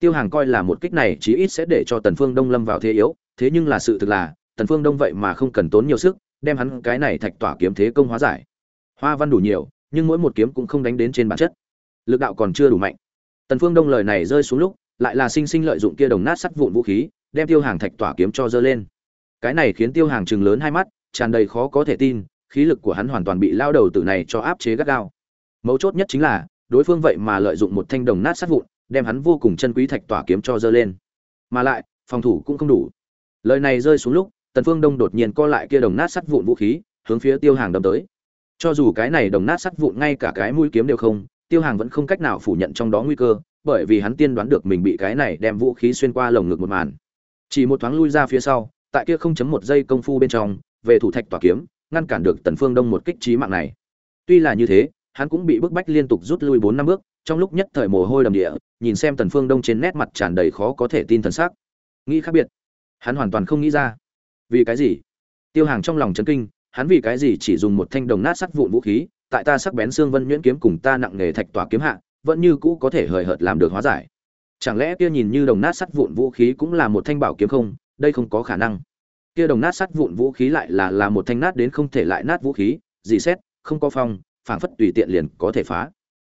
tiêu hàng coi là một kích này chí ít sẽ để cho tần phương đông lâm vào thế yếu, thế nhưng là sự thực là, tần phương đông vậy mà không cần tốn nhiều sức, đem hắn cái này thạch tỏa kiếm thế công hóa giải. Hoa văn đủ nhiều, nhưng mỗi một kiếm cũng không đánh đến trên bản chất. Lực đạo còn chưa đủ mạnh. Tần phương đông lời này rơi xuống lúc, lại là sinh sinh lợi dụng kia đồng nát sắt vụn vũ khí, đem tiêu hàng thạch tỏa kiếm cho dơ lên. Cái này khiến tiêu hàng trừng lớn hai mắt, tràn đầy khó có thể tin, khí lực của hắn hoàn toàn bị lao đầu tử này cho áp chế gắt gao. Mấu chốt nhất chính là, đối phương vậy mà lợi dụng một thanh đồng nát sắt vụn đem hắn vô cùng chân quý thạch tỏa kiếm cho dơ lên. Mà lại, phòng thủ cũng không đủ. Lời này rơi xuống lúc, tần phương đông đột nhiên co lại kia đồng nát sắt vụn vũ khí, hướng phía tiêu hàng đâm tới. Cho dù cái này đồng nát sắt vụn ngay cả cái mũi kiếm đều không, tiêu hàng vẫn không cách nào phủ nhận trong đó nguy cơ, bởi vì hắn tiên đoán được mình bị cái này đem vũ khí xuyên qua lồng ngực một màn. Chỉ một thoáng lui ra phía sau, tại kia không chấm một giây công phu bên trong, về thủ thạch tỏa kiếm, ngăn cản được tần phương đông một kích trí mạng này. Tuy là như thế, hắn cũng bị bức bách liên tục rút lui bốn năm bước trong lúc nhất thời mồ hôi đầm địa, nhìn xem tần phương đông trên nét mặt tràn đầy khó có thể tin thần sắc. Nghĩ khác biệt, hắn hoàn toàn không nghĩ ra. Vì cái gì? Tiêu hàng trong lòng chấn kinh, hắn vì cái gì chỉ dùng một thanh đồng nát sắt vụn vũ khí, tại ta sắc bén xương vân nhuyễn kiếm cùng ta nặng nghề thạch tỏa kiếm hạ, vẫn như cũ có thể hời hợt làm được hóa giải. Chẳng lẽ kia nhìn như đồng nát sắt vụn vũ khí cũng là một thanh bảo kiếm không? Đây không có khả năng. Kia đồng nát sắt vụn vũ khí lại là là một thanh nát đến không thể lại nát vũ khí, gì xét, không có phong, phảng phất tùy tiện liền có thể phá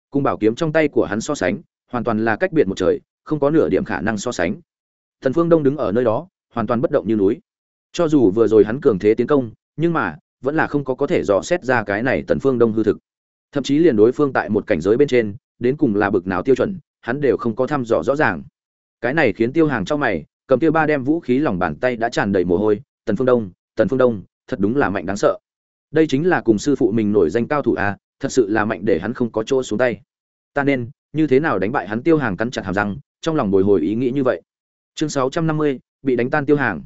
cung bảo kiếm trong tay của hắn so sánh, hoàn toàn là cách biệt một trời, không có nửa điểm khả năng so sánh. Thần phương đông đứng ở nơi đó, hoàn toàn bất động như núi. Cho dù vừa rồi hắn cường thế tiến công, nhưng mà, vẫn là không có có thể dò xét ra cái này tần phương đông hư thực. Thậm chí liền đối phương tại một cảnh giới bên trên, đến cùng là bực nào tiêu chuẩn, hắn đều không có thăm dò rõ ràng. Cái này khiến tiêu hàng trong mày, cầm tiêu ba đem vũ khí lòng bàn tay đã tràn đầy mồ hôi tần phương đông tần phương đông, thật đúng là mạnh đáng sợ. Đây chính là cùng sư phụ mình nổi danh cao thủ a thật sự là mạnh để hắn không có chỗ xuống tay. Ta nên như thế nào đánh bại hắn tiêu hàng cắn chặt hàm răng trong lòng bồi hồi ý nghĩ như vậy. Chương 650, bị đánh tan tiêu hàng.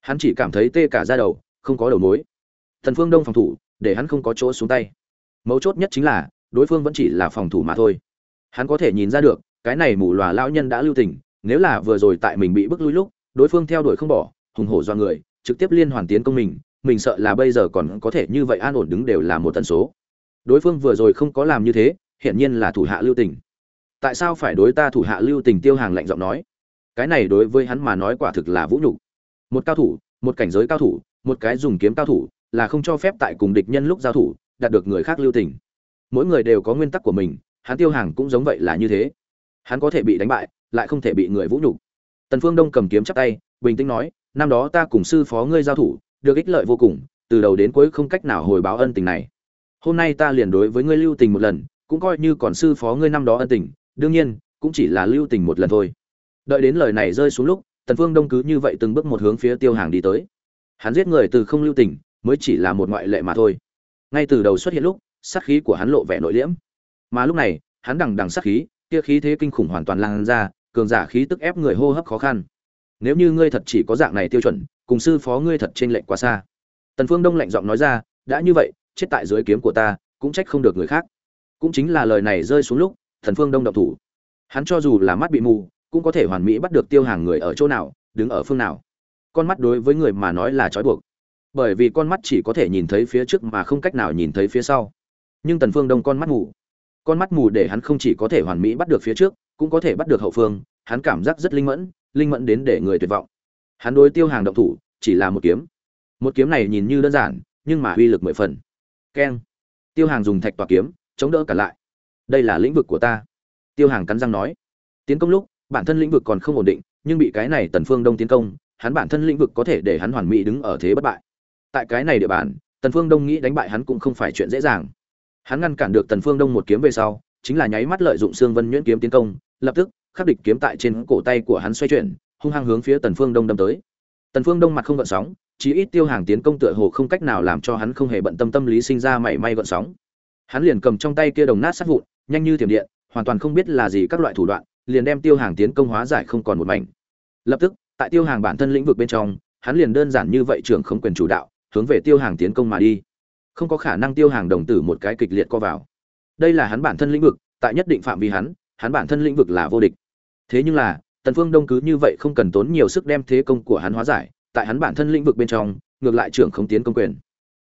Hắn chỉ cảm thấy tê cả da đầu không có đầu mối. Thần phương đông phòng thủ để hắn không có chỗ xuống tay. Mấu chốt nhất chính là đối phương vẫn chỉ là phòng thủ mà thôi. Hắn có thể nhìn ra được cái này mù lòa lão nhân đã lưu tình nếu là vừa rồi tại mình bị bức lui lúc đối phương theo đuổi không bỏ hùng hổ do người trực tiếp liên hoàn tiến công mình mình sợ là bây giờ còn có thể như vậy an ổn đứng đều là một tần số đối phương vừa rồi không có làm như thế, hiển nhiên là thủ hạ lưu tình. Tại sao phải đối ta thủ hạ lưu tình tiêu hàng lạnh giọng nói? Cái này đối với hắn mà nói quả thực là vũ nhục. Một cao thủ, một cảnh giới cao thủ, một cái dùng kiếm cao thủ, là không cho phép tại cùng địch nhân lúc giao thủ, đạt được người khác lưu tình. Mỗi người đều có nguyên tắc của mình, hắn tiêu hàng cũng giống vậy là như thế. Hắn có thể bị đánh bại, lại không thể bị người vũ nhục. Tần phương đông cầm kiếm chắp tay, bình tĩnh nói, năm đó ta cùng sư phó ngươi giao thủ, được ích lợi vô cùng, từ đầu đến cuối không cách nào hồi báo ân tình này hôm nay ta liền đối với ngươi lưu tình một lần, cũng coi như còn sư phó ngươi năm đó ân tình, đương nhiên, cũng chỉ là lưu tình một lần thôi. Đợi đến lời này rơi xuống lúc, tần phương đông cứ như vậy từng bước một hướng phía tiêu hàng đi tới. Hắn giết người từ không lưu tình, mới chỉ là một ngoại lệ mà thôi. Ngay từ đầu xuất hiện lúc, sát khí của hắn lộ vẻ nội liễm. Mà lúc này, hắn đằng đằng sát khí, kia khí thế kinh khủng hoàn toàn lan ra, cường giả khí tức ép người hô hấp khó khăn. Nếu như ngươi thật chỉ có dạng này tiêu chuẩn, cùng sư phó ngươi thật trên lệnh quá xa. Tần phương đông lạnh giọng nói ra, đã như vậy chết tại dưới kiếm của ta, cũng trách không được người khác. Cũng chính là lời này rơi xuống lúc, thần phương đông động thủ. Hắn cho dù là mắt bị mù, cũng có thể hoàn mỹ bắt được tiêu hàng người ở chỗ nào, đứng ở phương nào. Con mắt đối với người mà nói là trói buộc. Bởi vì con mắt chỉ có thể nhìn thấy phía trước mà không cách nào nhìn thấy phía sau. Nhưng tần phương đông con mắt mù. Con mắt mù để hắn không chỉ có thể hoàn mỹ bắt được phía trước, cũng có thể bắt được hậu phương. Hắn cảm giác rất linh mẫn linh mẫn đến để người tuyệt vọng. Hắn đối tiêu hàng động thủ, chỉ là một kiếm. Một kiếm này nhìn như đơn giản, nhưng mà uy lực mười phần keng. Tiêu hàng dùng thạch tòa kiếm, chống đỡ cả lại. Đây là lĩnh vực của ta. Tiêu hàng cắn răng nói. Tiến công lúc, bản thân lĩnh vực còn không ổn định, nhưng bị cái này tần phương đông tiến công, hắn bản thân lĩnh vực có thể để hắn hoàn mỹ đứng ở thế bất bại. Tại cái này địa bàn, tần phương đông nghĩ đánh bại hắn cũng không phải chuyện dễ dàng. Hắn ngăn cản được tần phương đông một kiếm về sau, chính là nháy mắt lợi dụng xương vân nhuyễn kiếm tiến công, lập tức, khắc địch kiếm tại trên cổ tay của hắn xoay chuyển, hung hăng hướng phía tần phương đông đâm tới. Tần phương đông mặt không gợn sóng chí ít tiêu hàng tiến công tựa hồ không cách nào làm cho hắn không hề bận tâm tâm lý sinh ra mảy may gợn sóng. Hắn liền cầm trong tay kia đồng nát sát vụn, nhanh như thiểm điện, hoàn toàn không biết là gì các loại thủ đoạn, liền đem tiêu hàng tiến công hóa giải không còn một mảnh. Lập tức, tại tiêu hàng bản thân lĩnh vực bên trong, hắn liền đơn giản như vậy trưởng không quyền chủ đạo, hướng về tiêu hàng tiến công mà đi. Không có khả năng tiêu hàng đồng tử một cái kịch liệt co vào. Đây là hắn bản thân lĩnh vực, tại nhất định phạm vi hắn hắn bản thân lĩnh vực là vô địch. Thế nhưng là, tần phương đông cứ như vậy không cần tốn nhiều sức đem thế công của hắn hóa giải tại hắn bản thân lĩnh vực bên trong, ngược lại trưởng không tiến công quyền.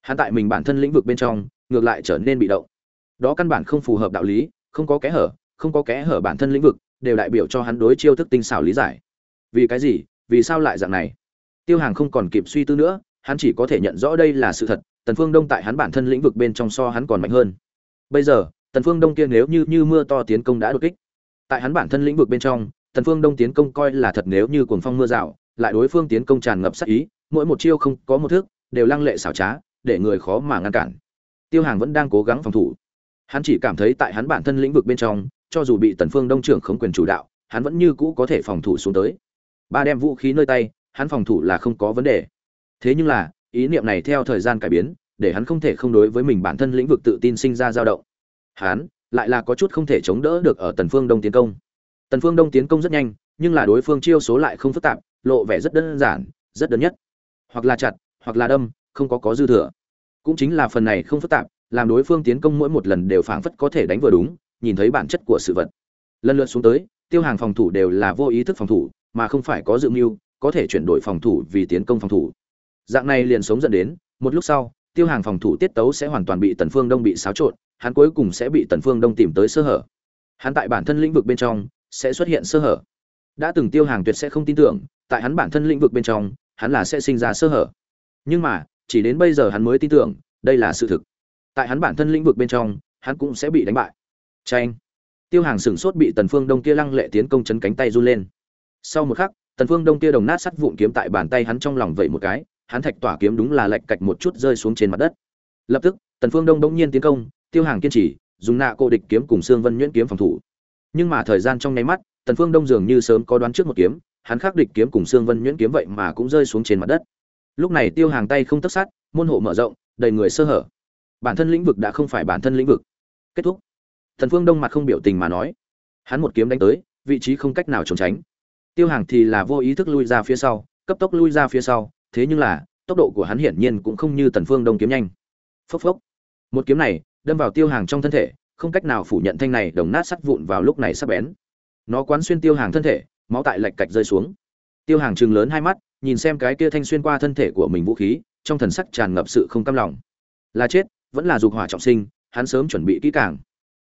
Hắn tại mình bản thân lĩnh vực bên trong, ngược lại trở nên bị động. Đó căn bản không phù hợp đạo lý, không có kẽ hở, không có kẽ hở bản thân lĩnh vực, đều đại biểu cho hắn đối chiêu thức tinh xảo lý giải. Vì cái gì? Vì sao lại dạng này? Tiêu hàng không còn kịp suy tư nữa, hắn chỉ có thể nhận rõ đây là sự thật, tần phương đông tại hắn bản thân lĩnh vực bên trong so hắn còn mạnh hơn. Bây giờ, tần phương đông kia nếu như như mưa to tiến công đã đột kích. Tại hắn bản thân lĩnh vực bên trong, tần phương đông tiến công coi là thật nếu như cuồng phong mưa rào lại đối phương tiến công tràn ngập sát ý, mỗi một chiêu không có một thước đều lăng lệ xảo trá, để người khó mà ngăn cản. Tiêu hàng vẫn đang cố gắng phòng thủ. Hắn chỉ cảm thấy tại hắn bản thân lĩnh vực bên trong, cho dù bị tần phương đông trưởng khống quyền chủ đạo, hắn vẫn như cũ có thể phòng thủ xuống tới. Ba đem vũ khí nơi tay, hắn phòng thủ là không có vấn đề. Thế nhưng là, ý niệm này theo thời gian cải biến, để hắn không thể không đối với mình bản thân lĩnh vực tự tin sinh ra dao động. Hắn lại là có chút không thể chống đỡ được ở tần phương đông tiến công. Tần phương đông tiến công rất nhanh, nhưng là đối phương chiêu số lại không phức tạp lộ vẻ rất đơn giản, rất đơn nhất. Hoặc là chặt, hoặc là đâm, không có có dư thừa. Cũng chính là phần này không phức tạp, làm đối phương tiến công mỗi một lần đều phảng phất có thể đánh vừa đúng, nhìn thấy bản chất của sự vật. Lần lượt xuống tới, tiêu hàng phòng thủ đều là vô ý thức phòng thủ, mà không phải có dự mưu, có thể chuyển đổi phòng thủ vì tiến công phòng thủ. Dạng này liền sống dẫn đến, một lúc sau, tiêu hàng phòng thủ tiết tấu sẽ hoàn toàn bị tần phương đông bị xáo trộn, hắn cuối cùng sẽ bị tần phương đông tìm tới sơ hở. Hắn tại bản thân lĩnh vực bên trong, sẽ xuất hiện sơ hở. Đã từng tiêu hàng tuyệt sẽ không tin tưởng tại hắn bản thân lĩnh vực bên trong, hắn là sẽ sinh ra sơ hở. Nhưng mà, chỉ đến bây giờ hắn mới tin tưởng, đây là sự thực. Tại hắn bản thân lĩnh vực bên trong, hắn cũng sẽ bị đánh bại. Tranh tiêu hàng sửng sốt bị tần phương đông kia lăng lệ tiến công chấn cánh tay run lên. Sau một khắc, tần phương đông kia đồng nát sắt vụn kiếm tại bàn tay hắn trong lòng vậy một cái, hắn thạch tỏa kiếm đúng là lệch cạch một chút rơi xuống trên mặt đất. Lập tức, tần phương đông đống nhiên tiến công, tiêu hàng kiên trì, dùng nạ cô địch kiếm cùng xương vân nhuyễn kiếm phòng thủ. Nhưng mà thời gian trong nháy mắt, tần phương đông dường như sớm có đoán trước một kiếm hắn khắc địch kiếm cùng xương vân nhuyễn kiếm vậy mà cũng rơi xuống trên mặt đất. Lúc này tiêu hàng tay không tất sát, môn hộ mở rộng, đầy người sơ hở. Bản thân lĩnh vực đã không phải bản thân lĩnh vực. Kết thúc. Thần phương đông mặt không biểu tình mà nói, hắn một kiếm đánh tới, vị trí không cách nào trốn tránh. Tiêu hàng thì là vô ý thức lui ra phía sau, cấp tốc lui ra phía sau, thế nhưng là, tốc độ của hắn hiển nhiên cũng không như tần phương đông kiếm nhanh. Phốc phốc. Một kiếm này, đâm vào tiêu hàng trong thân thể, không cách nào phủ nhận thanh này đồng nát sắt vụn vào lúc này sắp bén. Nó quán xuyên tiêu hàng thân thể máu tại lạch cạch rơi xuống. Tiêu hàng trừng lớn hai mắt, nhìn xem cái kia thanh xuyên qua thân thể của mình vũ khí, trong thần sắc tràn ngập sự không cam lòng. Là chết, vẫn là dục hỏa trọng sinh, hắn sớm chuẩn bị kỹ càng.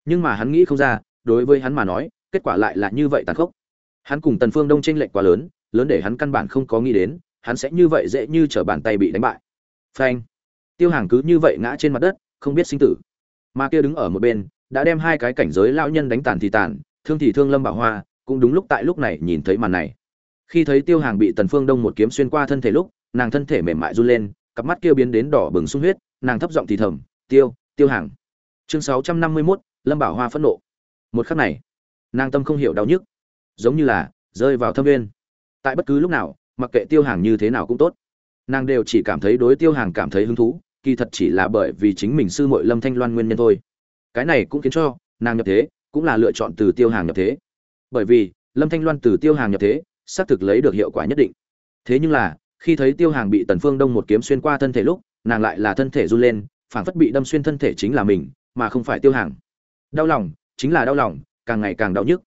Nhưng mà hắn nghĩ không ra, đối với hắn mà nói, kết quả lại là như vậy tàn khốc. Hắn cùng tần phương đông tranh lệch quá lớn lớn để hắn căn bản không có nghĩ đến, hắn sẽ như vậy dễ như trở bàn tay bị đánh bại. Phanh. Tiêu hàng cứ như vậy ngã trên mặt đất, không biết sinh tử. Mà kia đứng ở một bên, đã đem hai cái cảnh giới lão nhân đánh tàn thì tàn, thương thì thương lâm bảo hoa cũng đúng lúc tại lúc này nhìn thấy màn này. Khi thấy tiêu hàng bị tần phương đông một kiếm xuyên qua thân thể lúc nàng thân thể mềm mại run lên cặp mắt kia biến đến đỏ bừng sung huyết nàng thấp giọng thì thầm tiêu tiêu hàng. Chương 651, lâm bảo hoa phẫn nộ. Một khắc này nàng tâm không hiểu đau nhức giống như là rơi vào thâm nguyên tại bất cứ lúc nào mặc kệ tiêu hàng như thế nào cũng tốt. Nàng đều chỉ cảm thấy đối tiêu hàng cảm thấy hứng thú kỳ thật chỉ là bởi vì chính mình sư muội lâm thanh loan nguyên nhân thôi. Cái này cũng khiến cho nàng nhập thế cũng là lựa chọn từ tiêu hàng nhập thế bởi vì, lâm thanh loan từ tiêu hàng nhập thế, xác thực lấy được hiệu quả nhất định. Thế nhưng là, khi thấy tiêu hàng bị tần phương đông một kiếm xuyên qua thân thể lúc, nàng lại là thân thể run lên, phảng phất bị đâm xuyên thân thể chính là mình, mà không phải tiêu hàng. Đau lòng, chính là đau lòng, càng ngày càng đau nhức.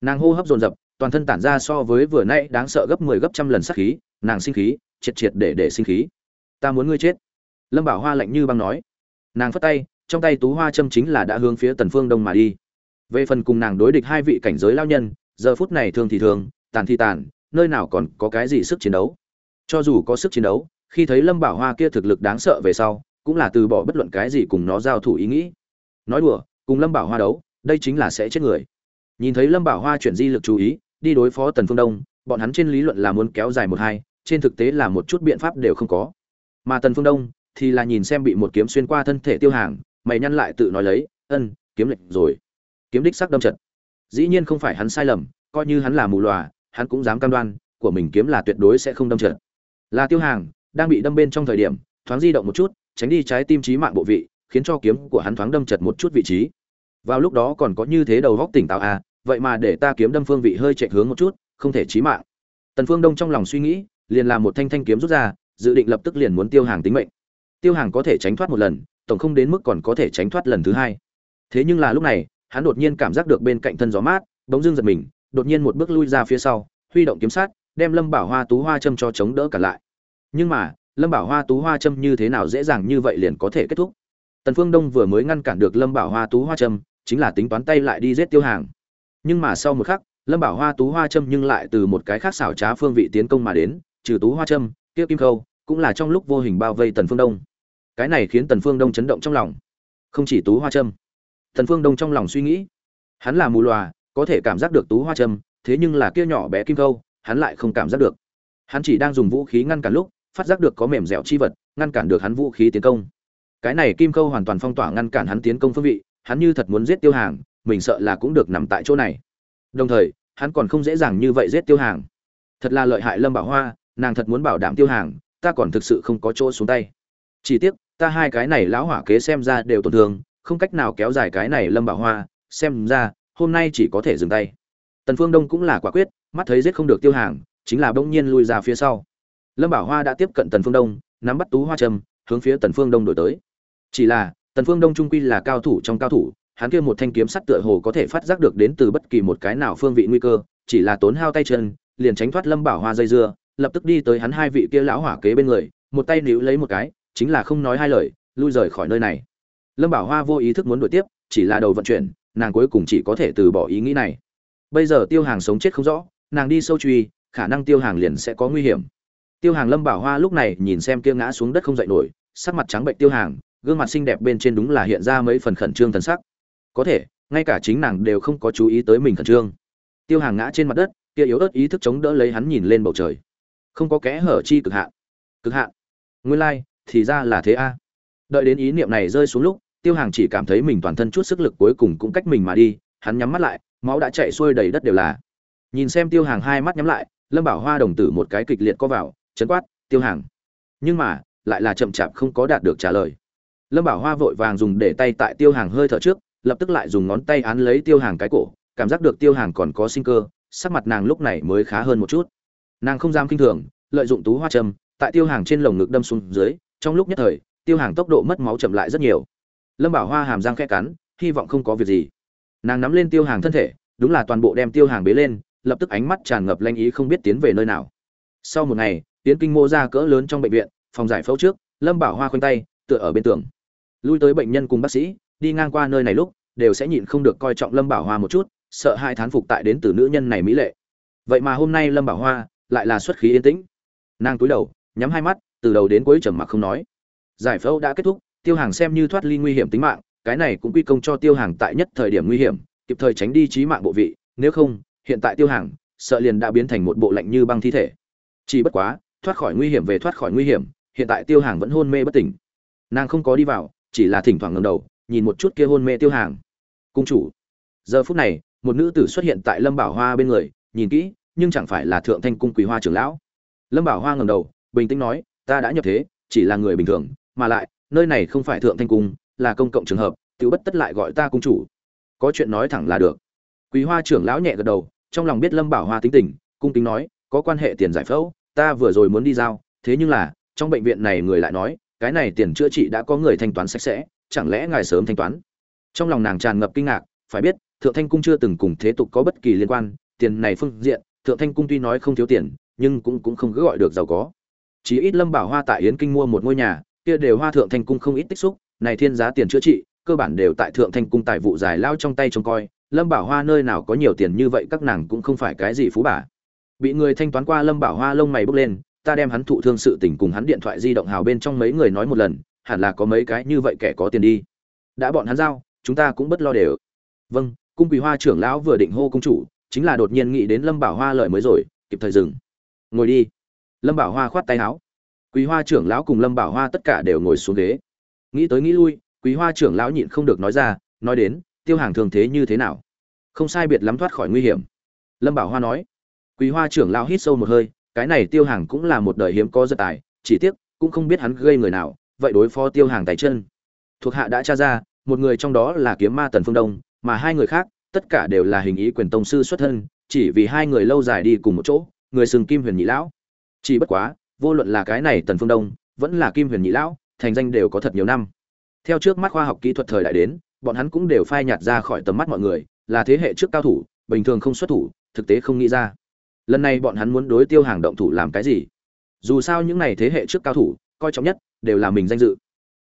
Nàng hô hấp dồn dập, toàn thân tản ra so với vừa nãy đáng sợ gấp 10 gấp trăm lần sát khí, nàng sinh khí, triệt triệt để để sinh khí. Ta muốn ngươi chết. Lâm bảo hoa lạnh như băng nói. Nàng phất tay, trong tay tú hoa châm chính là đã hướng phía tần phương đông mà đi về phần cùng nàng đối địch hai vị cảnh giới lao nhân, giờ phút này thương thì thường, tàn thì tàn, nơi nào còn có cái gì sức chiến đấu. Cho dù có sức chiến đấu, khi thấy lâm bảo hoa kia thực lực đáng sợ về sau, cũng là từ bỏ bất luận cái gì cùng nó giao thủ ý nghĩ. Nói đùa, cùng lâm bảo hoa đấu, đây chính là sẽ chết người. Nhìn thấy lâm bảo hoa chuyển di lực chú ý, đi đối phó tần phương đông, bọn hắn trên lý luận là muốn kéo dài một hai, trên thực tế là một chút biện pháp đều không có. Mà tần phương đông thì là nhìn xem bị một kiếm xuyên qua thân thể tiêu hàng, mày nhăn lại tự nói lấy, ân, kiếm lệnh rồi kiếm đích sắc đâm trận. Dĩ nhiên không phải hắn sai lầm, coi như hắn là mù lòa, hắn cũng dám cam đoan, của mình kiếm là tuyệt đối sẽ không đâm trận. Là tiêu hàng, đang bị đâm bên trong thời điểm, thoáng di động một chút, tránh đi trái tim trí mạng bộ vị, khiến cho kiếm của hắn thoáng đâm chật một chút vị trí. Vào lúc đó còn có như thế đầu góc tỉnh táo à vậy mà để ta kiếm đâm phương vị hơi chạy hướng một chút, không thể trí mạng. Tần phương đông trong lòng suy nghĩ, liền làm một thanh thanh kiếm rút ra, dự định lập tức liền muốn tiêu hàng tính mệnh. Tiêu hàng có thể tránh thoát một lần, tổng không đến mức còn có thể tránh thoát lần thứ hai. Thế nhưng là lúc này hắn đột nhiên cảm giác được bên cạnh thân gió mát, bỗng dưng giật mình, đột nhiên một bước lui ra phía sau, huy động kiếm sát, đem lâm bảo hoa tú hoa châm cho chống đỡ cả lại. Nhưng mà, lâm bảo hoa tú hoa châm như thế nào dễ dàng như vậy liền có thể kết thúc? Tần phương đông vừa mới ngăn cản được lâm bảo hoa tú hoa châm, chính là tính toán tay lại đi giết tiêu hàng. Nhưng mà sau một khắc, lâm bảo hoa tú hoa châm nhưng lại từ một cái khác xảo trá phương vị tiến công mà đến, trừ tú hoa châm kia kim khâu, cũng là trong lúc vô hình bao vây tần phương đông. Cái này khiến tần phương đông chấn động trong lòng. Không chỉ tú hoa châm thần phương đông trong lòng suy nghĩ. Hắn là mù lòa có thể cảm giác được tú hoa trâm thế nhưng là kia nhỏ bé kim câu, hắn lại không cảm giác được. Hắn chỉ đang dùng vũ khí ngăn cản lúc phát giác được có mềm dẻo chi vật ngăn cản được hắn vũ khí tiến công. Cái này kim câu hoàn toàn phong tỏa ngăn cản hắn tiến công phương vị hắn như thật muốn giết tiêu hàng mình sợ là cũng được nằm tại chỗ này. Đồng thời hắn còn không dễ dàng như vậy giết tiêu hàng. Thật là lợi hại lâm bảo hoa nàng thật muốn bảo đảm tiêu hàng ta còn thực sự không có chỗ xuống tay. Chỉ tiếc ta hai cái này lão hỏa kế xem ra đều tổn thương không cách nào kéo dài cái này lâm bảo hoa, xem ra, hôm nay chỉ có thể dừng tay. Tần phương đông cũng là quả quyết, mắt thấy giết không được tiêu hàng, chính là bỗng nhiên lui ra phía sau. Lâm bảo hoa đã tiếp cận tần phương đông, nắm bắt tú hoa trầm hướng phía tần phương đông đổi tới. Chỉ là, tần phương đông trung quy là cao thủ trong cao thủ, hắn kia một thanh kiếm sắt tựa hồ có thể phát giác được đến từ bất kỳ một cái nào phương vị nguy cơ, chỉ là tốn hao tay chân, liền tránh thoát lâm bảo hoa dây dưa, lập tức đi tới hắn hai vị kia lão hỏa kế bên người, một tay níu lấy một cái, chính là không nói hai lời, lui rời khỏi nơi này lâm bảo hoa vô ý thức muốn đuổi tiếp, chỉ là đầu vận chuyển, nàng cuối cùng chỉ có thể từ bỏ ý nghĩ này. Bây giờ tiêu hàng sống chết không rõ, nàng đi sâu truy, khả năng tiêu hàng liền sẽ có nguy hiểm. Tiêu hàng lâm bảo hoa lúc này nhìn xem kia ngã xuống đất không dậy nổi, sắc mặt trắng bệnh tiêu hàng, gương mặt xinh đẹp bên trên đúng là hiện ra mấy phần khẩn trương thần sắc. Có thể, ngay cả chính nàng đều không có chú ý tới mình khẩn trương. Tiêu hàng ngã trên mặt đất, kia yếu ớt ý thức chống đỡ lấy hắn nhìn lên bầu trời. Không có kẽ hở chi cực hạn. Cực hạn. Nguyên lai, thì ra là thế a. Đợi đến ý niệm này rơi xuống lúc tiêu hàng chỉ cảm thấy mình toàn thân chút sức lực cuối cùng cũng cách mình mà đi, hắn nhắm mắt lại, máu đã chạy xuôi đầy đất đều là. Nhìn xem tiêu hàng hai mắt nhắm lại, lâm bảo hoa đồng tử một cái kịch liệt co vào, chấn quát, tiêu hàng. Nhưng mà, lại là chậm chạp không có đạt được trả lời. Lâm bảo hoa vội vàng dùng để tay tại tiêu hàng hơi thở trước, lập tức lại dùng ngón tay án lấy tiêu hàng cái cổ, cảm giác được tiêu hàng còn có sinh cơ, sắc mặt nàng lúc này mới khá hơn một chút. Nàng không dám kinh thường, lợi dụng tú hoa châm, tại tiêu hàng trên lồng ngực đâm xuống dưới, trong lúc nhất thời, tiêu hàng tốc độ mất máu chậm lại rất nhiều lâm bảo hoa hàm răng khẽ cắn, hy vọng không có việc gì. Nàng nắm lên tiêu hàng thân thể, đúng là toàn bộ đem tiêu hàng bế lên, lập tức ánh mắt tràn ngập lanh ý không biết tiến về nơi nào. Sau một ngày, tiến kinh mô ra cỡ lớn trong bệnh viện, phòng giải phẫu trước, lâm bảo hoa khoanh tay, tựa ở bên tường. Lui tới bệnh nhân cùng bác sĩ, đi ngang qua nơi này lúc, đều sẽ nhịn không được coi trọng lâm bảo hoa một chút, sợ hai thán phục tại đến từ nữ nhân này mỹ lệ. Vậy mà hôm nay lâm bảo hoa lại là xuất khí yên tĩnh. Nàng cúi đầu, nhắm hai mắt, từ đầu đến cuối trầm mặc không nói. Giải phẫu đã kết thúc tiêu hàng xem như thoát ly nguy hiểm tính mạng, cái này cũng quy công cho tiêu hàng tại nhất thời điểm nguy hiểm, kịp thời tránh đi trí mạng bộ vị, nếu không, hiện tại tiêu hàng, sợ liền đã biến thành một bộ lạnh như băng thi thể. Chỉ bất quá, thoát khỏi nguy hiểm về thoát khỏi nguy hiểm, hiện tại tiêu hàng vẫn hôn mê bất tỉnh. Nàng không có đi vào, chỉ là thỉnh thoảng ngầm đầu, nhìn một chút kia hôn mê tiêu hàng. Cung chủ, giờ phút này, một nữ tử xuất hiện tại lâm bảo hoa bên người, nhìn kỹ, nhưng chẳng phải là thượng thanh cung quý hoa trưởng lão. Lâm bảo hoa ngầm đầu, bình tĩnh nói, ta đã nhập thế, chỉ là người bình thường, mà lại nơi này không phải thượng thanh cung, là công cộng trường hợp, tiểu bất tất lại gọi ta cung chủ. Có chuyện nói thẳng là được. Quý hoa trưởng lão nhẹ gật đầu, trong lòng biết lâm bảo hoa tính tình, cung kính nói, có quan hệ tiền giải phẫu, ta vừa rồi muốn đi giao, thế nhưng là, trong bệnh viện này người lại nói, cái này tiền chữa trị đã có người thanh toán sạch sẽ, chẳng lẽ ngài sớm thanh toán? Trong lòng nàng tràn ngập kinh ngạc, phải biết, thượng thanh cung chưa từng cùng thế tục có bất kỳ liên quan, tiền này phương diện, thượng thanh cung tuy nói không thiếu tiền, nhưng cũng cũng không cứ gọi được giàu có. Chỉ ít lâm bảo hoa tại yến kinh mua một ngôi nhà kia đều hoa thượng thanh cung không ít tích xúc, này thiên giá tiền chữa trị, cơ bản đều tại thượng thanh cung tài vụ giải lao trong tay trông coi, lâm bảo hoa nơi nào có nhiều tiền như vậy các nàng cũng không phải cái gì phú bà. Bị người thanh toán qua lâm bảo hoa lông mày bốc lên, ta đem hắn thụ thương sự tình cùng hắn điện thoại di động hào bên trong mấy người nói một lần, hẳn là có mấy cái như vậy kẻ có tiền đi. Đã bọn hắn giao, chúng ta cũng bất lo đều. Vâng cung quỳ hoa trưởng lão vừa định hô công chủ, chính là đột nhiên nghĩ đến lâm bảo hoa lời mới rồi, kịp thời dừng. Ngồi đi. Lâm bảo hoa khoát tay áo quý hoa trưởng lão cùng lâm bảo hoa tất cả đều ngồi xuống ghế. Nghĩ tới nghĩ lui, quý hoa trưởng lão nhịn không được nói ra, nói đến, tiêu hàng thường thế như thế nào? Không sai biệt lắm thoát khỏi nguy hiểm. Lâm bảo hoa nói. Quý hoa trưởng lão hít sâu một hơi, cái này tiêu hàng cũng là một đời hiếm có rất tài, chỉ tiếc, cũng không biết hắn gây người nào, vậy đối phó tiêu hàng tay chân. Thuộc hạ đã tra ra, một người trong đó là kiếm ma tần phương đông, mà hai người khác, tất cả đều là hình ý quyền tông sư xuất thân, chỉ vì hai người lâu dài đi cùng một chỗ, người sừng kim huyền nhị lão. Chỉ bất quá vô luận là cái này tần phương đông, vẫn là kim huyền nhị lão, thành danh đều có thật nhiều năm. Theo trước mắt khoa học kỹ thuật thời đại đến, bọn hắn cũng đều phai nhạt ra khỏi tầm mắt mọi người, là thế hệ trước cao thủ, bình thường không xuất thủ, thực tế không nghĩ ra. Lần này bọn hắn muốn đối tiêu hàng động thủ làm cái gì? Dù sao những này thế hệ trước cao thủ, coi trọng nhất, đều là mình danh dự.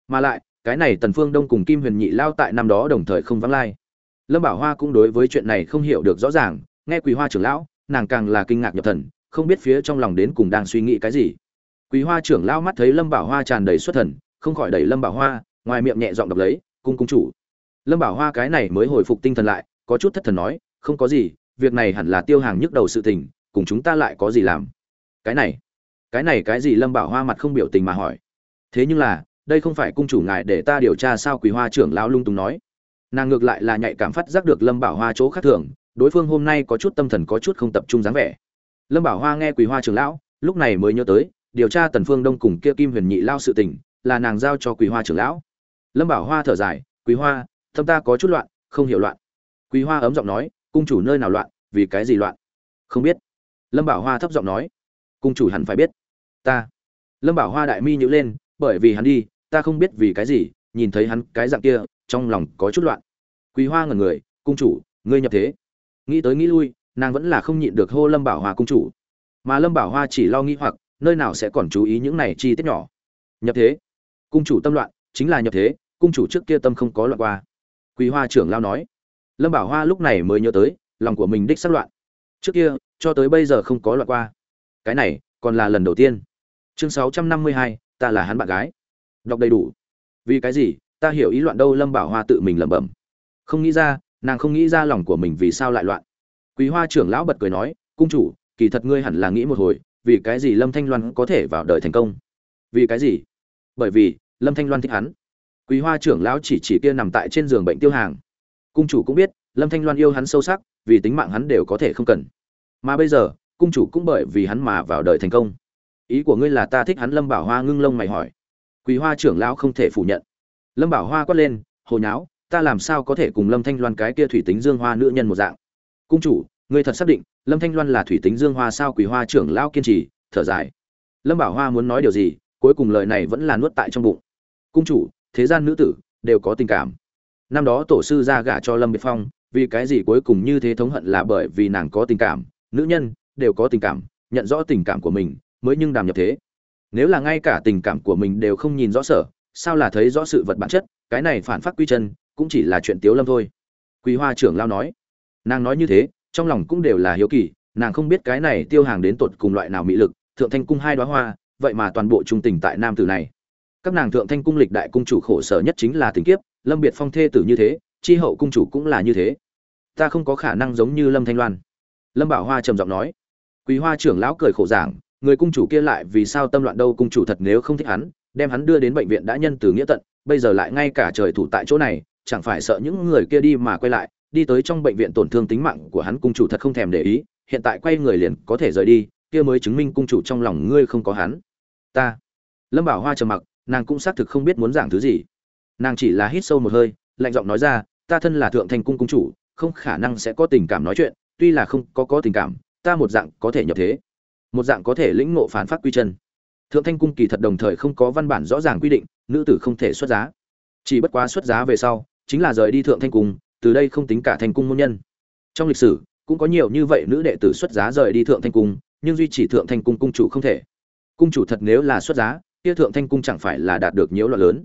Mà lại, cái này tần phương đông cùng kim huyền nhị lao tại năm đó đồng thời không vắng lai. Lâm bảo hoa cũng đối với chuyện này không hiểu được rõ ràng, nghe Quỳ hoa trưởng lão, nàng càng là kinh ngạc nhập thần, không biết phía trong lòng đến cùng đang suy nghĩ cái gì quý hoa trưởng lao mắt thấy lâm bảo hoa tràn đầy xuất thần, không khỏi đẩy lâm bảo hoa, ngoài miệng nhẹ giọng đọc lấy, cung cung chủ. Lâm bảo hoa cái này mới hồi phục tinh thần lại, có chút thất thần nói, không có gì, việc này hẳn là tiêu hàng nhức đầu sự tình, cùng chúng ta lại có gì làm? Cái này cái này cái gì? Lâm bảo hoa mặt không biểu tình mà hỏi. Thế nhưng là, đây không phải cung chủ ngài để ta điều tra sao? Quý hoa trưởng lão lung tung nói. Nàng ngược lại là nhạy cảm phát giác được lâm bảo hoa chỗ khác thường, đối phương hôm nay có chút tâm thần có chút không tập trung dáng vẻ. Lâm bảo hoa nghe quý hoa trưởng lão, lúc này mới nhớ tới điều tra tần phương đông cùng kia kim huyền nhị lao sự tình, là nàng giao cho quý hoa trưởng lão. Lâm bảo hoa thở dài quý hoa, tâm ta có chút loạn, không hiểu loạn. Quý hoa ấm giọng nói, cung chủ nơi nào loạn, vì cái gì loạn? Không biết. Lâm bảo hoa thấp giọng nói, cung chủ hẳn phải biết. Ta. Lâm bảo hoa đại mi nhữ lên, bởi vì hắn đi, ta không biết vì cái gì, nhìn thấy hắn cái dạng kia, trong lòng có chút loạn. Quý hoa ngẩn người, cung chủ, ngươi nhập thế. Nghĩ tới nghĩ lui, nàng vẫn là không nhịn được hô lâm bảo hoa cung chủ. Mà lâm bảo hoa chỉ lo nghĩ hoặc nơi nào sẽ còn chú ý những này chi tiết nhỏ? Nhập thế. Cung chủ tâm loạn, chính là nhập thế, cung chủ trước kia tâm không có loạn qua. Quý hoa trưởng lao nói. Lâm bảo hoa lúc này mới nhớ tới, lòng của mình đích sắc loạn. Trước kia, cho tới bây giờ không có loạn qua. Cái này, còn là lần đầu tiên. Chương sáu trăm năm mươi hai, ta là hắn bạn gái. Đọc đầy đủ. Vì cái gì, ta hiểu ý loạn đâu lâm bảo hoa tự mình lẩm bẩm. Không nghĩ ra, nàng không nghĩ ra lòng của mình vì sao lại loạn. Quý hoa trưởng lão bật cười nói, cung chủ, kỳ thật ngươi hẳn là nghĩ một hồi vì cái gì lâm thanh loan có thể vào đời thành công? Vì cái gì? Bởi vì lâm thanh loan thích hắn. Quý hoa trưởng lão chỉ chỉ kia nằm tại trên giường bệnh tiêu hàng. Cung chủ cũng biết, lâm thanh loan yêu hắn sâu sắc, vì tính mạng hắn đều có thể không cần. Mà bây giờ, cung chủ cũng bởi vì hắn mà vào đời thành công. Ý của ngươi là ta thích hắn lâm bảo hoa ngưng lông mày hỏi. Quý hoa trưởng lão không thể phủ nhận. Lâm bảo hoa quát lên hồi nháo, ta làm sao có thể cùng lâm thanh loan cái kia thủy tính dương hoa nữ nhân một dạng? Cung chủ ngươi thật xác định, lâm thanh loan là thủy tính dương hoa sao quý hoa trưởng lão kiên trì, thở dài. Lâm bảo hoa muốn nói điều gì, cuối cùng lời này vẫn là nuốt tại trong bụng. Cung chủ, thế gian nữ tử, đều có tình cảm. Năm đó tổ sư ra gả cho lâm biệt phong, vì cái gì cuối cùng như thế thống hận là bởi vì nàng có tình cảm, nữ nhân, đều có tình cảm, nhận rõ tình cảm của mình, mới nhưng đàm nhập thế. Nếu là ngay cả tình cảm của mình đều không nhìn rõ sở, sao là thấy rõ sự vật bản chất, cái này phản phát quy chân, cũng chỉ là chuyện tiếu lâm thôi. Quý hoa trưởng lao nói. Nàng nói như thế trong lòng cũng đều là hiếu kỳ, nàng không biết cái này tiêu hàng đến tột cùng loại nào mỹ lực, thượng thanh cung hai đoá hoa, vậy mà toàn bộ trung tình tại nam tử này. Các nàng thượng thanh cung lịch đại cung chủ khổ sở nhất chính là tình kiếp, lâm biệt phong thê tử như thế, chi hậu cung chủ cũng là như thế. Ta không có khả năng giống như lâm thanh loan. Lâm bảo hoa trầm giọng nói. Quý hoa trưởng lão cười khổ giảng, người cung chủ kia lại vì sao tâm loạn đâu, cung chủ thật nếu không thích hắn, đem hắn đưa đến bệnh viện đã nhân từ nghĩa tận, bây giờ lại ngay cả trời thủ tại chỗ này, chẳng phải sợ những người kia đi mà quay lại đi tới trong bệnh viện tổn thương tính mạng của hắn cung chủ thật không thèm để ý, hiện tại quay người liền có thể rời đi, kia mới chứng minh cung chủ trong lòng ngươi không có hắn. Ta. Lâm bảo hoa trầm mặc, nàng cũng xác thực không biết muốn giảng thứ gì. Nàng chỉ là hít sâu một hơi, lạnh giọng nói ra, ta thân là thượng thành cung cung chủ, không khả năng sẽ có tình cảm nói chuyện, tuy là không có có tình cảm, ta một dạng có thể nhập thế. Một dạng có thể lĩnh ngộ phán phát quy chân. Thượng thanh cung kỳ thật đồng thời không có văn bản rõ ràng quy định, nữ tử không thể xuất giá. Chỉ bất quá xuất giá về sau, chính là rời đi thượng thanh cung từ đây không tính cả thành cung môn nhân. Trong lịch sử, cũng có nhiều như vậy nữ đệ tử xuất giá rời đi thượng thanh cung, nhưng duy chỉ thượng thanh cung cung chủ không thể. Cung chủ thật nếu là xuất giá, kia thượng thanh cung chẳng phải là đạt được nhiễu loạn lớn.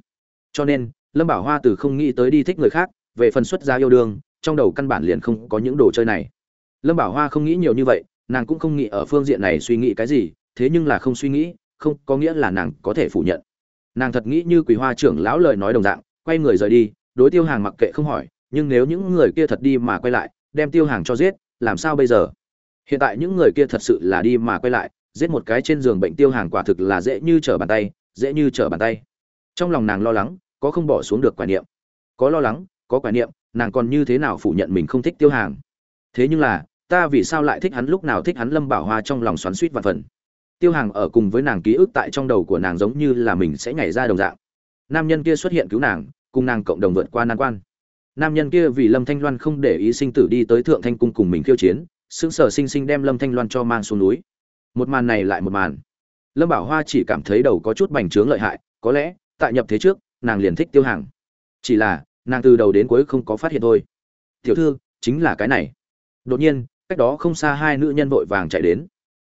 Cho nên, lâm bảo hoa từ không nghĩ tới đi thích người khác, về phần xuất gia yêu đương, trong đầu căn bản liền không có những đồ chơi này. Lâm bảo hoa không nghĩ nhiều như vậy, nàng cũng không nghĩ ở phương diện này suy nghĩ cái gì, thế nhưng là không suy nghĩ, không có nghĩa là nàng có thể phủ nhận. Nàng thật nghĩ như quý hoa trưởng lão lời nói đồng dạng, quay người rời đi, đối tiêu hàng mặc kệ không hỏi nhưng nếu những người kia thật đi mà quay lại, đem tiêu hàng cho giết, làm sao bây giờ? Hiện tại những người kia thật sự là đi mà quay lại, giết một cái trên giường bệnh tiêu hàng quả thực là dễ như trở bàn tay, dễ như trở bàn tay. Trong lòng nàng lo lắng, có không bỏ xuống được quả niệm. Có lo lắng, có quả niệm, nàng còn như thế nào phủ nhận mình không thích tiêu hàng? Thế nhưng là, ta vì sao lại thích hắn lúc nào thích hắn lâm bảo hoa trong lòng xoắn suýt và phần. Tiêu hàng ở cùng với nàng ký ức tại trong đầu của nàng giống như là mình sẽ nhảy ra đồng dạng. Nam nhân kia xuất hiện cứu nàng, cùng nàng cộng đồng vượt qua nan quan nam nhân kia vì lâm thanh loan không để ý sinh tử đi tới thượng thanh cung cùng mình khiêu chiến xứng sở sinh sinh đem lâm thanh loan cho mang xuống núi. Một màn này lại một màn. Lâm bảo hoa chỉ cảm thấy đầu có chút bành trướng lợi hại, có lẽ, tại nhập thế trước, nàng liền thích tiêu hàng. Chỉ là, nàng từ đầu đến cuối không có phát hiện thôi. Tiểu thư, chính là cái này. Đột nhiên, cách đó không xa hai nữ nhân vội vàng chạy đến.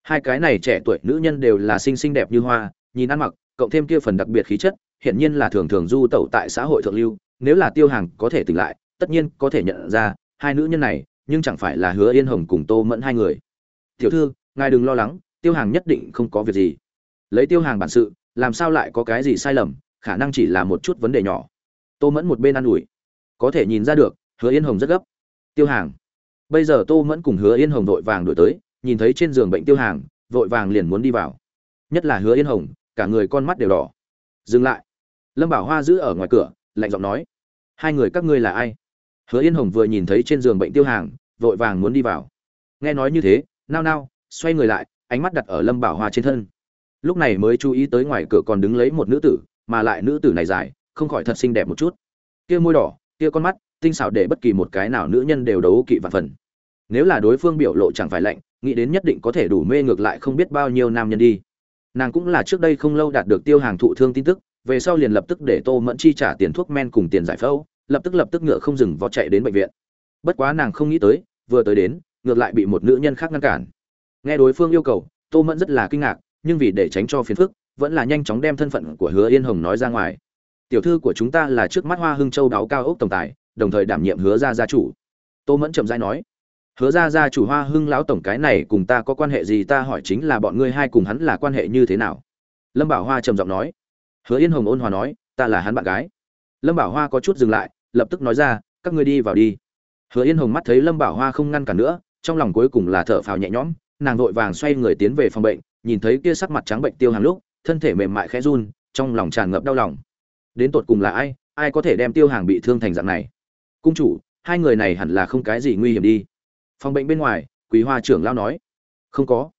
Hai cái này trẻ tuổi nữ nhân đều là xinh xinh đẹp như hoa, nhìn ăn mặc, cộng thêm kia phần đặc biệt khí chất hiện nhiên là thường thường du tẩu tại xã hội thượng lưu nếu là tiêu hàng có thể tỉnh lại, tất nhiên có thể nhận ra, hai nữ nhân này, nhưng chẳng phải là hứa yên hồng cùng tô mẫn hai người. Tiểu thư, ngài đừng lo lắng, tiêu hàng nhất định không có việc gì. Lấy tiêu hàng bản sự, làm sao lại có cái gì sai lầm, khả năng chỉ là một chút vấn đề nhỏ. Tô mẫn một bên ă n ủi. Có thể nhìn ra được, hứa yên hồng rất gấp. Tiêu hàng. Bây giờ tô mẫn cùng hứa yên hồng vội vàng đổi tới, nhìn thấy trên giường bệnh tiêu hàng, vội vàng liền muốn đi vào. Nhất là hứa yên hồng, cả người con mắt đều đỏ. Dừng lại. Lâm bảo hoa giữ ở ngoài cửa, lạnh giọng nói hai người các ngươi là ai? Hứa yên hồng vừa nhìn thấy trên giường bệnh tiêu hàng, vội vàng muốn đi vào. Nghe nói như thế, nao nao, xoay người lại, ánh mắt đặt ở lâm bảo hoa trên thân. Lúc này mới chú ý tới ngoài cửa còn đứng lấy một nữ tử, mà lại nữ tử này dài, không khỏi thật xinh đẹp một chút. Kia môi đỏ, kia con mắt, tinh xảo để bất kỳ một cái nào nữ nhân đều đấu kỵ và phần. Nếu là đối phương biểu lộ chẳng phải lạnh, nghĩ đến nhất định có thể đủ mê ngược lại không biết bao nhiêu nam nhân đi. Nàng cũng là trước đây không lâu đạt được tiêu hàng thụ thương tin tức, về sau liền lập tức để tô mẫn chi trả tiền thuốc men cùng tiền giải phẫu lập tức lập tức ngựa không dừng vó chạy đến bệnh viện. Bất quá nàng không nghĩ tới, vừa tới đến, ngược lại bị một nữ nhân khác ngăn cản. Nghe đối phương yêu cầu, tô mẫn rất là kinh ngạc, nhưng vì để tránh cho phiền phức, vẫn là nhanh chóng đem thân phận của hứa yên hồng nói ra ngoài. Tiểu thư của chúng ta là trước mắt hoa hưng châu đáo cao ốc tổng tài, đồng thời đảm nhiệm hứa gia gia chủ. Tô mẫn chậm rãi nói. Hứa gia gia chủ hoa hưng lão tổng cái này cùng ta có quan hệ gì ta hỏi chính là bọn ngươi hai cùng hắn là quan hệ như thế nào. Lâm bảo hoa trầm giọng nói. Hứa yên hồng ôn hòa nói. Ta là hắn bạn gái lâm bảo hoa có chút dừng lại, lập tức nói ra, các ngươi đi vào đi. Hứa yên hồng mắt thấy lâm bảo hoa không ngăn cản nữa, trong lòng cuối cùng là thở phào nhẹ nhõm, nàng vội vàng xoay người tiến về phòng bệnh, nhìn thấy kia sắc mặt trắng bệnh tiêu hàng lúc, thân thể mềm mại khẽ run, trong lòng tràn ngập đau lòng. Đến tột cùng là ai ai có thể đem tiêu hàng bị thương thành dạng này? Cung chủ, hai người này hẳn là không cái gì nguy hiểm đi. Phòng bệnh bên ngoài, quý hoa trưởng lao nói. Không có.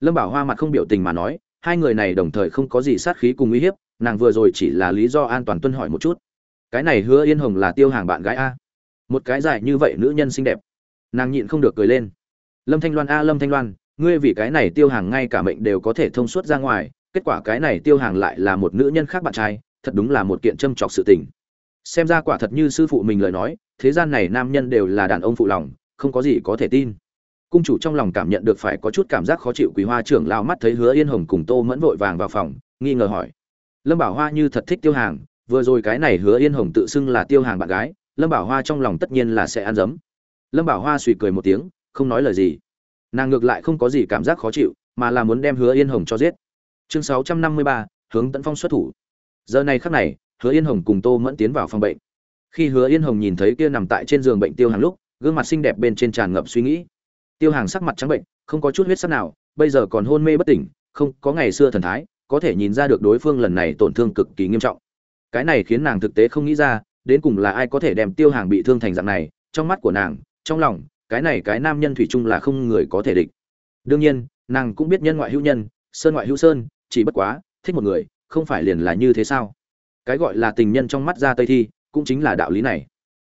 Lâm bảo hoa mặt không biểu tình mà nói, hai người này đồng thời không có gì sát khí cùng uy hiếp, nàng vừa rồi chỉ là lý do an toàn tuân hỏi một chút cái này hứa yên hồng là tiêu hàng bạn gái a. Một cái dài như vậy nữ nhân xinh đẹp. Nàng nhịn không được cười lên. Lâm thanh loan a, lâm thanh loan, ngươi vì cái này tiêu hàng ngay cả mệnh đều có thể thông suốt ra ngoài, kết quả cái này tiêu hàng lại là một nữ nhân khác bạn trai, thật đúng là một kiện châm trọc sự tình. Xem ra quả thật như sư phụ mình lời nói, thế gian này nam nhân đều là đàn ông phụ lòng, không có gì có thể tin. Cung chủ trong lòng cảm nhận được phải có chút cảm giác khó chịu quý hoa trưởng lao mắt thấy hứa yên hồng cùng tô mẫn vội vàng vào phòng, nghi ngờ hỏi. Lâm bảo hoa như thật thích tiêu hàng vừa rồi cái này hứa yên hồng tự xưng là tiêu hàng bạn gái, lâm bảo hoa trong lòng tất nhiên là sẽ ăn dấm. Lâm bảo hoa suy cười một tiếng, không nói lời gì. Nàng ngược lại không có gì cảm giác khó chịu, mà là muốn đem hứa yên hồng cho giết. Chương sáu trăm năm mươi ba, hướng tấn phong xuất thủ. Giờ này khắc này, hứa yên hồng cùng tô mẫn tiến vào phòng bệnh. Khi hứa yên hồng nhìn thấy kia nằm tại trên giường bệnh tiêu hàng lúc, gương mặt xinh đẹp bên trên tràn ngập suy nghĩ. Tiêu hàng sắc mặt trắng bệnh, không có chút huyết sắc nào, bây giờ còn hôn mê bất tỉnh, không có ngày xưa thần thái, có thể nhìn ra được đối phương lần này tổn thương cực kỳ nghiêm trọng cái này khiến nàng thực tế không nghĩ ra, đến cùng là ai có thể đem tiêu hàng bị thương thành dạng này, trong mắt của nàng, trong lòng, cái này cái nam nhân thủy chung là không người có thể địch. Đương nhiên, nàng cũng biết nhân ngoại hữu nhân, sơn ngoại hữu sơn, chỉ bất quá, thích một người, không phải liền là như thế sao? Cái gọi là tình nhân trong mắt ra tây thi, cũng chính là đạo lý này.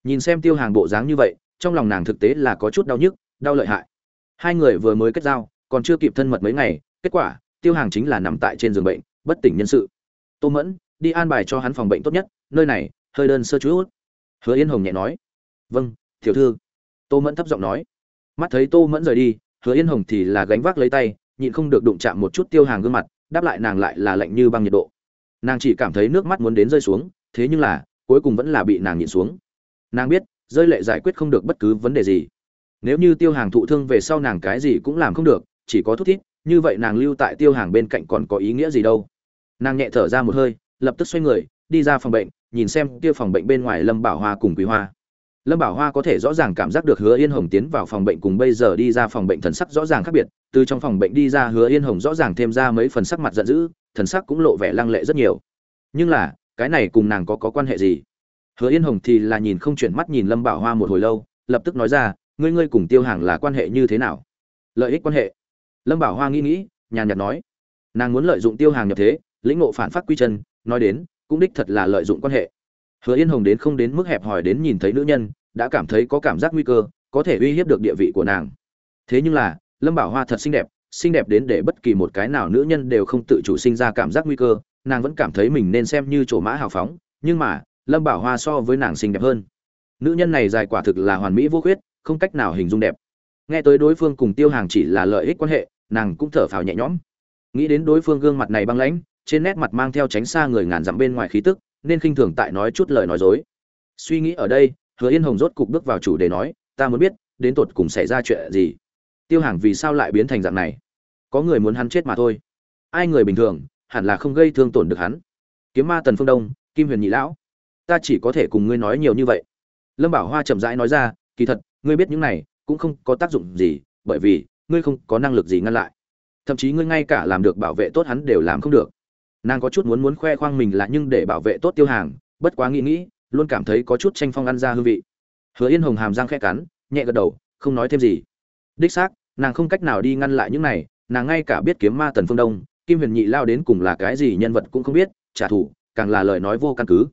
Nhìn xem tiêu hàng bộ dáng như vậy, trong lòng nàng thực tế là có chút đau nhức, đau lợi hại. Hai người vừa mới kết giao, còn chưa kịp thân mật mấy ngày, kết quả, tiêu hàng chính là nằm tại trên giường bệnh, bất tỉnh nhân sự. Tô mẫn đi an bài cho hắn phòng bệnh tốt nhất, nơi này, hơi đơn sơ chút. Hứa yên hồng nhẹ nói. Vâng tiểu thư. Tô mẫn thấp giọng nói. Mắt thấy tô mẫn rời đi, hứa yên hồng thì là gánh vác lấy tay, nhịn không được đụng chạm một chút tiêu hàng gương mặt, đáp lại nàng lại là lạnh như băng nhiệt độ. Nàng chỉ cảm thấy nước mắt muốn đến rơi xuống, thế nhưng là, cuối cùng vẫn là bị nàng nhịn xuống. Nàng biết, rơi lệ giải quyết không được bất cứ vấn đề gì. Nếu như tiêu hàng thụ thương về sau nàng cái gì cũng làm không được, chỉ có thút thít, như vậy nàng lưu tại tiêu hàng bên cạnh còn có ý nghĩa gì đâu? Nàng nhẹ thở ra một hơi lập tức xoay người, đi ra phòng bệnh, nhìn xem kia phòng bệnh bên ngoài lâm bảo hoa cùng quý hoa. Lâm bảo hoa có thể rõ ràng cảm giác được hứa yên hồng tiến vào phòng bệnh cùng bây giờ đi ra phòng bệnh thần sắc rõ ràng khác biệt, từ trong phòng bệnh đi ra hứa yên hồng rõ ràng thêm ra mấy phần sắc mặt giận dữ, thần sắc cũng lộ vẻ lăng lệ rất nhiều. Nhưng là, cái này cùng nàng có có quan hệ gì? Hứa yên hồng thì là nhìn không chuyển mắt nhìn lâm bảo hoa một hồi lâu, lập tức nói ra, ngươi ngươi cùng tiêu hàng là quan hệ như thế nào? Lợi ích quan hệ. Lâm bảo hoa nghĩ nghĩ, nhàn nhạt nói. Nàng muốn lợi dụng tiêu hàng nhập thế, lĩnh ngộ phản phát quy chân nói đến, cũng đích thật là lợi dụng quan hệ. Hứa yên hồng đến không đến mức hẹp hòi đến nhìn thấy nữ nhân, đã cảm thấy có cảm giác nguy cơ, có thể uy hiếp được địa vị của nàng. Thế nhưng là, lâm bảo hoa thật xinh đẹp xinh đẹp đến để bất kỳ một cái nào nữ nhân đều không tự chủ sinh ra cảm giác nguy cơ, nàng vẫn cảm thấy mình nên xem như chỗ mã hào phóng, nhưng mà, lâm bảo hoa so với nàng xinh đẹp hơn. Nữ nhân này dài quả thực là hoàn mỹ vô khuyết, không cách nào hình dung đẹp. Nghe tới đối phương cùng tiêu hàng chỉ là lợi ích quan hệ, nàng cũng thở phào nhẹ nhõm. Nghĩ đến đối phương gương mặt này băng lãnh trên nét mặt mang theo tránh xa người ngàn dặm bên ngoài khí tức, nên khinh thường tại nói chút lời nói dối. Suy nghĩ ở đây, hứa yên hồng rốt cục bước vào chủ đề nói, ta muốn biết, đến tột cùng xảy ra chuyện gì? Tiêu hàng vì sao lại biến thành dạng này? Có người muốn hắn chết mà thôi. Ai người bình thường, hẳn là không gây thương tổn được hắn. Kiếm ma tần phương đông, kim huyền nhị lão, ta chỉ có thể cùng ngươi nói nhiều như vậy. Lâm bảo hoa chậm rãi nói ra, kỳ thật, ngươi biết những này cũng không có tác dụng gì, bởi vì ngươi không có năng lực gì ngăn lại. Thậm chí ngươi ngay cả làm được bảo vệ tốt hắn đều làm không được nàng có chút muốn muốn khoe khoang mình là nhưng để bảo vệ tốt tiêu hàng, bất quá nghĩ nghĩ, luôn cảm thấy có chút tranh phong ăn ra hương vị. Hứa yên hồng hàm răng khẽ cắn, nhẹ gật đầu, không nói thêm gì. Đích xác, nàng không cách nào đi ngăn lại những này, nàng ngay cả biết kiếm ma tần phương đông, kim huyền nhị lao đến cùng là cái gì nhân vật cũng không biết, trả thù, càng là lời nói vô căn cứ.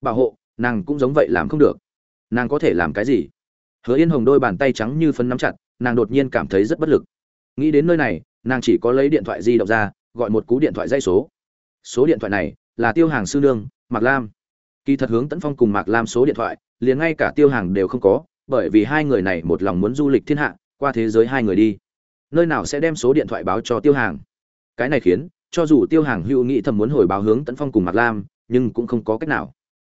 Bảo hộ, nàng cũng giống vậy làm không được. Nàng có thể làm cái gì? Hứa yên hồng đôi bàn tay trắng như phân nắm chặt, nàng đột nhiên cảm thấy rất bất lực. Nghĩ đến nơi này, nàng chỉ có lấy điện thoại di động ra, gọi một cú điện thoại dây số số điện thoại này là tiêu hàng sư nương, mạc lam. Kỳ thật hướng tấn phong cùng mạc lam số điện thoại, liền ngay cả tiêu hàng đều không có, bởi vì hai người này một lòng muốn du lịch thiên hạ, qua thế giới hai người đi. Nơi nào sẽ đem số điện thoại báo cho tiêu hàng? Cái này khiến, cho dù tiêu hàng hữu nghĩ thầm muốn hồi báo hướng tấn phong cùng mạc lam, nhưng cũng không có cách nào.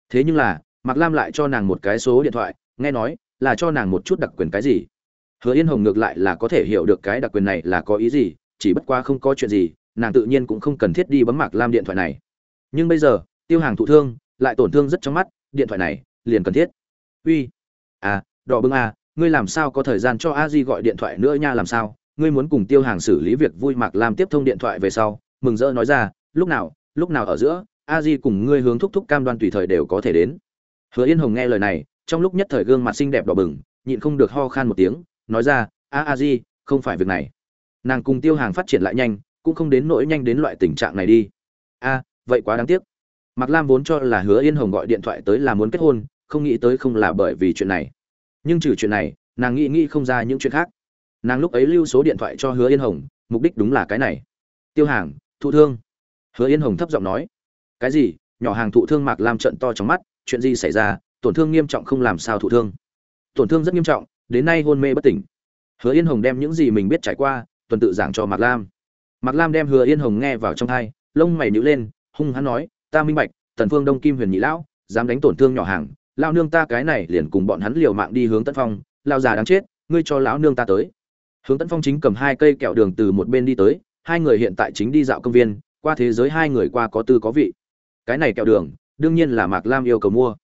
Thế nhưng là, mạc lam lại cho nàng một cái số điện thoại, nghe nói là cho nàng một chút đặc quyền cái gì. Hứa yên hồng ngược lại là có thể hiểu được cái đặc quyền này là có ý gì, chỉ bất qua không có chuyện gì nàng tự nhiên cũng không cần thiết đi bấm mạc lam điện thoại này. Nhưng bây giờ, tiêu hàng thụ thương, lại tổn thương rất trong mắt, điện thoại này, liền cần thiết. Uy à đỏ bưng à ngươi làm sao có thời gian cho a di gọi điện thoại nữa nha, làm sao? Ngươi muốn cùng tiêu hàng xử lý việc vui mạc lam tiếp thông điện thoại về sau, mừng rỡ nói ra, lúc nào lúc nào ở giữa, a di cùng ngươi hướng thúc thúc cam đoan tùy thời đều có thể đến. Hứa yên hồng nghe lời này, trong lúc nhất thời gương mặt xinh đẹp đỏ bừng, nhịn không được ho khan một tiếng, nói ra, a a di không phải việc này. Nàng cùng tiêu hàng phát triển lại nhanh cũng không đến nỗi nhanh đến loại tình trạng này đi. A, vậy quá đáng tiếc. Mạc lam vốn cho là hứa yên hồng gọi điện thoại tới là muốn kết hôn, không nghĩ tới không là bởi vì chuyện này. Nhưng trừ chuyện này, nàng nghĩ nghĩ không ra những chuyện khác. Nàng lúc ấy lưu số điện thoại cho hứa yên hồng, mục đích đúng là cái này. Tiêu hàng, thụ thương. Hứa yên hồng thấp giọng nói. Cái gì? Nhỏ hàng thụ thương mạc lam trận to trong mắt, chuyện gì xảy ra? Tổn thương nghiêm trọng không làm sao thụ thương. Tổn thương rất nghiêm trọng, đến nay hôn mê bất tỉnh. Hứa yên hồng đem những gì mình biết trải qua, tuần tự giảng cho mạc lam mạc lam đem hứa yên hồng nghe vào trong tai, lông mày nhíu lên hung hăng nói ta minh bạch tần phương đông kim huyền nhị lão dám đánh tổn thương nhỏ hàng lão nương ta cái này liền cùng bọn hắn liều mạng đi hướng tân phong lão già đáng chết ngươi cho lão nương ta tới. Hướng tân phong chính cầm hai cây kẹo đường từ một bên đi tới hai người hiện tại chính đi dạo công viên qua thế giới hai người qua có tư có vị. Cái này kẹo đường đương nhiên là mạc lam yêu cầu mua.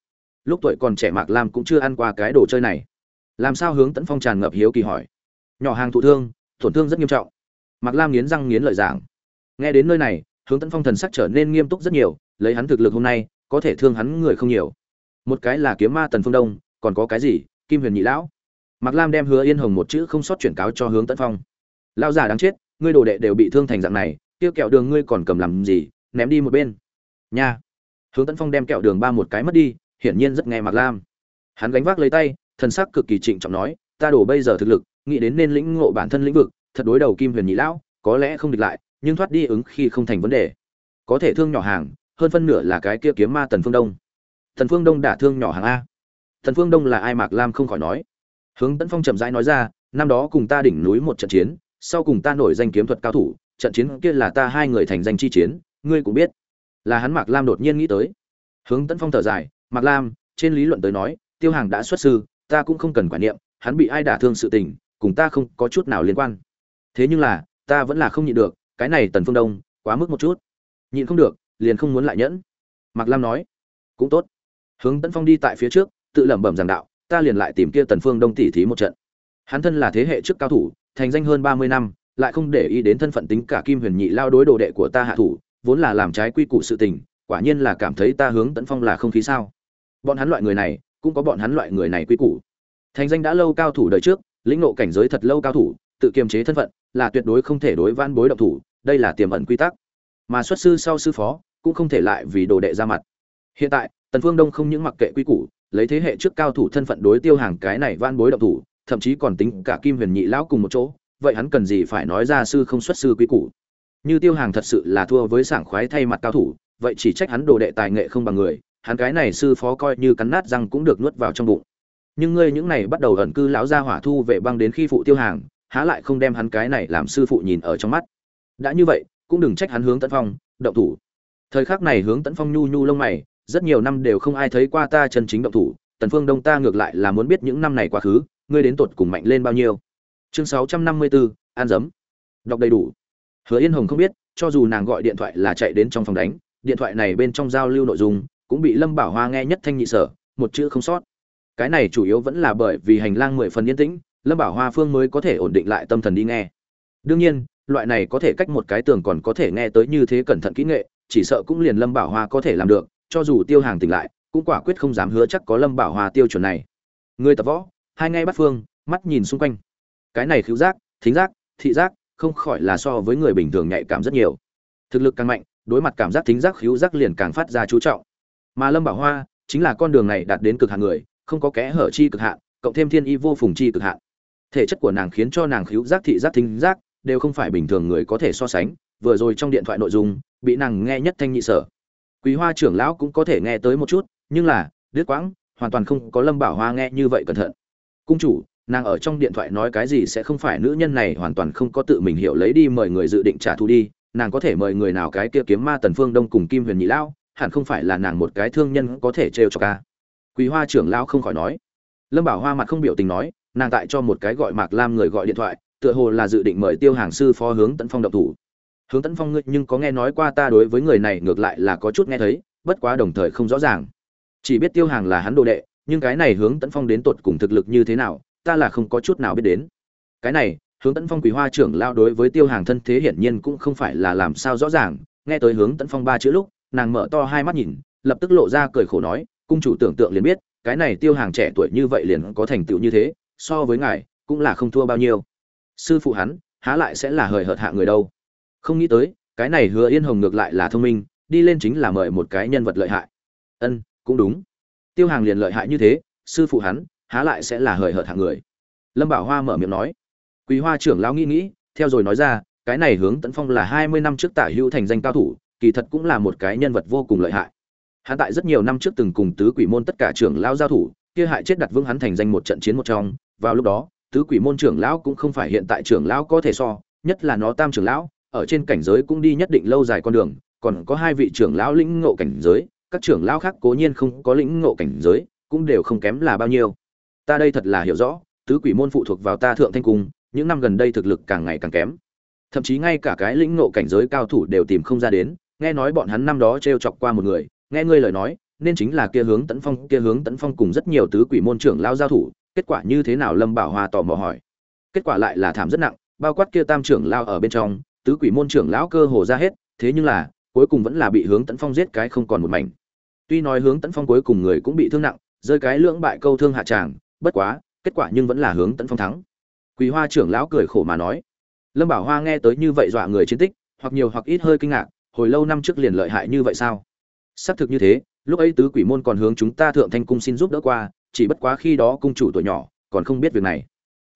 Lúc tuổi còn trẻ mạc lam cũng chưa ăn qua cái đồ chơi này. Làm sao hướng tấn phong tràn ngập hiếu kỳ hỏi. Nhỏ hàng thụ thương tổn thương rất nghiêm trọng mạc lam nghiến răng nghiến lợi giảng. Nghe đến nơi này, hướng tấn phong thần sắc trở nên nghiêm túc rất nhiều, lấy hắn thực lực hôm nay, có thể thương hắn người không nhiều. Một cái là kiếm ma tần phương đông, còn có cái gì? Kim huyền nhị lão. Mạc lam đem hứa yên hồng một chữ không sót chuyển cáo cho hướng tấn phong. Lão già đáng chết, ngươi đồ đệ đều bị thương thành dạng này tiêu kẹo đường ngươi còn cầm làm gì? Ném đi một bên. Nha. Hướng tấn phong đem kẹo đường ba một cái mất đi, hiển nhiên rất nghe mạc lam. Hắn gánh vác lấy tay, thần sắc cực kỳ trịnh trọng nói, ta đổ bây giờ thực lực, nghĩ đến nên lĩnh ngộ bản thân lĩnh vực thật đối đầu kim huyền nhị lão, có lẽ không địch lại, nhưng thoát đi ứng khi không thành vấn đề. Có thể thương nhỏ hàng, hơn phân nửa là cái kia kiếm ma tần phương đông. Tần phương đông đả thương nhỏ hàng a. Tần phương đông là ai mạc lam không khỏi nói. Hướng tấn phong chậm rãi nói ra, năm đó cùng ta đỉnh núi một trận chiến, sau cùng ta nổi danh kiếm thuật cao thủ, trận chiến kia là ta hai người thành danh chi chiến, ngươi cũng biết. Là hắn mạc lam đột nhiên nghĩ tới. Hướng tấn phong thở dài, mạc lam, trên lý luận tới nói, tiêu hàng đã xuất sư, ta cũng không cần quản niệm, hắn bị ai đả thương sự tình, cùng ta không có chút nào liên quan thế nhưng là, ta vẫn là không nhịn được, cái này tần phương đông, quá mức một chút. Nhịn không được, liền không muốn lại nhẫn. Mạc lam nói, cũng tốt. Hướng tấn phong đi tại phía trước, tự lẩm bẩm giảng đạo, ta liền lại tìm kia tần phương đông tỉ thí một trận. Hắn thân là thế hệ trước cao thủ, thành danh hơn ba mươi năm, lại không để ý đến thân phận tính cả kim huyền nhị lao đối đồ đệ của ta hạ thủ, vốn là làm trái quy củ sự tình, quả nhiên là cảm thấy ta hướng tấn phong là không khí sao. Bọn hắn loại người này, cũng có bọn hắn loại người này quy củ. Thành danh đã lâu cao thủ đời trước, lĩnh ngộ cảnh giới thật lâu cao thủ, tự kiềm chế thân phận là tuyệt đối không thể đối van bối động thủ, đây là tiềm ẩn quy tắc. Mà xuất sư sau sư phó, cũng không thể lại vì đồ đệ ra mặt. Hiện tại, tần phương đông không những mặc kệ quy củ, lấy thế hệ trước cao thủ thân phận đối tiêu hàng cái này van bối động thủ, thậm chí còn tính cả kim huyền nhị lão cùng một chỗ, vậy hắn cần gì phải nói ra sư không xuất sư quy củ? Như tiêu hàng thật sự là thua với sảng khoái thay mặt cao thủ, vậy chỉ trách hắn đồ đệ tài nghệ không bằng người, hắn cái này sư phó coi như cắn nát răng cũng được nuốt vào trong bụng. Nhưng ngươi những này bắt đầu ẩn cư lão gia hỏa thu về băng đến khi phụ tiêu hàng há lại không đem hắn cái này làm sư phụ nhìn ở trong mắt. Đã như vậy, cũng đừng trách hắn hướng tấn phong, động thủ. Thời khắc này hướng tấn phong nhu nhu lông mày, rất nhiều năm đều không ai thấy qua ta chân chính động thủ, tần phương đông ta ngược lại là muốn biết những năm này quá khứ, ngươi đến tột cùng mạnh lên bao nhiêu. Chương sáu trăm năm mươi bốn an dấm. Đọc đầy đủ. Hứa yên hồng không biết, cho dù nàng gọi điện thoại là chạy đến trong phòng đánh, điện thoại này bên trong giao lưu nội dung cũng bị lâm bảo hoa nghe nhất thanh nhị sở, một chữ không sót. Cái này chủ yếu vẫn là bởi vì hành lang mười phần yên tĩnh lâm bảo hoa phương mới có thể ổn định lại tâm thần đi nghe. Đương nhiên, loại này có thể cách một cái tường còn có thể nghe tới như thế cẩn thận kỹ nghệ, chỉ sợ cũng liền lâm bảo hoa có thể làm được, cho dù tiêu hàng tỉnh lại, cũng quả quyết không dám hứa chắc có lâm bảo hoa tiêu chuẩn này. Người tập võ, hai ngay bắt phương, mắt nhìn xung quanh. Cái này khứu giác, thính giác, thị giác, không khỏi là so với người bình thường nhạy cảm rất nhiều. Thực lực càng mạnh, đối mặt cảm giác thính giác khứu giác liền càng phát ra chú trọng. Mà lâm bảo hoa, chính là con đường này đạt đến cực hạn người, không có kẽ hở chi cực hạn, cộng thêm thiên y vô phùng chi cực hạn thể chất của nàng khiến cho nàng khứu giác, thị giác, thính giác đều không phải bình thường người có thể so sánh. Vừa rồi trong điện thoại nội dung, bị nàng nghe nhất thanh nhị sở. Quý hoa trưởng lão cũng có thể nghe tới một chút, nhưng là đứt quãng hoàn toàn không có lâm bảo hoa nghe như vậy cẩn thận. Cung chủ, nàng ở trong điện thoại nói cái gì sẽ không phải nữ nhân này hoàn toàn không có tự mình hiểu lấy đi, mời người dự định trả thù đi, nàng có thể mời người nào cái kia kiếm ma tần phương đông cùng kim huyền nhị lão, hẳn không phải là nàng một cái thương nhân có thể trêu cho ca quý hoa trưởng lão không khỏi nói. Lâm bảo hoa mặt không biểu tình nói nàng tại cho một cái gọi mạc lam người gọi điện thoại, tựa hồ là dự định mời tiêu hàng sư phó hướng tấn phong độc thủ. Hướng tấn phong ngươi nhưng có nghe nói qua ta đối với người này ngược lại là có chút nghe thấy, bất quá đồng thời không rõ ràng. Chỉ biết tiêu hàng là hắn đồ đệ, nhưng cái này hướng tấn phong đến tột cùng thực lực như thế nào, ta là không có chút nào biết đến. Cái này, hướng tấn phong quý hoa trưởng lao đối với tiêu hàng thân thế hiển nhiên cũng không phải là làm sao rõ ràng. Nghe tới hướng tấn phong ba chữ lúc, nàng mở to hai mắt nhìn, lập tức lộ ra cười khổ nói, cung chủ tưởng tượng liền biết, cái này tiêu hàng trẻ tuổi như vậy liền có thành tựu như thế so với ngài, cũng là không thua bao nhiêu. Sư phụ hắn, há lại sẽ là hời hợt hạ người đâu. Không nghĩ tới, cái này hứa yên hồng ngược lại là thông minh, đi lên chính là mời một cái nhân vật lợi hại. Ân, cũng đúng. Tiêu hàng liền lợi hại như thế, sư phụ hắn, há lại sẽ là hời hợt hạng người. Lâm bảo hoa mở miệng nói. Quý hoa trưởng lão nghĩ nghĩ, theo rồi nói ra, cái này hướng tấn phong là hai mươi năm trước tả hữu thành danh cao thủ, kỳ thật cũng là một cái nhân vật vô cùng lợi hại. Hắn tại rất nhiều năm trước từng cùng tứ quỷ môn tất cả trưởng lão giao thủ, kia hại chết đặt vương hắn thành danh một trận chiến một trong vào lúc đó, tứ quỷ môn trưởng lão cũng không phải hiện tại trưởng lão có thể so, nhất là nó tam trưởng lão, ở trên cảnh giới cũng đi nhất định lâu dài con đường, còn có hai vị trưởng lão lĩnh ngộ cảnh giới, các trưởng lão khác cố nhiên không có lĩnh ngộ cảnh giới, cũng đều không kém là bao nhiêu. Ta đây thật là hiểu rõ, tứ quỷ môn phụ thuộc vào ta thượng thanh cung, những năm gần đây thực lực càng ngày càng kém. Thậm chí ngay cả cái lĩnh ngộ cảnh giới cao thủ đều tìm không ra đến, nghe nói bọn hắn năm đó t chọc qua một người, nghe ngươi lời nói, nên chính là kia hướng tấn phong, kia hướng tấn phong cùng rất nhiều tứ quỷ môn trưởng lao giao thủ kết quả như thế nào lâm bảo hoa tò mò hỏi. Kết quả lại là thảm rất nặng, bao quát kia tam trưởng lao ở bên trong, tứ quỷ môn trưởng lão cơ hồ ra hết, thế nhưng là, cuối cùng vẫn là bị hướng tấn phong giết cái không còn một mảnh. Tuy nói hướng tấn phong cuối cùng người cũng bị thương nặng, rơi cái lưỡng bại câu thương hạ tràng, bất quá, kết quả nhưng vẫn là hướng tấn phong thắng. Quỷ hoa trưởng lão cười khổ mà nói. Lâm bảo hoa nghe tới như vậy dọa người chiến tích, hoặc nhiều hoặc ít hơi kinh ngạc, hồi lâu năm trước liền lợi hại như vậy sao? Xác thực như thế, lúc ấy tứ quỷ môn còn hướng chúng ta thượng thanh cung xin giúp đỡ qua chỉ bất quá khi đó cung chủ tuổi nhỏ, còn không biết việc này.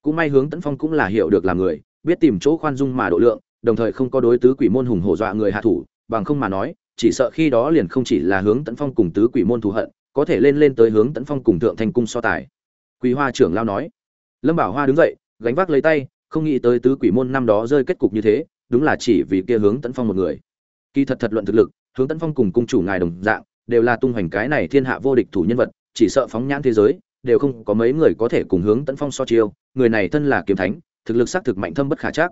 Cũng may hướng tấn phong cũng là hiểu được là người, biết tìm chỗ khoan dung mà độ lượng, đồng thời không có đối tứ quỷ môn hùng hổ dọa người hạ thủ, bằng không mà nói, chỉ sợ khi đó liền không chỉ là hướng tấn phong cùng tứ quỷ môn thù hận, có thể lên lên tới hướng tấn phong cùng thượng thành cung so tài. Quý hoa trưởng lao nói. Lâm bảo hoa đứng dậy, gánh vác lấy tay, không nghĩ tới tứ quỷ môn năm đó rơi kết cục như thế, đúng là chỉ vì kia hướng tấn phong một người. Kỳ thật thật luận thực lực, hướng tấn phong cùng cung chủ ngài đồng dạng, đều là tung hoành cái này thiên hạ vô địch thủ nhân vật chỉ sợ phóng nhãn thế giới, đều không có mấy người có thể cùng hướng tấn phong so chiêu, người này thân là kiếm thánh, thực lực xác thực mạnh thâm bất khả chắc.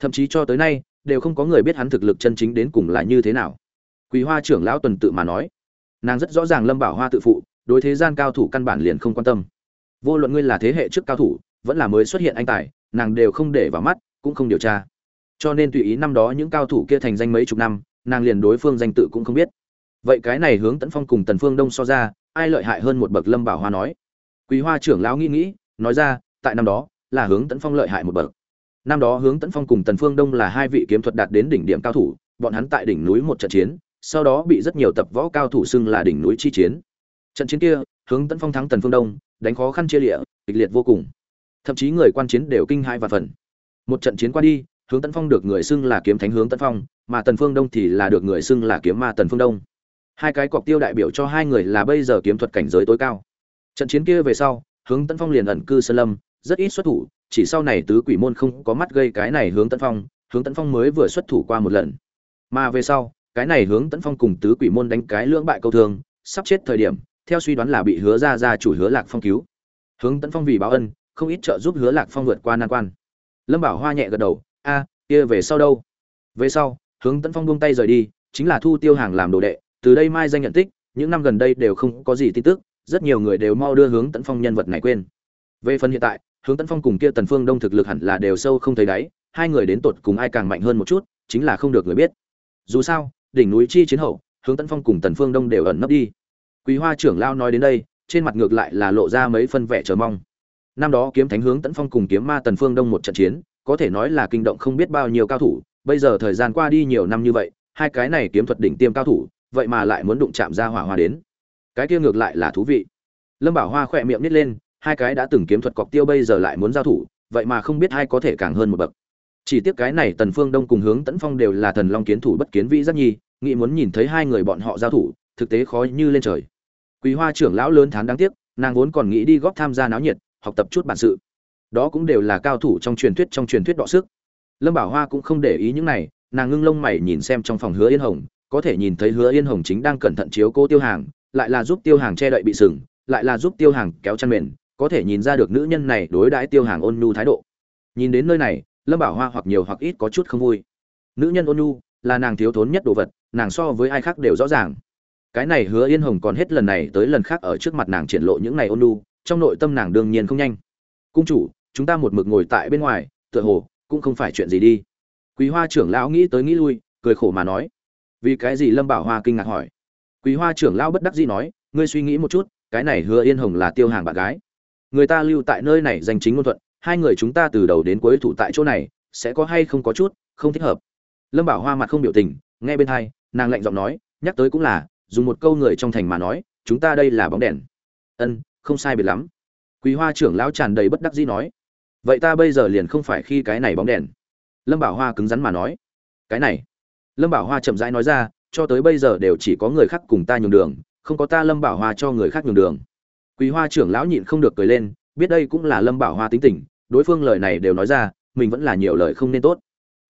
Thậm chí cho tới nay, đều không có người biết hắn thực lực chân chính đến cùng là như thế nào. Quý hoa trưởng lão tuần tự mà nói, nàng rất rõ ràng lâm bảo hoa tự phụ, đối thế gian cao thủ căn bản liền không quan tâm. Vô luận ngươi là thế hệ trước cao thủ, vẫn là mới xuất hiện anh tài, nàng đều không để vào mắt, cũng không điều tra. Cho nên tùy ý năm đó những cao thủ kia thành danh mấy chục năm, nàng liền đối phương danh tự cũng không biết. Vậy cái này hướng tấn phong cùng tần phương đông so ra ai lợi hại hơn một bậc lâm bảo hoa nói. Quý hoa trưởng lão nghĩ nghĩ, nói ra, tại năm đó, là hướng tấn phong lợi hại một bậc. Năm đó hướng tấn phong cùng tần phương đông là hai vị kiếm thuật đạt đến đỉnh điểm cao thủ, bọn hắn tại đỉnh núi một trận chiến, sau đó bị rất nhiều tập võ cao thủ xưng là đỉnh núi chi chiến. Trận chiến kia, hướng tấn phong thắng tần phương đông, đánh khó khăn chia lịa, kịch liệt vô cùng. Thậm chí người quan chiến đều kinh hai và phần một trận chiến qua đi, hướng tấn phong được người xưng là kiếm thánh hướng tấn phong, mà tần phương đông thì là được người xưng là kiếm ma tần phương đông hai cái cọc tiêu đại biểu cho hai người là bây giờ kiếm thuật cảnh giới tối cao. Trận chiến kia về sau, hướng tấn phong liền ẩn cư sơn lâm, rất ít xuất thủ, chỉ sau này tứ quỷ môn không có mắt gây cái này hướng tấn phong, hướng tấn phong mới vừa xuất thủ qua một lần. Mà về sau, cái này hướng tấn phong cùng tứ quỷ môn đánh cái lưỡng bại câu thương, sắp chết thời điểm, theo suy đoán là bị hứa ra ra chủ hứa lạc phong cứu. Hướng tấn phong vì báo ân, không ít trợ giúp hứa lạc phong vượt qua nan quan. Lâm bảo hoa nhẹ gật đầu, a, kia về sau đâu? Về sau, hướng tấn phong buông tay rời đi, chính là thu tiêu hàng làm đồ đệ từ đây mai danh nhận tích, những năm gần đây đều không có gì tin tức, rất nhiều người đều mau đưa hướng tấn phong nhân vật này quên. Về phần hiện tại, hướng tấn phong cùng kia tần phương đông thực lực hẳn là đều sâu không thấy đáy, hai người đến tột cùng ai càng mạnh hơn một chút, chính là không được người biết. Dù sao, đỉnh núi chi chiến hậu, hướng tấn phong cùng tần phương đông đều ẩn nấp đi. Quý hoa trưởng lao nói đến đây, trên mặt ngược lại là lộ ra mấy phân vẻ chờ mong. Năm đó kiếm thánh hướng tấn phong cùng kiếm ma tần phương đông một trận chiến, có thể nói là kinh động không biết bao nhiêu cao thủ, bây giờ thời gian qua đi nhiều năm như vậy, hai cái này kiếm thuật đỉnh tiêm cao thủ vậy mà lại muốn đụng chạm ra hỏa hoa đến. Cái kia ngược lại là thú vị. Lâm bảo hoa khỏe miệng nít lên, hai cái đã từng kiếm thuật cọc tiêu bây giờ lại muốn giao thủ, vậy mà không biết ai có thể càng hơn một bậc. Chỉ tiếc cái này tần phương đông cùng hướng tấn phong đều là thần long kiến thủ bất kiến vĩ giác nhi, nghĩ muốn nhìn thấy hai người bọn họ giao thủ, thực tế khó như lên trời. Quý hoa trưởng lão lớn thán đáng tiếc, nàng vốn còn nghĩ đi góp tham gia náo nhiệt, học tập chút bản sự. Đó cũng đều là cao thủ trong truyền thuyết trong truyền thuyết đọ sức. Lâm bảo hoa cũng không để ý những này, nàng ngưng lông mày nhìn xem trong phòng hứa yên hồng có thể nhìn thấy hứa yên hồng chính đang cẩn thận chiếu cô tiêu hàng, lại là giúp tiêu hàng che đậy bị sừng, lại là giúp tiêu hàng kéo chăn mền, có thể nhìn ra được nữ nhân này đối đãi tiêu hàng ôn nhu thái độ. Nhìn đến nơi này, lâm bảo hoa hoặc nhiều hoặc ít có chút không vui. Nữ nhân ôn nhu là nàng thiếu thốn nhất đồ vật, nàng so với ai khác đều rõ ràng. Cái này hứa yên hồng còn hết lần này tới lần khác ở trước mặt nàng triển lộ những này ôn nhu, trong nội tâm nàng đương nhiên không nhanh. Cung chủ, chúng ta một mực ngồi tại bên ngoài, tựa hồ cũng không phải chuyện gì đi. Quý hoa trưởng lão nghĩ tới nghĩ lui, cười khổ mà nói vì cái gì lâm bảo hoa kinh ngạc hỏi? Quý hoa trưởng lão bất đắc dĩ nói, ngươi suy nghĩ một chút, cái này hứa yên hồng là tiêu hàng bạn gái. Người ta lưu tại nơi này danh chính ngôn thuận, hai người chúng ta từ đầu đến cuối thủ tại chỗ này, sẽ có hay không có chút, không thích hợp. Lâm bảo hoa mặt không biểu tình, nghe bên hai, nàng lạnh giọng nói, nhắc tới cũng là, dùng một câu người trong thành mà nói, chúng ta đây là bóng đèn. Ân, không sai biệt lắm. Quý hoa trưởng lão tràn đầy bất đắc dĩ nói, vậy ta bây giờ liền không phải khi cái này bóng đèn. Lâm bảo hoa cứng rắn mà nói, cái này lâm bảo hoa chậm rãi nói ra, cho tới bây giờ đều chỉ có người khác cùng ta nhường đường, không có ta lâm bảo hoa cho người khác nhường đường. Quý hoa trưởng lão nhịn không được cười lên, biết đây cũng là lâm bảo hoa tính tình, đối phương lời này đều nói ra, mình vẫn là nhiều lời không nên tốt.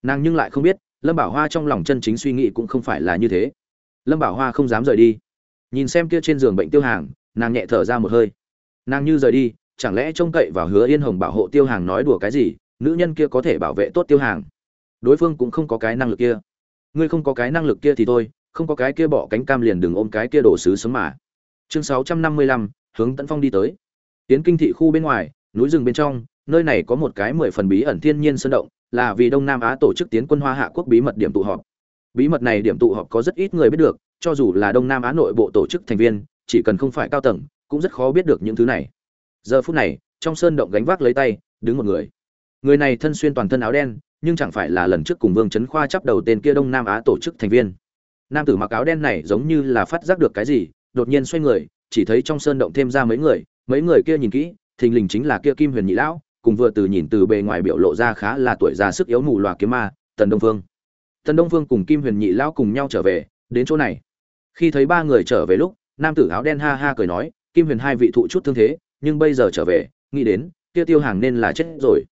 Nàng nhưng lại không biết, lâm bảo hoa trong lòng chân chính suy nghĩ cũng không phải là như thế. Lâm bảo hoa không dám rời đi. Nhìn xem kia trên giường bệnh tiêu hàng, nàng nhẹ thở ra một hơi. Nàng như rời đi, chẳng lẽ trông cậy vào hứa yên hồng bảo hộ tiêu hàng nói đùa cái gì, nữ nhân kia có thể bảo vệ tốt tiêu hàng. Đối phương cũng không có cái năng lực kia ngươi không có cái năng lực kia thì thôi, không có cái kia bỏ cánh cam liền đừng ôm cái kia đổ sứ sống mà. Chương sáu trăm năm mươi lăm, hướng tấn phong đi tới. Tiến kinh thị khu bên ngoài, núi rừng bên trong, nơi này có một cái mười phần bí ẩn thiên nhiên sơn động, là vì đông nam á tổ chức tiến quân hoa hạ quốc bí mật điểm tụ họp. Bí mật này điểm tụ họp có rất ít người biết được, cho dù là đông nam á nội bộ tổ chức thành viên, chỉ cần không phải cao tầng, cũng rất khó biết được những thứ này. Giờ phút này, trong sơn động gánh vác lấy tay, đứng một người. Người này thân xuyên toàn thân áo đen nhưng chẳng phải là lần trước cùng vương chấn khoa chấp đầu tên kia đông nam á tổ chức thành viên. Nam tử mặc áo đen này giống như là phát giác được cái gì, đột nhiên xoay người, chỉ thấy trong sơn động thêm ra mấy người mấy người kia nhìn kỹ, thình lình chính là kia kim huyền nhị lão, cùng vừa từ nhìn từ bề ngoài biểu lộ ra khá là tuổi già sức yếu mù lòa kiếm ma, tần đông vương. Tần đông vương cùng kim huyền nhị lão cùng nhau trở về, đến chỗ này. Khi thấy ba người trở về lúc, nam tử áo đen ha ha cười nói, kim huyền hai vị thụ chút thương thế, nhưng bây giờ trở về, nghĩ đến, kia tiêu hàng nên là chết rồi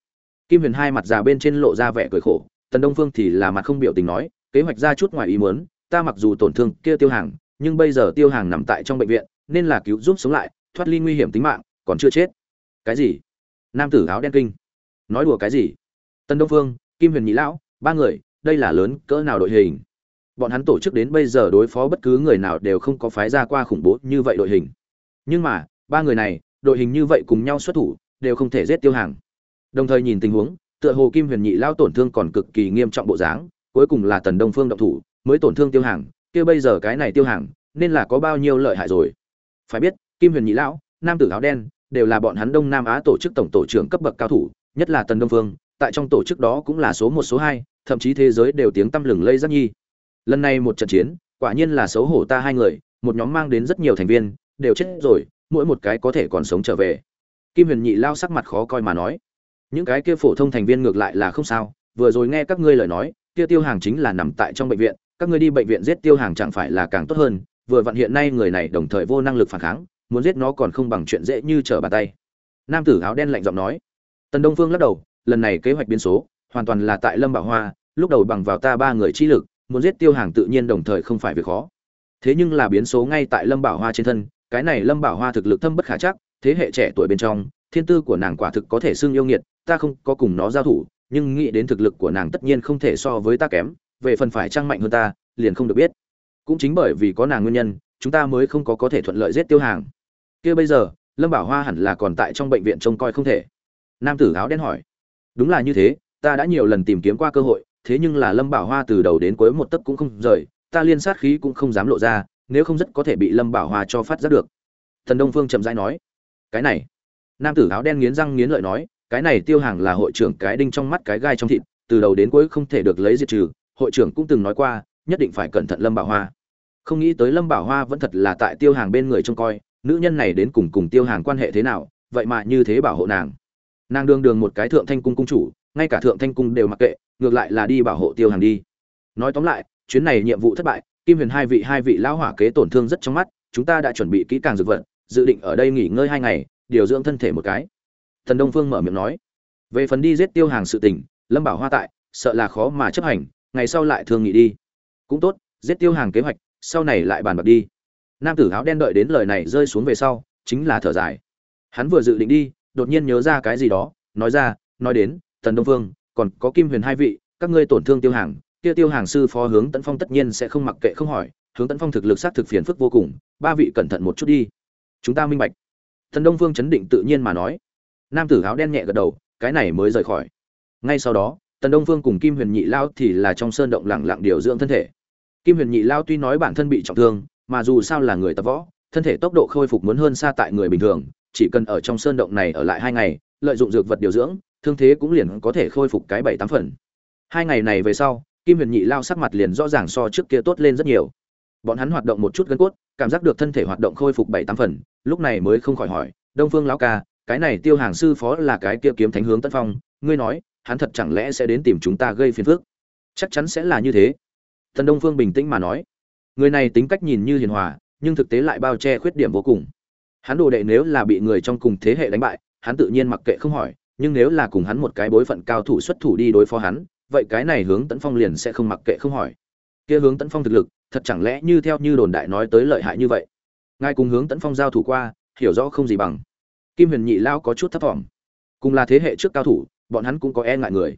kim huyền hai mặt già bên trên lộ ra vẻ cười khổ, tần đông phương thì là mặt không biểu tình nói, kế hoạch ra chút ngoài ý muốn, ta mặc dù tổn thương kia tiêu hàng, nhưng bây giờ tiêu hàng nằm tại trong bệnh viện, nên là cứu giúp sống lại, thoát ly nguy hiểm tính mạng, còn chưa chết. Cái gì? Nam tử áo đen kinh. Nói đùa cái gì? Tân đông phương, kim huyền nhị lão, ba người, đây là lớn cỡ nào đội hình? Bọn hắn tổ chức đến bây giờ đối phó bất cứ người nào đều không có phái ra qua khủng bố như vậy đội hình. Nhưng mà, ba người này, đội hình như vậy cùng nhau xuất thủ, đều không thể giết tiêu hàng đồng thời nhìn tình huống, tựa hồ kim huyền nhị lao tổn thương còn cực kỳ nghiêm trọng bộ dáng, cuối cùng là tần đông phương động thủ, mới tổn thương tiêu hàng, kia bây giờ cái này tiêu hàng, nên là có bao nhiêu lợi hại rồi. Phải biết, kim huyền nhị lão, nam tử áo đen, đều là bọn hắn đông nam á tổ chức tổng tổ trưởng cấp bậc cao thủ, nhất là tần đông phương, tại trong tổ chức đó cũng là số một, số hai, thậm chí thế giới đều tiếng tăm lừng lây rất nhi. Lần này một trận chiến, quả nhiên là xấu hổ ta hai người, một nhóm mang đến rất nhiều thành viên, đều chết rồi, mỗi một cái có thể còn sống trở về. Kim huyền nhị lao sắc mặt khó coi mà nói những cái kia phổ thông thành viên ngược lại là không sao, vừa rồi nghe các ngươi lời nói, kia tiêu hàng chính là nằm tại trong bệnh viện, các ngươi đi bệnh viện giết tiêu hàng chẳng phải là càng tốt hơn, vừa vặn hiện nay người này đồng thời vô năng lực phản kháng, muốn giết nó còn không bằng chuyện dễ như trở bàn tay. Nam tử áo đen lạnh giọng nói. Tần đông phương lắc đầu, lần này kế hoạch biến số, hoàn toàn là tại lâm bảo hoa, lúc đầu bằng vào ta ba người chi lực, muốn giết tiêu hàng tự nhiên đồng thời không phải việc khó. Thế nhưng là biến số ngay tại lâm bảo hoa trên thân, cái này lâm bảo hoa thực lực thâm bất khả chắc, thế hệ trẻ tuổi bên trong, thiên tư của nàng quả thực có thể xưng yêu nghiệt ta không có cùng nó giao thủ, nhưng nghĩ đến thực lực của nàng tất nhiên không thể so với ta kém, về phần phải trang mạnh hơn ta, liền không được biết. Cũng chính bởi vì có nàng nguyên nhân, chúng ta mới không có có thể thuận lợi giết tiêu hàng. Kia bây giờ, lâm bảo hoa hẳn là còn tại trong bệnh viện trông coi không thể. Nam tử áo đen hỏi. Đúng là như thế, ta đã nhiều lần tìm kiếm qua cơ hội, thế nhưng là lâm bảo hoa từ đầu đến cuối một tấc cũng không rời, ta liên sát khí cũng không dám lộ ra, nếu không rất có thể bị lâm bảo hoa cho phát giác được. Thần đông phương chậm rãi nói. Cái này. Nam tử áo đen nghiến răng nghiến lợi nói cái này tiêu hàng là hội trưởng cái đinh trong mắt cái gai trong thịt, từ đầu đến cuối không thể được lấy diệt trừ, hội trưởng cũng từng nói qua, nhất định phải cẩn thận lâm bảo hoa. Không nghĩ tới lâm bảo hoa vẫn thật là tại tiêu hàng bên người trông coi, nữ nhân này đến cùng cùng tiêu hàng quan hệ thế nào, vậy mà như thế bảo hộ nàng. Nàng đương đường một cái thượng thanh cung cung chủ, ngay cả thượng thanh cung đều mặc kệ, ngược lại là đi bảo hộ tiêu hàng đi. Nói tóm lại, chuyến này nhiệm vụ thất bại, kim huyền hai vị hai vị lão hỏa kế tổn thương rất trong mắt, chúng ta đã chuẩn bị kỹ càng dược vật, dự định ở đây nghỉ ngơi hai ngày, điều dưỡng thân thể một cái. Tần đông phương mở miệng nói, về phần đi giết tiêu hàng sự tình, lâm bảo hoa tại, sợ là khó mà chấp hành, ngày sau lại thương nghị đi. Cũng tốt, giết tiêu hàng kế hoạch, sau này lại bàn bạc đi. Nam tử áo đen đợi đến lời này rơi xuống về sau, chính là thở dài. Hắn vừa dự định đi, đột nhiên nhớ ra cái gì đó, nói ra, nói đến, Tần đông phương, còn có kim huyền hai vị, các ngươi tổn thương tiêu hàng, kia tiêu hàng sư phó hướng tấn phong tất nhiên sẽ không mặc kệ không hỏi, hướng tấn phong thực lực sát thực phiền phức vô cùng, ba vị cẩn thận một chút đi. Chúng ta minh bạch. Tần đông phương chấn định tự nhiên mà nói nam tử áo đen nhẹ gật đầu, cái này mới rời khỏi. Ngay sau đó, tần đông phương cùng kim huyền nhị lao thì là trong sơn động lẳng lặng điều dưỡng thân thể. Kim huyền nhị lao tuy nói bản thân bị trọng thương, mà dù sao là người tập võ, thân thể tốc độ khôi phục muốn hơn xa tại người bình thường, chỉ cần ở trong sơn động này ở lại hai ngày, lợi dụng dược vật điều dưỡng, thương thế cũng liền có thể khôi phục cái bảy tám phần. Hai ngày này về sau, kim huyền nhị lao sắc mặt liền rõ ràng so trước kia tốt lên rất nhiều. Bọn hắn hoạt động một chút gân cốt, cảm giác được thân thể hoạt động khôi phục bảy tám phần, lúc này mới không khỏi hỏi, đông phương lão ca cái này tiêu hàng sư phó là cái kia kiếm thánh hướng tân phong, ngươi nói, hắn thật chẳng lẽ sẽ đến tìm chúng ta gây phiền phức? Chắc chắn sẽ là như thế. Thần đông phương bình tĩnh mà nói. Người này tính cách nhìn như hiền hòa, nhưng thực tế lại bao che khuyết điểm vô cùng. Hắn đồ đệ nếu là bị người trong cùng thế hệ đánh bại, hắn tự nhiên mặc kệ không hỏi, nhưng nếu là cùng hắn một cái bối phận cao thủ xuất thủ đi đối phó hắn, vậy cái này hướng tấn phong liền sẽ không mặc kệ không hỏi. Kia hướng tấn phong thực lực, thật chẳng lẽ như theo như đồn đại nói tới lợi hại như vậy? Ngài cùng hướng tấn phong giao thủ qua, hiểu rõ không gì bằng kim huyền nhị lao có chút thấp thỏm. Cùng là thế hệ trước cao thủ, bọn hắn cũng có e ngại người.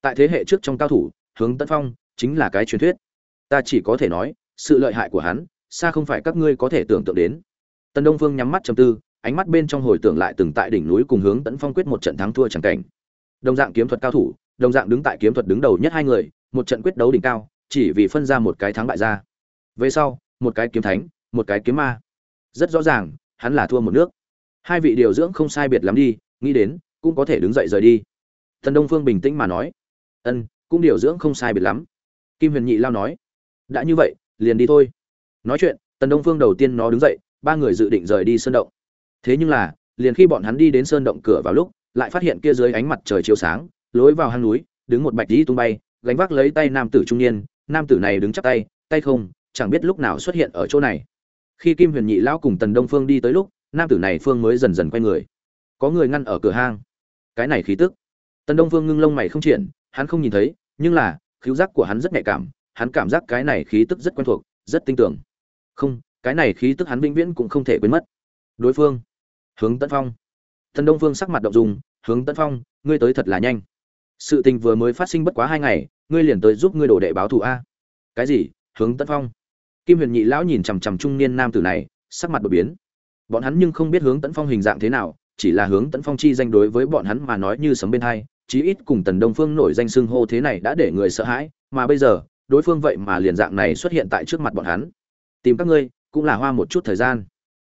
Tại thế hệ trước trong cao thủ, hướng tấn phong chính là cái truyền thuyết. Ta chỉ có thể nói, sự lợi hại của hắn, xa không phải các ngươi có thể tưởng tượng đến. Tần đông phương nhắm mắt trầm tư, ánh mắt bên trong hồi tưởng lại từng tại đỉnh núi cùng hướng tấn phong quyết một trận thắng thua chẳng cảnh. Đồng dạng kiếm thuật cao thủ, đồng dạng đứng tại kiếm thuật đứng đầu nhất hai người, một trận quyết đấu đỉnh cao, chỉ vì phân ra một cái thắng bại ra. Về sau, một cái kiếm thánh, một cái kiếm ma. Rất rõ ràng, hắn là thua một nước hai vị điều dưỡng không sai biệt lắm đi, nghĩ đến, cũng có thể đứng dậy rời đi. Thần đông phương bình tĩnh mà nói. Ân, cũng điều dưỡng không sai biệt lắm. Kim huyền nhị lao nói. Đã như vậy, liền đi thôi. Nói chuyện tần đông phương đầu tiên nó đứng dậy, ba người dự định rời đi sơn động. Thế nhưng là, liền khi bọn hắn đi đến sơn động cửa vào lúc, lại phát hiện kia dưới ánh mặt trời chiếu sáng, lối vào hang núi, đứng một bạch dĩ tung bay, gánh vác lấy tay nam tử trung niên. Nam tử này đứng chắp tay tay không, chẳng biết lúc nào xuất hiện ở chỗ này. Khi kim huyền nhị lão cùng tần đông phương đi tới lúc nam tử này phương mới dần dần quay người. Có người ngăn ở cửa hang. Cái này khí tức. Tần đông phương ngưng lông mày không triển hắn không nhìn thấy, nhưng là khiếu giác của hắn rất nhạy cảm, hắn cảm giác cái này khí tức rất quen thuộc, rất tinh tưởng không, cái này khí tức hắn vĩnh viễn cũng không thể quên mất. Đối phương. Hướng tấn phong. Tần đông phương sắc mặt động dùng hướng tấn phong, ngươi tới thật là nhanh. Sự tình vừa mới phát sinh bất quá hai ngày, ngươi liền tới giúp ngươi đổ đệ báo thù a. Cái gì? Hướng tấn phong? Kim huyền nhị lão nhìn chằm chằm trung niên nam tử này, sắc mặt đột biến bọn hắn nhưng không biết hướng tấn phong hình dạng thế nào, chỉ là hướng tấn phong chi danh đối với bọn hắn mà nói như sấm bên hai, chí ít cùng tần đông phương nổi danh xưng hô thế này đã để người sợ hãi, mà bây giờ, đối phương vậy mà liền dạng này xuất hiện tại trước mặt bọn hắn. Tìm các ngươi, cũng là hoa một chút thời gian.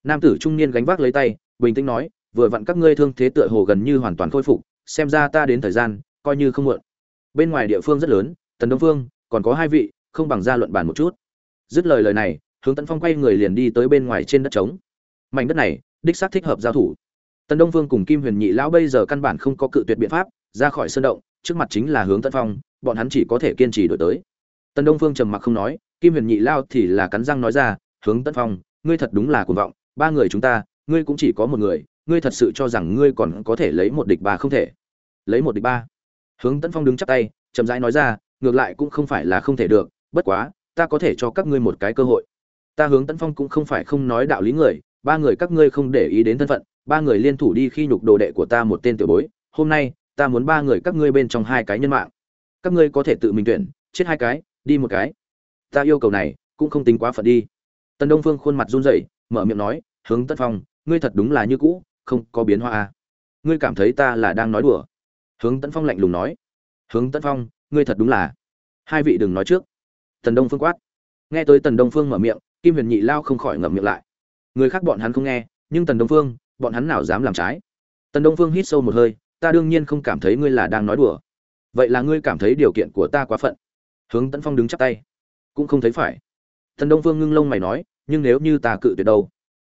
Nam tử trung niên gánh vác lấy tay, bình tĩnh nói, vừa vặn các ngươi thương thế tựa hồ gần như hoàn toàn khôi phục, xem ra ta đến thời gian, coi như không muộn. Bên ngoài địa phương rất lớn, tần đông phương, còn có hai vị, không bằng ra luận bàn một chút. Dứt lời lời này, hướng tấn phong quay người liền đi tới bên ngoài trên đất trống mảnh đất này, đích xác thích hợp giao thủ. Tần đông Vương cùng kim huyền nhị lão bây giờ căn bản không có cự tuyệt biện pháp, ra khỏi sơn động, trước mặt chính là hướng tấn phong, bọn hắn chỉ có thể kiên trì đổi tới. Tần đông phương trầm mặc không nói, kim huyền nhị lao thì là cắn răng nói ra, hướng tấn phong, ngươi thật đúng là cuồng vọng, ba người chúng ta, ngươi cũng chỉ có một người, ngươi thật sự cho rằng ngươi còn có thể lấy một địch ba không thể? Lấy một địch ba? Hướng tấn phong đứng chắp tay, chậm rãi nói ra, ngược lại cũng không phải là không thể được, bất quá, ta có thể cho các ngươi một cái cơ hội. Ta hướng tấn phong cũng không phải không nói đạo lý người ba người các ngươi không để ý đến thân phận, ba người liên thủ đi khi nhục đồ đệ của ta một tên tiểu bối, hôm nay, ta muốn ba người các ngươi bên trong hai cái nhân mạng. Các ngươi có thể tự mình tuyển, chết hai cái, đi một cái. Ta yêu cầu này, cũng không tính quá phận đi. Tần đông phương khuôn mặt run rẩy, mở miệng nói, hướng tất phong, ngươi thật đúng là như cũ, không có biến hóa à. ngươi cảm thấy ta là đang nói đùa. Hướng tấn phong lạnh lùng nói. Hướng tấn phong, ngươi thật đúng là. Hai vị đừng nói trước. Tần đông phương quát. Nghe tới tần đông phương mở miệng, kim huyền nhị lao không khỏi ngậm miệng lại người khác bọn hắn không nghe, nhưng tần đông phương, bọn hắn nào dám làm trái? Tần đông phương hít sâu một hơi, ta đương nhiên không cảm thấy ngươi là đang nói đùa. Vậy là ngươi cảm thấy điều kiện của ta quá phận. Hướng tấn phong đứng chắp tay. Cũng không thấy phải. Tần đông phương ngưng lông mày nói, nhưng nếu như ta cự tuyệt đâu?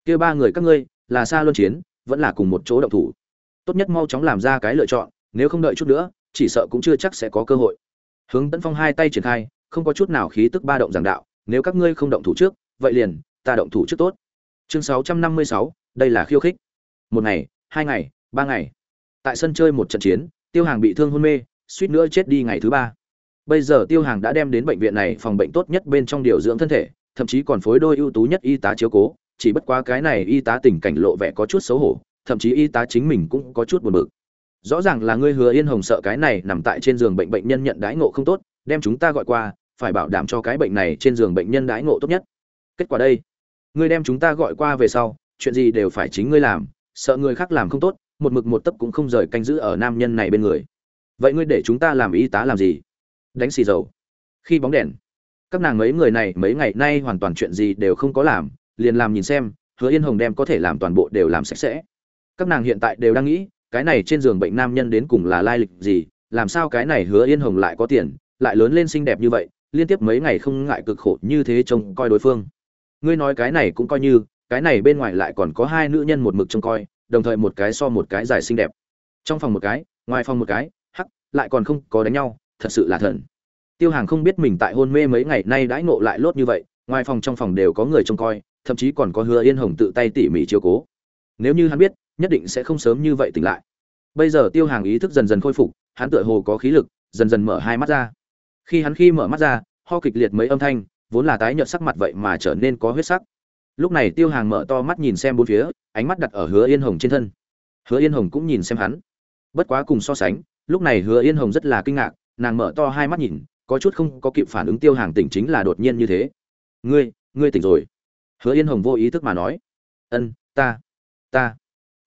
Kia ba người các ngươi, là xa luân chiến, vẫn là cùng một chỗ động thủ. Tốt nhất mau chóng làm ra cái lựa chọn, nếu không đợi chút nữa, chỉ sợ cũng chưa chắc sẽ có cơ hội. Hướng tấn phong hai tay triển khai, không có chút nào khí tức ba động giảng đạo, nếu các ngươi không động thủ trước, vậy liền, ta động thủ trước tốt chương sáu trăm năm mươi sáu, đây là khiêu khích. Một ngày, hai ngày, ba ngày. Tại sân chơi một trận chiến, tiêu hàng bị thương hôn mê, suýt nữa chết đi ngày thứ ba. Bây giờ tiêu hàng đã đem đến bệnh viện này phòng bệnh tốt nhất bên trong điều dưỡng thân thể, thậm chí còn phối đôi ưu tú nhất y tá chiếu cố, chỉ bất quá cái này y tá tình cảnh lộ vẻ có chút xấu hổ, thậm chí y tá chính mình cũng có chút buồn bực. Rõ ràng là ngươi hứa yên hồng sợ cái này nằm tại trên giường bệnh bệnh nhân nhận đãi ngộ không tốt, đem chúng ta gọi qua, phải bảo đảm cho cái bệnh này trên giường bệnh nhân đãi ngộ tốt nhất. Kết quả đây ngươi đem chúng ta gọi qua về sau, chuyện gì đều phải chính ngươi làm, sợ người khác làm không tốt, một mực một tấc cũng không rời canh giữ ở nam nhân này bên người. Vậy ngươi để chúng ta làm y tá làm gì? Đánh xì dầu. Khi bóng đèn. Các nàng mấy người này mấy ngày nay hoàn toàn chuyện gì đều không có làm, liền làm nhìn xem, hứa yên hồng đem có thể làm toàn bộ đều làm sạch sẽ. Các nàng hiện tại đều đang nghĩ, cái này trên giường bệnh nam nhân đến cùng là lai lịch gì, làm sao cái này hứa yên hồng lại có tiền, lại lớn lên xinh đẹp như vậy, liên tiếp mấy ngày không ngại cực khổ như thế trông coi đối phương ngươi nói cái này cũng coi như, cái này bên ngoài lại còn có hai nữ nhân một mực trông coi, đồng thời một cái so một cái dài xinh đẹp. Trong phòng một cái, ngoài phòng một cái, hắc, lại còn không có đánh nhau, thật sự là thần. Tiêu hàng không biết mình tại hôn mê mấy ngày nay đãi ngộ lại lốt như vậy, ngoài phòng trong phòng đều có người trông coi, thậm chí còn có hứa yên hồng tự tay tỉ mỉ chiếu cố. Nếu như hắn biết, nhất định sẽ không sớm như vậy tỉnh lại. Bây giờ tiêu hàng ý thức dần dần khôi phục, hắn tựa hồ có khí lực, dần dần mở hai mắt ra. Khi hắn khi mở mắt ra, ho kịch liệt mấy âm thanh vốn là tái nhợt sắc mặt vậy mà trở nên có huyết sắc. Lúc này tiêu hàng mở to mắt nhìn xem bốn phía, ánh mắt đặt ở hứa yên hồng trên thân. Hứa yên hồng cũng nhìn xem hắn. Bất quá cùng so sánh, lúc này hứa yên hồng rất là kinh ngạc, nàng mở to hai mắt nhìn, có chút không có kịp phản ứng tiêu hàng tỉnh chính là đột nhiên như thế. Ngươi ngươi tỉnh rồi. Hứa yên hồng vô ý thức mà nói. Ân, ta ta.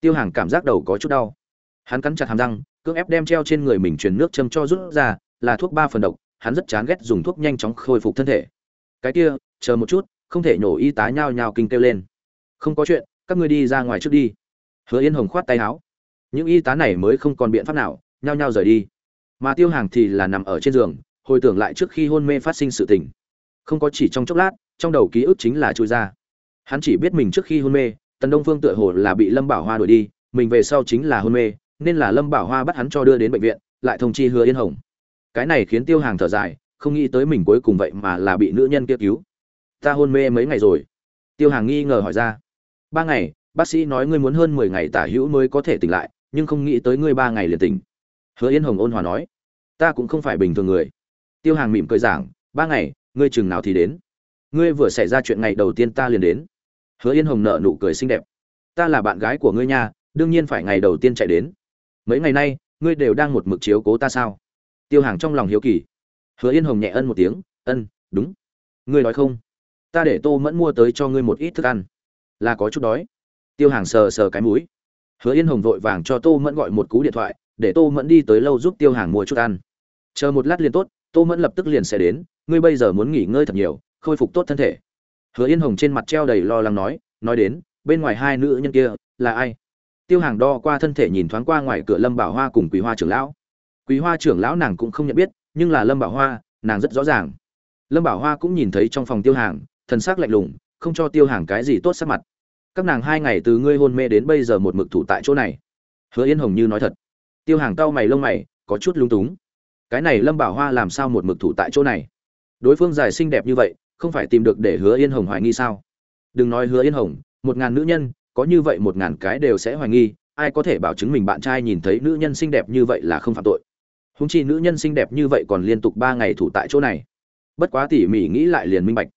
Tiêu hàng cảm giác đầu có chút đau. Hắn cắn chặt hàm răng, cưỡng ép đem treo trên người mình truyền nước châm cho rút ra, là thuốc ba phần độc, hắn rất chán ghét dùng thuốc nhanh chóng khôi phục thân thể cái kia, chờ một chút, không thể nhổ y tá nhao nhao kinh kêu lên. Không có chuyện, các ngươi đi ra ngoài trước đi. Hứa yên hồng khoát tay áo. Những y tá này mới không còn biện pháp nào, nhao nhao rời đi. Mà tiêu hàng thì là nằm ở trên giường, hồi tưởng lại trước khi hôn mê phát sinh sự tình. Không có chỉ trong chốc lát, trong đầu ký ức chính là trôi ra. Hắn chỉ biết mình trước khi hôn mê, tần đông phương tựa hồ là bị lâm bảo hoa đuổi đi, mình về sau chính là hôn mê, nên là lâm bảo hoa bắt hắn cho đưa đến bệnh viện, lại thông chi hứa yên hồng. Cái này khiến tiêu hàng thở dài không nghĩ tới mình cuối cùng vậy mà là bị nữ nhân kia cứu. Ta hôn mê mấy ngày rồi. Tiêu hàng nghi ngờ hỏi ra. Ba ngày, bác sĩ nói ngươi muốn hơn mười ngày tả hữu mới có thể tỉnh lại, nhưng không nghĩ tới ngươi ba ngày liền tỉnh. Hứa yên hồng ôn hòa nói. Ta cũng không phải bình thường người. Tiêu hàng mỉm cười giảng. Ba ngày, ngươi chừng nào thì đến? Ngươi vừa xảy ra chuyện ngày đầu tiên ta liền đến. Hứa yên hồng nợ nụ cười xinh đẹp. Ta là bạn gái của ngươi nha, đương nhiên phải ngày đầu tiên chạy đến. Mấy ngày nay, ngươi đều đang một mực chiếu cố ta sao? Tiêu hàng trong lòng hiếu kỳ hứa yên hồng nhẹ ân một tiếng, ân, đúng. Ngươi nói không? Ta để tô mẫn mua tới cho ngươi một ít thức ăn. Là có chút đói. Tiêu hàng sờ sờ cái mũi. Hứa yên hồng vội vàng cho tô mẫn gọi một cú điện thoại, để tô mẫn đi tới lâu giúp tiêu hàng mua chút ăn. Chờ một lát liền tốt, tô mẫn lập tức liền sẽ đến, ngươi bây giờ muốn nghỉ ngơi thật nhiều, khôi phục tốt thân thể. Hứa yên hồng trên mặt treo đầy lo lắng nói nói đến, bên ngoài hai nữ nhân kia, là ai? Tiêu hàng đo qua thân thể nhìn thoáng qua ngoài cửa lâm bảo hoa cùng quý hoa trưởng lão. Quý hoa trưởng lão nàng cũng không nhận biết nhưng là lâm bảo hoa, nàng rất rõ ràng. Lâm bảo hoa cũng nhìn thấy trong phòng tiêu hàng, thần sắc lạnh lùng, không cho tiêu hàng cái gì tốt sắc mặt. Các nàng hai ngày từ ngươi hôn mê đến bây giờ một mực thủ tại chỗ này. Hứa yên hồng như nói thật. Tiêu hàng cau mày lông mày, có chút lung túng. Cái này lâm bảo hoa làm sao một mực thủ tại chỗ này? Đối phương dài xinh đẹp như vậy, không phải tìm được để hứa yên hồng hoài nghi sao? Đừng nói hứa yên hồng, một ngàn nữ nhân, có như vậy một ngàn cái đều sẽ hoài nghi, ai có thể bảo chứng mình bạn trai nhìn thấy nữ nhân xinh đẹp như vậy là không phạm tội húng chi nữ nhân xinh đẹp như vậy còn liên tục ba ngày thủ tại chỗ này. Bất quá tỉ mỉ nghĩ lại liền minh bạch.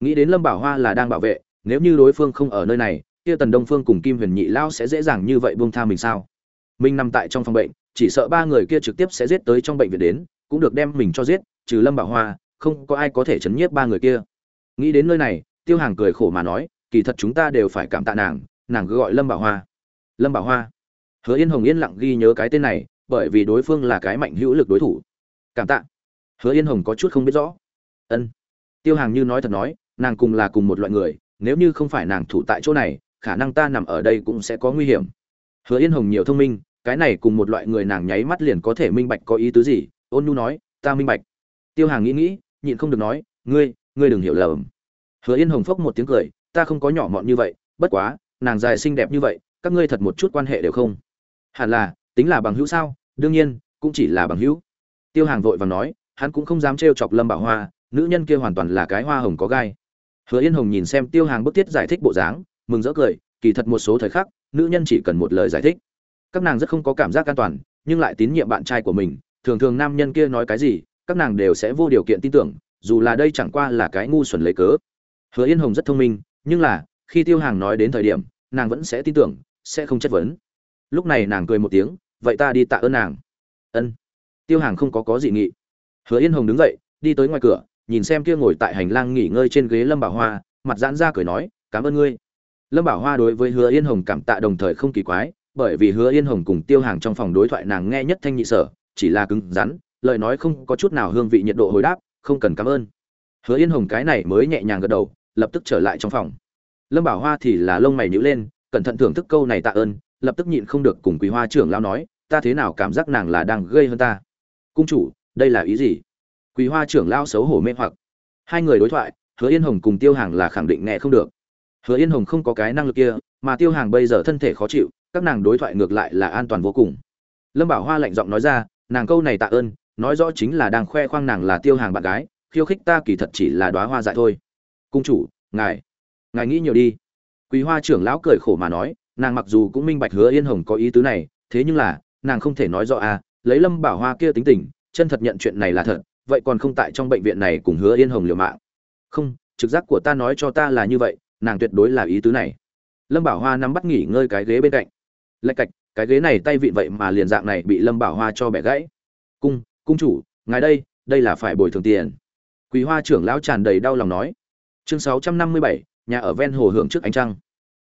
Nghĩ đến lâm bảo hoa là đang bảo vệ, nếu như đối phương không ở nơi này, kia tần đông phương cùng kim huyền nhị lao sẽ dễ dàng như vậy buông tha mình sao? Mình nằm tại trong phòng bệnh, chỉ sợ ba người kia trực tiếp sẽ giết tới trong bệnh viện đến, cũng được đem mình cho giết, trừ lâm bảo hoa, không có ai có thể chấn nhiếp ba người kia. Nghĩ đến nơi này, tiêu hàng cười khổ mà nói, kỳ thật chúng ta đều phải cảm tạ nàng nàng cứ gọi lâm bảo hoa. Lâm bảo hoa. Hứa yên hồng yên lặng ghi nhớ cái tên này bởi vì đối phương là cái mạnh hữu lực đối thủ. Cảm tạ. Hứa yên hồng có chút không biết rõ. Ân. Tiêu hàng như nói thật nói, nàng cùng là cùng một loại người, nếu như không phải nàng thủ tại chỗ này, khả năng ta nằm ở đây cũng sẽ có nguy hiểm. Hứa yên hồng nhiều thông minh, cái này cùng một loại người nàng nháy mắt liền có thể minh bạch có ý tứ gì, ôn nhu nói, ta minh bạch. Tiêu hàng nghĩ nghĩ, nhịn không được nói, ngươi ngươi đừng hiểu lầm. Hứa yên hồng phốc một tiếng cười, ta không có nhỏ mọn như vậy, bất quá, nàng dài xinh đẹp như vậy, các ngươi thật một chút quan hệ đều không. Hẳn là, tính là bằng hữu sao? Đương nhiên, cũng chỉ là bằng hữu. Tiêu hàng vội và nói, hắn cũng không dám trêu chọc lâm bảo hoa, nữ nhân kia hoàn toàn là cái hoa hồng có gai. Hứa yên hồng nhìn xem tiêu hàng bức thiết giải thích bộ dáng, mừng rỡ cười, kỳ thật một số thời khắc, nữ nhân chỉ cần một lời giải thích. Các nàng rất không có cảm giác an toàn, nhưng lại tín nhiệm bạn trai của mình, thường thường nam nhân kia nói cái gì, các nàng đều sẽ vô điều kiện tin tưởng, dù là đây chẳng qua là cái ngu xuẩn lấy cớ. Hứa yên hồng rất thông minh, nhưng là, khi tiêu hàng nói đến thời điểm, nàng vẫn sẽ tin tưởng, sẽ không chất vấn. Lúc này nàng cười một tiếng vậy ta đi tạ ơn nàng. Ân. Tiêu hàng không có có gì nghị. Hứa yên hồng đứng dậy, đi tới ngoài cửa, nhìn xem kia ngồi tại hành lang nghỉ ngơi trên ghế lâm bảo hoa, mặt giãn ra cười nói, cảm ơn ngươi. Lâm bảo hoa đối với hứa yên hồng cảm tạ đồng thời không kỳ quái, bởi vì hứa yên hồng cùng tiêu hàng trong phòng đối thoại nàng nghe nhất thanh nhị sở, chỉ là cứng rắn, lời nói không có chút nào hương vị nhiệt độ hồi đáp, không cần cảm ơn. Hứa yên hồng cái này mới nhẹ nhàng gật đầu, lập tức trở lại trong phòng. Lâm bảo hoa thì là lông mày nhíu lên, cẩn thận thưởng thức câu này tạ ơn lập tức nhịn không được cùng quý hoa trưởng lao nói, ta thế nào cảm giác nàng là đang gây hơn ta? Cung chủ, đây là ý gì? Quý hoa trưởng lao xấu hổ mê hoặc. Hai người đối thoại, hứa yên hồng cùng tiêu hàng là khẳng định nghe không được. Hứa yên hồng không có cái năng lực kia, mà tiêu hàng bây giờ thân thể khó chịu, các nàng đối thoại ngược lại là an toàn vô cùng. Lâm bảo hoa lạnh giọng nói ra, nàng câu này tạ ơn, nói rõ chính là đang khoe khoang nàng là tiêu hàng bạn gái, khiêu khích ta kỳ thật chỉ là đoá hoa dại thôi. Cung chủ, ngài ngài nghĩ nhiều đi. Quý hoa trưởng lão cười khổ mà nói nàng mặc dù cũng minh bạch hứa yên hồng có ý tứ này, thế nhưng là, nàng không thể nói rõ à lấy lâm bảo hoa kia tính tình, chân thật nhận chuyện này là thật, vậy còn không tại trong bệnh viện này cùng hứa yên hồng liều mạng. Không, trực giác của ta nói cho ta là như vậy, nàng tuyệt đối là ý tứ này. Lâm bảo hoa nắm bắt nghỉ ngơi cái ghế bên cạnh. Lạch cạch, cái ghế này tay vịn vậy mà liền dạng này bị lâm bảo hoa cho bẻ gãy. Cung cung chủ, ngài đây đây là phải bồi thường tiền. Quý hoa trưởng lão tràn đầy đau lòng nói. Chương sáu trăm năm mươi bảy, nhà ở ven hồ hưởng trước ánh trăng.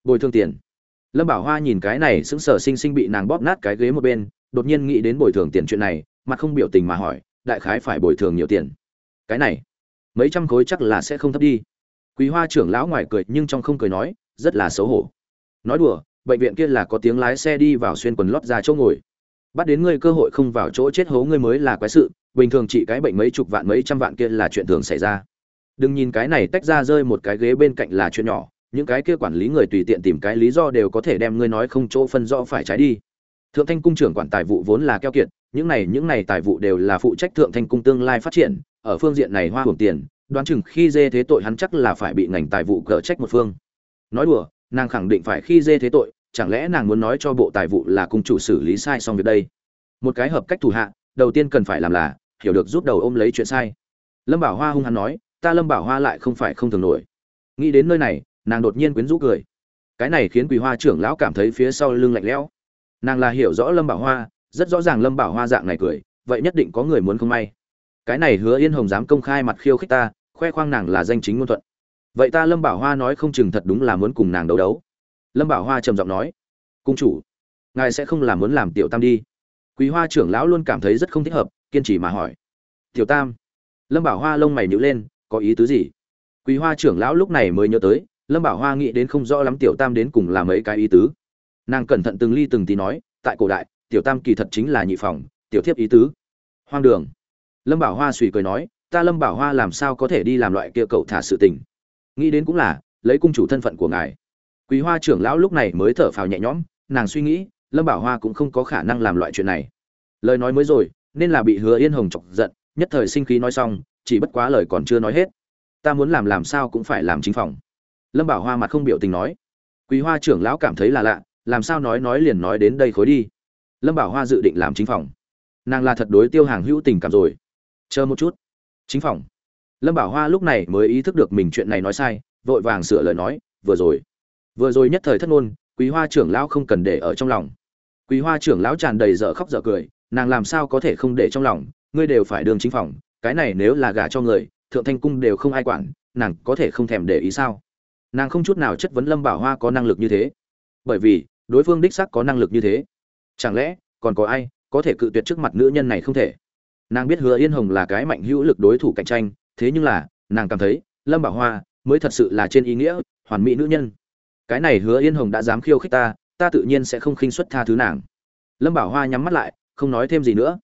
Bồi thường tiền lâm bảo hoa nhìn cái này sững sờ sinh sinh bị nàng bóp nát cái ghế một bên, đột nhiên nghĩ đến bồi thường tiền chuyện này, mặt không biểu tình mà hỏi, đại khái phải bồi thường nhiều tiền? Cái này, mấy trăm khối chắc là sẽ không thấp đi. Quý hoa trưởng lão ngoài cười nhưng trong không cười nói, rất là xấu hổ. Nói đùa, bệnh viện kia là có tiếng lái xe đi vào xuyên quần lót ra chỗ ngồi. Bắt đến ngươi cơ hội không vào chỗ chết hố ngươi mới là quái sự, bình thường trị cái bệnh mấy chục vạn mấy trăm vạn kia là chuyện thường xảy ra. Đừng nhìn cái này tách ra rơi một cái ghế bên cạnh là chuyện nhỏ những cái kia quản lý người tùy tiện tìm cái lý do đều có thể đem ngươi nói không chỗ phân rõ phải trái đi. Thượng thanh cung trưởng quản tài vụ vốn là keo kiệt, những này những này tài vụ đều là phụ trách thượng thanh cung tương lai phát triển, ở phương diện này hoa hưởng tiền, đoán chừng khi dê thế tội hắn chắc là phải bị ngành tài vụ cở trách một phương. Nói đùa, nàng khẳng định phải khi dê thế tội, chẳng lẽ nàng muốn nói cho bộ tài vụ là cung chủ xử lý sai xong việc đây? Một cái hợp cách thủ hạ, đầu tiên cần phải làm là, hiểu được giúp đầu ôm lấy chuyện sai. Lâm bảo hoa hung hăng nói, ta lâm bảo hoa lại không phải không thường nổi. Nghĩ đến nơi này nàng đột nhiên quyến rũ cười. Cái này khiến quỳ hoa trưởng lão cảm thấy phía sau lưng lạnh lẽo. Nàng là hiểu rõ lâm bảo hoa, rất rõ ràng lâm bảo hoa dạng này cười, vậy nhất định có người muốn không may. Cái này hứa yên hồng dám công khai mặt khiêu khích ta, khoe khoang nàng là danh chính ngôn thuận. Vậy ta lâm bảo hoa nói không chừng thật đúng là muốn cùng nàng đấu đấu. Lâm bảo hoa trầm giọng nói, cung chủ, ngài sẽ không làm muốn làm tiểu tam đi. Quý hoa trưởng lão luôn cảm thấy rất không thích hợp, kiên trì mà hỏi, tiểu tam? Lâm bảo hoa lông mày nhữ lên, có ý tứ gì? Quý hoa trưởng lão lúc này mới nhớ tới lâm bảo hoa nghĩ đến không rõ lắm tiểu tam đến cùng là mấy cái ý tứ. Nàng cẩn thận từng ly từng tí nói, tại cổ đại, tiểu tam kỳ thật chính là nhị phòng, tiểu thiếp ý tứ. Hoang đường. Lâm bảo hoa suy cười nói, ta lâm bảo hoa làm sao có thể đi làm loại kia cậu thả sự tình? Nghĩ đến cũng là, lấy cung chủ thân phận của ngài. Quý hoa trưởng lão lúc này mới thở phào nhẹ nhõm, nàng suy nghĩ, lâm bảo hoa cũng không có khả năng làm loại chuyện này. Lời nói mới rồi, nên là bị hứa yên hồng chọc giận, nhất thời sinh khí nói xong, chỉ bất quá lời còn chưa nói hết. Ta muốn làm làm sao cũng phải làm chính phòng lâm bảo hoa mặt không biểu tình nói, quý hoa trưởng lão cảm thấy là lạ, làm sao nói nói liền nói đến đây khối đi? Lâm bảo hoa dự định làm chính phòng. Nàng là thật đối tiêu hàng hữu tình cảm rồi. Chờ một chút. Chính phòng. Lâm bảo hoa lúc này mới ý thức được mình chuyện này nói sai, vội vàng sửa lời nói, vừa rồi vừa rồi nhất thời thất ngôn, quý hoa trưởng lão không cần để ở trong lòng. Quý hoa trưởng lão tràn đầy dở khóc dở cười, nàng làm sao có thể không để trong lòng? Ngươi đều phải đường chính phòng, cái này nếu là gả cho người, thượng thanh cung đều không ai quản, nàng có thể không thèm để ý sao? Nàng không chút nào chất vấn lâm bảo hoa có năng lực như thế. Bởi vì, đối phương đích xác có năng lực như thế. Chẳng lẽ, còn có ai có thể cự tuyệt trước mặt nữ nhân này không thể? Nàng biết hứa yên hồng là cái mạnh hữu lực đối thủ cạnh tranh, thế nhưng là, nàng cảm thấy, lâm bảo hoa mới thật sự là trên ý nghĩa, hoàn mỹ nữ nhân. Cái này hứa yên hồng đã dám khiêu khích ta ta tự nhiên sẽ không khinh xuất tha thứ nàng. Lâm bảo hoa nhắm mắt lại, không nói thêm gì nữa.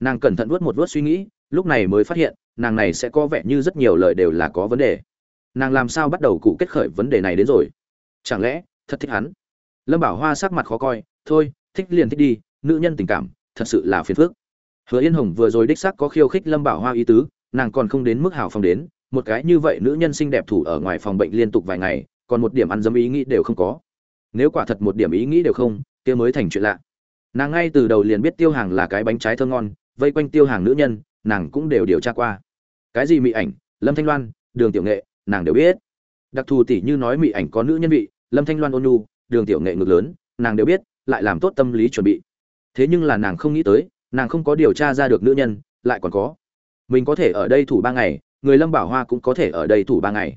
Nàng cẩn thận vuốt một vuốt suy nghĩ, lúc này mới phát hiện, nàng này sẽ có vẻ như rất nhiều lời đều là có vấn đề nàng làm sao bắt đầu cụ kết khởi vấn đề này đến rồi? Chẳng lẽ, thật thích hắn? Lâm bảo hoa sắc mặt khó coi, thôi, thích liền thích đi, nữ nhân tình cảm, thật sự là phiền phức. Hứa yên hồng vừa rồi đích xác có khiêu khích lâm bảo hoa ý tứ, nàng còn không đến mức hào phong đến, một cái như vậy nữ nhân xinh đẹp thủ ở ngoài phòng bệnh liên tục vài ngày, còn một điểm ăn dấm ý nghĩ đều không có. Nếu quả thật một điểm ý nghĩ đều không, kia mới thành chuyện lạ. Nàng ngay từ đầu liền biết tiêu hàng là cái bánh trái thơ ngon, vây quanh tiêu hàng nữ nhân, nàng cũng đều điều tra qua. Cái gì mỹ ảnh? Lâm thanh loan, đường tiểu nghệ nàng đều biết. Đặc thù tỷ như nói mị ảnh có nữ nhân vị, lâm thanh loan ôn nhu, đường tiểu nghệ ngược lớn, nàng đều biết, lại làm tốt tâm lý chuẩn bị. Thế nhưng là nàng không nghĩ tới, nàng không có điều tra ra được nữ nhân, lại còn có. Mình có thể ở đây thủ ba ngày, người lâm bảo hoa cũng có thể ở đây thủ ba ngày.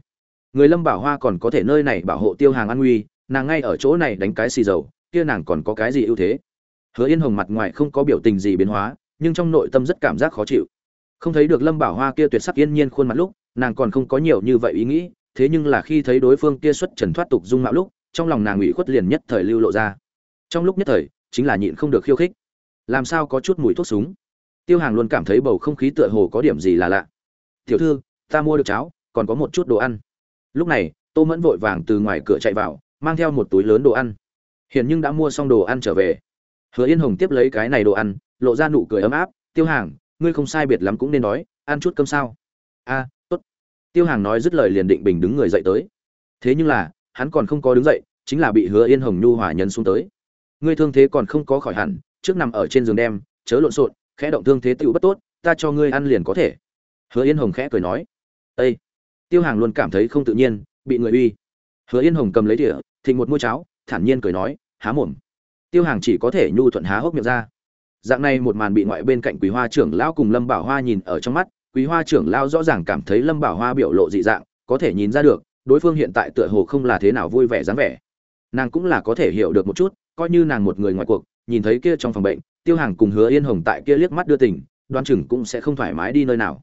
Người lâm bảo hoa còn có thể nơi này bảo hộ tiêu hàng an nguy nàng ngay ở chỗ này đánh cái xì dầu, kia nàng còn có cái gì ưu thế? Hứa yên hồng mặt ngoài không có biểu tình gì biến hóa, nhưng trong nội tâm rất cảm giác khó chịu. Không thấy được lâm bảo hoa kia tuyệt sắc yên nhiên khuôn mặt lúc nàng còn không có nhiều như vậy ý nghĩ, thế nhưng là khi thấy đối phương kia xuất trần thoát tục dung mạo lúc, trong lòng nàng ủy khuất liền nhất thời lưu lộ ra. Trong lúc nhất thời, chính là nhịn không được khiêu khích. Làm sao có chút mùi thuốc súng? Tiêu hàng luôn cảm thấy bầu không khí tựa hồ có điểm gì là lạ. Tiểu thư, ta mua được cháo, còn có một chút đồ ăn. Lúc này, tô mẫn vội vàng từ ngoài cửa chạy vào, mang theo một túi lớn đồ ăn. Hiện nhưng đã mua xong đồ ăn trở về. Hứa yên hồng tiếp lấy cái này đồ ăn, lộ ra nụ cười ấm áp. Tiêu hàng, ngươi không sai biệt lắm cũng nên đói, ăn chút cơm sao? A tiêu hàng nói dứt lời liền định bình đứng người dậy tới. Thế nhưng là, hắn còn không có đứng dậy, chính là bị hứa yên hồng nhu hòa nhân xuống tới. Ngươi thương thế còn không có khỏi hẳn, trước nằm ở trên giường đem, chớ lộn xộn, khẽ động thương thế tựu bất tốt, ta cho ngươi ăn liền có thể. Hứa yên hồng khẽ cười nói. Ây tiêu hàng luôn cảm thấy không tự nhiên, bị người uy. Hứa yên hồng cầm lấy đĩa, thịnh một mua cháo, thản nhiên cười nói, há mồm. Tiêu hàng chỉ có thể nhu thuận há hốc miệng ra. Dạng này một màn bị ngoại bên cạnh quý hoa trưởng lão cùng lâm bảo hoa nhìn ở trong mắt quý hoa trưởng lao rõ ràng cảm thấy lâm bảo hoa biểu lộ dị dạng có thể nhìn ra được đối phương hiện tại tựa hồ không là thế nào vui vẻ dáng vẻ nàng cũng là có thể hiểu được một chút coi như nàng một người ngoài cuộc nhìn thấy kia trong phòng bệnh tiêu hàng cùng hứa yên hồng tại kia liếc mắt đưa tình đoan chừng cũng sẽ không thoải mái đi nơi nào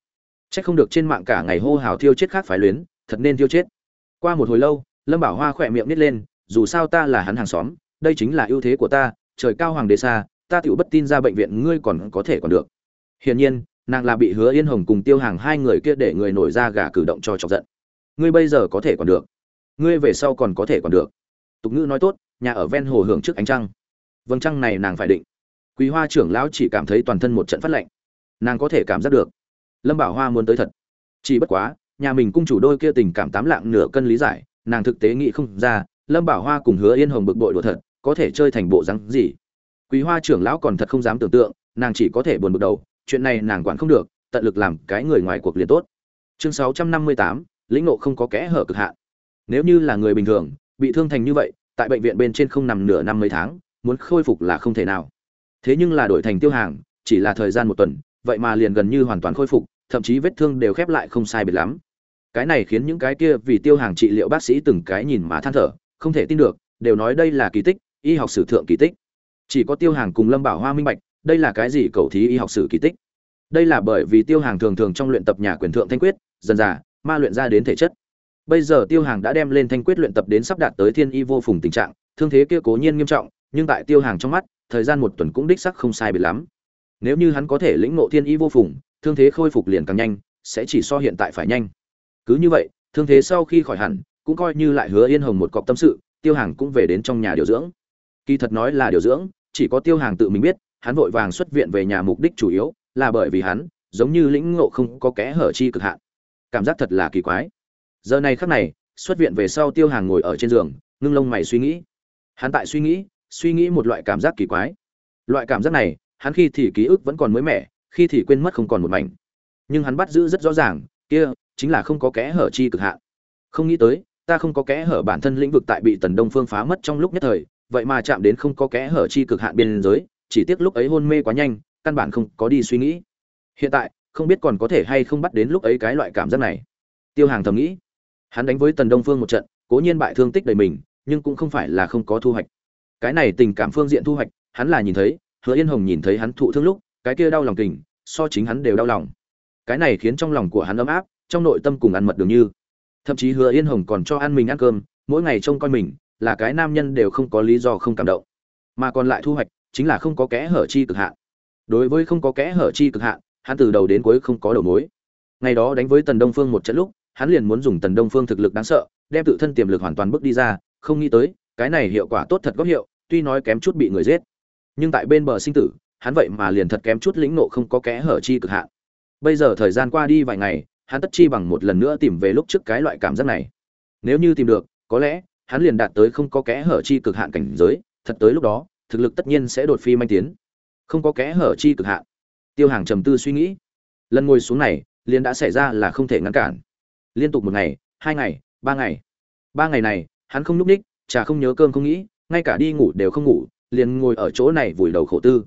Chắc không được trên mạng cả ngày hô hào thiêu chết khác phải luyến, thật nên thiêu chết. Qua một hồi lâu, Lâm Bảo Hoa khỏe miệng nít lên, dù sao ta là hắn hàng xóm, đây chính là ưu thế của ta, trời cao hoàng đế xa, ta tiểu bất tin ra bệnh viện ngươi còn có thể còn được. Hiển nhiên, nàng là bị Hứa Yên Hồng cùng Tiêu Hàng hai người kia để người nổi ra gà cử động cho chọc giận. Ngươi bây giờ có thể còn được, ngươi về sau còn có thể còn được. Tục ngữ nói tốt, nhà ở ven hồ hưởng trước ánh trăng. Vâng trăng này nàng phải định. Quý Hoa trưởng lão chỉ cảm thấy toàn thân một trận phát lạnh. Nàng có thể cảm giác được lâm bảo hoa muốn tới thật chỉ bất quá nhà mình cung chủ đôi kia tình cảm tám lạng nửa cân lý giải nàng thực tế nghĩ không ra lâm bảo hoa cùng hứa yên hồng bực bội đùa thật có thể chơi thành bộ rắn gì quý hoa trưởng lão còn thật không dám tưởng tượng nàng chỉ có thể buồn bực đầu chuyện này nàng quản không được, tận lực làm cái người ngoài cuộc liền tốt. Chương sáu trăm năm mươi tám, lĩnh ngộ không có kẽ hở cực hạn. Nếu như là người bình thường, bị thương thành như vậy, tại bệnh viện bên trên không nằm nửa năm mấy tháng, muốn khôi phục là không thể nào. Thế nhưng là đổi thành tiêu hàng, chỉ là thời gian một tuần, vậy mà liền gần như hoàn toàn khôi phục, thậm chí vết thương đều khép lại không sai biệt lắm. Cái này khiến những cái kia vì tiêu hàng trị liệu bác sĩ từng cái nhìn mà than thở, không thể tin được, đều nói đây là kỳ tích, y học sử thượng kỳ tích. Chỉ có tiêu hàng cùng lâm bảo hoa minh bạch đây là cái gì cầu thí y học sử kỳ tích? Đây là bởi vì tiêu hàng thường thường trong luyện tập nhà quyền thượng thanh quyết, dần dà, ma luyện ra đến thể chất. Bây giờ tiêu hàng đã đem lên thanh quyết luyện tập đến sắp đạt tới thiên y vô phùng tình trạng, thương thế kia cố nhiên nghiêm trọng, nhưng tại tiêu hàng trong mắt, thời gian một tuần cũng đích sắc không sai biệt lắm. Nếu như hắn có thể lĩnh ngộ thiên y vô phùng, thương thế khôi phục liền càng nhanh, sẽ chỉ so hiện tại phải nhanh. Cứ như vậy, thương thế sau khi khỏi hẳn, cũng coi như lại hứa yên hồng một cọc tâm sự, tiêu hàng cũng về đến trong nhà điều dưỡng. Kỳ thật nói là điều dưỡng, chỉ có tiêu hàng tự mình biết hắn vội vàng xuất viện về nhà mục đích chủ yếu là bởi vì hắn, giống như lĩnh ngộ không có kẽ hở chi cực hạn. Cảm giác thật là kỳ quái. Giờ này khắc này, xuất viện về sau tiêu hàng ngồi ở trên giường, ngưng lông mày suy nghĩ. Hắn tại suy nghĩ suy nghĩ một loại cảm giác kỳ quái. Loại cảm giác này, hắn khi thì ký ức vẫn còn mới mẻ, khi thì quên mất không còn một mảnh. Nhưng hắn bắt giữ rất rõ ràng, kia chính là không có kẽ hở chi cực hạn. Không nghĩ tới, ta không có kẽ hở bản thân lĩnh vực tại bị tần đông phương phá mất trong lúc nhất thời, vậy mà chạm đến không có kẽ hở chi cực hạn biên giới chỉ tiếc lúc ấy hôn mê quá nhanh căn bản không có đi suy nghĩ. Hiện tại không biết còn có thể hay không bắt đến lúc ấy cái loại cảm giác này. Tiêu hàng thầm nghĩ. Hắn đánh với tần đông phương một trận cố nhiên bại thương tích đầy mình nhưng cũng không phải là không có thu hoạch. Cái này tình cảm phương diện thu hoạch hắn là nhìn thấy hứa yên hồng nhìn thấy hắn thụ thương lúc cái kia đau lòng tình, so chính hắn đều đau lòng. Cái này khiến trong lòng của hắn ấm áp trong nội tâm cùng ăn mật đường như. Thậm chí hứa yên hồng còn cho ăn mình ăn cơm mỗi ngày trông coi mình là cái nam nhân đều không có lý do không cảm động. Mà còn lại thu hoạch chính là không có kẽ hở chi cực hạn. Đối với không có kẽ hở chi cực hạn, hắn từ đầu đến cuối không có đầu mối. Ngày đó đánh với tần đông phương một trận lúc, hắn liền muốn dùng tần đông phương thực lực đáng sợ, đem tự thân tiềm lực hoàn toàn bước đi ra, không nghĩ tới, cái này hiệu quả tốt thật góp hiệu, tuy nói kém chút bị người giết. Nhưng tại bên bờ sinh tử, hắn vậy mà liền thật kém chút lĩnh nộ không có kẽ hở chi cực hạn. Bây giờ thời gian qua đi vài ngày, hắn tất chi bằng một lần nữa tìm về lúc trước cái loại cảm giác này. Nếu như tìm được, có lẽ, hắn liền đạt tới không có kẽ hở chi cực hạn cảnh giới, thật tới lúc đó thực lực tất nhiên sẽ đột phi manh tiến. Không có kẽ hở chi cực hạn. Tiêu hàng trầm tư suy nghĩ. Lần ngồi xuống này, liền đã xảy ra là không thể ngăn cản. Liên tục một ngày, hai ngày, ba ngày. Ba ngày này, hắn không n ú c ních chả không nhớ cơm không nghĩ, ngay cả đi ngủ đều không ngủ, liền ngồi ở chỗ này vùi đầu khổ tư.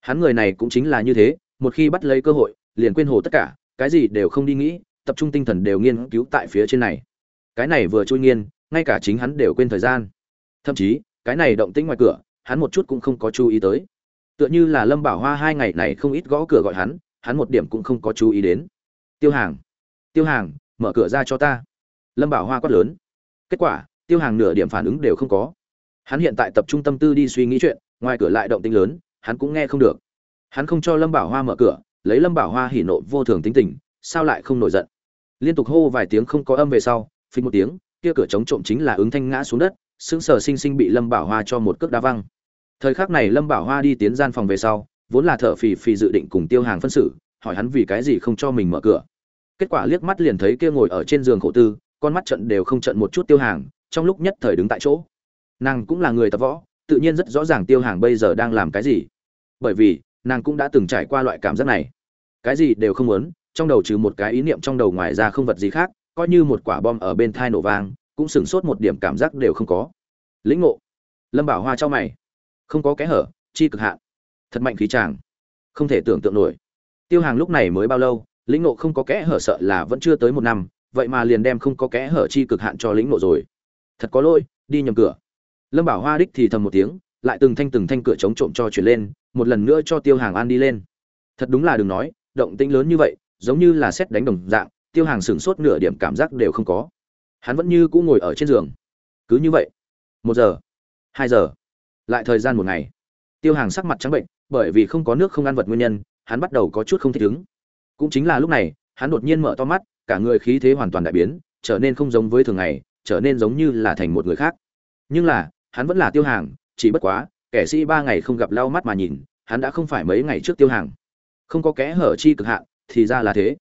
Hắn người này cũng chính là như thế, một khi bắt lấy cơ hội, liền quên hồ tất cả, cái gì đều không đi nghĩ, tập trung tinh thần đều nghiên cứu tại phía trên này. Cái này vừa trôi nghiên ngay cả chính hắn đều quên thời gian. Thậm chí, cái này động tĩnh ngoài cửa hắn một chút cũng không có chú ý tới. Tựa như là lâm bảo hoa hai ngày này không ít gõ cửa gọi hắn hắn một điểm cũng không có chú ý đến. Tiêu hàng tiêu hàng, mở cửa ra cho ta. Lâm bảo hoa quát lớn. Kết quả, tiêu hàng nửa điểm phản ứng đều không có. Hắn hiện tại tập trung tâm tư đi suy nghĩ chuyện, ngoài cửa lại động tĩnh lớn, hắn cũng nghe không được. Hắn không cho lâm bảo hoa mở cửa, lấy lâm bảo hoa hỉ nộ vô thường tính tình, sao lại không nổi giận? Liên tục hô vài tiếng không có âm về sau, phình một tiếng, kia cửa chống trộm chính là ứng thanh ngã xuống đất, sững sờ sinh sinh bị lâm bảo hoa cho một cước đá văng thời khắc này lâm bảo hoa đi tiến gian phòng về sau, vốn là thở phì phì dự định cùng tiêu hàng phân xử, hỏi hắn vì cái gì không cho mình mở cửa. Kết quả liếc mắt liền thấy kia ngồi ở trên giường khổ tư, con mắt trận đều không trận một chút tiêu hàng, trong lúc nhất thời đứng tại chỗ. Nàng cũng là người tập võ, tự nhiên rất rõ ràng tiêu hàng bây giờ đang làm cái gì. Bởi vì, nàng cũng đã từng trải qua loại cảm giác này. Cái gì đều không muốn, trong đầu trừ một cái ý niệm trong đầu ngoài ra không vật gì khác, coi như một quả bom ở bên thai nổ vang, cũng sửng sốt một điểm cảm giác đều không có. Lĩnh ngộ. Lâm bảo hoa cho mày không có kẽ hở, chi cực hạn. Thật mạnh khí tràng không thể tưởng tượng nổi. Tiêu hàng lúc này mới bao lâu, lĩnh nộ không có kẽ hở sợ là vẫn chưa tới một năm, vậy mà liền đem không có kẽ hở chi cực hạn cho lĩnh nộ rồi. Thật có lỗi, đi nhầm cửa. Lâm bảo hoa đích thì thầm một tiếng, lại từng thanh từng thanh cửa chống trộm cho chuyển lên, một lần nữa cho tiêu hàng an đi lên. Thật đúng là đừng nói, động tĩnh lớn như vậy, giống như là xét đánh đồng dạng, tiêu hàng sửng sốt nửa điểm cảm giác đều không có. Hắn vẫn như cũng ngồi ở trên giường. Cứ như vậy. Một giờ. Hai giờ lại thời gian một ngày. Tiêu hàng sắc mặt trắng bệnh, bởi vì không có nước không ăn vật nguyên nhân, hắn bắt đầu có chút không thích ứng. Cũng chính là lúc này, hắn đột nhiên mở to mắt, cả người khí thế hoàn toàn đại biến, trở nên không giống với thường ngày, trở nên giống như là thành một người khác. Nhưng là, hắn vẫn là tiêu hàng, chỉ bất quá, kẻ sĩ ba ngày không gặp lau mắt mà nhìn, hắn đã không phải mấy ngày trước tiêu hàng. Không có kẽ hở chi cực hạn, thì ra là thế.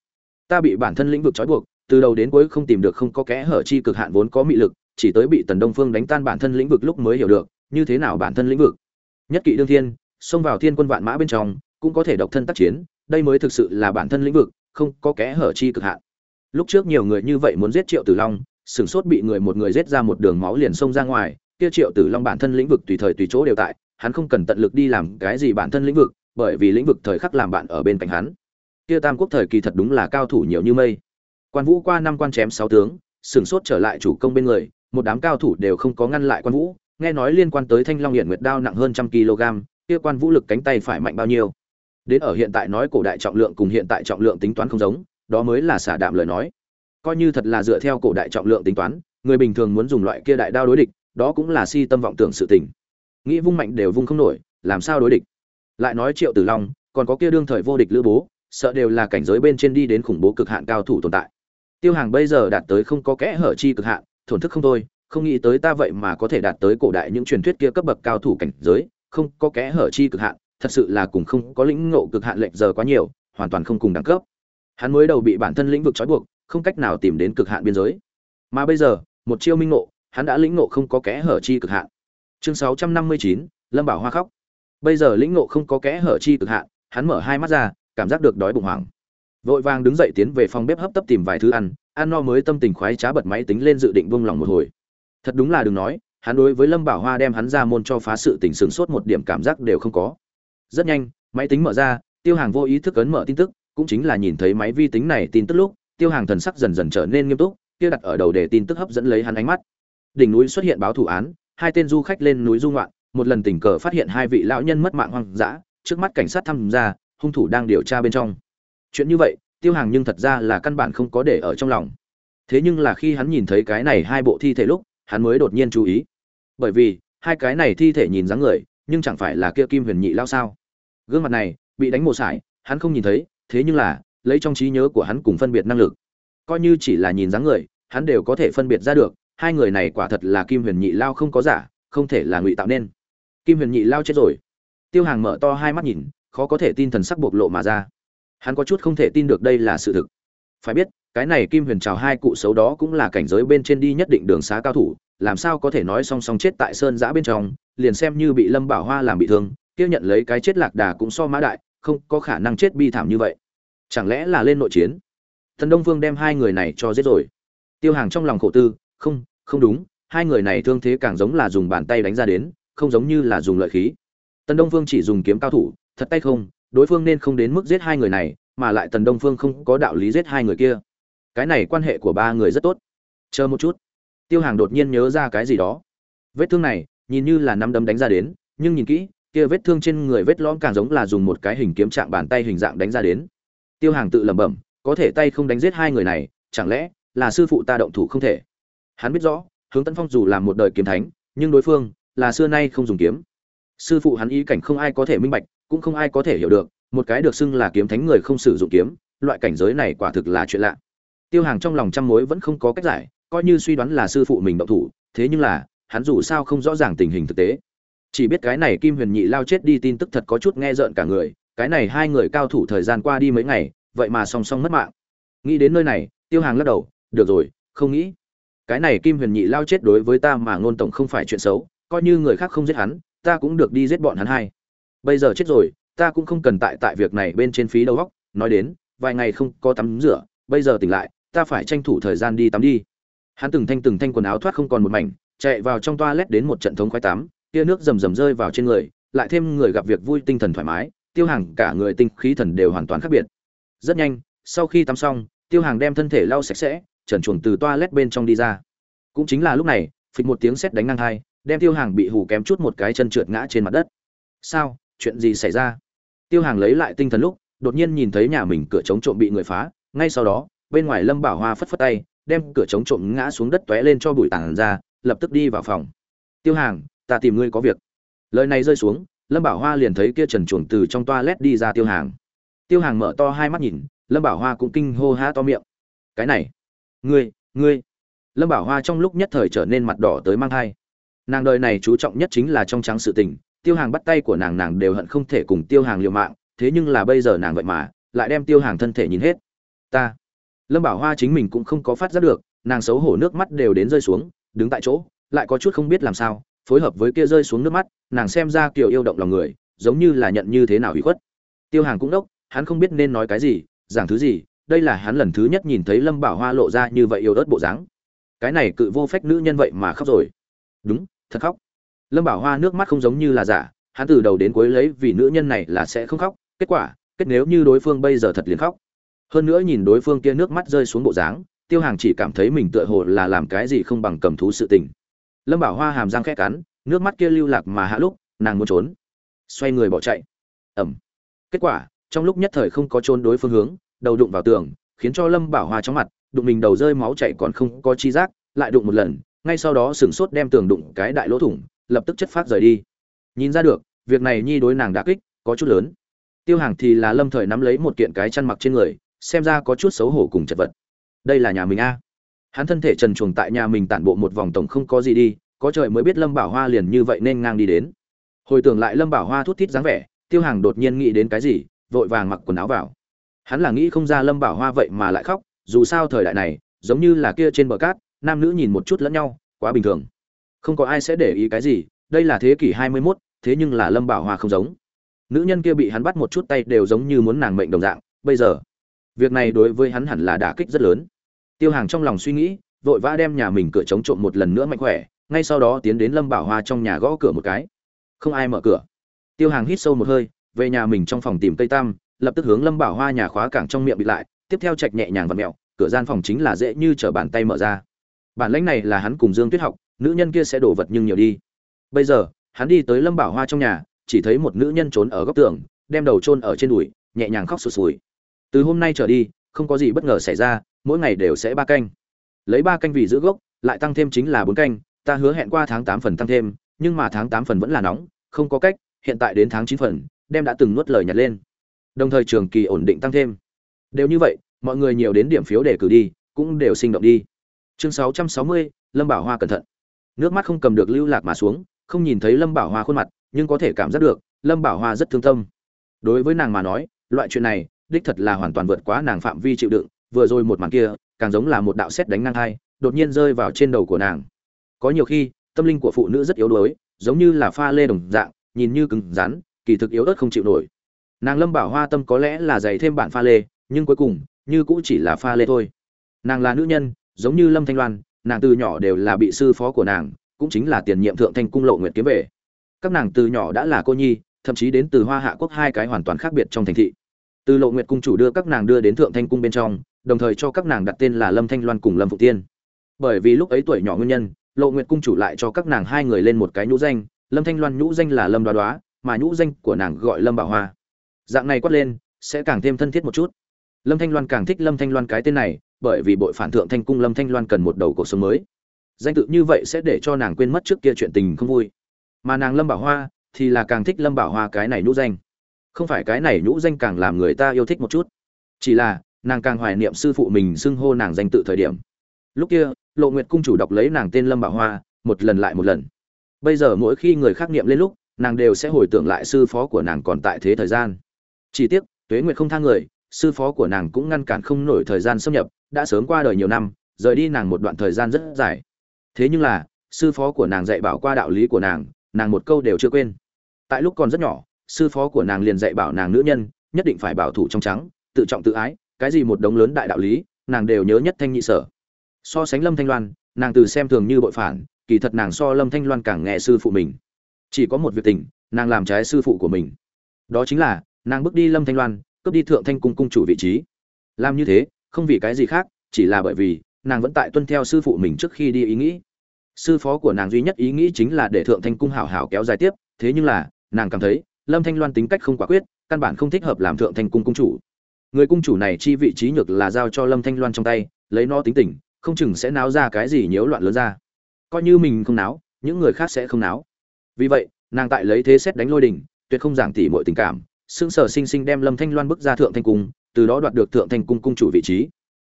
Ta bị bản thân lĩnh vực trói buộc, từ đầu đến cuối không tìm được không có kẽ hở chi cực hạn vốn có mị lực, chỉ tới bị tần đông phương đánh tan bản thân lĩnh vực lúc mới hiểu được như thế nào bản thân lĩnh vực. Nhất kỵ đương thiên, xông vào thiên quân vạn mã bên trong, cũng có thể độc thân tác chiến, đây mới thực sự là bản thân lĩnh vực, không có kẽ hở chi cực hạn. Lúc trước nhiều người như vậy muốn giết triệu tử long, sửng sốt bị người một người giết ra một đường máu liền xông ra ngoài, kia triệu tử long bản thân lĩnh vực tùy thời tùy chỗ đều tại, hắn không cần tận lực đi làm cái gì bản thân lĩnh vực, bởi vì lĩnh vực thời khắc làm bạn ở bên cạnh hắn. Kia tam quốc thời kỳ thật đúng là cao thủ nhiều như mây. Quan vũ qua năm quan chém sáu tướng, sửng sốt trở lại chủ công bên người, một đám cao thủ đều không có ngăn lại quan vũ nghe nói liên quan tới thanh long hiện nguyệt đao nặng hơn trăm kg, kia quan vũ lực cánh tay phải mạnh bao nhiêu? Đến ở hiện tại nói cổ đại trọng lượng cùng hiện tại trọng lượng tính toán không giống, đó mới là xả đạm lời nói. Coi như thật là dựa theo cổ đại trọng lượng tính toán, người bình thường muốn dùng loại kia đại đao đối địch, đó cũng là si tâm vọng tưởng sự tình. Nghĩ vung mạnh đều vung không nổi, làm sao đối địch? Lại nói triệu tử long, còn có kia đương thời vô địch lữ bố, sợ đều là cảnh giới bên trên đi đến khủng bố cực hạn cao thủ tồn tại. Tiêu hàng bây giờ đạt tới không có kẽ hở chi cực hạn, thổn thức không thôi không nghĩ tới ta vậy mà có thể đạt tới cổ đại những truyền thuyết kia cấp bậc cao thủ cảnh giới không có kẽ hở chi cực hạn thật sự là cùng không có lĩnh ngộ cực hạn lệch giờ quá nhiều hoàn toàn không cùng đẳng cấp. Hắn mới đầu bị bản thân lĩnh vực trói buộc không cách nào tìm đến cực hạn biên giới. Mà bây giờ một chiêu minh ngộ hắn đã lĩnh ngộ không có kẽ hở chi cực hạn. Chương 659, lâm bảo hoa khóc. Bây giờ lĩnh ngộ không có kẽ hở chi cực hạn hắn mở hai mắt ra cảm giác được đói bụng hoảng. Vội vàng đứng dậy tiến về phòng bếp hấp tấp tìm vài thứ ăn ăn no mới tâm tình khoái trá bật máy tính lên dự định buông lòng một hồi thật đúng là đừng nói, hắn đối với lâm bảo hoa đem hắn ra môn cho phá sự tình sửng sốt một điểm cảm giác đều không có. Rất nhanh, máy tính mở ra, tiêu hàng vô ý thức ấn mở tin tức, cũng chính là nhìn thấy máy vi tính này tin tức lúc, tiêu hàng thần sắc dần dần trở nên nghiêm túc, kia đặt ở đầu để tin tức hấp dẫn lấy hắn ánh mắt. Đỉnh núi xuất hiện báo thủ án, hai tên du khách lên núi du ngoạn, một lần tình cờ phát hiện hai vị lão nhân mất mạng hoang dã, trước mắt cảnh sát tham gia hung thủ đang điều tra bên trong. Chuyện như vậy, tiêu hàng nhưng thật ra là căn bản không có để ở trong lòng. Thế nhưng là khi hắn nhìn thấy cái này hai bộ thi thể lúc hắn mới đột nhiên chú ý. Bởi vì, hai cái này thi thể nhìn dáng người, nhưng chẳng phải là kia kim huyền nhị lao sao? Gương mặt này, bị đánh mồ sải, hắn không nhìn thấy, thế nhưng là, lấy trong trí nhớ của hắn cùng phân biệt năng lực. Coi như chỉ là nhìn dáng người, hắn đều có thể phân biệt ra được, hai người này quả thật là kim huyền nhị lao không có giả, không thể là ngụy tạo nên. Kim huyền nhị lao chết rồi. Tiêu hàng mở to hai mắt nhìn, khó có thể tin thần sắc bộc lộ mà ra. Hắn có chút không thể tin được đây là sự thực phải biết, cái này kim huyền trào hai cụ xấu đó cũng là cảnh giới bên trên đi nhất định đường xá cao thủ, làm sao có thể nói song song chết tại sơn giã bên trong, liền xem như bị lâm bảo hoa làm bị thương, kia nhận lấy cái chết lạc đà cũng so mã đại, không có khả năng chết bi thảm như vậy. Chẳng lẽ là lên nội chiến? Thần đông Vương đem hai người này cho giết rồi. Tiêu hàng trong lòng khổ tư, không không đúng, hai người này thương thế càng giống là dùng bàn tay đánh ra đến, không giống như là dùng lợi khí. Tần đông Vương chỉ dùng kiếm cao thủ, thật tay không, đối phương nên không đến mức giết hai người này mà lại tần đông phương không có đạo lý giết hai người kia. Cái này quan hệ của ba người rất tốt. Chờ một chút. Tiêu hàng đột nhiên nhớ ra cái gì đó. Vết thương này, nhìn như là năm đấm đánh ra đến, nhưng nhìn kỹ, kia vết thương trên người vết lõm càng giống là dùng một cái hình kiếm trạng bàn tay hình dạng đánh ra đến. Tiêu hàng tự lẩm bẩm, có thể tay không đánh giết hai người này, chẳng lẽ là sư phụ ta động thủ không thể? Hắn biết rõ, hướng tân phong dù làm một đời kiếm thánh, nhưng đối phương là xưa nay không dùng kiếm. Sư phụ hắn ý cảnh không ai có thể minh bạch, cũng không ai có thể hiểu được một cái được xưng là kiếm thánh người không sử dụng kiếm, loại cảnh giới này quả thực là chuyện lạ. Tiêu hàng trong lòng trăm mối vẫn không có cách giải, coi như suy đoán là sư phụ mình động thủ, thế nhưng là, hắn dù sao không rõ ràng tình hình thực tế. Chỉ biết cái này kim huyền nhị lao chết đi tin tức thật có chút nghe rợn cả người, cái này hai người cao thủ thời gian qua đi mấy ngày, vậy mà song song mất mạng. Nghĩ đến nơi này, tiêu hàng lắc đầu, được rồi, không nghĩ. Cái này kim huyền nhị lao chết đối với ta mà ngôn tổng không phải chuyện xấu, coi như người khác không giết hắn, ta cũng được đi giết bọn hắn hai. Bây giờ chết rồi ta cũng không cần tại tại việc này bên trên phí đầu góc nói đến, vài ngày không có tắm rửa, bây giờ tỉnh lại, ta phải tranh thủ thời gian đi tắm đi. Hắn từng thanh từng thanh quần áo thoát không còn một mảnh, chạy vào trong toilet đến một trận thống khoái tắm, tia nước rầm rầm rơi vào trên người, lại thêm người gặp việc vui tinh thần thoải mái, tiêu hàng cả người tinh khí thần đều hoàn toàn khác biệt. Rất nhanh, sau khi tắm xong, tiêu hàng đem thân thể lau sạch sẽ, trần chuồng từ toilet bên trong đi ra. Cũng chính là lúc này, phịch một tiếng sét đánh ngang hai, đem tiêu hàng bị hù kém chút một cái chân trượt ngã trên mặt đất. Sao? Chuyện gì xảy ra. Tiêu hàng lấy lại tinh thần lúc, đột nhiên nhìn thấy nhà mình cửa chống trộm bị người phá, ngay sau đó, bên ngoài lâm bảo hoa phất phất tay, đem cửa chống trộm ngã xuống đất tóe lên cho bụi tàn ra, lập tức đi vào phòng. Tiêu hàng, ta tìm ngươi có việc. Lời này rơi xuống, lâm bảo hoa liền thấy kia trần chuồng từ trong toa lét đi ra tiêu hàng. Tiêu hàng mở to hai mắt nhìn, lâm bảo hoa cũng kinh hô há to miệng. Cái này, ngươi ngươi. Lâm bảo hoa trong lúc nhất thời trở nên mặt đỏ tới mang thai. Nàng đời này chú trọng nhất chính là trong trắng sự tình tiêu hàng bắt tay của nàng nàng đều hận không thể cùng tiêu hàng liều mạng, thế nhưng là bây giờ nàng vậy mà, lại đem tiêu hàng thân thể nhìn hết. Ta, lâm bảo hoa chính mình cũng không có phát giác được, nàng xấu hổ nước mắt đều đến rơi xuống, đứng tại chỗ, lại có chút không biết làm sao, phối hợp với kia rơi xuống nước mắt, nàng xem ra kiểu yêu động lòng người, giống như là nhận như thế nào hủy khuất. Tiêu hàng cũng đốc, hắn không biết nên nói cái gì, giảng thứ gì, đây là hắn lần thứ nhất nhìn thấy lâm bảo hoa lộ ra như vậy yêu ớt bộ dáng. Cái này cự vô phách nữ nhân vậy mà khóc rồi. Đúng, thật khóc lâm bảo hoa nước mắt không giống như là giả, hắn từ đầu đến cuối lấy vì nữ nhân này là sẽ không khóc, kết quả, kết nếu như đối phương bây giờ thật liền khóc. Hơn nữa nhìn đối phương kia nước mắt rơi xuống bộ dáng, tiêu hàng chỉ cảm thấy mình tựa hồ là làm cái gì không bằng cầm thú sự tình. Lâm bảo hoa hàm răng khẽ cắn, nước mắt kia lưu lạc mà hạ lúc, nàng muốn trốn. Xoay người bỏ chạy. Ẩm. Kết quả, trong lúc nhất thời không có trốn đối phương hướng, đầu đụng vào tường, khiến cho lâm bảo hoa chóng mặt, đụng mình đầu rơi máu chạy còn không có chi giác, lại đụng một lần, ngay sau đó sửng sốt đem tường đụng cái đại lỗ thủng lập tức chất phát rời đi. Nhìn ra được, việc này nhi đối nàng đã kích, có chút lớn. Tiêu hàng thì là lâm thời nắm lấy một kiện cái chăn mặc trên người, xem ra có chút xấu hổ cùng chật vật. Đây là nhà mình a. Hắn thân thể trần chuồng tại nhà mình tản bộ một vòng tổng không có gì đi, có trời mới biết lâm bảo hoa liền như vậy nên ngang đi đến. Hồi tưởng lại lâm bảo hoa thút thít dáng vẻ, tiêu hàng đột nhiên nghĩ đến cái gì, vội vàng mặc quần áo vào. Hắn là nghĩ không ra lâm bảo hoa vậy mà lại khóc, dù sao thời đại này, giống như là kia trên bờ cát, nam nữ nhìn một chút lẫn nhau, quá bình thường không có ai sẽ để ý cái gì đây là thế kỷ hai mươi 21, thế nhưng là lâm bảo hoa không giống. Nữ nhân kia bị hắn bắt một chút tay đều giống như muốn nàng mệnh đồng dạng bây giờ việc này đối với hắn hẳn là đả kích rất lớn. Tiêu hàng trong lòng suy nghĩ vội vã đem nhà mình cửa chống trộm một lần nữa mạnh khỏe ngay sau đó tiến đến lâm bảo hoa trong nhà gõ cửa một cái. Không ai mở cửa. Tiêu hàng hít sâu một hơi về nhà mình trong phòng tìm cây tam lập tức hướng lâm bảo hoa nhà khóa cảng trong miệng bịt lại tiếp theo chạch nhẹ nhàng và mẹo cửa gian phòng chính là dễ như t bàn tay mở ra. Bản lãnh này là hắn cùng dương tuyết học nữ nhân kia sẽ đổ vật nhưng nhiều đi. Bây giờ, hắn đi tới lâm bảo hoa trong nhà, chỉ thấy một nữ nhân trốn ở góc tường, đem đầu chôn ở trên đùi, nhẹ nhàng khóc sụt sùi. Từ hôm nay trở đi, không có gì bất ngờ xảy ra, mỗi ngày đều sẽ ba canh. Lấy ba canh vì giữ gốc, lại tăng thêm chính là bốn canh, ta hứa hẹn qua tháng tám phần tăng thêm, nhưng mà tháng tám phần vẫn là nóng, không có cách, hiện tại đến tháng chín phần, đem đã từng nuốt lời nhặt lên. Đồng thời trường kỳ ổn định tăng thêm. Đều như vậy, mọi người nhiều đến điểm phiếu để cử đi, cũng đều sinh động đi. Chương sáu trăm sáu mươi, lâm bảo hoa cẩn thận nước mắt không cầm được lưu lạc mà xuống, không nhìn thấy lâm bảo hoa khuôn mặt, nhưng có thể cảm giác được, lâm bảo hoa rất thương tâm. Đối với nàng mà nói, loại chuyện này, đích thật là hoàn toàn vượt quá nàng phạm vi chịu đựng, vừa rồi một màn kia, càng giống là một đạo xét đánh ngang hai đột nhiên rơi vào trên đầu của nàng. Có nhiều khi, tâm linh của phụ nữ rất yếu đuối, giống như là pha lê đồng dạng, nhìn như cứng rắn, kỳ thực yếu ớt không chịu nổi. Nàng lâm bảo hoa tâm có lẽ là dày thêm bản pha lê, nhưng cuối cùng, như cũng chỉ là pha lê thôi. Nàng là nữ nhân, giống như lâm thanh loan nàng từ nhỏ đều là bị sư phó của nàng, cũng chính là tiền nhiệm thượng thanh cung lộ nguyệt kiếm về. Các nàng từ nhỏ đã là cô nhi, thậm chí đến từ hoa hạ quốc hai cái hoàn toàn khác biệt trong thành thị. Từ lộ nguyệt cung chủ đưa các nàng đưa đến thượng thanh cung bên trong, đồng thời cho các nàng đặt tên là lâm thanh loan cùng lâm phụ tiên. Bởi vì lúc ấy tuổi nhỏ nguyên nhân, lộ nguyệt cung chủ lại cho các nàng hai người lên một cái nhũ danh, lâm thanh loan nhũ danh là lâm đoá đoá, mà nhũ danh của nàng gọi lâm bảo hoa. Dạng này quát lên, sẽ càng thêm thân thiết một chút lâm thanh loan càng thích lâm thanh loan cái tên này, bởi vì bội phản thượng thanh cung lâm thanh loan cần một đầu cuộc sống mới. Danh tự như vậy sẽ để cho nàng quên mất trước kia chuyện tình không vui. Mà nàng lâm bảo hoa thì là càng thích lâm bảo hoa cái này nhũ danh. Không phải cái này nhũ danh càng làm người ta yêu thích một chút. Chỉ là, nàng càng hoài niệm sư phụ mình xưng hô nàng danh tự thời điểm. Lúc kia, lộ nguyệt cung chủ đọc lấy nàng tên lâm bảo hoa, một lần lại một lần. Bây giờ mỗi khi người khác niệm lên lúc, nàng đều sẽ hồi tưởng lại sư phó của nàng còn tại thế thời gian. Chỉ tiếc, tuế nguyệt không thang người sư phó của nàng cũng ngăn cản không nổi thời gian xâm nhập, đã sớm qua đời nhiều năm, rời đi nàng một đoạn thời gian rất dài. Thế nhưng là, sư phó của nàng dạy bảo qua đạo lý của nàng nàng một câu đều chưa quên. Tại lúc còn rất nhỏ, sư phó của nàng liền dạy bảo nàng nữ nhân, nhất định phải bảo thủ trong trắng, tự trọng tự ái, cái gì một đống lớn đại đạo lý, nàng đều nhớ nhất thanh nhị sở. So sánh lâm thanh loan, nàng từ xem thường như bội phản, kỳ thật nàng so lâm thanh loan càng nghe sư phụ mình. Chỉ có một việc tình, nàng làm trái sư phụ của mình. Đó chính là, nàng bước đi lâm thanh loan cướp đi thượng thanh cung cung chủ vị trí. Làm như thế, không vì cái gì khác, chỉ là bởi vì, nàng vẫn tại tuân theo sư phụ mình trước khi đi ý nghĩ. Sư phó của nàng duy nhất ý nghĩ chính là để thượng thanh cung hảo hảo kéo dài tiếp, thế nhưng là, nàng cảm thấy, lâm thanh loan tính cách không quả quyết, căn bản không thích hợp làm thượng thanh cung cung chủ. Người cung chủ này chi vị trí nhược là giao cho lâm thanh loan trong tay, lấy nó tính tình, không chừng sẽ náo ra cái gì nhiễu loạn lớn ra. Coi như mình không náo, những người khác sẽ không náo. Vì vậy, nàng tại lấy thế xét đánh lôi đình, tuyệt không giảng tỉ mọi tình cảm sững sờ sinh sinh đem lâm thanh loan bước ra thượng thanh cung, từ đó đoạt được thượng thanh cung cung chủ vị trí.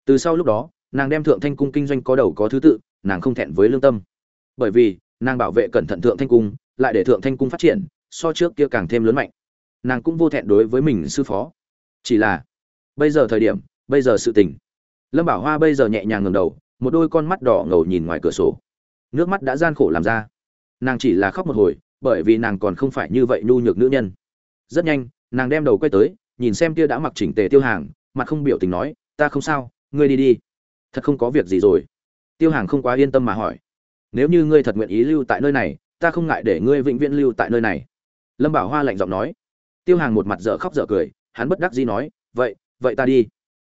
Từ sau lúc đó, nàng đem thượng thanh cung kinh doanh có đầu có thứ tự, nàng không thẹn với lương tâm. Bởi vì, nàng bảo vệ cẩn thận thượng thanh cung, lại để thượng thanh cung phát triển, so trước kia càng thêm lớn mạnh. Nàng cũng vô thẹn đối với mình sư phó. Chỉ là, bây giờ thời điểm, bây giờ sự tình. Lâm bảo hoa bây giờ nhẹ nhàng ngầm đầu, một đôi con mắt đỏ ngầu nhìn ngoài cửa sổ. Nước mắt đã gian khổ làm ra. Nàng chỉ là khóc một hồi, bởi vì nàng còn không phải như vậy nhu nhược nữ nhân. Rất nhanh nàng đem đầu quay tới, nhìn xem kia đã mặc chỉnh tề tiêu hàng, mặt không biểu tình nói, ta không sao, ngươi đi đi. Thật không có việc gì rồi. Tiêu hàng không quá yên tâm mà hỏi, nếu như ngươi thật nguyện ý lưu tại nơi này, ta không ngại để ngươi vĩnh viễn lưu tại nơi này. Lâm bảo hoa lạnh giọng nói. Tiêu hàng một mặt dở khóc dở cười, hắn bất đắc dĩ nói, vậy vậy ta đi.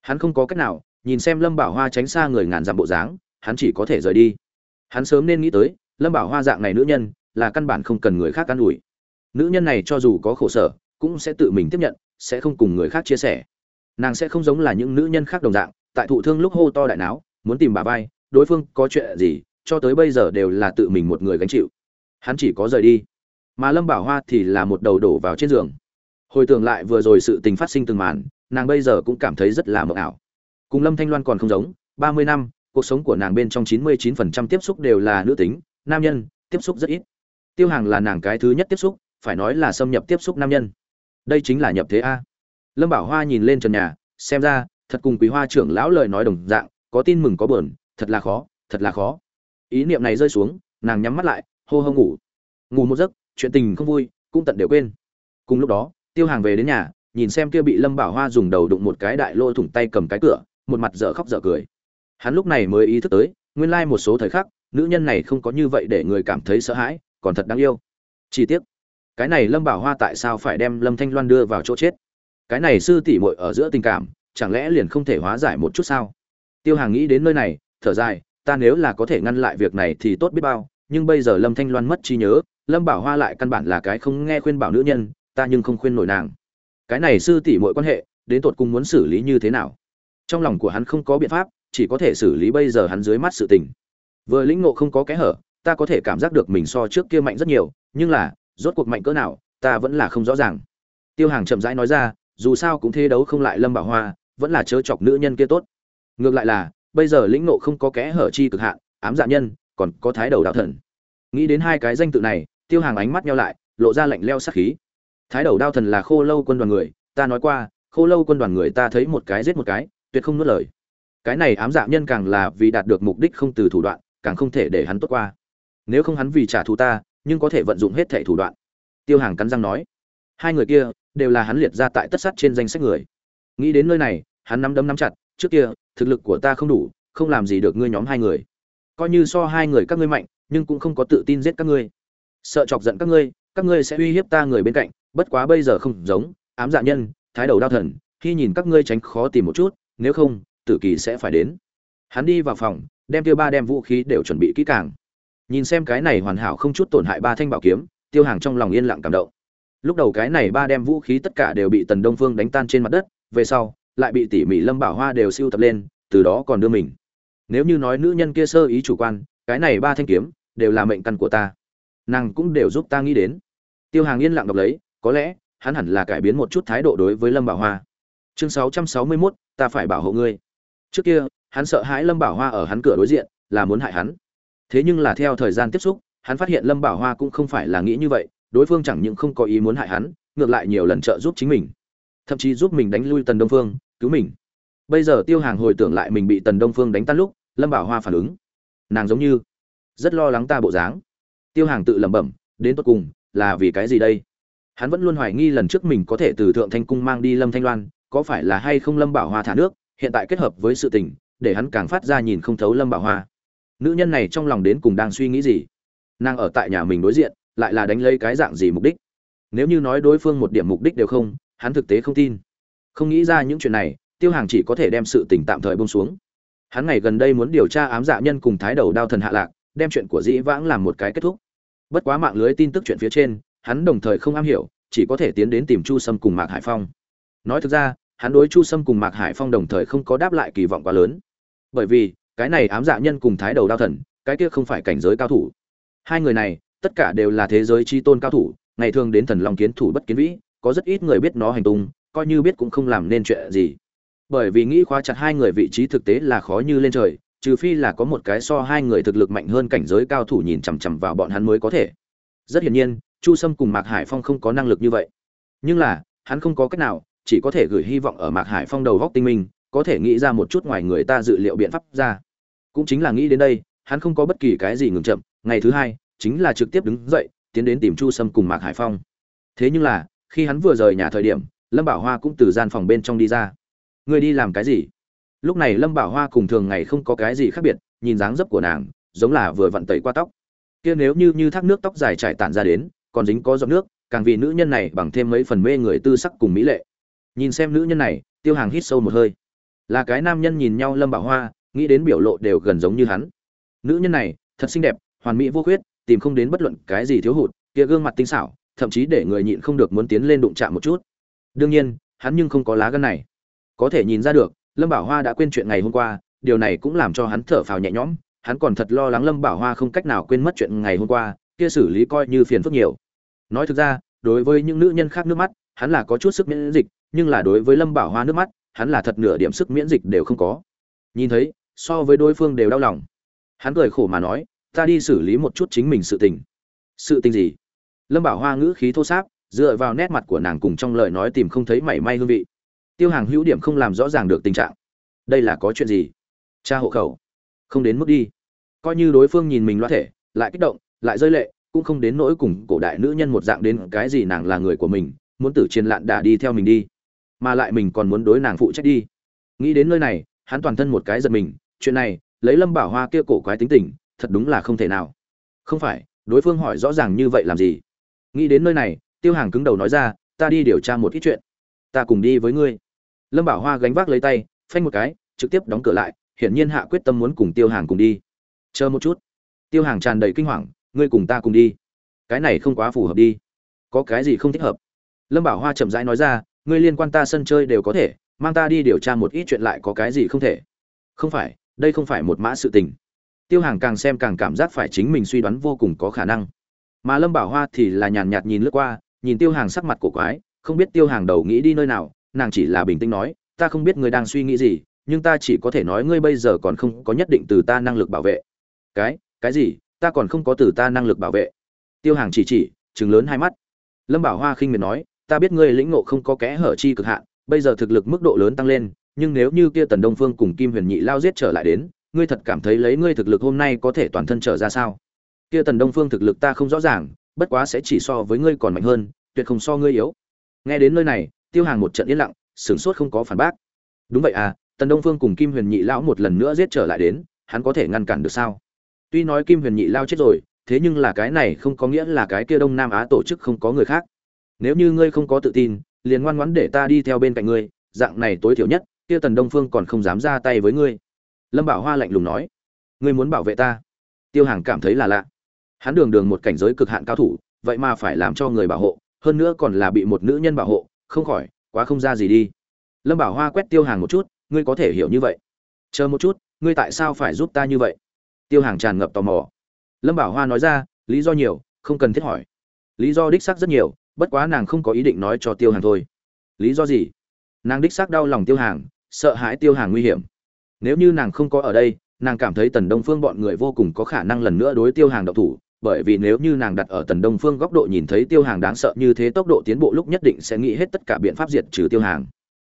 Hắn không có cách nào, nhìn xem lâm bảo hoa tránh xa người ngàn dặm bộ dáng, hắn chỉ có thể rời đi. Hắn sớm nên nghĩ tới, lâm bảo hoa dạng này nữ nhân, là căn bản không cần người khác can ủi. Nữ nhân này cho dù có khổ sở cũng sẽ tự mình tiếp nhận, sẽ không cùng người khác chia sẻ. Nàng sẽ không giống là những nữ nhân khác đồng dạng, tại thụ thương lúc hô to đại não muốn tìm bà vai, đối phương có chuyện gì, cho tới bây giờ đều là tự mình một người gánh chịu. Hắn chỉ có rời đi. Mà lâm bảo hoa thì là một đầu đổ vào trên giường. Hồi tưởng lại vừa rồi sự tình phát sinh từng màn, nàng bây giờ cũng cảm thấy rất là mộng ảo. Cùng lâm thanh loan còn không giống, ba mươi năm, cuộc sống của nàng bên trong chín mươi chín phần trăm tiếp xúc đều là nữ tính, nam nhân, tiếp xúc rất ít. Tiêu hàng là nàng cái thứ nhất tiếp xúc, phải nói là xâm nhập tiếp xúc nam nhân đây chính là nhập thế a. Lâm bảo hoa nhìn lên trần nhà, xem ra, thật cùng quý hoa trưởng lão lời nói đồng dạng, có tin mừng có buồn, thật là khó, thật là khó. Ý niệm này rơi xuống, nàng nhắm mắt lại, hô hô ngủ. Ngủ một giấc, chuyện tình không vui, cũng tận đều quên. Cùng lúc đó, tiêu hàng về đến nhà, nhìn xem kia bị lâm bảo hoa dùng đầu đụng một cái đại lô thủng tay cầm cái cửa, một mặt dở khóc dở cười. Hắn lúc này mới ý thức tới, nguyên lai một số thời khắc, nữ nhân này không có như vậy để người cảm thấy sợ hãi, còn thật đáng yêu. Chi tiết cái này lâm bảo hoa tại sao phải đem lâm thanh loan đưa vào chỗ chết? Cái này sư tỷ muội ở giữa tình cảm, chẳng lẽ liền không thể hóa giải một chút sao? Tiêu hàng nghĩ đến nơi này, thở dài, ta nếu là có thể ngăn lại việc này thì tốt biết bao, nhưng bây giờ lâm thanh loan mất trí nhớ, lâm bảo hoa lại căn bản là cái không nghe khuyên bảo nữ nhân, ta nhưng không khuyên nổi nàng. Cái này sư tỷ muội quan hệ, đến tột cùng muốn xử lý như thế nào? Trong lòng của hắn không có biện pháp, chỉ có thể xử lý bây giờ hắn dưới mắt sự tình. Vừa lĩnh ngộ không có kẽ hở, ta có thể cảm giác được mình so trước kia mạnh rất nhiều, nhưng là rốt cuộc mạnh cỡ nào, ta vẫn là không rõ ràng. Tiêu hàng chậm rãi nói ra, dù sao cũng thế đấu không lại lâm bảo hoa, vẫn là chớ chọc nữ nhân kia tốt. Ngược lại là, bây giờ lĩnh ngộ không có kẽ hở chi cực hạn, ám dạ nhân, còn có thái đầu đạo thần. Nghĩ đến hai cái danh tự này, tiêu hàng ánh mắt nhau lại, lộ ra lạnh leo sắc khí. Thái đầu đao thần là khô lâu quân đoàn người, ta nói qua, khô lâu quân đoàn người ta thấy một cái giết một cái, tuyệt không nuốt lời. Cái này ám dạ nhân càng là vì đạt được mục đích không từ thủ đoạn, càng không thể để hắn tốt qua. Nếu không hắn vì trả thù ta nhưng có thể vận dụng hết thẻ thủ đoạn. Tiêu hàng cắn răng nói, hai người kia đều là hắn liệt ra tại tất sắt trên danh sách người. Nghĩ đến nơi này, hắn nắm đấm nắm chặt, trước kia, thực lực của ta không đủ, không làm gì được ngươi nhóm hai người. Coi như so hai người các ngươi mạnh, nhưng cũng không có tự tin giết các ngươi. Sợ chọc giận các ngươi các ngươi sẽ uy hiếp ta người bên cạnh, bất quá bây giờ không giống, ám dạ nhân, thái đầu đao thần, khi nhìn các ngươi tránh khó tìm một chút, nếu không, tử kỳ sẽ phải đến. Hắn đi vào phòng, đem tiêu ba đem vũ khí đều chuẩn bị kỹ càng nhìn xem cái này hoàn hảo không chút tổn hại ba thanh bảo kiếm tiêu hàng trong lòng yên lặng cảm động. Lúc đầu cái này ba đem vũ khí tất cả đều bị tần đông phương đánh tan trên mặt đất về sau lại bị tỉ mỉ lâm bảo hoa đều siêu tập lên từ đó còn đưa mình. Nếu như nói nữ nhân kia sơ ý chủ quan cái này ba thanh kiếm đều là mệnh căn của ta. Nàng cũng đều giúp ta nghĩ đến. Tiêu hàng yên lặng đọc lấy có lẽ hắn hẳn là cải biến một chút thái độ đối với lâm bảo hoa. Chương 661, ta phải bảo hộ ngươi. Trước kia hắn sợ hãi lâm bảo hoa ở hắn cửa đối diện là muốn hại hắn thế nhưng là theo thời gian tiếp xúc, hắn phát hiện lâm bảo hoa cũng không phải là nghĩ như vậy, đối phương chẳng những không có ý muốn hại hắn, ngược lại nhiều lần trợ giúp chính mình. Thậm chí giúp mình đánh lui tần đông phương, cứu mình. Bây giờ tiêu hàng hồi tưởng lại mình bị tần đông phương đánh tan lúc, lâm bảo hoa phản ứng. Nàng giống như rất lo lắng ta bộ dáng. Tiêu hàng tự lẩm bẩm, đến tốt cùng, là vì cái gì đây? Hắn vẫn luôn hoài nghi lần trước mình có thể từ thượng thanh cung mang đi lâm thanh loan, có phải là hay không lâm bảo hoa thả nước, hiện tại kết hợp với sự tình, để hắn càng phát ra nhìn không thấu lâm bảo hoa nữ nhân này trong lòng đến cùng đang suy nghĩ gì? Nàng ở tại nhà mình đối diện, lại là đánh lấy cái dạng gì mục đích? Nếu như nói đối phương một điểm mục đích đều không, hắn thực tế không tin. Không nghĩ ra những chuyện này, tiêu hàng chỉ có thể đem sự tình tạm thời bông xuống. Hắn ngày gần đây muốn điều tra ám dạ nhân cùng thái đầu đao thần hạ lạc, đem chuyện của dĩ vãng làm một cái kết thúc. Bất quá mạng lưới tin tức chuyện phía trên, hắn đồng thời không am hiểu, chỉ có thể tiến đến tìm chu sâm cùng mạc hải phong. Nói thực ra, hắn đối chu sâm cùng mạc hải phong đồng thời không có đáp lại kỳ vọng quá lớn. Bởi vì cái này ám dạ nhân cùng thái đầu đao thần, cái kia không phải cảnh giới cao thủ. Hai người này, tất cả đều là thế giới chi tôn cao thủ, ngày thường đến thần long kiến thủ bất kiến vĩ, có rất ít người biết nó hành tung, coi như biết cũng không làm nên chuyện gì. Bởi vì nghĩ khóa chặt hai người vị trí thực tế là khó như lên trời, trừ phi là có một cái so hai người thực lực mạnh hơn cảnh giới cao thủ nhìn chằm chằm vào bọn hắn mới có thể. Rất hiển nhiên, chu sâm cùng mạc hải phong không có năng lực như vậy. Nhưng là, hắn không có cách nào, chỉ có thể gửi hy vọng ở mạc hải phong đầu góc tinh minh, có thể nghĩ ra một chút ngoài người ta dự liệu biện pháp ra cũng chính là nghĩ đến đây, hắn không có bất kỳ cái gì ngừng chậm, ngày thứ hai, chính là trực tiếp đứng dậy, tiến đến tìm chu sâm cùng mạc hải phong. Thế nhưng là, khi hắn vừa rời nhà thời điểm, lâm bảo hoa cũng từ gian phòng bên trong đi ra. Người đi làm cái gì? Lúc này lâm bảo hoa cùng thường ngày không có cái gì khác biệt, nhìn dáng dấp của nàng, giống là vừa vặn tẩy qua tóc. Kia nếu như như thác nước tóc dài trải tản ra đến, còn dính có giọt nước, càng vì nữ nhân này bằng thêm mấy phần mê người tư sắc cùng mỹ lệ. Nhìn xem nữ nhân này, tiêu hàng hít sâu một hơi. Là cái nam nhân nhìn nhau lâm bảo hoa nghĩ đến biểu lộ đều gần giống như hắn. Nữ nhân này, thật xinh đẹp, hoàn mỹ vô khuyết, tìm không đến bất luận cái gì thiếu hụt, kia gương mặt tinh xảo, thậm chí để người nhịn không được muốn tiến lên đụng chạm một chút. Đương nhiên, hắn nhưng không có lá gân này. Có thể nhìn ra được, lâm bảo hoa đã quên chuyện ngày hôm qua, điều này cũng làm cho hắn thở phào nhẹ nhõm, hắn còn thật lo lắng lâm bảo hoa không cách nào quên mất chuyện ngày hôm qua, kia xử lý coi như phiền phức nhiều. Nói thực ra, đối với những nữ nhân khác nước mắt, hắn là có chút sức miễn dịch, nhưng là đối với lâm bảo hoa nước mắt, hắn là thật nửa điểm sức miễn dịch đều không có. Nhìn thấy so với đối phương đều đau lòng. Hắn cười khổ mà nói, ta đi xử lý một chút chính mình sự tình. Sự tình gì? Lâm bảo hoa ngữ khí thô sáp, dựa vào nét mặt của nàng cùng trong lời nói tìm không thấy mảy may hương vị. Tiêu hàng hữu điểm không làm rõ ràng được tình trạng. Đây là có chuyện gì? Cha hộ khẩu. Không đến mức đi. Coi như đối phương nhìn mình loa thể, lại kích động, lại rơi lệ, cũng không đến nỗi cùng cổ đại nữ nhân một dạng đến cái gì nàng là người của mình, muốn tử chiến lạn đà đi theo mình đi. Mà lại mình còn muốn đối nàng phụ trách đi. Nghĩ đến nơi này, hắn toàn thân một cái giật mình chuyện này, lấy lâm bảo hoa kia cổ quái tính tình, thật đúng là không thể nào. Không phải, đối phương hỏi rõ ràng như vậy làm gì? Nghĩ đến nơi này, tiêu hàng cứng đầu nói ra, ta đi điều tra một ít chuyện. Ta cùng đi với ngươi. Lâm bảo hoa gánh vác lấy tay, phanh một cái, trực tiếp đóng cửa lại, hiển nhiên hạ quyết tâm muốn cùng tiêu hàng cùng đi. Chờ một chút. Tiêu hàng tràn đầy kinh hoàng, ngươi cùng ta cùng đi. Cái này không quá phù hợp đi. Có cái gì không thích hợp? Lâm bảo hoa chậm rãi nói ra, ngươi liên quan ta sân chơi đều có thể, mang ta đi điều tra một ít chuyện lại có cái gì không thể? Không phải đây không phải một mã sự tình. Tiêu hàng càng xem càng cảm giác phải chính mình suy đoán vô cùng có khả năng. Mà lâm bảo hoa thì là nhàn nhạt nhìn lướt qua, nhìn tiêu hàng sắc mặt cổ quái, không biết tiêu hàng đầu nghĩ đi nơi nào, nàng chỉ là bình tĩnh nói, ta không biết ngươi đang suy nghĩ gì, nhưng ta chỉ có thể nói ngươi bây giờ còn không có nhất định từ ta năng lực bảo vệ. Cái cái gì? Ta còn không có từ ta năng lực bảo vệ. Tiêu hàng chỉ chỉ chừng lớn hai mắt. Lâm bảo hoa khinh miệt nói, ta biết ngươi lĩnh ngộ không có kẽ hở chi cực hạn, bây giờ thực lực mức độ lớn tăng lên nhưng nếu như kia tần đông phương cùng kim huyền nhị lao giết trở lại đến, ngươi thật cảm thấy lấy ngươi thực lực hôm nay có thể toàn thân trở ra sao? Kia tần đông phương thực lực ta không rõ ràng, bất quá sẽ chỉ so với ngươi còn mạnh hơn, tuyệt không so ngươi yếu. Nghe đến nơi này, tiêu hàng một trận yên lặng, sửng sốt không có phản bác. Đúng vậy à tần đông phương cùng kim huyền nhị lão một lần nữa giết trở lại đến, hắn có thể ngăn cản được sao? Tuy nói kim huyền nhị lao chết rồi, thế nhưng là cái này không có nghĩa là cái kia đông nam á tổ chức không có người khác. Nếu như ngươi không có tự tin, liền ngoan ngoãn để ta đi theo bên cạnh ngươi, dạng này tối thiểu nhất kia tần đông phương còn không dám ra tay với ngươi. Lâm bảo hoa lạnh lùng nói, ngươi muốn bảo vệ ta? Tiêu hàng cảm thấy là lạ. Hắn đường đường một cảnh giới cực hạn cao thủ, vậy mà phải làm cho người bảo hộ, hơn nữa còn là bị một nữ nhân bảo hộ, không khỏi, quá không ra gì đi. Lâm bảo hoa quét tiêu hàng một chút, ngươi có thể hiểu như vậy. Chờ một chút, ngươi tại sao phải giúp ta như vậy? Tiêu hàng tràn ngập tò mò. Lâm bảo hoa nói ra, lý do nhiều, không cần thiết hỏi. Lý do đích xác rất nhiều, bất quá nàng không có ý định nói cho tiêu hàng thôi. Lý do gì? Nàng đích xác đau lòng tiêu hàng sợ hãi tiêu hàng nguy hiểm. Nếu như nàng không có ở đây nàng cảm thấy tần đông phương bọn người vô cùng có khả năng lần nữa đối tiêu hàng độc thủ bởi vì nếu như nàng đặt ở tần đông phương góc độ nhìn thấy tiêu hàng đáng sợ như thế tốc độ tiến bộ lúc nhất định sẽ nghĩ hết tất cả biện pháp diệt trừ tiêu hàng.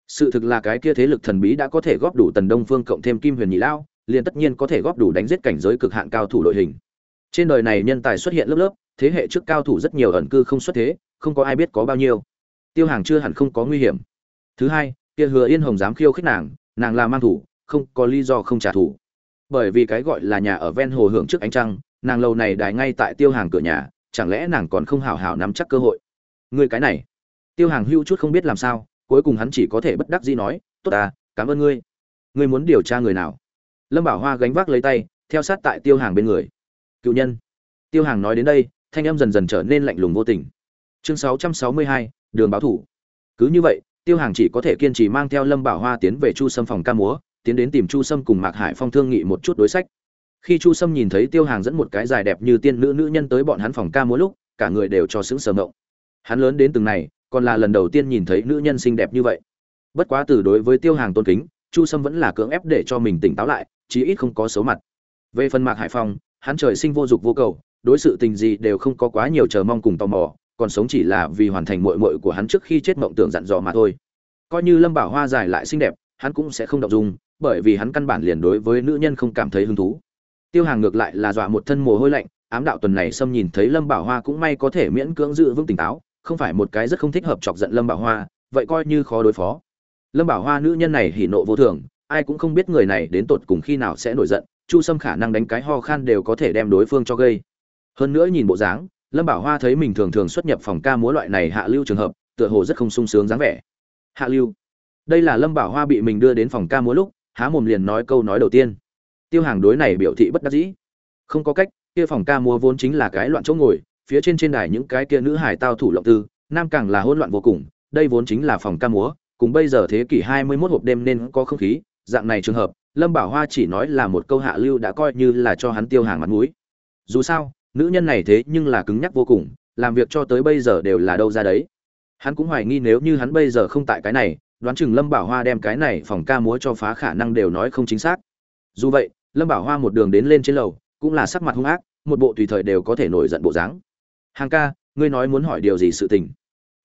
Sự thực là cái kia thế lực thần bí đã có thể góp đủ tần đông phương cộng thêm kim huyền nhị Lão, liền tất nhiên có thể góp đủ đánh giết cảnh giới cực hạn cao thủ đội hình. Trên đời này nhân tài xuất hiện lớp lớp thế hệ trước cao thủ rất nhiều ẩn cư không xuất thế không có ai biết có bao nhiêu. Tiêu hàng chưa hẳn không có nguy hiểm. Thứ hai kia hứa yên hồng dám khiêu khích nàng nàng là mang thủ không có lý do không trả thù. Bởi vì cái gọi là nhà ở ven hồ hưởng trước ánh trăng nàng lâu này đài ngay tại tiêu hàng cửa nhà chẳng lẽ nàng còn không hào hào nắm chắc cơ hội? Người cái này. Tiêu hàng hưu chút không biết làm sao cuối cùng hắn chỉ có thể bất đắc dĩ nói tốt à cảm ơn ngươi. Ngươi muốn điều tra người nào? Lâm bảo hoa gánh vác lấy tay theo sát tại tiêu hàng bên người. Cựu nhân. Tiêu hàng nói đến đây thanh âm dần dần trở nên lạnh lùng vô tình. Chương 662, đường báo thủ. Cứ như vậy tiêu hàng chỉ có thể kiên trì mang theo lâm bảo hoa tiến về chu sâm phòng ca múa, tiến đến tìm chu sâm cùng mạc hải phong thương nghị một chút đối sách. Khi chu sâm nhìn thấy tiêu hàng dẫn một cái dài đẹp như tiên nữ nữ nhân tới bọn hắn phòng ca múa lúc, cả người đều cho sững sờ ngộng. Hắn lớn đến từng này, còn là lần đầu tiên nhìn thấy nữ nhân xinh đẹp như vậy. Bất quá từ đối với tiêu hàng tôn kính, chu sâm vẫn là cưỡng ép để cho mình tỉnh táo lại, chí ít không có xấu mặt. Về phần mạc hải phong, hắn trời sinh vô dục vô cầu, đối sự tình gì đều không có quá nhiều chờ mong cùng tò mò còn sống chỉ là vì hoàn thành mội mội của hắn trước khi chết mộng tưởng dặn dò mà thôi. Coi như lâm bảo hoa dài lại xinh đẹp, hắn cũng sẽ không động dung, bởi vì hắn căn bản liền đối với nữ nhân không cảm thấy hứng thú. Tiêu hàng ngược lại là dọa một thân mồ hôi lạnh, ám đạo tuần này xâm nhìn thấy lâm bảo hoa cũng may có thể miễn cưỡng giữ vững tỉnh táo, không phải một cái rất không thích hợp chọc giận lâm bảo hoa, vậy coi như khó đối phó. Lâm bảo hoa nữ nhân này hỉ nộ vô thường, ai cũng không biết người này đến tột cùng khi nào sẽ nổi giận, chu sâm khả năng đánh cái ho khan đều có thể đem đối phương cho gây. Hơn nữa nhìn bộ dáng lâm bảo hoa thấy mình thường thường xuất nhập phòng ca múa loại này hạ lưu trường hợp, tựa hồ rất không sung sướng dáng vẻ. Hạ lưu, đây là lâm bảo hoa bị mình đưa đến phòng ca múa lúc, há mồm liền nói câu nói đầu tiên. Tiêu hàng đối này biểu thị bất đắc dĩ. Không có cách, kia phòng ca múa vốn chính là cái loạn chỗ ngồi, phía trên trên đài những cái kia nữ hải tao thủ lộng tư, nam càng là hỗn loạn vô cùng, đây vốn chính là phòng ca múa, cùng bây giờ thế kỷ hai mươi 21 hộp đêm nên có không khí, dạng này trường hợp, lâm bảo hoa chỉ nói là một câu hạ lưu đã coi như là cho hắn tiêu hàng mặt mũi. Dù sao nữ nhân này thế nhưng là cứng nhắc vô cùng, làm việc cho tới bây giờ đều là đâu ra đấy. Hắn cũng hoài nghi nếu như hắn bây giờ không tại cái này, đoán chừng lâm bảo hoa đem cái này phòng ca múa cho phá khả năng đều nói không chính xác. Dù vậy, lâm bảo hoa một đường đến lên trên lầu, cũng là sắc mặt hung ác, một bộ tùy thời đều có thể nổi giận bộ dáng. Hàng ca, ngươi nói muốn hỏi điều gì sự tình?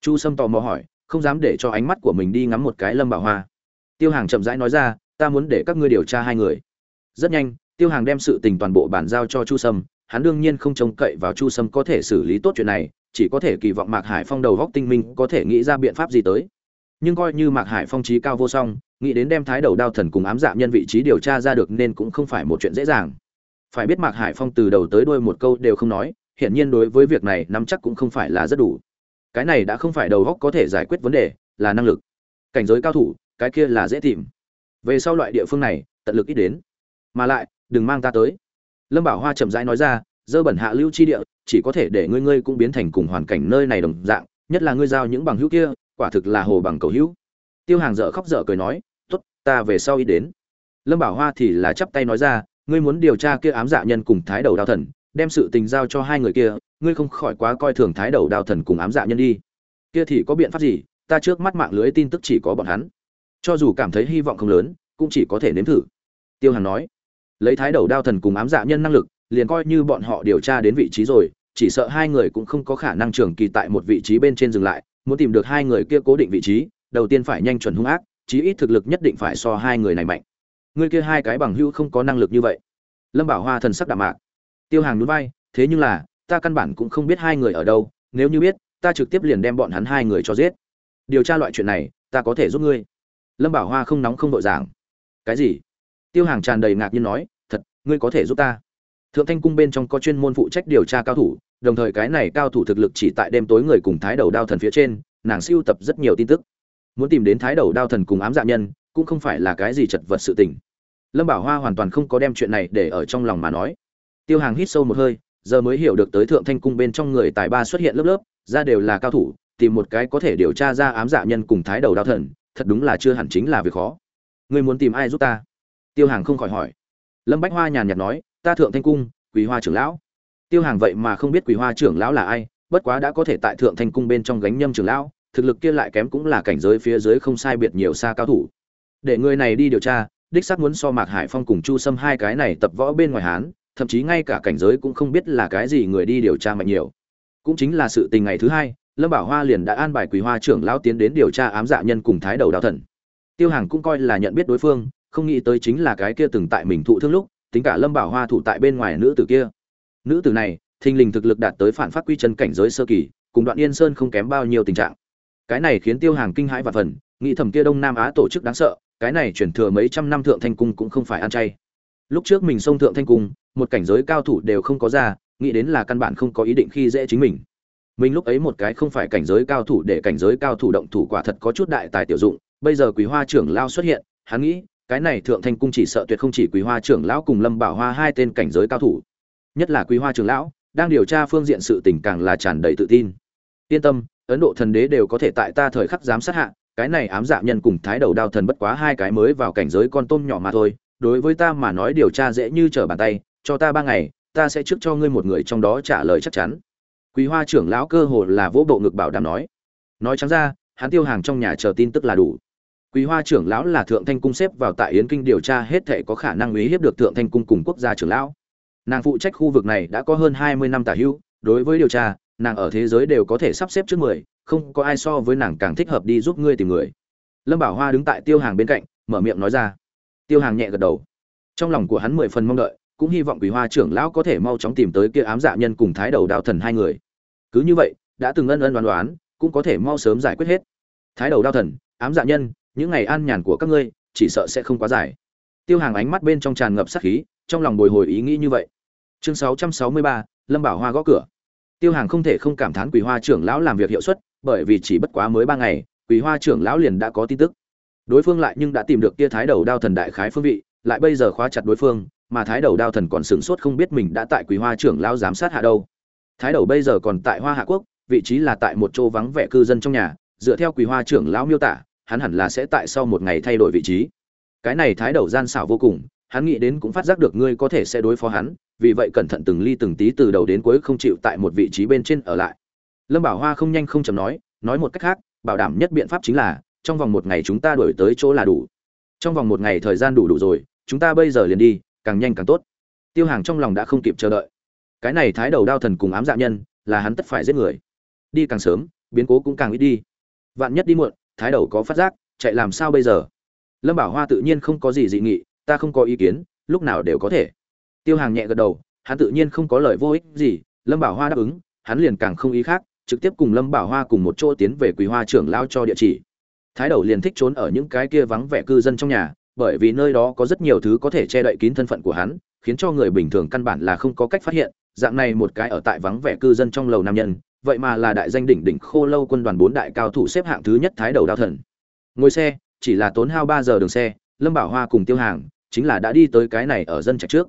Chu sâm tò mò hỏi, không dám để cho ánh mắt của mình đi ngắm một cái lâm bảo hoa. Tiêu hàng chậm rãi nói ra, ta muốn để các ngươi điều tra hai người. Rất nhanh, tiêu hàng đem sự tình toàn bộ bàn giao cho chu sâm hắn đương nhiên không trông cậy vào chu sâm có thể xử lý tốt chuyện này, chỉ có thể kỳ vọng mạc hải phong đầu góc tinh minh có thể nghĩ ra biện pháp gì tới. Nhưng coi như mạc hải phong trí cao vô song, nghĩ đến đem thái đầu đao thần cùng ám dạ nhân vị trí điều tra ra được nên cũng không phải một chuyện dễ dàng. Phải biết mạc hải phong từ đầu tới đuôi một câu đều không nói, hiển nhiên đối với việc này nắm chắc cũng không phải là rất đủ. Cái này đã không phải đầu góc có thể giải quyết vấn đề, là năng lực. Cảnh giới cao thủ, cái kia là dễ tìm. Về sau loại địa phương này, tận lực ít đến. Mà lại, đừng mang ta tới lâm bảo hoa chậm rãi nói ra, dơ bẩn hạ lưu chi địa, chỉ có thể để ngươi ngươi cũng biến thành cùng hoàn cảnh nơi này đồng dạng, nhất là ngươi giao những bằng hữu kia, quả thực là hồ bằng cầu hữu. Tiêu hàng dở khóc dở cười nói, tốt, ta về sau ý đến. Lâm bảo hoa thì là chắp tay nói ra, ngươi muốn điều tra kia ám dạ nhân cùng thái đầu đao thần, đem sự tình giao cho hai người kia, ngươi không khỏi quá coi thường thái đầu đao thần cùng ám dạ nhân đi. Kia thì có biện pháp gì? Ta trước mắt mạng lưới tin tức chỉ có bọn hắn. Cho dù cảm thấy hy vọng không lớn, cũng chỉ có thể nếm thử. Tiêu hàn nói lấy thái đầu đao thần cùng ám dạ nhân năng lực, liền coi như bọn họ điều tra đến vị trí rồi, chỉ sợ hai người cũng không có khả năng trường kỳ tại một vị trí bên trên dừng lại, muốn tìm được hai người kia cố định vị trí, đầu tiên phải nhanh chuẩn hung ác, chí ít thực lực nhất định phải so hai người này mạnh. Người kia hai cái bằng hữu không có năng lực như vậy. Lâm bảo hoa thần sắc đạm mạc. Tiêu hàng núi vai, thế nhưng là, ta căn bản cũng không biết hai người ở đâu, nếu như biết, ta trực tiếp liền đem bọn hắn hai người cho giết. Điều tra loại chuyện này, ta có thể giúp ngươi. Lâm bảo hoa không nóng không vội giảng. Cái gì? Tiêu hàng tràn đầy ngạc nhiên nói, thật, ngươi có thể giúp ta? Thượng thanh cung bên trong có chuyên môn phụ trách điều tra cao thủ, đồng thời cái này cao thủ thực lực chỉ tại đêm tối người cùng thái đầu đao thần phía trên, nàng siêu tập rất nhiều tin tức. Muốn tìm đến thái đầu đao thần cùng ám dạ nhân, cũng không phải là cái gì chật vật sự tình. Lâm bảo hoa hoàn toàn không có đem chuyện này để ở trong lòng mà nói. Tiêu hàng hít sâu một hơi, giờ mới hiểu được tới thượng thanh cung bên trong người tài ba xuất hiện lớp lớp, ra đều là cao thủ, tìm một cái có thể điều tra ra ám dạ nhân cùng thái đầu đao thần, thật đúng là chưa hẳn chính là việc khó. Ngươi muốn tìm ai giúp ta? Tiêu hàng không khỏi hỏi. Lâm bách hoa nhàn nhạt nói, ta thượng thanh cung quý hoa trưởng lão. Tiêu hàng vậy mà không biết quý hoa trưởng lão là ai, bất quá đã có thể tại thượng thanh cung bên trong gánh nhâm trưởng lão, thực lực kia lại kém cũng là cảnh giới phía dưới không sai biệt nhiều xa cao thủ. Để người này đi điều tra, đích xác muốn so mạc hải phong cùng chu sâm hai cái này tập võ bên ngoài hán, thậm chí ngay cả cảnh giới cũng không biết là cái gì người đi điều tra mạnh nhiều. Cũng chính là sự tình ngày thứ hai, lâm bảo hoa liền đã an bài quý hoa trưởng lão tiến đến điều tra ám dạ nhân cùng thái đầu đạo thần. Tiêu hàng cũng coi là nhận biết đối phương không nghĩ tới chính là cái kia từng tại mình thụ thương lúc, tính cả lâm bảo hoa thủ tại bên ngoài nữ tử kia. Nữ tử này, thình lình thực lực đạt tới phản phát quy chân cảnh giới sơ kỳ, cùng đoạn yên sơn không kém bao nhiêu tình trạng. Cái này khiến tiêu hàng kinh hãi và phần, nghĩ thầm kia đông nam á tổ chức đáng sợ, cái này chuyển thừa mấy trăm năm thượng thanh cung cũng không phải ăn chay. Lúc trước mình xông thượng thanh cung, một cảnh giới cao thủ đều không có ra, nghĩ đến là căn bản không có ý định khi dễ chính mình. Mình lúc ấy một cái không phải cảnh giới cao thủ để cảnh giới cao thủ động thủ quả thật có chút đại tài tiểu dụng, bây giờ quý hoa trưởng lao xuất hiện, hắn nghĩ cái này thượng thanh cung chỉ sợ tuyệt không chỉ quý hoa trưởng lão cùng lâm bảo hoa hai tên cảnh giới cao thủ, nhất là quý hoa trưởng lão, đang điều tra phương diện sự tình càng là tràn đầy tự tin. Yên tâm, ấn độ thần đế đều có thể tại ta thời khắc giám sát hạ, cái này ám dạ nhân cùng thái đầu đao thần bất quá hai cái mới vào cảnh giới con tôm nhỏ mà thôi, đối với ta mà nói điều tra dễ như trở bàn tay, cho ta ba ngày, ta sẽ trước cho ngươi một người trong đó trả lời chắc chắn. Quý hoa trưởng lão cơ hồ là vỗ bộ ngực bảo đảm nói. Nói trắng ra, hắn tiêu hàng trong nhà chờ tin tức là đủ quý hoa trưởng lão là thượng thanh cung xếp vào tại yến kinh điều tra hết thể có khả năng uy hiếp được thượng thanh cung cùng quốc gia trưởng lão. Nàng phụ trách khu vực này đã có hơn hai mươi năm tả hữu, đối với điều tra, nàng ở thế giới đều có thể sắp xếp trước mười, không có ai so với nàng càng thích hợp đi giúp ngươi tìm người. Lâm bảo hoa đứng tại tiêu hàng bên cạnh, mở miệng nói ra. Tiêu hàng nhẹ gật đầu. Trong lòng của hắn mười phần mong đợi, cũng hy vọng quý hoa trưởng lão có thể mau chóng tìm tới kia ám dạ nhân cùng thái đầu đao thần hai người. Cứ như vậy, đã từng ân ân đoán đoán, cũng có thể mau sớm giải quyết hết. Thái đầu đao thần, ám dạ nhân những ngày an nhàn của các ngươi chỉ sợ sẽ không quá dài. Tiêu hàng ánh mắt bên trong tràn ngập sát khí trong lòng bồi hồi ý nghĩ như vậy. Chương 663, lâm bảo hoa gõ cửa. Tiêu hàng không thể không cảm thán quỳ hoa trưởng lão làm việc hiệu suất bởi vì chỉ bất quá mới ba ngày quỳ hoa trưởng lão liền đã có tin tức. Đối phương lại nhưng đã tìm được kia thái đầu đao thần đại khái phương vị lại bây giờ khóa chặt đối phương mà thái đầu đao thần còn sửng sốt không biết mình đã tại quỳ hoa trưởng lão giám sát hạ đâu. Thái đầu bây giờ còn tại hoa hạ quốc vị trí là tại một chỗ vắng vẻ cư dân trong nhà dựa theo quỳ hoa trưởng lão miêu tả hắn hẳn là sẽ tại sau một ngày thay đổi vị trí. Cái này thái đầu gian xảo vô cùng, hắn nghĩ đến cũng phát giác được ngươi có thể sẽ đối phó hắn, vì vậy cẩn thận từng ly từng tí từ đầu đến cuối không chịu tại một vị trí bên trên ở lại. Lâm bảo hoa không nhanh không chậm nói nói một cách khác, bảo đảm nhất biện pháp chính là, trong vòng một ngày chúng ta đổi tới chỗ là đủ. Trong vòng một ngày thời gian đủ đủ rồi, chúng ta bây giờ liền đi, càng nhanh càng tốt. Tiêu hàng trong lòng đã không kịp chờ đợi. Cái này thái đầu đao thần cùng ám dạ nhân, là hắn tất phải giết người. Đi càng sớm, biến cố cũng càng ít đi. Vạn nhất đi muộn thái đầu có phát giác, chạy làm sao bây giờ? Lâm bảo hoa tự nhiên không có gì dị nghị, ta không có ý kiến, lúc nào đều có thể. Tiêu hàng nhẹ gật đầu, hắn tự nhiên không có lời vô ích gì, lâm bảo hoa đáp ứng, hắn liền càng không ý khác, trực tiếp cùng lâm bảo hoa cùng một chỗ tiến về quý hoa trưởng lao cho địa chỉ. Thái đầu liền thích trốn ở những cái kia vắng vẻ cư dân trong nhà, bởi vì nơi đó có rất nhiều thứ có thể che đậy kín thân phận của hắn, khiến cho người bình thường căn bản là không có cách phát hiện. Dạng này một cái ở tại vắng vẻ cư dân trong lầu nam nhân vậy mà là đại danh đỉnh đỉnh khô lâu quân đoàn bốn đại cao thủ xếp hạng thứ nhất thái đầu đao thần. Ngồi xe, chỉ là tốn hao ba giờ đường xe, lâm bảo hoa cùng tiêu hàng chính là đã đi tới cái này ở dân trạch trước.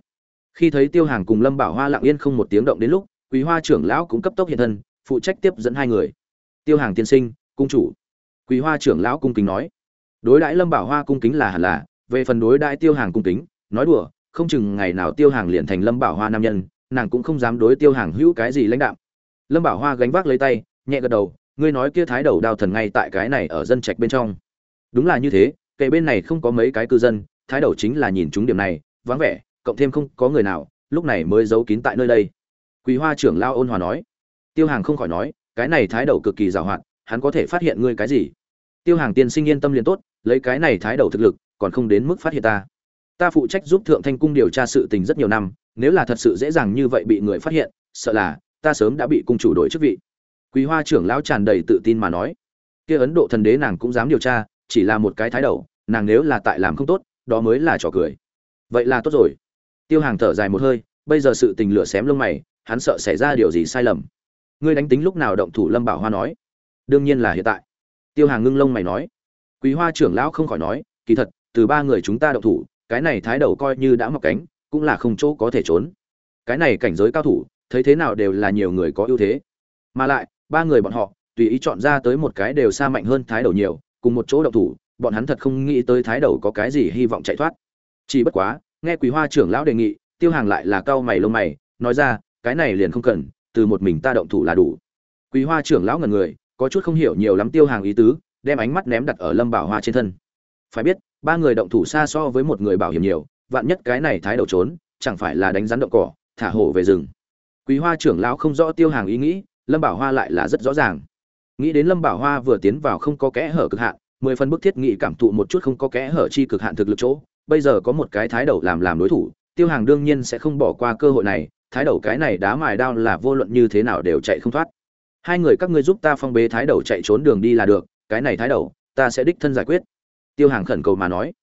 Khi thấy tiêu hàng cùng lâm bảo hoa lặng yên không một tiếng động đến lúc, quý hoa trưởng lão cũng cấp tốc hiện thân, phụ trách tiếp dẫn hai người. Tiêu hàng tiên sinh, cung chủ. Quý hoa trưởng lão cung kính nói. Đối đãi lâm bảo hoa cung kính là hẳn là, về phần đối đãi tiêu hàng cung kính, nói đùa, không chừng ngày nào tiêu hàng liền thành lâm bảo hoa nam nhân, nàng cũng không dám đối tiêu hàng hữu cái gì lãnh đạo lâm bảo hoa gánh vác lấy tay, nhẹ gật đầu, ngươi nói kia thái đầu đao thần ngay tại cái này ở dân trạch bên trong. Đúng là như thế kệ bên này không có mấy cái cư dân, thái đầu chính là nhìn chúng điểm này, vắng vẻ, cộng thêm không có người nào, lúc này mới giấu kín tại nơi đây. Quý hoa trưởng lao ôn hòa nói. Tiêu hàng không khỏi nói, cái này thái đầu cực kỳ giàu hoạt hắn có thể phát hiện ngươi cái gì? Tiêu hàng tiên sinh yên tâm liền tốt, lấy cái này thái đầu thực lực, còn không đến mức phát hiện ta. Ta phụ trách giúp thượng thanh cung điều tra sự tình rất nhiều năm, nếu là thật sự dễ dàng như vậy bị người phát hiện, sợ là ta sớm đã bị cung chủ đổi chức vị. Quý hoa trưởng lão tràn đầy tự tin mà nói. Kia ấn độ thần đế nàng cũng dám điều tra, chỉ là một cái thái đầu, nàng nếu là tại làm không tốt, đó mới là trò cười. Vậy là tốt rồi. Tiêu hàng thở dài một hơi, bây giờ sự tình lửa xém lông mày, hắn sợ xảy ra điều gì sai lầm. Ngươi đánh tính lúc nào động thủ lâm bảo hoa nói. Đương nhiên là hiện tại. Tiêu hàng ngưng lông mày nói. Quý hoa trưởng lão không khỏi nói, kỳ thật, từ ba người chúng ta động thủ, cái này thái đầu coi như đã mọc cánh, cũng là không chỗ có thể trốn. Cái này cảnh giới cao thủ thấy thế nào đều là nhiều người có ưu thế. Mà lại, ba người bọn họ, tùy ý chọn ra tới một cái đều xa mạnh hơn thái đầu nhiều, cùng một chỗ động thủ, bọn hắn thật không nghĩ tới thái đầu có cái gì hy vọng chạy thoát. Chỉ bất quá, nghe quý hoa trưởng lão đề nghị, tiêu hàng lại là cau mày lông mày, nói ra, cái này liền không cần, từ một mình ta động thủ là đủ. Quý hoa trưởng lão ngần người, có chút không hiểu nhiều lắm tiêu hàng ý tứ, đem ánh mắt ném đặt ở lâm bảo hoa trên thân. Phải biết, ba người động thủ xa so với một người bảo hiểm nhiều, vạn nhất cái này thái đầu trốn, chẳng phải là đánh rắn động cỏ, thả hổ về rừng quý hoa trưởng lão không rõ tiêu hàng ý nghĩ, lâm bảo hoa lại là rất rõ ràng. Nghĩ đến lâm bảo hoa vừa tiến vào không có kẽ hở cực hạn, mười phần bức thiết nghị cảm thụ một chút không có kẽ hở chi cực hạn thực lực chỗ, bây giờ có một cái thái đầu làm làm đối thủ, tiêu hàng đương nhiên sẽ không bỏ qua cơ hội này, thái đầu cái này đá mài đao là vô luận như thế nào đều chạy không thoát. Hai người các ngươi giúp ta phong bế thái đầu chạy trốn đường đi là được, cái này thái đầu, ta sẽ đích thân giải quyết. Tiêu hàng khẩn cầu mà nói.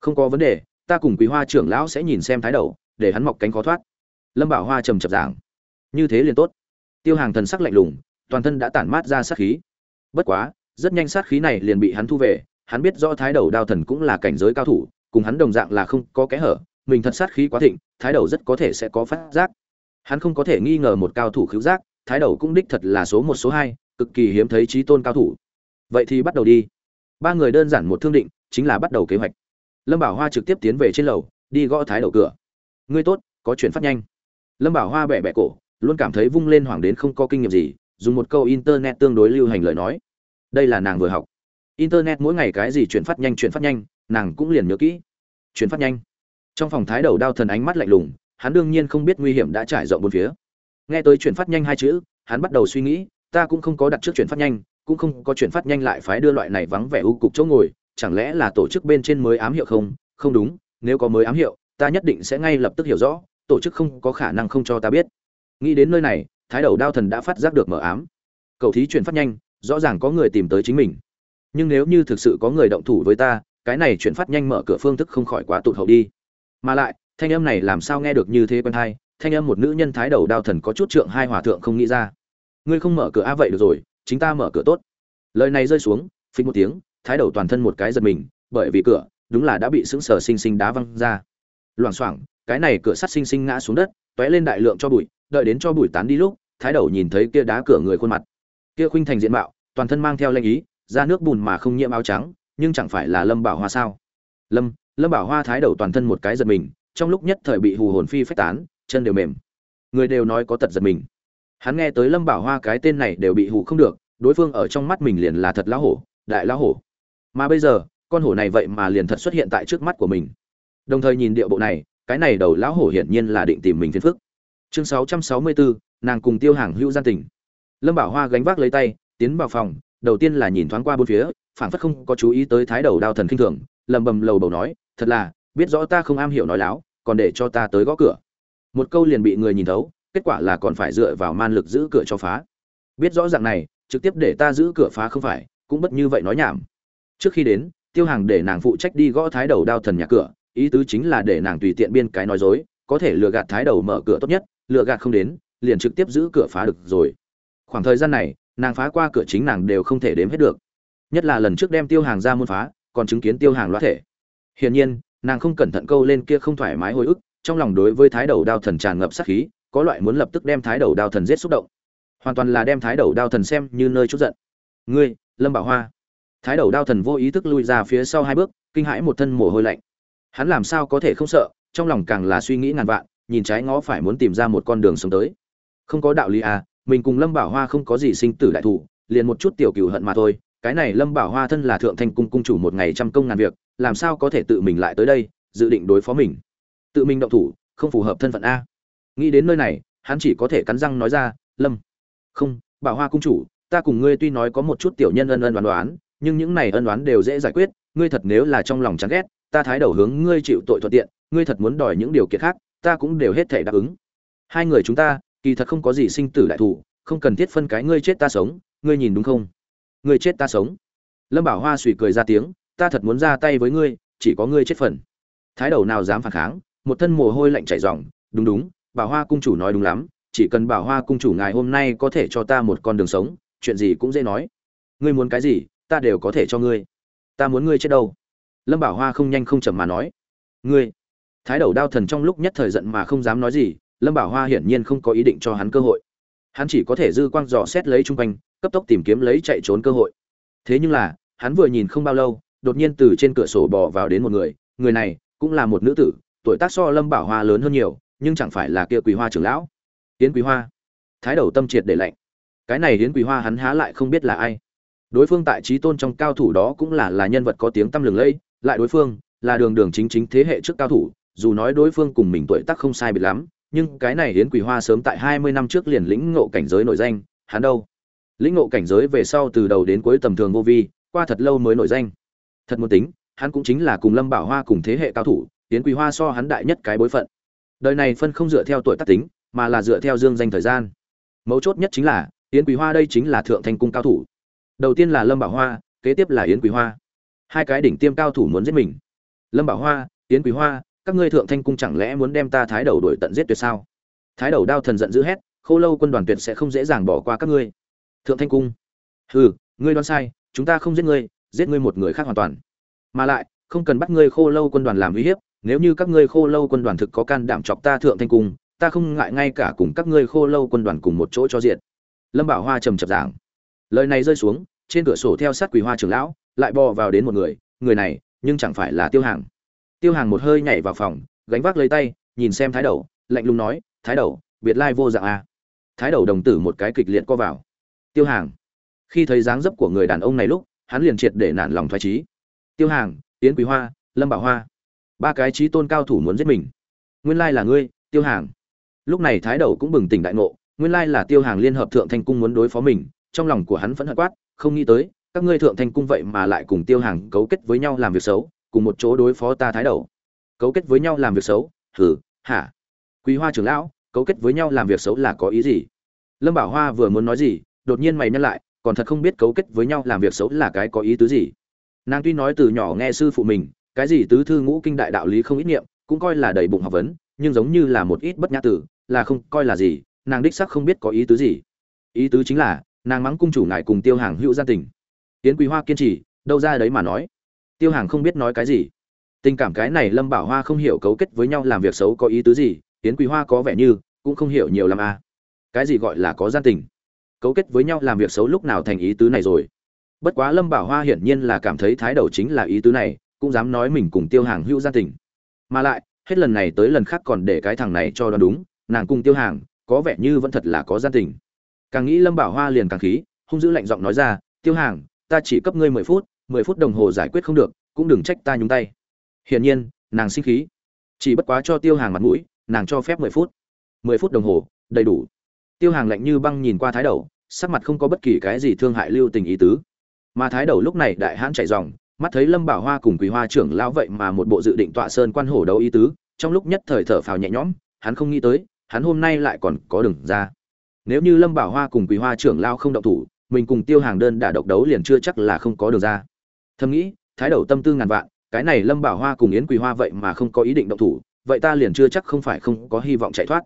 Không có vấn đề, ta cùng quý hoa trưởng lão sẽ nhìn xem thái đầu, để hắn mọc cánh khó thoát. Lâm bảo hoa trầm chập giảng như thế liền tốt. Tiêu hàng thần sắc lạnh lùng, toàn thân đã tản mát ra sát khí. Bất quá, rất nhanh sát khí này liền bị hắn thu về, hắn biết rõ thái đầu đao thần cũng là cảnh giới cao thủ, cùng hắn đồng dạng là không có kẽ hở, mình thật sát khí quá thịnh, thái đầu rất có thể sẽ có phát giác. Hắn không có thể nghi ngờ một cao thủ khiếu giác, thái đầu cũng đích thật là số một, số hai, cực kỳ hiếm thấy trí tôn cao thủ. Vậy thì bắt đầu đi. Ba người đơn giản một thương định, chính là bắt đầu kế hoạch. Lâm bảo hoa trực tiếp tiến về trên lầu, đi gõ thái đầu cửa. Ngươi tốt, có chuyện phát nhanh. Lâm bảo hoa bẻ bẻ cổ luôn cảm thấy vung lên hoàng đến không có kinh nghiệm gì, dùng một câu internet tương đối lưu hành lời nói. Đây là nàng vừa học. Internet mỗi ngày cái gì chuyển phát nhanh, chuyển phát nhanh, nàng cũng liền nhớ kỹ. Chuyển phát nhanh. Trong phòng thái đầu đao thần ánh mắt lạnh lùng, hắn đương nhiên không biết nguy hiểm đã trải rộng bốn phía. Nghe tới chuyển phát nhanh hai chữ, hắn bắt đầu suy nghĩ, ta cũng không có đặt trước chuyển phát nhanh, cũng không có chuyển phát nhanh lại phái đưa loại này vắng vẻ u cục chỗ ngồi, chẳng lẽ là tổ chức bên trên mới ám hiệu không? Không đúng, nếu có mới ám hiệu, ta nhất định sẽ ngay lập tức hiểu rõ, tổ chức không có khả năng không cho ta biết nghĩ đến nơi này, thái đầu đao thần đã phát giác được mở ám. Cậu thí chuyển phát nhanh, rõ ràng có người tìm tới chính mình. Nhưng nếu như thực sự có người động thủ với ta, cái này chuyển phát nhanh mở cửa phương thức không khỏi quá tụt hậu đi. Mà lại, thanh âm này làm sao nghe được như thế quen thai thanh âm một nữ nhân thái đầu đao thần có chút trượng hai hòa thượng không nghĩ ra. Ngươi không mở cửa a vậy được rồi, chính ta mở cửa tốt. Lời này rơi xuống, phình một tiếng, thái đầu toàn thân một cái giật mình, bởi vì cửa, đúng là đã bị sững sờ sinh sinh đá văng ra. Loảng xoảng, cái này cửa sắt sinh sinh ngã xuống đất, tóe lên đại lượng cho bụi đợi đến cho bụi tán đi lúc, thái đầu nhìn thấy kia đá cửa người khuôn mặt. Kia khuynh thành diện mạo, toàn thân mang theo lanh ý ra nước bùn mà không nhiễm áo trắng, nhưng chẳng phải là lâm bảo hoa sao? Lâm lâm bảo hoa thái đầu toàn thân một cái giật mình, trong lúc nhất thời bị hù hồn phi phách tán, chân đều mềm. Người đều nói có tật giật mình. Hắn nghe tới lâm bảo hoa cái tên này đều bị hù không được, đối phương ở trong mắt mình liền là thật lão hổ, đại lão hổ. Mà bây giờ, con hổ này vậy mà liền thật xuất hiện tại trước mắt của mình. Đồng thời nhìn địa bộ này, cái này đầu lão hổ hiển nhiên là định tìm mình phiền phức chương 664, nàng cùng tiêu hàng hữu gian tình. Lâm bảo hoa gánh vác lấy tay tiến vào phòng đầu tiên là nhìn thoáng qua bốn phía phản phất không có chú ý tới thái đầu đao thần kinh thường lầm bầm lầu bầu nói thật là biết rõ ta không am hiểu nói láo còn để cho ta tới gõ cửa. Một câu liền bị người nhìn thấu kết quả là còn phải dựa vào man lực giữ cửa cho phá. Biết rõ ràng này trực tiếp để ta giữ cửa phá không phải cũng bất như vậy nói nhảm. Trước khi đến tiêu hàng để nàng phụ trách đi gõ thái đầu đao thần nhà cửa ý tứ chính là để nàng tùy tiện biên cái nói dối có thể lừa gạt thái đầu mở cửa tốt nhất, lừa gạt không đến, liền trực tiếp giữ cửa phá được rồi. Khoảng thời gian này, nàng phá qua cửa chính nàng đều không thể đếm hết được. Nhất là lần trước đem tiêu hàng ra môn phá, còn chứng kiến tiêu hàng loát thể. Hiển nhiên, nàng không cẩn thận câu lên kia không thoải mái hồi ức, trong lòng đối với thái đầu đao thần tràn ngập sát khí, có loại muốn lập tức đem thái đầu đao thần giết xúc động. Hoàn toàn là đem thái đầu đao thần xem như nơi chút giận. Ngươi, lâm bảo hoa. Thái đầu đao thần vô ý thức lui ra phía sau hai bước, kinh hãi một thân mồ hôi lạnh. Hắn làm sao có thể không sợ trong lòng càng là suy nghĩ ngàn vạn, nhìn trái ngó phải muốn tìm ra một con đường sống tới. Không có đạo lý à mình cùng lâm bảo hoa không có gì sinh tử đại thủ, liền một chút tiểu cừu hận mà thôi, cái này lâm bảo hoa thân là thượng thanh cung cung chủ một ngày trăm công ngàn việc, làm sao có thể tự mình lại tới đây, dự định đối phó mình? Tự mình động thủ, không phù hợp thân phận a. Nghĩ đến nơi này, hắn chỉ có thể cắn răng nói ra, lâm, không, bảo hoa cung chủ, ta cùng ngươi tuy nói có một chút tiểu nhân ân ân đoán đoán nhưng những này ân đoán đều dễ giải quyết, ngươi thật nếu là trong lòng chán ghét, ta thái đầu hướng ngươi chịu tội thuận tiện ngươi thật muốn đòi những điều kiện khác, ta cũng đều hết thể đáp ứng. Hai người chúng ta, kỳ thật không có gì sinh tử đại thủ không cần thiết phân cái ngươi chết ta sống, ngươi nhìn đúng không? Ngươi chết ta sống. Lâm bảo hoa suy cười ra tiếng, ta thật muốn ra tay với ngươi, chỉ có ngươi chết phần. Thái đầu nào dám phản kháng, một thân mồ hôi lạnh chảy ròng, đúng đúng, bảo hoa cung chủ nói đúng lắm, chỉ cần bảo hoa cung chủ ngài hôm nay có thể cho ta một con đường sống, chuyện gì cũng dễ nói. Ngươi muốn cái gì, ta đều có thể cho ngươi. Ta muốn ngươi chết đâu? Lâm bảo hoa không nhanh không chậm mà nói. Ngươi thái đầu đao thần trong lúc nhất thời giận mà không dám nói gì, lâm bảo hoa hiển nhiên không có ý định cho hắn cơ hội. Hắn chỉ có thể dư quang dò xét lấy chung quanh, cấp tốc tìm kiếm lấy chạy trốn cơ hội. Thế nhưng là, hắn vừa nhìn không bao lâu, đột nhiên từ trên cửa sổ bò vào đến một người. Người này cũng là một nữ tử, tuổi tác so lâm bảo hoa lớn hơn nhiều, nhưng chẳng phải là kia quý hoa trưởng lão. Yến quý hoa. Thái đầu tâm triệt để lạnh. Cái này yến quý hoa hắn há lại không biết là ai. Đối phương tại trí tôn trong cao thủ đó cũng là là nhân vật có tiếng tăm lừng lẫy, lại đối phương là đường đường chính chính thế hệ trước cao thủ dù nói đối phương cùng mình tuổi tác không sai biệt lắm, nhưng cái này yến Quỳ hoa sớm tại hai mươi năm trước liền lĩnh ngộ cảnh giới nổi danh, hắn đâu? Lĩnh ngộ cảnh giới về sau từ đầu đến cuối tầm thường vô vi, qua thật lâu mới nổi danh. Thật muốn tính, hắn cũng chính là cùng lâm bảo hoa cùng thế hệ cao thủ, Yến Quỳ hoa so hắn đại nhất cái bối phận. Đời này phân không dựa theo tuổi tác tính, mà là dựa theo dương danh thời gian. Mấu chốt nhất chính là, yến Quỳ hoa đây chính là thượng thành cung cao thủ. Đầu tiên là lâm bảo hoa, kế tiếp là yến Quỳ hoa. Hai cái đỉnh tiêm cao thủ muốn giết mình. Lâm bảo hoa, yến Quỳ hoa các ngươi thượng thanh cung chẳng lẽ muốn đem ta thái đầu đổi tận giết tuyệt sao? Thái đầu đao thần giận dữ hét, khô lâu quân đoàn tuyệt sẽ không dễ dàng bỏ qua các ngươi. Thượng thanh cung, hừ, ngươi đoán sai, chúng ta không giết ngươi giết ngươi một người khác hoàn toàn. Mà lại, không cần bắt ngươi khô lâu quân đoàn làm uy hiếp, nếu như các ngươi khô lâu quân đoàn thực có can đảm chọc ta thượng thanh cung, ta không ngại ngay cả cùng các ngươi khô lâu quân đoàn cùng một chỗ cho diện lâm bảo hoa trầm chập giảng. Lời này rơi xuống, trên cửa sổ theo sát quỳ hoa trưởng lão, lại bò vào đến một người người này, nhưng chẳng phải là tiêu hàng tiêu hàng một hơi nhảy vào phòng, gánh vác lấy tay, nhìn xem thái đầu, lạnh lùng nói, thái đầu, biệt lai vô dạng a à. thái đầu đồng tử một cái kịch liệt co vào. Tiêu hàng. Khi thấy dáng dấp của người đàn ông này lúc, hắn liền triệt để nản lòng thoái trí tiêu hàng tiến quý hoa, lâm bảo hoa. Ba cái trí tôn cao thủ muốn giết mình. Nguyên lai là ngươi, tiêu hàng. Lúc này thái đầu cũng bừng tỉnh đại ngộ, nguyên lai là tiêu hàng liên hợp thượng thanh cung muốn đối phó mình, trong lòng của hắn vẫn hận quát, không nghĩ tới, các ngươi thượng thanh cung vậy mà lại cùng tiêu hàng cấu kết với nhau làm việc xấu cùng một chỗ đối phó ta thái đầu. Cấu kết với nhau làm việc xấu hử hả? Quý hoa trưởng lão, cấu kết với nhau làm việc xấu là có ý gì? Lâm bảo hoa vừa muốn nói gì, đột nhiên mày nhắc lại, còn thật không biết cấu kết với nhau làm việc xấu là cái có ý tứ gì. Nàng tuy nói từ nhỏ nghe sư phụ mình, cái gì tứ thư ngũ kinh đại đạo lý không ít niệm, cũng coi là đầy bụng học vấn, nhưng giống như là một ít bất nhã tử, là không coi là gì, nàng đích sắc không biết có ý tứ gì. Ý tứ chính là, nàng mắng cung chủ ngài cùng tiêu hàng hữu gia tình. Tiến quý hoa kiên trì, đâu ra đấy mà nói tiêu hàng không biết nói cái gì. Tình cảm cái này lâm bảo hoa không hiểu cấu kết với nhau làm việc xấu có ý tứ gì tiến quý hoa có vẻ như cũng không hiểu nhiều làm à. cái gì gọi là có gian tình? Cấu kết với nhau làm việc xấu lúc nào thành ý tứ này rồi? Bất quá lâm bảo hoa hiển nhiên là cảm thấy thái đầu chính là ý tứ này, cũng dám nói mình cùng tiêu hàng hữu gian tình. Mà lại, hết lần này tới lần khác còn để cái thằng này cho đoán đúng, nàng cùng tiêu hàng có vẻ như vẫn thật là có gian tình. Càng nghĩ lâm bảo hoa liền càng khí, hung dữ lạnh giọng nói ra, tiêu hàng, ta chỉ cấp ngươi mười phút mười phút đồng hồ giải quyết không được, cũng đừng trách ta nhúng tay. Hiển nhiên, nàng sinh khí. Chỉ bất quá cho tiêu hàng mặt mũi, nàng cho phép mười phút. Mười phút đồng hồ, đầy đủ. Tiêu hàng lạnh như băng nhìn qua thái đầu, sắc mặt không có bất kỳ cái gì thương hại lưu tình ý tứ. Mà thái đầu lúc này đại hãn chạy dòng, mắt thấy lâm bảo hoa cùng quý hoa trưởng lão vậy mà một bộ dự định tọa sơn quan hổ đấu ý tứ, trong lúc nhất thời thở phào nhẹ nhõm, hắn không nghĩ tới, hắn hôm nay lại còn có đường ra. Nếu như lâm bảo hoa cùng quý hoa trưởng lão không động thủ, mình cùng tiêu hàng đơn đả độc đấu liền chưa chắc là không có đường ra thầm nghĩ, thái đầu tâm tư ngàn vạn, cái này lâm bảo hoa cùng yến quỳ hoa vậy mà không có ý định động thủ, vậy ta liền chưa chắc không phải không có hy vọng chạy thoát.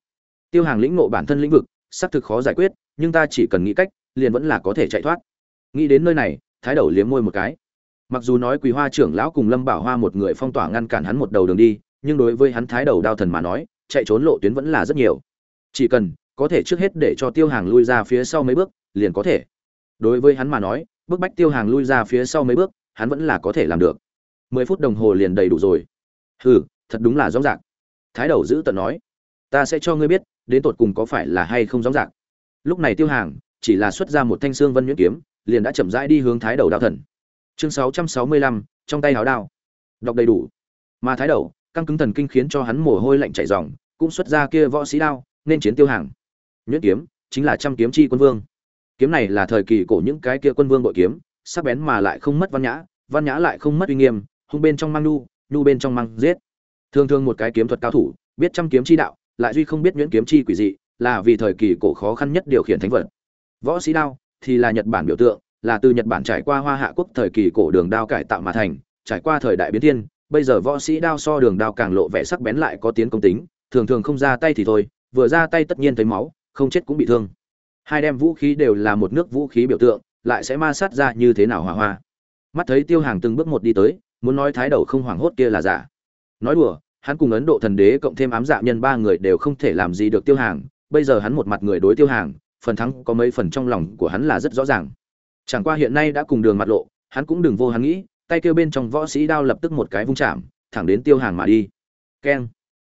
Tiêu hàng lĩnh ngộ bản thân lĩnh vực, xác thực khó giải quyết, nhưng ta chỉ cần nghĩ cách, liền vẫn là có thể chạy thoát. Nghĩ đến nơi này, thái đầu liếm môi một cái. Mặc dù nói quỳ hoa trưởng lão cùng lâm bảo hoa một người phong tỏa ngăn cản hắn một đầu đường đi, nhưng đối với hắn thái đầu đao thần mà nói, chạy trốn lộ tuyến vẫn là rất nhiều. Chỉ cần, có thể trước hết để cho tiêu hàng lui ra phía sau mấy bước, liền có thể. Đối với hắn mà nói bước bách tiêu hàng lui ra phía sau mấy bước hắn vẫn là có thể làm được. Mười phút đồng hồ liền đầy đủ rồi. Hừ, thật đúng là rõ ràng. Thái đầu giữ tận nói, ta sẽ cho ngươi biết, đến tột cùng có phải là hay không rõ ràng. Lúc này tiêu hàng chỉ là xuất ra một thanh xương vân nhuyễn kiếm, liền đã chậm rãi đi hướng thái đầu đạo thần. Chương sáu trăm sáu mươi lăm, trong tay háo đao. Đọc đầy đủ. Mà thái đầu, căng cứng thần kinh khiến cho hắn mồ hôi lạnh chảy ròng, cũng xuất ra kia võ sĩ đao, nên chiến tiêu hàng. Nhuyễn kiếm chính là trăm kiếm chi quân vương. Kiếm này là thời kỳ cổ những cái kia quân vương bội kiếm sắc bén mà lại không mất văn nhã văn nhã lại không mất uy nghiêm, hung bên trong mang nu nu bên trong mang giết. Thường thường một cái kiếm thuật cao thủ, biết trăm kiếm chi đạo, lại duy không biết nhuyễn kiếm chi quỷ dị, là vì thời kỳ cổ khó khăn nhất điều khiển thánh vật. Võ sĩ đao thì là nhật bản biểu tượng, là từ nhật bản trải qua hoa hạ quốc thời kỳ cổ đường đao cải tạo mà thành, trải qua thời đại biến thiên, bây giờ võ sĩ đao so đường đao càng lộ vẻ sắc bén lại có tiến công tính, thường thường không ra tay thì thôi, vừa ra tay tất nhiên thấy máu, không chết cũng bị thương. Hai đem vũ khí đều là một nước vũ khí biểu tượng lại sẽ ma sát ra như thế nào hỏa hoa. Mắt thấy tiêu hàng từng bước một đi tới, muốn nói thái đầu không hoảng hốt kia là giả. Nói đùa, hắn cùng ấn độ thần đế cộng thêm ám dạ nhân ba người đều không thể làm gì được tiêu hàng, bây giờ hắn một mặt người đối tiêu hàng, phần thắng có mấy phần trong lòng của hắn là rất rõ ràng. Chẳng qua hiện nay đã cùng đường mặt lộ, hắn cũng đừng vô hắn nghĩ, tay kêu bên trong võ sĩ đao lập tức một cái vung chạm, thẳng đến tiêu hàng mà đi. Keng.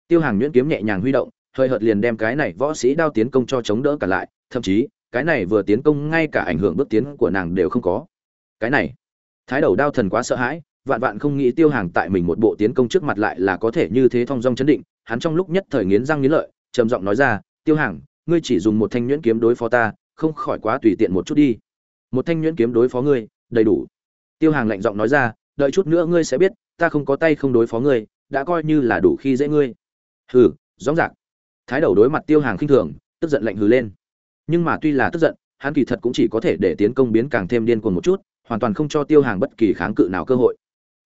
Tiêu hàng nhuyễn kiếm nhẹ nhàng huy động, hơi hợt liền đem cái này võ sĩ đao tiến công cho chống đỡ cả lại, thậm chí cái này vừa tiến công ngay cả ảnh hưởng bước tiến của nàng đều không có. Cái này, thái đầu đao thần quá sợ hãi, vạn vạn không nghĩ tiêu hàng tại mình một bộ tiến công trước mặt lại là có thể như thế thong dong chấn định, hắn trong lúc nhất thời nghiến răng nghiến lợi, trầm giọng nói ra, tiêu hàng, ngươi chỉ dùng một thanh nhuyễn kiếm đối phó ta, không khỏi quá tùy tiện một chút đi. Một thanh nhuyễn kiếm đối phó ngươi, đầy đủ. Tiêu hàng lạnh giọng nói ra, đợi chút nữa ngươi sẽ biết, ta không có tay không đối phó ngươi, đã coi như là đủ khi dễ ngươi. Hừ rõ ràng thái đầu đối mặt tiêu hàng khinh thường, tức giận lạnh hừ lên nhưng mà tuy là tức giận, hắn kỳ thật cũng chỉ có thể để tiến công biến càng thêm điên cuồng một chút, hoàn toàn không cho tiêu hàng bất kỳ kháng cự nào cơ hội.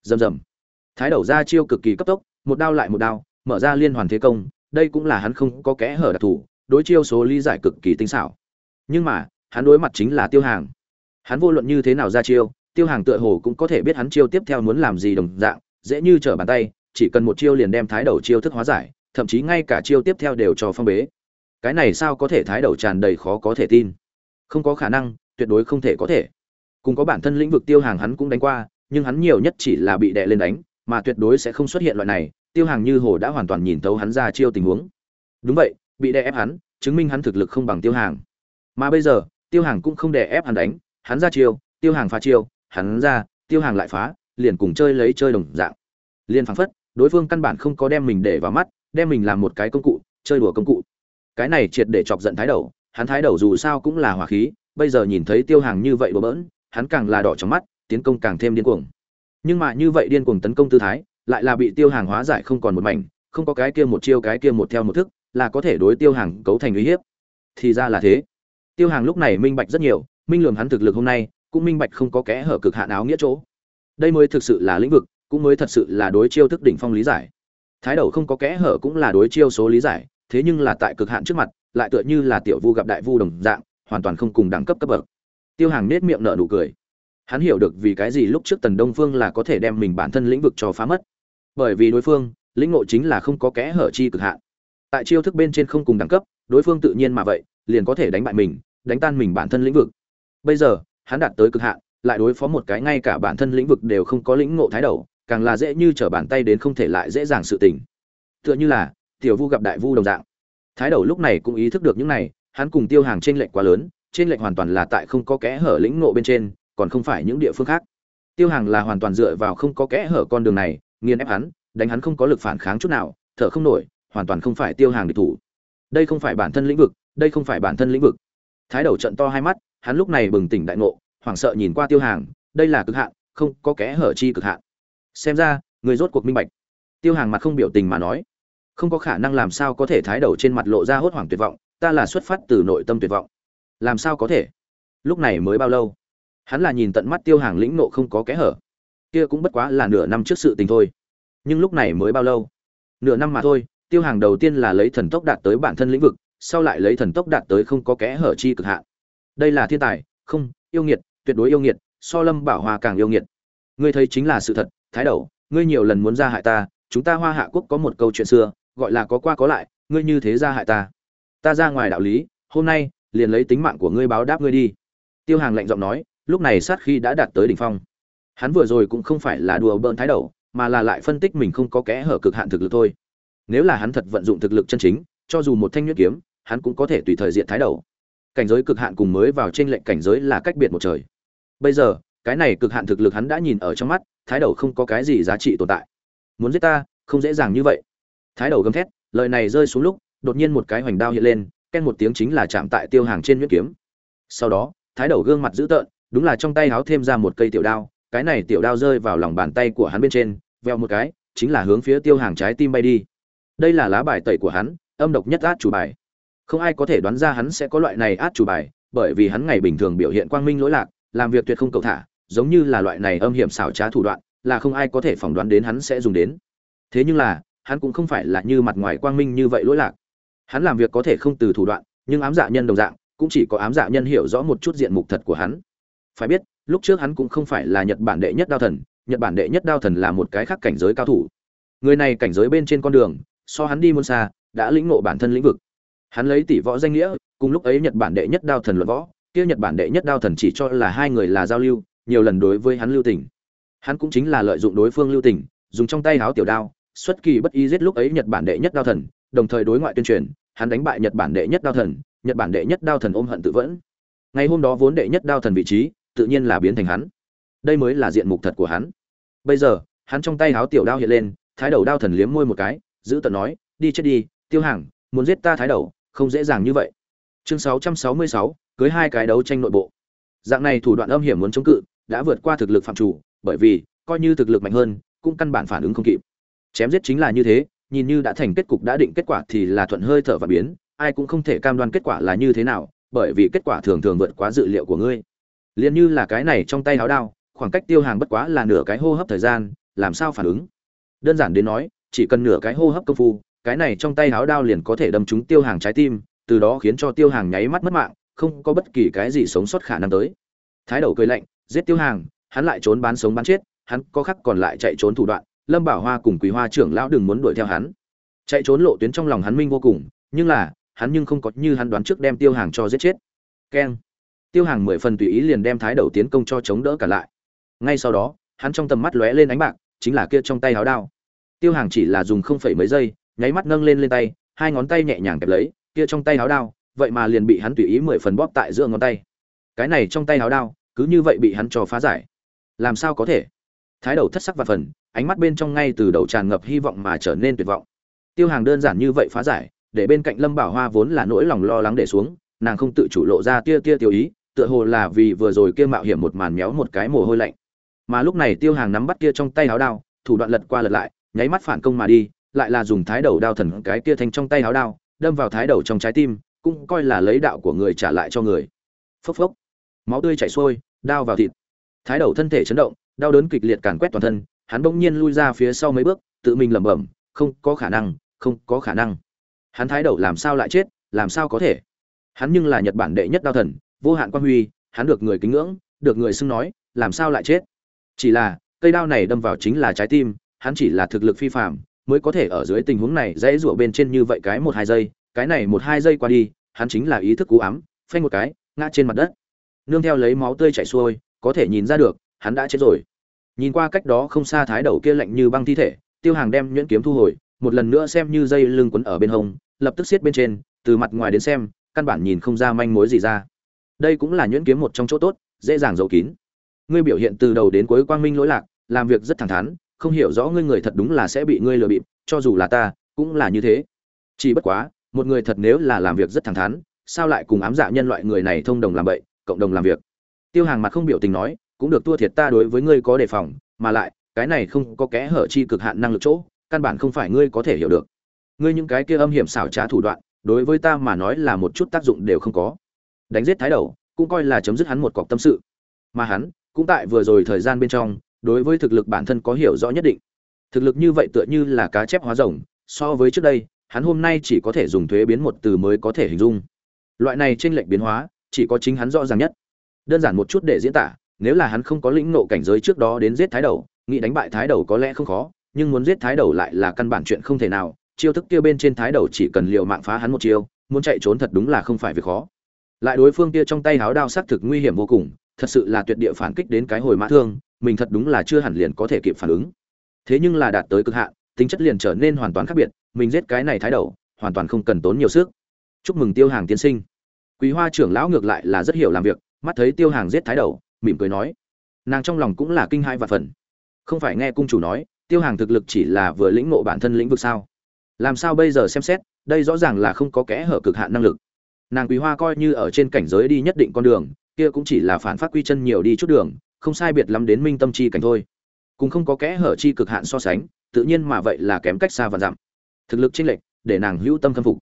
Rầm rầm. Thái đầu ra chiêu cực kỳ cấp tốc, một đao lại một đao, mở ra liên hoàn thế công, đây cũng là hắn không có kẽ hở đặc thù, đối chiêu số lý giải cực kỳ tinh xảo. Nhưng mà, hắn đối mặt chính là tiêu hàng. Hắn vô luận như thế nào ra chiêu, tiêu hàng tựa hồ cũng có thể biết hắn chiêu tiếp theo muốn làm gì đồng dạng, dễ như trở bàn tay, chỉ cần một chiêu liền đem thái đầu chiêu thức hóa giải, thậm chí ngay cả chiêu tiếp theo đều cho phong bế cái này sao có thể thái đầu tràn đầy khó có thể tin? Không có khả năng, tuyệt đối không thể có thể. Cùng có bản thân lĩnh vực tiêu hàng hắn cũng đánh qua, nhưng hắn nhiều nhất chỉ là bị đè lên đánh, mà tuyệt đối sẽ không xuất hiện loại này, tiêu hàng như hồ đã hoàn toàn nhìn thấu hắn ra chiêu tình huống. Đúng vậy, bị đè ép hắn, chứng minh hắn thực lực không bằng tiêu hàng. Mà bây giờ, tiêu hàng cũng không đè ép hắn đánh, hắn ra chiêu, tiêu hàng phá chiêu, hắn ra, tiêu hàng lại phá, liền cùng chơi lấy chơi đồng dạng. Liền phảng phất, đối phương căn bản không có đem mình để vào mắt, đem mình làm một cái công cụ, chơi đùa công cụ cái này triệt để chọc giận thái đầu, hắn thái đầu dù sao cũng là hỏa khí, bây giờ nhìn thấy tiêu hàng như vậy đùa bỡn, hắn càng là đỏ trong mắt, tiến công càng thêm điên cuồng. Nhưng mà như vậy điên cuồng tấn công tư thái, lại là bị tiêu hàng hóa giải không còn một mảnh, không có cái kia một chiêu cái kia một theo một thức, là có thể đối tiêu hàng cấu thành uy hiếp. Thì ra là thế. Tiêu hàng lúc này minh bạch rất nhiều, minh lường hắn thực lực hôm nay, cũng minh bạch không có kẽ hở cực hạn áo nghĩa chỗ. Đây mới thực sự là lĩnh vực, cũng mới thật sự là đối chiêu thức đỉnh phong lý giải. Thái đầu không có kẽ hở cũng là đối chiêu số lý giải thế nhưng là tại cực hạn trước mặt, lại tựa như là tiểu vu gặp đại vu đồng dạng, hoàn toàn không cùng đẳng cấp cấp bậc. Tiêu hàng nết miệng nở nụ cười. Hắn hiểu được vì cái gì lúc trước tần đông phương là có thể đem mình bản thân lĩnh vực cho phá mất. Bởi vì đối phương, lĩnh ngộ chính là không có kẽ hở chi cực hạn. Tại chiêu thức bên trên không cùng đẳng cấp, đối phương tự nhiên mà vậy, liền có thể đánh bại mình, đánh tan mình bản thân lĩnh vực. Bây giờ, hắn đạt tới cực hạn, lại đối phó một cái ngay cả bản thân lĩnh vực đều không có lĩnh ngộ thái đầu, càng là dễ như trở bàn tay đến không thể lại dễ dàng sự tình. Tựa như là tiểu vu gặp đại vu đồng dạng. Thái đầu lúc này cũng ý thức được những này, hắn cùng tiêu hàng trên lệnh quá lớn trên lệnh hoàn toàn là tại không có kẽ hở lĩnh ngộ bên trên, còn không phải những địa phương khác. Tiêu hàng là hoàn toàn dựa vào không có kẽ hở con đường này, nghiền ép hắn, đánh hắn không có lực phản kháng chút nào, thở không nổi, hoàn toàn không phải tiêu hàng địch thủ. Đây không phải bản thân lĩnh vực, đây không phải bản thân lĩnh vực. Thái đầu trận to hai mắt, hắn lúc này bừng tỉnh đại ngộ, hoảng sợ nhìn qua tiêu hàng, đây là cực hạn, không có kẽ hở chi cực hạn. Xem ra, người rốt cuộc minh bạch. Tiêu hàng mặt không biểu tình mà nói không có khả năng làm sao có thể thái đầu trên mặt lộ ra hốt hoảng tuyệt vọng, ta là xuất phát từ nội tâm tuyệt vọng. Làm sao có thể? Lúc này mới bao lâu? Hắn là nhìn tận mắt tiêu hàng lĩnh nộ không có kẽ hở. Kia cũng bất quá là nửa năm trước sự tình thôi. Nhưng lúc này mới bao lâu? Nửa năm mà thôi, tiêu hàng đầu tiên là lấy thần tốc đạt tới bản thân lĩnh vực, sau lại lấy thần tốc đạt tới không có kẽ hở chi cực hạn. Đây là thiên tài, không, yêu nghiệt, tuyệt đối yêu nghiệt, so lâm bảo hoa càng yêu nghiệt. Ngươi thấy chính là sự thật, thái đầu, ngươi nhiều lần muốn ra hại ta, chúng ta hoa hạ quốc có một câu chuyện xưa gọi là có qua có lại, ngươi như thế ra hại ta. Ta ra ngoài đạo lý, hôm nay, liền lấy tính mạng của ngươi báo đáp ngươi đi. Tiêu hàng lạnh giọng nói, lúc này sát khi đã đạt tới đỉnh phong. Hắn vừa rồi cũng không phải là đùa bỡn thái đầu, mà là lại phân tích mình không có kẽ hở cực hạn thực lực thôi. Nếu là hắn thật vận dụng thực lực chân chính, cho dù một thanh nhuyễn kiếm, hắn cũng có thể tùy thời diện thái đầu. Cảnh giới cực hạn cùng mới vào trên lệnh cảnh giới là cách biệt một trời. Bây giờ, cái này cực hạn thực lực hắn đã nhìn ở trong mắt, thái đầu không có cái gì giá trị tồn tại. Muốn giết ta, không dễ dàng như vậy thái đầu gầm thét, lời này rơi xuống lúc, đột nhiên một cái hoành đao hiện lên, ken một tiếng chính là chạm tại tiêu hàng trên nhuyễn kiếm. Sau đó, thái đầu gương mặt dữ tợn, đúng là trong tay háo thêm ra một cây tiểu đao, cái này tiểu đao rơi vào lòng bàn tay của hắn bên trên, veo một cái, chính là hướng phía tiêu hàng trái tim bay đi. Đây là lá bài tẩy của hắn, âm độc nhất át chủ bài. Không ai có thể đoán ra hắn sẽ có loại này át chủ bài, bởi vì hắn ngày bình thường biểu hiện quang minh lỗi lạc, làm việc tuyệt không cầu thả, giống như là loại này âm hiểm xảo trá thủ đoạn, là không ai có thể phỏng đoán đến hắn sẽ dùng đến. Thế nhưng là hắn cũng không phải là như mặt ngoài quang minh như vậy lỗi lạc. Hắn làm việc có thể không từ thủ đoạn, nhưng ám dạ nhân đồng dạng, cũng chỉ có ám dạ nhân hiểu rõ một chút diện mục thật của hắn. Phải biết, lúc trước hắn cũng không phải là nhật bản đệ nhất đao thần, nhật bản đệ nhất đao thần là một cái khác cảnh giới cao thủ. Người này cảnh giới bên trên con đường, so hắn đi muôn xa, đã lĩnh ngộ bản thân lĩnh vực. Hắn lấy tỷ võ danh nghĩa, cùng lúc ấy nhật bản đệ nhất đao thần luận võ, kia nhật bản đệ nhất đao thần chỉ cho là hai người là giao lưu, nhiều lần đối với hắn lưu tình. Hắn cũng chính là lợi dụng đối phương lưu tình, dùng trong tay háo tiểu đao xuất kỳ bất ý giết lúc ấy nhật bản đệ nhất đao thần đồng thời đối ngoại tuyên truyền hắn đánh bại nhật bản đệ nhất đao thần nhật bản đệ nhất đao thần ôm hận tự vẫn. Ngày hôm đó vốn đệ nhất đao thần vị trí tự nhiên là biến thành hắn. Đây mới là diện mục thật của hắn. Bây giờ hắn trong tay háo tiểu đao hiện lên thái đầu đao thần liếm môi một cái giữ tận nói đi chết đi tiêu hàng muốn giết ta thái đầu không dễ dàng như vậy. Chương 666, cưới hai cái đấu tranh nội bộ. Dạng này thủ đoạn âm hiểm muốn chống cự đã vượt qua thực lực phạm chủ bởi vì coi như thực lực mạnh hơn cũng căn bản phản ứng không kịp chém giết chính là như thế, nhìn như đã thành kết cục đã định kết quả thì là thuận hơi thở và biến, ai cũng không thể cam đoan kết quả là như thế nào, bởi vì kết quả thường thường vượt quá dự liệu của ngươi. Liền như là cái này trong tay háo đao, khoảng cách tiêu hàng bất quá là nửa cái hô hấp thời gian, làm sao phản ứng? Đơn giản đến nói, chỉ cần nửa cái hô hấp công phu, cái này trong tay háo đao liền có thể đâm trúng tiêu hàng trái tim, từ đó khiến cho tiêu hàng nháy mắt mất mạng, không có bất kỳ cái gì sống sót khả năng tới. Thái đầu cười lạnh, giết tiêu hàng, hắn lại trốn bán sống bán chết, hắn có khắc còn lại chạy trốn thủ đoạn lâm bảo hoa cùng quý hoa trưởng lão đừng muốn đuổi theo hắn. Chạy trốn lộ tuyến trong lòng hắn minh vô cùng, nhưng là, hắn nhưng không có như hắn đoán trước đem tiêu hàng cho giết chết. Keng. Tiêu hàng mười phần tùy ý liền đem thái đầu tiến công cho chống đỡ cả lại. Ngay sau đó, hắn trong tầm mắt lóe lên ánh bạc, chính là kia trong tay háo đao. Tiêu hàng chỉ là dùng không phẩy mấy giây, nháy mắt nâng lên lên tay, hai ngón tay nhẹ nhàng kẹp lấy, kia trong tay háo đao, vậy mà liền bị hắn tùy ý mười phần bóp tại giữa ngón tay. Cái này trong tay háo đao, cứ như vậy bị hắn cho phá giải. Làm sao có thể? Thái đầu thất sắc và phần, ánh mắt bên trong ngay từ đầu tràn ngập hy vọng mà trở nên tuyệt vọng. Tiêu hàng đơn giản như vậy phá giải, để bên cạnh lâm bảo hoa vốn là nỗi lòng lo lắng để xuống, nàng không tự chủ lộ ra tia tia tiêu ý, tựa hồ là vì vừa rồi kia mạo hiểm một màn méo một cái mồ hôi lạnh. Mà lúc này tiêu hàng nắm bắt kia trong tay háo đao, thủ đoạn lật qua lật lại, nháy mắt phản công mà đi, lại là dùng thái đầu đao thần cái kia thành trong tay háo đao, đâm vào thái đầu trong trái tim, cũng coi là lấy đạo của người trả lại cho người. Phốc phốc. Máu tươi chảy xuôi, đao vào thịt. Thái đầu thân thể chấn động đau đớn kịch liệt càn quét toàn thân, hắn bỗng nhiên lui ra phía sau mấy bước, tự mình lẩm bẩm, không có khả năng, không có khả năng. Hắn thái đầu làm sao lại chết, làm sao có thể? Hắn nhưng là nhật bản đệ nhất đao thần, vô hạn quan huy, hắn được người kính ngưỡng, được người xưng nói, làm sao lại chết? Chỉ là, cây đao này đâm vào chính là trái tim, hắn chỉ là thực lực phi phạm mới có thể ở dưới tình huống này dãy rủa bên trên như vậy cái một hai giây, cái này một hai giây qua đi, hắn chính là ý thức cú ám, phanh một cái, ngã trên mặt đất. Nương theo lấy máu tươi chảy xuôi, có thể nhìn ra được hắn đã chết rồi. Nhìn qua cách đó không xa thái đầu kia lạnh như băng thi thể, tiêu hàng đem nhuyễn kiếm thu hồi, một lần nữa xem như dây lưng quấn ở bên hông, lập tức xiết bên trên, từ mặt ngoài đến xem, căn bản nhìn không ra manh mối gì ra. Đây cũng là nhuyễn kiếm một trong chỗ tốt, dễ dàng giấu kín. Ngươi biểu hiện từ đầu đến cuối quang minh lỗi lạc, làm việc rất thẳng thắn, không hiểu rõ ngươi người thật đúng là sẽ bị ngươi lừa bịp, cho dù là ta, cũng là như thế. Chỉ bất quá, một người thật nếu là làm việc rất thẳng thắn, sao lại cùng ám dạ nhân loại người này thông đồng làm bậy cộng đồng làm việc? Tiêu hàng mặt không biểu tình nói cũng được tua thiệt ta đối với ngươi có đề phòng, mà lại, cái này không có kẽ hở chi cực hạn năng lực chỗ, căn bản không phải ngươi có thể hiểu được. Ngươi những cái kia âm hiểm xảo trá thủ đoạn, đối với ta mà nói là một chút tác dụng đều không có. Đánh giết thái đầu, cũng coi là chấm dứt hắn một cọc tâm sự. Mà hắn, cũng tại vừa rồi thời gian bên trong, đối với thực lực bản thân có hiểu rõ nhất định. Thực lực như vậy tựa như là cá chép hóa rồng, so với trước đây, hắn hôm nay chỉ có thể dùng thuế biến một từ mới có thể hình dung. Loại này trên lệch biến hóa, chỉ có chính hắn rõ ràng nhất. Đơn giản một chút để diễn tả nếu là hắn không có lĩnh nộ cảnh giới trước đó đến giết thái đầu, nghĩ đánh bại thái đầu có lẽ không khó, nhưng muốn giết thái đầu lại là căn bản chuyện không thể nào. Chiêu thức kia bên trên thái đầu chỉ cần liều mạng phá hắn một chiêu, muốn chạy trốn thật đúng là không phải việc khó. Lại đối phương kia trong tay háo đao xác thực nguy hiểm vô cùng, thật sự là tuyệt địa phản kích đến cái hồi mã thương, mình thật đúng là chưa hẳn liền có thể kịp phản ứng. Thế nhưng là đạt tới cực hạn, tính chất liền trở nên hoàn toàn khác biệt, mình giết cái này thái đầu, hoàn toàn không cần tốn nhiều sức. Chúc mừng tiêu hàng tiên sinh. Quý hoa trưởng lão ngược lại là rất hiểu làm việc, mắt thấy tiêu hàng giết thái đầu mỉm cười nói. Nàng trong lòng cũng là kinh hai và phần không phải nghe cung chủ nói, tiêu hàng thực lực chỉ là vừa lĩnh ngộ bản thân lĩnh vực sao? Làm sao bây giờ xem xét, đây rõ ràng là không có kẽ hở cực hạn năng lực. Nàng quý hoa coi như ở trên cảnh giới đi nhất định con đường, kia cũng chỉ là phản phát quy chân nhiều đi chút đường, không sai biệt lắm đến minh tâm chi cảnh thôi. Cũng không có kẽ hở chi cực hạn so sánh, tự nhiên mà vậy là kém cách xa và dặm. Thực lực chênh lệch, để nàng hữu tâm khâm phục.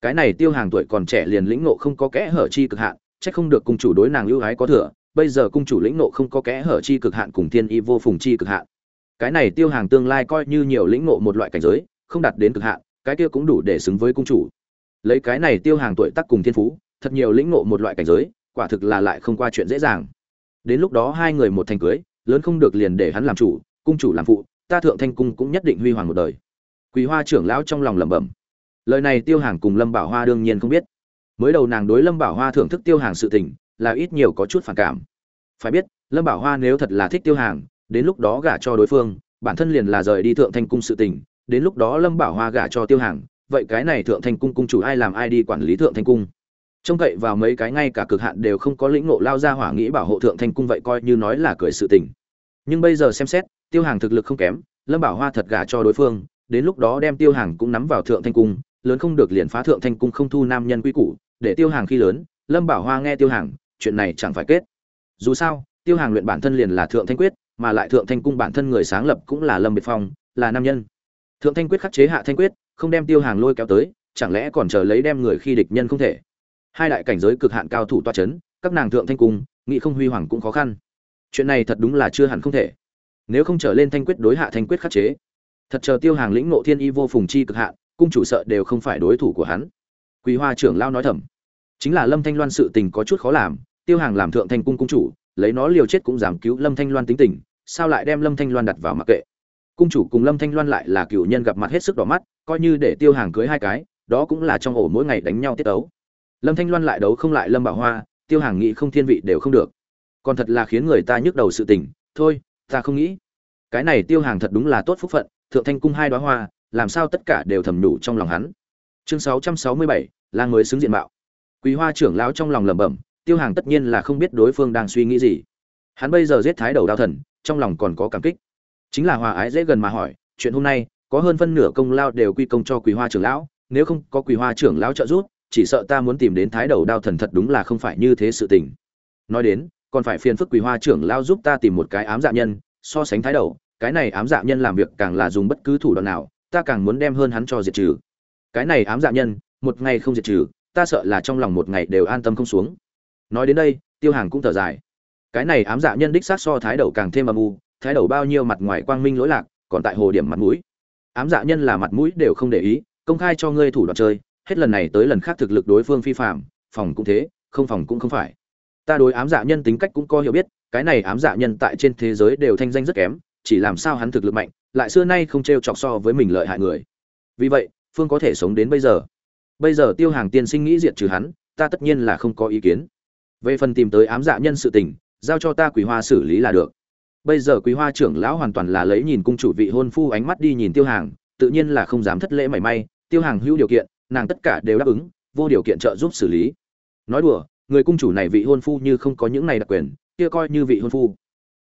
Cái này tiêu hàng tuổi còn trẻ liền lĩnh ngộ không có kẽ hở chi cực hạn, chắc không được cung chủ đối nàng ưu ái có thừa bây giờ cung chủ lĩnh nộ không có kẽ hở chi cực hạn cùng thiên y vô phùng chi cực hạn. Cái này tiêu hàng tương lai coi như nhiều lĩnh nộ một loại cảnh giới, không đạt đến cực hạn, cái kia cũng đủ để xứng với cung chủ. Lấy cái này tiêu hàng tuổi tác cùng thiên phú, thật nhiều lĩnh nộ một loại cảnh giới, quả thực là lại không qua chuyện dễ dàng. Đến lúc đó hai người một thành cưới, lớn không được liền để hắn làm chủ, cung chủ làm phụ, ta thượng thanh cung cũng nhất định huy hoàng một đời. Quý hoa trưởng lão trong lòng lẩm bẩm. Lời này tiêu hàng cùng lâm bảo hoa đương nhiên không biết. Mới đầu nàng đối lâm bảo hoa thưởng thức tiêu hàng sự tình là ít nhiều có chút phản cảm. Phải biết, lâm bảo hoa nếu thật là thích tiêu hàng, đến lúc đó gả cho đối phương, bản thân liền là rời đi thượng thanh cung sự tình, đến lúc đó lâm bảo hoa gả cho tiêu hàng, vậy cái này thượng thanh cung cung chủ ai làm ai đi quản lý thượng thanh cung? Trông cậy vào mấy cái ngay cả cực hạn đều không có lĩnh ngộ lao ra hỏa nghĩ bảo hộ thượng thanh cung vậy coi như nói là cười sự tình. Nhưng bây giờ xem xét, tiêu hàng thực lực không kém, lâm bảo hoa thật gả cho đối phương, đến lúc đó đem tiêu hàng cũng nắm vào thượng thanh cung, lớn không được liền phá thượng thanh cung không thu nam nhân quy củ, để tiêu hàng khi lớn, lâm bảo hoa nghe tiêu hàng chuyện này chẳng phải kết. Dù sao, tiêu hàng luyện bản thân liền là thượng thanh quyết, mà lại thượng thanh cung bản thân người sáng lập cũng là lâm biệt phong, là nam nhân. Thượng thanh quyết khắc chế hạ thanh quyết, không đem tiêu hàng lôi kéo tới, chẳng lẽ còn chờ lấy đem người khi địch nhân không thể? Hai đại cảnh giới cực hạn cao thủ toa c h ấ n các nàng thượng thanh cung nghị không huy hoàng cũng khó khăn. Chuyện này thật đúng là chưa hẳn không thể. Nếu không trở lên thanh quyết đối hạ thanh quyết khắc chế, thật chờ tiêu hàng lĩnh nộ thiên y vô phùng chi cực hạn, cung chủ sợ đều không phải đối thủ của hắn. Quý hoa trưởng lao nói thầm chính là lâm thanh loan sự tình có chút khó làm, tiêu hàng làm thượng thanh cung cung chủ, lấy nó liều chết cũng giảm cứu lâm thanh loan tính tình, sao lại đem lâm thanh loan đặt vào mặc kệ? Cung chủ cùng lâm thanh loan lại là cựu nhân gặp mặt hết sức đỏ mắt, coi như để tiêu hàng cưới hai cái, đó cũng là trong ổ mỗi ngày đánh nhau tiết ấu lâm thanh loan lại đấu không lại lâm bảo hoa, tiêu hàng nghĩ không thiên vị đều không được. Còn thật là khiến người ta nhức đầu sự tình, thôi, ta không nghĩ. Cái này tiêu hàng thật đúng là tốt phúc phận, thượng thanh cung hai đoá hoa, làm sao tất cả đều thầm nhủ trong lòng hắn. Chương sáu trăm sáu mươi bảy là người xứng diện mạo quý hoa trưởng lão trong lòng lẩm bẩm, tiêu hàng tất nhiên là không biết đối phương đang suy nghĩ gì. Hắn bây giờ giết thái đầu đao thần, trong lòng còn có cảm kích. Chính là hòa ái dễ gần mà hỏi, chuyện hôm nay, có hơn phân nửa công lao đều quy công cho quý hoa trưởng lão, nếu không có quý hoa trưởng lão trợ giúp, chỉ sợ ta muốn tìm đến thái đầu đao thần thật đúng là không phải như thế sự tình. Nói đến, còn phải phiền phức quý hoa trưởng lão giúp ta tìm một cái ám dạ nhân, so sánh thái đầu, cái này ám dạ nhân làm việc càng là dùng bất cứ thủ đoạn nào, ta càng muốn đem hơn hắn cho diệt trừ. Cái này ám dạ nhân, một ngày không diệt trừ ta sợ là trong lòng một ngày đều an tâm không xuống. Nói đến đây, tiêu hàng cũng thở dài. Cái này ám dạ nhân đích xác so thái đầu càng thêm âm u, thái đầu bao nhiêu mặt ngoài quang minh lỗi lạc, còn tại hồ điểm mặt mũi. Ám dạ nhân là mặt mũi đều không để ý, công khai cho ngươi thủ đoạn chơi, hết lần này tới lần khác thực lực đối phương phi phạm, phòng cũng thế, không phòng cũng không phải. Ta đối ám dạ nhân tính cách cũng có hiểu biết, cái này ám dạ nhân tại trên thế giới đều thanh danh rất kém, chỉ làm sao hắn thực lực mạnh, lại xưa nay không t r e o chọc so với mình lợi hại người. Vì vậy, phương có thể sống đến bây giờ bây giờ tiêu hàng tiên sinh nghĩ diệt trừ hắn, ta tất nhiên là không có ý kiến. Về phần tìm tới ám dạ nhân sự tình, giao cho ta quý hoa xử lý là được. Bây giờ quý hoa trưởng lão hoàn toàn là lấy nhìn cung chủ vị hôn phu ánh mắt đi nhìn tiêu hàng, tự nhiên là không dám thất lễ mảy may. Tiêu hàng hữu điều kiện, nàng tất cả đều đáp ứng, vô điều kiện trợ giúp xử lý. Nói đùa, người cung chủ này vị hôn phu như không có những này đặc quyền, kia coi như vị hôn phu.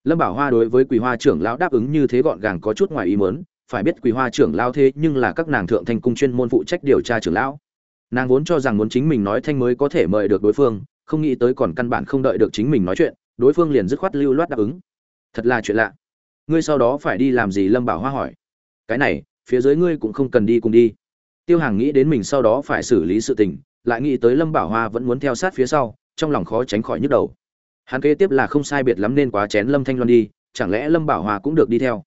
Lâm bảo hoa đối với quý hoa trưởng lão đáp ứng như thế gọn gàng có chút ngoài ý mớn phải biết quý hoa trưởng lão thế nhưng là các nàng thượng thanh cung chuyên môn phụ trách điều tra trưởng lão nàng vốn cho rằng muốn chính mình nói thanh mới có thể mời được đối phương, không nghĩ tới còn căn bản không đợi được chính mình nói chuyện, đối phương liền dứt khoát lưu loát đáp ứng. Thật là chuyện lạ. Ngươi sau đó phải đi làm gì lâm bảo hoa hỏi. Cái này, phía dưới ngươi cũng không cần đi cùng đi. Tiêu hàng nghĩ đến mình sau đó phải xử lý sự tình, lại nghĩ tới lâm bảo hoa vẫn muốn theo sát phía sau, trong lòng khó tránh khỏi nhức đầu. Hắn kế tiếp là không sai biệt lắm nên quá chén lâm thanh loan đi, chẳng lẽ lâm bảo hoa cũng được đi theo?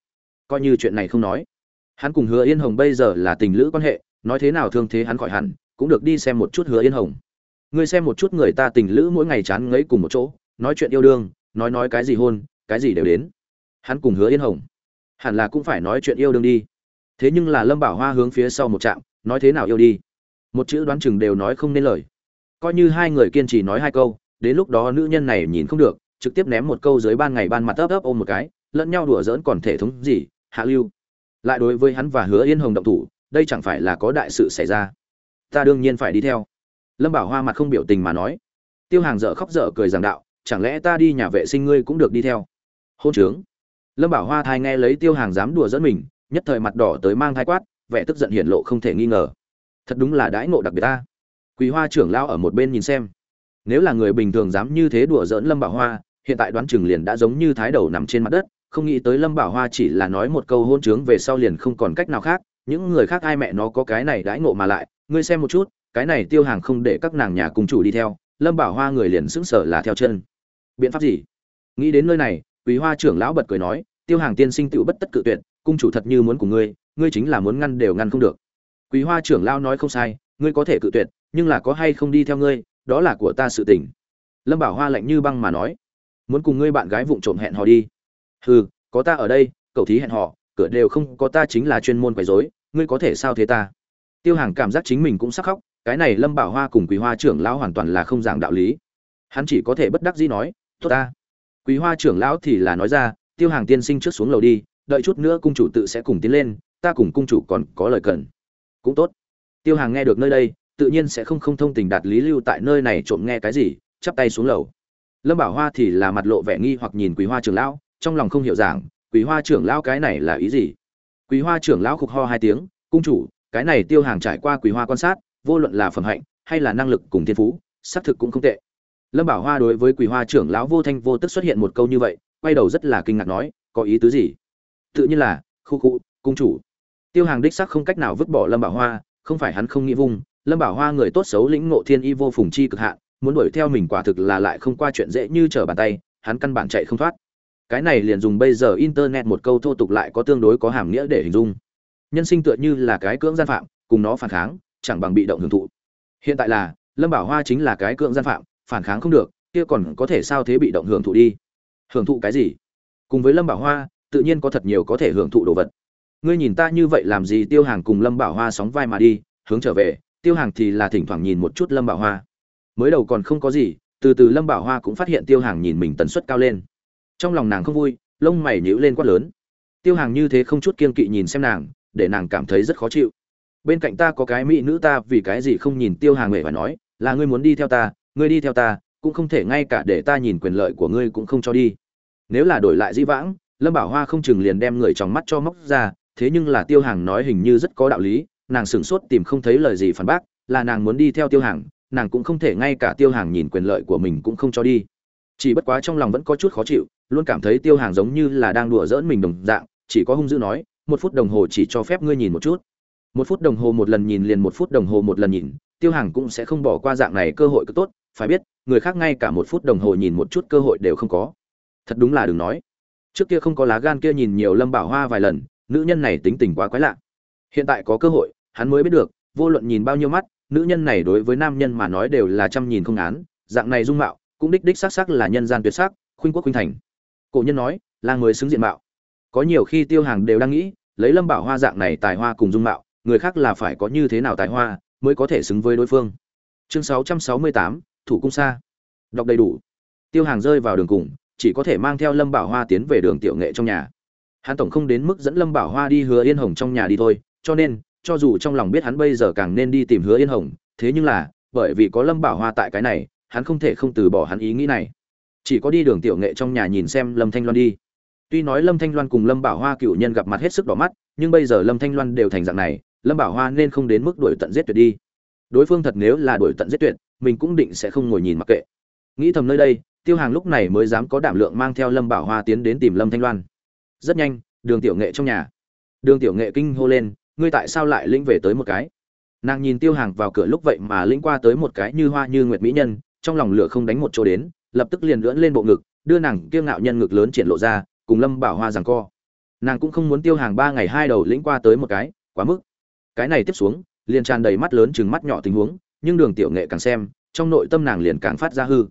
Coi như chuyện này không nói. Hắn cùng hứa yên hồng bây giờ là tình lữ quan hệ, nói thế nào thương thế hắn khỏi hẳn cũng được đi xem một chút hứa yên hồng. Ngươi xem một chút người ta tình lữ mỗi ngày chán ngấy cùng một chỗ, nói chuyện yêu đương, nói nói cái gì hôn, cái gì đều đến. Hắn cùng hứa yên hồng hẳn là cũng phải nói chuyện yêu đương đi. Thế nhưng là lâm bảo hoa hướng phía sau một trạm, nói thế nào yêu đi. Một chữ đoán chừng đều nói không nên lời. Coi như hai người kiên trì nói hai câu, đến lúc đó nữ nhân này nhìn không được, trực tiếp ném một câu dưới ban ngày ban mặt ấp ấp ôm một cái, lẫn nhau đùa giỡn còn thể thống gì, hạ lưu. Lại đối với hắn và hứa yên hồng động thủ, đây chẳng phải là có đại sự xảy ra ta đương nhiên phải đi theo. Lâm bảo hoa mặt không biểu tình mà nói. Tiêu hàng dở khóc dở cười giảng đạo, chẳng lẽ ta đi nhà vệ sinh ngươi cũng được đi theo? Hôn trướng. Lâm bảo hoa thai nghe lấy tiêu hàng dám đùa dẫn mình, nhất thời mặt đỏ tới mang thai quát, vẻ tức giận hiển lộ không thể nghi ngờ. Thật đúng là đãi ngộ đặc biệt ta. Quý hoa trưởng lao ở một bên nhìn xem. Nếu là người bình thường dám như thế đùa giỡn lâm bảo hoa, hiện tại đoán chừng liền đã giống như thái đầu nằm trên mặt đất, không nghĩ tới lâm bảo hoa chỉ là nói một câu hôn trướng về sau liền không còn cách nào khác, những người khác ai mẹ nó có cái này đãi ngộ mà lại ngươi xem một chút, cái này tiêu hàng không để các nàng nhà cùng chủ đi theo, lâm bảo hoa người liền sững sờ là theo chân. Biện pháp gì? Nghĩ đến nơi này, quý hoa trưởng lão bật cười nói, tiêu hàng tiên sinh tựu bất tất cự tuyệt, cung chủ thật như muốn của ngươi ngươi chính là muốn ngăn đều ngăn không được. Quý hoa trưởng lão nói không sai, ngươi có thể cự tuyệt, nhưng là có hay không đi theo ngươi, đó là của ta sự tình. Lâm bảo hoa lạnh như băng mà nói, muốn cùng ngươi bạn gái vụng trộm hẹn hò đi. Hừ, có ta ở đây, cậu thí hẹn hò, cửa đều không, có ta chính là chuyên môn quấy rối, ngươi có thể sao thế ta? Tiêu hàng cảm giác chính mình cũng sắc khóc cái này lâm bảo hoa cùng quý hoa trưởng lão hoàn toàn là không giảng đạo lý. Hắn chỉ có thể bất đắc dĩ nói tốt ta. Quý hoa trưởng lão thì là nói ra tiêu hàng tiên sinh trước xuống lầu đi đợi chút nữa cung chủ tự sẽ cùng tiến lên ta cùng cung chủ còn có lời cần. Cũng tốt. Tiêu hàng nghe được nơi đây tự nhiên sẽ không không thông tình đạt lý lưu tại nơi này trộm nghe cái gì chắp tay xuống lầu. Lâm bảo hoa thì là mặt lộ vẻ nghi hoặc nhìn quý hoa trưởng lão trong lòng không hiểu rằng, quý hoa trưởng lão cái này là ý gì? Quý hoa trưởng lão khục ho hai tiếng cung chủ cái này tiêu hàng trải qua quỳ hoa quan sát, vô luận là phẩm hạnh hay là năng lực cùng thiên phú, xác thực cũng không tệ. Lâm bảo hoa đối với quỳ hoa trưởng lão vô thanh vô tức xuất hiện một câu như vậy, quay đầu rất là kinh ngạc nói, có ý tứ gì? Tự nhiên là, khu khu, cung chủ. Tiêu hàng đích sắc không cách nào vứt bỏ lâm bảo hoa, không phải hắn không nghĩ vung. Lâm bảo hoa người tốt xấu lĩnh ngộ thiên y vô phùng chi cực hạn, muốn đuổi theo mình quả thực là lại không qua chuyện dễ như trở bàn tay, hắn căn bản chạy không thoát. Cái này liền dùng bây giờ internet một câu thô tục lại có tương đối có hàm nghĩa để hình dung nhân sinh tựa như là cái cưỡng gian phạm, cùng nó phản kháng, chẳng bằng bị động hưởng thụ. Hiện tại là, lâm bảo hoa chính là cái cưỡng gian phạm, phản kháng không được, kia còn có thể sao thế bị động hưởng thụ đi? Hưởng thụ cái gì? Cùng với lâm bảo hoa, tự nhiên có thật nhiều có thể hưởng thụ đồ vật. Ngươi nhìn ta như vậy làm gì tiêu hàng cùng lâm bảo hoa sóng vai mà đi, hướng trở về, tiêu hàng thì là thỉnh thoảng nhìn một chút lâm bảo hoa. Mới đầu còn không có gì, từ từ lâm bảo hoa cũng phát hiện tiêu hàng nhìn mình tần suất cao lên. Trong lòng nàng không vui, lông mày nhíu lên quát lớn. Tiêu hàng như thế không chút kiên kỵ nhìn xem nàng để nàng cảm thấy rất khó chịu. Bên cạnh ta có cái mỹ nữ ta vì cái gì không nhìn tiêu hàng mẹ và nói, là ngươi muốn đi theo ta, ngươi đi theo ta, cũng không thể ngay cả để ta nhìn quyền lợi của ngươi cũng không cho đi. Nếu là đổi lại di vãng, lâm bảo hoa không chừng liền đem người trong mắt cho móc ra, thế nhưng là tiêu hàng nói hình như rất có đạo lý, nàng sửng sốt tìm không thấy lời gì phản bác, là nàng muốn đi theo tiêu hàng, nàng cũng không thể ngay cả tiêu hàng nhìn quyền lợi của mình cũng không cho đi. Chỉ bất quá trong lòng vẫn có chút khó chịu, luôn cảm thấy tiêu hàng giống như là đang đùa giỡn mình đồng dạng, chỉ có hung dữ nói một phút đồng hồ chỉ cho phép ngươi nhìn một chút. Một phút đồng hồ một lần nhìn liền một phút đồng hồ một lần nhìn, tiêu hàng cũng sẽ không bỏ qua dạng này cơ hội cứ tốt, phải biết, người khác ngay cả một phút đồng hồ nhìn một chút cơ hội đều không có. Thật đúng là đừng nói. Trước kia không có lá gan kia nhìn nhiều lâm bảo hoa vài lần, nữ nhân này tính tình quá quái lạ. Hiện tại có cơ hội, hắn mới biết được, vô luận nhìn bao nhiêu mắt, nữ nhân này đối với nam nhân mà nói đều là trăm nhìn không án dạng này dung mạo, cũng đích đích xác sắc là nhân gian tuyệt sắc, khuynh quốc khuynh thành. Cổ nhân nói, là người xứng diện mạo có nhiều khi tiêu hàng đều đang nghĩ lấy lâm bảo hoa dạng này tài hoa cùng dung mạo người khác là phải có như thế nào tài hoa mới có thể xứng với đối phương. Chương 668, thủ cung xa đọc đầy đủ. Tiêu hàng rơi vào đường cùng chỉ có thể mang theo lâm bảo hoa tiến về đường tiểu nghệ trong nhà. Hắn tổng không đến mức dẫn lâm bảo hoa đi hứa yên hồng trong nhà đi thôi cho nên cho dù trong lòng biết hắn bây giờ càng nên đi tìm hứa yên hồng thế nhưng là bởi vì có lâm bảo hoa tại cái này hắn không thể không từ bỏ hắn ý nghĩ này. Chỉ có đi đường tiểu nghệ trong nhà nhìn xem lâm thanh loan đi tuy nói lâm thanh loan cùng lâm bảo hoa cựu nhân gặp mặt hết sức đỏ mắt, nhưng bây giờ lâm thanh loan đều thành dạng này, lâm bảo hoa nên không đến mức đuổi tận giết tuyệt đi. Đối phương thật nếu là đuổi tận giết tuyệt, mình cũng định sẽ không ngồi nhìn mặc kệ. Nghĩ thầm nơi đây, tiêu hàng lúc này mới dám có đảm lượng mang theo lâm bảo hoa tiến đến tìm lâm thanh loan. Rất nhanh, đường tiểu nghệ trong nhà. Đường tiểu nghệ kinh hô lên, ngươi tại sao lại lĩnh về tới một cái? Nàng nhìn tiêu hàng vào cửa lúc vậy mà lĩnh qua tới một cái như hoa như nguyệt mỹ nhân, trong lòng lửa không đánh một chỗ đến, lập tức liền lưỡn lên bộ ngực, đưa nàng kiêu ngạo nhân ngực lớn triển lộ ra cùng lâm bảo hoa rằng co. Nàng cũng không muốn tiêu hàng ba ngày hai đầu lĩnh qua tới một cái, quá mức. Cái này tiếp xuống, liền tràn đầy mắt lớn chừng mắt nhỏ tình huống, nhưng đường tiểu nghệ càng xem, trong nội tâm nàng liền càng phát ra hư.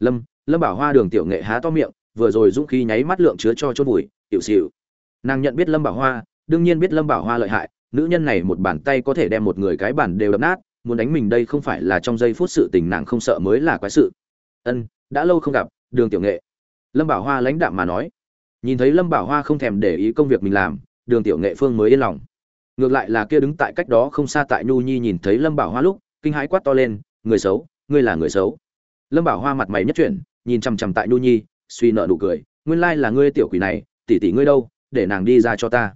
Lâm lâm bảo hoa đường tiểu nghệ há to miệng, vừa rồi dũng khí nháy mắt lượng chứa cho chốt bụi tiểu xỉu. Nàng nhận biết lâm bảo hoa, đương nhiên biết lâm bảo hoa lợi hại, nữ nhân này một bàn tay có thể đem một người cái bản đều đập nát, muốn đánh mình đây không phải là trong giây phút sự tình nàng không sợ mới là quái sự. Ân, đã lâu không gặp, đường tiểu nghệ. Lâm bảo hoa lãnh đạm mà nói nhìn thấy lâm bảo hoa không thèm để ý công việc mình làm, đường tiểu nghệ phương mới yên lòng. Ngược lại là kia đứng tại cách đó không xa tại nhu nhi nhìn thấy lâm bảo hoa lúc, kinh hãi quát to lên, người xấu, ngươi là người xấu. Lâm bảo hoa mặt mày nhất chuyển, nhìn chằm chằm tại nhu nhi, suy nợ nụ cười, nguyên lai là ngươi tiểu quỷ này, tỷ tỷ ngươi đâu, để nàng đi ra cho ta.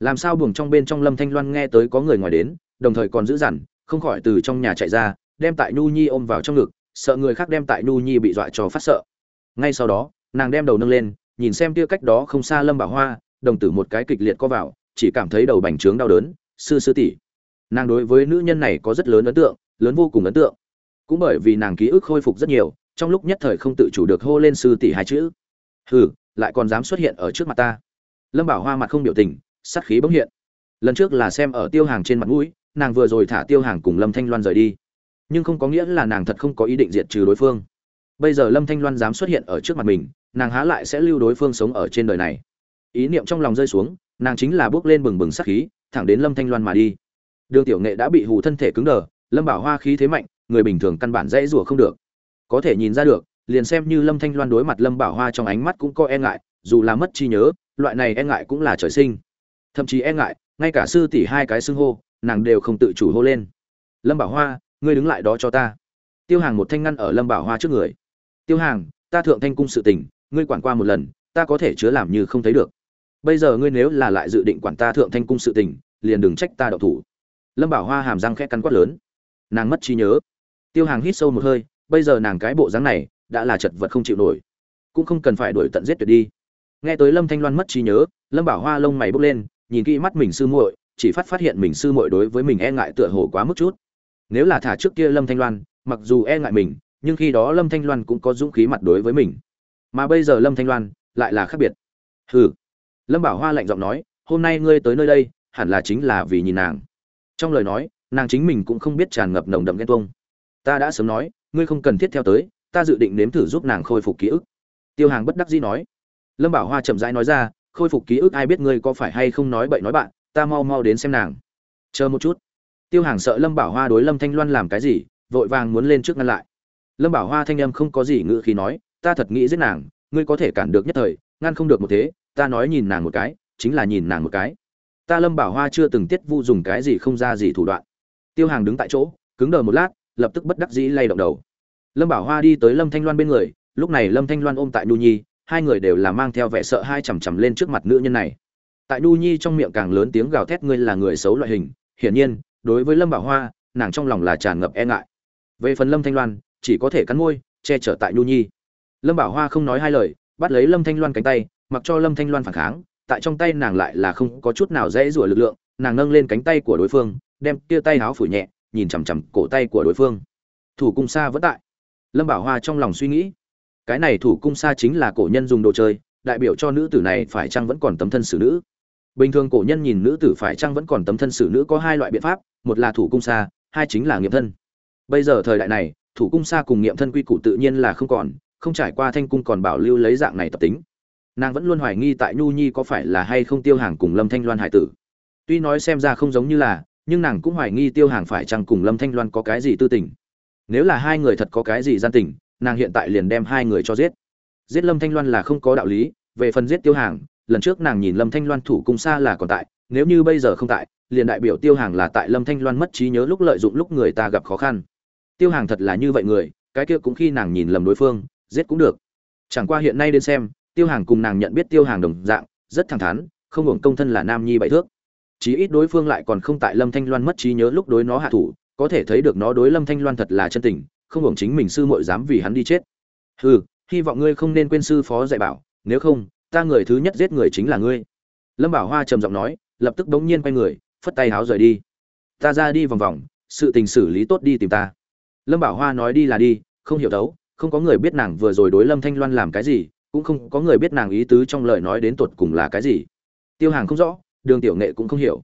Làm sao buồng trong bên trong lâm thanh loan nghe tới có người ngoài đến, đồng thời còn giữ dằn, không khỏi từ trong nhà chạy ra, đem tại nhu nhi ôm vào trong ngực, sợ người khác đem tại nhu nhi bị dọa cho phát sợ. Ngay sau đó, nàng đem đầu nâng lên nhìn xem tia cách đó không xa lâm bảo hoa, đồng tử một cái kịch liệt co vào, chỉ cảm thấy đầu bành trướng đau đớn. Sư sư tỷ, nàng đối với nữ nhân này có rất lớn ấn tượng, lớn vô cùng ấn tượng. Cũng bởi vì nàng ký ức khôi phục rất nhiều, trong lúc nhất thời không tự chủ được hô lên sư tỷ hai chữ. Hừ, lại còn dám xuất hiện ở trước mặt ta. Lâm bảo hoa mặt không biểu tình, sát khí bỗng hiện. Lần trước là xem ở tiêu hàng trên mặt mũi, nàng vừa rồi thả tiêu hàng cùng lâm thanh loan rời đi. Nhưng không có nghĩa là nàng thật không có ý định diệt trừ đối phương. Bây giờ lâm thanh loan dám xuất hiện ở trước mặt mình nàng há lại sẽ lưu đối phương sống ở trên đời này. Ý niệm trong lòng rơi xuống, nàng chính là bước lên bừng bừng sát khí, thẳng đến lâm thanh loan mà đi. Đường tiểu nghệ đã bị hù thân thể cứng đờ, lâm bảo hoa khí thế mạnh, người bình thường căn bản dễ rủa không được. Có thể nhìn ra được, liền xem như lâm thanh loan đối mặt lâm bảo hoa trong ánh mắt cũng có e ngại, dù là mất trí nhớ, loại này e ngại cũng là trời sinh. Thậm chí e ngại, ngay cả sư tỷ hai cái xưng hô, nàng đều không tự chủ hô lên. Lâm bảo hoa, ngươi đứng lại đó cho ta. Tiêu hàng một thanh ngăn ở lâm bảo hoa trước người. Tiêu hàng, ta thượng thanh cung sự tình ngươi quản qua một lần, ta có thể chứa làm như không thấy được. Bây giờ ngươi nếu là lại dự định quản ta thượng thanh cung sự tình, liền đừng trách ta đậu thủ. Lâm bảo hoa hàm răng khẽ cắn quát lớn. Nàng mất trí nhớ. Tiêu hàng hít sâu một hơi, bây giờ nàng cái bộ dáng này, đã là chật vật không chịu nổi. Cũng không cần phải đuổi tận giết tuyệt đi. Nghe tới lâm thanh loan mất trí nhớ, lâm bảo hoa lông mày bốc lên, nhìn kỹ mắt mình sư muội, chỉ phát phát hiện mình sư muội đối với mình e ngại tựa hồ quá mức chút. Nếu là thả trước kia lâm thanh loan, mặc dù e ngại mình, nhưng khi đó lâm thanh loan cũng có dũng khí mặt đối với mình mà bây giờ lâm thanh loan lại là khác biệt. Hừ. Lâm bảo hoa lạnh giọng nói, hôm nay ngươi tới nơi đây, hẳn là chính là vì nhìn nàng. Trong lời nói, nàng chính mình cũng không biết tràn ngập nồng đậm ghen tuông. Ta đã sớm nói, ngươi không cần thiết theo tới, ta dự định nếm thử giúp nàng khôi phục ký ức. Tiêu hàng bất đắc dĩ nói. Lâm bảo hoa chậm rãi nói ra, khôi phục ký ức ai biết ngươi có phải hay không nói bậy nói bạn, ta mau mau đến xem nàng. Chờ một chút. Tiêu hàng sợ lâm bảo hoa đối lâm thanh loan làm cái gì, vội vàng muốn lên trước ngăn lại. Lâm bảo hoa thanh âm không có gì ngự khi nói ta thật nghĩ giết nàng, ngươi có thể cản được nhất thời, ngăn không được một thế, ta nói nhìn nàng một cái, chính là nhìn nàng một cái. Ta lâm bảo hoa chưa từng tiết vu dùng cái gì không ra gì thủ đoạn. Tiêu hàng đứng tại chỗ, cứng đờ một lát, lập tức bất đắc dĩ lay động đầu. Lâm bảo hoa đi tới lâm thanh loan bên người, lúc này lâm thanh loan ôm tại nhu nhi, hai người đều là mang theo vẻ sợ hai chằm chằm lên trước mặt nữ nhân này. Tại nhu nhi trong miệng càng lớn tiếng gào thét, ngươi là người xấu loại hình, hiển nhiên, đối với lâm bảo hoa, nàng trong lòng là tràn ngập e ngại. Về phần lâm thanh loan, chỉ có thể cắn môi, che chở tại nhu nhi lâm bảo hoa không nói hai lời, bắt lấy lâm thanh loan cánh tay, mặc cho lâm thanh loan phản kháng, tại trong tay nàng lại là không có chút nào dễ rủa lực lượng, nàng nâng lên cánh tay của đối phương, đem kia tay háo phủ nhẹ, nhìn chằm chằm cổ tay của đối phương. Thủ cung xa vẫn tại. Lâm bảo hoa trong lòng suy nghĩ, cái này thủ cung xa chính là cổ nhân dùng đồ chơi, đại biểu cho nữ tử này phải chăng vẫn còn tấm thân xử nữ? Bình thường cổ nhân nhìn nữ tử phải chăng vẫn còn tấm thân xử nữ có hai loại biện pháp, một là thủ cung xa hai chính là nghiệm thân. Bây giờ thời đại này, thủ cung xa cùng nghiệm thân quy củ tự nhiên là không còn không trải qua thanh cung còn bảo lưu lấy dạng này tập tính. Nàng vẫn luôn hoài nghi tại nhu nhi có phải là hay không tiêu hàng cùng lâm thanh loan hải tử. Tuy nói xem ra không giống như là, nhưng nàng cũng hoài nghi tiêu hàng phải chăng cùng lâm thanh loan có cái gì tư tình. Nếu là hai người thật có cái gì gian tình, nàng hiện tại liền đem hai người cho giết. Giết lâm thanh loan là không có đạo lý, về phần giết tiêu hàng, lần trước nàng nhìn lâm thanh loan thủ cung xa là còn tại, nếu như bây giờ không tại, liền đại biểu tiêu hàng là tại lâm thanh loan mất trí nhớ lúc lợi dụng lúc người ta gặp khó khăn. Tiêu hàng thật là như vậy người, cái kia cũng khi nàng nhìn lầm đối phương giết cũng được. Chẳng qua hiện nay đến xem, tiêu hàng cùng nàng nhận biết tiêu hàng đồng dạng, rất thẳng thắn, không hưởng công thân là nam nhi bảy thước. Chí ít đối phương lại còn không tại lâm thanh loan mất trí nhớ lúc đối nó hạ thủ, có thể thấy được nó đối lâm thanh loan thật là chân tình, không hưởng chính mình sư muội dám vì hắn đi chết. Hừ, hy vọng ngươi không nên quên sư phó dạy bảo, nếu không, ta người thứ nhất giết người chính là ngươi. Lâm bảo hoa trầm giọng nói, lập tức đống nhiên quay người, phất tay háo rời đi. Ta ra đi vòng vòng, sự tình xử lý tốt đi tìm ta. Lâm bảo hoa nói đi là đi, không hiểu đấu không có người biết nàng vừa rồi đối lâm thanh loan làm cái gì cũng không có người biết nàng ý tứ trong lời nói đến tột cùng là cái gì. Tiêu hàng không rõ đường tiểu nghệ cũng không hiểu.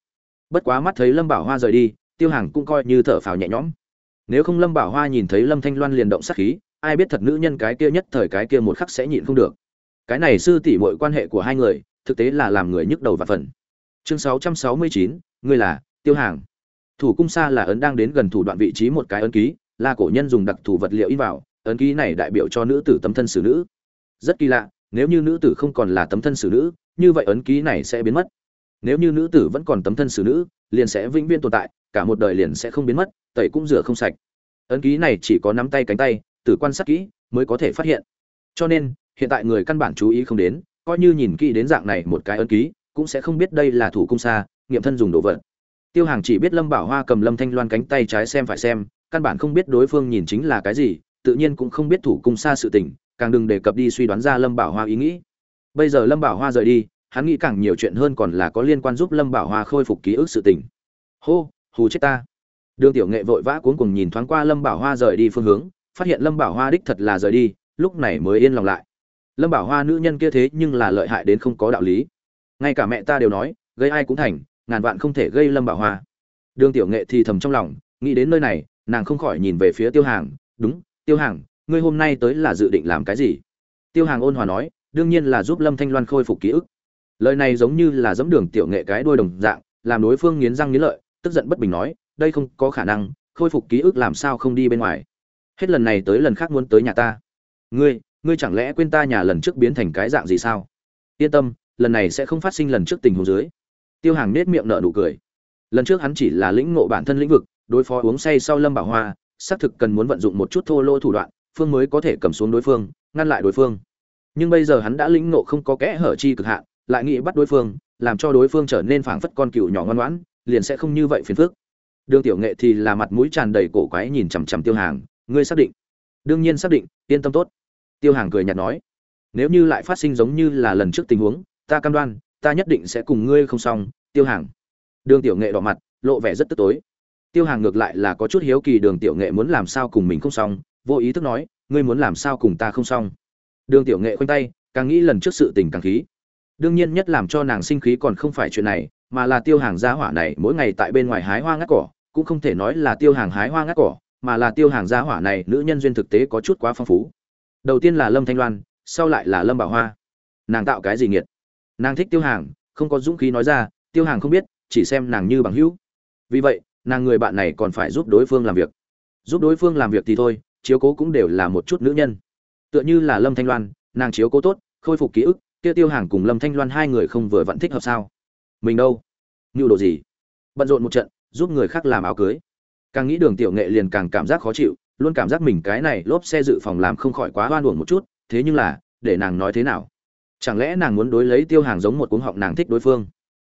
Bất quá mắt thấy lâm bảo hoa rời đi tiêu hàng cũng coi như thở phào nhẹ nhõm. Nếu không lâm bảo hoa nhìn thấy lâm thanh loan liền động sát khí ai biết thật nữ nhân cái kia nhất thời cái kia một khắc sẽ nhịn không được. Cái này sư tỷ mọi quan hệ của hai người thực tế là làm người nhức đầu và phần chương 669, ngươi là tiêu hàng. Thủ cung xa là ấn đang đến gần thủ đoạn vị trí một cái ấn ký là cổ nhân dùng đặc thù vật liệu in vào ấn ký này đại biểu cho nữ tử tấm thân xử nữ. Rất kỳ lạ, nếu như nữ tử không còn là tấm thân xử nữ, như vậy ấn ký này sẽ biến mất. Nếu như nữ tử vẫn còn tấm thân xử nữ, liền sẽ vĩnh viễn tồn tại, cả một đời liền sẽ không biến mất, tẩy cũng rửa không sạch. Ấn ký này chỉ có nắm tay cánh tay, tử quan sát kỹ mới có thể phát hiện. Cho nên, hiện tại người căn bản chú ý không đến, coi như nhìn kỹ đến dạng này một cái ấn ký, cũng sẽ không biết đây là thủ cung xa, nghiệm thân dùng đồ vật. Tiêu hàng chỉ biết lâm bảo hoa cầm lâm thanh loan cánh tay trái xem phải xem, căn bản không biết đối phương nhìn chính là cái gì tự nhiên cũng không biết thủ cung xa sự tình, càng đừng đề cập đi suy đoán ra lâm bảo hoa ý nghĩ. Bây giờ lâm bảo hoa rời đi, hắn nghĩ càng nhiều chuyện hơn còn là có liên quan giúp lâm bảo hoa khôi phục ký ức sự tình. Hô, hù chết ta. Đường tiểu nghệ vội vã cuống cuồng nhìn thoáng qua lâm bảo hoa rời đi phương hướng, phát hiện lâm bảo hoa đích thật là rời đi, lúc này mới yên lòng lại. Lâm bảo hoa nữ nhân kia thế nhưng là lợi hại đến không có đạo lý. Ngay cả mẹ ta đều nói, gây ai cũng thành, ngàn vạn không thể gây lâm bảo hoa. Đường tiểu nghệ thì thầm trong lòng, nghĩ đến nơi này, nàng không khỏi nhìn về phía tiêu hàng, đúng tiêu hàng, ngươi hôm nay tới là dự định làm cái gì? Tiêu hàng ôn hòa nói, đương nhiên là giúp lâm thanh loan khôi phục ký ức. Lời này giống như là dẫm đường tiểu nghệ cái đuôi đồng dạng, làm đối phương nghiến răng nghiến lợi, tức giận bất bình nói, đây không có khả năng, khôi phục ký ức làm sao không đi bên ngoài? Hết lần này tới lần khác muốn tới nhà ta. Ngươi ngươi chẳng lẽ quên ta nhà lần trước biến thành cái dạng gì sao? Yên tâm, lần này sẽ không phát sinh lần trước tình huống dưới. Tiêu hàng nết miệng nở nụ cười. Lần trước hắn chỉ là lĩnh ngộ bản thân lĩnh vực, đối phó uống say sau lâm bảo hoa xác thực cần muốn vận dụng một chút thô lô thủ đoạn, phương mới có thể cầm xuống đối phương, ngăn lại đối phương. Nhưng bây giờ hắn đã lĩnh ngộ không có kẽ hở chi cực hạn, lại nghĩ bắt đối phương, làm cho đối phương trở nên phảng phất con cừu nhỏ ngoan ngoãn, liền sẽ không như vậy phiền phức. Đường tiểu nghệ thì là mặt mũi tràn đầy cổ quái nhìn chằm chằm tiêu hàng, ngươi xác định? Đương nhiên xác định, yên tâm tốt. Tiêu hàng cười nhạt nói, nếu như lại phát sinh giống như là lần trước tình huống, ta cam đoan, ta nhất định sẽ cùng ngươi không xong. Tiêu hàng. Đường tiểu nghệ đỏ mặt, lộ vẻ rất tức tối tiêu hàng ngược lại là có chút hiếu kỳ đường tiểu nghệ muốn làm sao cùng mình không xong, vô ý thức nói, ngươi muốn làm sao cùng ta không xong? Đường tiểu nghệ khoanh tay, càng nghĩ lần trước sự tình càng khí. Đương nhiên nhất làm cho nàng sinh khí còn không phải chuyện này, mà là tiêu hàng gia hỏa này mỗi ngày tại bên ngoài hái hoa ngắt cỏ, cũng không thể nói là tiêu hàng hái hoa ngắt cỏ, mà là tiêu hàng gia hỏa này nữ nhân duyên thực tế có chút quá phong phú. Đầu tiên là lâm thanh loan, sau lại là lâm bảo hoa. Nàng tạo cái gì nghiệt? Nàng thích tiêu hàng, không có dũng khí nói ra, tiêu hàng không biết, chỉ xem nàng như bằng hữu. Vì vậy nàng người bạn này còn phải giúp đối phương làm việc. Giúp đối phương làm việc thì thôi, chiếu cố cũng đều là một chút nữ nhân. Tựa như là lâm thanh loan, nàng chiếu cố tốt, khôi phục ký ức, kia tiêu hàng cùng lâm thanh loan hai người không vừa vẫn thích hợp sao? Mình đâu? Nhu đồ gì? Bận rộn một trận, giúp người khác làm áo cưới. Càng nghĩ đường tiểu nghệ liền càng cảm giác khó chịu, luôn cảm giác mình cái này lốp xe dự phòng làm không khỏi quá hoan uổng một chút, thế nhưng là, để nàng nói thế nào? Chẳng lẽ nàng muốn đối lấy tiêu hàng giống một cuống họng nàng thích đối phương?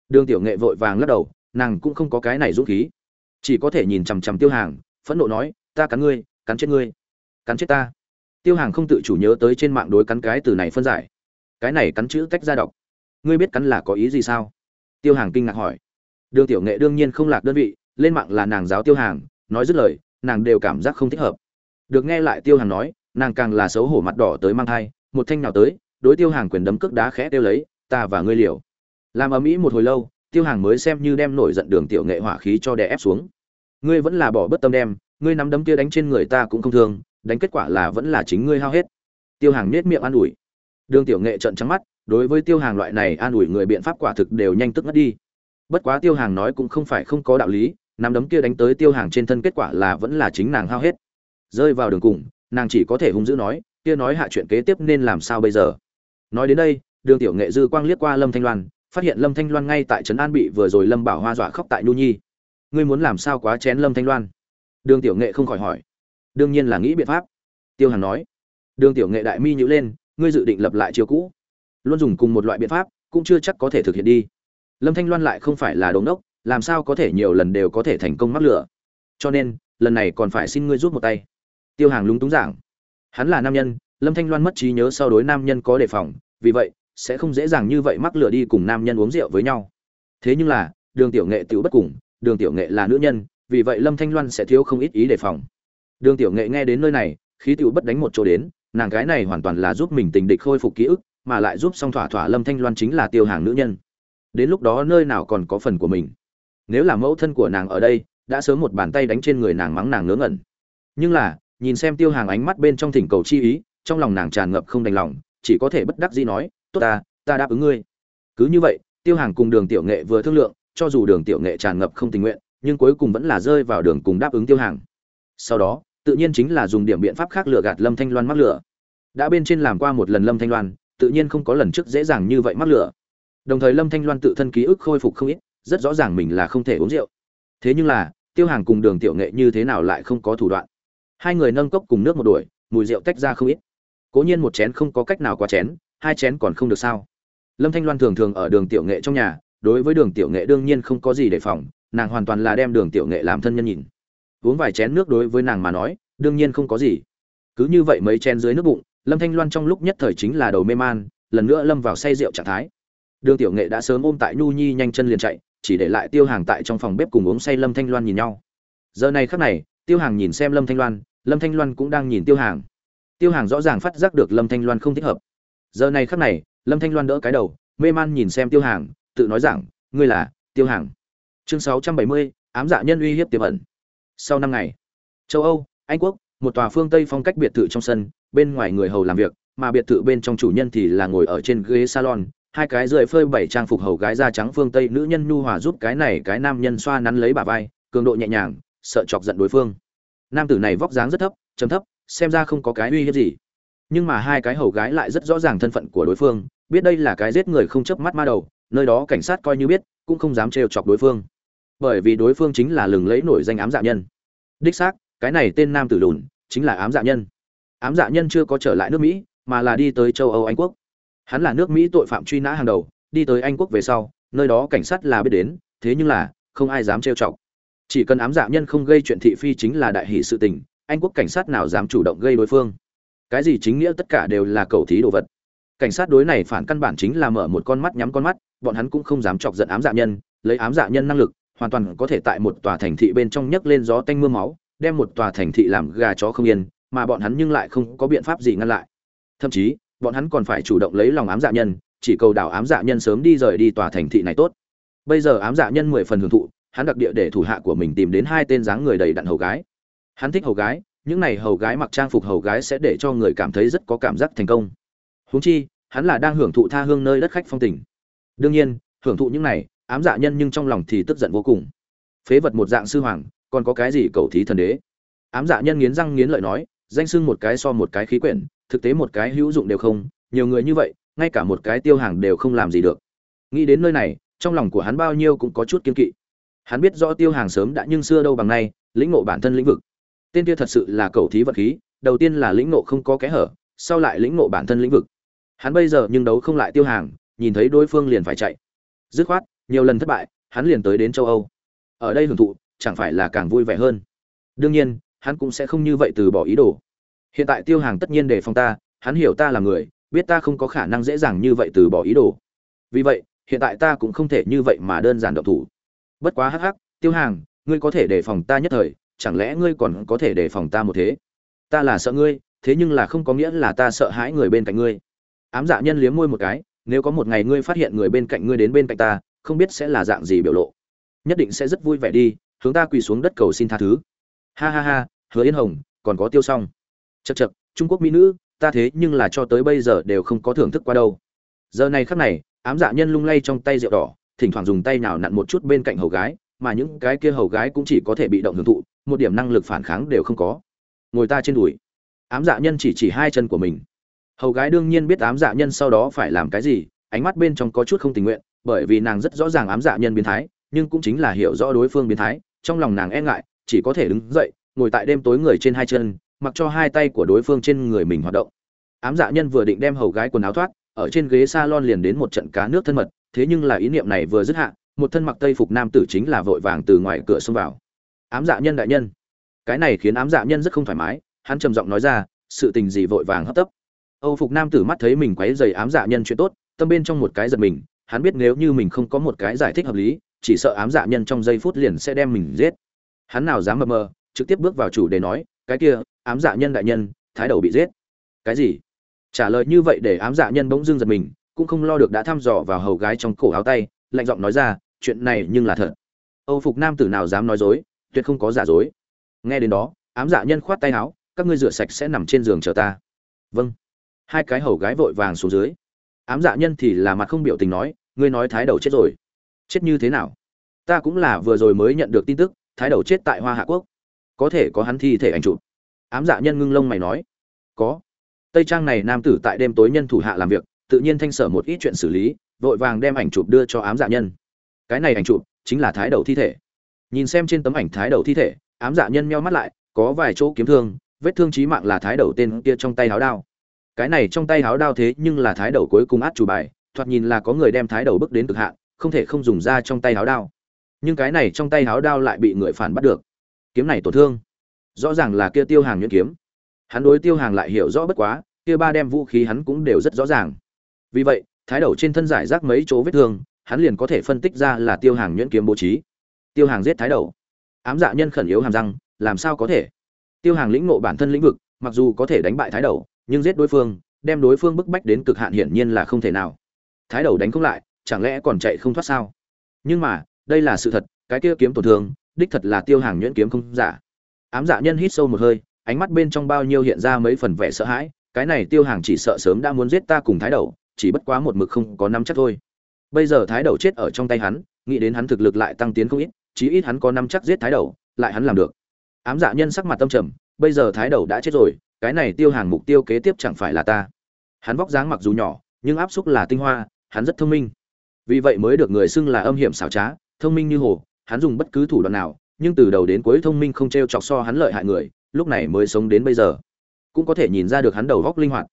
Đường tiểu nghệ vội vàng lắc đầu, nàng cũng không có cái này dũng khí chỉ có thể nhìn chằm chằm tiêu hàng, phẫn nộ nói, ta cắn ngươi, cắn chết ngươi, cắn chết ta. Tiêu hàng không tự chủ nhớ tới trên mạng đối cắn cái từ này phân giải. Cái này cắn chữ tách ra đọc. Ngươi biết cắn là có ý gì sao? Tiêu hàng kinh ngạc hỏi. Đường tiểu nghệ đương nhiên không lạc đơn vị, lên mạng là nàng giáo tiêu hàng, nói dứt lời, nàng đều cảm giác không thích hợp. Được nghe lại tiêu hàng nói, nàng càng là xấu hổ mặt đỏ tới mang thai, một thanh nào tới, đối tiêu hàng quyền đấm cước đá khẽ tiêu lấy, ta và ngươi liều. Làm ở mỹ một hồi lâu tiêu hàng mới xem như đem nổi giận đường tiểu nghệ hỏa khí cho đè ép xuống. Ngươi vẫn là bỏ bất tâm đem, ngươi nắm đấm kia đánh trên người ta cũng không thương, đánh kết quả là vẫn là chính ngươi hao hết. Tiêu hàng nết miệng an ủi. Đường tiểu nghệ trợn trắng mắt, đối với tiêu hàng loại này an ủi người biện pháp quả thực đều nhanh tức ngất đi. Bất quá tiêu hàng nói cũng không phải không có đạo lý, nắm đấm kia đánh tới tiêu hàng trên thân kết quả là vẫn là chính nàng hao hết. Rơi vào đường cùng, nàng chỉ có thể hung dữ nói, kia nói hạ chuyện kế tiếp nên làm sao bây giờ? Nói đến đây, đường tiểu nghệ dư quang liếc qua lâm thanh loan phát hiện lâm thanh loan ngay tại trấn an bị vừa rồi lâm bảo hoa dọa khóc tại nhu nhi. Ngươi muốn làm sao quá chén lâm thanh loan? Đường tiểu nghệ không khỏi hỏi. Đương nhiên là nghĩ biện pháp. Tiêu hàn nói. Đường tiểu nghệ đại mi nhữ lên, ngươi dự định lập lại chiều cũ. Luôn dùng cùng một loại biện pháp, cũng chưa chắc có thể thực hiện đi. Lâm thanh loan lại không phải là đống đốc làm sao có thể nhiều lần đều có thể thành công mắc lửa. Cho nên, lần này còn phải xin ngươi rút một tay. Tiêu hàng lúng túng giảng. Hắn là nam nhân, lâm thanh loan mất trí nhớ sau đối nam nhân có đề phòng, vì vậy sẽ không dễ dàng như vậy mắc lửa đi cùng nam nhân uống rượu với nhau. Thế nhưng là, đường tiểu nghệ tiểu bất cùng, đường tiểu nghệ là nữ nhân, vì vậy lâm thanh loan sẽ thiếu không ít ý đề phòng. Đường tiểu nghệ nghe đến nơi này, khí tiểu bất đánh một chỗ đến, nàng cái này hoàn toàn là giúp mình tình địch khôi phục ký ức, mà lại giúp xong thỏa thỏa lâm thanh loan chính là tiêu hàng nữ nhân. Đến lúc đó nơi nào còn có phần của mình? Nếu là mẫu thân của nàng ở đây, đã sớm một bàn tay đánh trên người nàng mắng nàng ngớ ngẩn. Nhưng là, nhìn xem tiêu hàng ánh mắt bên trong thỉnh cầu chi ý, trong lòng nàng tràn ngập không đành lòng, chỉ có thể bất đắc dĩ nói tốt ta ta đáp ứng ngươi. Cứ như vậy, tiêu hàng cùng đường tiểu nghệ vừa thương lượng, cho dù đường tiểu nghệ tràn ngập không tình nguyện, nhưng cuối cùng vẫn là rơi vào đường cùng đáp ứng tiêu hàng. Sau đó, tự nhiên chính là dùng điểm biện pháp khác lừa gạt lâm thanh loan mắc lửa đã bên trên làm qua một lần lâm thanh loan, tự nhiên không có lần trước dễ dàng như vậy mắc lửa đồng thời lâm thanh loan tự thân ký ức khôi phục không ít, rất rõ ràng mình là không thể uống rượu. Thế nhưng là, tiêu hàng cùng đường tiểu nghệ như thế nào lại không có thủ đoạn. Hai người nâng cốc cùng nước một đuổi, mùi rượu tách ra không ít. Cố nhiên một chén không có cách nào qua chén hai chén còn không được sao? Lâm thanh loan thường thường ở đường tiểu nghệ trong nhà, đối với đường tiểu nghệ đương nhiên không có gì đề phòng, nàng hoàn toàn là đem đường tiểu nghệ làm thân nhân nhìn. Uống vài chén nước đối với nàng mà nói, đương nhiên không có gì. Cứ như vậy mấy chén dưới nước bụng, lâm thanh loan trong lúc nhất thời chính là đầu mê man, lần nữa lâm vào say rượu trạng thái. Đường tiểu nghệ đã sớm ôm tại nhu nhi nhanh chân liền chạy, chỉ để lại tiêu hàng tại trong phòng bếp cùng uống say lâm thanh loan nhìn nhau. Giờ này khắc này, tiêu hàng nhìn xem lâm thanh loan, lâm thanh loan cũng đang nhìn tiêu hàng. Tiêu hàng rõ ràng phát giác được lâm thanh loan không thích hợp giờ này khắc này, lâm thanh loan đỡ cái đầu, mê man nhìn xem tiêu hàng, tự nói rằng, ngươi là tiêu hàng. Chương sáu trăm bảy mươi, ám dạ nhân uy hiếp tiềm ẩn. Sau năm ngày, châu âu, anh quốc, một tòa phương tây phong cách biệt thự trong sân, bên ngoài người hầu làm việc, mà biệt thự bên trong chủ nhân thì là ngồi ở trên ghế salon, hai cái rưỡi phơi bảy trang phục hầu gái da trắng phương tây nữ nhân nhu hòa giúp cái này cái nam nhân xoa nắn lấy bà vai, cường độ nhẹ nhàng, sợ chọc giận đối phương. Nam tử này vóc dáng rất thấp chấm thấp, xem ra không có cái uy hiếp gì nhưng mà hai cái hầu gái lại rất rõ ràng thân phận của đối phương, biết đây là cái giết người không chớp mắt ma đầu, nơi đó cảnh sát coi như biết, cũng không dám trêu chọc đối phương. Bởi vì đối phương chính là lừng lẫy nổi danh ám dạ nhân. Đích xác, cái này tên nam tử lùn, chính là ám dạ nhân. Ám dạ nhân chưa có trở lại nước mỹ, mà là đi tới châu âu, anh quốc. Hắn là nước mỹ tội phạm truy nã hàng đầu, đi tới anh quốc về sau, nơi đó cảnh sát là biết đến, thế nhưng là, không ai dám trêu chọc. Chỉ cần ám dạ nhân không gây chuyện thị phi chính là đại hỷ sự tình, anh quốc cảnh sát nào dám chủ động gây đối phương? Cái gì chính nghĩa tất cả đều là cầu thí đồ vật. Cảnh sát đối này phản căn bản chính là mở một con mắt nhắm con mắt, bọn hắn cũng không dám chọc giận ám dạ nhân, lấy ám dạ nhân năng lực, hoàn toàn có thể tại một tòa thành thị bên trong nhấc lên gió tanh mưa máu, đem một tòa thành thị làm gà chó không yên, mà bọn hắn nhưng lại không có biện pháp gì ngăn lại. Thậm chí, bọn hắn còn phải chủ động lấy lòng ám dạ nhân, chỉ cầu đảo ám dạ nhân sớm đi rời đi tòa thành thị này tốt. Bây giờ ám dạ nhân mười phần hưởng thụ, hắn đặc địa để thủ hạ của mình tìm đến hai tên dáng người đầy đặn hầu gái. Hắn thích hầu gái những này hầu gái mặc trang phục hầu gái sẽ để cho người cảm thấy rất có cảm giác thành công. Huống chi, hắn là đang hưởng thụ tha hương nơi đất khách phong tình. Đương nhiên, hưởng thụ những này, ám dạ nhân nhưng trong lòng thì tức giận vô cùng. Phế vật một dạng sư hoàng, còn có cái gì cầu thí thần đế? Ám dạ nhân nghiến răng nghiến lợi nói, danh sưng một cái so một cái khí quyển, thực tế một cái hữu dụng đều không, nhiều người như vậy, ngay cả một cái tiêu hàng đều không làm gì được. Nghĩ đến nơi này, trong lòng của hắn bao nhiêu cũng có chút kiên kỵ. Hắn biết rõ tiêu hàng sớm đã nhưng xưa đâu bằng nay, lĩnh ngộ bản thân lĩnh vực tên kia thật sự là cầu thí vật khí, đầu tiên là lĩnh ngộ không có kẽ hở, sau lại lĩnh ngộ bản thân lĩnh vực. Hắn bây giờ nhưng đấu không lại tiêu hàng, nhìn thấy đối phương liền phải chạy. Dứt khoát, nhiều lần thất bại, hắn liền tới đến châu âu. Ở đây hưởng thụ, chẳng phải là càng vui vẻ hơn? Đương nhiên, hắn cũng sẽ không như vậy từ bỏ ý đồ. Hiện tại tiêu hàng tất nhiên đề phòng ta, hắn hiểu ta là người, biết ta không có khả năng dễ dàng như vậy từ bỏ ý đồ. Vì vậy, hiện tại ta cũng không thể như vậy mà đơn giản động thủ. Bất quá hắc hắc, tiêu hàng, ngươi có thể đề phòng ta nhất thời chẳng lẽ ngươi còn có thể đề phòng ta một thế? Ta là sợ ngươi, thế nhưng là không có nghĩa là ta sợ hãi người bên cạnh ngươi. Ám dạ nhân liếm môi một cái, nếu có một ngày ngươi phát hiện người bên cạnh ngươi đến bên cạnh ta, không biết sẽ là dạng gì biểu lộ. Nhất định sẽ rất vui vẻ đi, hướng ta quỳ xuống đất cầu xin tha thứ. Ha ha ha, hứa yên hồng, còn có tiêu s o n g chật chật trung quốc mỹ nữ, ta thế nhưng là cho tới bây giờ đều không có thưởng thức qua đâu. Giờ này khắc này, ám dạ nhân lung lay trong tay rượu đỏ, thỉnh thoảng dùng tay nào nặn một chút bên cạnh hầu gái, mà những cái kia hầu gái cũng chỉ có thể bị động hưởng thụ một điểm năng lực phản kháng đều không có. Ngồi ta trên đùi. Ám dạ nhân chỉ chỉ hai chân của mình. Hầu gái đương nhiên biết ám dạ nhân sau đó phải làm cái gì, ánh mắt bên trong có chút không tình nguyện, bởi vì nàng rất rõ ràng ám dạ nhân biến thái, nhưng cũng chính là hiểu rõ đối phương biến thái, trong lòng nàng e ngại, chỉ có thể đứng dậy, ngồi tại đêm tối người trên hai chân, mặc cho hai tay của đối phương trên người mình hoạt động. Ám dạ nhân vừa định đem hầu gái quần áo thoát, ở trên ghế salon liền đến một trận cá nước thân mật, thế nhưng là ý niệm này vừa dứt hạ, một thân mặc tây phục nam tử chính là vội vàng từ ngoài cửa xông vào ám dạ nhân đại nhân. Cái này khiến ám dạ nhân rất không thoải mái, hắn trầm giọng nói ra, sự tình gì vội vàng hấp tấp. Âu phục nam tử mắt thấy mình quấy dày ám dạ nhân chuyện tốt, tâm bên trong một cái giật mình, hắn biết nếu như mình không có một cái giải thích hợp lý, chỉ sợ ám dạ nhân trong giây phút liền sẽ đem mình giết. Hắn nào dám mờ mờ, trực tiếp bước vào chủ đề nói, cái kia, ám dạ nhân đại nhân, thái đầu bị giết. Cái gì? Trả lời như vậy để ám dạ nhân bỗng dưng giật mình, cũng không lo được đã thăm dò vào hầu gái trong cổ áo tay, lạnh giọng nói ra, chuyện này nhưng là thật. Âu phục nam tử nào dám nói dối tuyệt không có giả dối. Nghe đến đó, ám dạ nhân khoát tay áo, các ngươi rửa sạch sẽ nằm trên giường chờ ta. Vâng. Hai cái hầu gái vội vàng xuống dưới. Ám dạ nhân thì là mặt không biểu tình nói, ngươi nói thái đầu chết rồi. Chết như thế nào? Ta cũng là vừa rồi mới nhận được tin tức, thái đầu chết tại hoa hạ quốc. Có thể có hắn thi thể ảnh chụp. Ám dạ nhân ngưng lông mày nói. Có. Tây trang này nam tử tại đêm tối nhân thủ hạ làm việc, tự nhiên thanh sở một ít chuyện xử lý, vội vàng đem ảnh chụp đưa cho ám dạ nhân. Cái này ảnh chụp chính là thái đầu thi thể nhìn xem trên tấm ảnh thái đầu thi thể, ám dạ nhân meo mắt lại, có vài chỗ kiếm thương, vết thương chí mạng là thái đầu tên kia trong tay háo đao. Cái này trong tay háo đao thế nhưng là thái đầu cuối cùng át chủ bài, thoạt nhìn là có người đem thái đầu bước đến cực hạn, không thể không dùng ra trong tay háo đao. Nhưng cái này trong tay háo đao lại bị người phản bắt được. Kiếm này tổn thương. Rõ ràng là kia tiêu hàng nhuyễn kiếm. Hắn đối tiêu hàng lại hiểu rõ bất quá, kia ba đem vũ khí hắn cũng đều rất rõ ràng. Vì vậy, thái đầu trên thân giải rác mấy chỗ vết thương, hắn liền có thể phân tích ra là tiêu hàng nhuyễn kiếm bố trí tiêu hàng giết thái đầu. Ám dạ nhân khẩn yếu hàm răng, làm sao có thể? Tiêu hàng lĩnh ngộ bản thân lĩnh vực, mặc dù có thể đánh bại thái đầu, nhưng giết đối phương, đem đối phương bức bách đến cực hạn hiển nhiên là không thể nào. Thái đầu đánh không lại, chẳng lẽ còn chạy không thoát sao? Nhưng mà, đây là sự thật, cái kia kiếm tổn thương, đích thật là tiêu hàng nhuyễn kiếm không giả. Ám dạ nhân hít sâu một hơi, ánh mắt bên trong bao nhiêu hiện ra mấy phần vẻ sợ hãi, cái này tiêu hàng chỉ sợ sớm đã muốn giết ta cùng thái đầu, chỉ bất quá một mực không có năm chắc thôi. Bây giờ thái đầu chết ở trong tay hắn, nghĩ đến hắn thực lực lại tăng tiến không ít chí ít hắn có năm chắc giết thái đầu, lại hắn làm được. Ám dạ nhân sắc mặt tâm trầm, bây giờ thái đầu đã chết rồi, cái này tiêu hàng mục tiêu kế tiếp chẳng phải là ta. Hắn vóc dáng mặc dù nhỏ, nhưng áp xúc là tinh hoa, hắn rất thông minh. Vì vậy mới được người xưng là âm hiểm xảo trá, thông minh như hồ, hắn dùng bất cứ thủ đoạn nào, nhưng từ đầu đến cuối thông minh không t r e o chọc so hắn lợi hại người, lúc này mới sống đến bây giờ. Cũng có thể nhìn ra được hắn đầu góc linh hoạt.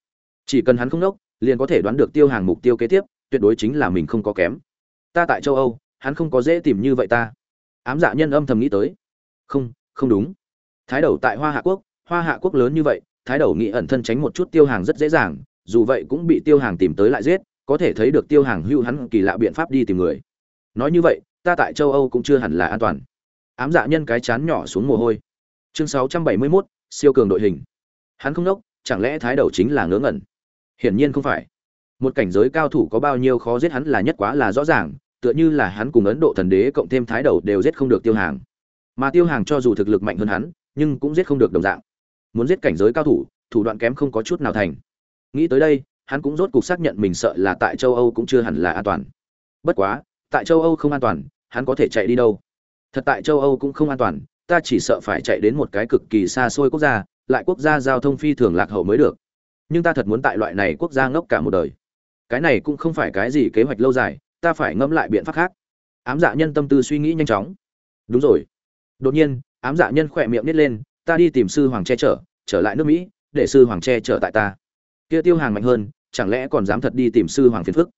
Chỉ cần hắn không đốc, liền có thể đoán được tiêu hàng mục tiêu kế tiếp, tuyệt đối chính là mình không có kém. Ta tại châu âu, hắn không có dễ tìm như vậy ta ám dạ nhân âm thầm nghĩ tới. Không không đúng. Thái đầu tại hoa hạ quốc hoa hạ quốc lớn như vậy thái đầu nghĩ ẩn thân tránh một chút tiêu hàng rất dễ dàng dù vậy cũng bị tiêu hàng tìm tới lại giết có thể thấy được tiêu hàng hưu hắn kỳ lạ biện pháp đi tìm người. Nói như vậy ta tại châu âu cũng chưa hẳn là an toàn. Ám dạ nhân cái chán nhỏ xuống mồ hôi. Chương 671, siêu cường đội hình. Hắn không đốc chẳng lẽ thái đầu chính là ngớ ngẩn? Hiển nhiên không phải. Một cảnh giới cao thủ có bao nhiêu khó giết hắn là nhất quá là rõ ràng tựa như là hắn cùng ấn độ thần đế cộng thêm thái đầu đều giết không được tiêu hàng. Mà tiêu hàng cho dù thực lực mạnh hơn hắn, nhưng cũng giết không được đồng dạng. Muốn giết cảnh giới cao thủ thủ đoạn kém không có chút nào thành. Nghĩ tới đây, hắn cũng rốt cuộc xác nhận mình sợ là tại châu âu cũng chưa hẳn là an toàn. Bất quá, tại châu âu không an toàn, hắn có thể chạy đi đâu? Thật tại châu âu cũng không an toàn, ta chỉ sợ phải chạy đến một cái cực kỳ xa xôi quốc gia, lại quốc gia giao thông phi thường lạc hậu mới được. Nhưng ta thật muốn tại loại này quốc gia ngốc cả một đời. Cái này cũng không phải cái gì kế hoạch lâu dài ta phải ngẫm lại biện pháp khác. Ám dạ nhân tâm tư suy nghĩ nhanh chóng. Đúng rồi. Đột nhiên, ám dạ nhân khỏe miệng nít lên, ta đi tìm sư hoàng che chở, trở lại nước mỹ, để sư hoàng che chở tại ta. Kia tiêu hàng mạnh hơn, chẳng lẽ còn dám thật đi tìm sư hoàng phiền phức?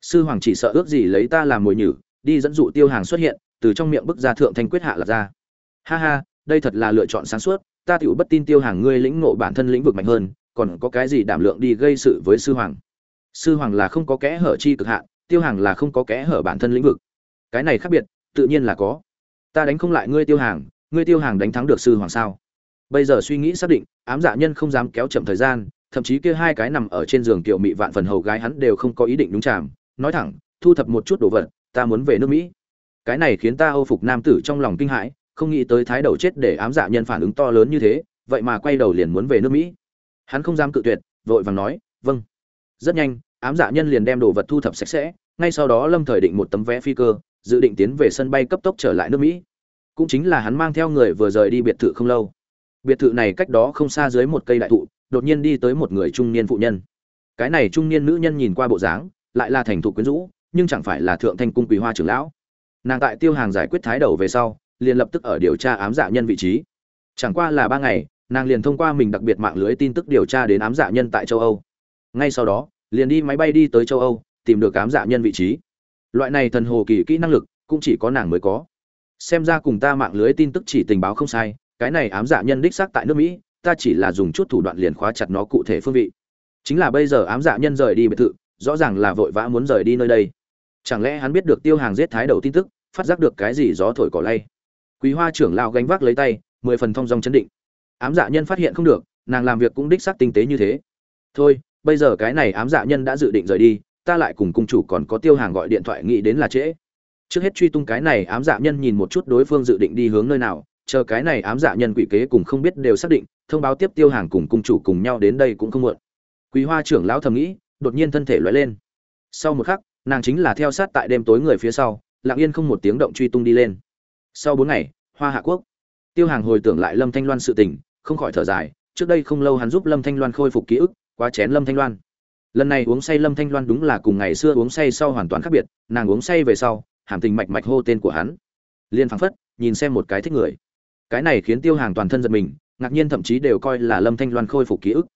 Sư hoàng chỉ sợ ước gì lấy ta làm mồi nhử, đi dẫn dụ tiêu hàng xuất hiện, từ trong miệng bức ra thượng thanh quyết hạ là ra. Ha ha, đây thật là lựa chọn sáng suốt, ta tựu bất tin tiêu hàng ngươi lĩnh ngộ bản thân lĩnh vực mạnh hơn, còn có cái gì đảm lượng đi gây sự với sư hoàng? Sư hoàng là không có kẽ hở chi cực hạn tiêu hàng là không có kẽ hở bản thân lĩnh vực. Cái này khác biệt, tự nhiên là có. Ta đánh không lại ngươi tiêu hàng, ngươi tiêu hàng đánh thắng được sư hoàng sao? Bây giờ suy nghĩ xác định, ám dạ nhân không dám kéo chậm thời gian, thậm chí kia hai cái nằm ở trên giường tiểu mị vạn phần hầu gái hắn đều không có ý định đúng chạm. Nói thẳng, thu thập một chút đồ vật, ta muốn về nước mỹ. Cái này khiến ta âu phục nam tử trong lòng kinh hãi, không nghĩ tới thái đầu chết để ám dạ nhân phản ứng to lớn như thế, vậy mà quay đầu liền muốn về nước mỹ. Hắn không dám cự tuyệt, vội vàng nói vâng. Rất nhanh ám dạ nhân liền đem đồ vật thu thập sạch sẽ, ngay sau đó lâm thời định một tấm vé phi cơ, dự định tiến về sân bay cấp tốc trở lại nước mỹ. Cũng chính là hắn mang theo người vừa rời đi biệt thự không lâu. Biệt thự này cách đó không xa dưới một cây đại thụ, đột nhiên đi tới một người trung niên phụ nhân. Cái này trung niên nữ nhân nhìn qua bộ dáng, lại là thành thục quyến rũ, nhưng chẳng phải là thượng thanh cung quý hoa trưởng lão. Nàng tại tiêu hàng giải quyết thái đầu về sau, liền lập tức ở điều tra ám dạ nhân vị trí. Chẳng qua là ba ngày, nàng liền thông qua mình đặc biệt mạng lưới tin tức điều tra đến ám dạ nhân tại châu âu. Ngay sau đó liền đi máy bay đi tới châu âu, tìm được ám dạ nhân vị trí. Loại này thần hồ kỳ kỹ năng lực cũng chỉ có nàng mới có. Xem ra cùng ta mạng lưới tin tức chỉ tình báo không sai, cái này ám dạ nhân đích xác tại nước mỹ, ta chỉ là dùng chút thủ đoạn liền khóa chặt nó cụ thể phương vị. Chính là bây giờ ám dạ nhân rời đi biệt thự, rõ ràng là vội vã muốn rời đi nơi đây. Chẳng lẽ hắn biết được tiêu hàng giết thái đầu tin tức, phát giác được cái gì gió thổi cỏ lay? Quý hoa trưởng lao gánh vác lấy tay, mười phần thong dong chấn định. Ám dạ nhân phát hiện không được, nàng làm việc cũng đích xác tinh tế như thế. Thôi bây giờ cái này ám dạ nhân đã dự định rời đi, ta lại cùng cung chủ còn có tiêu hàng gọi điện thoại nghĩ đến là trễ. Trước hết truy tung cái này ám dạ nhân nhìn một chút đối phương dự định đi hướng nơi nào, chờ cái này ám dạ nhân quỷ kế cùng không biết đều xác định, thông báo tiếp tiêu hàng cùng cung chủ cùng nhau đến đây cũng không muộn. Quý hoa trưởng lão thầm nghĩ, đột nhiên thân thể loại lên. Sau một khắc, nàng chính là theo sát tại đêm tối người phía sau, lặng yên không một tiếng động truy tung đi lên. Sau bốn ngày, hoa hạ quốc. Tiêu hàng hồi tưởng lại lâm thanh loan sự tình, không khỏi thở dài, trước đây không lâu hắn giúp lâm thanh loan khôi phục ký ức quá chén lâm thanh loan. Lần này uống say lâm thanh loan đúng là cùng ngày xưa uống say sau hoàn toàn khác biệt, nàng uống say về sau, hàm tình mạch mạch hô tên của hắn. Liên phăng phất, nhìn xem một cái thích người. Cái này khiến tiêu hàng toàn thân giật mình, ngạc nhiên thậm chí đều coi là lâm thanh loan khôi phục ký ức.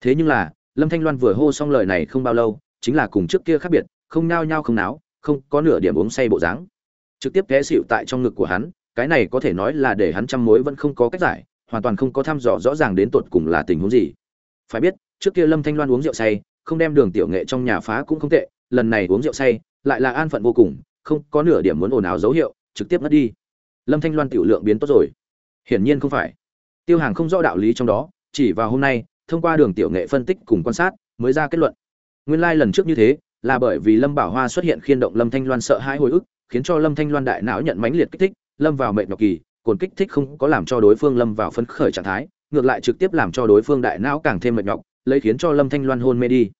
Thế nhưng là, lâm thanh loan vừa hô xong lời này không bao lâu, chính là cùng trước kia khác biệt, không nao nhao không náo, không có nửa điểm uống say bộ dáng. Trực tiếp té xịu tại trong ngực của hắn, cái này có thể nói là để hắn trăm mối vẫn không có cách giải, hoàn toàn không có thăm dò rõ ràng đến tột cùng là tình huống gì phải biết, trước kia lâm thanh loan uống rượu say, không đem đường tiểu nghệ trong nhà phá cũng không tệ, lần này uống rượu say, lại là an phận vô cùng, không có nửa điểm muốn ồn ào dấu hiệu, trực tiếp mất đi. Lâm thanh loan tiểu lượng biến tốt rồi. Hiển nhiên không phải. Tiêu hàng không rõ đạo lý trong đó, chỉ vào hôm nay, thông qua đường tiểu nghệ phân tích cùng quan sát, mới ra kết luận. Nguyên lai lần trước như thế, là bởi vì lâm bảo hoa xuất hiện khiên động lâm thanh loan sợ hãi hồi ức, khiến cho lâm thanh loan đại não nhận mãnh liệt kích thích, lâm vào mệnh nhọc kỳ, cồn kích thích không có làm cho đối phương lâm vào phấn khởi trạng thái ngược lại trực tiếp làm cho đối phương đại não càng thêm mệt nhọc, lấy khiến cho lâm thanh loan hôn mê đi.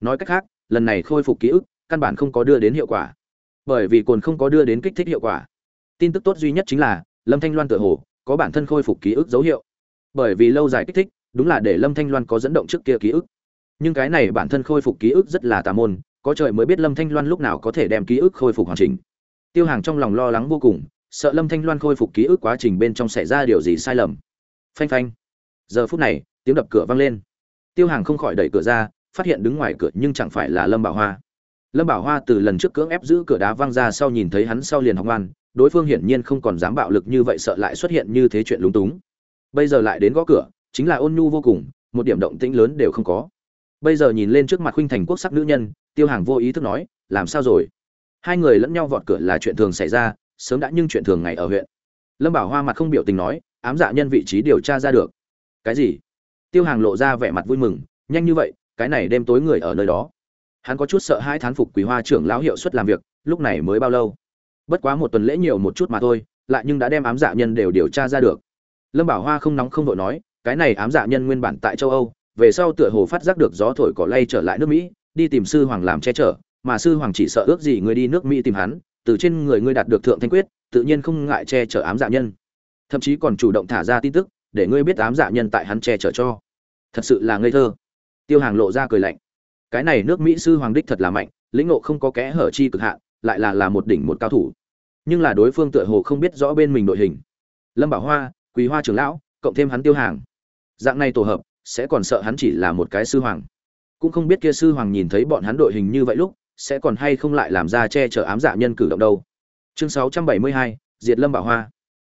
Nói cách khác, lần này khôi phục ký ức, căn bản không có đưa đến hiệu quả. Bởi vì cồn không có đưa đến kích thích hiệu quả. Tin tức tốt duy nhất chính là, lâm thanh loan tự hồ, có bản thân khôi phục ký ức dấu hiệu. Bởi vì lâu dài kích thích, đúng là để lâm thanh loan có dẫn động trước kia ký ức. Nhưng cái này bản thân khôi phục ký ức rất là tà môn, có trời mới biết lâm thanh loan lúc nào có thể đem ký ức khôi phục hoàn chỉnh. Tiêu hàng trong lòng lo lắng vô cùng, sợ lâm thanh loan khôi phục ký ức quá trình bên trong xảy ra điều gì sai lầm. Phanh phanh giờ phút này, tiếng đập cửa vang lên. Tiêu hàng không khỏi đẩy cửa ra, phát hiện đứng ngoài cửa nhưng chẳng phải là lâm bảo hoa. Lâm bảo hoa từ lần trước cưỡng ép giữ cửa đá văng ra sau nhìn thấy hắn sau liền học ngoan, đối phương hiển nhiên không còn dám bạo lực như vậy sợ lại xuất hiện như thế chuyện lúng túng. Bây giờ lại đến gõ cửa, chính là ôn nhu vô cùng, một điểm động tĩnh lớn đều không có. Bây giờ nhìn lên trước mặt khuynh thành quốc sắc nữ nhân, tiêu hàng vô ý thức nói, làm sao rồi? Hai người lẫn nhau vọt cửa là chuyện thường xảy ra, sớm đã nhưng chuyện thường ngày ở huyện. Lâm bảo hoa mặt không biểu tình nói, ám dạ nhân vị trí điều tra ra được cái gì? Tiêu hàng lộ ra vẻ mặt vui mừng, nhanh như vậy, cái này đêm tối người ở nơi đó. Hắn có chút sợ hai thán phục quý hoa trưởng lão hiệu suất làm việc, lúc này mới bao lâu? Bất quá một tuần lễ nhiều một chút mà thôi, lại nhưng đã đem ám dạ nhân đều điều tra ra được. Lâm bảo hoa không nóng không vội nói, cái này ám dạ nhân nguyên bản tại châu âu, về sau tựa hồ phát giác được gió thổi cỏ lay trở lại nước mỹ, đi tìm sư hoàng làm che chở, mà sư hoàng chỉ sợ ước gì người đi nước mỹ tìm hắn, từ trên người ngươi đạt được thượng thanh quyết, tự nhiên không ngại che chở ám dạ nhân. Thậm chí còn chủ động thả ra tin tức để ngươi biết ám dạ nhân tại hắn che chở cho. Thật sự là ngây thơ. Tiêu hàng lộ ra cười lạnh. Cái này nước mỹ sư hoàng đích thật là mạnh lĩnh ngộ không có kẽ hở chi cực hạn lại là là một đỉnh một cao thủ. Nhưng là đối phương tựa hồ không biết rõ bên mình đội hình. Lâm bảo hoa quý hoa trưởng lão cộng thêm hắn tiêu hàng. Dạng này tổ hợp sẽ còn sợ hắn chỉ là một cái sư hoàng. Cũng không biết kia sư hoàng nhìn thấy bọn hắn đội hình như vậy lúc sẽ còn hay không lại làm ra che chở ám dạ nhân cử động đâu. Chương 672, diệt lâm bảo hoa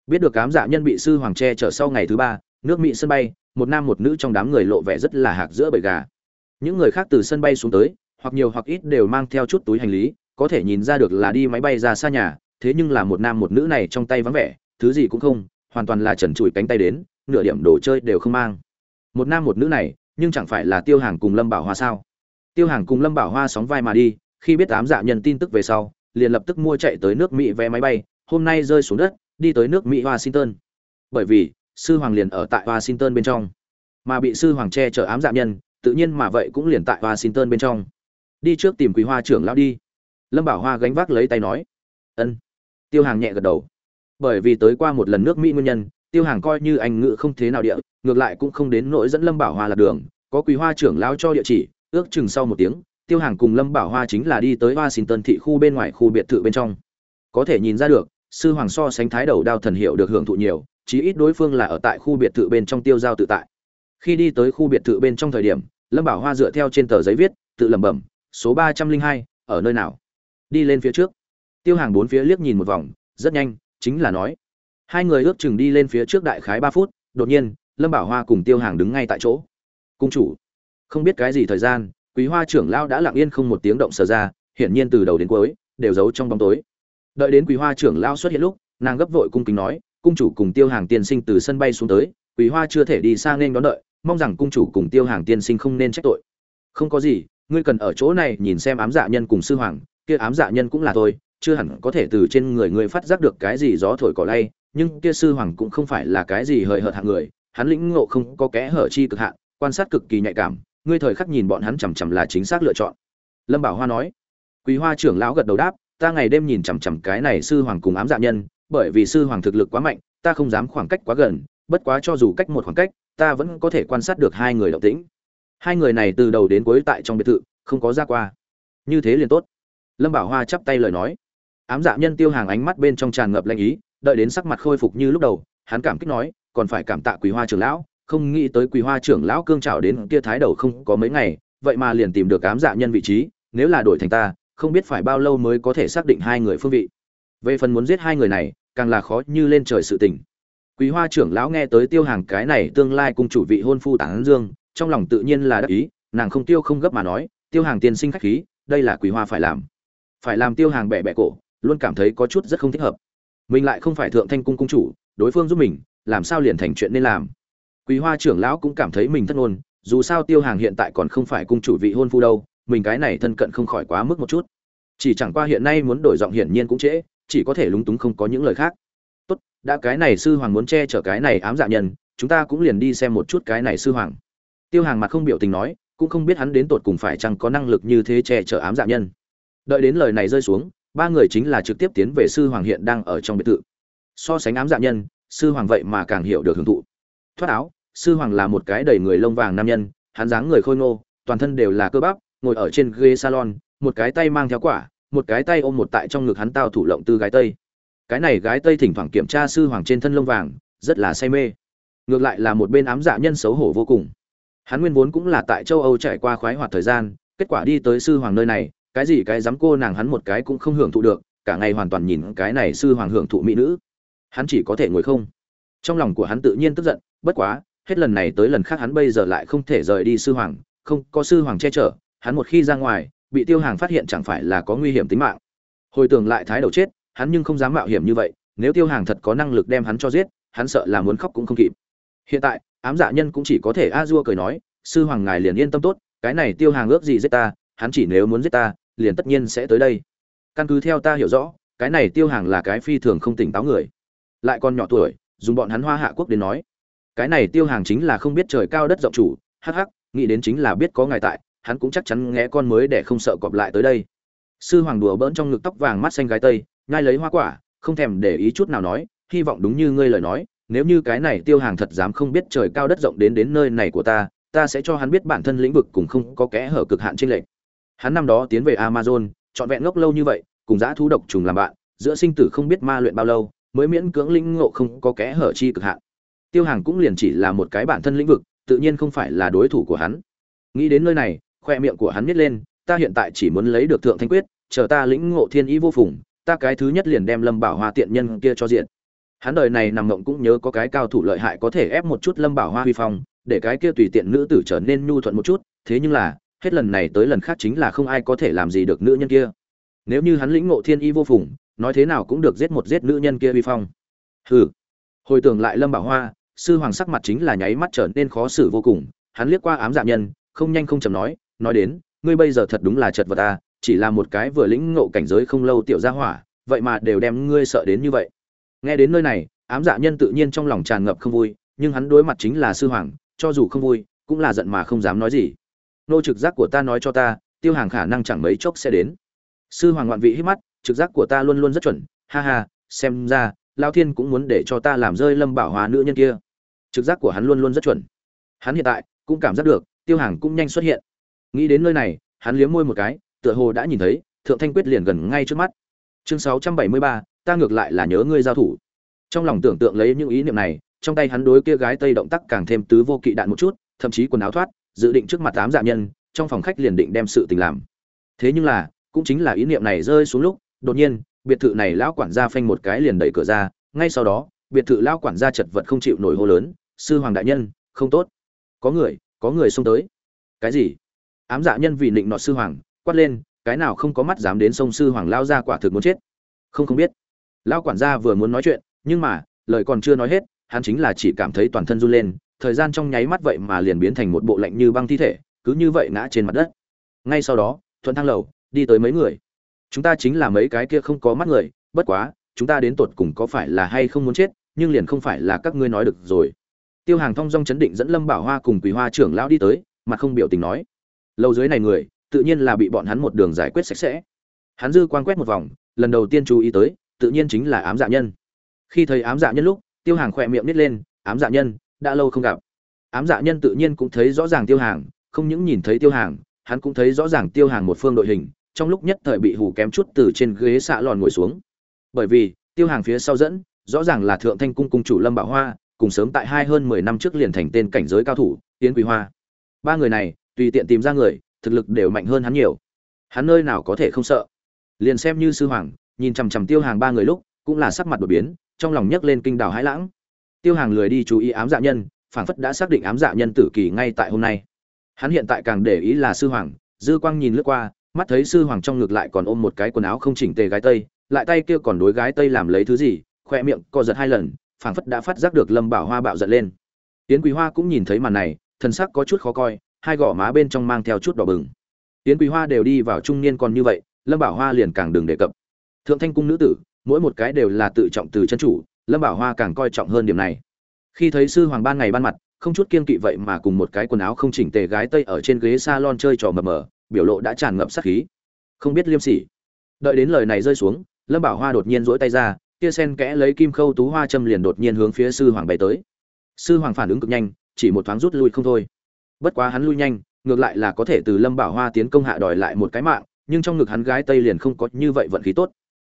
biết được cám dạ nhân bị sư hoàng tre chở sau ngày thứ ba, nước mỹ sân bay, một nam một nữ trong đám người lộ vẻ rất là hạc giữa bầy gà. Những người khác từ sân bay xuống tới, hoặc nhiều hoặc ít đều mang theo chút túi hành lý, có thể nhìn ra được là đi máy bay ra xa nhà, thế nhưng là một nam một nữ này trong tay vắng vẻ, thứ gì cũng không, hoàn toàn là trần trụi cánh tay đến, nửa điểm đồ chơi đều không mang. Một nam một nữ này, nhưng chẳng phải là tiêu hàng cùng lâm bảo hoa sao? Tiêu hàng cùng lâm bảo hoa sóng vai mà đi, khi biết tám dạ nhân tin tức về sau, liền lập tức mua chạy tới nước mỹ vé máy bay, hôm nay rơi xuống đất đi tới nước mỹ washington. Bởi vì, sư hoàng liền ở tại washington bên trong. Mà bị sư hoàng che chở ám dạ nhân, tự nhiên mà vậy cũng liền tại washington bên trong. Đi trước tìm quý hoa trưởng lão đi. Lâm bảo hoa gánh vác lấy tay nói, ân. Tiêu hàng nhẹ gật đầu. Bởi vì tới qua một lần nước mỹ nguyên nhân, tiêu hàng coi như anh ngự không thế nào địa, ngược lại cũng không đến nỗi dẫn lâm bảo hoa lạc đường, có quý hoa trưởng lão cho địa chỉ, ước chừng sau một tiếng, tiêu hàng cùng lâm bảo hoa chính là đi tới washington thị khu bên ngoài khu biệt thự bên trong. Có thể nhìn ra được sư hoàng so sánh thái đầu đao thần hiệu được hưởng thụ nhiều, chí ít đối phương là ở tại khu biệt thự bên trong tiêu giao tự tại. Khi đi tới khu biệt thự bên trong thời điểm, lâm bảo hoa dựa theo trên tờ giấy viết, tự lẩm bẩm, số ba trăm linh hai, ở nơi nào? Đi lên phía trước. Tiêu hàng bốn phía liếc nhìn một vòng, rất nhanh, chính là nói. Hai người ước chừng đi lên phía trước đại khái ba phút, đột nhiên, lâm bảo hoa cùng tiêu hàng đứng ngay tại chỗ. Cung chủ. Không biết cái gì thời gian, quý hoa trưởng lao đã lặng yên không một tiếng động sờ ra, hiển nhiên từ đầu đến cuối, đều giấu trong bóng tối đợi đến quý hoa trưởng lao xuất hiện lúc, nàng gấp vội cung kính nói, cung chủ cùng tiêu hàng tiên sinh từ sân bay xuống tới quý hoa chưa thể đi sang nên đón đợi, mong rằng cung chủ cùng tiêu hàng tiên sinh không nên trách tội. Không có gì, ngươi cần ở chỗ này nhìn xem ám dạ nhân cùng sư hoàng, kia ám dạ nhân cũng là tôi chưa hẳn có thể từ trên người ngươi phát giác được cái gì gió thổi cỏ lay, nhưng kia sư hoàng cũng không phải là cái gì hời hợt hạng người, hắn lĩnh ngộ không có kẽ hở chi cực hạn, quan sát cực kỳ nhạy cảm, ngươi thời khắc nhìn bọn hắn chằm chằm là chính xác lựa chọn. Lâm bảo hoa nói. Quý hoa trưởng lão gật đầu đáp ta ngày đêm nhìn chằm chằm cái này sư hoàng cùng ám dạ nhân, bởi vì sư hoàng thực lực quá mạnh, ta không dám khoảng cách quá gần, bất quá cho dù cách một khoảng cách, ta vẫn có thể quan sát được hai người động tĩnh. Hai người này từ đầu đến cuối tại trong biệt thự, không có ra qua. Như thế liền tốt. Lâm bảo hoa chắp tay lời nói. Ám dạ nhân tiêu hàng ánh mắt bên trong tràn ngập lanh ý, đợi đến sắc mặt khôi phục như lúc đầu, hắn cảm kích nói, còn phải cảm tạ quý hoa trưởng lão, không nghĩ tới quý hoa trưởng lão cương trảo đến kia thái đầu không có mấy ngày, vậy mà liền tìm được ám dạ nhân vị trí, nếu là đổi thành ta không biết phải bao lâu mới có thể xác định hai người phương vị. Về phần muốn giết hai người này, càng là khó như lên trời sự tình. Quý hoa trưởng lão nghe tới tiêu hàng cái này tương lai cùng chủ vị hôn phu tán dương, trong lòng tự nhiên là đắc ý, nàng không tiêu không gấp mà nói, tiêu hàng tiên sinh khách khí, đây là quý hoa phải làm. Phải làm tiêu hàng bẻ bẻ cổ, luôn cảm thấy có chút rất không thích hợp. Mình lại không phải thượng thanh cung cung chủ, đối phương giúp mình, làm sao liền thành chuyện nên làm? Quý hoa trưởng lão cũng cảm thấy mình thất ngôn, dù sao tiêu hàng hiện tại còn không phải cung chủ vị hôn phu đâu mình cái này thân cận không khỏi quá mức một chút. Chỉ chẳng qua hiện nay muốn đổi giọng hiển nhiên cũng trễ, chỉ có thể lúng túng không có những lời khác. Tốt, đã cái này sư hoàng muốn che chở cái này ám dạ nhân, chúng ta cũng liền đi xem một chút cái này sư hoàng. Tiêu hàng mặt không biểu tình nói, cũng không biết hắn đến tột cùng phải chăng có năng lực như thế che chở ám dạ nhân. Đợi đến lời này rơi xuống, ba người chính là trực tiếp tiến về sư hoàng hiện đang ở trong biệt thự. So sánh ám dạ nhân, sư hoàng vậy mà càng hiểu được hưởng thụ. Thoát áo, sư hoàng là một cái đầy người lông vàng nam nhân, hắn dáng người khôi ngô, toàn thân đều là cơ bắp ngồi ở trên ghế salon, một cái tay mang theo quả, một cái tay ôm một tại trong ngực hắn tao thủ lộng tư gái tây. Cái này gái tây thỉnh thoảng kiểm tra sư hoàng trên thân lông vàng, rất là say mê. Ngược lại là một bên ám dạ nhân xấu hổ vô cùng. Hắn nguyên vốn cũng là tại châu âu trải qua khoái hoạt thời gian, kết quả đi tới sư hoàng nơi này, cái gì cái dám cô nàng hắn một cái cũng không hưởng thụ được, cả ngày hoàn toàn nhìn cái này sư hoàng hưởng thụ mỹ nữ. Hắn chỉ có thể ngồi không. Trong lòng của hắn tự nhiên tức giận, bất quá, hết lần này tới lần khác hắn bây giờ lại không thể rời đi sư hoàng, không có sư hoàng che chở hắn một khi ra ngoài, bị tiêu hàng phát hiện chẳng phải là có nguy hiểm tính mạng. Hồi tưởng lại thái đầu chết, hắn nhưng không dám mạo hiểm như vậy, nếu tiêu hàng thật có năng lực đem hắn cho giết, hắn sợ là muốn khóc cũng không kịp. Hiện tại, ám dạ nhân cũng chỉ có thể a dua cười nói, sư hoàng ngài liền yên tâm tốt, cái này tiêu hàng ước gì giết ta, hắn chỉ nếu muốn giết ta, liền tất nhiên sẽ tới đây. Căn cứ theo ta hiểu rõ, cái này tiêu hàng là cái phi thường không tỉnh táo người. Lại còn nhỏ tuổi, dùng bọn hắn hoa hạ quốc đến nói, cái này tiêu hàng chính là không biết trời cao đất rộng chủ, hắc hắc, nghĩ đến chính là biết có ngài tại hắn cũng chắc chắn nghe con mới để không sợ cọp lại tới đây. Sư hoàng đùa bỡn trong ngực tóc vàng mắt xanh gái tây, nhai lấy hoa quả, không thèm để ý chút nào nói, hy vọng đúng như ngươi lời nói, nếu như cái này tiêu hàng thật dám không biết trời cao đất rộng đến đến nơi này của ta ta sẽ cho hắn biết bản thân lĩnh vực cùng không có kẽ hở cực hạn trên lệnh hắn năm đó tiến về amazon, trọn vẹn ngốc lâu như vậy, cùng dã thú độc trùng làm bạn, giữa sinh tử không biết ma luyện bao lâu, mới miễn cưỡng linh ngộ không có kẽ hở chi cực hạn. Tiêu hàng cũng liền chỉ là một cái bản thân lĩnh vực, tự nhiên không phải là đối thủ của hắn. Nghĩ đến nơi này khoe miệng của hắn nhếch lên, ta hiện tại chỉ muốn lấy được thượng thanh quyết, chờ ta lĩnh ngộ thiên ý vô phùng, ta cái thứ nhất liền đem lâm bảo hoa tiện nhân kia cho diện hắn đời này nằm mộng cũng nhớ có cái cao thủ lợi hại có thể ép một chút lâm bảo hoa huy phong, để cái kia tùy tiện nữ tử trở nên nhu thuận một chút, thế nhưng là, hết lần này tới lần khác chính là không ai có thể làm gì được nữ nhân kia. Nếu như hắn lĩnh ngộ thiên ý vô phùng, nói thế nào cũng được giết một giết nữ nhân kia huy phong. Hừ. Hồi tưởng lại lâm bảo hoa, sư hoàng sắc mặt chính là nháy mắt trở nên khó xử vô cùng, hắn liếc qua ám dạ nhân, không nhanh không chậm nói nói đến, ngươi bây giờ thật đúng là chật vật ta, chỉ là một cái vừa lĩnh ngộ cảnh giới không lâu tiểu gia hỏa, vậy mà đều đem ngươi sợ đến như vậy. Nghe đến nơi này, ám dạ nhân tự nhiên trong lòng tràn ngập không vui, nhưng hắn đối mặt chính là sư hoàng, cho dù không vui, cũng là giận mà không dám nói gì. Nô trực giác của ta nói cho ta, tiêu hàng khả năng chẳng mấy chốc sẽ đến. Sư hoàng ngoạn vị hít mắt, trực giác của ta luôn luôn rất chuẩn, ha ha, xem ra, lao thiên cũng muốn để cho ta làm rơi lâm bảo hòa nữ nhân kia. Trực giác của hắn luôn luôn rất chuẩn. Hắn hiện tại cũng cảm giác được, tiêu hàng cũng nhanh xuất hiện nghĩ đến nơi này, hắn liếm môi một cái, tựa hồ đã nhìn thấy, thượng thanh quyết liền gần ngay trước mắt. Chương sáu trăm bảy mươi ba, ta ngược lại là nhớ ngươi giao thủ. Trong lòng tưởng tượng lấy những ý niệm này, trong tay hắn đối kia gái tây động tác càng thêm tứ vô kỵ đạn một chút, thậm chí quần áo thoát, dự định trước mặt tám dạ nhân, trong phòng khách liền định đem sự tình làm. Thế nhưng là, cũng chính là ý niệm này rơi xuống lúc, đột nhiên, biệt thự này lão quản gia phanh một cái liền đẩy cửa ra, ngay sau đó, biệt thự lão quản gia chật vật không chịu nổi hô lớn, sư hoàng đại nhân, không tốt. Có người có người xông tới. Cái gì? Ám dạ nhân vì định nọ sư hoàng, quát lên, cái nào không có mắt dám đến sông sư hoàng lao ra quả thực muốn chết. Không không biết. Lao quản gia vừa muốn nói chuyện, nhưng mà, lời còn chưa nói hết, hắn chính là chỉ cảm thấy toàn thân run lên, thời gian trong nháy mắt vậy mà liền biến thành một bộ lạnh như băng thi thể, cứ như vậy ngã trên mặt đất. Ngay sau đó, thuận thang lầu, đi tới mấy người. Chúng ta chính là mấy cái kia không có mắt người, bất quá, chúng ta đến tột cùng có phải là hay không muốn chết, nhưng liền không phải là các ngươi nói được rồi. Tiêu hàng thong dong chấn định dẫn lâm bảo hoa cùng quý hoa trưởng lão đi tới, mặt không biểu tình nói lâu dưới này người, tự nhiên là bị bọn hắn một đường giải quyết sạch sẽ. Hắn dư quan quét một vòng, lần đầu tiên chú ý tới, tự nhiên chính là ám dạ nhân. Khi thấy ám dạ nhân lúc, tiêu hàng khỏe miệng nít lên, ám dạ nhân, đã lâu không gặp. Ám dạ nhân tự nhiên cũng thấy rõ ràng tiêu hàng, không những nhìn thấy tiêu hàng, hắn cũng thấy rõ ràng tiêu hàng một phương đội hình, trong lúc nhất thời bị hù kém chút từ trên ghế xạ lòn ngồi xuống. Bởi vì, tiêu hàng phía sau dẫn, rõ ràng là thượng thanh cung cung chủ lâm bảo hoa, cùng sớm tại hai hơn mười năm trước liền thành tên cảnh giới cao thủ tiến quý hoa. Ba người này tùy tiện tìm ra người, thực lực đều mạnh hơn hắn nhiều. Hắn nơi nào có thể không sợ? Liền xem như sư hoàng, nhìn chằm chằm tiêu hàng ba người lúc, cũng là sắc mặt đột biến, trong lòng nhấc lên kinh đào hãi lãng. Tiêu hàng lười đi chú ý ám dạ nhân, phảng phất đã xác định ám dạ nhân tử kỳ ngay tại hôm nay. Hắn hiện tại càng để ý là sư hoàng, dư quang nhìn lướt qua, mắt thấy sư hoàng trong ngực lại còn ôm một cái quần áo không chỉnh tề gái tây, lại tay kia còn đối gái tây làm lấy thứ gì, khoe miệng co giật hai lần, phảng phất đã phát giác được lâm bảo hoa bạo giận lên. Tiến quý hoa cũng nhìn thấy màn này, thần sắc có chút khó coi hai gò má bên trong mang theo chút đỏ bừng. Tiến quý hoa đều đi vào trung niên còn như vậy, lâm bảo hoa liền càng đừng đề cập. Thượng thanh cung nữ tử, mỗi một cái đều là tự trọng từ chân chủ, lâm bảo hoa càng coi trọng hơn điểm này. Khi thấy sư hoàng ban ngày ban mặt, không chút kiên kỵ vậy mà cùng một cái quần áo không chỉnh tề gái tây ở trên ghế salon chơi trò mờ mờ, biểu lộ đã tràn ngập sát khí. Không biết liêm sỉ. Đợi đến lời này rơi xuống, lâm bảo hoa đột nhiên rỗi tay ra kia sen kẽ lấy kim khâu tú hoa châm liền đột nhiên hướng phía sư hoàng bay tới. Sư hoàng phản ứng cực nhanh, chỉ một thoáng rút lui không thôi bất quá hắn lui nhanh, ngược lại là có thể từ lâm bảo hoa tiến công hạ đòi lại một cái mạng, nhưng trong ngực hắn gái tây liền không có như vậy vận khí tốt.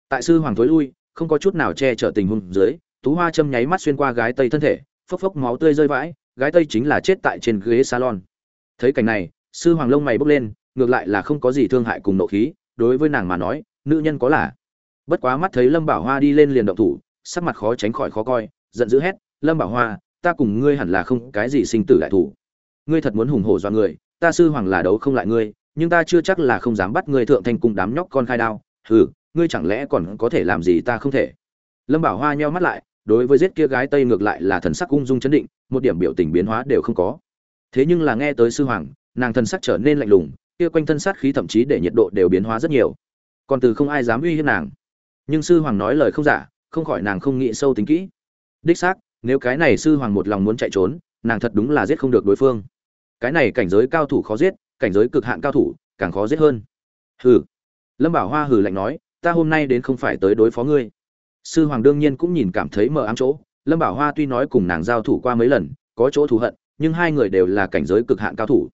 Tại sư hoàng thối lui, không có chút nào che chở tình huống dưới, tú hoa châm nháy mắt xuyên qua gái tây thân thể, phốc phốc máu tươi rơi vãi, gái tây chính là chết tại trên ghế salon. Thấy cảnh này, sư hoàng lông mày bốc lên, ngược lại là không có gì thương hại cùng nộ khí, đối với nàng mà nói, nữ nhân có là. Bất quá mắt thấy lâm bảo hoa đi lên liền động thủ, sắc mặt khó tránh khỏi khó coi, giận dữ hét, lâm bảo hoa, ta cùng ngươi hẳn là không cái gì sinh tử đại thủ ngươi thật muốn hùng hổ do người, ta sư hoàng là đấu không lại ngươi, nhưng ta chưa chắc là không dám bắt ngươi thượng thanh cùng đám nhóc con khai đao. Hừ, ngươi chẳng lẽ còn có thể làm gì ta không thể? Lâm bảo hoa nheo mắt lại, đối với giết kia gái tây ngược lại là thần sắc ung dung chấn định, một điểm biểu tình biến hóa đều không có. Thế nhưng là nghe tới sư hoàng, nàng thần sắc trở nên lạnh lùng, kia quanh thân sát khí thậm chí để nhiệt độ đều biến hóa rất nhiều. Còn từ không ai dám uy hiếp nàng. Nhưng sư hoàng nói lời không giả, không khỏi nàng không nghĩ sâu tính kỹ. Đích xác, nếu cái này sư hoàng một lòng muốn chạy trốn, nàng thật đúng là giết không được đối phương cái này cảnh giới cao thủ khó giết, cảnh giới cực hạn cao thủ, càng khó giết hơn. Hừ. Lâm bảo hoa hừ lạnh nói, ta hôm nay đến không phải tới đối phó ngươi. Sư hoàng đương nhiên cũng nhìn cảm thấy mờ ám chỗ. Lâm bảo hoa tuy nói cùng nàng giao thủ qua mấy lần, có chỗ thù hận, nhưng hai người đều là cảnh giới cực hạn cao thủ.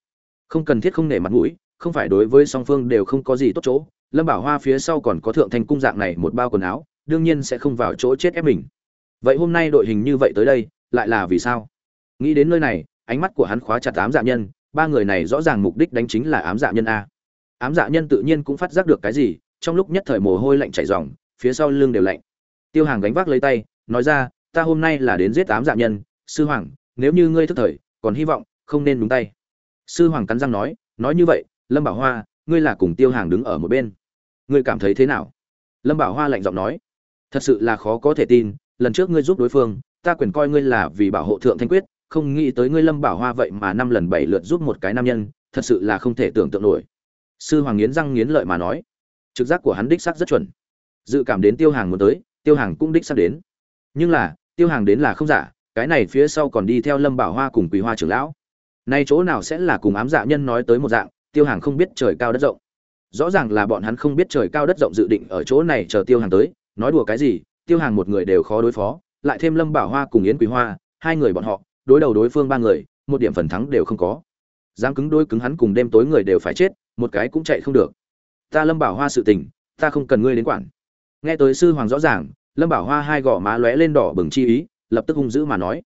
Không cần thiết không nể mặt mũi, không phải đối với song phương đều không có gì tốt chỗ. Lâm bảo hoa phía sau còn có thượng thành cung dạng này một bao quần áo, đương nhiên sẽ không vào chỗ chết ép mình. Vậy hôm nay đội hình như vậy tới đây, lại là vì sao? Nghĩ đến nơi này ánh mắt của hắn khóa chặt ám dạ nhân, ba người này rõ ràng mục đích đánh chính là ám dạ nhân a. Ám dạ nhân tự nhiên cũng phát giác được cái gì, trong lúc nhất thời mồ hôi lạnh chảy ròng, phía sau lưng đều lạnh. Tiêu hàng gánh vác lấy tay, nói ra, ta hôm nay là đến giết ám dạ nhân, sư hoàng, nếu như ngươi thức thời, còn hy vọng không nên đúng tay. Sư hoàng cắn răng nói nói như vậy, lâm bảo hoa, ngươi là cùng tiêu hàng đứng ở một bên. Ngươi cảm thấy thế nào? Lâm bảo hoa lạnh giọng nói, thật sự là khó có thể tin, lần trước ngươi giúp đối phương, ta quyền coi ngươi là vì bảo hộ thượng thanh quyết không nghĩ tới ngươi lâm bảo hoa vậy mà năm lần bảy lượt giúp một cái nam nhân, thật sự là không thể tưởng tượng nổi. Sư hoàng nghiến răng nghiến lợi mà nói. Trực giác của hắn đích xác rất chuẩn. Dự cảm đến tiêu hàng muốn tới, tiêu hàng cũng đích xác đến. Nhưng là, tiêu hàng đến là không giả, cái này phía sau còn đi theo lâm bảo hoa cùng quý hoa trưởng lão. Nay chỗ nào sẽ là cùng ám dạ nhân nói tới một dạng, tiêu hàng không biết trời cao đất rộng. Rõ ràng là bọn hắn không biết trời cao đất rộng dự định ở chỗ này chờ tiêu hàng tới, nói đùa cái gì, tiêu hàng một người đều khó đối phó, lại thêm lâm bảo hoa cùng yến quý hoa, hai người bọn họ đối đầu đối phương ba người, một điểm phần thắng đều không có. Dám cứng đôi cứng hắn cùng đêm tối người đều phải chết, một cái cũng chạy không được. Ta lâm bảo hoa sự tình, ta không cần ngươi đến quản. Nghe tới sư hoàng rõ ràng, lâm bảo hoa hai gò má lóe lên đỏ bừng chi ý, lập tức hung dữ mà nói.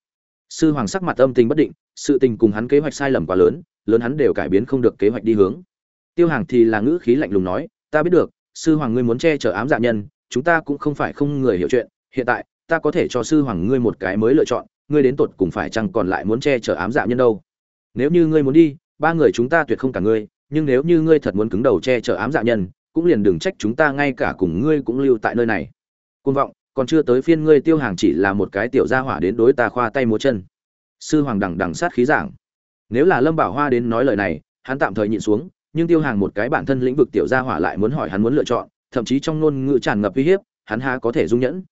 Sư hoàng sắc mặt âm tình bất định, sự tình cùng hắn kế hoạch sai lầm quá lớn lớn hắn đều cải biến không được kế hoạch đi hướng. Tiêu hàng thì là ngữ khí lạnh lùng nói, ta biết được, sư hoàng ngươi muốn che chở ám dạ nhân, chúng ta cũng không phải không người hiểu chuyện, hiện tại ta có thể cho sư hoàng ngươi một cái mới lựa chọn ngươi đến tột cùng phải chăng còn lại muốn che chở ám dạ nhân đâu? Nếu như ngươi muốn đi, ba người chúng ta tuyệt không cả ngươi, nhưng nếu như ngươi thật muốn cứng đầu che chở ám dạ nhân, cũng liền đừng trách chúng ta ngay cả cùng ngươi cũng lưu tại nơi này. Côn vọng, còn chưa tới phiên ngươi tiêu hàng chỉ là một cái tiểu gia hỏa đến đối ta khoa tay múa chân. Sư hoàng đằng đằng sát khí giảng. Nếu là lâm bảo hoa đến nói lời này, hắn tạm thời nhịn xuống, nhưng tiêu hàng một cái bản thân lĩnh vực tiểu gia hỏa lại muốn hỏi hắn muốn lựa chọn, thậm chí trong ngôn ngữ tràn ngập uy hiếp, hắn há có thể dung nhẫn.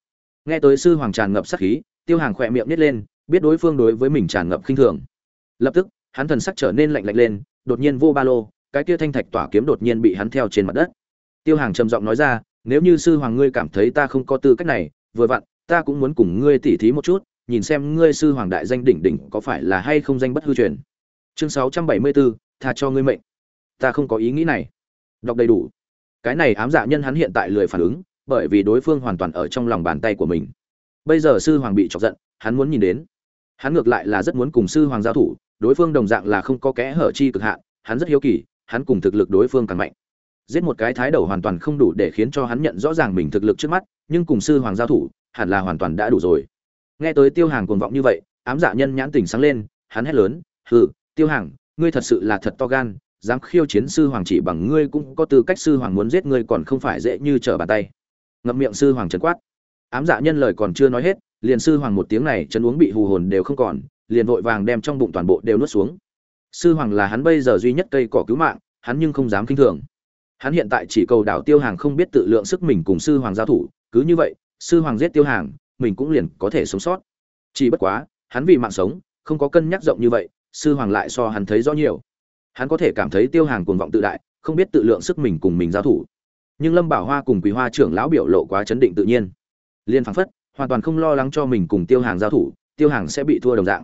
Nghe tới sư hoàng tràn ngập sát khí tiêu hàng khỏe miệng nít lên, biết đối phương đối với mình tràn ngập khinh thường. Lập tức, hắn thần sắc trở nên lạnh lạnh lên, đột nhiên vô ba lô, cái kia thanh thạch tỏa kiếm đột nhiên bị hắn theo trên mặt đất. Tiêu hàng trầm giọng nói ra, nếu như sư hoàng ngươi cảm thấy ta không có tư cách này, vừa vặn, ta cũng muốn cùng ngươi tỉ thí một chút, nhìn xem ngươi sư hoàng đại danh đỉnh đỉnh có phải là hay không danh bất hư truyền. Chương sáu trăm bảy mươi bốn tha cho ngươi mệnh. Ta không có ý nghĩ này. Đọc đầy đủ. Cái này ám dạ nhân hắn hiện tại lười phản ứng, bởi vì đối phương hoàn toàn ở trong lòng bàn tay của mình bây giờ sư hoàng bị chọc giận, hắn muốn nhìn đến. Hắn ngược lại là rất muốn cùng sư hoàng giao thủ, đối phương đồng dạng là không có kẽ hở chi cực hạn, hắn rất hiếu kỳ, hắn cùng thực lực đối phương càng mạnh. Giết một cái thái đầu hoàn toàn không đủ để khiến cho hắn nhận rõ ràng mình thực lực trước mắt, nhưng cùng sư hoàng giao thủ, hẳn là hoàn toàn đã đủ rồi. Nghe tới tiêu hàng cuồng vọng như vậy, ám dạ nhân nhãn tỉnh sáng lên, hắn hét lớn, hừ, tiêu hàng, ngươi thật sự là thật to gan, dám khiêu chiến sư hoàng chỉ bằng ngươi cũng có tư cách sư hoàng muốn giết ngươi còn không phải dễ như trở bàn tay. Ngậm miệng sư hoàng trấn quát ám dạ nhân lời còn chưa nói hết, liền sư hoàng một tiếng này chân uống bị hù hồn đều không còn, liền vội vàng đem trong bụng toàn bộ đều nuốt xuống. Sư hoàng là hắn bây giờ duy nhất cây cỏ cứu mạng, hắn nhưng không dám kinh thường. Hắn hiện tại chỉ cầu đảo tiêu hàng không biết tự lượng sức mình cùng sư hoàng giao thủ, cứ như vậy, sư hoàng giết tiêu hàng, mình cũng liền có thể sống sót. Chỉ bất quá, hắn vì mạng sống, không có cân nhắc rộng như vậy, sư hoàng lại so hắn thấy rõ nhiều. Hắn có thể cảm thấy tiêu hàng cuồng vọng tự đại, không biết tự lượng sức mình cùng mình giao thủ. Nhưng lâm bảo hoa cùng quý hoa trưởng lão biểu lộ quá chấn định tự nhiên liên phảng phất, hoàn toàn không lo lắng cho mình cùng tiêu hàng giao thủ, tiêu hàng sẽ bị thua đồng dạng.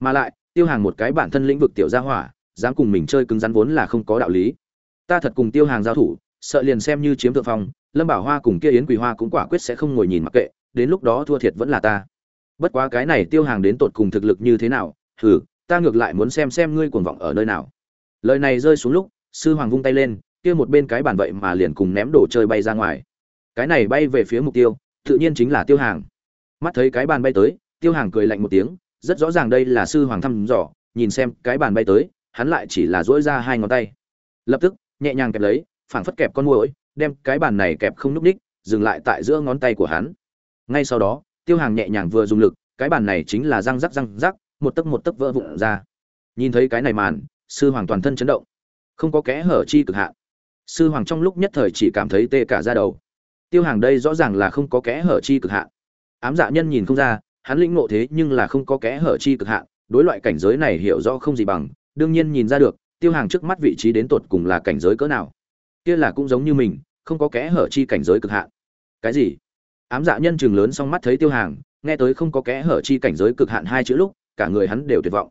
Mà lại, tiêu hàng một cái bản thân lĩnh vực tiểu gia hỏa, dám cùng mình chơi cứng rắn vốn là không có đạo lý. Ta thật cùng tiêu hàng giao thủ, sợ liền xem như chiếm thượng phong, lâm bảo hoa cùng kia yến quỳ hoa cũng quả quyết sẽ không ngồi nhìn mặc kệ, đến lúc đó thua thiệt vẫn là ta. Bất quá cái này tiêu hàng đến tột cùng thực lực như thế nào thử ta ngược lại muốn xem xem ngươi cuồng vọng ở nơi nào. Lời này rơi xuống lúc, sư hoàng vung tay lên, kia một bên cái bàn vậy mà liền cùng ném đồ chơi bay ra ngoài. Cái này bay về phía mục tiêu tự nhiên chính là tiêu hàng. Mắt thấy cái bàn bay tới, tiêu hàng cười lạnh một tiếng, rất rõ ràng đây là sư hoàng thăm dò, nhìn xem cái bàn bay tới, hắn lại chỉ là dỗi ra hai ngón tay. Lập tức, nhẹ nhàng kẹp lấy, phảng phất kẹp con mồi đem cái bàn này kẹp không núc ních, dừng lại tại giữa ngón tay của hắn. Ngay sau đó, tiêu hàng nhẹ nhàng vừa dùng lực, cái bàn này chính là răng rắc răng rắc, một tấc một tấc vỡ vụn ra. Nhìn thấy cái này màn, sư hoàng toàn thân chấn động. Không có kẽ hở chi cực hạn. Sư hoàng trong lúc nhất thời chỉ cảm thấy tê cả ra đầu tiêu hàng đây rõ ràng là không có kẽ hở chi cực hạn. Ám dạ nhân nhìn không ra, hắn lĩnh ngộ thế nhưng là không có kẽ hở chi cực hạn, đối loại cảnh giới này hiểu rõ không gì bằng, đương nhiên nhìn ra được, tiêu hàng trước mắt vị trí đến tột cùng là cảnh giới cỡ nào. Kia là cũng giống như mình, không có kẽ hở chi cảnh giới cực hạn. Cái gì? Ám dạ nhân chừng lớn xong mắt thấy tiêu hàng, nghe tới không có kẽ hở chi cảnh giới cực hạn hai chữ lúc, cả người hắn đều tuyệt vọng.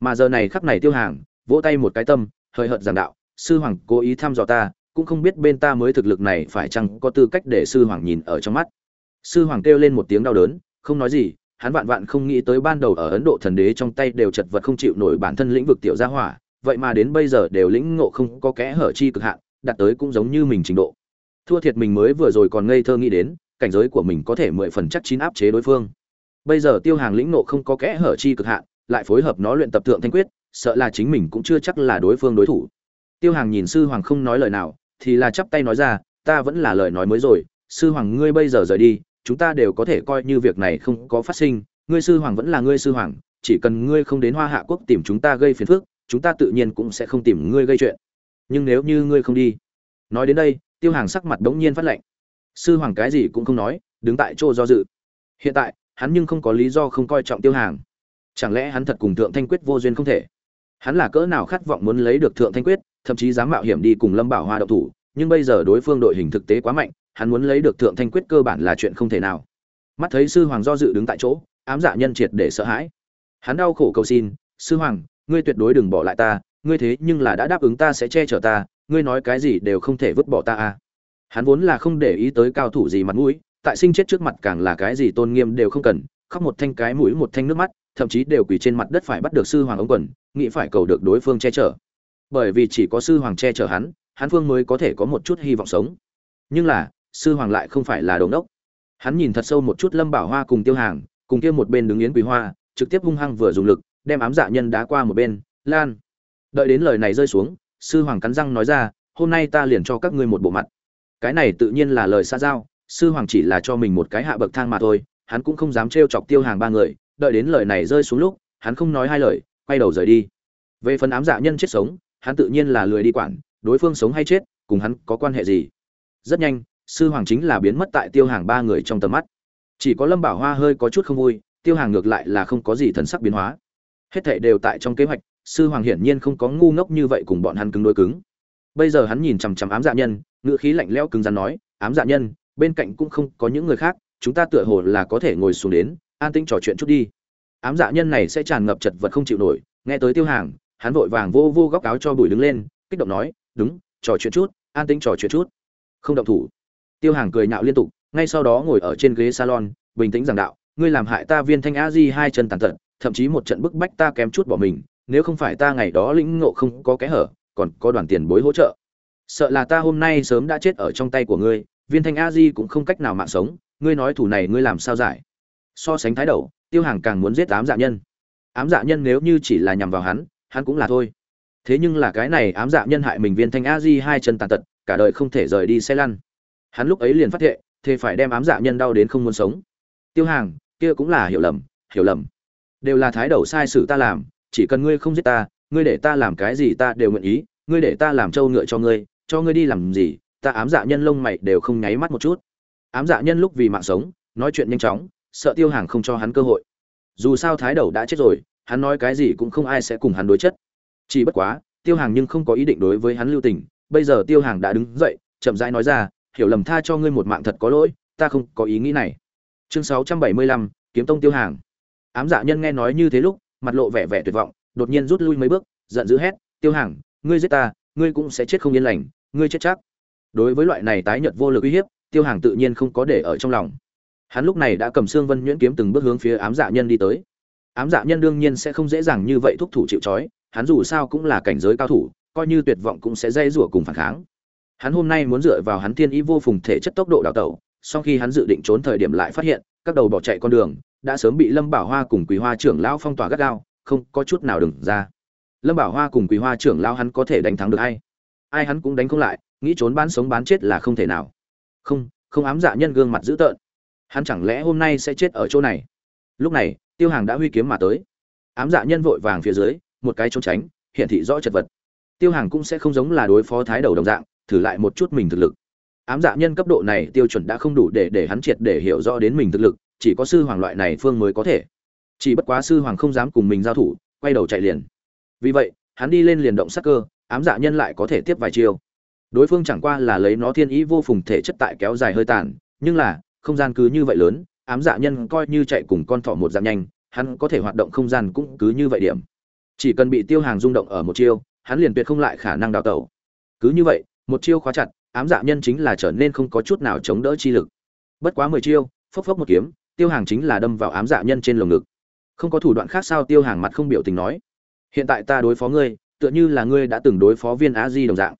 Mà giờ này khắc này tiêu hàng, vỗ tay một cái tâm hơi hợt giảng đạo, sư hoàng, cố ý thăm dò ta cũng không biết bên ta mới thực lực này phải chăng có tư cách để sư hoàng nhìn ở trong mắt. Sư hoàng kêu lên một tiếng đau đớn, không nói gì, hắn vạn vạn không nghĩ tới ban đầu ở ấn độ thần đế trong tay đều chật vật không chịu nổi bản thân lĩnh vực tiểu gia hỏa, vậy mà đến bây giờ đều lĩnh ngộ không có kẽ hở chi cực hạn, đạt tới cũng giống như mình trình độ. Thua thiệt mình mới vừa rồi còn ngây thơ nghĩ đến, cảnh giới của mình có thể mười phần chắc chín áp chế đối phương. Bây giờ tiêu hàng lĩnh ngộ không có kẽ hở chi cực hạn, lại phối hợp nó luyện tập thượng thanh quyết, sợ là chính mình cũng chưa chắc là đối phương đối thủ. Tiêu hàng nhìn sư hoàng không nói lời nào thì là chắp tay nói ra, ta vẫn là lời nói mới rồi, sư hoàng ngươi bây giờ rời đi, chúng ta đều có thể coi như việc này không có phát sinh, ngươi sư hoàng vẫn là ngươi sư hoàng, chỉ cần ngươi không đến hoa hạ quốc tìm chúng ta gây phiền phức, chúng ta tự nhiên cũng sẽ không tìm ngươi gây chuyện. Nhưng nếu như ngươi không đi. Nói đến đây, tiêu hàng sắc mặt đống nhiên phát lệnh sư hoàng cái gì cũng không nói, đứng tại chỗ do dự. Hiện tại, hắn nhưng không có lý do không coi trọng tiêu hàng. Chẳng lẽ hắn thật cùng thượng thanh quyết vô duyên không thể? Hắn là cỡ nào khát vọng muốn lấy được thượng thanh quyết thậm chí dám mạo hiểm đi cùng lâm bảo hoa động thủ, nhưng bây giờ đối phương đội hình thực tế quá mạnh, hắn muốn lấy được thượng thanh quyết cơ bản là chuyện không thể nào. Mắt thấy sư hoàng do dự đứng tại chỗ, ám dạ nhân triệt để sợ hãi. Hắn đau khổ cầu xin, sư hoàng, ngươi tuyệt đối đừng bỏ lại ta, ngươi thế nhưng là đã đáp ứng ta sẽ che chở ta, ngươi nói cái gì đều không thể vứt bỏ ta a. hắn vốn là không để ý tới cao thủ gì mặt mũi, tại sinh chết trước mặt càng là cái gì tôn nghiêm đều không cần, khóc một thanh cái mũi một thanh nước mắt, thậm chí đều quỳ trên mặt đất phải bắt được sư hoàng ống quần, nghĩ phải cầu được đối phương che chở bởi vì chỉ có sư hoàng che chở hắn hắn phương mới có thể có một chút hy vọng sống. Nhưng là, sư hoàng lại không phải là đồn đốc hắn nhìn thật sâu một chút lâm bảo hoa cùng tiêu hàng, cùng kia một bên đứng yến quý hoa, trực tiếp hung hăng vừa dùng lực, đem ám dạ nhân đá qua một bên, lan. Đợi đến lời này rơi xuống, sư hoàng cắn răng nói ra, hôm nay ta liền cho các ngươi một bộ mặt. Cái này tự nhiên là lời xa giao, sư hoàng chỉ là cho mình một cái hạ bậc thang mà thôi, hắn cũng không dám trêu chọc tiêu hàng ba người. Đợi đến lời này rơi xuống lúc, hắn không nói hai lời, quay đầu rời đi. Về phần ám dạ nhân chết sống hắn tự nhiên là lười đi quản, đối phương sống hay chết, cùng hắn có quan hệ gì? Rất nhanh, sư hoàng chính là biến mất tại tiêu hàng ba người trong tầm mắt. Chỉ có lâm bảo hoa hơi có chút không vui, tiêu hàng ngược lại là không có gì thần sắc biến hóa. Hết thệ đều tại trong kế hoạch, sư hoàng hiển nhiên không có ngu ngốc như vậy cùng bọn hắn cứng đối cứng. Bây giờ hắn nhìn chằm chằm ám dạ nhân, ngữ khí lạnh lẽo cứng rắn nói, ám dạ nhân, bên cạnh cũng không có những người khác, chúng ta tựa hồ là có thể ngồi xuống đến, an tĩnh trò chuyện chút đi. Ám dạ nhân này sẽ tràn ngập chật vật không chịu nổi, nghe tới tiêu hàng hắn vội vàng vô vô góc áo cho bùi đứng lên, kích động nói, đúng, trò chuyện chút, an tĩnh trò chuyện chút. Không động thủ. Tiêu hàng cười nhạo liên tục, ngay sau đó ngồi ở trên ghế salon, bình tĩnh giảng đạo, ngươi làm hại ta viên thanh a di hai chân tàn tật, thậm chí một trận bức bách ta kém chút bỏ mình, nếu không phải ta ngày đó lĩnh ngộ không có kẽ hở, còn có đoàn tiền bối hỗ trợ. Sợ là ta hôm nay sớm đã chết ở trong tay của ngươi, viên thanh a di cũng không cách nào mạng sống, ngươi nói thủ này ngươi làm sao giải? So sánh thái đầu tiêu hàng càng muốn giết ám dạ nhân. Ám dạ nhân nếu như chỉ là nhằm vào hắn hắn cũng là thôi. Thế nhưng là cái này ám dạ nhân hại mình viên thanh a di hai chân tàn tật, cả đời không thể rời đi xe lăn. Hắn lúc ấy liền phát thệ, thế phải đem ám dạ nhân đau đến không muốn sống. Tiêu hàng, kia cũng là hiểu lầm hiểu lầm. Đều là thái đầu sai sự ta làm, chỉ cần ngươi không giết ta, ngươi để ta làm cái gì ta đều nguyện ý, ngươi để ta làm trâu ngựa cho ngươi cho ngươi đi làm gì, ta ám dạ nhân lông mày đều không nháy mắt một chút. Ám dạ nhân lúc vì mạng sống, nói chuyện nhanh chóng, sợ tiêu hàng không cho hắn cơ hội. Dù sao thái đầu đã chết rồi hắn nói cái gì cũng không ai sẽ cùng hắn đối chất. Chỉ bất quá, tiêu hàng nhưng không có ý định đối với hắn lưu tình, bây giờ tiêu hàng đã đứng dậy, chậm rãi nói ra, hiểu lầm tha cho ngươi một mạng thật có lỗi, ta không có ý nghĩ này. Chương sáu trăm bảy mươi lăm, kiếm tông tiêu hàng. Ám dạ nhân nghe nói như thế lúc, mặt lộ vẻ vẻ tuyệt vọng, đột nhiên rút lui mấy bước, giận dữ hét, tiêu hàng, ngươi giết ta, ngươi cũng sẽ chết không yên lành, ngươi chết chắc. Đối với loại này tái nhợt vô lực uy hiếp, tiêu hàng tự nhiên không có để ở trong lòng. Hắn lúc này đã cầm xương vân nhuyễn kiếm từng bước hướng phía ám dạ nhân đi tới ám dạ nhân đương nhiên sẽ không dễ dàng như vậy thúc thủ chịu trói, hắn dù sao cũng là cảnh giới cao thủ, coi như tuyệt vọng cũng sẽ dây rủa cùng phản kháng. Hắn hôm nay muốn dựa vào hắn thiên ý vô phùng thể chất tốc độ đào tẩu, sau khi hắn dự định trốn thời điểm lại phát hiện, các đầu bỏ chạy con đường, đã sớm bị lâm bảo hoa cùng quý hoa trưởng lão phong tỏa gắt gao, không có chút nào đừng ra. Lâm bảo hoa cùng quý hoa trưởng lão hắn có thể đánh thắng được hay ai hắn cũng đánh không lại, nghĩ trốn bán sống bán chết là không thể nào. Không không ám dạ nhân gương mặt dữ tợn. Hắn chẳng lẽ hôm nay sẽ chết ở chỗ này? Lúc này tiêu hàng đã huy kiếm mà tới. Ám dạ nhân vội vàng phía dưới, một cái trốn tránh hiện thị rõ chật vật. Tiêu hàng cũng sẽ không giống là đối phó thái đầu đồng dạng, thử lại một chút mình thực lực. Ám dạ nhân cấp độ này tiêu chuẩn đã không đủ để để hắn triệt để hiểu rõ đến mình thực lực, chỉ có sư hoàng loại này phương mới có thể. Chỉ bất quá sư hoàng không dám cùng mình giao thủ, quay đầu chạy liền. Vì vậy, hắn đi lên liền động sắc cơ, ám dạ nhân lại có thể tiếp vài chiêu. Đối phương chẳng qua là lấy nó thiên ý vô phùng thể chất tại kéo dài hơi tàn, nhưng là, không gian cứ như vậy lớn ám dạ nhân coi như chạy cùng con thỏ một dạng nhanh, hắn có thể hoạt động không gian cũng cứ như vậy điểm. Chỉ cần bị tiêu hàng rung động ở một chiêu, hắn liền tuyệt không lại khả năng đào tẩu. Cứ như vậy, một chiêu khóa chặt, ám dạ nhân chính là trở nên không có chút nào chống đỡ chi lực. Bất quá mười chiêu, phốc phốc một kiếm, tiêu hàng chính là đâm vào ám dạ nhân trên lồng ngực. Không có thủ đoạn khác sao tiêu hàng mặt không biểu tình nói. Hiện tại ta đối phó ngươi, tựa như là ngươi đã từng đối phó viên á di đồng dạng.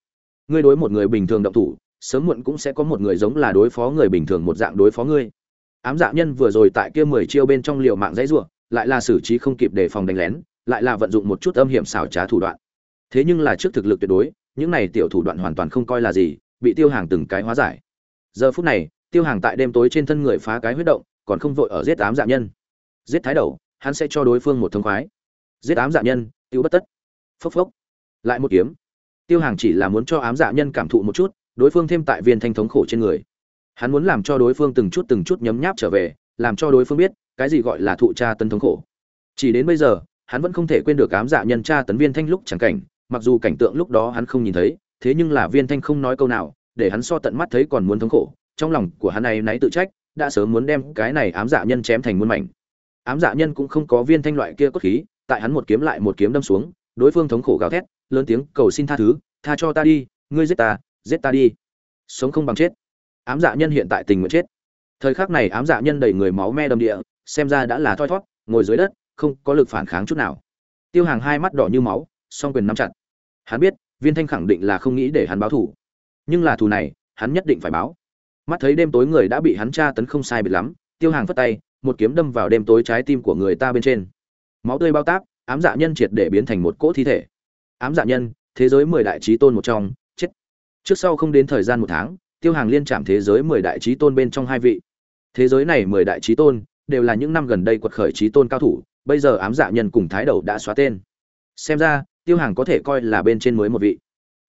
Ngươi đối một người bình thường động thủ, sớm muộn cũng sẽ có một người giống là đối phó người bình thường một dạng đối phó ngươi ám dạ nhân vừa rồi tại kia mười chiêu bên trong liều mạng dãy rủa, lại là xử trí không kịp đề phòng đánh lén, lại là vận dụng một chút âm hiểm xảo trá thủ đoạn. Thế nhưng là trước thực lực tuyệt đối, những này tiểu thủ đoạn hoàn toàn không coi là gì, bị tiêu hàng từng cái hóa giải. Giờ phút này, tiêu hàng tại đêm tối trên thân người phá cái huyết động, còn không vội ở giết ám dạ nhân. Giết thái đầu, hắn sẽ cho đối phương một thông khoái. Giết ám dạ nhân, tiêu bất tất. Phốc phốc. Lại một kiếm. Tiêu hàng chỉ là muốn cho ám dạ nhân cảm thụ một chút, đối phương thêm tại viên thanh thống khổ trên người hắn muốn làm cho đối phương từng chút từng chút nhấm nháp trở về, làm cho đối phương biết, cái gì gọi là thụ tra tấn thống khổ. Chỉ đến bây giờ, hắn vẫn không thể quên được ám dạ nhân tra tấn viên thanh lúc chẳng cảnh, mặc dù cảnh tượng lúc đó hắn không nhìn thấy, thế nhưng là viên thanh không nói câu nào, để hắn so tận mắt thấy còn muốn thống khổ. Trong lòng của hắn này náy tự trách, đã sớm muốn đem cái này ám dạ nhân chém thành muôn mảnh. Ám dạ nhân cũng không có viên thanh loại kia cốt khí, tại hắn một kiếm lại một kiếm đâm xuống, đối phương thống khổ gào thét, lớn tiếng cầu xin tha thứ, tha cho ta đi, ngươi giết ta giết ta đi. Sống không bằng chết ám dạ nhân hiện tại tình nguyện chết. Thời khắc này ám dạ nhân đầy người máu me đầm địa, xem ra đã là thoi thót ngồi dưới đất, không có lực phản kháng chút nào. Tiêu hàng hai mắt đỏ như máu, song quyền nắm chặt. Hắn biết, viên thanh khẳng định là không nghĩ để hắn báo thù. Nhưng là thù này, hắn nhất định phải báo. Mắt thấy đêm tối người đã bị hắn tra tấn không sai biệt lắm, tiêu hàng phất tay, một kiếm đâm vào đêm tối trái tim của người ta bên trên. Máu tươi bao táp, ám dạ nhân triệt để biến thành một cỗ thi thể. Ám dạ nhân, thế giới mười đại trí tôn một trong, chết. Trước sau không đến thời gian một tháng tiêu hàng liên chạm thế giới mười đại trí tôn bên trong hai vị. Thế giới này mười đại trí tôn đều là những năm gần đây quật khởi trí tôn cao thủ, bây giờ ám dạ nhân cùng thái đầu đã xóa tên. Xem ra, tiêu hàng có thể coi là bên trên mới một vị.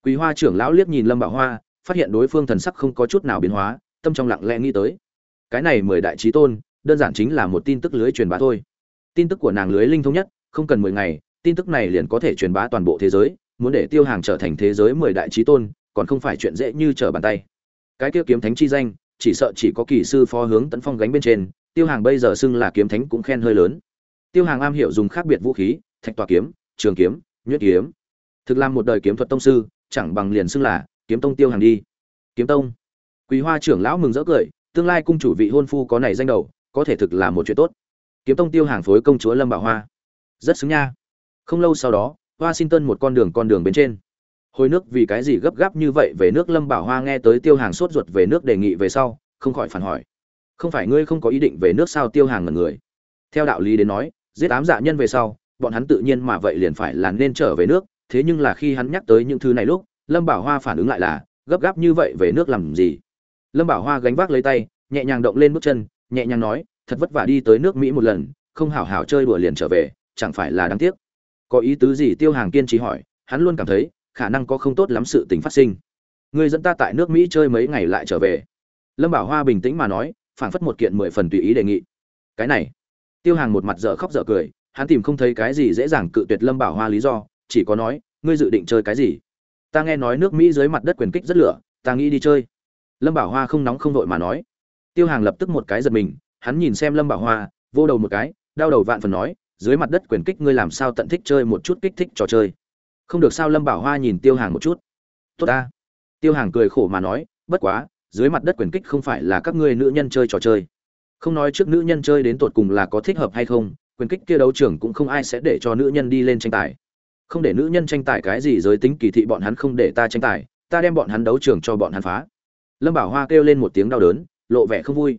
Quý hoa trưởng lão liếc nhìn lâm bảo hoa, phát hiện đối phương thần sắc không có chút nào biến hóa, tâm trong lặng lẽ nghĩ tới. Cái này mười đại trí tôn, đơn giản chính là một tin tức lưới truyền bá thôi. Tin tức của nàng lưới linh thông nhất, không cần mười ngày, tin tức này liền có thể truyền bá toàn bộ thế giới, muốn để tiêu hàng trở thành thế giới mười đại trí tôn, còn không phải chuyện dễ như trở bàn tay cái kia kiếm thánh chi danh, chỉ sợ chỉ có kỳ sư phó hướng tấn phong gánh bên trên, tiêu hàng bây giờ xưng là kiếm thánh cũng khen hơi lớn. Tiêu hàng am hiểu dùng khác biệt vũ khí, thạch tòa kiếm, trường kiếm, nhuyễn kiếm. Thực làm một đời kiếm thuật tông sư, chẳng bằng liền xưng là kiếm tông tiêu hàng đi. Kiếm tông. Quý hoa trưởng lão mừng rỡ cười, tương lai cung chủ vị hôn phu có này danh đầu, có thể thực là một chuyện tốt. Kiếm tông tiêu hàng phối công chúa lâm bảo hoa. Rất xứng nha. Không lâu sau đó, washington một con đường con đường bên trên hồi nước vì cái gì gấp gáp như vậy về nước lâm bảo hoa nghe tới tiêu hàng sốt ruột về nước đề nghị về sau, không khỏi phản hỏi. Không phải ngươi không có ý định về nước sao tiêu hàng ngần người? Theo đạo lý đến nói, giết ám dạ nhân về sau, bọn hắn tự nhiên mà vậy liền phải là nên trở về nước, thế nhưng là khi hắn nhắc tới những thứ này lúc, lâm bảo hoa phản ứng lại là, gấp gáp như vậy về nước làm gì? Lâm bảo hoa gánh vác lấy tay, nhẹ nhàng động lên bước chân, nhẹ nhàng nói, thật vất vả đi tới nước mỹ một lần, không hảo hảo chơi đùa liền trở về, chẳng phải là đáng tiếc. Có ý tứ gì tiêu hàng kiên trì hỏi, hắn luôn cảm thấy khả năng có không tốt lắm sự tình phát sinh. Người dẫn ta tại nước mỹ chơi mấy ngày lại trở về. Lâm bảo hoa bình tĩnh mà nói, phảng phất một kiện mười phần tùy ý đề nghị. Cái này. Tiêu hàng một mặt dở khóc dở cười, hắn tìm không thấy cái gì dễ dàng cự tuyệt lâm bảo hoa lý do, chỉ có nói, ngươi dự định chơi cái gì? Ta nghe nói nước mỹ dưới mặt đất quyền kích rất lửa, ta nghĩ đi chơi. Lâm bảo hoa không nóng không vội mà nói. Tiêu hàng lập tức một cái giật mình, hắn nhìn xem lâm bảo hoa, vô đầu một cái, đau đầu vạn phần nói, dưới mặt đất quyền kích ngươi làm sao tận thích chơi một chút kích thích trò chơi? Không được sao lâm bảo hoa nhìn tiêu hàng một chút. Tốt ta. Tiêu hàng cười khổ mà nói, bất quá, dưới mặt đất quyền kích không phải là các ngươi nữ nhân chơi trò chơi. Không nói trước nữ nhân chơi đến tột cùng là có thích hợp hay không, quyền kích kia đấu trưởng cũng không ai sẽ để cho nữ nhân đi lên tranh tài. Không để nữ nhân tranh tài cái gì giới tính kỳ thị bọn hắn không để ta tranh tài, ta đem bọn hắn đấu trường cho bọn hắn phá. Lâm bảo hoa kêu lên một tiếng đau đớn, lộ vẻ không vui.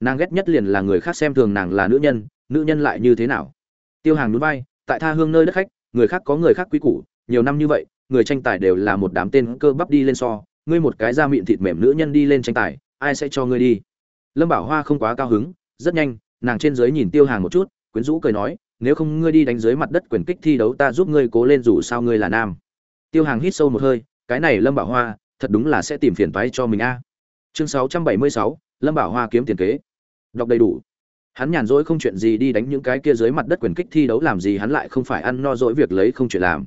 Nàng ghét nhất liền là người khác xem thường nàng là nữ nhân nữ nhân lại như thế nào? Tiêu hàng núi bay tại tha hương nơi đất khách, người khác có người khác quý củ nhiều năm như vậy người tranh tài đều là một đám tên cơ bắp đi lên so. Ngươi một cái da mịn thịt mềm nữ nhân đi lên tranh tài ai sẽ cho ngươi đi? Lâm bảo hoa không quá cao hứng rất nhanh nàng trên dưới nhìn tiêu hàng một chút quyến rũ cười nói nếu không ngươi đi đánh dưới mặt đất quyền kích thi đấu ta giúp ngươi cố lên dù sao ngươi là nam. Tiêu hàng hít sâu một hơi cái này lâm bảo hoa thật đúng là sẽ tìm phiền toái cho mình a. Chương 676, lâm bảo hoa kiếm tiền kế. Đọc đầy đủ. Hắn nhàn rỗi không chuyện gì đi đánh những cái kia dưới mặt đất quyền kích thi đấu làm gì hắn lại không phải ăn no dỗi việc lấy không chuyện làm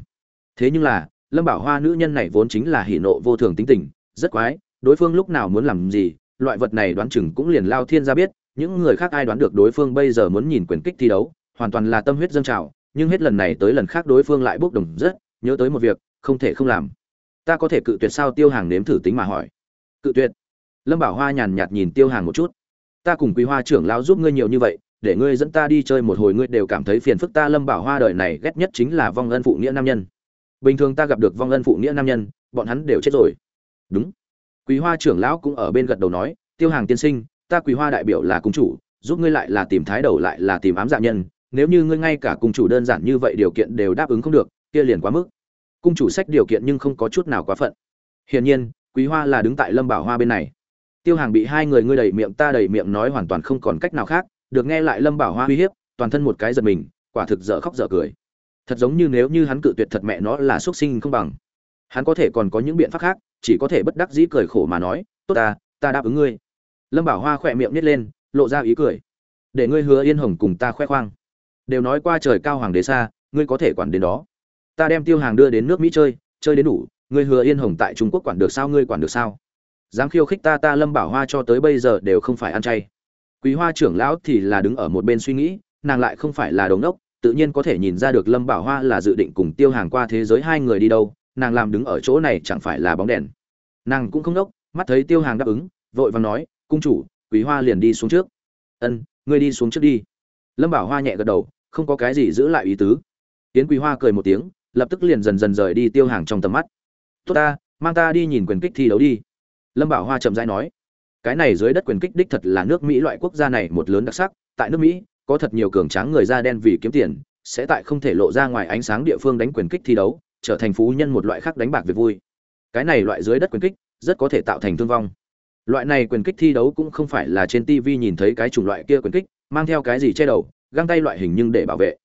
thế nhưng là, lâm bảo hoa nữ nhân này vốn chính là hỉ nộ vô thường tính tình, rất quái, đối phương lúc nào muốn làm gì, loại vật này đoán chừng cũng liền lao thiên ra biết, những người khác ai đoán được đối phương bây giờ muốn nhìn quyền kích thi đấu, hoàn toàn là tâm huyết dâng trào, nhưng hết lần này tới lần khác đối phương lại bốc đồng rất, nhớ tới một việc, không thể không làm. Ta có thể cự tuyệt sao tiêu hàng nếm thử tính mà hỏi. Cự tuyệt? Lâm bảo hoa nhàn nhạt nhìn tiêu hàng một chút. Ta cùng quý hoa trưởng lao giúp ngươi nhiều như vậy, để ngươi dẫn ta đi chơi một hồi ngươi đều cảm thấy phiền phức ta lâm bảo hoa đời này ghét nhất chính là vong ân phụ nghĩa nam nhân bình thường ta gặp được vong ân phụ nghĩa nam nhân bọn hắn đều chết rồi. Đúng. Quý hoa trưởng lão cũng ở bên gật đầu nói tiêu hàng tiên sinh ta quý hoa đại biểu là cung chủ giúp ngươi lại là tìm thái đầu lại là tìm ám dạ nhân nếu như ngươi ngay cả cung chủ đơn giản như vậy điều kiện đều đáp ứng không được kia liền quá mức. Cung chủ sách điều kiện nhưng không có chút nào quá phận. Hiển nhiên quý hoa là đứng tại lâm bảo hoa bên này. Tiêu hàng bị hai người ngươi đầy miệng ta đầy miệng nói hoàn toàn không còn cách nào khác được nghe lại lâm bảo hoa uy hiếp toàn thân một cái giật mình quả thực dở khóc dở cười thật giống như nếu như hắn cự tuyệt thật mẹ nó là xuất sinh không bằng. Hắn có thể còn có những biện pháp khác, chỉ có thể bất đắc dĩ cười khổ mà nói, tốt ta ta đáp ứng ngươi. Lâm bảo hoa khỏe miệng nhét lên, lộ ra ý cười. Để ngươi hứa yên hồng cùng ta khoe khoang. Đều nói qua trời cao hoàng đế xa, ngươi có thể quản đến đó. Ta đem tiêu hàng đưa đến nước mỹ chơi chơi đến đủ, ngươi hứa yên hồng tại trung quốc quản được sao, ngươi quản được sao? Dám khiêu khích ta ta lâm bảo hoa cho tới bây giờ đều không phải ăn chay. Quý hoa trưởng lão thì là đứng ở một bên suy nghĩ, nàng lại không phải là đống đốc tự nhiên có thể nhìn ra được lâm bảo hoa là dự định cùng tiêu hàng qua thế giới hai người đi đâu, nàng làm đứng ở chỗ này chẳng phải là bóng đèn. Nàng cũng không đốc, mắt thấy tiêu hàng đáp ứng, vội vàng nói, cung chủ, quý hoa liền đi xuống trước. Ân, ngươi đi xuống trước đi. Lâm bảo hoa nhẹ gật đầu, không có cái gì giữ lại ý tứ. Tiến quý hoa cười một tiếng, lập tức liền dần dần rời đi tiêu hàng trong tầm mắt. Tốt ta, mang ta đi nhìn quyền kích thi đấu đi. Lâm bảo hoa chậm rãi nói, cái này dưới đất quyền kích đích thật là nước mỹ loại quốc gia này một lớn đặc sắc, tại nước mỹ có thật nhiều cường tráng người da đen vì kiếm tiền, sẽ tại không thể lộ ra ngoài ánh sáng địa phương đánh quyền kích thi đấu, trở thành phú nhân một loại khác đánh bạc việc vui. Cái này loại dưới đất quyền kích, rất có thể tạo thành thương vong. Loại này quyền kích thi đấu cũng không phải là trên tv nhìn thấy cái chủng loại kia quyền kích, mang theo cái gì che đầu, găng tay loại hình nhưng để bảo vệ.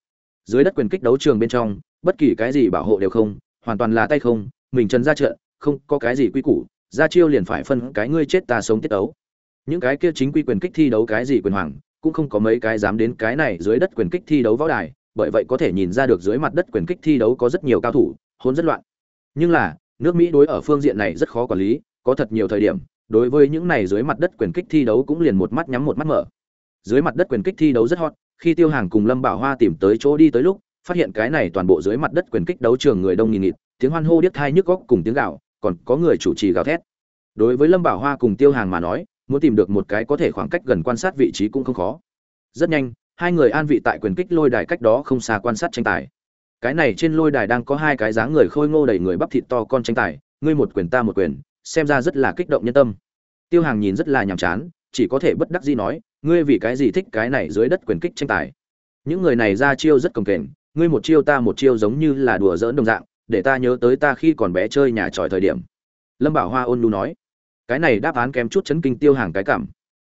Dưới đất quyền kích đấu trường bên trong, bất kỳ cái gì bảo hộ đều không, hoàn toàn là tay không, mình trần ra trận, không có cái gì quy củ, ra chiêu liền phải phân cái ngươi chết ta sống tiết đấu những cái kia chính quy quyền kích thi đấu cái gì quyền hoàng cũng không có mấy cái dám đến cái này dưới đất quyền kích thi đấu võ đài bởi vậy có thể nhìn ra được dưới mặt đất quyền kích thi đấu có rất nhiều cao thủ hỗn rất loạn. Nhưng là nước mỹ đối ở phương diện này rất khó quản lý có thật nhiều thời điểm đối với những này dưới mặt đất quyền kích thi đấu cũng liền một mắt nhắm một mắt mở. Dưới mặt đất quyền kích thi đấu rất hot khi tiêu hàng cùng lâm bảo hoa tìm tới chỗ đi tới lúc phát hiện cái này toàn bộ dưới mặt đất quyền kích đấu trường người đông nghìn nghịt tiếng hoan hô điếc tai nhức óc cùng tiếng gào, còn có người chủ trì gào thét. Đối với lâm bảo hoa cùng tiêu hàng mà nói muốn tìm được một cái có thể khoảng cách gần quan sát vị trí cũng không khó. Rất nhanh, hai người an vị tại quyền kích lôi đài cách đó không xa quan sát tranh tài. Cái này trên lôi đài đang có hai cái dáng người khôi ngô đầy người bắp thịt to con tranh tài, ngươi một quyền ta một quyền, xem ra rất là kích động nhân tâm. Tiêu hàng nhìn rất là nhàm chán, chỉ có thể bất đắc dĩ nói, ngươi vì cái gì thích cái này dưới đất quyền kích tranh tài? Những người này ra chiêu rất cồng kềnh, ngươi một chiêu ta một chiêu giống như là đùa giỡn đồng dạng, để ta nhớ tới ta khi còn bé chơi nhà tròi thời điểm. Lâm bảo hoa ôn nu nói cái này đáp án kém chút chấn kinh tiêu hàng cái cảm.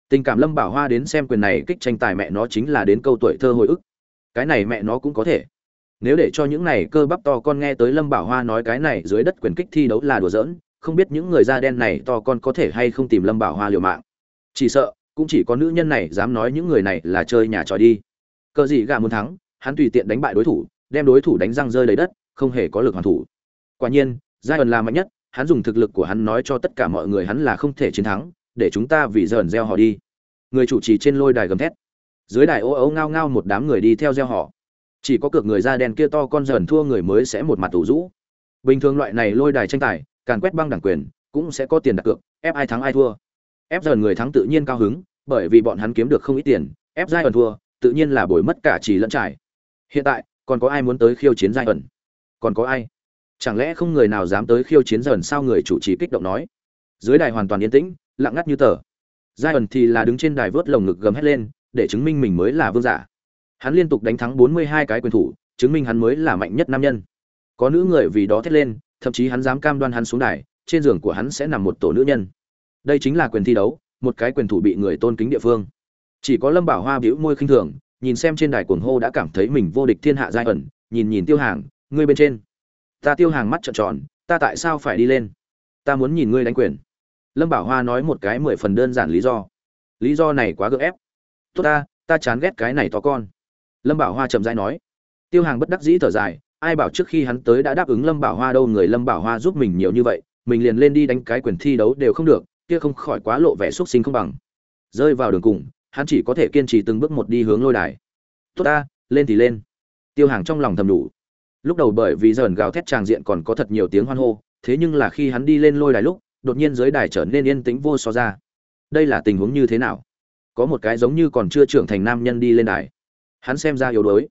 Tình cảm lâm bảo hoa đến xem quyền này kích tranh tài mẹ nó chính là đến câu tuổi thơ hồi ức. Cái này mẹ nó cũng có thể. Nếu để cho những này cơ bắp to con nghe tới lâm bảo hoa nói cái này dưới đất quyền kích thi đấu là đùa giỡn, không biết những người da đen này to con có thể hay không tìm lâm bảo hoa liều mạng. Chỉ sợ, cũng chỉ có nữ nhân này dám nói những người này là chơi nhà tròi đi. Cờ gì gà muốn thắng, hắn tùy tiện đánh bại đối thủ, đem đối thủ đánh răng rơi lấy đất, không hề có lực hoàn thủ. Quả nhiên giai ẩn là mạnh nhất hắn dùng thực lực của hắn nói cho tất cả mọi người hắn là không thể chiến thắng, để chúng ta vì dởn gieo họ đi. Người chủ trì trên lôi đài gầm thét. Dưới đài ô ấu ngao ngao một đám người đi theo gieo họ. Chỉ có cược người da đen kia to con dởn thua người mới sẽ một mặt tủ rũ. Bình thường loại này lôi đài tranh tài, càn quét băng đảng quyền, cũng sẽ có tiền đặt cược, ép ai thắng ai thua. Ép dần người thắng tự nhiên cao hứng, bởi vì bọn hắn kiếm được không ít tiền, ép giai ẩn thua, tự nhiên là bồi mất cả chỉ lẫn trải. Hiện tại, còn có ai muốn tới khiêu chiến giai ẩn? Còn có ai? Chẳng lẽ không người nào dám tới khiêu chiến dần sao người chủ trì kích động nói? Dưới đài hoàn toàn yên tĩnh, lặng ngắt như tờ. Giai ẩn thì là đứng trên đài vớt lồng ngực gầm hét lên, để chứng minh mình mới là vương giả. Hắn liên tục đánh thắng 42 cái quyền thủ, chứng minh hắn mới là mạnh nhất nam nhân. Có nữ người vì đó thét lên, thậm chí hắn dám cam đoan hắn xuống đài, trên giường của hắn sẽ nằm một tổ nữ nhân. Đây chính là quyền thi đấu, một cái quyền thủ bị người tôn kính địa phương. Chỉ có lâm bảo hoa bĩu môi khinh thường, nhìn xem trên đài cuồng hô đã cảm thấy mình vô địch thiên hạ giai ẩn nhìn nhìn tiêu hàng, ngươi bên trên ta tiêu hàng mắt trợn tròn, ta tại sao phải đi lên? Ta muốn nhìn ngươi đánh quyền. Lâm bảo hoa nói một cái mười phần đơn giản lý do. Lý do này quá gượng ép. Tốt ta ta chán ghét cái này to con. Lâm bảo hoa chậm dãi nói. Tiêu hàng bất đắc dĩ thở dài, ai bảo trước khi hắn tới đã đáp ứng lâm bảo hoa đâu, người lâm bảo hoa giúp mình nhiều như vậy, mình liền lên đi đánh cái quyền thi đấu đều không được, kia không khỏi quá lộ vẻ xúc sinh không bằng. Rơi vào đường cùng, hắn chỉ có thể kiên trì từng bước một đi hướng lôi đài. Tốt ta, lên thì lên. Tiêu hàng trong lòng thầm đủ lúc đầu bởi vì dần gào thét tràng diện còn có thật nhiều tiếng hoan hô, thế nhưng là khi hắn đi lên lôi đài lúc, đột nhiên dưới đài trở nên yên tĩnh vô so ra. Đây là tình huống như thế nào? Có một cái giống như còn chưa trưởng thành nam nhân đi lên đài. Hắn xem ra yếu đuối.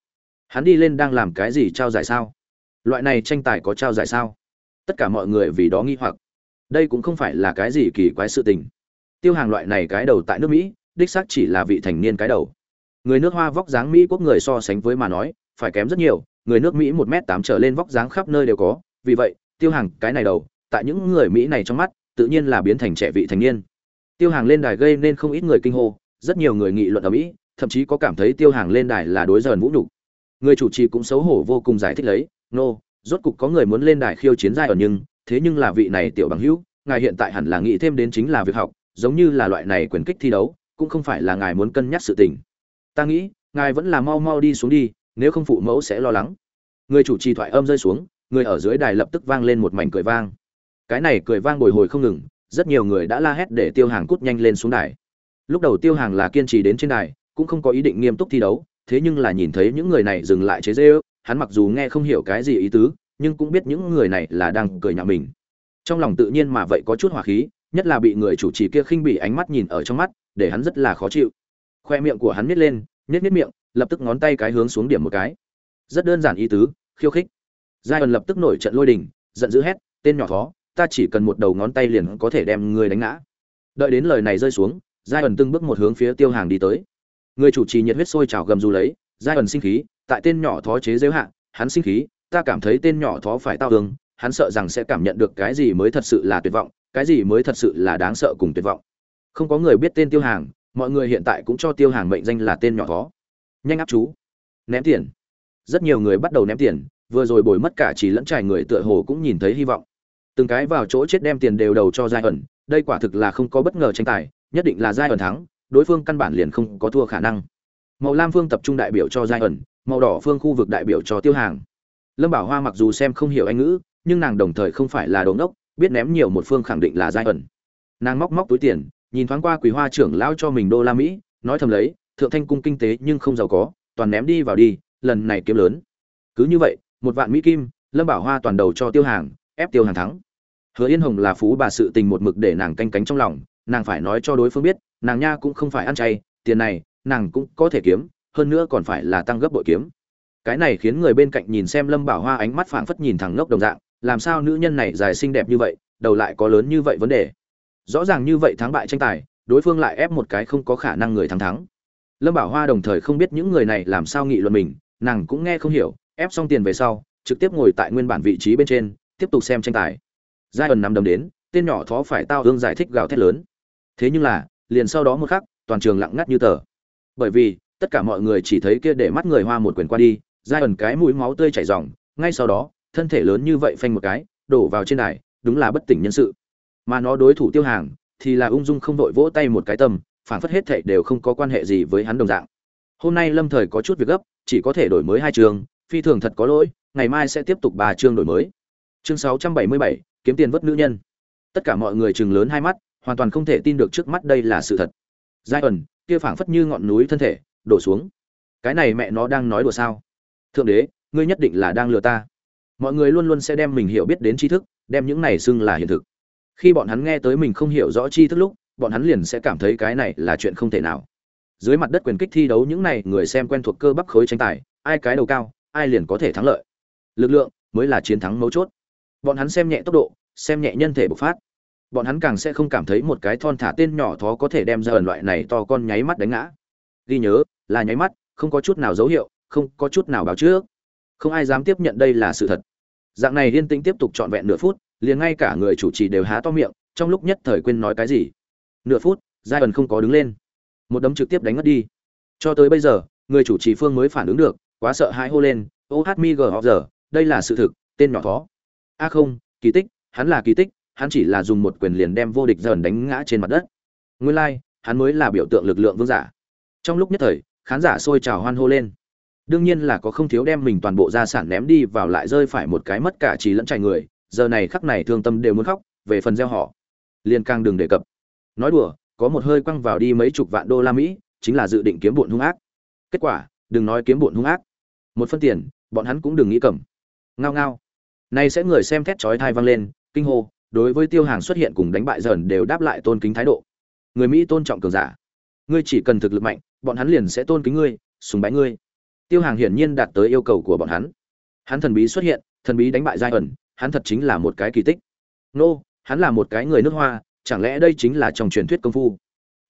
Hắn đi lên đang làm cái gì trao giải sao? Loại này tranh tài có trao giải sao? Tất cả mọi người vì đó nghi hoặc. Đây cũng không phải là cái gì kỳ quái sự tình. Tiêu hàng loại này cái đầu tại nước mỹ, đích xác chỉ là vị thành niên cái đầu. Người nước hoa vóc dáng mỹ quốc người so sánh với mà nói, phải kém rất nhiều người nước mỹ một m tám trở lên vóc dáng khắp nơi đều có vì vậy tiêu hàng cái này đầu tại những người mỹ này trong mắt tự nhiên là biến thành trẻ vị thành niên. Tiêu hàng lên đài gây nên không ít người kinh hô rất nhiều người nghị luận ở mỹ thậm chí có cảm thấy tiêu hàng lên đài là đối dần vũ nhục. Người chủ trì cũng xấu hổ vô cùng giải thích lấy nô、no, rốt cục có người muốn lên đài khiêu chiến giai ở nhưng thế nhưng là vị này tiểu bằng hữu ngài hiện tại hẳn là nghĩ thêm đến chính là việc học giống như là loại này quyền kích thi đấu cũng không phải là ngài muốn cân nhắc sự tình. Ta nghĩ ngài vẫn là mau mau đi xuống đi nếu không phụ mẫu sẽ lo lắng. Người chủ trì thoại âm rơi xuống, người ở dưới đài lập tức vang lên một mảnh cười vang. Cái này cười vang bồi hồi không ngừng, rất nhiều người đã la hét để tiêu hàng cút nhanh lên xuống đài. Lúc đầu tiêu hàng là kiên trì đến trên đài, cũng không có ý định nghiêm túc thi đấu, thế nhưng là nhìn thấy những người này dừng lại chế dê hắn mặc dù nghe không hiểu cái gì ý tứ, nhưng cũng biết những người này là đang cười nhạo mình. Trong lòng tự nhiên mà vậy có chút hỏa khí, nhất là bị người chủ trì kia khinh bỉ ánh mắt nhìn ở trong mắt, để hắn rất là khó chịu. Khoe miệng của hắn nít lên nít nít miệng lập tức ngón tay cái hướng xuống điểm một cái. Rất đơn giản ý tứ, khiêu khích. Giai ẩn lập tức nổi trận lôi đình, giận dữ hét, tên nhỏ thó, ta chỉ cần một đầu ngón tay liền có thể đem người đánh ngã. Đợi đến lời này rơi xuống giai ẩn từng bước một hướng phía tiêu hàng đi tới. Người chủ trì nhiệt huyết sôi trào gầm dù lấy giai ẩn sinh khí, tại tên nhỏ thó chế giới hạ, hắn sinh khí, ta cảm thấy tên nhỏ thó phải tao hương hắn sợ rằng sẽ cảm nhận được cái gì mới thật sự là tuyệt vọng, cái gì mới thật sự là đáng sợ cùng tuyệt vọng. Không có người biết tên tiêu hàng, mọi người hiện tại cũng cho tiêu hàng mệnh danh là tên nhỏ thó nhanh áp chú, ném tiền. Rất nhiều người bắt đầu ném tiền, vừa rồi bồi mất cả chỉ lẫn trải người tựa hồ cũng nhìn thấy hy vọng. Từng cái vào chỗ chết đem tiền đều đầu cho giai ẩn đây quả thực là không có bất ngờ tranh tài, nhất định là giai ẩn thắng, đối phương căn bản liền không có thua khả năng. Màu lam phương tập trung đại biểu cho giai ẩn màu đỏ phương khu vực đại biểu cho tiêu hàng. Lâm bảo hoa mặc dù xem không hiểu anh ngữ, nhưng nàng đồng thời không phải là đồ ngốc, biết ném nhiều một phương khẳng định là giai ẩn nàng móc móc túi tiền, nhìn thoáng qua quý hoa trưởng lão cho mình đô la mỹ, nói thầm lấy thượng thanh cung kinh tế nhưng không giàu có, toàn ném đi vào đi, lần này kiếm lớn. Cứ như vậy, một vạn mỹ kim, lâm bảo hoa toàn đầu cho tiêu hàng, ép tiêu hàng thắng. Hứa yên hồng là phú bà sự tình một mực để nàng canh cánh trong lòng, nàng phải nói cho đối phương biết, nàng nha cũng không phải ăn chay, tiền này, nàng cũng có thể kiếm, hơn nữa còn phải là tăng gấp bội kiếm. Cái này khiến người bên cạnh nhìn xem lâm bảo hoa ánh mắt phảng phất nhìn thẳng ngốc đồng dạng, làm sao nữ nhân này dài xinh đẹp như vậy, đầu lại có lớn như vậy vấn đề. Rõ ràng như vậy thắng bại tranh tài, đối phương lại ép một cái không có khả năng người thắng thắng lâm bảo hoa đồng thời không biết những người này làm sao nghị luận mình, nàng cũng nghe không hiểu, ép xong tiền về sau, trực tiếp ngồi tại nguyên bản vị trí bên trên, tiếp tục xem tranh tài. Giai ẩn nằm đầm đến, tên nhỏ thó phải tao hương giải thích gào thét lớn. Thế nhưng là, liền sau đó một khắc, toàn trường lặng ngắt như tờ. Bởi vì, tất cả mọi người chỉ thấy kia để mắt người hoa một quyền qua đi giai ẩn cái mũi máu tươi chảy ròng, ngay sau đó, thân thể lớn như vậy phanh một cái, đổ vào trên đài, đúng là bất tỉnh nhân sự. Mà nó đối thủ tiêu hàng, thì là ung dung không đội vỗ tay một cái tâm phản phất hết thảy đều không có quan hệ gì với hắn đồng dạng. Hôm nay lâm thời có chút việc gấp, chỉ có thể đổi mới hai trường, phi thường thật có lỗi, ngày mai sẽ tiếp tục ba chương đổi mới. Chương sáu trăm bảy mươi bảy, kiếm tiền vất nữ nhân. Tất cả mọi người chừng lớn hai mắt, hoàn toàn không thể tin được trước mắt đây là sự thật. Giai ẩn kia phảng phất như ngọn núi thân thể, đổ xuống. Cái này mẹ nó đang nói đùa sao? Thượng đế, ngươi nhất định là đang lừa ta. Mọi người luôn luôn sẽ đem mình hiểu biết đến tri thức, đem những này xưng là hiện thực. Khi bọn hắn nghe tới mình không hiểu rõ tri thức lúc bọn hắn liền sẽ cảm thấy cái này là chuyện không thể nào. Dưới mặt đất quyền kích thi đấu những này người xem quen thuộc cơ bắp khối tranh tài, ai cái đầu cao, ai liền có thể thắng lợi. Lực lượng mới là chiến thắng mấu chốt. Bọn hắn xem nhẹ tốc độ, xem nhẹ nhân thể bộc phát. Bọn hắn càng sẽ không cảm thấy một cái thon thả tên nhỏ thó có thể đem ra ẩn loại này to con nháy mắt đánh ngã. Ghi nhớ, là nháy mắt, không có chút nào dấu hiệu, không có chút nào báo trước. Không ai dám tiếp nhận đây là sự thật. Dạng này liên tĩnh tiếp tục trọn vẹn nửa phút, liền ngay cả người chủ trì đều há to miệng, trong lúc nhất thời quên nói cái gì nửa phút giai ẩn không có đứng lên. Một đấm trực tiếp đánh ngất đi. Cho tới bây giờ người chủ trì phương mới phản ứng được quá sợ hãi hô lên ô hát mi gờ giờ đây là sự thực tên nhỏ khó. a không kỳ tích hắn là kỳ tích hắn chỉ là dùng một quyền liền đem vô địch dần đánh ngã trên mặt đất. Nguyên lai、like, hắn mới là biểu tượng lực lượng vương giả. Trong lúc nhất thời khán giả sôi trào hoan hô lên. Đương nhiên là có không thiếu đem mình toàn bộ gia sản ném đi vào lại rơi phải một cái mất cả trí lẫn chạy người giờ này khắc này thương tâm đều muốn khóc về phần gieo họ liền càng đừng đề cập nói đùa, có một hơi quăng vào đi mấy chục vạn đô la mỹ, chính là dự định kiếm bụn hung ác. Kết quả, đừng nói kiếm bụn hung ác. Một phân tiền, bọn hắn cũng đừng nghĩ cầm. Ngao ngao. Nay sẽ người xem thét chói thai vang lên, kinh hô, đối với tiêu hàng xuất hiện cùng đánh bại dần đều đáp lại tôn kính thái độ. Người mỹ tôn trọng cường giả. Ngươi chỉ cần thực lực mạnh, bọn hắn liền sẽ tôn kính ngươi, sùng bái ngươi. Tiêu hàng hiển nhiên đạt tới yêu cầu của bọn hắn. Hắn thần bí xuất hiện, thần bí đánh bại giai ẩn hắn thật chính là một cái kỳ tích. Nô, hắn là một cái người nước hoa chẳng lẽ đây chính là trong truyền thuyết công phu?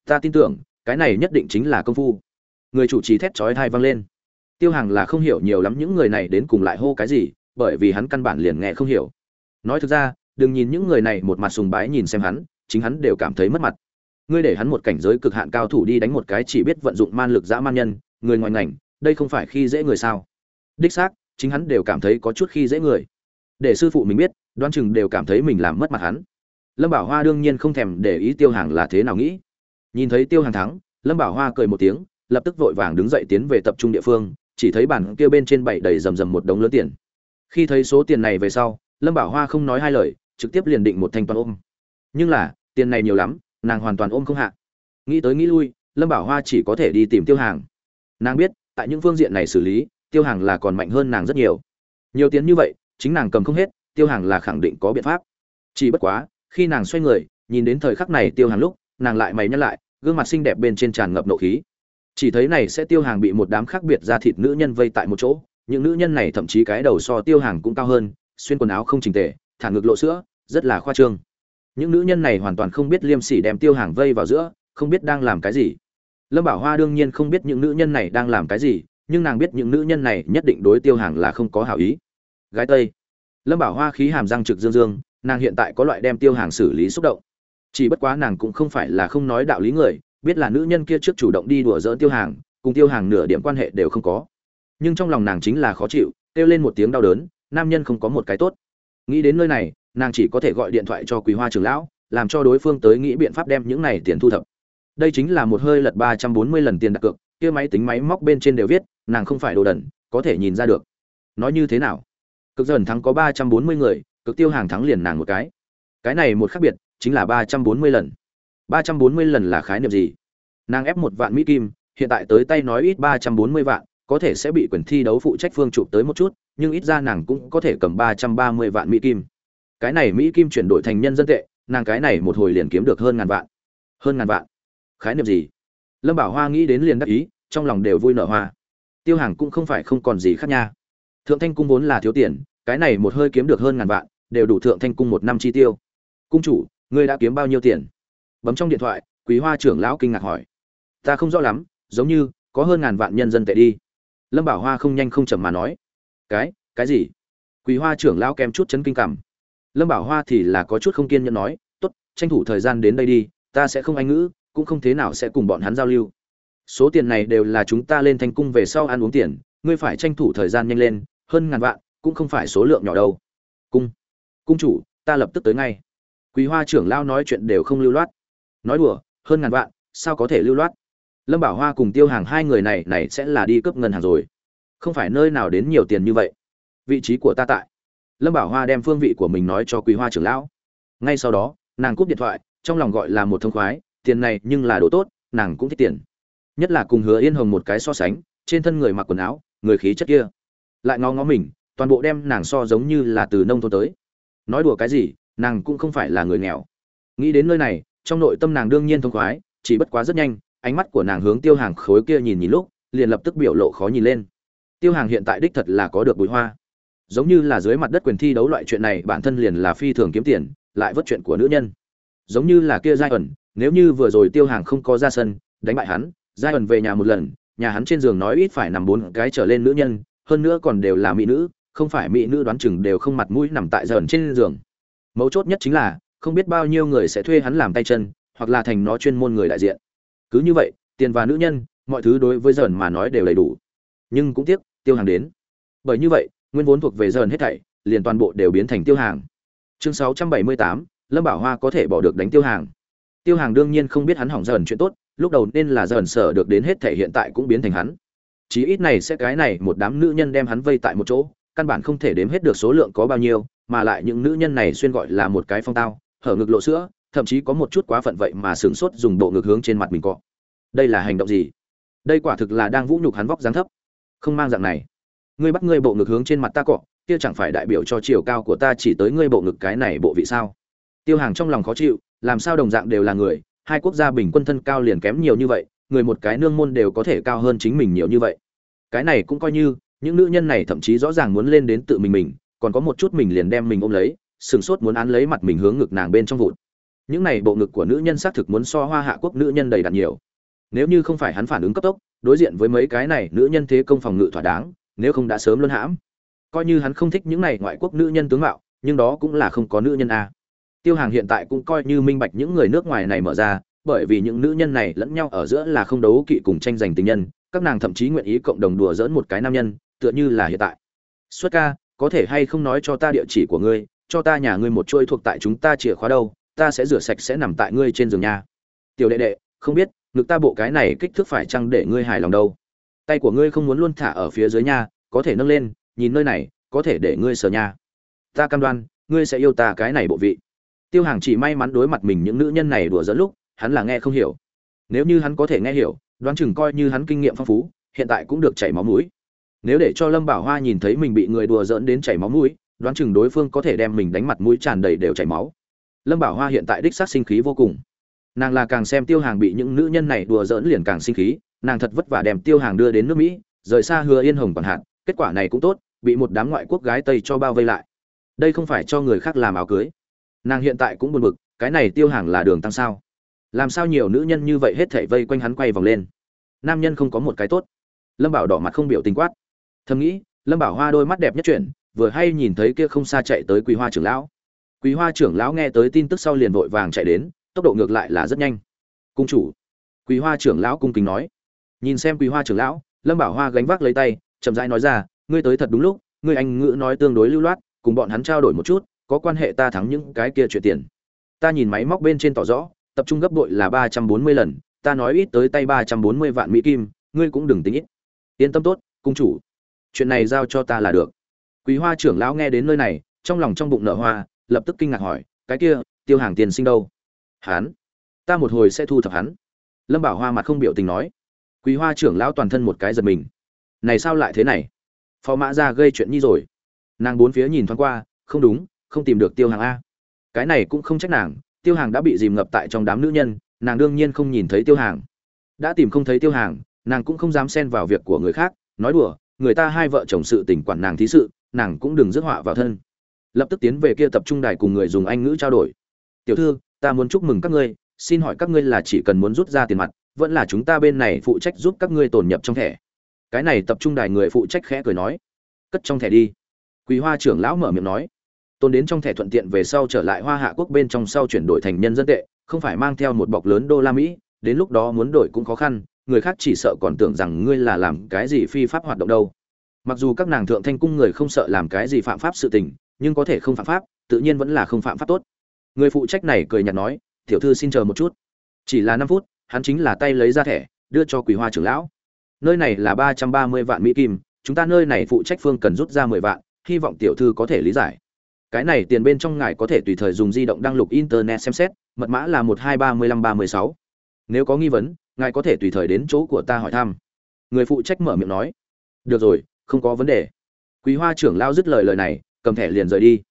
Ta tin tưởng, cái này nhất định chính là công phu. Người chủ trì thét chói thai vang lên. Tiêu hàng là không hiểu nhiều lắm những người này đến cùng lại hô cái gì, bởi vì hắn căn bản liền nghe không hiểu. Nói thực ra, đừng nhìn những người này một mặt sùng bái nhìn xem hắn, chính hắn đều cảm thấy mất mặt. Ngươi để hắn một cảnh giới cực hạn cao thủ đi đánh một cái chỉ biết vận dụng man lực dã man nhân, người ngoài ngành, đây không phải khi dễ người sao? Đích xác, chính hắn đều cảm thấy có chút khi dễ người. Để sư phụ mình biết đoan chừng đều cảm thấy mình làm mất mặt hắn lâm bảo hoa đương nhiên không thèm để ý tiêu hàng là thế nào nghĩ. Nhìn thấy tiêu hàng thắng, lâm bảo hoa cười một tiếng, lập tức vội vàng đứng dậy tiến về tập trung địa phương, chỉ thấy bản kia bên trên bảy đầy rầm rầm một đống lớn tiền. Khi thấy số tiền này về sau, lâm bảo hoa không nói hai lời, trực tiếp liền định một thanh toàn ôm. Nhưng là, tiền này nhiều lắm, nàng hoàn toàn ôm không hạ. Nghĩ tới nghĩ lui, lâm bảo hoa chỉ có thể đi tìm tiêu hàng. Nàng biết, tại những phương diện này xử lý, tiêu hàng là còn mạnh hơn nàng rất nhiều. Nhiều tiền như vậy, chính nàng cầm không hết, tiêu hàng là khẳng định có biện pháp. Chỉ bất quá khi nàng xoay người, nhìn đến thời khắc này tiêu hàng lúc, nàng lại mày nhắc lại, gương mặt xinh đẹp bên trên tràn ngập nộ khí. Chỉ thấy này sẽ tiêu hàng bị một đám khác biệt ra thịt nữ nhân vây tại một chỗ, những nữ nhân này thậm chí cái đầu so tiêu hàng cũng cao hơn, xuyên quần áo không chỉnh tề, thả ngực lộ sữa, rất là khoa trương. Những nữ nhân này hoàn toàn không biết liêm sỉ đem tiêu hàng vây vào giữa, không biết đang làm cái gì. Lâm bảo hoa đương nhiên không biết những nữ nhân này đang làm cái gì, nhưng nàng biết những nữ nhân này nhất định đối tiêu hàng là không có hảo ý. Gái tây. Lâm bảo hoa khí hàm răng trực dương dương nàng hiện tại có loại đem tiêu hàng xử lý xúc động. Chỉ bất quá nàng cũng không phải là không nói đạo lý người, biết là nữ nhân kia trước chủ động đi đùa dỡ tiêu hàng, cùng tiêu hàng nửa điểm quan hệ đều không có. Nhưng trong lòng nàng chính là khó chịu, kêu lên một tiếng đau đớn, nam nhân không có một cái tốt. Nghĩ đến nơi này, nàng chỉ có thể gọi điện thoại cho quý hoa trưởng lão, làm cho đối phương tới nghĩ biện pháp đem những này tiền thu thập. Đây chính là một hơi lật ba trăm bốn mươi lần tiền đặt cược, kia máy tính máy móc bên trên đều viết, nàng không phải đồ đần, có thể nhìn ra được. Nói như thế nào? Cực dần thắng có ba trăm bốn mươi người cực tiêu hàng thắng liền nàng một cái. Cái này một khác biệt, chính là ba trăm bốn mươi lần. ba trăm bốn mươi lần là khái niệm gì? Nàng ép một vạn mỹ kim, hiện tại tới tay nói ít ba trăm bốn mươi vạn, có thể sẽ bị quyền thi đấu phụ trách phương chụp tới một chút, nhưng ít ra nàng cũng có thể cầm ba trăm ba mươi vạn mỹ kim. Cái này mỹ kim chuyển đổi thành nhân dân tệ, nàng cái này một hồi liền kiếm được hơn ngàn vạn. Hơn ngàn vạn? Khái niệm gì? Lâm bảo hoa nghĩ đến liền đắc ý, trong lòng đều vui nở hoa. Tiêu hàng cũng không phải không còn gì khác nha. Thượng thanh cung vốn là thiếu tiền, cái này một hơi kiếm được hơn ngàn vạn đều đủ thượng thanh cung một năm chi tiêu. Cung chủ, ngươi đã kiếm bao nhiêu tiền? Bấm trong điện thoại, quý hoa trưởng lão kinh ngạc hỏi. Ta không rõ lắm, giống như, có hơn ngàn vạn nhân dân tệ đi. Lâm bảo hoa không nhanh không chậm mà nói. Cái cái gì? Quý hoa trưởng lão kém chút chấn kinh cảm. Lâm bảo hoa thì là có chút không kiên nhẫn nói, tốt, tranh thủ thời gian đến đây đi, ta sẽ không anh ngữ, cũng không thế nào sẽ cùng bọn hắn giao lưu. Số tiền này đều là chúng ta lên thanh cung về sau ăn uống tiền, ngươi phải tranh thủ thời gian nhanh lên, hơn ngàn vạn, cũng không phải số lượng nhỏ đâu. Cung cung chủ, ta lập tức tới ngay. Quý hoa trưởng lao nói chuyện đều không lưu loát. Nói đùa, hơn ngàn vạn, sao có thể lưu loát? Lâm bảo hoa cùng tiêu hàng hai người này này sẽ là đi cướp ngân hàng rồi. Không phải nơi nào đến nhiều tiền như vậy. Vị trí của ta tại. Lâm bảo hoa đem phương vị của mình nói cho quý hoa trưởng lão. Ngay sau đó, nàng cúp điện thoại, trong lòng gọi là một thông khoái, tiền này nhưng là đồ tốt, nàng cũng thích tiền. Nhất là cùng hứa yên hồng một cái so sánh, trên thân người mặc quần áo, người khí chất kia. Lại ngó ngó mình, toàn bộ đem nàng so giống như là từ nông thôn tới nói đùa cái gì, nàng cũng không phải là người nghèo. Nghĩ đến nơi này, trong nội tâm nàng đương nhiên thông khoái, chỉ bất quá rất nhanh, ánh mắt của nàng hướng tiêu hàng khối kia nhìn nhìn lúc, liền lập tức biểu lộ khó nhìn lên. Tiêu hàng hiện tại đích thật là có được bụi hoa. Giống như là dưới mặt đất quyền thi đấu loại chuyện này, bản thân liền là phi thường kiếm tiền, lại vất chuyện của nữ nhân. Giống như là kia giai ẩn nếu như vừa rồi tiêu hàng không có ra sân, đánh bại hắn giai ẩn về nhà một lần, nhà hắn trên giường nói ít phải nằm bốn cái trở lên nữ nhân, hơn nữa còn đều là mỹ nữ không phải mỹ nữ đoán chừng đều không mặt mũi nằm tại giai trên giường. Mấu chốt nhất chính là không biết bao nhiêu người sẽ thuê hắn làm tay chân hoặc là thành nó chuyên môn người đại diện. Cứ như vậy tiền và nữ nhân mọi thứ đối với dần mà nói đều đầy đủ. Nhưng cũng tiếc tiêu hàng đến. Bởi như vậy nguyên vốn thuộc về dần hết thảy liền toàn bộ đều biến thành tiêu hàng. Chương 678, lâm bảo hoa có thể bỏ được đánh tiêu hàng. Tiêu hàng đương nhiên không biết hắn hỏng dần chuyện tốt lúc đầu nên là dần sở được đến hết thảy hiện tại cũng biến thành hắn. Chí ít này sẽ cái này một đám nữ nhân đem hắn vây tại một chỗ căn bản không thể đếm hết được số lượng có bao nhiêu, mà lại những nữ nhân này xuyên gọi là một cái phong tao, hở ngực lộ sữa, thậm chí có một chút quá phận vậy mà sửng sốt dùng bộ ngực hướng trên mặt mình cọ. Đây là hành động gì? Đây quả thực là đang vũ nhục hắn vóc dáng thấp. Không mang dạng này. Ngươi bắt ngươi bộ ngực hướng trên mặt ta cọ, kia chẳng phải đại biểu cho chiều cao của ta chỉ tới ngươi bộ ngực cái này bộ vị sao? Tiêu hàng trong lòng khó chịu, làm sao đồng dạng đều là người, hai quốc gia bình quân thân cao liền kém nhiều như vậy, người một cái nương môn đều có thể cao hơn chính mình nhiều như vậy. Cái này cũng coi như những nữ nhân này thậm chí rõ ràng muốn lên đến tự mình mình, còn có một chút mình liền đem mình ôm lấy, sừng sốt muốn án lấy mặt mình hướng ngực nàng bên trong vụt. Những này bộ ngực của nữ nhân xác thực muốn so hoa hạ quốc nữ nhân đầy đặn nhiều. Nếu như không phải hắn phản ứng cấp tốc, đối diện với mấy cái này nữ nhân thế công phòng ngự thỏa đáng, nếu không đã sớm luân hãm. Coi như hắn không thích những này ngoại quốc nữ nhân tướng mạo, nhưng đó cũng là không có nữ nhân a. Tiêu hàng hiện tại cũng coi như minh bạch những người nước ngoài này mở ra, bởi vì những nữ nhân này lẫn nhau ở giữa là không đấu kỵ cùng tranh giành tình nhân, các nàng thậm chí nguyện ý cộng đồng đùa dỡn một cái nam nhân tựa như là hiện tại. Xuất ca có thể hay không nói cho ta địa chỉ của ngươi cho ta nhà ngươi một chuôi thuộc tại chúng ta chìa khóa đâu ta sẽ rửa sạch sẽ nằm tại ngươi trên giường nhà tiểu đệ đệ không biết ngực ta bộ cái này kích thước phải chăng để ngươi hài lòng đâu? Tay của ngươi không muốn luôn thả ở phía dưới nhà, có thể nâng lên nhìn nơi này có thể để ngươi sờ nhà. ta cam đoan ngươi sẽ yêu ta cái này bộ vị. Tiêu hàng chỉ may mắn đối mặt mình những nữ nhân này đùa dẫn lúc hắn là nghe không hiểu. Nếu như hắn có thể nghe hiểu đoán chừng coi như hắn kinh nghiệm phong phú hiện tại cũng được chảy máu mũi nếu để cho lâm bảo hoa nhìn thấy mình bị người đùa dỡn đến chảy máu mũi, đoán chừng đối phương có thể đem mình đánh mặt mũi tràn đầy đều chảy máu. Lâm bảo hoa hiện tại đích xác sinh khí vô cùng. Nàng là càng xem tiêu hàng bị những nữ nhân này đùa dỡn liền càng sinh khí, nàng thật vất vả đem tiêu hàng đưa đến nước mỹ, rời xa hứa yên hồng còn hạn, kết quả này cũng tốt, bị một đám ngoại quốc gái tây cho bao vây lại. Đây không phải cho người khác làm áo cưới. Nàng hiện tại cũng buồn bực, cái này tiêu hàng là đường tăng sao? Làm sao nhiều nữ nhân như vậy hết thảy vây quanh hắn quay vòng lên? Nam nhân không có một cái tốt. Lâm bảo đỏ mặt không biểu tình quát thầm nghĩ, lâm bảo hoa đôi mắt đẹp nhất chuyển, vừa hay nhìn thấy kia không xa chạy tới quý hoa trưởng lão. Quý hoa trưởng lão nghe tới tin tức sau liền vội vàng chạy đến, tốc độ ngược lại là rất nhanh. Cung chủ. Quý hoa trưởng lão cung kính nói. Nhìn xem quý hoa trưởng lão, lâm bảo hoa gánh vác lấy tay, chậm rãi nói ra, ngươi tới thật đúng lúc, ngươi anh ngữ nói tương đối lưu loát, cùng bọn hắn trao đổi một chút, có quan hệ ta thắng những cái kia chuyện tiền. Ta nhìn máy móc bên trên tỏ rõ, tập trung gấp đội là ba trăm bốn mươi lần, ta nói ít tới tay ba trăm bốn mươi vạn mỹ kim, ngươi cũng đừng tính ít. Yên tâm tốt, cung chủ chuyện này giao cho ta là được. Quý hoa trưởng lão nghe đến nơi này, trong lòng trong bụng nở hoa, lập tức kinh ngạc hỏi, cái kia, tiêu hàng tiền sinh đâu? Hắn, ta một hồi sẽ thu thập hắn. Lâm bảo hoa mặt không biểu tình nói. Quý hoa trưởng lão toàn thân một cái giật mình. Này sao lại thế này? Phó mã ra gây chuyện nhi rồi. Nàng bốn phía nhìn thoáng qua, không đúng, không tìm được tiêu hàng a. Cái này cũng không trách nàng, tiêu hàng đã bị dìm ngập tại trong đám nữ nhân, nàng đương nhiên không nhìn thấy tiêu hàng. Đã tìm không thấy tiêu hàng, nàng cũng không dám xen vào việc của người khác, nói đùa người ta hai vợ chồng sự tình quản nàng thí sự, nàng cũng đừng rước họa vào thân. Lập tức tiến về kia tập trung đài cùng người dùng anh ngữ trao đổi. Tiểu thư, ta muốn chúc mừng các ngươi, xin hỏi các ngươi là chỉ cần muốn rút ra tiền mặt, vẫn là chúng ta bên này phụ trách giúp các ngươi tồn nhập trong thẻ? Cái này tập trung đài người phụ trách khẽ cười nói, cất trong thẻ đi. Quý hoa trưởng lão mở miệng nói, tồn đến trong thẻ thuận tiện về sau trở lại hoa hạ quốc bên trong sau chuyển đổi thành nhân dân tệ, không phải mang theo một bọc lớn đô la mỹ, đến lúc đó muốn đổi cũng khó khăn người khác chỉ sợ còn tưởng rằng ngươi là làm cái gì phi pháp hoạt động đâu. Mặc dù các nàng thượng thanh cung người không sợ làm cái gì phạm pháp sự tình, nhưng có thể không phạm pháp, tự nhiên vẫn là không phạm pháp tốt. Người phụ trách này cười nhạt nói, tiểu thư xin chờ một chút. Chỉ là năm phút, hắn chính là tay lấy ra thẻ, đưa cho quỳ hoa trưởng lão. Nơi này là ba trăm ba mươi vạn mỹ kim, chúng ta nơi này phụ trách phương cần rút ra mười vạn, hy vọng tiểu thư có thể lý giải. Cái này tiền bên trong ngài có thể tùy thời dùng di động đăng lục internet xem xét, mật mã là một hai ba mươi lăm ba mươi sáu. Nếu có nghi vấn ngài có thể tùy thời đến chỗ của ta hỏi thăm. Người phụ trách mở miệng nói. Được rồi, không có vấn đề. Quý hoa trưởng lao dứt lời lời này, cầm thẻ liền rời đi.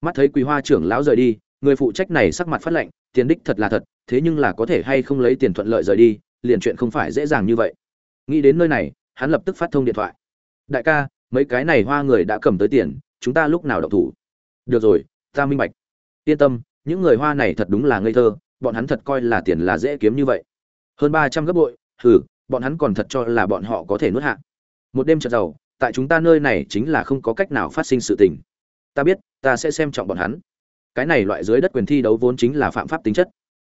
Mắt thấy quý hoa trưởng lão rời đi, người phụ trách này sắc mặt phát lệnh tiền đích thật là thật, thế nhưng là có thể hay không lấy tiền thuận lợi rời đi, liền chuyện không phải dễ dàng như vậy. Nghĩ đến nơi này, hắn lập tức phát thông điện thoại. Đại ca, mấy cái này hoa người đã cầm tới tiền, chúng ta lúc nào động thủ? Được rồi, ta minh bạch. Yên tâm, những người hoa này thật đúng là ngây thơ, bọn hắn thật coi là tiền là dễ kiếm như vậy hơn ba trăm gấp bội, hừ, bọn hắn còn thật cho là bọn họ có thể nuốt hạ. Một đêm chợt giàu, tại chúng ta nơi này chính là không có cách nào phát sinh sự tình. Ta biết, ta sẽ xem trọng bọn hắn. Cái này loại dưới đất quyền thi đấu vốn chính là phạm pháp tính chất.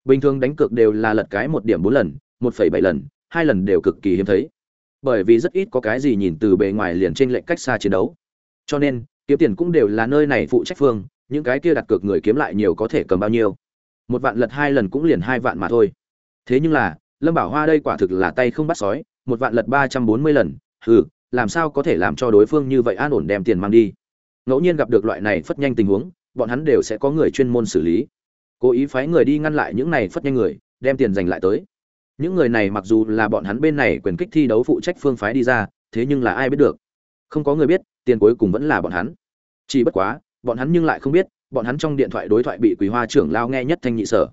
Bình thường đánh cược đều là lật cái một điểm bốn lần, một phẩy bảy lần, hai lần đều cực kỳ hiếm thấy. Bởi vì rất ít có cái gì nhìn từ bề ngoài liền trên lệnh cách xa chiến đấu. Cho nên, kiếm tiền cũng đều là nơi này phụ trách phương, những cái kia đặt cược người kiếm lại nhiều có thể cầm bao nhiêu. Một vạn lật hai lần cũng liền hai vạn mà thôi. Thế nhưng là lâm bảo hoa đây quả thực là tay không bắt sói, một vạn lật ba trăm bốn mươi lần, hừ, làm sao có thể làm cho đối phương như vậy an ổn đem tiền mang đi? Ngẫu nhiên gặp được loại này phất nhanh tình huống, bọn hắn đều sẽ có người chuyên môn xử lý. Cố ý phái người đi ngăn lại những này phất nhanh người, đem tiền giành lại tới. Những người này mặc dù là bọn hắn bên này quyền kích thi đấu phụ trách phương phái đi ra, thế nhưng là ai biết được? Không có người biết, tiền cuối cùng vẫn là bọn hắn. Chỉ bất quá, bọn hắn nhưng lại không biết, bọn hắn trong điện thoại đối thoại bị quý hoa trưởng lao nghe nhất thanh nhị sở.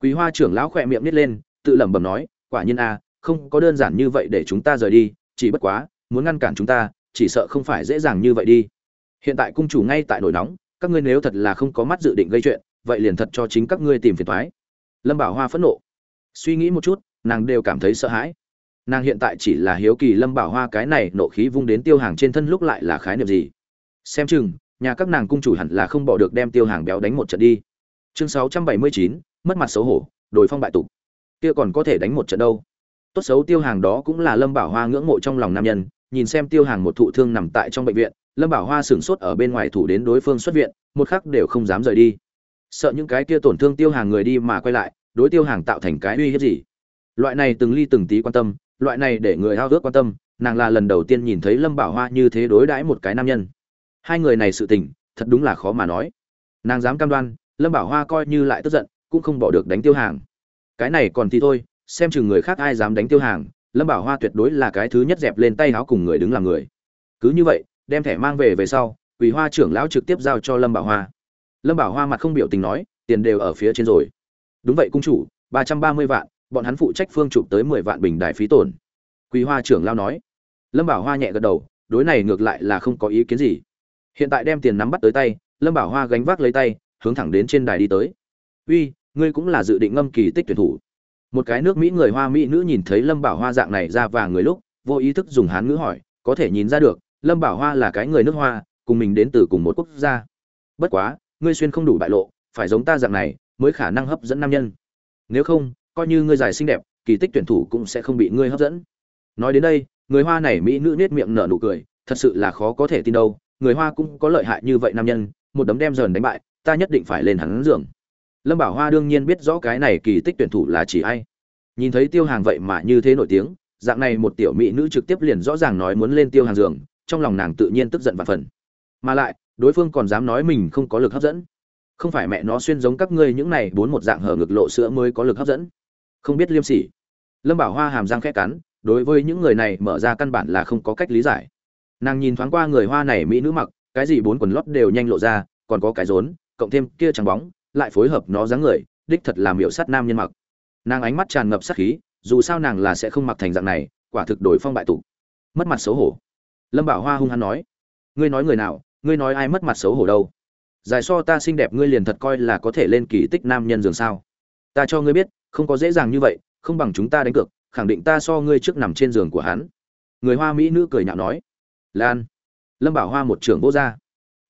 Quý hoa trưởng lão khỏe miệng nít lên tự lẩm bẩm nói, quả nhiên a, không có đơn giản như vậy để chúng ta rời đi, chỉ bất quá, muốn ngăn cản chúng ta, chỉ sợ không phải dễ dàng như vậy đi. Hiện tại cung chủ ngay tại nổi nóng, các ngươi nếu thật là không có mắt dự định gây chuyện, vậy liền thật cho chính các ngươi tìm phiền toái. Lâm bảo hoa phẫn nộ. Suy nghĩ một chút, nàng đều cảm thấy sợ hãi. Nàng hiện tại chỉ là hiếu kỳ lâm bảo hoa cái này nộ khí vung đến tiêu hàng trên thân lúc lại là khái niệm gì. Xem chừng, nhà các nàng cung chủ hẳn là không bỏ được đem tiêu hàng béo đánh một trận đi. Chương sáu trăm bảy mươi chín, mất mặt xấu hổ, đổi phong bại tục kia còn có thể đánh một trận đâu. Tốt xấu tiêu hàng đó cũng là lâm bảo hoa ngưỡng mộ trong lòng nam nhân, nhìn xem tiêu hàng một thụ thương nằm tại trong bệnh viện, lâm bảo hoa sửng sốt ở bên ngoài thủ đến đối phương xuất viện, một khắc đều không dám rời đi. Sợ những cái kia tổn thương tiêu hàng người đi mà quay lại, đối tiêu hàng tạo thành cái uy hiếp gì? Loại này từng ly từng tí quan tâm, loại này để người hao ước quan tâm, nàng là lần đầu tiên nhìn thấy lâm bảo hoa như thế đối đãi một cái nam nhân. Hai người này sự tình, thật đúng là khó mà nói. Nàng dám cam đoan, lâm bảo hoa coi như lại tức giận, cũng không bỏ được đánh tiêu hàng cái này còn thì thôi, xem chừng người khác ai dám đánh tiêu hàng, lâm bảo hoa tuyệt đối là cái thứ nhất dẹp lên tay áo cùng người đứng làm người. Cứ như vậy, đem thẻ mang về về sau, quỳ hoa trưởng lão trực tiếp giao cho lâm bảo hoa. Lâm bảo hoa mặt không biểu tình nói, tiền đều ở phía trên rồi. Đúng vậy cung chủ, ba trăm ba mươi vạn, bọn hắn phụ trách phương chụp tới mười vạn bình đại phí tổn. Quỳ hoa trưởng lão nói. Lâm bảo hoa nhẹ gật đầu, đối này ngược lại là không có ý kiến gì. Hiện tại đem tiền nắm bắt tới tay, lâm bảo hoa gánh vác lấy tay, hướng thẳng đến trên đài đi tới. Uy ngươi cũng là dự định ngâm kỳ tích tuyển thủ. Một cái nước mỹ người hoa mỹ nữ nhìn thấy lâm bảo hoa dạng này ra và người lúc, vô ý thức dùng hán ngữ hỏi, có thể nhìn ra được, lâm bảo hoa là cái người nước hoa, cùng mình đến từ cùng một quốc gia. Bất quá, ngươi xuyên không đủ bại lộ, phải giống ta dạng này, mới khả năng hấp dẫn nam nhân. Nếu không, coi như ngươi dài xinh đẹp, kỳ tích tuyển thủ cũng sẽ không bị ngươi hấp dẫn. Nói đến đây, người hoa này mỹ nữ nết miệng nở nụ cười, thật sự là khó có thể tin đâu, người hoa cũng có lợi hại như vậy nam nhân, một đấm đem dần đánh bại, ta nhất định phải lên hắn giường lâm bảo hoa đương nhiên biết rõ cái này kỳ tích tuyển thủ là chỉ ai. Nhìn thấy tiêu hàng vậy mà như thế nổi tiếng, dạng này một tiểu mỹ nữ trực tiếp liền rõ ràng nói muốn lên tiêu hàng giường, trong lòng nàng tự nhiên tức giận và phần mà lại, đối phương còn dám nói mình không có lực hấp dẫn. Không phải mẹ nó xuyên giống các ngươi những này bốn một dạng hở ngực lộ sữa mới có lực hấp dẫn. Không biết liêm sỉ. Lâm bảo hoa hàm răng khẽ cắn, đối với những người này mở ra căn bản là không có cách lý giải. Nàng nhìn thoáng qua người hoa này mỹ nữ mặc, cái gì bốn quần lót đều nhanh lộ ra, còn có cái rốn, cộng thêm kia trắng bóng lại phối hợp nó dáng người, đích thật làm hiệu sát nam nhân mặc. Nàng ánh mắt tràn ngập sát khí, dù sao nàng là sẽ không mặc thành dạng này, quả thực đổi phong bại tục. Mất mặt xấu hổ. Lâm bảo hoa hung hăng nói, ngươi nói người nào, ngươi nói ai mất mặt xấu hổ đâu? Giải so ta xinh đẹp ngươi liền thật coi là có thể lên kỳ tích nam nhân giường sao. Ta cho ngươi biết, không có dễ dàng như vậy, không bằng chúng ta đánh cược, khẳng định ta so ngươi trước nằm trên giường của hắn. Người hoa mỹ nữ cười nhạo nói, lan. Lâm bảo hoa một trưởng vô gia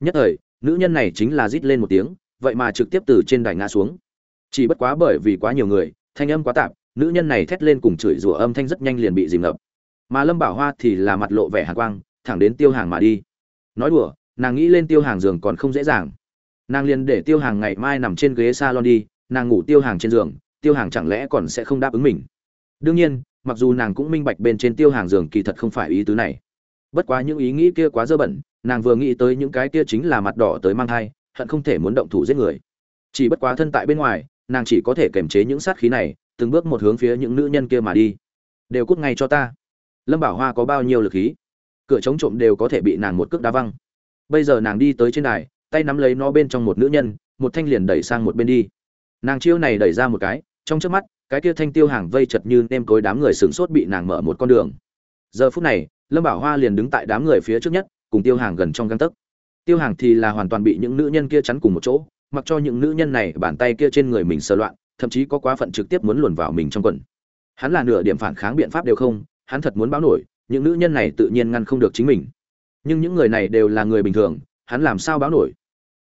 nhất thời, nữ nhân này chính là rít lên một tiếng vậy mà trực tiếp từ trên đài ngã xuống. Chỉ bất quá bởi vì quá nhiều người, thanh âm quá tạp, nữ nhân này thét lên cùng chửi rủa âm thanh rất nhanh liền bị dìm ngập. Mà lâm bảo hoa thì là mặt lộ vẻ hàn quang, thẳng đến tiêu hàng mà đi. Nói đùa, nàng nghĩ lên tiêu hàng giường còn không dễ dàng. Nàng liền để tiêu hàng ngày mai nằm trên ghế salon đi, nàng ngủ tiêu hàng trên giường, tiêu hàng chẳng lẽ còn sẽ không đáp ứng mình? Đương nhiên, mặc dù nàng cũng minh bạch bên trên tiêu hàng giường kỳ thật không phải ý tứ này. Bất quá những ý nghĩ kia quá dơ bẩn, nàng vừa nghĩ tới những cái kia chính là mặt đỏ tới mang thai hận không thể muốn động thủ giết người. Chỉ bất quá thân tại bên ngoài, nàng chỉ có thể kiềm chế những sát khí này, từng bước một hướng phía những nữ nhân kia mà đi. Đều cút ngay cho ta. Lâm bảo hoa có bao nhiêu lực khí? Cửa chống trộm đều có thể bị nàng một cước đá văng. Bây giờ nàng đi tới trên đài, tay nắm lấy nó bên trong một nữ nhân, một thanh liền đẩy sang một bên đi. Nàng chiêu này đẩy ra một cái, trong trước mắt, cái kia thanh tiêu hàng vây chật như nêm cối đám người sửng sốt bị nàng mở một con đường. Giờ phút này, lâm bảo hoa liền đứng tại đám người phía trước nhất, cùng tiêu hàng gần trong găng tấc tiêu hàng thì là hoàn toàn bị những nữ nhân kia chắn cùng một chỗ, mặc cho những nữ nhân này bàn tay kia trên người mình sờ loạn, thậm chí có quá phận trực tiếp muốn luồn vào mình trong quần. Hắn là nửa điểm phản kháng biện pháp đều không, hắn thật muốn báo nổi, những nữ nhân này tự nhiên ngăn không được chính mình. Nhưng những người này đều là người bình thường, hắn làm sao báo nổi?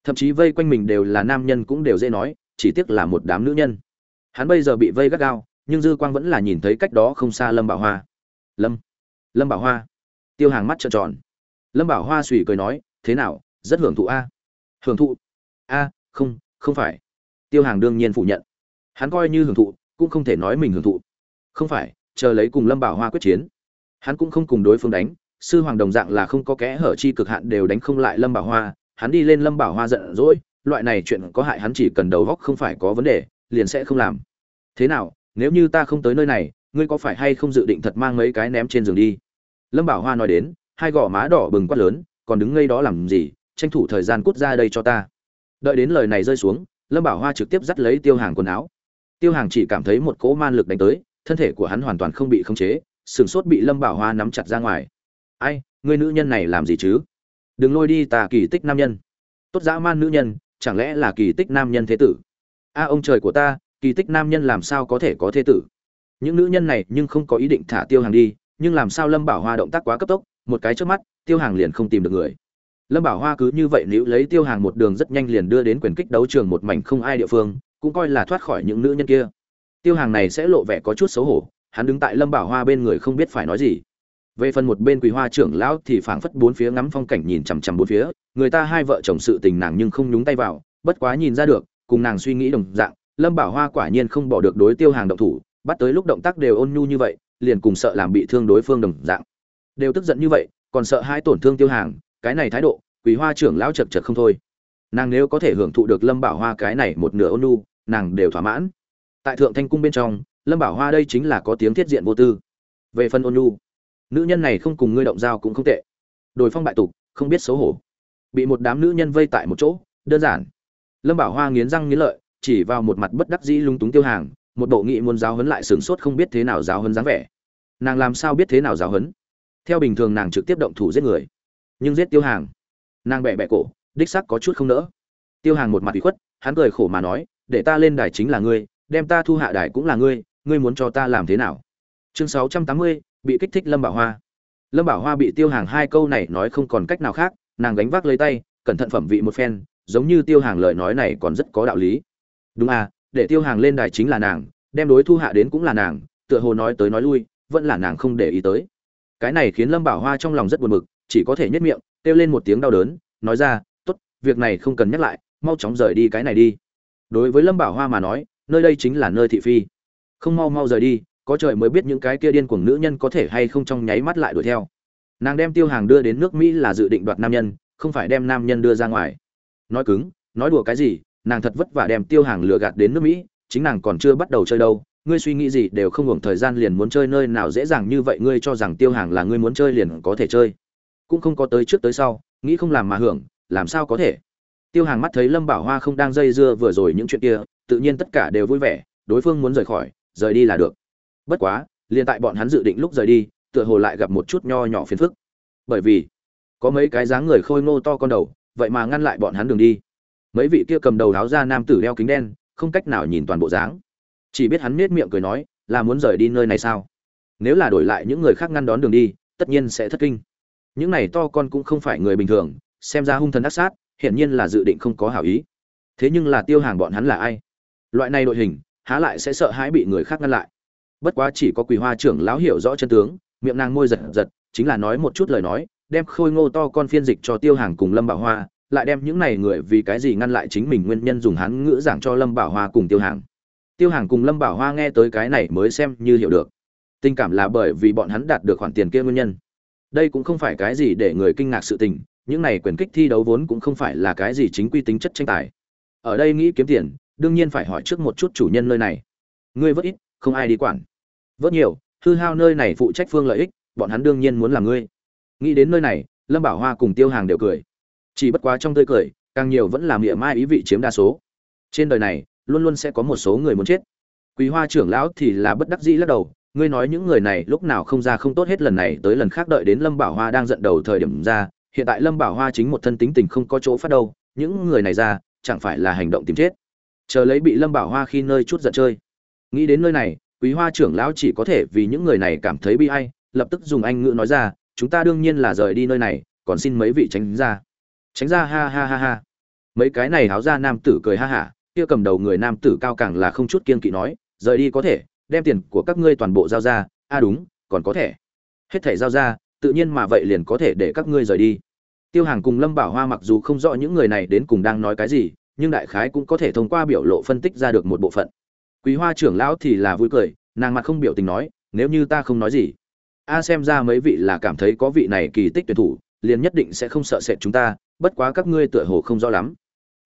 Thậm chí vây quanh mình đều là nam nhân cũng đều dễ nói, chỉ tiếc là một đám nữ nhân. Hắn bây giờ bị vây gắt gao, nhưng dư quang vẫn là nhìn thấy cách đó không xa lâm bảo hoa. Lâm lâm bảo hoa. Tiêu hàng mắt trợn tròn. Lâm bảo hoa suy cười nói, thế nào rất hưởng thụ a. Hưởng thụ? A, không không phải. Tiêu hàng đương nhiên phủ nhận. Hắn coi như hưởng thụ, cũng không thể nói mình hưởng thụ. Không phải, chờ lấy cùng lâm bảo hoa quyết chiến. Hắn cũng không cùng đối phương đánh, sư hoàng đồng dạng là không có kẽ hở chi cực hạn đều đánh không lại lâm bảo hoa. Hắn đi lên lâm bảo hoa giận dỗi, loại này chuyện có hại hắn chỉ cần đầu góc không phải có vấn đề, liền sẽ không làm. Thế nào, nếu như ta không tới nơi này, ngươi có phải hay không dự định thật mang mấy cái ném trên giường đi? Lâm bảo hoa nói đến, hai gò má đỏ bừng quát lớn, còn đứng ngây đó làm gì? Tranh thủ thời gian cút ra đây cho ta. Đợi đến lời này rơi xuống, lâm bảo hoa trực tiếp dắt lấy tiêu hàng quần áo. Tiêu hàng chỉ cảm thấy một cỗ man lực đánh tới, thân thể của hắn hoàn toàn không bị khống chế sửng sốt bị lâm bảo hoa nắm chặt ra ngoài. Ai người nữ nhân này làm gì chứ? Đừng lôi đi tà kỳ tích nam nhân. Tốt dã man nữ nhân, chẳng lẽ là kỳ tích nam nhân thế tử? A, ông trời của ta, kỳ tích nam nhân làm sao có thể có thế tử? Những nữ nhân này nhưng không có ý định thả tiêu hàng đi, nhưng làm sao lâm bảo hoa động tác quá cấp tốc, một cái trước mắt, tiêu hàng liền không tìm được người lâm bảo hoa cứ như vậy nếu lấy tiêu hàng một đường rất nhanh liền đưa đến quyền kích đấu trường một mảnh không ai địa phương, cũng coi là thoát khỏi những nữ nhân kia. Tiêu hàng này sẽ lộ vẻ có chút xấu hổ, hắn đứng tại lâm bảo hoa bên người không biết phải nói gì. Về phần một bên quỳ hoa trưởng lão thì phảng phất bốn phía ngắm phong cảnh nhìn chằm chằm bốn phía, người ta hai vợ chồng sự tình nàng nhưng không nhúng tay vào, bất quá nhìn ra được, cùng nàng suy nghĩ đồng dạng, lâm bảo hoa quả nhiên không bỏ được đối tiêu hàng động thủ, bắt tới lúc động tác đều ôn nhu như vậy, liền cùng sợ làm bị thương đối phương đồng dạng. Đều tức giận như vậy, còn sợ hai tổn thương tiêu hàng cái này thái độ quý hoa trưởng lão chật chật không thôi. Nàng nếu có thể hưởng thụ được lâm bảo hoa cái này một nửa ôn nhu, nàng đều thỏa mãn. Tại thượng thanh cung bên trong, lâm bảo hoa đây chính là có tiếng thiết diện vô tư. Về phần ôn nhu, nữ nhân này không cùng ngươi động giao cũng không tệ. Đồi phong bại tục, không biết xấu hổ. Bị một đám nữ nhân vây tại một chỗ, đơn giản. Lâm bảo hoa nghiến răng nghiến lợi, chỉ vào một mặt bất đắc dĩ lung túng tiêu hàng, một bộ nghị muốn giáo hấn lại sửng sốt không biết thế nào giáo hấn dáng vẻ. Nàng làm sao biết thế nào giáo hấn theo bình thường nàng trực tiếp động thủ giết người nhưng giết tiêu hàng. Nàng bẹ bẹ cổ, đích sắc có chút không nỡ. Tiêu hàng một mặt bị khuất, hắn cười khổ mà nói, để ta lên đài chính là ngươi, đem ta thu hạ đài cũng là ngươi ngươi muốn cho ta làm thế nào? Chương sáu trăm tám mươi, bị kích thích lâm bảo hoa. Lâm bảo hoa bị tiêu hàng hai câu này nói không còn cách nào khác, nàng gánh vác lấy tay, cẩn thận phẩm vị một phen, giống như tiêu hàng lời nói này còn rất có đạo lý. Đúng à để tiêu hàng lên đài chính là nàng, đem đối thu hạ đến cũng là nàng, tựa hồ nói tới nói lui, vẫn là nàng không để ý tới. Cái này khiến lâm bảo hoa trong lòng rất buồn bực chỉ có thể nhếch miệng, kêu lên một tiếng đau đớn, nói ra, tốt, việc này không cần nhắc lại, mau chóng rời đi cái này đi. Đối với lâm bảo hoa mà nói, nơi đây chính là nơi thị phi. Không mau mau rời đi, có trời mới biết những cái kia điên cuồng nữ nhân có thể hay không trong nháy mắt lại đuổi theo. Nàng đem tiêu hàng đưa đến nước mỹ là dự định đoạt nam nhân, không phải đem nam nhân đưa ra ngoài. Nói cứng, nói đùa cái gì, nàng thật vất vả đem tiêu hàng lừa gạt đến nước mỹ, chính nàng còn chưa bắt đầu chơi đâu. Ngươi suy nghĩ gì đều không hưởng thời gian liền muốn chơi nơi nào, dễ dàng như vậy ngươi cho rằng tiêu hàng là ngươi muốn chơi liền có thể chơi cũng không có tới trước tới sau, nghĩ không làm mà hưởng, làm sao có thể? Tiêu hàng mắt thấy lâm bảo hoa không đang dây dưa vừa rồi những chuyện kia, tự nhiên tất cả đều vui vẻ, đối phương muốn rời khỏi, rời đi là được. Bất quá, liền tại bọn hắn dự định lúc rời đi, tựa hồ lại gặp một chút nho nhỏ phiền phức. Bởi vì, có mấy cái dáng người khôi ngô to con đầu, vậy mà ngăn lại bọn hắn đường đi. Mấy vị kia cầm đầu áo ra nam tử đeo kính đen, không cách nào nhìn toàn bộ dáng. Chỉ biết hắn nết miệng cười nói, là muốn rời đi nơi này sao? Nếu là đổi lại những người khác ngăn đón đường đi, tất nhiên sẽ thất kinh những này to con cũng không phải người bình thường, xem ra hung thần ác sát, hiển nhiên là dự định không có hảo ý. Thế nhưng là tiêu hàng bọn hắn là ai? Loại này đội hình, há lại sẽ sợ hãi bị người khác ngăn lại. Bất quá chỉ có quỳ hoa trưởng lão hiểu rõ chân tướng, miệng nàng môi giật giật, chính là nói một chút lời nói, đem khôi ngô to con phiên dịch cho tiêu hàng cùng lâm bảo hoa, lại đem những này người vì cái gì ngăn lại chính mình nguyên nhân dùng hán ngữ giảng cho lâm bảo hoa cùng tiêu hàng. Tiêu hàng cùng lâm bảo hoa nghe tới cái này mới xem như hiểu được. Tình cảm là bởi vì bọn hắn đạt được khoản tiền kia nguyên nhân đây cũng không phải cái gì để người kinh ngạc sự tình, những này quyền kích thi đấu vốn cũng không phải là cái gì chính quy tính chất tranh tài. Ở đây nghĩ kiếm tiền, đương nhiên phải hỏi trước một chút chủ nhân nơi này. Ngươi vớt ít, không ai đi quản. Vớt nhiều, hư hao nơi này phụ trách phương lợi ích, bọn hắn đương nhiên muốn là ngươi. Nghĩ đến nơi này, lâm bảo hoa cùng tiêu hàng đều cười. Chỉ bất quá trong tươi cười, càng nhiều vẫn là miệng mai ý vị chiếm đa số. Trên đời này, luôn luôn sẽ có một số người muốn chết. Quý hoa trưởng lão thì là bất đắc dĩ lắc đầu ngươi nói những người này lúc nào không ra không tốt hết lần này tới lần khác đợi đến lâm bảo hoa đang giận đầu thời điểm ra, hiện tại lâm bảo hoa chính một thân tính tình không có chỗ phát đâu, những người này ra, chẳng phải là hành động tìm chết. Chờ lấy bị lâm bảo hoa khi nơi chút giận chơi. Nghĩ đến nơi này, quý hoa trưởng lão chỉ có thể vì những người này cảm thấy bi ai, lập tức dùng anh ngữ nói ra, chúng ta đương nhiên là rời đi nơi này, còn xin mấy vị tránh ra. Tránh ra, ha ha ha ha. Mấy cái này háo ra nam tử cười ha hả, kia cầm đầu người nam tử cao càng là không chút kiên kỵ nói, rời đi có thể đem tiền của các ngươi toàn bộ giao ra. A à đúng, còn có thể hết thể giao ra, tự nhiên mà vậy liền có thể để các ngươi rời đi. Tiêu hàng cùng lâm bảo hoa mặc dù không rõ những người này đến cùng đang nói cái gì, nhưng đại khái cũng có thể thông qua biểu lộ phân tích ra được một bộ phận. Quý hoa trưởng lão thì là vui cười, nàng mặt không biểu tình nói, nếu như ta không nói gì, a xem ra mấy vị là cảm thấy có vị này kỳ tích tuyển thủ, liền nhất định sẽ không sợ sệt chúng ta, bất quá các ngươi tựa hồ không rõ lắm.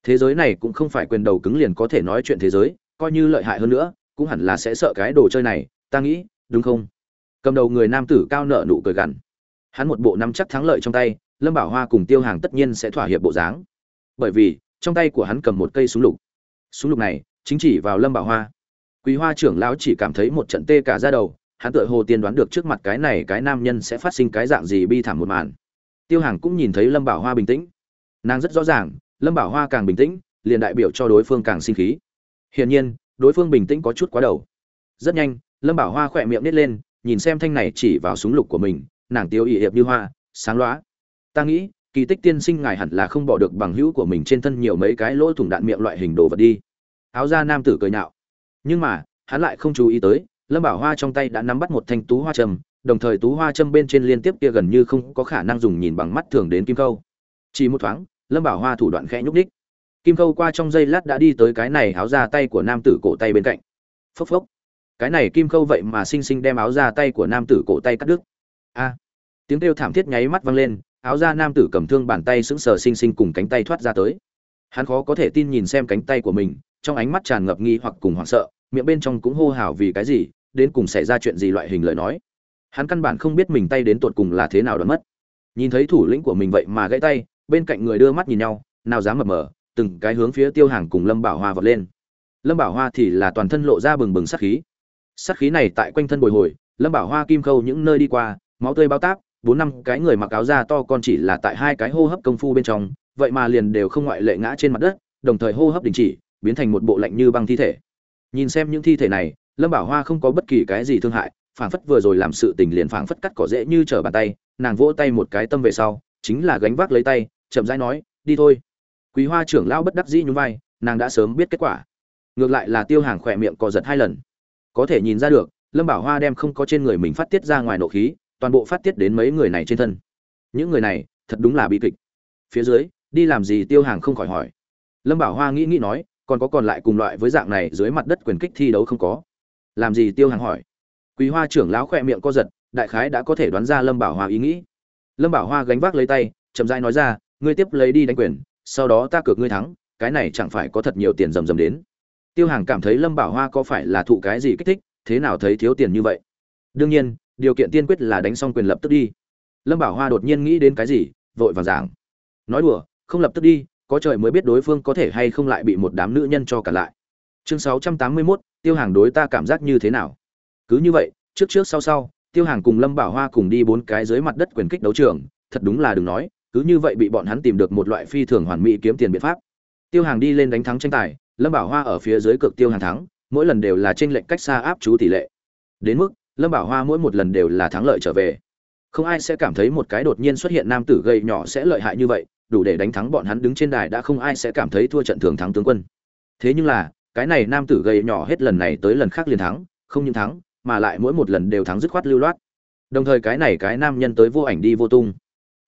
Thế giới này cũng không phải quyền đầu cứng liền có thể nói chuyện thế giới, coi như lợi hại hơn nữa cũng hẳn là sẽ sợ cái đồ chơi này, ta nghĩ, đúng không? Cầm đầu người nam tử cao nợ nụ cười gằn. Hắn một bộ nắm chắc thắng lợi trong tay, lâm bảo hoa cùng tiêu hàng tất nhiên sẽ thỏa hiệp bộ dáng. Bởi vì, trong tay của hắn cầm một cây súng lục. Súng lục này, chính chỉ vào lâm bảo hoa. Quý hoa trưởng lão chỉ cảm thấy một trận tê cả ra đầu, hắn tựa hồ tiên đoán được trước mặt cái này cái nam nhân sẽ phát sinh cái dạng gì bi thảm một màn. Tiêu hàng cũng nhìn thấy lâm bảo hoa bình tĩnh. Nàng rất rõ ràng, lâm bảo hoa càng bình tĩnh, liền đại biểu cho đối phương càng sinh khí. Hiển nhiên đối phương bình tĩnh có chút quá đầu. Rất nhanh lâm bảo hoa khỏe miệng nít lên nhìn xem thanh này chỉ vào súng lục của mình nàng tiêu ỵ hiệp như hoa sáng loá ta nghĩ kỳ tích tiên sinh ngài hẳn là không bỏ được bằng hữu của mình trên thân nhiều mấy cái lỗ thủng đạn miệng loại hình đồ vật đi. Áo da nam tử cười nhạo. Nhưng mà hắn lại không chú ý tới lâm bảo hoa trong tay đã nắm bắt một thanh tú hoa trầm, đồng thời tú hoa châm bên trên liên tiếp kia gần như không có khả năng dùng nhìn bằng mắt thường đến kim câu. Chỉ một thoáng lâm bảo hoa thủ đoạn khẽ nhúc đích kim câu qua trong giây lát đã đi tới cái này áo ra tay của nam tử cổ tay bên cạnh. Phốc phốc. Cái này kim câu vậy mà xinh xinh đem áo ra tay của nam tử cổ tay cắt đứt. A. Tiếng kêu thảm thiết nháy mắt vang lên, áo da nam tử cầm thương bàn tay sững sờ xinh xinh cùng cánh tay thoát ra tới. Hắn khó có thể tin nhìn xem cánh tay của mình, trong ánh mắt tràn ngập nghi hoặc cùng hoảng sợ, miệng bên trong cũng hô hào vì cái gì, đến cùng xảy ra chuyện gì loại hình lời nói. Hắn căn bản không biết mình tay đến tột cùng là thế nào đã mất. Nhìn thấy thủ lĩnh của mình vậy mà gãy tay, bên cạnh người đưa mắt nhìn nhau, nào dám mập mờ từng cái hướng phía tiêu hàng cùng lâm bảo hoa vọt lên. Lâm bảo hoa thì là toàn thân lộ ra bừng bừng sát khí. Sát khí này tại quanh thân bồi hồi, lâm bảo hoa kim khâu những nơi đi qua, máu tươi bao táp bốn năm cái người mặc áo da to con chỉ là tại hai cái hô hấp công phu bên trong, vậy mà liền đều không ngoại lệ ngã trên mặt đất, đồng thời hô hấp đình chỉ, biến thành một bộ lạnh như băng thi thể. Nhìn xem những thi thể này, lâm bảo hoa không có bất kỳ cái gì thương hại, phảng phất vừa rồi làm sự tình liền phảng phất cắt cỏ dễ như trở bàn tay, nàng vỗ tay một cái tâm về sau, chính là gánh vác lấy tay, chậm rãi nói, đi thôi quý hoa trưởng lão bất đắc dĩ nhún vai, nàng đã sớm biết kết quả. Ngược lại là tiêu hàng khỏe miệng co giật hai lần. Có thể nhìn ra được, lâm bảo hoa đem không có trên người mình phát tiết ra ngoài nộ khí, toàn bộ phát tiết đến mấy người này trên thân. Những người này, thật đúng là bi kịch. Phía dưới, đi làm gì tiêu hàng không khỏi hỏi. Lâm bảo hoa nghĩ nghĩ nói, còn có còn lại cùng loại với dạng này dưới mặt đất quyền kích thi đấu không có. Làm gì tiêu hàng hỏi. Quý hoa trưởng lão khỏe miệng co giật, đại khái đã có thể đoán ra lâm bảo hoa ý nghĩ. Lâm bảo hoa gánh vác lấy tay, chậm rãi nói ra, ngươi tiếp lấy đi đánh quyền sau đó ta cược ngươi thắng cái này chẳng phải có thật nhiều tiền rầm rầm đến. Tiêu hàng cảm thấy lâm bảo hoa có phải là thụ cái gì kích thích thế nào thấy thiếu tiền như vậy? Đương nhiên điều kiện tiên quyết là đánh xong quyền lập tức đi. Lâm bảo hoa đột nhiên nghĩ đến cái gì vội vàng giảng. Nói đùa không lập tức đi có trời mới biết đối phương có thể hay không lại bị một đám nữ nhân cho cả lại. Chương sáu trăm tám mươi 681, tiêu hàng đối ta cảm giác như thế nào? Cứ như vậy trước trước sau sau tiêu hàng cùng lâm bảo hoa cùng đi bốn cái dưới mặt đất quyền kích đấu trường thật đúng là đừng nói cứ như vậy bị bọn hắn tìm được một loại phi thường hoàn mỹ kiếm tiền biện pháp. Tiêu hàng đi lên đánh thắng tranh tài, lâm bảo hoa ở phía dưới cực tiêu hàng thắng, mỗi lần đều là trên lệnh cách xa áp chú tỷ lệ. Đến mức, lâm bảo hoa mỗi một lần đều là thắng lợi trở về. Không ai sẽ cảm thấy một cái đột nhiên xuất hiện nam tử gầy nhỏ sẽ lợi hại như vậy, đủ để đánh thắng bọn hắn đứng trên đài đã không ai sẽ cảm thấy thua trận thường thắng tướng quân. Thế nhưng là, cái này nam tử gầy nhỏ hết lần này tới lần khác liền thắng, không những thắng, mà lại mỗi một lần đều thắng dứt khoát lưu loát. Đồng thời cái này cái nam nhân tới vô ảnh đi vô tung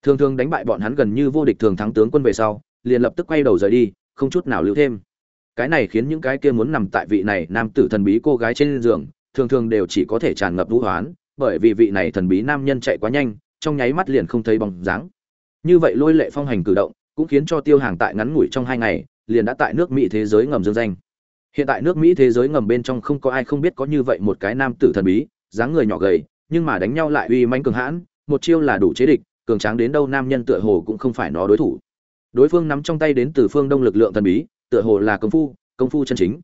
thường thường đánh bại bọn hắn gần như vô địch thường thắng tướng quân về sau, liền lập tức quay đầu rời đi, không chút nào lưu thêm. Cái này khiến những cái kia muốn nằm tại vị này nam tử thần bí cô gái trên giường, thường thường đều chỉ có thể tràn ngập vũ hoán, bởi vì vị này thần bí nam nhân chạy quá nhanh, trong nháy mắt liền không thấy bóng dáng. Như vậy lôi lệ phong hành cử động, cũng khiến cho tiêu hàng tại ngắn ngủi trong hai ngày, liền đã tại nước mỹ thế giới ngầm dương danh. Hiện tại nước mỹ thế giới ngầm bên trong không có ai không biết có như vậy một cái nam tử thần bí, dáng người nhỏ gầy, nhưng mà đánh nhau lại uy manh cường hãn, một chiêu là đủ chế địch cường tráng đến đâu nam nhân tựa hồ cũng không phải nó đối thủ. Đối phương nắm trong tay đến từ phương đông lực lượng thần bí, tựa hồ là công phu công phu chân chính.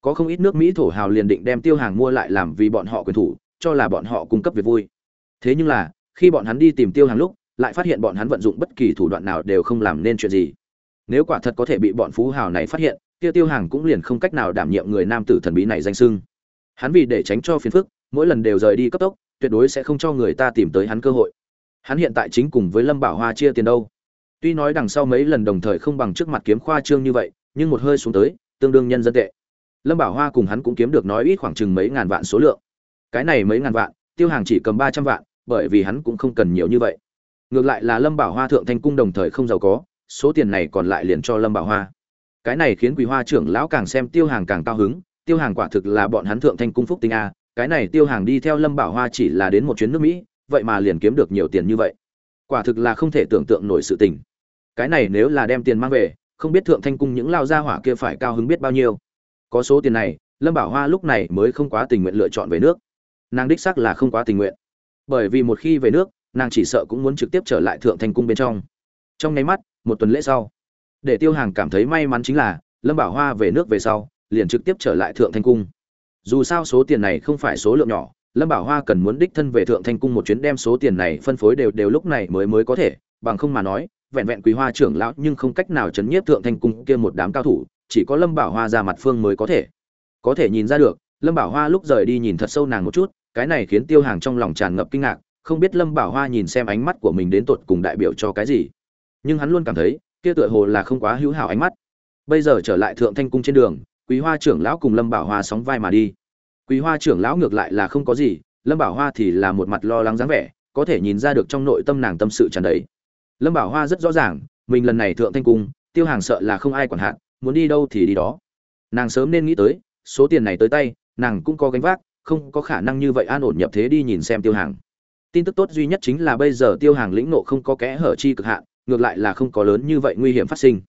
Có không ít nước mỹ thổ hào liền định đem tiêu hàng mua lại làm vì bọn họ quyền thủ, cho là bọn họ cung cấp việc vui. Thế nhưng là, khi bọn hắn đi tìm tiêu hàng lúc, lại phát hiện bọn hắn vận dụng bất kỳ thủ đoạn nào đều không làm nên chuyện gì. Nếu quả thật có thể bị bọn phú hào này phát hiện, kia tiêu hàng cũng liền không cách nào đảm nhiệm người nam tử thần bí này danh sưng hắn vì để tránh cho phiền phức, mỗi lần đều rời đi cấp tốc, tuyệt đối sẽ không cho người ta tìm tới hắn cơ hội hắn hiện tại chính cùng với lâm bảo hoa chia tiền đâu. Tuy nói đằng sau mấy lần đồng thời không bằng trước mặt kiếm khoa trương như vậy, nhưng một hơi xuống tới, tương đương nhân dân tệ. Lâm bảo hoa cùng hắn cũng kiếm được nói ít khoảng chừng mấy ngàn vạn số lượng. Cái này mấy ngàn vạn, tiêu hàng chỉ cầm ba trăm vạn, bởi vì hắn cũng không cần nhiều như vậy. Ngược lại là lâm bảo hoa thượng thanh cung đồng thời không giàu có, số tiền này còn lại liền cho lâm bảo hoa. Cái này khiến quý hoa trưởng lão càng xem tiêu hàng càng cao hứng, tiêu hàng quả thực là bọn hắn thượng thanh cung phúc tinh a, cái này tiêu hàng đi theo lâm bảo hoa chỉ là đến một chuyến nước mỹ vậy mà liền kiếm được nhiều tiền như vậy. Quả thực là không thể tưởng tượng nổi sự tình. Cái này nếu là đem tiền mang về, không biết thượng thanh cung những lao gia hỏa kia phải cao hứng biết bao nhiêu. Có số tiền này, lâm bảo hoa lúc này mới không quá tình nguyện lựa chọn về nước. Nàng đích xác là không quá tình nguyện. Bởi vì một khi về nước, nàng chỉ sợ cũng muốn trực tiếp trở lại thượng thanh cung bên trong. Trong nháy mắt, một tuần lễ sau, để tiêu hàng cảm thấy may mắn chính là, lâm bảo hoa về nước về sau, liền trực tiếp trở lại thượng thanh cung. Dù sao số tiền này không phải số lượng nhỏ lâm bảo hoa cần muốn đích thân về thượng thanh cung một chuyến đem số tiền này phân phối đều đều lúc này mới mới có thể, bằng không mà nói, vẹn vẹn quý hoa trưởng lão nhưng không cách nào chấn nhiếp thượng thanh cung kia một đám cao thủ, chỉ có lâm bảo hoa ra mặt phương mới có thể. Có thể nhìn ra được, lâm bảo hoa lúc rời đi nhìn thật sâu nàng một chút, cái này khiến tiêu hàng trong lòng tràn ngập kinh ngạc, không biết lâm bảo hoa nhìn xem ánh mắt của mình đến tột cùng đại biểu cho cái gì. Nhưng hắn luôn cảm thấy, kia tựa hồ là không quá hữu hảo ánh mắt. Bây giờ trở lại thượng thanh cung trên đường quý hoa trưởng lão cùng lâm bảo hoa sóng vai mà đi quý hoa trưởng lão ngược lại là không có gì, lâm bảo hoa thì là một mặt lo lắng dáng vẻ, có thể nhìn ra được trong nội tâm nàng tâm sự tràn đầy. Lâm bảo hoa rất rõ ràng, mình lần này thượng thanh cung, tiêu hàng sợ là không ai quản hạn, muốn đi đâu thì đi đó. Nàng sớm nên nghĩ tới, số tiền này tới tay, nàng cũng có gánh vác, không có khả năng như vậy an ổn nhập thế đi nhìn xem tiêu hàng. Tin tức tốt duy nhất chính là bây giờ tiêu hàng lĩnh nộ không có kẽ hở chi cực hạn, ngược lại là không có lớn như vậy nguy hiểm phát sinh.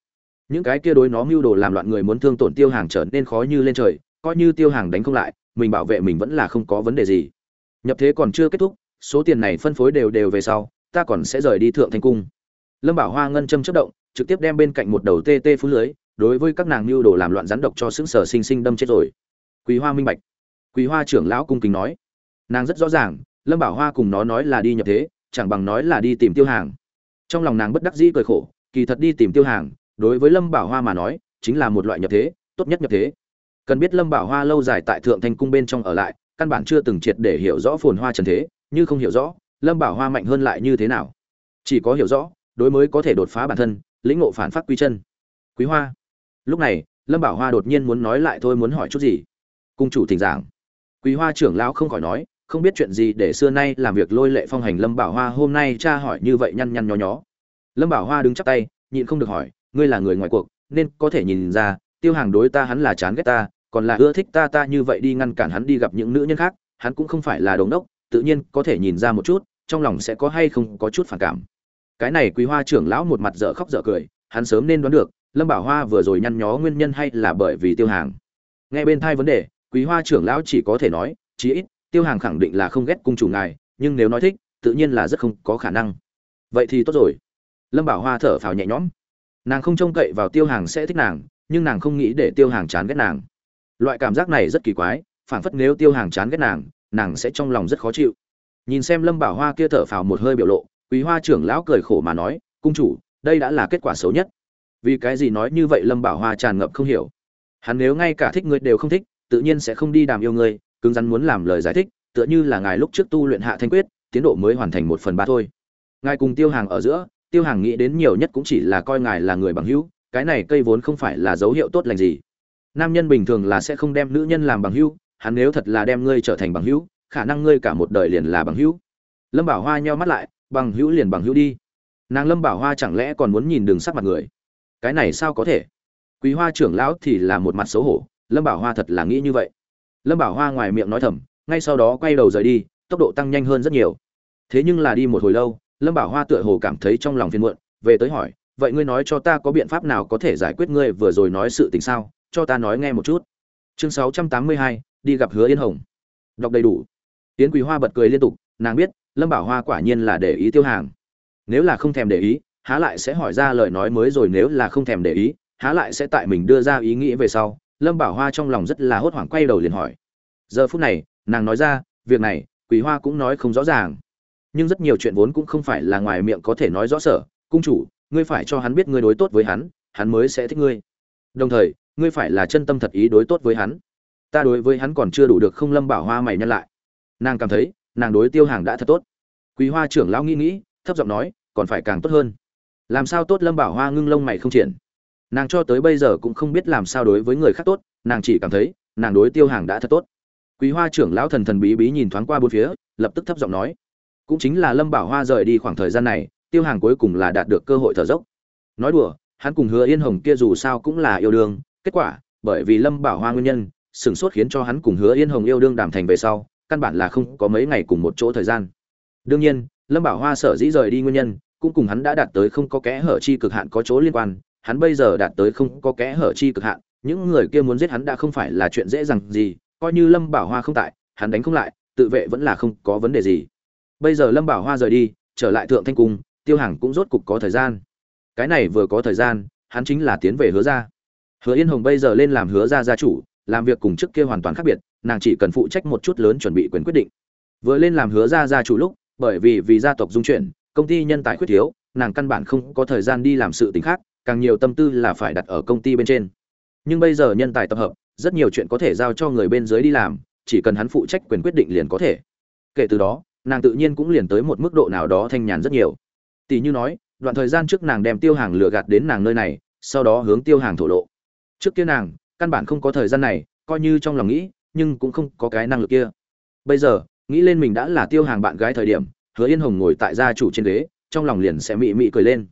Những cái kia đối nó mưu đồ làm loạn người muốn thương tổn tiêu hàng trở nên khó như lên trời, coi như tiêu hàng đánh không lại mình bảo vệ mình vẫn là không có vấn đề gì. Nhập thế còn chưa kết thúc, số tiền này phân phối đều đều về sau, ta còn sẽ rời đi thượng thanh cung. Lâm bảo hoa ngân châm chất động, trực tiếp đem bên cạnh một đầu tê tê phú lưới, đối với các nàng mưu đồ làm loạn rắn độc cho xứng sở sinh sinh đâm chết rồi. Quý hoa minh bạch. Quý hoa trưởng lão cung kính nói. Nàng rất rõ ràng, lâm bảo hoa cùng nó nói là đi nhập thế, chẳng bằng nói là đi tìm tiêu hàng. Trong lòng nàng bất đắc dĩ cười khổ, kỳ thật đi tìm tiêu hàng, đối với lâm bảo hoa mà nói, chính là một loại nhập thế, tốt nhất nhập thế cần biết lâm bảo hoa lâu dài tại thượng thanh cung bên trong ở lại, căn bản chưa từng triệt để hiểu rõ phồn hoa trần thế, như không hiểu rõ lâm bảo hoa mạnh hơn lại như thế nào. Chỉ có hiểu rõ, đối mới có thể đột phá bản thân, lĩnh ngộ phản phát quy chân. Quý hoa. Lúc này, lâm bảo hoa đột nhiên muốn nói lại thôi muốn hỏi chút gì. Cung chủ thỉnh giảng. Quý hoa trưởng lão không khỏi nói, không biết chuyện gì để xưa nay làm việc lôi lệ phong hành lâm bảo hoa hôm nay cha hỏi như vậy nhăn nhăn nhó nhó. Lâm bảo hoa đứng chắp tay, nhịn không được hỏi, ngươi là người ngoài cuộc, nên có thể nhìn ra tiêu hàng đối ta hắn là chán ghét ta, còn là ưa thích ta ta như vậy đi ngăn cản hắn đi gặp những nữ nhân khác, hắn cũng không phải là đống đốc tự nhiên có thể nhìn ra một chút, trong lòng sẽ có hay không có chút phản cảm. Cái này quý hoa trưởng lão một mặt dở khóc dở cười, hắn sớm nên đoán được, lâm bảo hoa vừa rồi nhăn nhó nguyên nhân hay là bởi vì tiêu hàng. Nghe bên thai vấn đề, quý hoa trưởng lão chỉ có thể nói, chí ít, tiêu hàng khẳng định là không ghét cung chủ ngài, nhưng nếu nói thích, tự nhiên là rất không có khả năng. Vậy thì tốt rồi. Lâm bảo hoa thở phào nhẹ nhõm. Nàng không trông cậy vào tiêu hàng sẽ thích nàng nhưng nàng không nghĩ để tiêu hàng chán ghét nàng. Loại cảm giác này rất kỳ quái, phảng phất nếu tiêu hàng chán ghét nàng nàng sẽ trong lòng rất khó chịu. Nhìn xem lâm bảo hoa kia thở phào một hơi biểu lộ, quý hoa trưởng lão cười khổ mà nói, cung chủ, đây đã là kết quả xấu nhất. Vì cái gì nói như vậy lâm bảo hoa tràn ngập không hiểu. Hắn nếu ngay cả thích ngươi đều không thích, tự nhiên sẽ không đi đàm yêu ngươi, cứng rắn muốn làm lời giải thích, tựa như là ngài lúc trước tu luyện hạ thanh quyết, tiến độ mới hoàn thành một phần ba thôi. Ngài cùng tiêu hàng ở giữa, tiêu hàng nghĩ đến nhiều nhất cũng chỉ là coi ngài là người bằng hữu cái này cây vốn không phải là dấu hiệu tốt lành gì. Nam nhân bình thường là sẽ không đem nữ nhân làm bằng hữu, hắn nếu thật là đem ngươi trở thành bằng hữu, khả năng ngươi cả một đời liền là bằng hữu. Lâm bảo hoa nheo mắt lại, bằng hữu liền bằng hữu đi. Nàng lâm bảo hoa chẳng lẽ còn muốn nhìn đường sắc mặt người? Cái này sao có thể? Quý hoa trưởng lão thì là một mặt xấu hổ, lâm bảo hoa thật là nghĩ như vậy. Lâm bảo hoa ngoài miệng nói thầm, ngay sau đó quay đầu rời đi, tốc độ tăng nhanh hơn rất nhiều. Thế nhưng là đi một hồi lâu, lâm bảo hoa tựa hồ cảm thấy trong lòng phiền muộn, về tới hỏi vậy ngươi nói cho ta có biện pháp nào có thể giải quyết ngươi vừa rồi nói sự tình sao? Cho ta nói nghe một chút. Chương sáu trăm tám mươi hai, đi gặp hứa yên hồng. Đọc đầy đủ. Tiến quý hoa bật cười liên tục, nàng biết, lâm bảo hoa quả nhiên là để ý tiêu hàng. Nếu là không thèm để ý, há lại sẽ hỏi ra lời nói mới rồi nếu là không thèm để ý, há lại sẽ tại mình đưa ra ý nghĩ về sau. Lâm bảo hoa trong lòng rất là hốt hoảng quay đầu liền hỏi. Giờ phút này, nàng nói ra, việc này quý hoa cũng nói không rõ ràng. Nhưng rất nhiều chuyện vốn cũng không phải là ngoài miệng có thể nói rõ sở. Cung chủ ngươi phải cho hắn biết ngươi đối tốt với hắn hắn mới sẽ thích ngươi. Đồng thời, ngươi phải là chân tâm thật ý đối tốt với hắn. Ta đối với hắn còn chưa đủ được không lâm bảo hoa mày nhân lại. Nàng cảm thấy, nàng đối tiêu hàng đã thật tốt. Quý hoa trưởng lão nghĩ nghĩ, thấp giọng nói, còn phải càng tốt hơn. Làm sao tốt lâm bảo hoa ngưng lông mày không triển? Nàng cho tới bây giờ cũng không biết làm sao đối với người khác tốt, nàng chỉ cảm thấy, nàng đối tiêu hàng đã thật tốt. Quý hoa trưởng lão thần thần bí bí nhìn thoáng qua bốn phía, lập tức thấp giọng nói. Cũng chính là lâm bảo hoa rời đi khoảng thời gian này tiêu hàng cuối cùng là đạt được cơ hội thở dốc. Nói đùa, hắn cùng hứa yên hồng kia dù sao cũng là yêu đương, kết quả, bởi vì lâm bảo hoa nguyên nhân sửng sốt khiến cho hắn cùng hứa yên hồng yêu đương đàm thành về sau, căn bản là không có mấy ngày cùng một chỗ thời gian. Đương nhiên, lâm bảo hoa sở dĩ rời đi nguyên nhân, cũng cùng hắn đã đạt tới không có kẽ hở chi cực hạn có chỗ liên quan, hắn bây giờ đạt tới không có kẽ hở chi cực hạn, những người kia muốn giết hắn đã không phải là chuyện dễ dàng gì, coi như lâm bảo hoa không tại, hắn đánh không lại, tự vệ vẫn là không có vấn đề gì. Bây giờ lâm bảo hoa rời đi, trở lại thượng thanh cung tiêu hàng cũng rốt cục có thời gian. Cái này vừa có thời gian, hắn chính là tiến về hứa ra hứa yên hồng bây giờ lên làm hứa ra gia chủ, làm việc cùng trước kia hoàn toàn khác biệt, nàng chỉ cần phụ trách một chút lớn chuẩn bị quyền quyết định. Vừa lên làm hứa ra gia chủ lúc, bởi vì vì gia tộc dung chuyển, công ty nhân tài khuyết thiếu, nàng căn bản không có thời gian đi làm sự t khác, càng nhiều tâm tư là phải đặt ở công ty bên trên. Nhưng bây giờ nhân tài tập hợp, rất nhiều chuyện có thể giao cho người bên dưới đi làm, chỉ cần hắn phụ trách quyền quyết định liền có thể. Kể từ đó, nàng tự nhiên cũng liền tới một mức độ nào đó thanh nhàn rất nhiều tỷ như nói, đoạn thời gian trước nàng đem tiêu hàng lừa gạt đến nàng nơi này, sau đó hướng tiêu hàng thổ lộ. Trước kia nàng, căn bản không có thời gian này, coi như trong lòng nghĩ, nhưng cũng không có cái năng lực kia. Bây giờ, nghĩ lên mình đã là tiêu hàng bạn gái thời điểm, hứa yên hồng ngồi tại gia chủ trên ghế, trong lòng liền sẽ mị mị cười lên.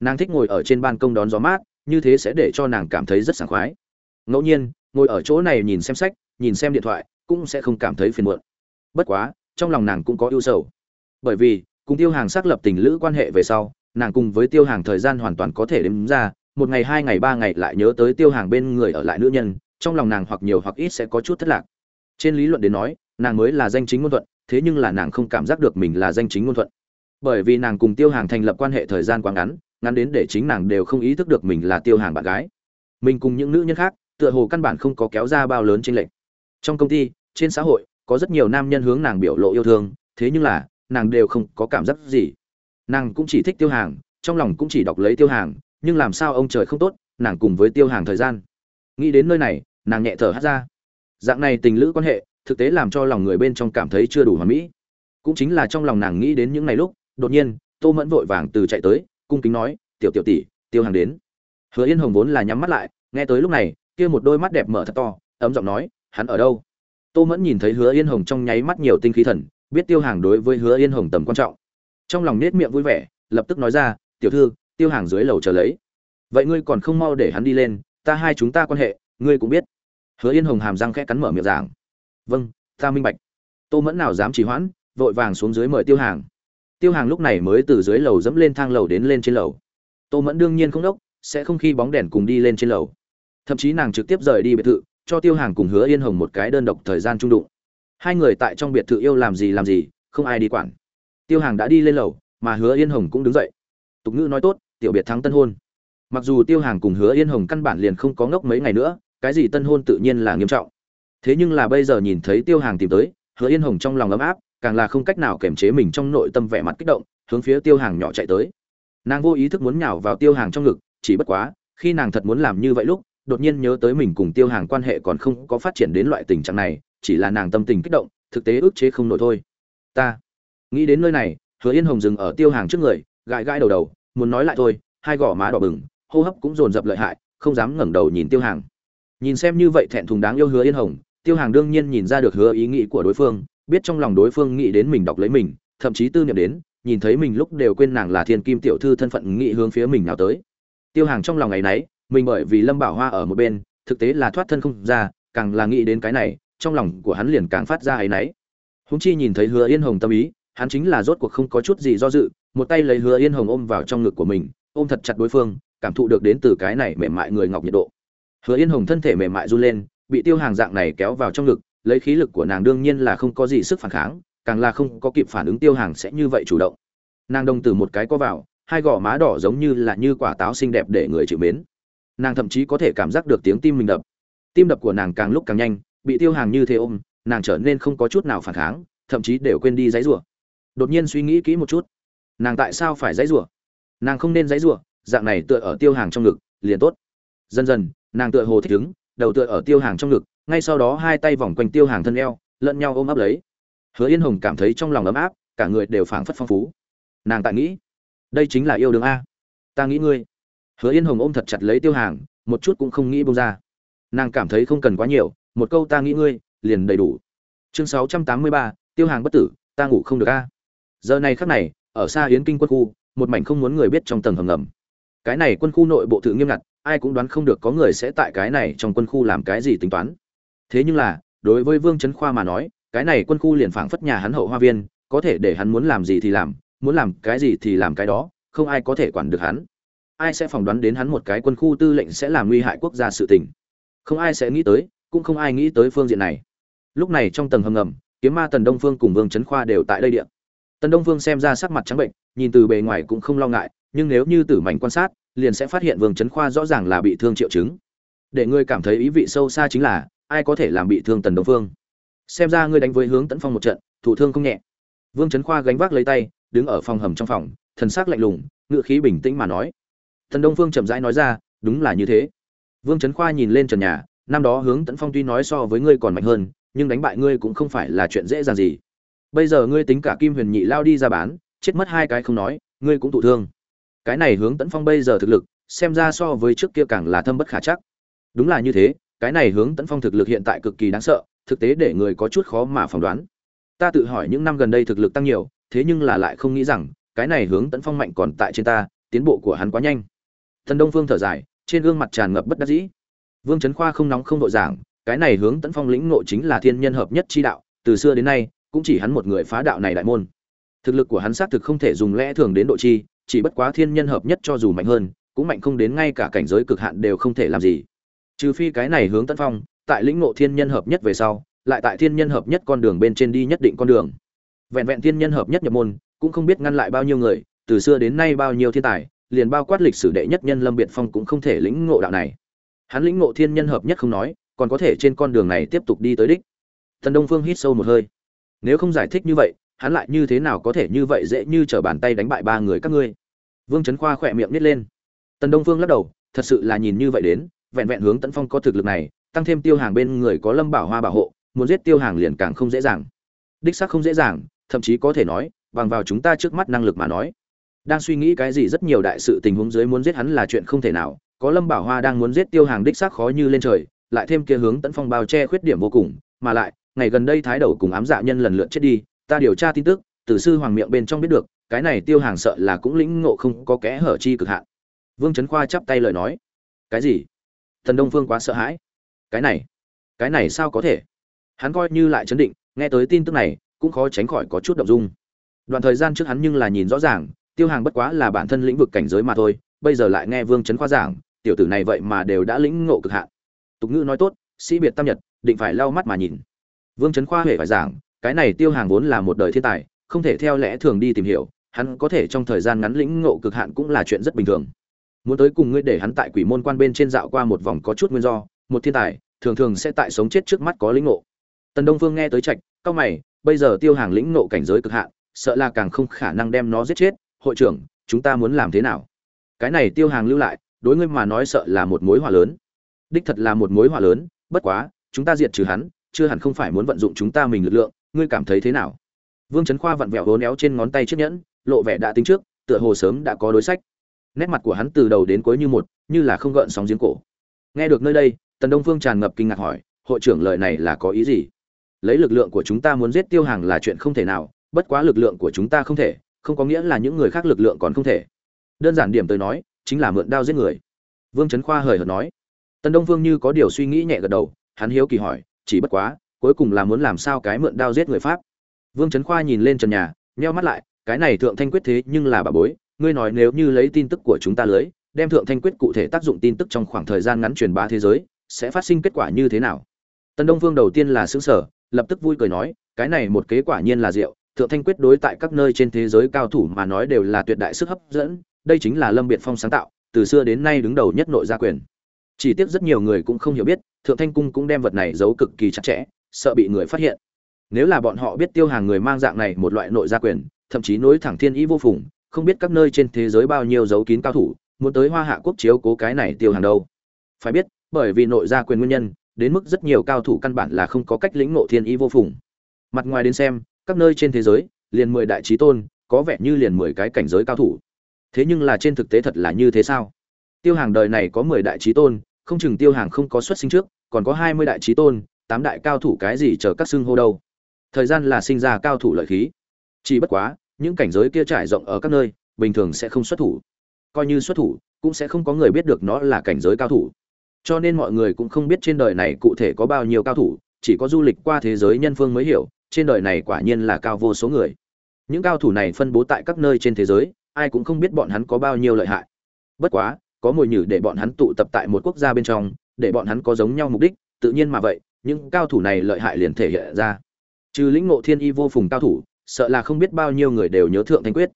Nàng thích ngồi ở trên ban công đón gió mát, như thế sẽ để cho nàng cảm thấy rất sảng khoái. Ngẫu nhiên, ngồi ở chỗ này nhìn xem sách, nhìn xem điện thoại, cũng sẽ không cảm thấy phiền muộn. Bất quá, trong lòng nàng cũng có ưu sầu. Bởi vì cùng tiêu hàng xác lập tình lữ quan hệ về sau, nàng cùng với tiêu hàng thời gian hoàn toàn có thể đếm ra, một ngày, hai ngày, ba ngày lại nhớ tới tiêu hàng bên người ở lại nữ nhân, trong lòng nàng hoặc nhiều hoặc ít sẽ có chút thất lạc. Trên lý luận đến nói, nàng mới là danh chính ngôn thuận, thế nhưng là nàng không cảm giác được mình là danh chính ngôn thuận. Bởi vì nàng cùng tiêu hàng thành lập quan hệ thời gian quá ngắn ngắn đến để chính nàng đều không ý thức được mình là tiêu hàng bạn gái. Mình cùng những nữ nhân khác, tựa hồ căn bản không có kéo ra bao lớn trên lệnh trong công ty, trên xã hội, có rất nhiều nam nhân hướng nàng biểu lộ yêu thương, thế nhưng là nàng đều không có cảm giác gì. Nàng cũng chỉ thích tiêu hàng, trong lòng cũng chỉ đọc lấy tiêu hàng, nhưng làm sao ông trời không tốt, nàng cùng với tiêu hàng thời gian. Nghĩ đến nơi này, nàng nhẹ thở hát ra. Dạng này tình lữ quan hệ, thực tế làm cho lòng người bên trong cảm thấy chưa đủ hoàn mỹ. Cũng chính là trong lòng nàng nghĩ đến những ngày lúc, đột nhiên, tô mẫn vội vàng từ chạy tới, cung kính nói, tiểu tiểu tỷ, tiêu hàng đến. Hứa yên hồng vốn là nhắm mắt lại, nghe tới lúc này, kia một đôi mắt đẹp mở thật to, ấm giọng nói, hắn ở đâu? Tô mẫn nhìn thấy hứa yên hồng trong nháy mắt nhiều tinh khí thần biết tiêu hàng đối với hứa yên hồng tầm quan trọng. Trong lòng nết miệng vui vẻ, lập tức nói ra, tiểu thư, tiêu hàng dưới lầu chờ lấy. Vậy ngươi còn không mau để hắn đi lên, ta hai chúng ta quan hệ, ngươi cũng biết. Hứa yên hồng hàm răng khẽ cắn mở miệng giảng vâng ta minh bạch. Tô mẫn nào dám trì hoãn, vội vàng xuống dưới mời tiêu hàng. Tiêu hàng lúc này mới từ dưới lầu dẫm lên thang lầu đến lên trên lầu. Tô mẫn đương nhiên không đốc, sẽ không khi bóng đèn cùng đi lên trên lầu. Thậm chí nàng trực tiếp rời đi biệt thự, cho tiêu hàng cùng hứa yên hồng một cái đơn độc thời gian trung đụng hai người tại trong biệt thự yêu làm gì làm gì, không ai đi quản. Tiêu hàng đã đi lên lầu, mà hứa yên hồng cũng đứng dậy. Tục ngữ nói tốt, tiểu biệt thắng tân hôn. Mặc dù tiêu hàng cùng hứa yên hồng căn bản liền không có ngốc mấy ngày nữa, cái gì tân hôn tự nhiên là nghiêm trọng. Thế nhưng là bây giờ nhìn thấy tiêu hàng tìm tới, hứa yên hồng trong lòng ấm áp, càng là không cách nào kiềm chế mình trong nội tâm vẻ mặt kích động, hướng phía tiêu hàng nhỏ chạy tới. Nàng vô ý thức muốn nhào vào tiêu hàng trong ngực, chỉ bất quá, khi nàng thật muốn làm như vậy lúc, đột nhiên nhớ tới mình cùng tiêu hàng quan hệ còn không có phát triển đến loại tình trạng này chỉ là nàng tâm tình kích động, thực tế ức chế không nổi thôi. Ta nghĩ đến nơi này, hứa yên hồng dừng ở tiêu hàng trước người, gãi gãi đầu đầu, muốn nói lại thôi, hai gò má đỏ bừng, hô hấp cũng dồn dập lợi hại, không dám ngẩng đầu nhìn tiêu hàng. Nhìn xem như vậy thẹn thùng đáng yêu hứa yên hồng, tiêu hàng đương nhiên nhìn ra được hứa ý nghĩ của đối phương, biết trong lòng đối phương nghĩ đến mình đọc lấy mình, thậm chí tư niệm đến, nhìn thấy mình lúc đều quên nàng là thiên kim tiểu thư thân phận nghĩ hướng phía mình nào tới. Tiêu hàng trong lòng ngày nấy mình bởi vì lâm bảo hoa ở một bên, thực tế là thoát thân không ra, càng là nghĩ đến cái này trong lòng của hắn liền càng phát ra ấy nấy húng chi nhìn thấy hứa yên hồng tâm ý, hắn chính là rốt cuộc không có chút gì do dự, một tay lấy hứa yên hồng ôm vào trong ngực của mình, ôm thật chặt đối phương, cảm thụ được đến từ cái này mềm mại người ngọc nhiệt độ. Hứa yên hồng thân thể mềm mại run lên, bị tiêu hàng dạng này kéo vào trong ngực, lấy khí lực của nàng đương nhiên là không có gì sức phản kháng, càng là không có kịp phản ứng tiêu hàng sẽ như vậy chủ động. Nàng đồng từ một cái có vào, hai gò má đỏ giống như là như quả táo xinh đẹp để người chịu mến. Nàng thậm chí có thể cảm giác được tiếng tim mình đập. Tim đập của nàng càng lúc càng nhanh bị tiêu hàng như thế ôm, nàng trở nên không có chút nào phản kháng, thậm chí đều quên đi giấy rủa đột nhiên suy nghĩ kỹ một chút, nàng tại sao phải giấy rủa nàng không nên giấy rủa dạng này tựa ở tiêu hàng trong ngực, liền tốt. Dần dần, nàng tựa hồ thích ứng, đầu tựa ở tiêu hàng trong ngực, ngay sau đó hai tay vòng quanh tiêu hàng thân eo, lẫn nhau ôm ấp lấy. Hứa yên hồng cảm thấy trong lòng ấm áp, cả người đều phảng phất phong phú. Nàng tại nghĩ, đây chính là yêu đường a. Ta nghĩ ngươi. Hứa yên hồng ôm thật chặt lấy tiêu hàng, một chút cũng không nghĩ bông ra. Nàng cảm thấy không cần quá nhiều một câu ta nghĩ ngươi, liền đầy đủ. Chương sáu trăm tám mươi ba, tiêu hàng bất tử, ta ngủ không được a. Giờ này khắc này, ở xa yến kinh quân khu, một mảnh không muốn người biết trong tầng hầm ngầm. Cái này quân khu nội bộ thự nghiêm ngặt, ai cũng đoán không được có người sẽ tại cái này trong quân khu làm cái gì tính toán. Thế nhưng là, đối với vương trấn khoa mà nói, cái này quân khu liền phảng phất nhà hắn hậu hoa viên, có thể để hắn muốn làm gì thì làm, muốn làm cái gì thì làm cái đó, không ai có thể quản được hắn. Ai sẽ phỏng đoán đến hắn một cái quân khu tư lệnh sẽ làm nguy hại quốc gia sự tình? Không ai sẽ nghĩ tới cũng không ai nghĩ tới phương diện này. Lúc này trong tầng hầm ngầm, kiếm ma tần đông phương cùng vương trấn khoa đều tại đây điện. Tần đông phương xem ra sắc mặt trắng bệnh, nhìn từ bề ngoài cũng không lo ngại, nhưng nếu như tử mảnh quan sát, liền sẽ phát hiện vương trấn khoa rõ ràng là bị thương triệu chứng. Để ngươi cảm thấy ý vị sâu xa chính là, ai có thể làm bị thương tần đông phương? Xem ra ngươi đánh với hướng tấn phong một trận, thủ thương không nhẹ. Vương trấn khoa gánh vác lấy tay, đứng ở phòng hầm trong phòng, thần sắc lạnh lùng, ngựa khí bình tĩnh mà nói. Thần đông phương chậm rãi nói ra, đúng là như thế. Vương trấn khoa nhìn lên trần nhà năm đó hướng tấn phong tuy nói so với ngươi còn mạnh hơn, nhưng đánh bại ngươi cũng không phải là chuyện dễ dàng gì. Bây giờ ngươi tính cả kim huyền nhị lao đi ra bán, chết mất hai cái không nói, ngươi cũng thụ thương. Cái này hướng tấn phong bây giờ thực lực, xem ra so với trước kia càng là thâm bất khả chắc. Đúng là như thế, cái này hướng tấn phong thực lực hiện tại cực kỳ đáng sợ, thực tế để người có chút khó mà phỏng đoán. Ta tự hỏi những năm gần đây thực lực tăng nhiều, thế nhưng là lại không nghĩ rằng, cái này hướng tấn phong mạnh còn tại trên ta, tiến bộ của hắn quá nhanh. Thần đông phương thở dài, trên gương mặt tràn ngập bất đắc dĩ vương Chấn khoa không nóng không độ giảng, cái này hướng tấn phong lĩnh ngộ chính là thiên nhân hợp nhất chi đạo, từ xưa đến nay, cũng chỉ hắn một người phá đạo này đại môn. Thực lực của hắn xác thực không thể dùng lẽ thường đến độ chi, chỉ bất quá thiên nhân hợp nhất cho dù mạnh hơn, cũng mạnh không đến ngay cả cảnh giới cực hạn đều không thể làm gì. Trừ phi cái này hướng tấn phong, tại lĩnh ngộ thiên nhân hợp nhất về sau, lại tại thiên nhân hợp nhất con đường bên trên đi nhất định con đường. Vẹn vẹn thiên nhân hợp nhất nhập môn, cũng không biết ngăn lại bao nhiêu người, từ xưa đến nay bao nhiêu thiên tài, liền bao quát lịch sử đệ nhất nhân lâm biệt phong cũng không thể lĩnh ngộ đạo này hắn lĩnh ngộ thiên nhân hợp nhất không nói, còn có thể trên con đường này tiếp tục đi tới đích. Thần đông phương hít sâu một hơi. Nếu không giải thích như vậy, hắn lại như thế nào có thể như vậy dễ như trở bàn tay đánh bại ba người các ngươi? Vương trấn khoa khỏe miệng nít lên. Tần đông phương lắc đầu, thật sự là nhìn như vậy đến, vẹn vẹn hướng tấn phong có thực lực này, tăng thêm tiêu hàng bên người có lâm bảo hoa bảo hộ, muốn giết tiêu hàng liền càng không dễ dàng. Đích xác không dễ dàng, thậm chí có thể nói, bằng vào chúng ta trước mắt năng lực mà nói. Đang suy nghĩ cái gì rất nhiều đại sự tình huống dưới muốn giết hắn là chuyện không thể nào có lâm bảo hoa đang muốn giết tiêu hàng đích xác khó như lên trời, lại thêm kia hướng tấn phong bao che khuyết điểm vô cùng, mà lại, ngày gần đây thái đầu cùng ám dạ nhân lần lượt chết đi, ta điều tra tin tức, từ sư hoàng miệng bên trong biết được, cái này tiêu hàng sợ là cũng lĩnh ngộ không có kẽ hở chi cực hạn. Vương trấn khoa chắp tay lời nói. Cái gì? Thần đông phương quá sợ hãi. Cái này cái này sao có thể? Hắn coi như lại chấn định, nghe tới tin tức này, cũng khó tránh khỏi có chút động dung. Đoạn thời gian trước hắn nhưng là nhìn rõ ràng, tiêu hàng bất quá là bản thân lĩnh vực cảnh giới mà thôi, bây giờ lại nghe vương trấn khoa giảng tiểu tử này vậy mà đều đã lĩnh ngộ cực hạn. Tục ngữ nói tốt, sĩ biệt tam nhật, định phải lau mắt mà nhìn. Vương trấn khoa huệ phải giảng, cái này tiêu hàng vốn là một đời thiên tài, không thể theo lẽ thường đi tìm hiểu, hắn có thể trong thời gian ngắn lĩnh ngộ cực hạn cũng là chuyện rất bình thường. Muốn tới cùng ngươi để hắn tại quỷ môn quan bên trên dạo qua một vòng có chút nguyên do, một thiên tài, thường thường sẽ tại sống chết trước mắt có lĩnh ngộ. Tần đông phương nghe tới trạch cao mày, bây giờ tiêu hàng lĩnh ngộ cảnh giới cực hạn, sợ là càng không khả năng đem nó giết chết. Hội trưởng, chúng ta muốn làm thế nào? Cái này tiêu hàng lưu lại đối ngươi mà nói sợ là một mối họa lớn. Đích thật là một mối họa lớn, bất quá, chúng ta diệt trừ hắn, chưa hẳn không phải muốn vận dụng chúng ta mình lực lượng, ngươi cảm thấy thế nào? Vương trấn khoa vặn vẹo hố néo trên ngón tay chiếc nhẫn, lộ vẻ đã tính trước, tựa hồ sớm đã có đối sách. Nét mặt của hắn từ đầu đến cuối như một, như là không gợn sóng giếng cổ. Nghe được nơi đây, tần đông phương tràn ngập kinh ngạc hỏi, hội trưởng lời này là có ý gì? Lấy lực lượng của chúng ta muốn giết tiêu hàng là chuyện không thể nào, bất quá lực lượng của chúng ta không thể, không có nghĩa là những người khác lực lượng còn không thể. Đơn giản điểm tới nói chính là mượn đao giết người. Vương trấn khoa hời hợt nói. Tần đông Vương như có điều suy nghĩ nhẹ gật đầu, hắn hiếu kỳ hỏi, chỉ bất quá, cuối cùng là muốn làm sao cái mượn đao giết người pháp? Vương trấn khoa nhìn lên trần nhà, nheo mắt lại, cái này thượng thanh quyết thế nhưng là bà bối, ngươi nói nếu như lấy tin tức của chúng ta lưới, đem thượng thanh quyết cụ thể tác dụng tin tức trong khoảng thời gian ngắn truyền bá thế giới, sẽ phát sinh kết quả như thế nào? Tần đông Vương đầu tiên là xứng sở lập tức vui cười nói, cái này một kế quả nhiên là diệu, thượng thanh quyết đối tại các nơi trên thế giới cao thủ mà nói đều là tuyệt đại sức hấp dẫn đây chính là lâm biệt phong sáng tạo, từ xưa đến nay đứng đầu nhất nội gia quyền. Chỉ tiếc rất nhiều người cũng không hiểu biết, thượng thanh cung cũng đem vật này giấu cực kỳ chặt chẽ, sợ bị người phát hiện. Nếu là bọn họ biết tiêu hàng người mang dạng này một loại nội gia quyền, thậm chí nối thẳng thiên ý vô phùng, không biết các nơi trên thế giới bao nhiêu dấu kín cao thủ, muốn tới hoa hạ quốc chiếu cố cái này tiêu hàng đâu. Phải biết, bởi vì nội gia quyền nguyên nhân, đến mức rất nhiều cao thủ căn bản là không có cách lĩnh ngộ thiên ý vô phùng. Mặt ngoài đến xem, các nơi trên thế giới, liền mười đại trí tôn, có vẻ như liền mười cái cảnh giới cao thủ thế nhưng là trên thực tế thật là như thế sao? Tiêu hàng đời này có mười đại trí tôn, không chừng tiêu hàng không có xuất sinh trước, còn có hai mươi đại trí tôn, tám đại cao thủ cái gì chờ các xưng hô đâu? Thời gian là sinh ra cao thủ lợi khí. Chỉ bất quá, những cảnh giới kia trải rộng ở các nơi, bình thường sẽ không xuất thủ. Coi như xuất thủ, cũng sẽ không có người biết được nó là cảnh giới cao thủ. Cho nên mọi người cũng không biết trên đời này cụ thể có bao nhiêu cao thủ, chỉ có du lịch qua thế giới nhân phương mới hiểu, trên đời này quả nhiên là cao vô số người. Những cao thủ này phân bố tại các nơi trên thế giới ai cũng không biết bọn hắn có bao nhiêu lợi hại. Bất quá, có mồi nhử để bọn hắn tụ tập tại một quốc gia bên trong, để bọn hắn có giống nhau mục đích, tự nhiên mà vậy, những cao thủ này lợi hại liền thể hiện ra. Trừ lĩnh ngộ thiên y vô phùng cao thủ, sợ là không biết bao nhiêu người đều nhớ thượng thanh quyết.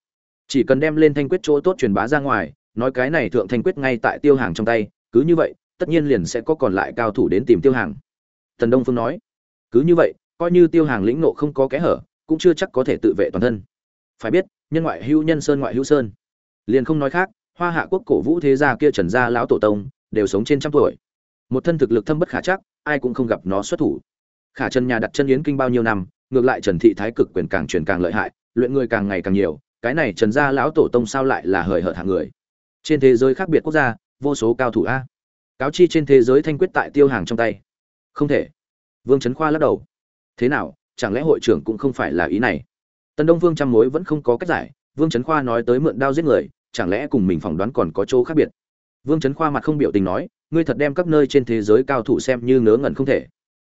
Chỉ cần đem lên thanh quyết chỗ tốt truyền bá ra ngoài, nói cái này thượng thanh quyết ngay tại tiêu hàng trong tay, cứ như vậy, tất nhiên liền sẽ có còn lại cao thủ đến tìm tiêu hàng. Tần đông phương nói, cứ như vậy, coi như tiêu hàng lĩnh nộ không có kẽ hở, cũng chưa chắc có thể tự vệ toàn thân. Phải biết nhân ngoại hữu nhân sơn ngoại hữu sơn. Liền không nói khác, hoa hạ quốc cổ vũ thế gia kia trần gia lão tổ tông, đều sống trên trăm tuổi. Một thân thực lực thâm bất khả chắc, ai cũng không gặp nó xuất thủ. Khả trần nhà đặt chân yến kinh bao nhiêu năm, ngược lại trần thị thái cực quyền càng truyền càng lợi hại, luyện người càng ngày càng nhiều, cái này trần gia lão tổ tông sao lại là hời hợt hạng người? Trên thế giới khác biệt quốc gia, vô số cao thủ a. Cáo chi trên thế giới thanh quyết tại tiêu hàng trong tay. Không thể. Vương trấn khoa lắc đầu. Thế nào, chẳng lẽ hội trưởng cũng không phải là ý này? Tần đông vương trăm mối vẫn không có cách giải, vương trấn khoa nói tới mượn đao giết người, chẳng lẽ cùng mình phỏng đoán còn có chỗ khác biệt? Vương trấn khoa mặt không biểu tình nói, ngươi thật đem các nơi trên thế giới cao thủ xem như ngớ ngẩn không thể.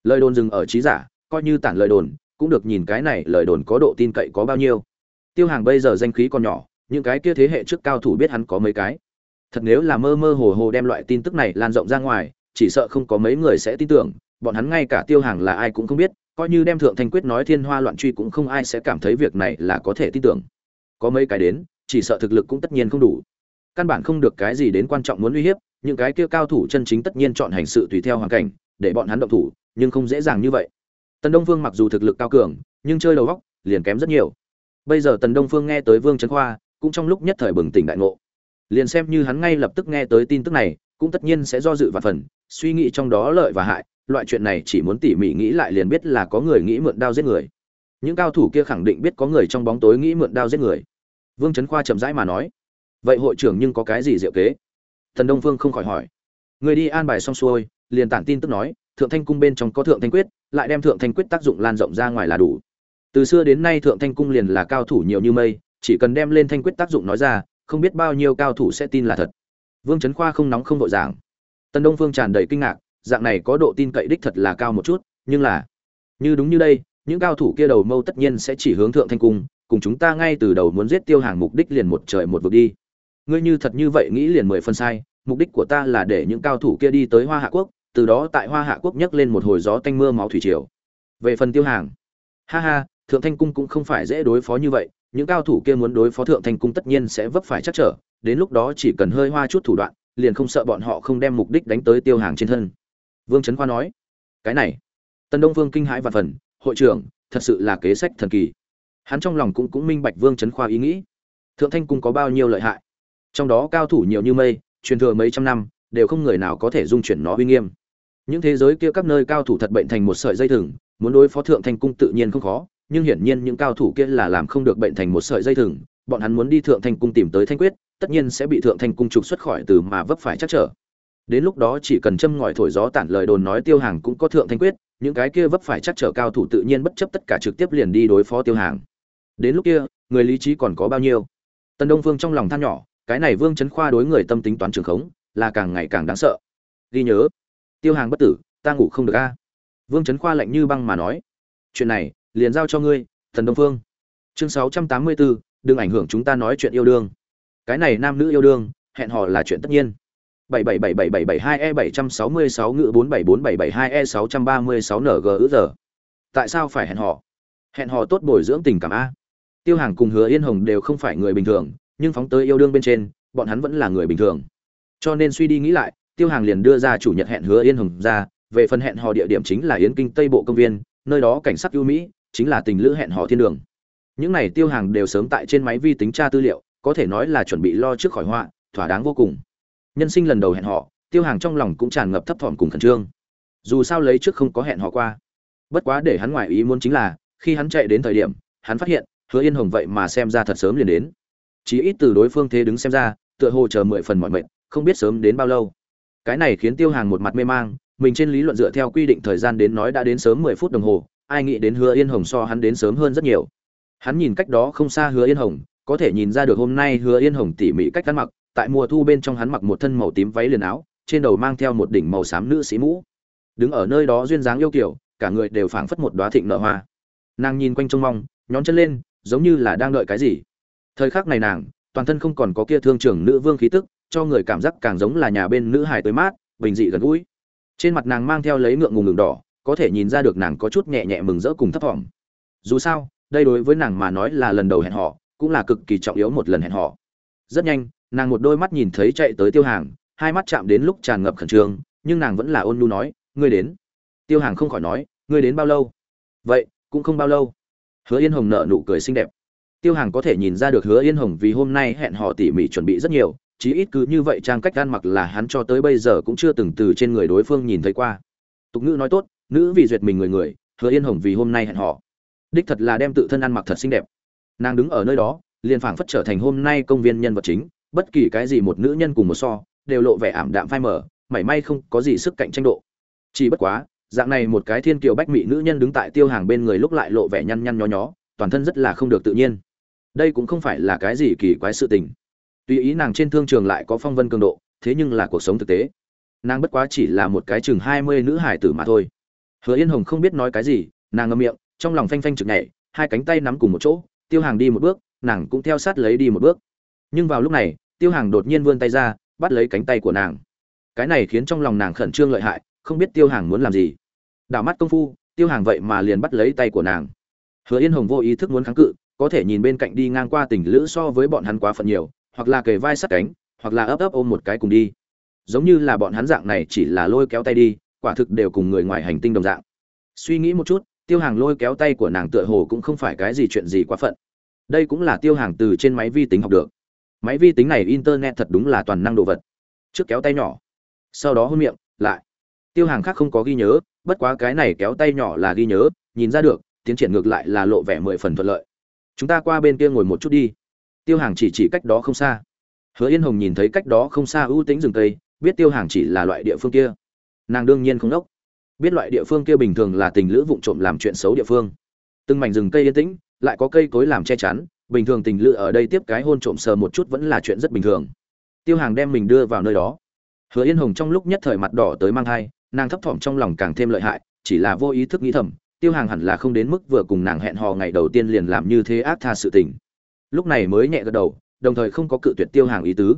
Lời đồn dừng ở trí giả, coi như tản lời đồn, cũng được nhìn cái này lời đồn có độ tin cậy có bao nhiêu. Tiêu hàng bây giờ danh khí còn nhỏ, những cái kia thế hệ trước cao thủ biết hắn có mấy cái. Thật nếu là mơ mơ hồ hồ đem loại tin tức này lan rộng ra ngoài, chỉ sợ không có mấy người sẽ tin tưởng bọn hắn ngay cả tiêu hàng là ai cũng không biết, coi như đem thượng thanh quyết nói thiên hoa loạn truy cũng không ai sẽ cảm thấy việc này là có thể tin tưởng. Có mấy cái đến, chỉ sợ thực lực cũng tất nhiên không đủ. Căn bản không được cái gì đến quan trọng muốn uy hiếp, những cái kia cao thủ chân chính tất nhiên chọn hành sự tùy theo hoàn cảnh, để bọn hắn động thủ, nhưng không dễ dàng như vậy. Tần đông phương mặc dù thực lực cao cường, nhưng chơi đầu góc, liền kém rất nhiều. Bây giờ tần đông phương nghe tới vương trấn khoa, cũng trong lúc nhất thời bừng tỉnh đại ngộ. Liền xem như hắn ngay lập tức nghe tới tin tức này, cũng tất nhiên sẽ do dự và phần, suy nghĩ trong đó lợi và hại loại chuyện này chỉ muốn tỉ mỉ nghĩ lại liền biết là có người nghĩ mượn đao giết người. Những cao thủ kia khẳng định biết có người trong bóng tối nghĩ mượn đao giết người. Vương trấn khoa chậm rãi mà nói, vậy hội trưởng nhưng có cái gì diệu kế? Thần đông phương không khỏi hỏi. Người đi an bài xong xuôi, liền tản tin tức nói, thượng thanh cung bên trong có thượng thanh quyết, lại đem thượng thanh quyết tác dụng lan rộng ra ngoài là đủ. Từ xưa đến nay thượng thanh cung liền là cao thủ nhiều như mây, chỉ cần đem lên thanh quyết tác dụng nói ra, không biết bao nhiêu cao thủ sẽ tin là thật. Vương trấn khoa không nóng không vội giảng. Tần đông phương tràn đầy kinh ngạc dạng này có độ tin cậy đích thật là cao một chút, nhưng là, như đúng như đây, những cao thủ kia đầu mâu tất nhiên sẽ chỉ hướng thượng thanh cung, cùng chúng ta ngay từ đầu muốn giết tiêu hàng mục đích liền một trời một vực đi. Ngươi như thật như vậy nghĩ liền mười phân sai, mục đích của ta là để những cao thủ kia đi tới hoa hạ quốc, từ đó tại hoa hạ quốc nhấc lên một hồi gió tanh mưa máu thủy triều. Về phần tiêu hàng, ha ha, thượng thanh cung cũng không phải dễ đối phó như vậy, những cao thủ kia muốn đối phó thượng thanh cung tất nhiên sẽ vấp phải chắc trở, đến lúc đó chỉ cần hơi hoa chút thủ đoạn, liền không sợ bọn họ không đem mục đích đánh tới tiêu hàng trên thân vương trấn khoa nói, cái này. Tần đông vương kinh hãi và phần, hội trưởng, thật sự là kế sách thần kỳ. Hắn trong lòng cũng cũng minh bạch vương trấn khoa ý nghĩ. Thượng thanh cung có bao nhiêu lợi hại? Trong đó cao thủ nhiều như mây, truyền thừa mấy trăm năm, đều không người nào có thể dung chuyển nó uy nghiêm. Những thế giới kia các nơi cao thủ thật bệnh thành một sợi dây thừng, muốn đối phó thượng thanh cung tự nhiên không khó, nhưng hiển nhiên những cao thủ kia là làm không được bệnh thành một sợi dây thừng. Bọn hắn muốn đi thượng thanh cung tìm tới thanh quyết, tất nhiên sẽ bị thượng thanh cung trục xuất khỏi từ mà vấp phải chắc trở đến lúc đó chỉ cần châm ngòi thổi gió tản lời đồn nói tiêu hàng cũng có thượng thanh quyết, những cái kia vấp phải chắc trở cao thủ tự nhiên bất chấp tất cả trực tiếp liền đi đối phó tiêu hàng. Đến lúc kia, người lý trí còn có bao nhiêu? Tần đông vương trong lòng than nhỏ, cái này vương chấn khoa đối người tâm tính toán trường khống, là càng ngày càng đáng sợ. Ghi nhớ, tiêu hàng bất tử, ta ngủ không được a. Vương chấn khoa lạnh như băng mà nói, chuyện này, liền giao cho ngươi thần đông phương. Chương sáu trăm tám mươi bốn đừng ảnh hưởng chúng ta nói chuyện yêu đương. Cái này nam nữ yêu đương, hẹn hò là chuyện tất nhiên. 77777772E766 ngựa 47472E636 ng ứ giờ tại sao phải hẹn họ? hẹn họ tốt bồi dưỡng tình cảm a. Tiêu hàng cùng hứa yên hồng đều không phải người bình thường, nhưng phóng tới yêu đương bên trên, bọn hắn vẫn là người bình thường. Cho nên suy đi nghĩ lại, tiêu hàng liền đưa ra chủ nhật hẹn hứa yên hồng ra, về phần hẹn họ địa điểm chính là yến kinh tây bộ công viên, nơi đó cảnh sắc ưu mỹ, chính là tình lữ hẹn họ thiên đường. Những này tiêu hàng đều sớm tại trên máy vi tính tra tư liệu, có thể nói là chuẩn bị lo trước khỏi họa, thỏa đáng vô cùng nhân sinh lần đầu hẹn họ, tiêu hàng trong lòng cũng tràn ngập thấp thỏm cùng khẩn trương. Dù sao lấy trước không có hẹn họ qua. Bất quá để hắn ngoại ý muốn chính là khi hắn chạy đến thời điểm hắn phát hiện hứa yên hồng vậy mà xem ra thật sớm liền đến. Chỉ ít từ đối phương thế đứng xem ra tựa hồ chờ mười phần mọi mệnh không biết sớm đến bao lâu. Cái này khiến tiêu hàng một mặt mê mang mình trên lý luận dựa theo quy định thời gian đến nói đã đến sớm mười phút đồng hồ ai nghĩ đến hứa yên hồng so hắn đến sớm hơn rất nhiều. Hắn nhìn cách đó không xa hứa yên hồng có thể nhìn ra được hôm nay hứa yên hồng tỉ mỉ cách ăn mặc tại mùa thu bên trong hắn mặc một thân màu tím váy liền áo, trên đầu mang theo một đỉnh màu xám nữ sĩ mũ. Đứng ở nơi đó duyên dáng yêu kiểu, cả người đều phảng phất một đoá thịnh nở hoa. Nàng nhìn quanh trông mong, nhón chân lên, giống như là đang đợi cái gì. Thời khắc này nàng, toàn thân không còn có kia thương trưởng nữ vương khí tức, cho người cảm giác càng giống là nhà bên nữ hài tới mát, bình dị gần gũi. Trên mặt nàng mang theo lấy ngượng ngùng ngừng đỏ, có thể nhìn ra được nàng có chút nhẹ nhẹ mừng rỡ cùng thấp thỏm. Dù sao, đây đối với nàng mà nói là lần đầu hẹn họ cũng là cực kỳ trọng yếu một lần hẹn họ rất nhanh nàng một đôi mắt nhìn thấy chạy tới tiêu hàng, hai mắt chạm đến lúc tràn ngập khẩn trương, nhưng nàng vẫn là ôn nhu nói, ngươi đến. Tiêu hàng không khỏi nói, ngươi đến bao lâu? Vậy, cũng không bao lâu. Hứa yên hồng nợ nụ cười xinh đẹp. Tiêu hàng có thể nhìn ra được hứa yên hồng vì hôm nay hẹn họ tỉ mỉ chuẩn bị rất nhiều, chí ít cứ như vậy trang cách ăn mặc là hắn cho tới bây giờ cũng chưa từng từ trên người đối phương nhìn thấy qua. Tục ngữ nói tốt, nữ vì duyệt mình người người, hứa yên hồng vì hôm nay hẹn họ đích thật là đem tự thân ăn mặc thật xinh đẹp. Nàng đứng ở nơi đó, liền phảng phất trở thành hôm nay công viên nhân vật chính bất kỳ cái gì một nữ nhân cùng một so đều lộ vẻ ảm đạm phai mờ mảy may không có gì sức cạnh tranh độ chỉ bất quá dạng này một cái thiên kiều bách mỹ nữ nhân đứng tại tiêu hàng bên người lúc lại lộ vẻ nhăn nhăn nhó nhó toàn thân rất là không được tự nhiên đây cũng không phải là cái gì kỳ quái sự tình Tuy ý nàng trên thương trường lại có phong vân cường độ, thế nhưng là cuộc sống thực tế. Nàng bất quá chỉ là một cái chừng mươi nữ hải tử mà thôi. Hứa Yên Hồng không biết nói cái gì, nàng ngậm miệng, trong lòng phanh phanh chực nhảy, hai cánh tay nắm cùng một chỗ, Tiêu Hàng đi một bước, nàng cũng theo sát lấy đi một bước. Nhưng vào lúc này, Tiêu Hàng đột nhiên vươn tay ra, bắt lấy cánh tay của nàng. Cái này khiến trong lòng nàng khẩn trương lợi hại, không biết Tiêu Hàng muốn làm gì. Đảo mắt công phu, Tiêu Hàng vậy mà liền bắt lấy tay của nàng. Hứa Yên Hồng vô ý thức muốn kháng cự, có thể nhìn bên cạnh đi ngang qua tình lữ so với bọn hắn quá phận nhiều, hoặc là kề vai sát cánh hoặc là ấp ấp ôm một cái cùng đi giống như là bọn hắn dạng này chỉ là lôi kéo tay đi quả thực đều cùng người ngoài hành tinh đồng dạng suy nghĩ một chút tiêu hàng lôi kéo tay của nàng tựa hồ cũng không phải cái gì chuyện gì quá phận đây cũng là tiêu hàng từ trên máy vi tính học được máy vi tính này internet thật đúng là toàn năng đồ vật. Trước kéo tay nhỏ, sau đó hôn miệng, lại. Tiêu hàng khác không có ghi nhớ, bất quá cái này kéo tay nhỏ là ghi nhớ, nhìn ra được, tiến triển ngược lại là lộ vẻ mười phần thuận lợi. Chúng ta qua bên kia ngồi một chút đi. Tiêu hàng chỉ chỉ cách đó không xa. Hứa yên hồng nhìn thấy cách đó không xa ưu tĩnh rừng tây biết tiêu hàng chỉ là loại địa phương kia. Nàng đương nhiên không đốc. Biết loại địa phương kia bình thường là tình lữ vụng trộm làm chuyện xấu địa phương. Từng mảnh rừng cây yên tĩnh, lại có cây cối làm che chắn bình thường tình lự ở đây tiếp cái hôn trộm sờ một chút vẫn là chuyện rất bình thường. Tiêu hàng đem mình đưa vào nơi đó. Hứa yên hồng trong lúc nhất thời mặt đỏ tới mang thai, nàng thấp thỏm trong lòng càng thêm lợi hại, chỉ là vô ý thức nghĩ thầm, tiêu hàng hẳn là không đến mức vừa cùng nàng hẹn hò ngày đầu tiên liền làm như thế ác tha sự tình. Lúc này mới nhẹ gật đầu, đồng thời không có cự tuyệt tiêu hàng ý tứ.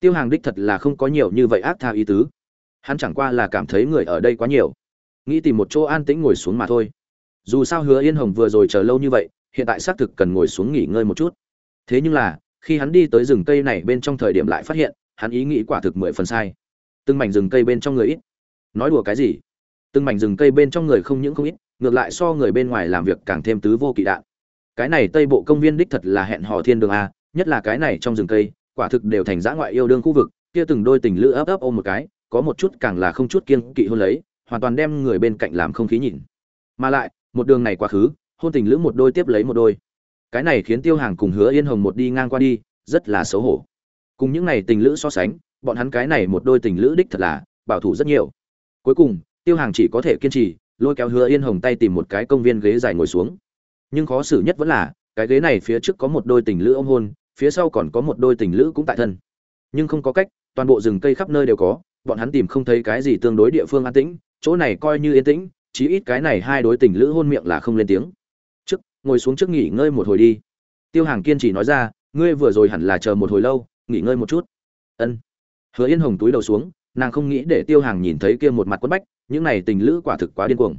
Tiêu hàng đích thật là không có nhiều như vậy ác tha ý tứ. Hắn chẳng qua là cảm thấy người ở đây quá nhiều. Nghĩ tìm một chỗ an tĩnh ngồi xuống mà thôi. Dù sao hứa yên hồng vừa rồi chờ lâu như vậy hiện tại xác thực cần ngồi xuống nghỉ ngơi một chút. Thế nhưng là, khi hắn đi tới rừng cây này bên trong thời điểm lại phát hiện, hắn ý nghĩ quả thực mười phần sai. Từng mảnh rừng cây bên trong người ít. Nói đùa cái gì? Từng mảnh rừng cây bên trong người không những không ít, ngược lại so người bên ngoài làm việc càng thêm tứ vô kỵ đạn. Cái này tây bộ công viên đích thật là hẹn hò thiên đường a, nhất là cái này trong rừng cây, quả thực đều thành dã ngoại yêu đương khu vực, kia từng đôi tình lữ ấp ấp ôm một cái, có một chút càng là không chút kiên kỵ hôn lấy, hoàn toàn đem người bên cạnh làm không khí nhìn. Mà lại, một đường này quá khứ hôn tình lữ một đôi tiếp lấy một đôi. Cái này khiến tiêu hàng cùng hứa yên hồng một đi ngang qua đi, rất là xấu hổ. Cùng những này tình lữ so sánh, bọn hắn cái này một đôi tình lữ đích thật là bảo thủ rất nhiều. Cuối cùng, tiêu hàng chỉ có thể kiên trì, lôi kéo hứa yên hồng tay tìm một cái công viên ghế dài ngồi xuống. Nhưng khó xử nhất vẫn là, cái ghế này phía trước có một đôi tình lữ ôm hôn, phía sau còn có một đôi tình lữ cũng tại thân. Nhưng không có cách, toàn bộ rừng cây khắp nơi đều có, bọn hắn tìm không thấy cái gì tương đối địa phương an tĩnh, chỗ này coi như yên tĩnh, chí ít cái này hai đối tình lữ hôn miệng là không lên tiếng ngồi xuống trước nghỉ ngơi một hồi đi. Tiêu hàng kiên trì nói ra, ngươi vừa rồi hẳn là chờ một hồi lâu, nghỉ ngơi một chút. Ân. Hứa yên hồng túi đầu xuống, nàng không nghĩ để tiêu hàng nhìn thấy kia một mặt quất bách, những này tình lữ quả thực quá điên cuồng.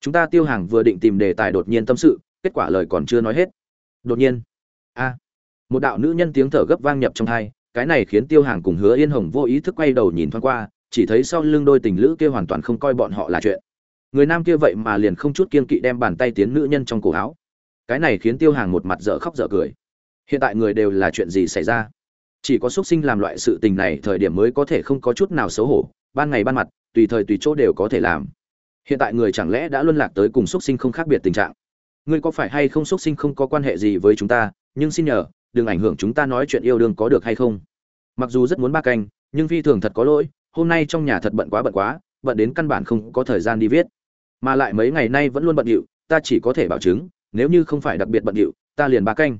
Chúng ta tiêu hàng vừa định tìm đề tài đột nhiên tâm sự, kết quả lời còn chưa nói hết. Đột nhiên, a, một đạo nữ nhân tiếng thở gấp vang nhập trong hai, cái này khiến tiêu hàng cùng hứa yên hồng vô ý thức quay đầu nhìn thoáng qua, chỉ thấy sau lưng đôi tình lữ kia hoàn toàn không coi bọn họ là chuyện. Người nam kia vậy mà liền không chút kiên kỵ đem bàn tay tiến nữ nhân trong cổ áo cái này khiến tiêu hàng một mặt dở khóc dở cười. Hiện tại người đều là chuyện gì xảy ra? Chỉ có x u ấ t sinh làm loại sự tình này thời điểm mới có thể không có chút nào xấu hổ, ban ngày ban mặt, tùy thời tùy chỗ đều có thể làm. Hiện tại người chẳng lẽ đã luân lạc tới cùng x u ấ t sinh không khác biệt tình trạng? Ngươi có phải hay không x u ấ t sinh không có quan hệ gì với chúng ta, nhưng xin nhờ, đừng ảnh hưởng chúng ta nói chuyện yêu đương có được hay không. Mặc dù rất muốn ba canh, nhưng phi thường thật có lỗi, hôm nay trong nhà thật bận quá bận quá, bận đến căn bản không có thời gian đi viết. Mà lại mấy ngày nay vẫn luôn bận điệu, ta chỉ có thể bảo chứng nếu như không phải đặc biệt bận điệu, ta liền ba canh.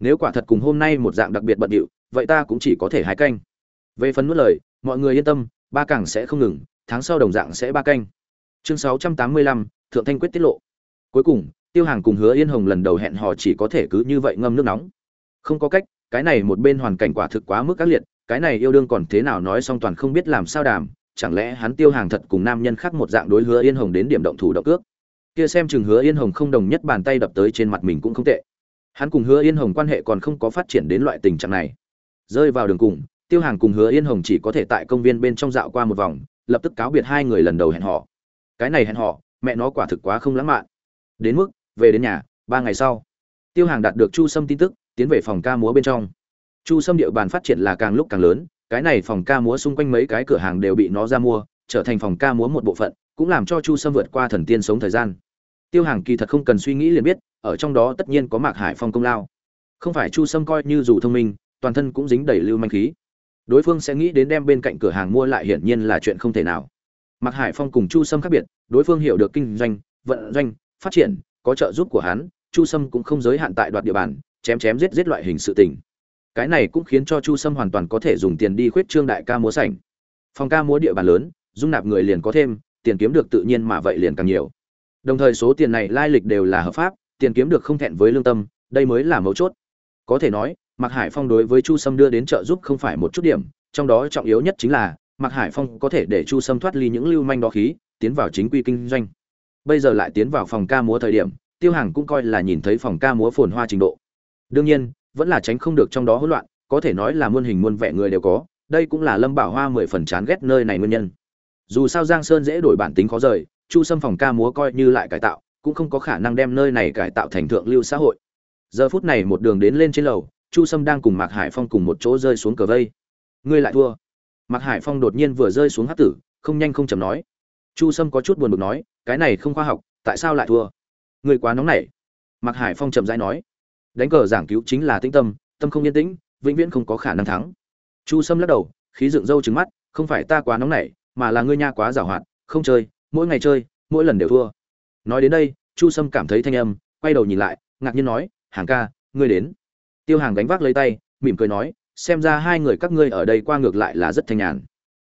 Nếu quả thật cùng hôm nay một dạng đặc biệt bận điệu, vậy ta cũng chỉ có thể hai canh. Về phần nuốt lời, mọi người yên tâm, ba càng sẽ không ngừng, tháng sau đồng dạng sẽ ba canh. Chương sáu trăm tám mươi lăm, thượng thanh quyết tiết lộ. Cuối cùng, tiêu hàng cùng hứa yên hồng lần đầu hẹn hò chỉ có thể cứ như vậy ngâm nước nóng. Không có cách, cái này một bên hoàn cảnh quả thực quá mức ác liệt, cái này yêu đương còn thế nào nói xong toàn không biết làm sao đàm, chẳng lẽ hắn tiêu hàng thật cùng nam nhân khác một dạng đối hứa yên hồng đến điểm động thủ động cước? Kia xem chừng hứa yên hồng không đồng nhất bàn tay đập tới trên mặt mình cũng không tệ. Hắn cùng hứa yên hồng quan hệ còn không có phát triển đến loại tình trạng này. Rơi vào đường cùng, tiêu hàng cùng hứa yên hồng chỉ có thể tại công viên bên trong dạo qua một vòng, lập tức cáo biệt hai người lần đầu hẹn họ cái này hẹn họ mẹ nó quả thực quá không lãng mạn. Đến mức, về đến nhà, ba ngày sau, tiêu hàng đạt được chu sâm tin tức, tiến về phòng ca múa bên trong. Chu sâm địa bàn phát triển là càng lúc càng lớn, cái này phòng ca múa xung quanh mấy cái cửa hàng đều bị nó ra mua, trở thành phòng ca múa một bộ phận cũng làm cho chu sâm vượt qua thần tiên sống thời gian. Tiêu hàng kỳ thật không cần suy nghĩ liền biết, ở trong đó tất nhiên có mạc hải phong công lao. Không phải chu sâm coi như dù thông minh, toàn thân cũng dính đầy lưu manh khí. Đối phương sẽ nghĩ đến đem bên cạnh cửa hàng mua lại hiển nhiên là chuyện không thể nào. Mạc hải phong cùng chu sâm khác biệt, đối phương hiểu được kinh doanh, vận doanh, phát triển, có trợ giúp của hắn, chu sâm cũng không giới hạn tại đoạt địa bàn, chém chém giết giết loại hình sự tình. Cái này cũng khiến cho chu sâm hoàn toàn có thể dùng tiền đi khuyết trương đại ca múa sảnh. Phòng ca múa địa bàn lớn, dung nạp người liền có thêm tiền kiếm được tự nhiên mà vậy liền càng nhiều. Đồng thời số tiền này lai lịch đều là hợp pháp, tiền kiếm được không thẹn với lương tâm, đây mới là mấu chốt. Có thể nói, mạc hải phong đối với chu sâm đưa đến trợ giúp không phải một chút điểm, trong đó trọng yếu nhất chính là, mạc hải phong có thể để chu sâm thoát ly những lưu manh đó khí, tiến vào chính quy kinh doanh. Bây giờ lại tiến vào phòng ca múa thời điểm, tiêu hàng cũng coi là nhìn thấy phòng ca múa phồn hoa trình độ. Đương nhiên, vẫn là tránh không được trong đó hỗn loạn, có thể nói là muôn hình muôn vẻ người đều có, đây cũng là lâm bảo hoa mười phần chán ghét nơi này nguyên nhân dù sao giang sơn dễ đổi bản tính khó rời, chu sâm phòng ca múa coi như lại cải tạo, cũng không có khả năng đem nơi này cải tạo thành thượng lưu xã hội. Giờ phút này một đường đến lên trên lầu, chu sâm đang cùng mạc hải phong cùng một chỗ rơi xuống cờ vây. Ngươi lại thua. Mạc hải phong đột nhiên vừa rơi xuống hát tử, không nhanh không chầm nói. Chu sâm có chút buồn bực nói, cái này không khoa học, tại sao lại thua? Ngươi quá nóng nảy. Mạc hải phong chậm dãi nói, đánh cờ giảng cứu chính là tĩnh tâm tâm không yên tĩnh, vĩnh viễn không có khả năng thắng. Chu sâm lắc đầu, khí dựng râu trứng mắt, không phải ta quá nóng nảy mà là ngươi nha quá giàu hoạt, không chơi, mỗi ngày chơi, mỗi lần đều thua. Nói đến đây, chu sâm cảm thấy thanh âm, quay đầu nhìn lại, ngạc nhiên nói, hàng ca, ngươi đến. Tiêu hàng gánh vác lấy tay, mỉm cười nói, xem ra hai người các ngươi ở đây qua ngược lại là rất thanh nhàn.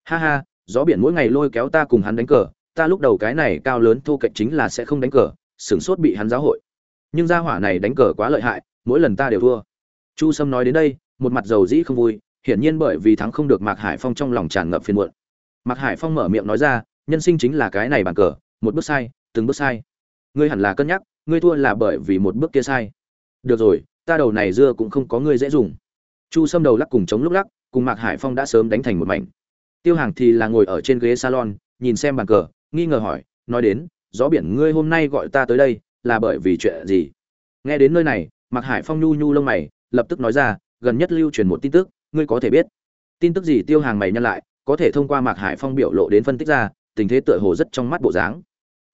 Ha ha, gió biển mỗi ngày lôi kéo ta cùng hắn đánh cờ, ta lúc đầu cái này cao lớn thu cạnh chính là sẽ không đánh cờ, sửng sốt bị hắn giáo hội. Nhưng gia hỏa này đánh cờ quá lợi hại, mỗi lần ta đều thua. Chu sâm nói đến đây, một mặt dầu dĩ không vui, hiển nhiên bởi vì thắng không được mạc hải phong trong lòng tràn ngập phiền muộn mạc hải phong mở miệng nói ra, nhân sinh chính là cái này bàn cờ, một bước sai, từng bước sai. Ngươi hẳn là cân nhắc, ngươi thua là bởi vì một bước kia sai. Được rồi, ta đầu này dưa cũng không có ngươi dễ dùng. Chu sâm đầu lắc cùng chống lúc lắc, cùng mạc hải phong đã sớm đánh thành một mảnh. Tiêu hàng thì là ngồi ở trên ghế salon, nhìn xem bàn cờ, nghi ngờ hỏi, nói đến, gió biển ngươi hôm nay gọi ta tới đây, là bởi vì chuyện gì? Nghe đến nơi này, mạc hải phong nhu nhu lông mày, lập tức nói ra, gần nhất lưu truyền một tin tức, ngươi có thể biết. Tin tức gì tiêu hàng mày nhân lại có thể thông qua mạc hải phong biểu lộ đến phân tích ra, tình thế tựa hồ rất trong mắt bộ dáng.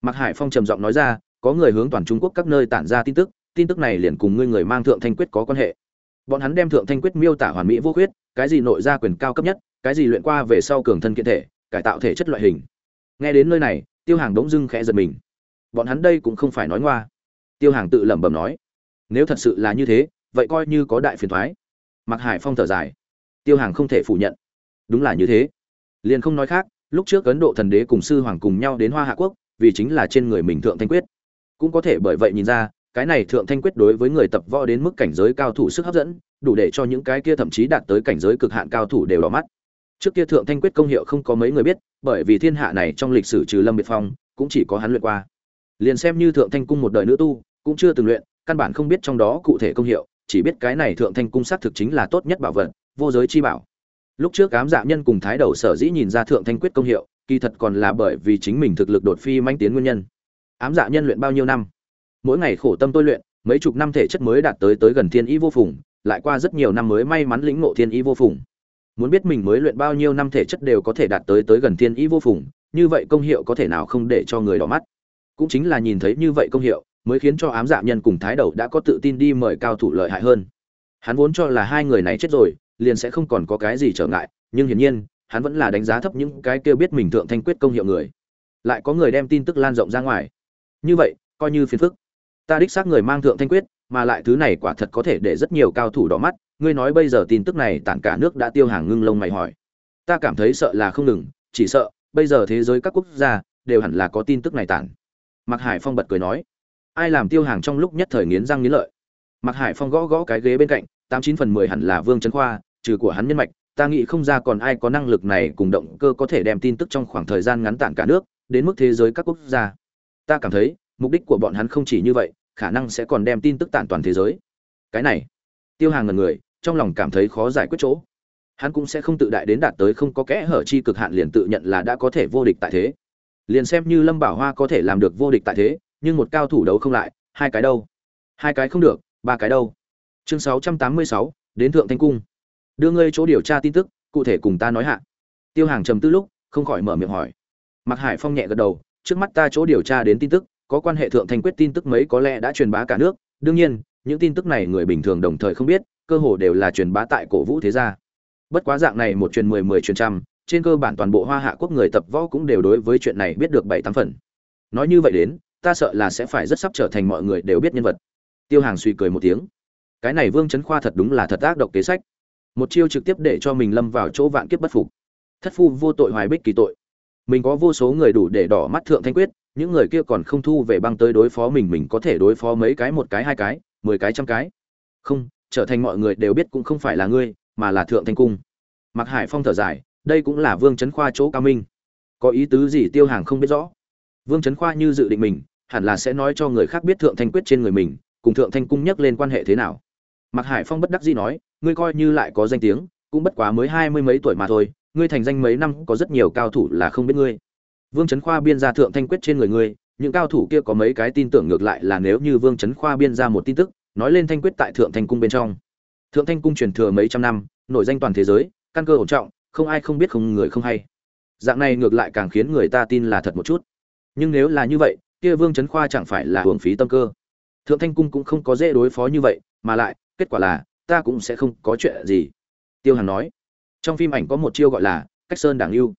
Mạc hải phong trầm giọng nói ra, có người hướng toàn trung quốc các nơi tản ra tin tức tin tức này liền cùng ngươi người mang thượng thanh quyết có quan hệ. Bọn hắn đem thượng thanh quyết miêu tả hoàn mỹ vô khuyết, cái gì nội gia quyền cao cấp nhất, cái gì luyện qua về sau cường thân kiện thể, cải tạo thể chất loại hình. Nghe đến nơi này, tiêu hàng đống dưng khẽ giật mình. Bọn hắn đây cũng không phải nói ngoa. Tiêu hàng tự lẩm bẩm nói, nếu thật sự là như thế, vậy coi như có đại phiền thoái. Mặc hải phong thở dài. Tiêu hàng không thể phủ nhận. Đúng là như thế liền không nói khác, lúc trước ấn độ thần đế cùng sư hoàng cùng nhau đến hoa hạ quốc, vì chính là trên người mình thượng thanh quyết. Cũng có thể bởi vậy nhìn ra, cái này thượng thanh quyết đối với người tập võ đến mức cảnh giới cao thủ sức hấp dẫn, đủ để cho những cái kia thậm chí đạt tới cảnh giới cực hạn cao thủ đều đỏ mắt. Trước kia thượng thanh quyết công hiệu không có mấy người biết, bởi vì thiên hạ này trong lịch sử trừ lâm biệt phong, cũng chỉ có hắn luyện qua. Liền xem như thượng thanh cung một đời nữ tu, cũng chưa từng luyện, căn bản không biết trong đó cụ thể công hiệu, chỉ biết cái này thượng thanh cung xác thực chính là tốt nhất bảo vật, vô giới chi bảo lúc trước ám dạ nhân cùng thái đầu sở dĩ nhìn ra thượng thanh quyết công hiệu, kỳ thật còn là bởi vì chính mình thực lực đột phi manh tiến nguyên nhân. Ám dạ nhân luyện bao nhiêu năm? Mỗi ngày khổ tâm tôi luyện, mấy chục năm thể chất mới đạt tới tới gần thiên ý vô phùng, lại qua rất nhiều năm mới may mắn lĩnh ngộ thiên ý vô phùng. Muốn biết mình mới luyện bao nhiêu năm thể chất đều có thể đạt tới tới gần thiên ý vô phùng, như vậy công hiệu có thể nào không để cho người đỏ mắt? Cũng chính là nhìn thấy như vậy công hiệu, mới khiến cho ám dạ nhân cùng thái đầu đã có tự tin đi mời cao thủ lợi hại hơn. Hắn vốn cho là hai người này chết rồi liền sẽ không còn có cái gì trở ngại, nhưng hiển nhiên, hắn vẫn là đánh giá thấp những cái kêu biết mình thượng thanh quyết công hiệu người. Lại có người đem tin tức lan rộng ra ngoài. Như vậy, coi như phiền phức. Ta đích xác người mang thượng thanh quyết, mà lại thứ này quả thật có thể để rất nhiều cao thủ đỏ mắt. Ngươi nói bây giờ tin tức này tản cả nước đã tiêu hàng ngưng lông mày hỏi. Ta cảm thấy sợ là không ngừng, chỉ sợ, bây giờ thế giới các quốc gia đều hẳn là có tin tức này tản. Mặc hải phong bật cười nói. Ai làm tiêu hàng trong lúc nhất thời nghiến răng nghiến lợi. Mặc hải phong gõ gõ cái ghế bên cạnh tám chín phần mười hẳn là vương trấn khoa, trừ của hắn nhân mạch, ta nghĩ không ra còn ai có năng lực này cùng động cơ có thể đem tin tức trong khoảng thời gian ngắn tản cả nước, đến mức thế giới các quốc gia. Ta cảm thấy, mục đích của bọn hắn không chỉ như vậy, khả năng sẽ còn đem tin tức tản toàn thế giới. Cái này, tiêu hàng ngần người, trong lòng cảm thấy khó giải quyết chỗ. Hắn cũng sẽ không tự đại đến đạt tới không có kẽ hở chi cực hạn liền tự nhận là đã có thể vô địch tại thế. Liền xem như lâm bảo hoa có thể làm được vô địch tại thế, nhưng một cao thủ đấu không lại, hai cái đâu? Hai cái không được, ba cái đâu? Chương sáu trăm tám mươi sáu, đến thượng thanh cung. Đưa ngươi chỗ điều tra tin tức, cụ thể cùng ta nói hạ. Tiêu hàng trầm tư lúc, không khỏi mở miệng hỏi. Mặc hải phong nhẹ gật đầu, trước mắt ta chỗ điều tra đến tin tức, có quan hệ thượng thanh quyết tin tức mấy có lẽ đã truyền bá cả nước. Đương nhiên, những tin tức này người bình thường đồng thời không biết, cơ hồ đều là truyền bá tại cổ vũ thế gia. Bất quá dạng này một truyền mười mười truyền trăm, trên cơ bản toàn bộ hoa hạ quốc người tập võ cũng đều đối với chuyện này biết được bảy, tám phần. Nói như vậy đến, ta sợ là sẽ phải rất sắp trở thành mọi người đều biết nhân vật. Tiêu hàng suy cười một tiếng cái này vương chấn khoa thật đúng là thật ác độc kế sách. Một chiêu trực tiếp để cho mình lâm vào chỗ vạn kiếp bất phục. Thất phu vô tội hoài bích kỳ tội. Mình có vô số người đủ để đỏ mắt thượng thanh quyết, những người kia còn không thu về băng tới đối phó mình mình có thể đối phó mấy cái, một cái, hai cái, mười cái, trăm cái. Không, trở thành mọi người đều biết cũng không phải là ngươi, mà là thượng thanh cung. Mặc hải phong thở dài, đây cũng là vương trấn khoa chỗ cao minh. Có ý tứ gì tiêu hàng không biết rõ. Vương trấn khoa như dự định mình, hẳn là sẽ nói cho người khác biết thượng thanh quyết trên người mình, cùng thượng thanh cung nhắc lên quan hệ thế nào. Mạc hải phong bất đắc dĩ nói, ngươi coi như lại có danh tiếng, cũng bất quá mới hai mươi mấy tuổi mà thôi, ngươi thành danh mấy năm có rất nhiều cao thủ là không biết ngươi. Vương Chấn khoa biên ra thượng thanh quyết trên người ngươi, những cao thủ kia có mấy cái tin tưởng ngược lại là nếu như vương Chấn khoa biên ra một tin tức, nói lên thanh quyết tại thượng thanh cung bên trong. Thượng thanh cung truyền thừa mấy trăm năm, nổi danh toàn thế giới, căn cơ ổn trọng, không ai không biết không người không hay. Dạng này ngược lại càng khiến người ta tin là thật một chút. Nhưng nếu là như vậy, kia vương Chấn khoa chẳng phải là hưởng phí tâm cơ. Thượng thanh cung cũng không có dễ đối phó như vậy, mà lại kết quả là, ta cũng sẽ không có chuyện gì. Tiêu hàn nói. Trong phim ảnh có một chiêu gọi là cách sơn đảng lưu.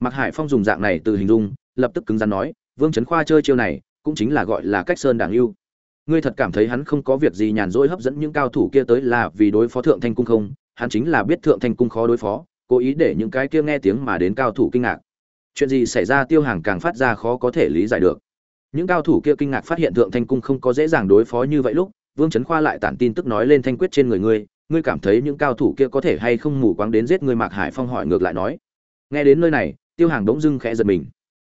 Mặc hải phong dùng dạng này từ hình dung, lập tức cứng rắn nói, vương trấn khoa chơi chiêu này cũng chính là gọi là cách sơn đảng lưu. Ngươi thật cảm thấy hắn không có việc gì nhàn rỗi hấp dẫn những cao thủ kia tới là vì đối phó thượng thanh cung không? Hắn chính là biết thượng thanh cung khó đối phó, cố ý để những cái kia nghe tiếng mà đến cao thủ kinh ngạc. Chuyện gì xảy ra tiêu hàng càng phát ra khó có thể lý giải được. Những cao thủ kia kinh ngạc phát hiện thượng thanh cung không có dễ dàng đối phó như vậy lúc vương trấn khoa lại tản tin tức nói lên thanh quyết trên người ngươi ngươi cảm thấy những cao thủ kia có thể hay không mù quáng đến giết ngươi mạc hải phong hỏi ngược lại nói. Nghe đến nơi này, tiêu hàng đống dưng khẽ giật mình.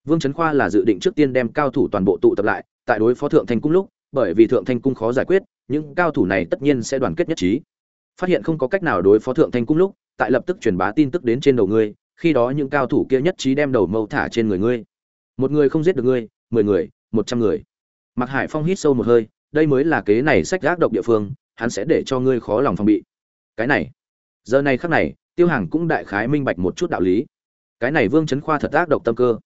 Vương trấn khoa là dự định trước tiên đem cao thủ toàn bộ tụ tập lại, tại đối phó thượng thanh cung lúc, bởi vì thượng thanh cung khó giải quyết, những cao thủ này tất nhiên sẽ đoàn kết nhất trí. Phát hiện không có cách nào đối phó thượng thanh cung lúc, tại lập tức truyền bá tin tức đến trên đầu ngươi, khi đó những cao thủ kia nhất trí đem đầu mâu thả trên người ngươi. Một người không giết được ngươi, mười người, một trăm người. Mặc hải phong hít sâu một hơi đây mới là kế này sách gác độc địa phương, hắn sẽ để cho ngươi khó lòng phòng bị. Cái này, giờ này khắc này, tiêu hàng cũng đại khái minh bạch một chút đạo lý. Cái này vương chấn khoa thật ác độc tâm cơ.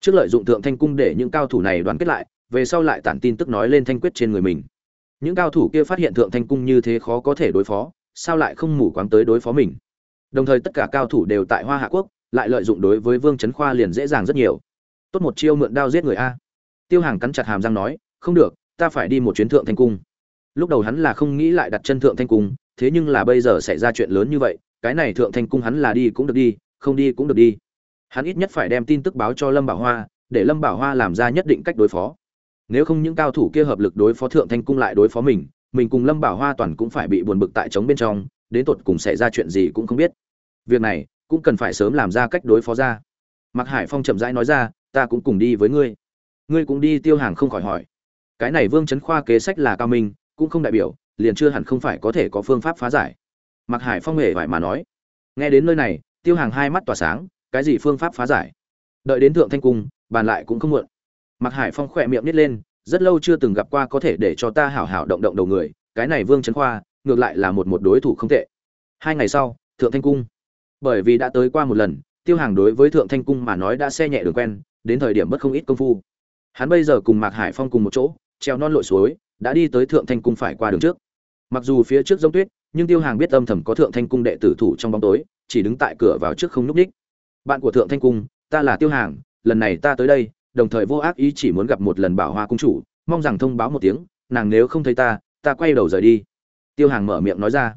Trước lợi dụng thượng thanh cung để những cao thủ này đoàn kết lại, về sau lại tản tin tức nói lên thanh quyết trên người mình. Những cao thủ kia phát hiện thượng thanh cung như thế khó có thể đối phó, sao lại không mù quáng tới đối phó mình? Đồng thời tất cả cao thủ đều tại hoa hạ quốc, lại lợi dụng đối với vương trấn khoa liền dễ dàng rất nhiều. Tốt một chiêu mượn đao giết người a. Tiêu hàng cắn chặt hàm răng nói, không được ta phải đi một chuyến thượng thanh cung. Lúc đầu hắn là không nghĩ lại đặt chân thượng thanh cung, thế nhưng là bây giờ xảy ra chuyện lớn như vậy, cái này thượng thanh cung hắn là đi cũng được đi, không đi cũng được đi. Hắn ít nhất phải đem tin tức báo cho lâm bảo hoa, để lâm bảo hoa làm ra nhất định cách đối phó. Nếu không những cao thủ kia hợp lực đối phó thượng thanh cung lại đối phó mình mình cùng lâm bảo hoa toàn cũng phải bị buồn bực tại trống bên trong, đến tột cùng xảy ra chuyện gì cũng không biết. Việc này cũng cần phải sớm làm ra cách đối phó ra. Mặc hải phong chậm rãi nói ra, ta cũng cùng đi với ngươi. Ngươi cũng đi, tiêu hàng không khỏi hỏi cái này vương chấn khoa kế sách là cao minh, cũng không đại biểu, liền chưa hẳn không phải có thể có phương pháp phá giải. Mặc hải phong hề vải mà nói, nghe đến nơi này, tiêu hàng hai mắt tỏa sáng, cái gì phương pháp phá giải? Đợi đến thượng thanh cung, bàn lại cũng không muộn. Mặc hải phong khỏe miệng nít lên, rất lâu chưa từng gặp qua có thể để cho ta hảo hảo động động đầu người, cái này vương trấn khoa, ngược lại là một một đối thủ không tệ. Hai ngày sau, thượng thanh cung. Bởi vì đã tới qua một lần, tiêu hàng đối với thượng thanh cung mà nói đã xe nhẹ đường quen, đến thời điểm mất không ít công phu. Hắn bây giờ cùng mạc hải phong cùng một chỗ treo non lội suối, đã đi tới thượng thanh cung phải qua đường trước. Mặc dù phía trước giống tuyết, nhưng tiêu hàng biết âm thầm có thượng thanh cung đệ tử thủ trong bóng tối, chỉ đứng tại cửa vào trước không núp đích. Bạn của thượng thanh cung, ta là tiêu hàng, lần này ta tới đây, đồng thời vô ác ý chỉ muốn gặp một lần bảo hoa cung chủ, mong rằng thông báo một tiếng, nàng nếu không thấy ta ta quay đầu rời đi. Tiêu hàng mở miệng nói ra.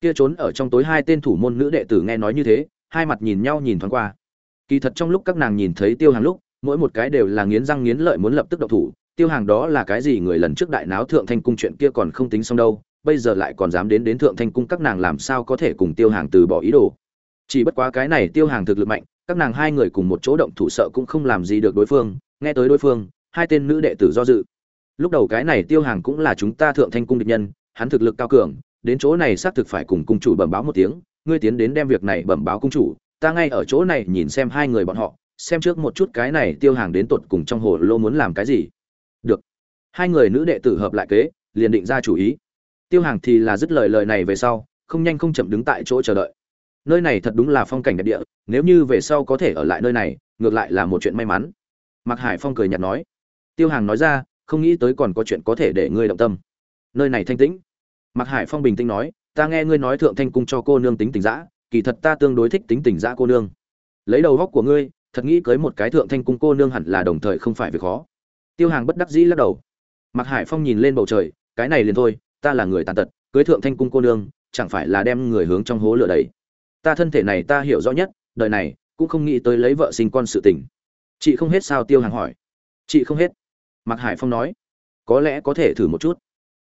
Kia trốn ở trong tối hai tên thủ môn nữ đệ tử nghe nói như thế, hai mặt nhìn nhau nhìn thoáng qua. Kỳ thật trong lúc các nàng nhìn thấy tiêu hàng lúc, mỗi một cái đều là nghiến răng nghiến lợi muốn lập tức độc thủ tiêu hàng đó là cái gì người lần trước đại náo thượng thanh cung chuyện kia còn không tính xong đâu, bây giờ lại còn dám đến đến thượng thanh cung các nàng làm sao có thể cùng tiêu hàng từ bỏ ý đồ. Chỉ bất quá cái này tiêu hàng thực lực mạnh, các nàng hai người cùng một chỗ động thủ sợ cũng không làm gì được đối phương, nghe tới đối phương, hai tên nữ đệ tử do dự. Lúc đầu cái này tiêu hàng cũng là chúng ta thượng thanh cung địch nhân, hắn thực lực cao cường, đến chỗ này xác thực phải cùng cung chủ bẩm báo một tiếng, ngươi tiến đến đem việc này bẩm báo cung chủ, ta ngay ở chỗ này nhìn xem hai người bọn họ, xem trước một chút cái này tiêu hàng đến tột cùng trong hồ lô muốn làm cái gì hai người nữ đệ tử hợp lại kế, liền định ra chủ ý. Tiêu hàng thì là dứt lời lời này về sau, không nhanh không chậm đứng tại chỗ chờ đợi. Nơi này thật đúng là phong cảnh đẹp địa, nếu như về sau có thể ở lại nơi này, ngược lại là một chuyện may mắn. Mạc hải phong cười nhạt nói. Tiêu hàng nói ra, không nghĩ tới còn có chuyện có thể để ngươi động tâm. Nơi này thanh tĩnh. Mạc hải phong bình tĩnh nói, ta nghe ngươi nói thượng thanh cung cho cô nương tính tình dã, kỳ thật ta tương đối thích tính tình dã cô nương. Lấy đầu góc của ngươi, thật nghĩ cưới một cái thượng thanh cung cô nương hẳn là đồng thời không phải việc khó. Tiêu hàng bất đắc dĩ lắc đầu mạc hải phong nhìn lên bầu trời, cái này liền thôi, ta là người tàn tật, cưới thượng thanh cung cô nương, chẳng phải là đem người hướng trong hố lửa đẩy. ta thân thể này ta hiểu rõ nhất, đời này cũng không nghĩ tới lấy vợ sinh con sự tình. Chị không hết sao tiêu hàng hỏi. Chị không hết. Mạc hải phong nói. Có lẽ có thể thử một chút.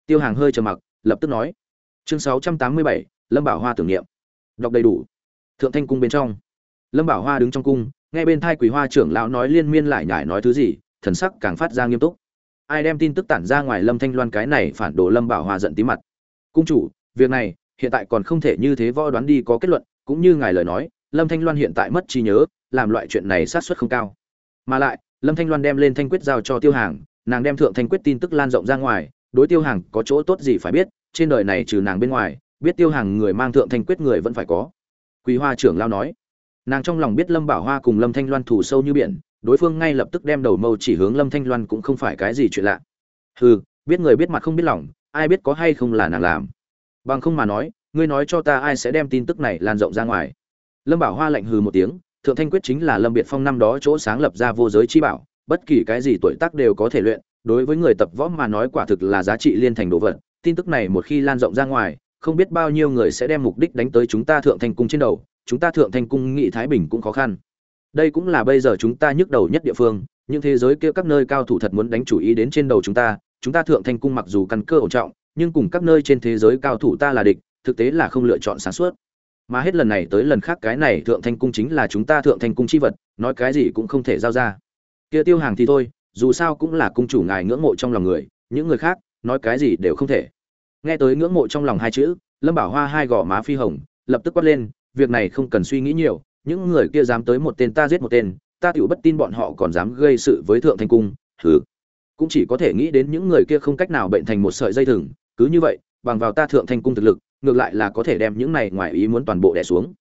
Tiêu hàng hơi trầm mặc, lập tức nói. Chương sáu trăm tám mươi bảy, lâm bảo hoa tưởng niệm. Đọc đầy đủ. Thượng thanh cung bên trong. Lâm bảo hoa đứng trong cung, nghe bên thai Quỷ hoa trưởng lão nói liên miên lại nhải nói thứ gì, thần sắc càng phát ra nghiêm túc ai đem tin tức tản ra ngoài lâm thanh loan cái này phản đồ lâm bảo hoa giận tí mặt. Cung chủ, việc này, hiện tại còn không thể như thế võ đoán đi có kết luận, cũng như ngài lời nói, lâm thanh loan hiện tại mất trí nhớ, làm loại chuyện này sát suất không cao. Mà lại, lâm thanh loan đem lên thanh quyết giao cho tiêu hàng, nàng đem thượng thanh quyết tin tức lan rộng ra ngoài, đối tiêu hàng có chỗ tốt gì phải biết, trên đời này trừ nàng bên ngoài, biết tiêu hàng người mang thượng thanh quyết người vẫn phải có. Quý hoa trưởng lao nói, nàng trong lòng biết lâm bảo hoa cùng lâm thanh loan thủ sâu như biển đối phương ngay lập tức đem đầu mâu chỉ hướng lâm thanh loan cũng không phải cái gì chuyện lạ. Hừ, biết người biết mặt không biết lòng, ai biết có hay không là nàng làm. Bằng không mà nói, ngươi nói cho ta ai sẽ đem tin tức này lan rộng ra ngoài. Lâm bảo hoa lạnh hừ một tiếng, thượng thanh quyết chính là lâm biệt phong năm đó chỗ sáng lập ra vô giới chi bảo, bất kỳ cái gì tuổi tác đều có thể luyện, đối với người tập võ mà nói quả thực là giá trị liên thành đồ vật, tin tức này một khi lan rộng ra ngoài, không biết bao nhiêu người sẽ đem mục đích đánh tới chúng ta thượng thanh cung trên đầu, chúng ta thượng thanh cung nghị thái bình cũng khó khăn đây cũng là bây giờ chúng ta nhức đầu nhất địa phương, những thế giới kia các nơi cao thủ thật muốn đánh chủ ý đến trên đầu chúng ta chúng ta thượng thanh cung mặc dù căn cơ ổn trọng, nhưng cùng các nơi trên thế giới cao thủ ta là địch, thực tế là không lựa chọn sáng suốt. Mà hết lần này tới lần khác cái này thượng thanh cung chính là chúng ta thượng thanh cung chi vật, nói cái gì cũng không thể giao ra. Kia tiêu hàng thì thôi, dù sao cũng là cung chủ ngài ngưỡng mộ trong lòng người, những người khác, nói cái gì đều không thể. Nghe tới ngưỡng mộ trong lòng hai chữ, lâm bảo hoa hai gò má phi hồng, lập tức quát lên, việc này không cần suy nghĩ nhiều những người kia dám tới một tên ta giết một tên, ta tựu bất tin bọn họ còn dám gây sự với thượng thanh cung thử cũng chỉ có thể nghĩ đến những người kia không cách nào bệnh thành một sợi dây thừng, cứ như vậy, bằng vào ta thượng thanh cung thực lực, ngược lại là có thể đem những này ngoài ý muốn toàn bộ đè xuống.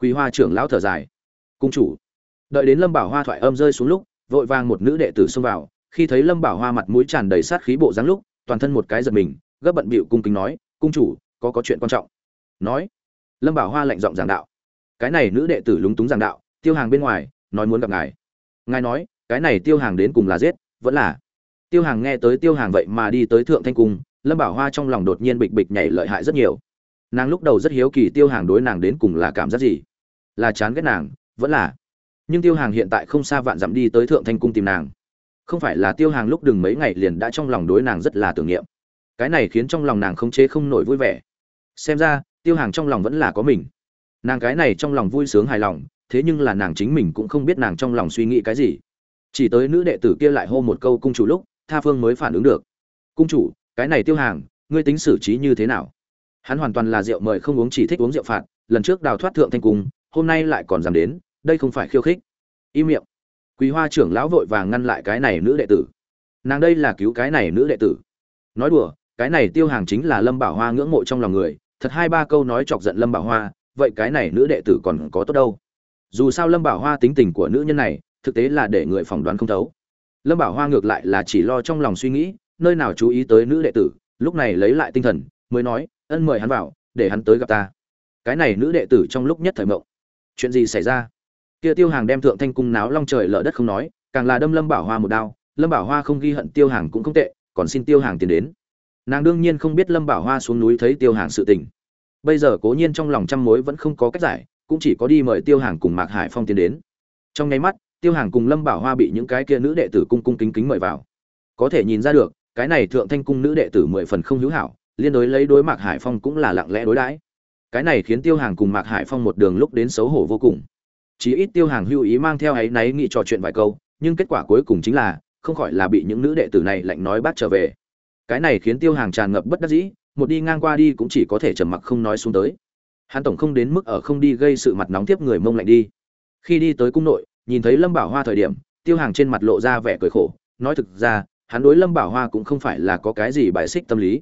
Quý hoa trưởng lão thở dài. Cung chủ, đợi đến lâm bảo hoa thoại âm rơi xuống lúc, vội vàng một nữ đệ tử xông vào, khi thấy lâm bảo hoa mặt mũi tràn đầy sát khí bộ dáng lúc, toàn thân một cái giật mình, gấp bận bịu cung kính nói, cung chủ, có có chuyện quan trọng. Nói, lâm bảo hoa lạnh giọng giảng đạo cái này nữ đệ tử lúng túng giảng đạo, tiêu hàng bên ngoài, nói muốn gặp ngài. Ngài nói, cái này tiêu hàng đến cùng là giết, vẫn là. Tiêu hàng nghe tới tiêu hàng vậy mà đi tới thượng thanh cung, lâm bảo hoa trong lòng đột nhiên bịch bịch nhảy lợi hại rất nhiều. Nàng lúc đầu rất hiếu kỳ tiêu hàng đối nàng đến cùng là cảm giác gì. Là chán ghét nàng, vẫn là. Nhưng tiêu hàng hiện tại không xa vạn dặm đi tới thượng thanh cung tìm nàng. Không phải là tiêu hàng lúc đừng mấy ngày liền đã trong lòng đối nàng rất là tưởng niệm. Cái này khiến trong lòng nàng không chế không nổi vui vẻ. Xem ra, tiêu hàng trong lòng vẫn là có mình nàng cái này trong lòng vui sướng hài lòng, thế nhưng là nàng chính mình cũng không biết nàng trong lòng suy nghĩ cái gì. Chỉ tới nữ đệ tử kia lại hô một câu cung chủ lúc, tha phương mới phản ứng được. Cung chủ, cái này tiêu hàng, ngươi tính xử trí như thế nào? Hắn hoàn toàn là rượu mời không uống chỉ thích uống rượu phạt, lần trước đào thoát thượng thanh cung, hôm nay lại còn dám đến, đây không phải khiêu khích. Im miệng. Quý hoa trưởng lão vội vàng ngăn lại cái này nữ đệ tử. Nàng đây là cứu cái này nữ đệ tử. Nói đùa, cái này tiêu hàng chính là lâm bảo hoa ngưỡng mộ trong lòng người, thật hai ba câu nói chọc giận lâm bảo hoa vậy cái này nữ đệ tử còn có tốt đâu? Dù sao lâm bảo hoa tính tình của nữ nhân này, thực tế là để người phỏng đoán không thấu. Lâm bảo hoa ngược lại là chỉ lo trong lòng suy nghĩ, nơi nào chú ý tới nữ đệ tử, lúc này lấy lại tinh thần, mới nói, ân mời hắn vào, để hắn tới gặp ta. Cái này nữ đệ tử trong lúc nhất thời mộng. Chuyện gì xảy ra? Kia tiêu hàng đem thượng thanh cung náo long trời lở đất không nói, càng là đâm lâm bảo hoa một đao, lâm bảo hoa không ghi hận tiêu hàng cũng không tệ, còn xin tiêu hàng tiền đến. Nàng đương nhiên không biết lâm bảo hoa xuống núi thấy tiêu hàng sự tình bây giờ cố nhiên trong lòng trăm mối vẫn không có cách giải, cũng chỉ có đi mời tiêu hàng cùng mạc hải phong tiến đến. Trong nháy mắt, tiêu hàng cùng lâm bảo hoa bị những cái kia nữ đệ tử cung cung kính kính mời vào. Có thể nhìn ra được, cái này thượng thanh cung nữ đệ tử mười phần không hữu hảo, liên đối lấy đối mạc hải phong cũng là lặng lẽ đối đãi. Cái này khiến tiêu hàng cùng mạc hải phong một đường lúc đến xấu hổ vô cùng. Chí ít tiêu hàng hưu ý mang theo ấy náy nghị trò chuyện vài câu, nhưng kết quả cuối cùng chính là, không khỏi là bị những nữ đệ tử này lạnh nói bắt trở về. Cái này khiến tiêu hàng tràn ngập bất đắc dĩ một đi ngang qua đi cũng chỉ có thể trầm mặc không nói xuống tới. Hắn tổng không đến mức ở không đi gây sự mặt nóng tiếp người mông lạnh đi. Khi đi tới cung nội, nhìn thấy lâm bảo hoa thời điểm, tiêu hàng trên mặt lộ ra vẻ cười khổ. Nói thực ra, hắn đối lâm bảo hoa cũng không phải là có cái gì bài xích tâm lý.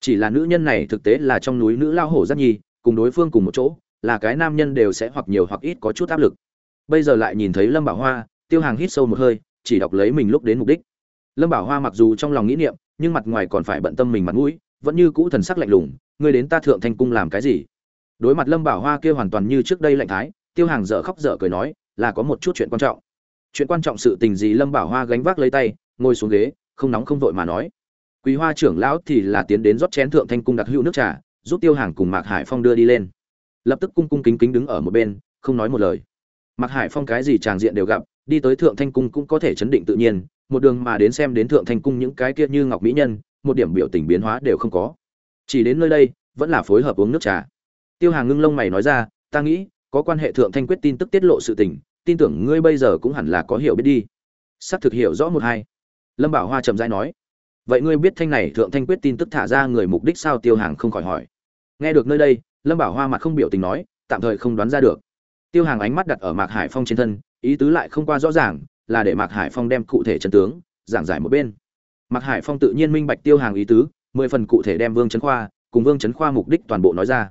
Chỉ là nữ nhân này thực tế là trong núi nữ lao hổ rất nhi, cùng đối phương cùng một chỗ, là cái nam nhân đều sẽ hoặc nhiều hoặc ít có chút áp lực. Bây giờ lại nhìn thấy lâm bảo hoa, tiêu hàng hít sâu một hơi, chỉ đọc lấy mình lúc đến mục đích. Lâm bảo hoa mặc dù trong lòng nghĩ niệm, nhưng mặt ngoài còn phải bận tâm mình mặt mũi vẫn như cũ thần sắc lạnh lùng, ngươi đến ta thượng thanh cung làm cái gì? Đối mặt lâm bảo hoa kia hoàn toàn như trước đây lạnh thái, tiêu hàng dở khóc dở cười nói, là có một chút chuyện quan trọng. Chuyện quan trọng sự tình gì lâm bảo hoa gánh vác lấy tay, ngồi xuống ghế, không nóng không vội mà nói, quý hoa trưởng lão thì là tiến đến rót chén thượng thanh cung đặc hữu nước trà, giúp tiêu hàng cùng mạc hải phong đưa đi lên. Lập tức cung cung kính kính đứng ở một bên, không nói một lời. Mạc hải phong cái gì tràng diện đều gặp, đi tới thượng thanh cung cũng có thể chấn định tự nhiên, một đường mà đến xem đến thượng thanh cung những cái kia như ngọc mỹ nhân một điểm biểu tình biến hóa đều không có. Chỉ đến nơi đây, vẫn là phối hợp uống nước trà. Tiêu hàng ngưng lông mày nói ra, ta nghĩ, có quan hệ thượng thanh quyết tin tức tiết lộ sự tình, tin tưởng ngươi bây giờ cũng hẳn là có hiểu biết đi. Sắp thực hiểu rõ một hai. Lâm bảo hoa chậm rãi nói, vậy ngươi biết thanh này thượng thanh quyết tin tức thả ra người mục đích sao? Tiêu hàng không khỏi hỏi. Nghe được nơi đây, lâm bảo hoa mặt không biểu tình nói, tạm thời không đoán ra được. Tiêu hàng ánh mắt đặt ở mạc hải phong trên thân, ý tứ lại không qua rõ ràng, là để mạc hải phong đem cụ thể chân tướng giảng giải một bên mạc hải phong tự nhiên minh bạch tiêu hàng ý tứ, mười phần cụ thể đem vương Chấn khoa cùng vương Chấn khoa mục đích toàn bộ nói ra.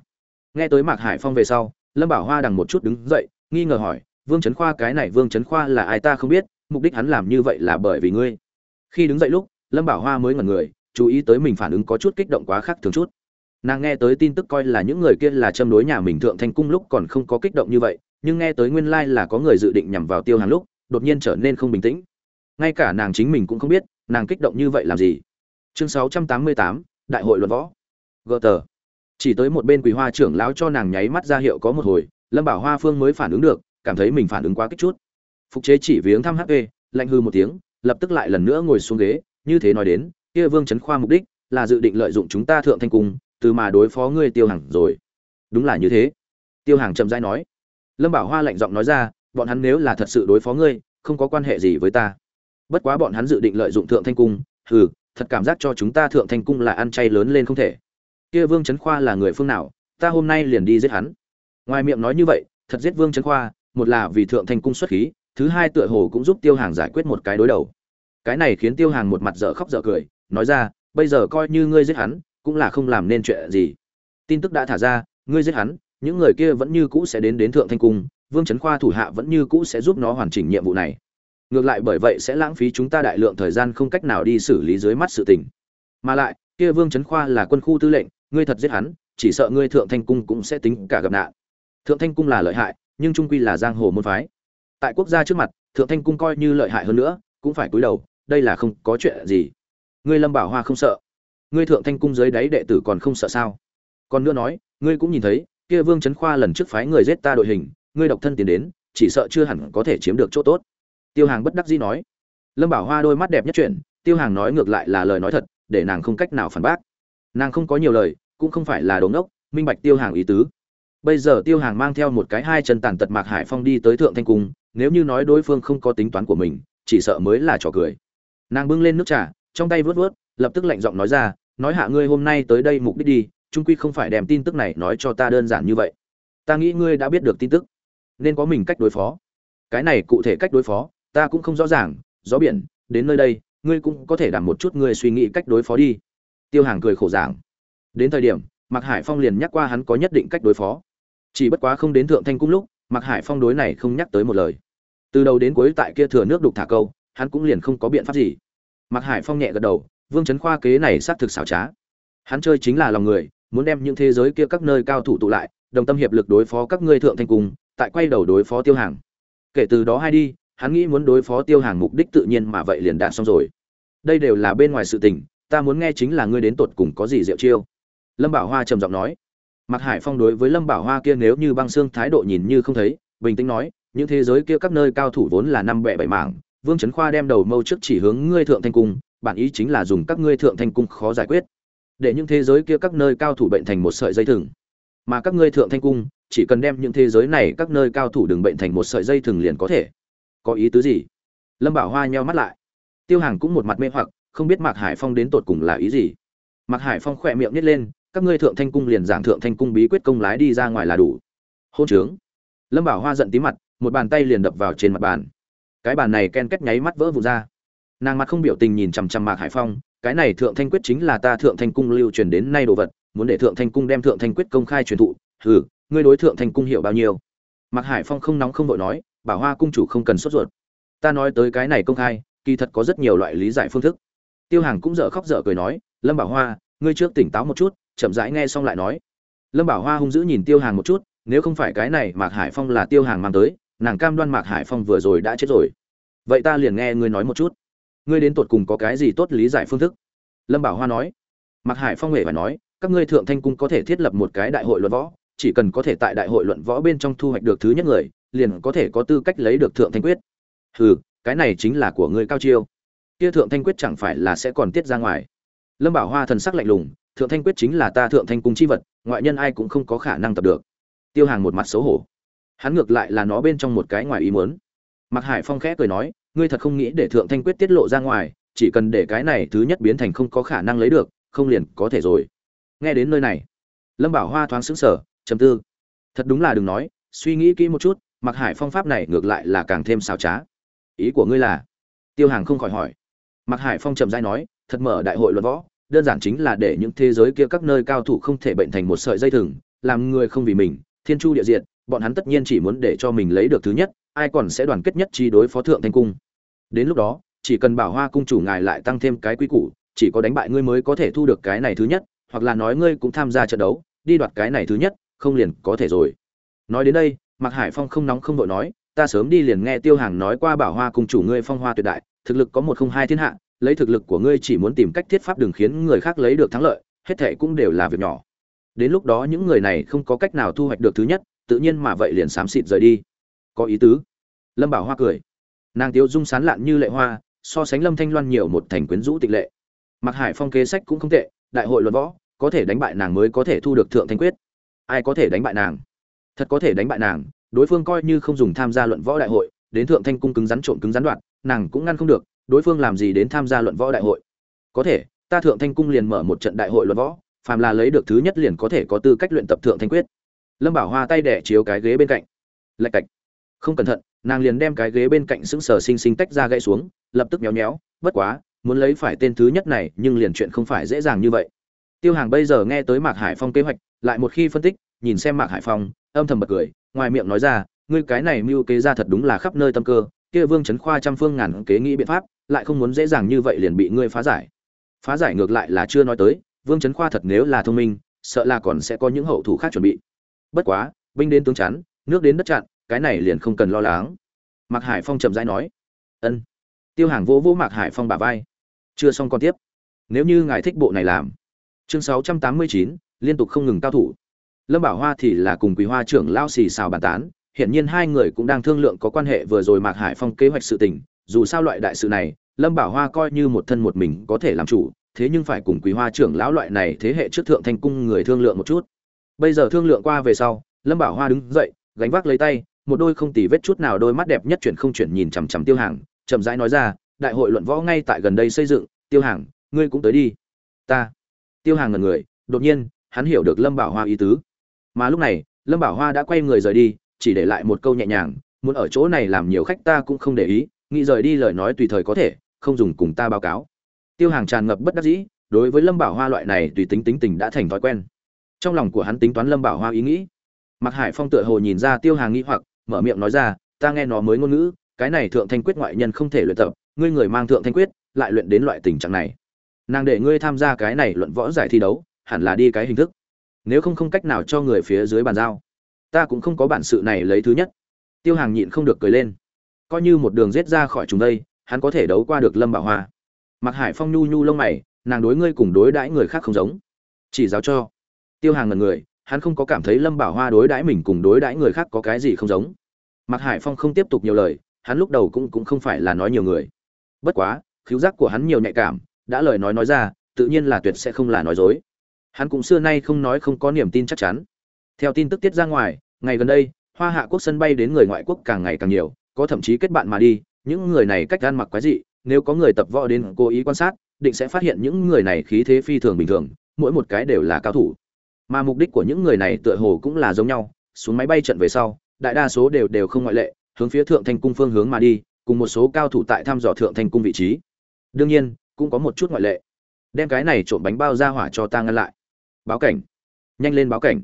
Nghe tới mạc hải phong về sau, lâm bảo hoa đằng một chút đứng dậy, nghi ngờ hỏi, vương Chấn khoa, cái này vương Chấn khoa là ai ta không biết, mục đích hắn làm như vậy là bởi vì ngươi. Khi đứng dậy lúc, lâm bảo hoa mới ngẩn người, chú ý tới mình phản ứng có chút kích động quá khác thường chút. Nàng nghe tới tin tức coi là những người kia là châm đối nhà mình thượng thanh cung lúc còn không có kích động như vậy, nhưng nghe tới nguyên lai là có người dự định nhằm vào tiêu hàng lúc, đột nhiên trở nên không bình tĩnh. Ngay cả nàng chính mình cũng không biết nàng kích động như vậy làm gì? Chương sáu trăm tám mươi tám, đại hội luận võ. Gờ tờ. Chỉ tới một bên quỳ hoa trưởng lão cho nàng nháy mắt ra hiệu có một hồi, lâm bảo hoa phương mới phản ứng được, cảm thấy mình phản ứng quá kích chút. Phục chế chỉ viếng thăm hp lạnh hư một tiếng, lập tức lại lần nữa ngồi xuống ghế, như thế nói đến, kia vương trấn khoa mục đích là dự định lợi dụng chúng ta thượng thanh cung, từ mà đối phó ngươi tiêu hàng rồi. Đúng là như thế. Tiêu hàng chậm rãi nói. Lâm bảo hoa lạnh giọng nói ra, bọn hắn nếu là thật sự đối phó ngươi, không có quan hệ gì với ta bất quá bọn hắn dự định lợi dụng thượng thanh cung, hừ, thật cảm giác cho chúng ta thượng thanh cung là ăn chay lớn lên không thể. Kia vương trấn khoa là người phương nào, ta hôm nay liền đi giết hắn. Ngoài miệng nói như vậy, thật giết vương trấn khoa, một là vì thượng thanh cung xuất khí, thứ hai tựa hồ cũng giúp tiêu hàng giải quyết một cái đối đầu. Cái này khiến tiêu hàng một mặt dở khóc dở cười, nói ra, bây giờ coi như ngươi giết hắn, cũng là không làm nên chuyện gì. Tin tức đã thả ra, ngươi giết hắn, những người kia vẫn như cũ sẽ đến đến thượng thanh cung, vương trấn khoa thủ hạ vẫn như cũ sẽ giúp nó hoàn chỉnh nhiệm vụ này ngược lại bởi vậy sẽ lãng phí chúng ta đại lượng thời gian không cách nào đi xử lý dưới mắt sự tình. Mà lại, kia vương trấn khoa là quân khu tư lệnh, ngươi thật giết hắn, chỉ sợ ngươi thượng thanh cung cũng sẽ tính cả gặp nạn. Thượng thanh cung là lợi hại, nhưng trung quy là giang hồ môn phái. Tại quốc gia trước mặt, thượng thanh cung coi như lợi hại hơn nữa, cũng phải cúi đầu, đây là không có chuyện gì. Ngươi lâm bảo hoa không sợ. Ngươi thượng thanh cung dưới đáy đệ tử còn không sợ sao? Còn nữa nói, ngươi cũng nhìn thấy, kia vương trấn khoa lần trước phái người giết ta đội hình, ngươi độc thân tiến đến, chỉ sợ chưa hẳn có thể chiếm được chỗ tốt tiêu hàng bất đắc dĩ nói. Lâm bảo hoa đôi mắt đẹp nhất chuyện tiêu hàng nói ngược lại là lời nói thật, để nàng không cách nào phản bác. Nàng không có nhiều lời, cũng không phải là đống ốc minh bạch tiêu hàng ý tứ. Bây giờ tiêu hàng mang theo một cái hai chân tàn tật mạc hải phong đi tới thượng thanh cung, nếu như nói đối phương không có tính toán của mình, chỉ sợ mới là trò cười. Nàng bưng lên nước trà, trong tay vớt vớt lập tức lạnh giọng nói ra, nói hạ ngươi hôm nay tới đây mục đích đi, trung quy không phải đem tin tức này nói cho ta đơn giản như vậy. Ta nghĩ ngươi đã biết được tin tức, nên có mình cách đối phó. Cái này cụ thể cách đối phó ta cũng không rõ ràng, gió biển, đến nơi đây, ngươi cũng có thể đảm một chút ngươi suy nghĩ cách đối phó đi. Tiêu hàng cười khổ giảng. Đến thời điểm, mạc hải phong liền nhắc qua hắn có nhất định cách đối phó. Chỉ bất quá không đến thượng thanh cung lúc, mạc hải phong đối này không nhắc tới một lời. Từ đầu đến cuối tại kia thừa nước đục thả câu, hắn cũng liền không có biện pháp gì. Mạc hải phong nhẹ gật đầu, vương chấn khoa kế này xác thực xảo trá. Hắn chơi chính là lòng người, muốn đem những thế giới kia các nơi cao thủ tụ lại, đồng tâm hiệp lực đối phó các ngươi thượng thanh cung, tại quay đầu đối phó tiêu hàng. Kể từ đó hai đi hắn nghĩ muốn đối phó tiêu hàng mục đích tự nhiên mà vậy liền đạt xong rồi đây đều là bên ngoài sự tình ta muốn nghe chính là ngươi đến tột cùng có gì diệu chiêu lâm bảo hoa trầm giọng nói Mặc Hải Phong đối với Lâm Bảo Hoa kia nếu như băng xương thái độ nhìn như không thấy, bình tĩnh nói, những thế giới kia các nơi cao thủ vốn là năm bẹ bảy mảng, Vương Chấn Khoa đem đầu mâu trước chỉ hướng ngươi thượng thanh cung, bản ý chính là dùng các ngươi thượng thanh cung khó giải quyết, để những thế giới kia các nơi cao thủ bệnh thành một sợi dây thừng. Mà các ngươi thượng thanh cung, chỉ cần đem những thế giới này các nơi cao thủ đừng bệnh thành một sợi dây thừng liền có thể. Có ý tứ gì? Lâm Bảo Hoa nheo mắt lại. Tiêu Hàng cũng một mặt mê hoặc, không biết Mạc Hải Phong đến tột cùng là ý gì. Mạc Hải Phong khỏe miệng nít lên, các ngươi thượng thanh cung liền giảng thượng thanh cung bí quyết công lái đi ra ngoài là đủ hôn trướng lâm bảo hoa giận tí mặt một bàn tay liền đập vào trên mặt bàn cái bàn này ken kết nháy mắt vỡ vụn ra nàng mặt không biểu tình nhìn chằm chằm mạc hải phong cái này thượng thanh quyết chính là ta thượng thanh cung lưu truyền đến nay đồ vật muốn để thượng thanh cung đem thượng thanh quyết công khai truyền thụ hừ ngươi đối thượng thanh cung hiểu bao nhiêu mạc hải phong không nóng không vội nói bảo hoa cung chủ không cần sốt ruột. Ta nói tới cái này công khai, kỳ thật có rất nhiều loại lý giải phương thức. Tiêu hàng cũng dở khóc dở cười nói, lâm bảo hoa, ngươi trước tỉnh táo một chút, chậm rãi nghe xong lại nói. Lâm bảo hoa hung dữ nhìn tiêu hàng một chút, nếu không phải cái này mạc hải phong là tiêu hàng mang tới, nàng cam đoan mạc hải phong vừa rồi đã chết rồi. Vậy ta liền nghe ngươi nói một chút. Ngươi đến tột cùng có cái gì tốt lý giải phương thức? Lâm bảo hoa nói. Mạc hải phong hề phải nói, các ngươi thượng thanh cung có thể thiết lập một cái đại hội luận võ, chỉ cần có thể tại đại hội luận võ bên trong thu hoạch được thứ nhất người liền có thể có tư cách lấy được thượng thanh quyết. Hừ, cái này chính là của ngươi cao chiêu. Kia thượng thanh quyết chẳng phải là sẽ còn tiết ra ngoài. Lâm bảo hoa thần sắc lạnh lùng, thượng thanh quyết chính là ta thượng thanh cung chi vật, ngoại nhân ai cũng không có khả năng tập được. Tiêu hàng một mặt xấu hổ. Hắn ngược lại là nó bên trong một cái ngoài ý muốn. Mặc hải phong khẽ cười nói, ngươi thật không nghĩ để thượng thanh quyết tiết lộ ra ngoài, chỉ cần để cái này thứ nhất biến thành không có khả năng lấy được, không liền có thể rồi. Nghe đến nơi này, lâm bảo hoa thoáng sững sờ, trầm tư. Thật đúng là đừng nói, suy nghĩ kỹ một chút mặc hải phong pháp này ngược lại là càng thêm xào trá ý của ngươi là tiêu hàng không khỏi hỏi mặc hải phong trầm dai nói thật mở đại hội luận võ đơn giản chính là để những thế giới kia các nơi cao thủ không thể bệnh thành một sợi dây thừng, làm người không vì mình, thiên chu địa diện, bọn hắn tất nhiên chỉ muốn để cho mình lấy được thứ nhất, ai còn sẽ đoàn kết nhất chi đối phó thượng thanh cung. Đến lúc đó, chỉ cần Bảo Hoa cung chủ ngài lại tăng thêm cái quy củ, chỉ có đánh bại ngươi mới có thể thu được cái này thứ nhất, hoặc là nói ngươi cũng tham gia trận đấu, đi đoạt cái này thứ nhất, không liền có thể rồi. Nói đến đây, Mạc Hải Phong không nóng không đội nói, ta sớm đi liền nghe Tiêu Hàng nói qua Bảo Hoa cung chủ ngươi phong hoa tuyệt đại, thực lực có một không hai thiên hạ, lấy thực lực của ngươi chỉ muốn tìm cách thiết pháp đừng khiến người khác lấy được thắng lợi hết thảy cũng đều là việc nhỏ. Đến lúc đó những người này không có cách nào thu hoạch được thứ nhất tự nhiên mà vậy liền xám xịt rời đi. Có ý tứ. Lâm bảo hoa cười. Nàng tiêu dung sán lạn như lệ hoa so sánh lâm thanh loan nhiều một thành quyến rũ tịch lệ. Mạc hải phong kế sách cũng không tệ đại hội luận võ có thể đánh bại nàng mới có thể thu được thượng thanh quyết. Ai có thể đánh bại nàng? Thật có thể đánh bại nàng, đối phương coi như không dùng tham gia luận võ đại hội, đến thượng thanh cung cứng rắn trộn cứng rắn đoạn nàng cũng ngăn không được, đối phương làm gì đến tham gia luận võ đại hội? Có thể, ta thượng thanh cung liền mở một trận đại hội luận võ, phàm là lấy được thứ nhất liền có thể có tư cách luyện tập thượng thanh quyết. Lâm bảo hoa tay đẻ chiếu cái ghế bên cạnh. Lạch cạch. Không cẩn thận, nàng liền đem cái ghế bên cạnh sững sờ xinh xinh tách ra gãy xuống, lập tức méo méo, bất quá, muốn lấy phải tên thứ nhất này, nhưng liền chuyện không phải dễ dàng như vậy. Tiêu hàng bây giờ nghe tới mạc hải phong kế hoạch, lại một khi phân tích nhìn xem mạc hải phong, âm thầm bật cười, ngoài miệng nói ra, ngươi cái này mưu kế ra thật đúng là khắp nơi tâm cơ, kia vương chấn khoa trăm phương ngàn kế nghĩ biện pháp, lại không muốn dễ dàng như vậy liền bị ngươi phá giải. Phá giải ngược lại là chưa nói tới, vương chấn khoa thật nếu là thông minh, sợ là còn sẽ có những hậu thủ khác chuẩn bị. Bất quá, binh đến tướng chắn, nước đến đất chặn, cái này liền không cần lo lắng. Mạc hải phong chậm rãi nói, ân. Tiêu hàng vỗ vỗ mạc hải phong bả vai. Chưa xong còn tiếp. Nếu như ngài thích bộ này làm. Chương sáu trăm tám mươi chín, liên tục không ngừng cao thủ lâm bảo hoa thì là cùng quý hoa trưởng lao xì xào bàn tán hiện nhiên hai người cũng đang thương lượng có quan hệ vừa rồi mạc hải phong kế hoạch sự tình, dù sao loại đại sự này, lâm bảo hoa coi như một thân một mình có thể làm chủ, thế nhưng phải cùng quý hoa trưởng lão loại này thế hệ trước thượng thanh cung người thương lượng một chút. Bây giờ thương lượng qua về sau, lâm bảo hoa đứng dậy, gánh vác lấy tay, một đôi không tì vết chút nào đôi mắt đẹp nhất chuyển không chuyển nhìn chằm chằm tiêu hàng, chậm rãi nói ra, đại hội luận võ ngay tại gần đây xây dựng, tiêu hàng, ngươi cũng tới đi. Ta. Tiêu hàng ngần người, đột nhiên, hắn hiểu được lâm bảo hoa ý tứ mà lúc này, lâm bảo hoa đã quay người rời đi, chỉ để lại một câu nhẹ nhàng, muốn ở chỗ này làm nhiều khách ta cũng không để ý, nghĩ rời đi lời nói tùy thời có thể, không dùng cùng ta báo cáo. Tiêu hàng tràn ngập bất đắc dĩ, đối với lâm bảo hoa loại này tùy tính tính tình đã thành thói quen. Trong lòng của hắn tính toán lâm bảo hoa ý nghĩ. Mặc hải phong tựa hồ nhìn ra tiêu hàng nghĩ hoặc, mở miệng nói ra, ta nghe nó mới ngôn ngữ, cái này thượng thanh quyết ngoại nhân không thể luyện tập, ngươi người mang thượng thanh quyết, lại luyện đến loại tình trạng này. Nàng để ngươi tham gia cái này luận võ giải thi đấu, hẳn là đi cái hình thức nếu không không cách nào cho người phía dưới bàn giao, ta cũng không có bản sự này lấy thứ nhất. Tiêu hàng nhịn không được cười lên. Coi như một đường rết ra khỏi chúng đây, hắn có thể đấu qua được lâm bảo hoa. Mặc hải phong nhu nhu lông mày, nàng đối ngươi cùng đối đãi người khác không giống. Chỉ giáo cho. Tiêu hàng ngần người, hắn không có cảm thấy lâm bảo hoa đối đãi mình cùng đối đãi người khác có cái gì không giống. Mặc hải phong không tiếp tục nhiều lời, hắn lúc đầu cũng cũng không phải là nói nhiều người. Bất quá, khiếu giác của hắn nhiều nhạy cảm, đã lời nói nói ra, tự nhiên là tuyệt sẽ không là nói dối hắn cũng xưa nay không nói không có niềm tin chắc chắn. Theo tin tức tiết ra ngoài, ngày gần đây, hoa hạ quốc sân bay đến người ngoại quốc càng ngày càng nhiều, có thậm chí kết bạn mà đi. Những người này cách gan mặc quái dị, nếu có người tập võ đến cố ý quan sát, định sẽ phát hiện những người này khí thế phi thường bình thường, mỗi một cái đều là cao thủ. Mà mục đích của những người này tựa hồ cũng là giống nhau, xuống máy bay trận về sau, đại đa số đều đều không ngoại lệ, hướng phía thượng thanh cung phương hướng mà đi, cùng một số cao thủ tại thăm dò thượng thanh cung vị trí. Đương nhiên, cũng có một chút ngoại lệ. Đem cái này trộm bánh bao ra hỏa cho ta ngăn lại báo cảnh. Nhanh lên báo cảnh.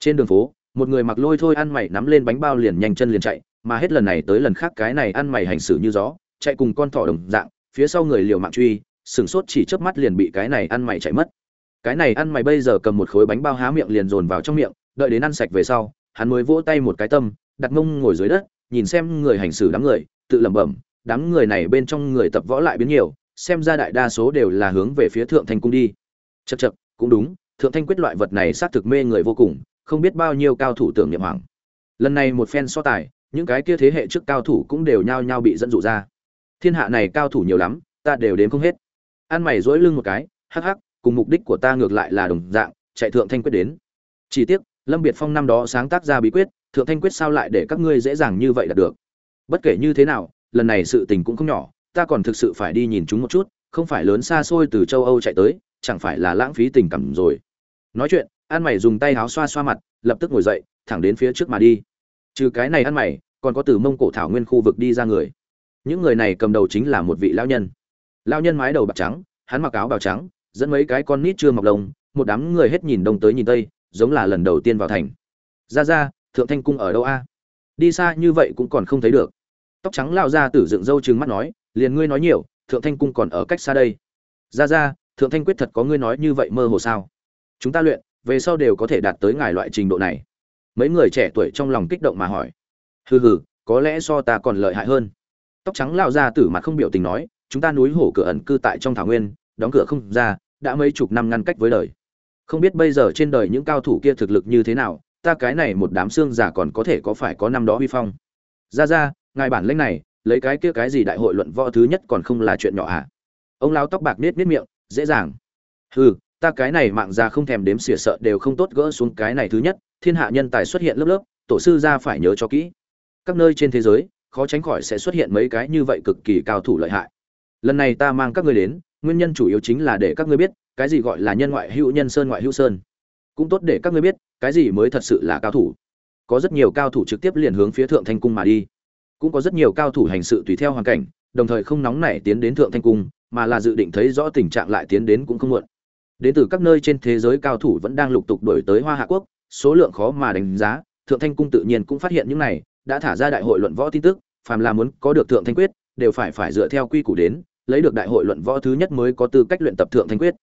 Trên đường phố, một người mặc lôi thôi ăn mày nắm lên bánh bao liền nhanh chân liền chạy, mà hết lần này tới lần khác cái này ăn mày hành xử như gió, chạy cùng con thỏ đồng dạng, phía sau người liều mạng truy sửng sốt chỉ chớp mắt liền bị cái này ăn mày chạy mất. Cái này ăn mày bây giờ cầm một khối bánh bao há miệng liền dồn vào trong miệng, đợi đến ăn sạch về sau, hắn mới vỗ tay một cái tâm, đặt mông ngồi dưới đất, nhìn xem người hành xử đám người, tự lẩm bẩm, đám người này bên trong người tập võ lại biến nhiều, xem ra đại đa số đều là hướng về phía thượng thành cung đi. Chật chật cũng đúng thượng thanh quyết loại vật này xác thực mê người vô cùng, không biết bao nhiêu cao thủ tưởng niệm hoàng. Lần này một phen so tài, những cái kia thế hệ trước cao thủ cũng đều nhao nhao bị dẫn dụ ra. Thiên hạ này cao thủ nhiều lắm, ta đều đến không hết. Ăn mày dỗi lưng một cái, hắc hắc, cùng mục đích của ta ngược lại là đồng dạng, chạy thượng thanh quyết đến. Chỉ tiếc, lâm biệt phong năm đó sáng tác ra bí quyết, thượng thanh quyết sao lại để các ngươi dễ dàng như vậy đạt được? Bất kể như thế nào, lần này sự tình cũng không nhỏ, ta còn thực sự phải đi nhìn chúng một chút, không phải lớn xa xôi từ châu âu chạy tới, chẳng phải là lãng phí tình cảm rồi nói chuyện, an mày dùng tay áo xoa xoa mặt, lập tức ngồi dậy, thẳng đến phía trước mà đi. Trừ cái này ăn mày, còn có từ mông cổ thảo nguyên khu vực đi ra người. Những người này cầm đầu chính là một vị lão nhân. Lão nhân mái đầu bạc trắng, hắn mặc áo bào trắng, dẫn mấy cái con nít chưa mọc lông, một đám người hết nhìn đông tới nhìn tây, giống là lần đầu tiên vào thành. Ra ra, thượng thanh cung ở đâu a? Đi xa như vậy cũng còn không thấy được. Tóc trắng lao ra tử dựng râu trừng mắt nói, liền ngươi nói nhiều, thượng thanh cung còn ở cách xa đây. Ra ra, thượng thanh quyết thật có ngươi nói như vậy mơ hồ sao? Chúng ta luyện, về sau đều có thể đạt tới ngài loại trình độ này. Mấy người trẻ tuổi trong lòng kích động mà hỏi. Hừ hừ, có lẽ so ta còn lợi hại hơn. Tóc trắng lao ra tử mặt không biểu tình nói, chúng ta núi hổ cửa ẩn cư tại trong thảo nguyên, đóng cửa không ra, đã mấy chục năm ngăn cách với đời. Không biết bây giờ trên đời những cao thủ kia thực lực như thế nào, ta cái này một đám xương giả còn có thể có phải có năm đó huy phong. Ra ra, ngài bản lĩnh này, lấy cái kia cái gì đại hội luận võ thứ nhất còn không là chuyện nhỏ à ông lao tóc bạc nết nết miệng, dễ dàng. Hừ ta cái này mạng già không thèm đếm xỉa sợ đều không tốt gỡ xuống cái này thứ nhất, thiên hạ nhân tài xuất hiện lớp lớp, tổ sư ra phải nhớ cho kỹ. Các nơi trên thế giới, khó tránh khỏi sẽ xuất hiện mấy cái như vậy cực kỳ cao thủ lợi hại. Lần này ta mang các ngươi đến, nguyên nhân chủ yếu chính là để các ngươi biết, cái gì gọi là nhân ngoại hữu nhân sơn ngoại hữu sơn. Cũng tốt để các ngươi biết, cái gì mới thật sự là cao thủ. Có rất nhiều cao thủ trực tiếp liền hướng phía thượng thanh cung mà đi. Cũng có rất nhiều cao thủ hành sự tùy theo hoàn cảnh, đồng thời không nóng nảy tiến đến thượng thanh cung, mà là dự định thấy rõ tình trạng lại tiến đến cũng không muộn đến từ các nơi trên thế giới cao thủ vẫn đang lục tục đổi tới hoa hạ quốc, số lượng khó mà đánh giá, thượng thanh cung tự nhiên cũng phát hiện những này, đã thả ra đại hội luận võ tin tức, phàm là muốn có được thượng thanh quyết, đều phải phải dựa theo quy củ đến, lấy được đại hội luận võ thứ nhất mới có tư cách luyện tập thượng thanh quyết.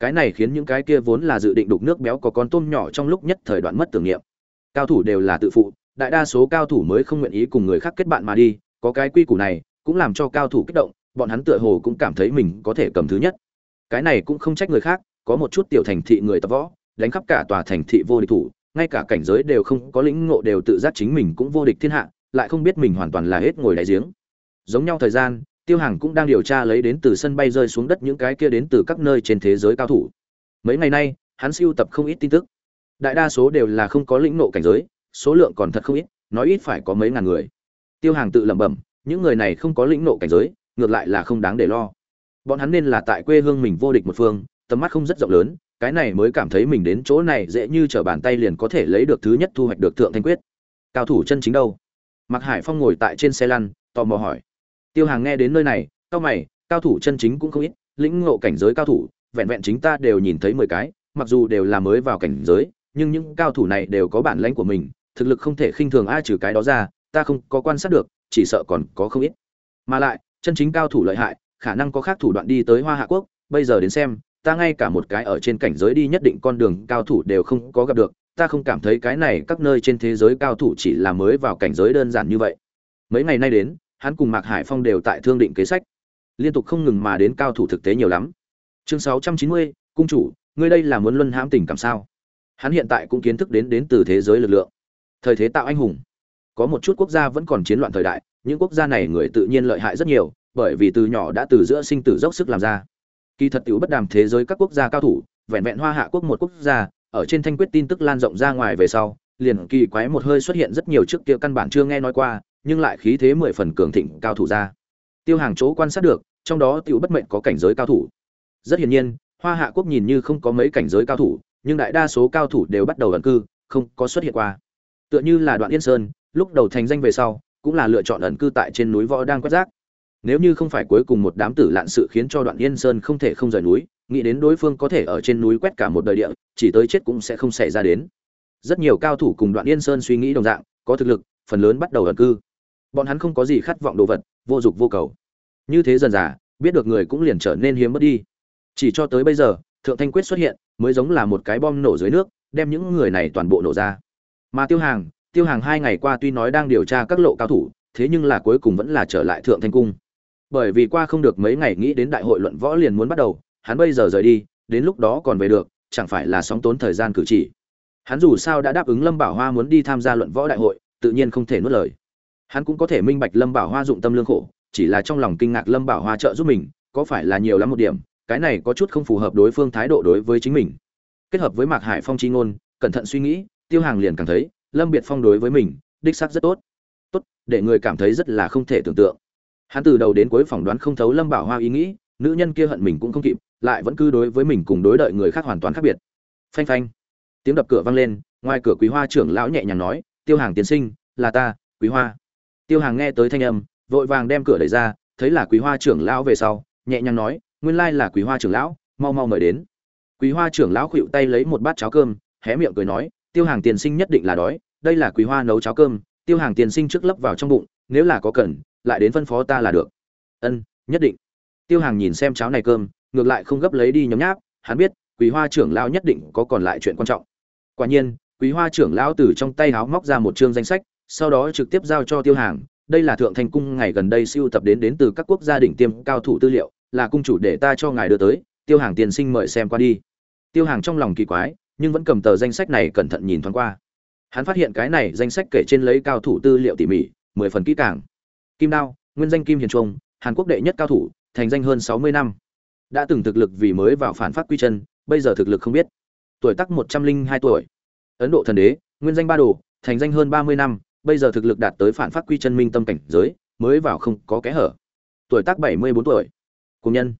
Cái này khiến những cái kia vốn là dự định đục nước béo có con tôm nhỏ trong lúc nhất thời đoạn mất tưởng niệm. Cao thủ đều là tự phụ, đại đa số cao thủ mới không nguyện ý cùng người khác kết bạn mà đi, có cái quy củ này, cũng làm cho cao thủ kích động, bọn hắn tựa hồ cũng cảm thấy mình có thể cầm thứ nhất. Cái này cũng không trách người khác có một chút tiểu thành thị người tập võ, đánh khắp cả tòa thành thị vô địch thủ, ngay cả cảnh giới đều không có lĩnh ngộ đều tự giác chính mình cũng vô địch thiên hạ, lại không biết mình hoàn toàn là hết ngồi đại giếng. Giống nhau thời gian, tiêu hàng cũng đang điều tra lấy đến từ sân bay rơi xuống đất những cái kia đến từ các nơi trên thế giới cao thủ. Mấy ngày nay, hắn siêu tập không ít tin tức. Đại đa số đều là không có lĩnh ngộ cảnh giới, số lượng còn thật không ít, nói ít phải có mấy ngàn người. Tiêu hàng tự lẩm bẩm, những người này không có lĩnh ngộ cảnh giới, ngược lại là không đáng để lo. Bọn hắn nên là tại quê hương mình vô địch một phương tầm mắt không rất rộng lớn cái này mới cảm thấy mình đến chỗ này dễ như trở bàn tay liền có thể lấy được thứ nhất thu hoạch được thượng thanh quyết cao thủ chân chính đâu Mạc Hải Phong ngồi tại trên xe lăn, tò mò hỏi. Tiêu Hàng nghe đến nơi này, cao mày, cao thủ chân chính cũng không ít, lĩnh ngộ cảnh giới cao thủ, vẹn vẹn chính ta đều nhìn thấy mười cái, mặc dù đều là mới vào cảnh giới, nhưng những cao thủ này đều có bản lĩnh của mình, thực lực không thể khinh thường ai trừ cái đó ra, ta không có quan sát được, chỉ sợ còn có không ít. Mà lại, chân chính cao thủ lợi hại, khả năng có khác thủ đoạn đi tới Hoa Hạ quốc, bây giờ đến xem, ta ngay cả một cái ở trên cảnh giới đi nhất định con đường cao thủ đều không có gặp được, ta không cảm thấy cái này các nơi trên thế giới cao thủ chỉ là mới vào cảnh giới đơn giản như vậy. Mấy ngày nay đến, hắn cùng Mạc Hải Phong đều tại thương định kế sách, liên tục không ngừng mà đến cao thủ thực tế nhiều lắm. Chương 690, cung chủ, ngươi đây là muốn luân hãm tình cảm sao? Hắn hiện tại cũng kiến thức đến đến từ thế giới lực lượng. Thời thế tạo anh hùng. Có một chút quốc gia vẫn còn chiến loạn thời đại, những quốc gia này người tự nhiên lợi hại rất nhiều, bởi vì từ nhỏ đã từ giữa sinh tử dốc sức làm ra. Kỳ thật tiểu bất đàm thế giới các quốc gia cao thủ, vẹn vẹn Hoa Hạ quốc một quốc gia, ở trên thanh quyết tin tức lan rộng ra ngoài về sau, liền kỳ quái một hơi xuất hiện rất nhiều trước kia căn bản chưa nghe nói qua, nhưng lại khí thế mười phần cường thịnh cao thủ ra. Tiêu Hàng chỗ quan sát được, trong đó tiểu bất mệnh có cảnh giới cao thủ. Rất hiển nhiên, Hoa Hạ quốc nhìn như không có mấy cảnh giới cao thủ, nhưng đại đa số cao thủ đều bắt đầu ẩn cư, không có xuất hiện qua. Tựa như là Đoạn Yên Sơn, lúc đầu thành danh về sau, cũng là lựa chọn ẩn cư tại trên núi võ đang quét rác. Nếu như không phải cuối cùng một đám tử lạn sự khiến cho Đoạn Yên Sơn không thể không rời núi, nghĩ đến đối phương có thể ở trên núi quét cả một đời địa chỉ tới chết cũng sẽ không xảy ra đến. Rất nhiều cao thủ cùng đoạn yên sơn suy nghĩ đồng dạng có thực lực phần lớn bắt đầu ẩn cư. Bọn hắn không có gì khát vọng đồ vật vô dục vô cầu. Như thế dần dà biết được người cũng liền trở nên hiếm mất đi. Chỉ cho tới bây giờ thượng thanh quyết xuất hiện mới giống là một cái bom nổ dưới nước đem những người này toàn bộ nổ ra. Mà tiêu hàng tiêu hàng hai ngày qua tuy nói đang điều tra các lộ cao thủ thế nhưng là cuối cùng vẫn là trở lại thượng thanh cung bởi vì qua không được mấy ngày nghĩ đến đại hội luận võ liền muốn bắt đầu hắn bây giờ rời đi, đến lúc đó còn về được, chẳng phải là sóng tốn thời gian cử chỉ. Hắn dù sao đã đáp ứng Lâm Bảo Hoa muốn đi tham gia luận võ đại hội, tự nhiên không thể nuốt lời. Hắn cũng có thể minh bạch Lâm Bảo Hoa dụng tâm lương khổ, chỉ là trong lòng kinh ngạc Lâm Bảo Hoa trợ giúp mình, có phải là nhiều lắm một điểm, cái này có chút không phù hợp đối phương thái độ đối với chính mình. Kết hợp với Mạc Hải Phong chi ngôn, cẩn thận suy nghĩ, Tiêu Hàng liền cảm thấy, Lâm Biệt Phong đối với mình, đích xác rất tốt. Tốt, để người cảm thấy rất là không thể tưởng tượng. Hắn từ đầu đến cuối phỏng đoán không thấu Lâm Bảo Hoa ý nghĩ, nữ nhân kia hận mình cũng không kịp, lại vẫn cứ đối với mình cùng đối đợi người khác hoàn toàn khác biệt. Phanh phanh. Tiếng đập cửa vang lên ngoài cửa quý hoa trưởng lão nhẹ nhàng nói tiêu hàng tiến sinh là ta quý hoa. Tiêu hàng nghe tới thanh âm vội vàng đem cửa đẩy ra thấy là quý hoa trưởng lão về sau nhẹ nhàng nói nguyên lai là quý hoa trưởng lão mau mau mời đến. Quý hoa trưởng lão khuỵu tay lấy một bát cháo cơm hé miệng cười nói tiêu hàng tiền sinh nhất định là đói đây là quý hoa nấu cháo cơm tiêu hàng tiền sinh trước lấp vào trong bụng nếu là có cần lại đến phân phó ta là được. Ân, nhất định. Tiêu hàng nhìn xem cháo này cơm, ngược lại không gấp lấy đi nhấm nháp, hắn biết, quý hoa trưởng lão nhất định có còn lại chuyện quan trọng. Quả nhiên, quý hoa trưởng lão từ trong tay háo móc ra một chương danh sách, sau đó trực tiếp giao cho tiêu hàng. Đây là thượng thanh cung ngày gần đây siêu tập đến đến từ các quốc gia đỉnh tiêm cao thủ tư liệu, là cung chủ để ta cho ngài đưa tới, tiêu hàng tiền sinh mời xem qua đi. Tiêu hàng trong lòng kỳ quái, nhưng vẫn cầm tờ danh sách này cẩn thận nhìn thoáng qua. Hắn phát hiện cái này danh sách kể trên lấy cao thủ tư liệu tỉ mỉ, mười phần kỹ càng kim đao, nguyên danh kim hiền trung, hàn quốc đệ nhất cao thủ, thành danh hơn sáu mươi năm. Đã từng thực lực vì mới vào phản phát quy chân, bây giờ thực lực không biết. Tuổi tác một trăm linh hai tuổi. Ấn độ thần đế, nguyên danh ba đồ, thành danh hơn ba mươi năm, bây giờ thực lực đạt tới phản phát quy chân minh tâm cảnh giới, mới vào không có kẽ hở. Tuổi tác bảy mươi bốn tuổi. Cùng nhân.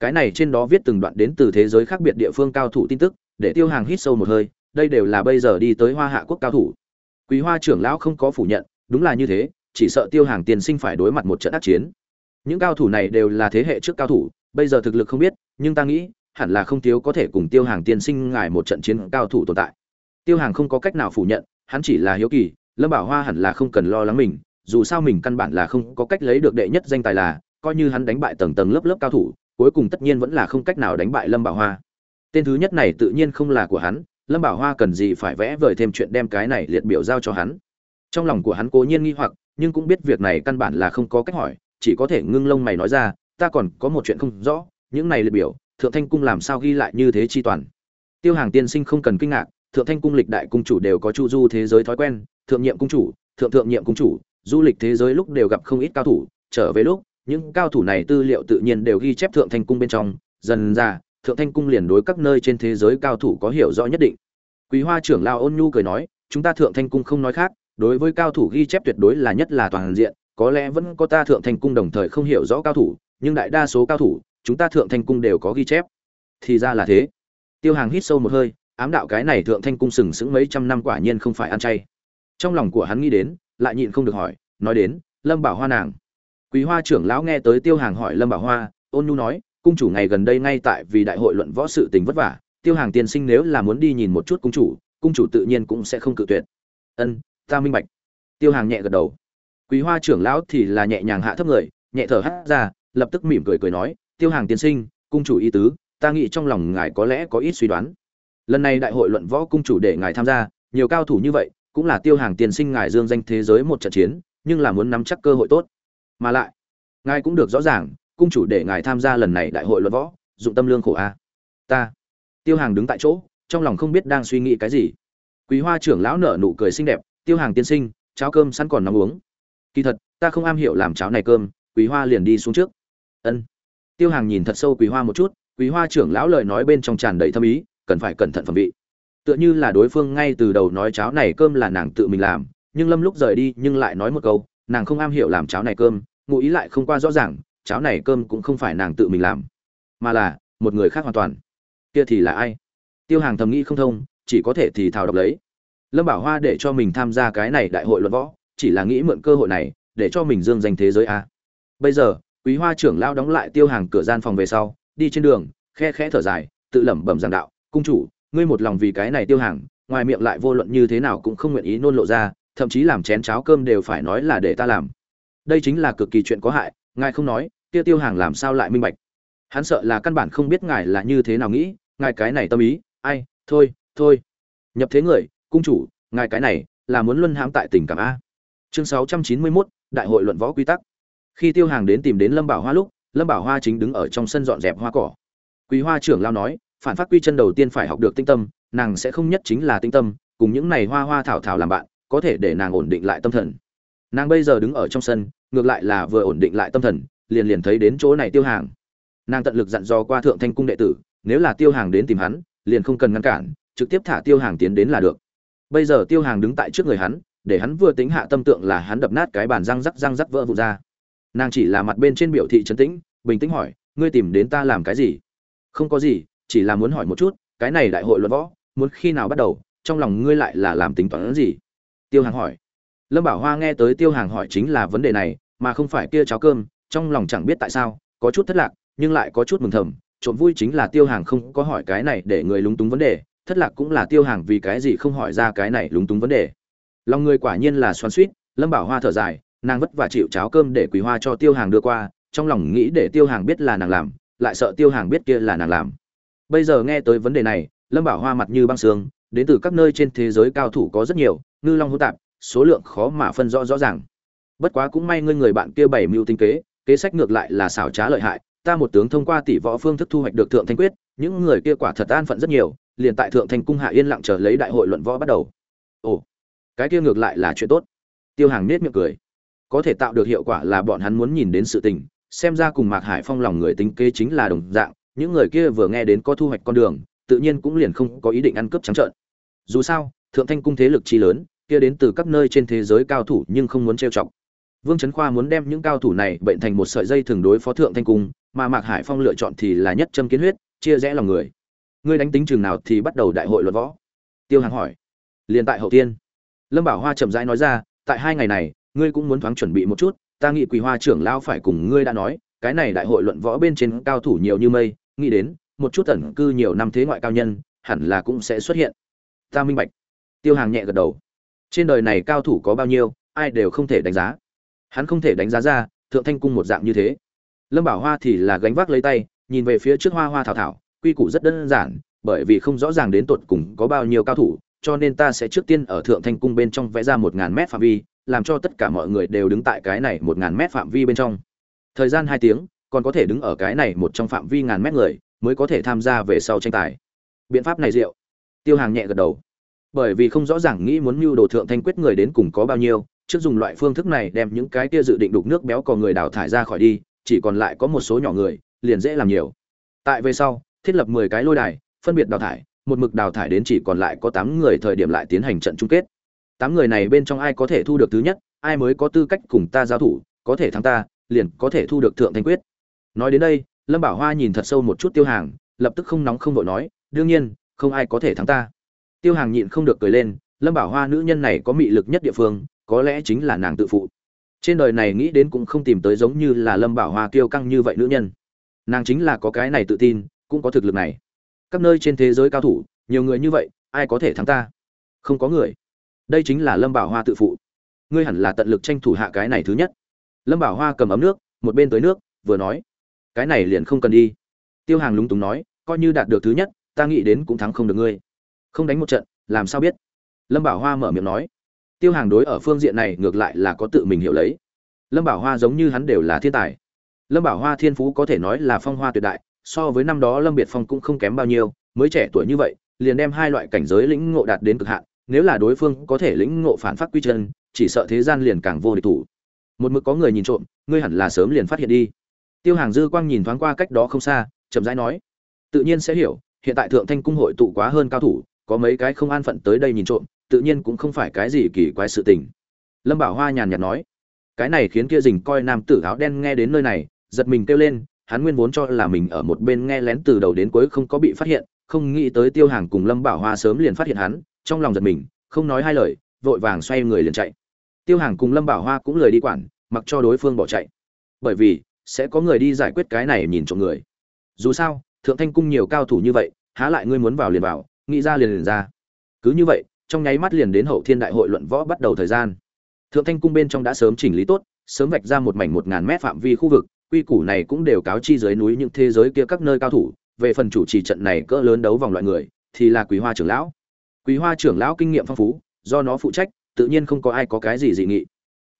Cái này trên đó viết từng đoạn đến từ thế giới khác biệt địa phương cao thủ tin tức, để tiêu hàng hít sâu một hơi, đây đều là bây giờ đi tới hoa hạ quốc cao thủ. Quý hoa trưởng lão không có phủ nhận, đúng là như thế chỉ sợ tiêu hàng tiền sinh phải đối mặt một trận ác chiến. Những cao thủ này đều là thế hệ trước cao thủ, bây giờ thực lực không biết, nhưng ta nghĩ, hẳn là không thiếu có thể cùng tiêu hàng tiên sinh ngài một trận chiến cao thủ tồn tại. Tiêu hàng không có cách nào phủ nhận, hắn chỉ là hiếu kỳ, lâm bảo hoa hẳn là không cần lo lắng mình, dù sao mình căn bản là không có cách lấy được đệ nhất danh tài là, coi như hắn đánh bại tầng tầng lớp lớp cao thủ, cuối cùng tất nhiên vẫn là không cách nào đánh bại lâm bảo hoa. Tên thứ nhất này tự nhiên không là của hắn, lâm bảo hoa cần gì phải vẽ vời thêm chuyện đem cái này liệt biểu giao cho hắn. Trong lòng của hắn cố nhiên nghi hoặc nhưng cũng biết việc này căn bản là không có cách hỏi, chỉ có thể ngưng lông mày nói ra, ta còn có một chuyện không rõ, những này liệt biểu, thượng thanh cung làm sao ghi lại như thế chi toàn? Tiêu hàng tiên sinh không cần kinh ngạc, thượng thanh cung lịch đại cung chủ đều có chu du thế giới thói quen, thượng nhiệm cung chủ, thượng thượng nhiệm cung chủ, du lịch thế giới lúc đều gặp không ít cao thủ, trở về lúc, những cao thủ này tư liệu tự nhiên đều ghi chép thượng thanh cung bên trong, dần ra, thượng thanh cung liền đối các nơi trên thế giới cao thủ có hiểu rõ nhất định. Quý hoa trưởng lao ôn nhu cười nói, chúng ta thượng thanh cung không nói khác đối với cao thủ ghi chép tuyệt đối là nhất là toàn diện, có lẽ vẫn có ta thượng thành cung đồng thời không hiểu rõ cao thủ, nhưng đại đa số cao thủ, chúng ta thượng thanh cung đều có ghi chép. Thì ra là thế. Tiêu hàng hít sâu một hơi, ám đạo cái này thượng thanh cung sừng sững mấy trăm năm quả nhiên không phải ăn chay. Trong lòng của hắn nghĩ đến, lại nhịn không được hỏi, nói đến, lâm bảo hoa nàng. Quý hoa trưởng lão nghe tới tiêu hàng hỏi lâm bảo hoa, ôn nhu nói, cung chủ ngày gần đây ngay tại vì đại hội luận võ sự tình vất vả, tiêu hàng tiên sinh nếu là muốn đi nhìn một chút cung chủ cung chủ tự nhiên cũng sẽ không cự tuyệt. Ân ta minh bạch. Tiêu hàng nhẹ gật đầu. Quý hoa trưởng lão thì là nhẹ nhàng hạ thấp người, nhẹ thở hắt ra, lập tức mỉm cười cười nói, tiêu hàng tiên sinh, cung chủ ý tứ, ta nghĩ trong lòng ngài có lẽ có ít suy đoán. Lần này đại hội luận võ cung chủ để ngài tham gia, nhiều cao thủ như vậy, cũng là tiêu hàng tiên sinh ngài dương danh thế giới một trận chiến, nhưng là muốn nắm chắc cơ hội tốt. Mà lại, ngài cũng được rõ ràng, cung chủ để ngài tham gia lần này đại hội luận võ, dụng tâm lương khổ a. Ta. Tiêu hàng đứng tại chỗ, trong lòng không biết đang suy nghĩ cái gì. Quý hoa trưởng lão nở nụ cười xinh đẹp tiêu hàng tiên sinh, cháo cơm sẵn còn nóng uống. Kỳ thật, ta không am hiểu làm cháo này cơm, quý hoa liền đi xuống trước. Ân. Tiêu hàng nhìn thật sâu quý hoa một chút, quý hoa trưởng lão lời nói bên trong tràn đầy thâm ý, cần phải cẩn thận phẩm vị. Tựa như là đối phương ngay từ đầu nói cháo này cơm là nàng tự mình làm, nhưng lâm lúc rời đi nhưng lại nói một câu, nàng không am hiểu làm cháo này cơm, ngụ ý lại không qua rõ ràng, cháo này cơm cũng không phải nàng tự mình làm, mà là một người khác hoàn toàn. Kia thì là ai? Tiêu hàng thầm nghĩ không thông, chỉ có thể thì thào đọc lấy lâm bảo hoa để cho mình tham gia cái này đại hội luận võ, chỉ là nghĩ mượn cơ hội này để cho mình dương danh thế giới a. Bây giờ, quý hoa trưởng lao đóng lại tiêu hàng cửa gian phòng về sau, đi trên đường, khe khẽ thở dài, tự lẩm bẩm giảng đạo, cung chủ, ngươi một lòng vì cái này tiêu hàng, ngoài miệng lại vô luận như thế nào cũng không nguyện ý nôn lộ ra, thậm chí làm chén cháo cơm đều phải nói là để ta làm. Đây chính là cực kỳ chuyện có hại, ngài không nói, kia tiêu hàng làm sao lại minh bạch? Hắn sợ là căn bản không biết ngài là như thế nào nghĩ, ngài cái này tâm ý, ai, thôi thôi. Nhập thế người cung chủ ngài cái này là muốn luân hãm tại tình cảm a. Chương sáu trăm chín mươi 691, đại hội luận võ quy tắc. Khi tiêu hàng đến tìm đến lâm bảo hoa lúc lâm bảo hoa chính đứng ở trong sân dọn dẹp hoa cỏ. Quý hoa trưởng lao nói phản phát quy chân đầu tiên phải học được tinh tâm nàng sẽ không nhất chính là tinh tâm cùng những này hoa hoa thảo thảo làm bạn có thể để nàng ổn định lại tâm thần. Nàng bây giờ đứng ở trong sân ngược lại là vừa ổn định lại tâm thần liền liền thấy đến chỗ này tiêu hàng. Nàng tận lực dặn dò qua thượng thanh cung đệ tử nếu là tiêu hàng đến tìm hắn liền không cần ngăn cản trực tiếp thả tiêu hàng tiến đến là được bây giờ tiêu hàng đứng tại trước người hắn, để hắn vừa tính hạ tâm tượng là hắn đập nát cái bàn răng rắc răng rắc vỡ vụn ra. Nàng chỉ là mặt bên trên biểu thị trấn tĩnh, bình tĩnh hỏi, ngươi tìm đến ta làm cái gì? Không có gì, chỉ là muốn hỏi một chút, cái này đại hội luận võ, muốn khi nào bắt đầu, trong lòng ngươi lại là làm tính toán gì? Tiêu hàng hỏi. Lâm bảo hoa nghe tới tiêu hàng hỏi chính là vấn đề này, mà không phải kia cháo cơm, trong lòng chẳng biết tại sao, có chút thất lạc, nhưng lại có chút mừng thầm, trộm vui chính là tiêu hàng không có hỏi cái này để người lúng túng vấn đề thất lạc cũng là tiêu hàng vì cái gì không hỏi ra cái này lúng túng vấn đề. Lòng người quả nhiên là xoắn suýt lâm bảo hoa thở dài, nàng vất vả chịu cháo cơm để quý hoa cho tiêu hàng đưa qua, trong lòng nghĩ để tiêu hàng biết là nàng làm, lại sợ tiêu hàng biết kia là nàng làm. Bây giờ nghe tới vấn đề này, lâm bảo hoa mặt như băng sương, đến từ các nơi trên thế giới cao thủ có rất nhiều, ngư long hỗn tạp, số lượng khó mà phân rõ rõ ràng. Bất quá cũng may ngươi người bạn kia bảy mưu tinh kế kế sách ngược lại là xảo trá lợi hại, ta một tướng thông qua tỷ võ phương thức thu hoạch được thượng thanh quyết, những người kia quả thật an phận rất nhiều liền tại thượng thanh cung hạ yên lặng chờ lấy đại hội luận võ bắt đầu. Ồ, cái kia ngược lại là chuyện tốt. Tiêu hàng nết miệng cười. Có thể tạo được hiệu quả là bọn hắn muốn nhìn đến sự tình, xem ra cùng mạc hải phong lòng người tính kế chính là đồng dạng, những người kia vừa nghe đến có thu hoạch con đường, tự nhiên cũng liền không có ý định ăn cướp trắng trợn. Dù sao, thượng thanh cung thế lực chi lớn, kia đến từ các nơi trên thế giới cao thủ nhưng không muốn trêu chọc. Vương trấn khoa muốn đem những cao thủ này bệnh thành một sợi dây thường đối phó thượng thanh cung, mà mạc hải phong lựa chọn thì là nhất châm kiến huyết, chia rẽ lòng người ngươi đánh tính chừng nào thì bắt đầu đại hội luận võ. Tiêu hàng hỏi. Liền tại hậu tiên. Lâm bảo hoa chậm rãi nói ra, tại hai ngày này, ngươi cũng muốn thoáng chuẩn bị một chút, ta nghĩ quỳ hoa trưởng lao phải cùng ngươi đã nói, cái này đại hội luận võ bên trên cao thủ nhiều như mây, nghĩ đến, một chút tẩn cư nhiều năm thế ngoại cao nhân, hẳn là cũng sẽ xuất hiện. Ta minh bạch. Tiêu hàng nhẹ gật đầu. Trên đời này cao thủ có bao nhiêu, ai đều không thể đánh giá. Hắn không thể đánh giá ra, thượng thanh cung một dạng như thế. Lâm bảo hoa thì là gánh vác lấy tay, nhìn về phía trước hoa hoa thảo thảo quy củ rất đơn giản, bởi vì không rõ ràng đến tột cùng có bao nhiêu cao thủ, cho nên ta sẽ trước tiên ở thượng thanh cung bên trong vẽ ra một ngàn mét phạm vi, làm cho tất cả mọi người đều đứng tại cái này một ngàn mét phạm vi bên trong. Thời gian hai tiếng, còn có thể đứng ở cái này một trong phạm vi ngàn mét người, mới có thể tham gia về sau tranh tài. Biện pháp này diệu. Tiêu hàng nhẹ gật đầu. Bởi vì không rõ ràng nghĩ muốn mưu đồ thượng thanh quyết người đến cùng có bao nhiêu, trước dùng loại phương thức này đem những cái kia dự định đục nước béo cò người đào thải ra khỏi đi, chỉ còn lại có một số nhỏ người, liền dễ làm nhiều. Tại về sau thiết lập mười cái lôi đài, phân biệt đào thải, một mực đào thải đến chỉ còn lại có tám người thời điểm lại tiến hành trận chung kết. Tám người này bên trong ai có thể thu được thứ nhất, ai mới có tư cách cùng ta giao thủ, có thể thắng ta, liền có thể thu được thượng thanh quyết. Nói đến đây, lâm bảo hoa nhìn thật sâu một chút tiêu hàng, lập tức không nóng không vội nói, đương nhiên, không ai có thể thắng ta. Tiêu hàng nhịn không được cười lên, lâm bảo hoa nữ nhân này có mị lực nhất địa phương, có lẽ chính là nàng tự phụ. Trên đời này nghĩ đến cũng không tìm tới giống như là lâm bảo hoa kiêu căng như vậy nữ nhân. Nàng chính là có cái này tự tin cũng có thực lực này. Các nơi trên thế giới cao thủ, nhiều người như vậy, ai có thể thắng ta? Không có người. Đây chính là lâm bảo hoa tự phụ. Ngươi hẳn là tận lực tranh thủ hạ cái này thứ nhất. Lâm bảo hoa cầm ấm nước, một bên tới nước, vừa nói, cái này liền không cần đi. Tiêu hàng lúng túng nói, coi như đạt được thứ nhất, ta nghĩ đến cũng thắng không được ngươi. Không đánh một trận, làm sao biết? Lâm bảo hoa mở miệng nói, tiêu hàng đối ở phương diện này ngược lại là có tự mình hiểu lấy. Lâm bảo hoa giống như hắn đều là thiên tài. Lâm bảo hoa thiên phú có thể nói là phong hoa tuyệt đại so với năm đó lâm biệt phong cũng không kém bao nhiêu, mới trẻ tuổi như vậy, liền đem hai loại cảnh giới lĩnh ngộ đạt đến cực hạn, nếu là đối phương có thể lĩnh ngộ phản phát quy chân, chỉ sợ thế gian liền càng vô địch thủ. Một mực có người nhìn trộm, ngươi hẳn là sớm liền phát hiện đi. Tiêu hàng dư quang nhìn thoáng qua cách đó không xa, chậm rãi nói, tự nhiên sẽ hiểu, hiện tại thượng thanh cung hội tụ quá hơn cao thủ, có mấy cái không an phận tới đây nhìn trộm, tự nhiên cũng không phải cái gì kỳ quái sự tình. Lâm bảo hoa nhàn nhạt nói, cái này khiến kia rình coi nam tử áo đen nghe đến nơi này, giật mình kêu lên hắn nguyên vốn cho là mình ở một bên nghe lén từ đầu đến cuối không có bị phát hiện, không nghĩ tới tiêu hàng cùng lâm bảo hoa sớm liền phát hiện hắn, trong lòng giật mình, không nói hai lời, vội vàng xoay người liền chạy. Tiêu hàng cùng lâm bảo hoa cũng lời đi quản, mặc cho đối phương bỏ chạy. Bởi vì, sẽ có người đi giải quyết cái này nhìn trộm người. Dù sao, thượng thanh cung nhiều cao thủ như vậy, há lại ngươi muốn vào liền vào, nghĩ ra liền liền ra. Cứ như vậy, trong nháy mắt liền đến hậu thiên đại hội luận võ bắt đầu thời gian. Thượng thanh cung bên trong đã sớm chỉnh lý tốt, sớm vạch ra một mảnh một ngàn mét phạm vi khu vực quy củ này cũng đều cáo chi dưới núi những thế giới kia các nơi cao thủ, về phần chủ trì trận này cỡ lớn đấu vòng loại người, thì là quý hoa trưởng lão. Quý hoa trưởng lão kinh nghiệm phong phú, do nó phụ trách, tự nhiên không có ai có cái gì dị nghị.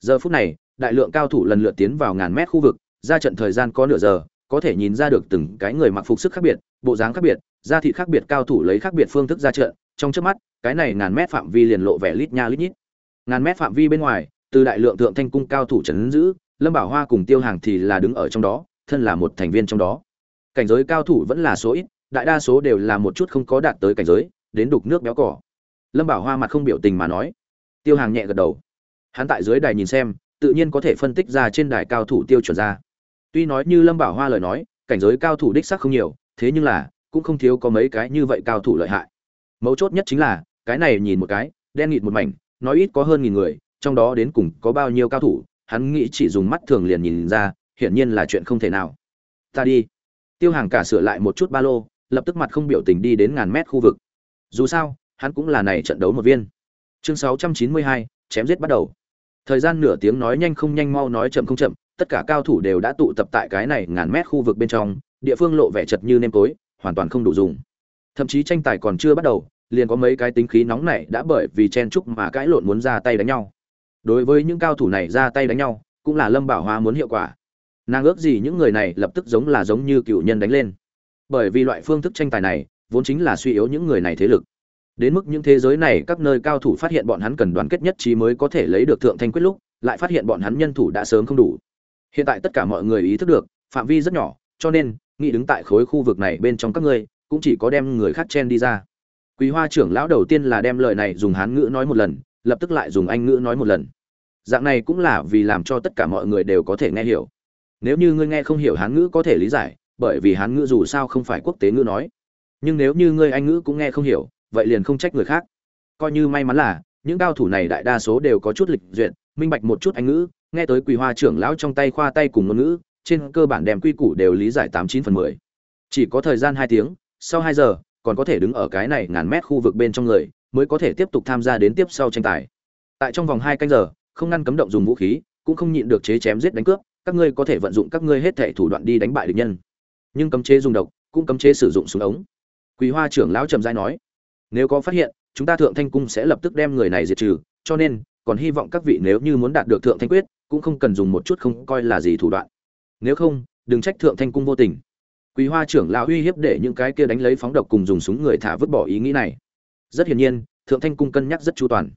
Giờ phút này, đại lượng cao thủ lần lượt tiến vào ngàn mét khu vực, ra trận thời gian có nửa giờ, có thể nhìn ra được từng cái người mặc phục sức khác biệt, bộ dáng khác biệt, da thị khác biệt, cao thủ lấy khác biệt phương thức ra trận, trong trước mắt, cái này ngàn mét phạm vi liền lộ vẻ lít nha lít nhít. Ngàn mét phạm vi bên ngoài, từ đại lượng thượng thanh cung cao thủ trấn giữ lâm bảo hoa cùng tiêu hàng thì là đứng ở trong đó, thân là một thành viên trong đó. Cảnh giới cao thủ vẫn là số ít, đại đa số đều là một chút không có đạt tới cảnh giới, đến đục nước béo cỏ. Lâm bảo hoa mặt không biểu tình mà nói. Tiêu hàng nhẹ gật đầu. Hắn tại dưới đài nhìn xem, tự nhiên có thể phân tích ra trên đài cao thủ tiêu chuẩn ra. Tuy nói như lâm bảo hoa lời nói, cảnh giới cao thủ đích sắc không nhiều, thế nhưng là, cũng không thiếu có mấy cái như vậy cao thủ lợi hại. Mấu chốt nhất chính là, cái này nhìn một cái, đen nghịt một mảnh, nói ít có hơn nghìn người, trong đó đến cùng có bao nhiêu cao thủ hắn nghĩ chỉ dùng mắt thường liền nhìn ra hiển nhiên là chuyện không thể nào. Ta đi. Tiêu hàng cả sửa lại một chút ba lô lập tức mặt không biểu tình đi đến ngàn mét khu vực. Dù sao hắn cũng là này trận đấu một viên. Chương 692, chém giết bắt đầu. Thời gian nửa tiếng nói nhanh không nhanh mau nói chậm không chậm tất cả cao thủ đều đã tụ tập tại cái này ngàn mét khu vực bên trong địa phương lộ vẻ chật như nêm tối hoàn toàn không đủ dùng. Thậm chí tranh tài còn chưa bắt đầu liền có mấy cái tính khí nóng này đã bởi vì chen chúc mà cãi lộn muốn ra tay đánh nhau đối với những cao thủ này ra tay đánh nhau, cũng là lâm bảo hoa muốn hiệu quả. Nàng ước gì những người này lập tức giống là giống như cựu nhân đánh lên. Bởi vì loại phương thức tranh tài này, vốn chính là suy yếu những người này thế lực. Đến mức những thế giới này, các nơi cao thủ phát hiện bọn hắn cần đoàn kết nhất trí mới có thể lấy được thượng thanh quyết lúc, lại phát hiện bọn hắn nhân thủ đã sớm không đủ. Hiện tại tất cả mọi người ý thức được, phạm vi rất nhỏ, cho nên, nghĩ đứng tại khối khu vực này bên trong các ngươi, cũng chỉ có đem người khác chen đi ra. Quý hoa trưởng lão đầu tiên là đem lời này dùng hán ngữ nói một lần lập tức lại dùng anh ngữ nói một lần. Dạng này cũng là vì làm cho tất cả mọi người đều có thể nghe hiểu. Nếu như ngươi nghe không hiểu hán ngữ có thể lý giải, bởi vì hán ngữ dù sao không phải quốc tế ngữ nói. Nhưng nếu như ngươi anh ngữ cũng nghe không hiểu, vậy liền không trách người khác. Coi như may mắn là, những cao thủ này đại đa số đều có chút lịch duyệt, minh bạch một chút anh ngữ, nghe tới quỳ hoa trưởng lão trong tay khoa tay cùng ngôn ngữ, trên cơ bản đem quy củ đều lý giải tám chín phần mười. Chỉ có thời gian hai tiếng, sau hai giờ, còn có thể đứng ở cái này ngàn mét khu vực bên trong người mới có thể tiếp tục tham gia đến tiếp sau tranh tài. Tại trong vòng hai canh giờ, không ngăn cấm động dùng vũ khí, cũng không nhịn được chế chém giết đánh cướp, các ngươi có thể vận dụng các ngươi hết thể thủ đoạn đi đánh bại địch nhân. Nhưng cấm chế dùng độc, cũng cấm chế sử dụng súng ống. Quý hoa trưởng lão trầm giai nói, nếu có phát hiện, chúng ta thượng thanh cung sẽ lập tức đem người này diệt trừ, cho nên, còn hy vọng các vị nếu như muốn đạt được thượng thanh quyết, cũng không cần dùng một chút không coi là gì thủ đoạn. Nếu không, đừng trách thượng thanh cung vô tình. Quý hoa trưởng lão uy hiếp để những cái kia đánh lấy phóng độc cùng dùng súng người thả vứt bỏ ý nghĩ này rất hiển nhiên, thượng thanh cung cân nhắc rất chu toàn.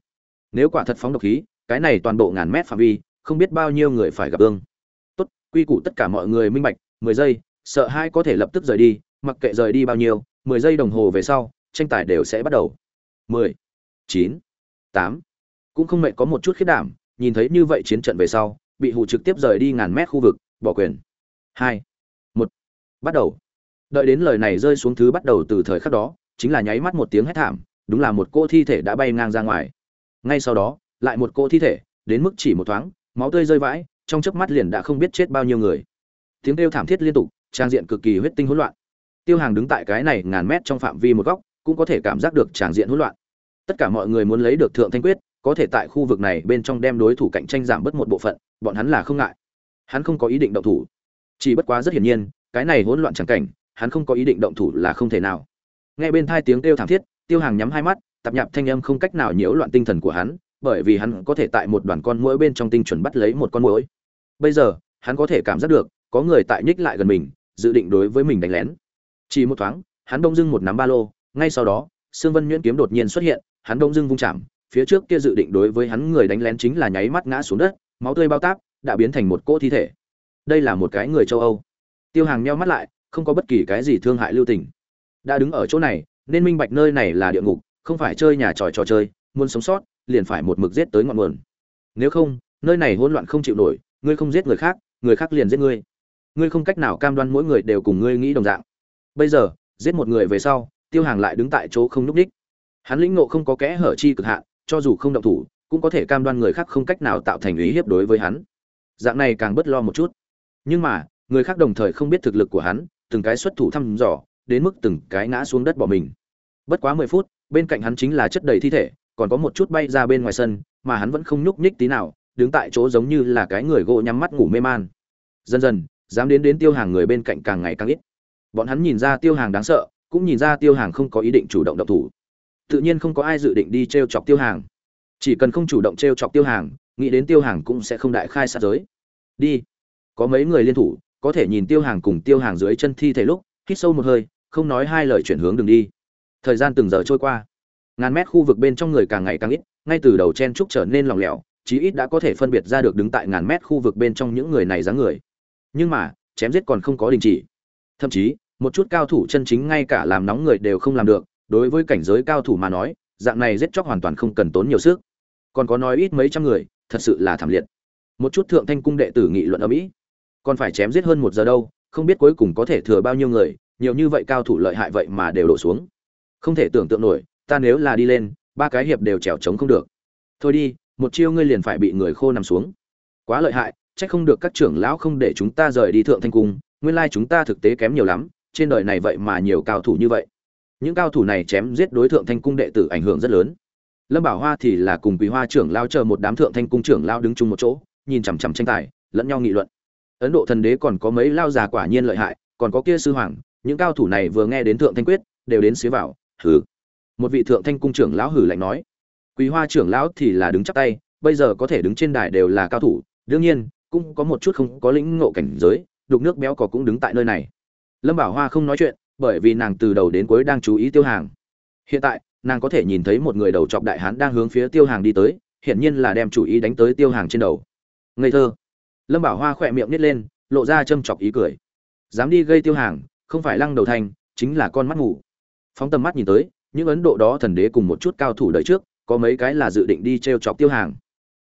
Nếu quả thật phóng độc khí, cái này toàn bộ ngàn mét phạm vi, không biết bao nhiêu người phải gặp ương tốt, quy củ tất cả mọi người minh bạch, mười giây, sợ hai có thể lập tức rời đi, mặc kệ rời đi bao nhiêu, mười giây đồng hồ về sau, tranh tài đều sẽ bắt đầu. Mười, chín, tám. Cũng không mẹ có một chút khiết đảm, nhìn thấy như vậy chiến trận về sau, bị hụ trực tiếp rời đi ngàn mét khu vực, bỏ quyền. Hai, một, bắt đầu. Đợi đến lời này rơi xuống thứ bắt đầu từ thời khắc đó, chính là nháy mắt một tiếng hét thảm đúng là một cô thi thể đã bay ngang ra ngoài. Ngay sau đó, lại một cô thi thể, đến mức chỉ một thoáng, máu tươi rơi vãi, trong chớp mắt liền đã không biết chết bao nhiêu người. Tiếng kêu thảm thiết liên tục, trang diện cực kỳ huyết tinh hỗn loạn. Tiêu hàng đứng tại cái này ngàn mét trong phạm vi một góc, cũng có thể cảm giác được tràng diện hỗn loạn. Tất cả mọi người muốn lấy được thượng thanh quyết, có thể tại khu vực này bên trong đem đối thủ cạnh tranh giảm bớt một bộ phận, bọn hắn là không ngại. Hắn không có ý định động thủ. Chỉ bất quá rất hiển nhiên, cái này hỗn loạn chẳng cảnh, hắn không có ý định động thủ là không thể nào. Nghe bên thai tiếng kêu thảm thiết tiêu hàng nhắm hai mắt tạp nhạp thanh âm không cách nào nhiễu loạn tinh thần của hắn, bởi vì hắn có thể tại một đoàn con muỗi bên trong tinh chuẩn bắt lấy một con muỗi. Bây giờ, hắn có thể cảm giác được, có người tại nhích lại gần mình, dự định đối với mình đánh lén. Chỉ một thoáng, hắn đông dưng một nắm ba lô, ngay sau đó, sương vân nhuyễn kiếm đột nhiên xuất hiện, hắn đông dưng vung chạm, phía trước kia dự định đối với hắn người đánh lén chính là nháy mắt ngã xuống đất, máu tươi bao táp, đã biến thành một cỗ thi thể. Đây là một cái người châu âu. Tiêu hàng nheo mắt lại, không có bất kỳ cái gì thương hại lưu tình. Đã đứng ở chỗ này nên minh bạch nơi này là địa ngục, không phải chơi nhà tròi trò chơi, muốn sống sót, liền phải một mực giết tới ngọn nguồn. Nếu không, nơi này hỗn loạn không chịu nổi, ngươi không giết người khác người khác liền giết ngươi. Ngươi không cách nào cam đoan mỗi người đều cùng ngươi nghĩ đồng dạng. Bây giờ, giết một người về sau, tiêu hàng lại đứng tại chỗ không núp đích. Hắn lĩnh ngộ không có kẽ hở chi cực hạn, cho dù không động thủ, cũng có thể cam đoan người khác không cách nào tạo thành ý hiếp đối với hắn. Dạng này càng bất lo một chút. Nhưng mà, người khác đồng thời không biết thực lực của hắn, từng cái xuất thủ thăm dò đến mức từng cái ngã xuống đất bỏ mình. Bất quá mười phút, bên cạnh hắn chính là chất đầy thi thể, còn có một chút bay ra bên ngoài sân, mà hắn vẫn không nhúc nhích tí nào, đứng tại chỗ giống như là cái người gỗ nhắm mắt ngủ mê man. Dần dần, dám đến đến tiêu hàng người bên cạnh càng ngày càng ít. Bọn hắn nhìn ra tiêu hàng đáng sợ, cũng nhìn ra tiêu hàng không có ý định chủ động động thủ. Tự nhiên không có ai dự định đi t r e o chọc tiêu hàng. Chỉ cần không chủ động t r e o chọc tiêu hàng, nghĩ đến tiêu hàng cũng sẽ không đại khai sát giới. Đi. Có mấy người liên thủ, có thể nhìn tiêu hàng cùng tiêu hàng dưới chân thi thể lúc, hít sâu một hơi không nói hai lời chuyển hướng đường đi. Thời gian từng giờ trôi qua. Ngàn mét khu vực bên trong người càng ngày càng ít, ngay từ đầu chen trúc trở nên lỏng lẻo, chí ít đã có thể phân biệt ra được đứng tại ngàn mét khu vực bên trong những người này dáng người. Nhưng mà, chém giết còn không có đình chỉ. Thậm chí, một chút cao thủ chân chính ngay cả làm nóng người đều không làm được, đối với cảnh giới cao thủ mà nói, dạng này giết chóc hoàn toàn không cần tốn nhiều sức. Còn có nói ít mấy trăm người, thật sự là thảm liệt. Một chút thượng thanh cung đệ tử nghị luận ở mỹ, còn phải chém giết hơn một giờ đâu, không biết cuối cùng có thể thừa bao nhiêu người nhiều như vậy cao thủ lợi hại vậy mà đều đổ xuống. Không thể tưởng tượng nổi, ta nếu là đi lên, ba cái hiệp đều trèo trống không được. Thôi đi, một chiêu ngươi liền phải bị người khô nằm xuống. Quá lợi hại trách không được các trưởng lão không để chúng ta rời đi thượng thanh cung, nguyên lai chúng ta thực tế kém nhiều lắm, trên đời này vậy mà nhiều cao thủ như vậy. Những cao thủ này chém giết đối thượng thanh cung đệ tử ảnh hưởng rất lớn. Lâm bảo hoa thì là cùng quý hoa trưởng lao chờ một đám thượng thanh cung trưởng lao đứng chung một chỗ, nhìn chằm chằm tranh tài, lẫn nhau nghị luận. Ấn độ thần đế còn có mấy lao già quả nhiên lợi hại, còn có kia sư hoàng những cao thủ này vừa nghe đến thượng thanh quyết, đều đến xế vào, hừ. Một vị thượng thanh cung trưởng lão hử lạnh nói, quý hoa trưởng lão thì là đứng chắp tay, bây giờ có thể đứng trên đài đều là cao thủ, đương nhiên, cũng có một chút không có lĩnh ngộ cảnh giới, đục nước béo cò cũng đứng tại nơi này. Lâm bảo hoa không nói chuyện, bởi vì nàng từ đầu đến cuối đang chú ý tiêu hàng. Hiện tại, nàng có thể nhìn thấy một người đầu chọc đại hán đang hướng phía tiêu hàng đi tới, hiển nhiên là đem chủ ý đánh tới tiêu hàng trên đầu. Ngây thơ. Lâm bảo hoa khỏe miệng nít lên, lộ ra châm chọc ý cười. Dám đi gây tiêu hàng không phải lăng đầu thành, chính là con mắt ngủ. Phóng tầm mắt nhìn tới, những ấn độ đó thần đế cùng một chút cao thủ đợi trước, có mấy cái là dự định đi t r e o chọc tiêu hàng.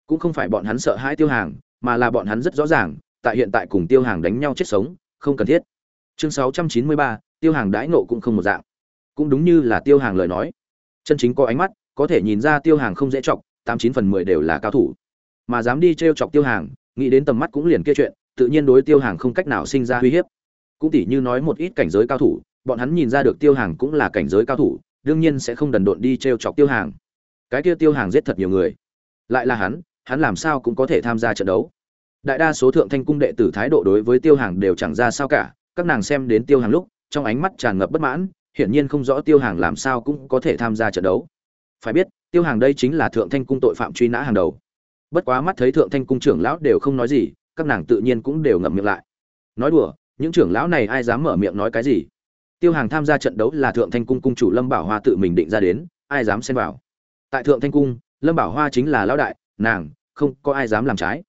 Cũng không phải bọn hắn sợ hãi tiêu hàng, mà là bọn hắn rất rõ ràng, tại hiện tại cùng tiêu hàng đánh nhau chết sống, không cần thiết. Chương sáu trăm chín mươi ba, tiêu hàng đãi nộ cũng không một dạng. Cũng đúng như là tiêu hàng lời nói. Chân chính có ánh mắt, có thể nhìn ra tiêu hàng không dễ chọc, tám chín phần mười đều là cao thủ. Mà dám đi t r e o chọc tiêu hàng, nghĩ đến tầm mắt cũng liền kia chuyện, tự nhiên đối tiêu hàng không cách nào sinh ra uy hiếp cũng tỉ như nói một ít cảnh giới cao thủ, bọn hắn nhìn ra được tiêu hàng cũng là cảnh giới cao thủ, đương nhiên sẽ không đần độn đi t r e o chọc tiêu hàng. Cái kia tiêu hàng giết thật nhiều người. Lại là hắn hắn làm sao cũng có thể tham gia trận đấu. Đại đa số thượng thanh cung đệ tử thái độ đối với tiêu hàng đều chẳng ra sao cả, các nàng xem đến tiêu hàng lúc, trong ánh mắt tràn ngập bất mãn, hiển nhiên không rõ tiêu hàng làm sao cũng có thể tham gia trận đấu. Phải biết, tiêu hàng đây chính là thượng thanh cung tội phạm truy nã hàng đầu. Bất quá mắt thấy thượng thanh cung trưởng lão đều không nói gì, các nàng tự nhiên cũng đều ngậm miệng lại. Nói đùa những trưởng lão này ai dám mở miệng nói cái gì? Tiêu hàng tham gia trận đấu là thượng thanh cung cung chủ lâm bảo hoa tự mình định ra đến, ai dám xen vào? Tại thượng thanh cung, lâm bảo hoa chính là lão đại, nàng, không có ai dám làm trái.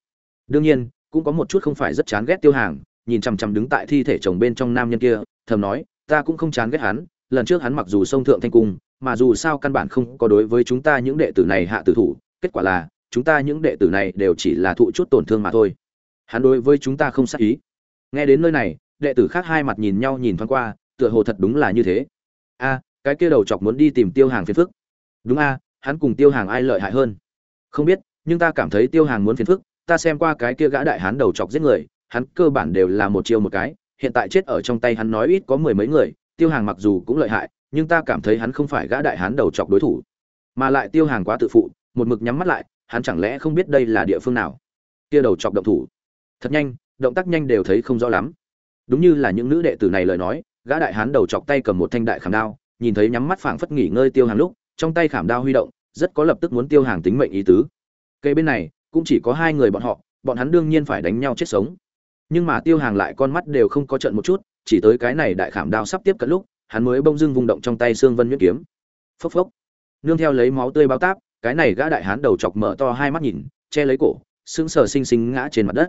Đương nhiên, cũng có một chút không phải rất chán ghét tiêu hàng, nhìn chằm chằm đứng tại thi thể chồng bên trong nam nhân kia, thầm nói, ta cũng không chán ghét hắn, lần trước hắn mặc dù sông thượng thanh cung, mà dù sao căn bản không có đối với chúng ta những đệ tử này hạ tử thủ, kết quả là, chúng ta những đệ tử này đều chỉ là thụ chút tổn thương mà thôi. Hắn đối với chúng ta không sát ý nghe đến nơi này, đệ tử khác hai mặt nhìn nhau nhìn thoáng qua, tựa hồ thật đúng là như thế. A, cái kia đầu chọc muốn đi tìm tiêu hàng phiền phức. Đúng a, hắn cùng tiêu hàng ai lợi hại hơn? Không biết, nhưng ta cảm thấy tiêu hàng muốn phiền phức, ta xem qua cái kia gã đại hán đầu chọc giết người, hắn cơ bản đều là một chiêu một cái, hiện tại chết ở trong tay hắn nói ít có mười mấy người, tiêu hàng mặc dù cũng lợi hại, nhưng ta cảm thấy hắn không phải gã đại hán đầu chọc đối thủ. Mà lại tiêu hàng quá tự phụ, một mực nhắm mắt lại, hắn chẳng lẽ không biết đây là địa phương nào? Kia đầu chọc động thủ. Thật nhanh động tác nhanh đều thấy không rõ lắm. Đúng như là những nữ đệ tử này lời nói, gã đại hán đầu chọc tay cầm một thanh đại khảm đao, nhìn thấy nhắm mắt phảng phất nghỉ ngơi tiêu hàng lúc, trong tay khảm đao huy động, rất có lập tức muốn tiêu hàng tính mệnh ý tứ. Cây bên này, cũng chỉ có hai người bọn họ, bọn hắn đương nhiên phải đánh nhau chết sống. Nhưng mà tiêu hàng lại con mắt đều không có trận một chút, chỉ tới cái này đại khảm đao sắp tiếp cận lúc, hắn mới bông dưng vùng động trong tay xương vân nhuyễn kiếm. Phốc phốc. Nương theo lấy máu tươi bao táp, cái này gã đại hán đầu chọc mở to hai mắt nhìn, che lấy cổ, sững sờ xinh xinh ngã trên mặt đất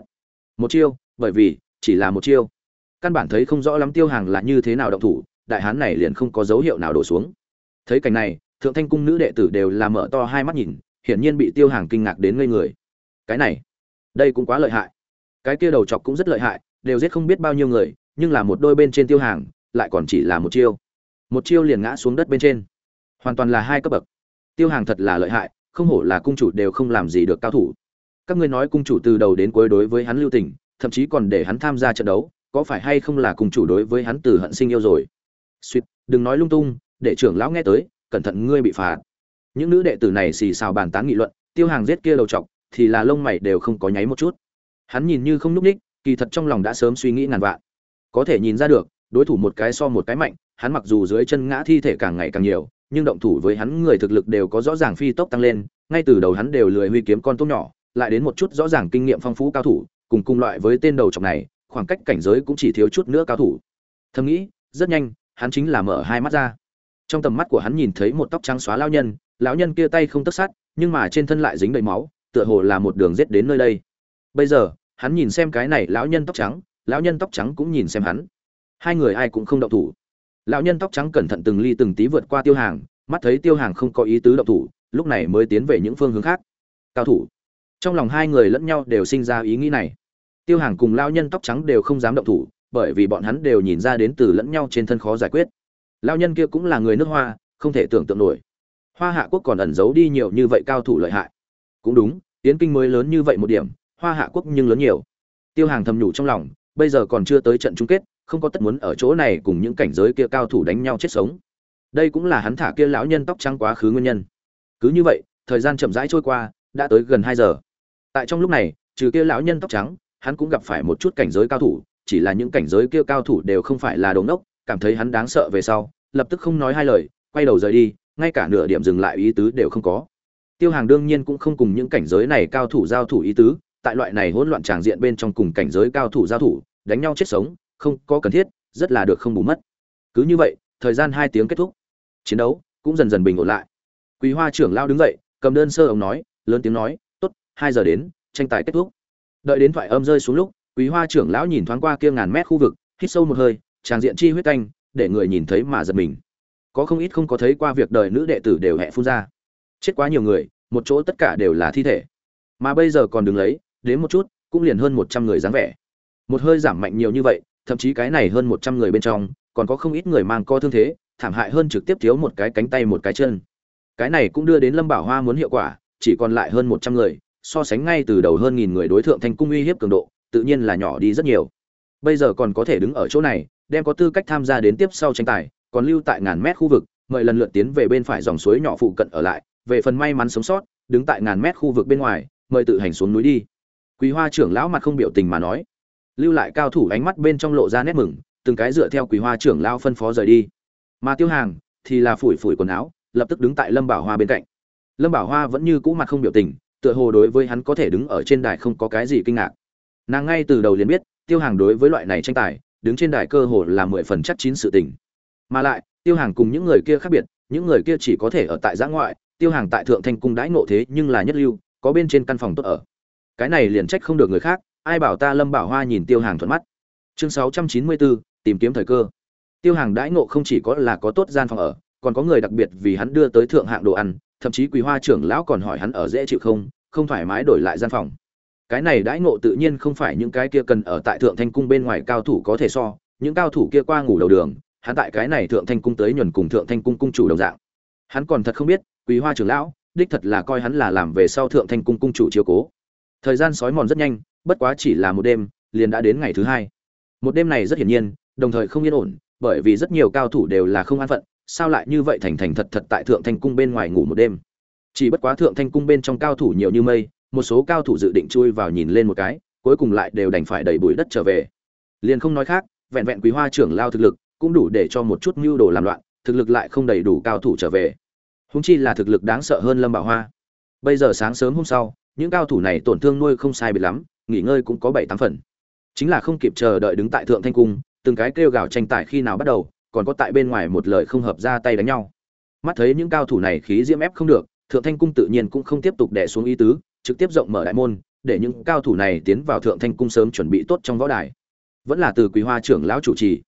một chiêu, bởi vì chỉ là một chiêu. Căn bản thấy không rõ lắm tiêu hàng là như thế nào động thủ, đại hán này liền không có dấu hiệu nào đổ xuống. Thấy cảnh này, thượng thanh cung nữ đệ tử đều là mở to hai mắt nhìn, hiển nhiên bị tiêu hàng kinh ngạc đến ngây người. Cái này, đây cũng quá lợi hại. Cái kia đầu chọc cũng rất lợi hại, đều giết không biết bao nhiêu người, nhưng là một đôi bên trên tiêu hàng, lại còn chỉ là một chiêu. Một chiêu liền ngã xuống đất bên trên. Hoàn toàn là hai cấp bậc. Tiêu hàng thật là lợi hại, không hổ là cung chủ đều không làm gì được cao thủ các ngươi nói cung chủ từ đầu đến cuối đối với hắn lưu tình, thậm chí còn để hắn tham gia trận đấu, có phải hay không là cung chủ đối với hắn từ hận sinh yêu rồi? Suýt đừng nói lung tung, để trưởng lão nghe tới, cẩn thận ngươi bị phạt. Những nữ đệ tử này xì xào bàn tán nghị luận, tiêu hàng giết kia đầu trọc thì là lông mày đều không có nháy một chút. Hắn nhìn như không núp ních, kỳ thật trong lòng đã sớm suy nghĩ ngàn vạn. Có thể nhìn ra được, đối thủ một cái so một cái mạnh, hắn mặc dù dưới chân ngã thi thể càng ngày càng nhiều, nhưng động thủ với hắn người thực lực đều có rõ ràng phi tốc tăng lên, ngay từ đầu hắn đều lười huy kiếm con tốt nhỏ lại đến một chút rõ ràng kinh nghiệm phong phú cao thủ, cùng cùng loại với tên đầu trọc này, khoảng cách cảnh giới cũng chỉ thiếu chút nữa cao thủ. Thầm nghĩ, rất nhanh, hắn chính là mở hai mắt ra. Trong tầm mắt của hắn nhìn thấy một tóc trắng xóa lão nhân lão nhân kia tay không tấc sát, nhưng mà trên thân lại dính đầy máu, tựa hồ là một đường giết đến nơi đây. Bây giờ, hắn nhìn xem cái này lão nhân tóc trắng, lão nhân tóc trắng cũng nhìn xem hắn. Hai người ai cũng không động thủ. Lão nhân tóc trắng cẩn thận từng ly từng tí vượt qua tiêu hàng, mắt thấy tiêu hàng không có ý tứ động thủ, lúc này mới tiến về những phương hướng khác. Cao thủ trong lòng hai người lẫn nhau đều sinh ra ý nghĩ này. Tiêu hàng cùng lao nhân tóc trắng đều không dám động thủ, bởi vì bọn hắn đều nhìn ra đến từ lẫn nhau trên thân khó giải quyết. Lao nhân kia cũng là người nước hoa, không thể tưởng tượng nổi. Hoa hạ quốc còn ẩn giấu đi nhiều như vậy cao thủ lợi hại. Cũng đúng, tiến kinh mới lớn như vậy một điểm, hoa hạ quốc nhưng lớn nhiều. Tiêu hàng thầm nhủ trong lòng, bây giờ còn chưa tới trận chung kết, không có tất muốn ở chỗ này cùng những cảnh giới kia cao thủ đánh nhau chết sống. Đây cũng là hắn thả kia lão nhân tóc trắng quá khứ nguyên nhân. Cứ như vậy, thời gian chậm rãi trôi qua, đã tới gần hai giờ tại trong lúc này, trừ kia lão nhân tóc trắng, hắn cũng gặp phải một chút cảnh giới cao thủ, chỉ là những cảnh giới kia cao thủ đều không phải là đống đốc cảm thấy hắn đáng sợ về sau, lập tức không nói hai lời, quay đầu rời đi, ngay cả nửa điểm dừng lại ý tứ đều không có. Tiêu hàng đương nhiên cũng không cùng những cảnh giới này cao thủ giao thủ ý tứ, tại loại này hỗn loạn tràng diện bên trong cùng cảnh giới cao thủ giao thủ, đánh nhau chết sống, không có cần thiết, rất là được không bù mất. Cứ như vậy, thời gian hai tiếng kết thúc. Chiến đấu cũng dần dần bình ổn lại. Quý hoa trưởng lao đứng dậy, cầm đơn sơ ông nói, lớn tiếng nói hai giờ đến, tranh tài kết thúc. Đợi đến thoại âm rơi xuống lúc, quý hoa trưởng lão nhìn thoáng qua kia ngàn mét khu vực, hít sâu một hơi, tràng diện chi huyết canh, để người nhìn thấy mà giật mình. Có không ít không có thấy qua việc đời nữ đệ tử đều hẹ phun ra. Chết quá nhiều người, một chỗ tất cả đều là thi thể. Mà bây giờ còn đứng lấy, đến một chút, cũng liền hơn một trăm người dáng vẻ. Một hơi giảm mạnh nhiều như vậy, thậm chí cái này hơn một trăm người bên trong, còn có không ít người mang co thương thế, thảm hại hơn trực tiếp thiếu một cái cánh tay một cái chân. Cái này cũng đưa đến lâm bảo hoa muốn hiệu quả, chỉ còn lại hơn một trăm người so sánh ngay từ đầu hơn nghìn người đối tượng thành cung uy hiếp cường độ, tự nhiên là nhỏ đi rất nhiều. Bây giờ còn có thể đứng ở chỗ này, đem có tư cách tham gia đến tiếp sau tranh tài, còn lưu tại ngàn mét khu vực, mời lần lượt tiến về bên phải dòng suối nhỏ phụ cận ở lại, về phần may mắn sống sót, đứng tại ngàn mét khu vực bên ngoài, mời tự hành xuống núi đi. Quý hoa trưởng lão mặt không biểu tình mà nói. Lưu lại cao thủ ánh mắt bên trong lộ ra nét mừng, từng cái dựa theo quý hoa trưởng lão phân phó rời đi. Mà tiêu hàng thì là phủi phủi quần áo, lập tức đứng tại lâm bảo hoa bên cạnh. Lâm bảo hoa vẫn như cũ mặt không biểu tình tựa hồ đối với hắn có thể đứng ở trên đài không có cái gì kinh ngạc. Nàng ngay từ đầu liền biết, tiêu hàng đối với loại này tranh tài, đứng trên đài cơ hồ là mười phần chắc chín sự tình. Mà lại, tiêu hàng cùng những người kia khác biệt, những người kia chỉ có thể ở tại giã ngoại, tiêu hàng tại thượng thanh cung đãi ngộ thế nhưng là nhất lưu, có bên trên căn phòng tốt ở. Cái này liền trách không được người khác, ai bảo ta lâm bảo hoa nhìn tiêu hàng thuận mắt. Chương sáu trăm chín mươi bốn, tìm kiếm thời cơ. Tiêu hàng đãi ngộ không chỉ có là có tốt gian phòng ở, còn có người đặc biệt vì hắn đưa tới thượng hạng đồ ăn thậm chí quý hoa trưởng lão còn hỏi hắn ở dễ chịu không không thoải mái đổi lại gian phòng. Cái này đãi ngộ tự nhiên không phải những cái kia cần ở tại thượng thanh cung bên ngoài cao thủ có thể so, những cao thủ kia qua ngủ đầu đường, hắn tại cái này thượng thanh cung tới nhuần cùng thượng thanh cung cung chủ đồng dạng. Hắn còn thật không biết quý hoa trưởng lão, đích thật là coi hắn là làm về sau thượng thanh cung cung chủ chiếu cố. Thời gian sói mòn rất nhanh, bất quá chỉ là một đêm, liền đã đến ngày thứ hai. Một đêm này rất hiển nhiên, đồng thời không yên ổn, bởi vì rất nhiều cao thủ đều là không an phận sao lại như vậy thành thành thật thật tại thượng thanh cung bên ngoài ngủ một đêm? Chỉ bất quá thượng thanh cung bên trong cao thủ nhiều như mây, một số cao thủ dự định chui vào nhìn lên một cái, cuối cùng lại đều đành phải đẩy bụi đất trở về. Liền không nói khác, vẹn vẹn quý hoa trưởng lao thực lực cũng đủ để cho một chút mưu đồ làm loạn, thực lực lại không đầy đủ cao thủ trở về. Húng chi là thực lực đáng sợ hơn lâm bảo hoa. Bây giờ sáng sớm hôm sau, những cao thủ này tổn thương nuôi không sai biệt lắm, nghỉ ngơi cũng có bảy tám phần. Chính là không kịp chờ đợi đứng tại thượng thanh cung, từng cái kêu gào tranh tài khi nào bắt đầu còn có tại bên ngoài một lời không hợp ra tay đánh nhau. Mắt thấy những cao thủ này khí diễm ép không được, thượng thanh cung tự nhiên cũng không tiếp tục đè xuống ý tứ, trực tiếp rộng mở đại môn, để những cao thủ này tiến vào thượng thanh cung sớm chuẩn bị tốt trong võ đài. Vẫn là từ quý hoa trưởng lão chủ trì.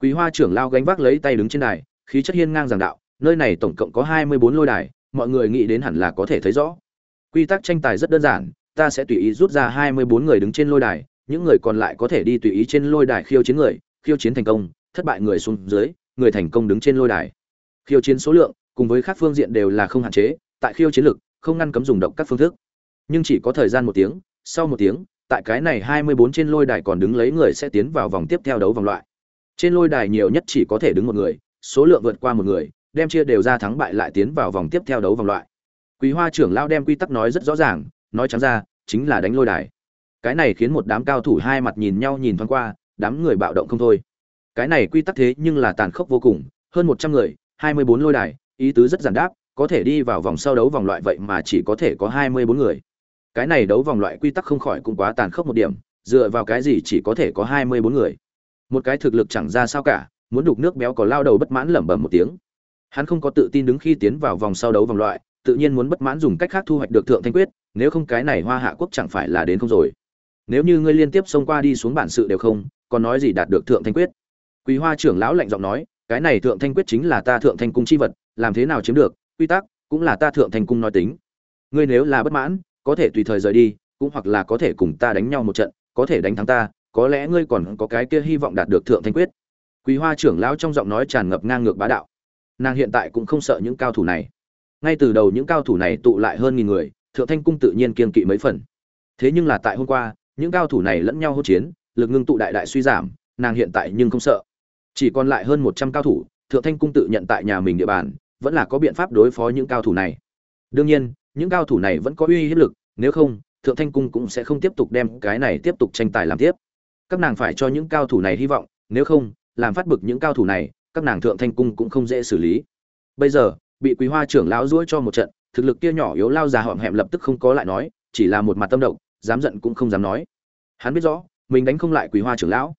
Quý hoa trưởng lão gánh vác lấy tay đứng trên đài, khí chất hiên ngang giảng đạo, nơi này tổng cộng có hai mươi bốn lôi đài, mọi người nghĩ đến hẳn là có thể thấy rõ. Quy tắc tranh tài rất đơn giản, ta sẽ tùy ý rút ra hai mươi bốn người đứng trên lôi đài, những người còn lại có thể đi tùy ý trên lôi đài khiêu chiến người, khiêu chiến thành công thất bại người xuống dưới, người thành công đứng trên lôi đài. Khiêu chiến số lượng cùng với các phương diện đều là không hạn chế, tại khiêu chiến lực, không ngăn cấm dùng độc các phương thức. Nhưng chỉ có thời gian một tiếng, sau một tiếng, tại cái này hai mươi bốn trên lôi đài còn đứng lấy người sẽ tiến vào vòng tiếp theo đấu vòng loại. Trên lôi đài nhiều nhất chỉ có thể đứng một người, số lượng vượt qua một người, đem chia đều ra thắng bại lại tiến vào vòng tiếp theo đấu vòng loại. Quý hoa trưởng lao đem quy tắc nói rất rõ ràng, nói trắng ra, chính là đánh lôi đài. Cái này khiến một đám cao thủ hai mặt nhìn nhau nhìn thoáng qua, đám người bạo động không thôi cái này quy tắc thế nhưng là tàn khốc vô cùng, hơn một trăm người, hai mươi bốn lôi đài, ý tứ rất giản đáp, có thể đi vào vòng sau đấu vòng loại vậy mà chỉ có thể có hai mươi bốn người. Cái này đấu vòng loại quy tắc không khỏi cũng quá tàn khốc một điểm, dựa vào cái gì chỉ có thể có hai mươi bốn người? Một cái thực lực chẳng ra sao cả, muốn đục nước béo có lao đầu bất mãn lẩm bẩm một tiếng. Hắn không có tự tin đứng khi tiến vào vòng sau đấu vòng loại, tự nhiên muốn bất mãn dùng cách khác thu hoạch được thượng thanh quyết, nếu không cái này hoa hạ quốc chẳng phải là đến không rồi. Nếu như ngươi liên tiếp xông qua đi xuống bản sự đều không, còn nói gì đạt được thượng thanh quyết? Quý hoa trưởng lão lạnh giọng nói, cái này thượng thanh quyết chính là ta thượng thanh cung chi vật, làm thế nào chiếm được, quy tắc cũng là ta thượng thanh cung nói tính. Ngươi nếu là bất mãn, có thể tùy thời rời đi, cũng hoặc là có thể cùng ta đánh nhau một trận, có thể đánh thắng ta, có lẽ ngươi còn có cái kia hy vọng đạt được thượng thanh quyết. Quý hoa trưởng lão trong giọng nói tràn ngập ngang ngược bá đạo. Nàng hiện tại cũng không sợ những cao thủ này. Ngay từ đầu những cao thủ này tụ lại hơn nghìn người, thượng thanh cung tự nhiên kiên kỵ mấy phần. Thế nhưng là tại hôm qua, những cao thủ này lẫn nhau hỗn chiến, lực ngưng tụ đại đại suy giảm, nàng hiện tại nhưng không sợ chỉ còn lại hơn một trăm cao thủ, thượng thanh cung tự nhận tại nhà mình địa bàn, vẫn là có biện pháp đối phó những cao thủ này. Đương nhiên, những cao thủ này vẫn có uy hiếp lực, nếu không, thượng thanh cung cũng sẽ không tiếp tục đem cái này tiếp tục tranh tài làm tiếp. Các nàng phải cho những cao thủ này hy vọng, nếu không, làm phát bực những cao thủ này, các nàng thượng thanh cung cũng không dễ xử lý. Bây giờ, bị quý hoa trưởng lão duỗi cho một trận, thực lực kia nhỏ yếu lao già họm hẹm lập tức không có lại nói, chỉ là một mặt tâm động dám giận cũng không dám nói. Hắn biết rõ, mình đánh không lại quý hoa trưởng lão.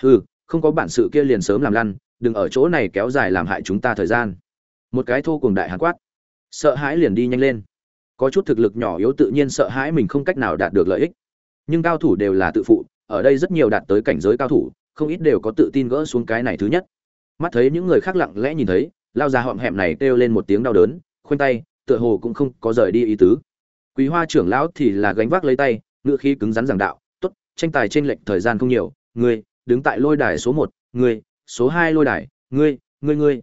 Hừ không có bản sự kia liền sớm làm lăn, đừng ở chỗ này kéo dài làm hại chúng ta thời gian. Một cái thô cùng đại hàn quát. Sợ hãi liền đi nhanh lên. Có chút thực lực nhỏ yếu tự nhiên sợ hãi mình không cách nào đạt được lợi ích. Nhưng cao thủ đều là tự phụ, ở đây rất nhiều đạt tới cảnh giới cao thủ, không ít đều có tự tin gỡ xuống cái này thứ nhất. Mắt thấy những người khác lặng lẽ nhìn thấy, lao ra họm hẹm này kêu lên một tiếng đau đớn, khoanh tay, tựa hồ cũng không có rời đi ý tứ. Quý hoa trưởng lão thì là gánh vác lấy tay ngựa khí cứng rắn giảng đạo, tốt, tranh tài trên lệnh thời gian không nhiều, ngươi đứng tại lôi đài số một ngươi số hai lôi đài ngươi ngươi ngươi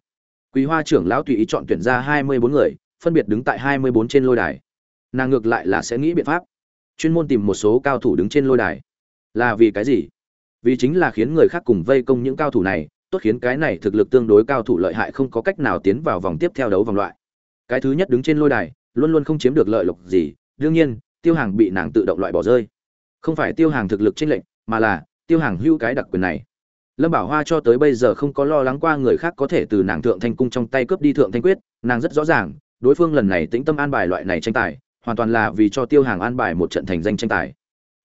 quý hoa trưởng lão tùy ý chọn tuyển ra hai mươi bốn người, phân biệt đứng tại hai mươi bốn trên lôi đài. Nàng ngược lại là sẽ nghĩ biện pháp. Chuyên môn tìm một số cao thủ đứng trên lôi đài. Là vì cái gì? Vì chính là khiến người khác cùng vây công những cao thủ này, tốt khiến cái này thực lực tương đối cao thủ lợi hại không có cách nào tiến vào vòng tiếp theo đấu vòng loại. Cái thứ nhất đứng trên lôi đài, luôn luôn không chiếm được lợi lộc gì, đương nhiên, tiêu hàng bị nàng tự động loại bỏ rơi. Không phải tiêu hàng thực lực trên lệnh mà là tiêu hàng hưu cái đặc quyền này. Lâm bảo hoa cho tới bây giờ không có lo lắng qua người khác có thể từ nàng thượng thanh cung trong tay cướp đi thượng thanh quyết, nàng rất rõ ràng, đối phương lần này tĩnh tâm an bài loại này tranh tài, hoàn toàn là vì cho tiêu hàng an bài một trận thành danh tranh tài.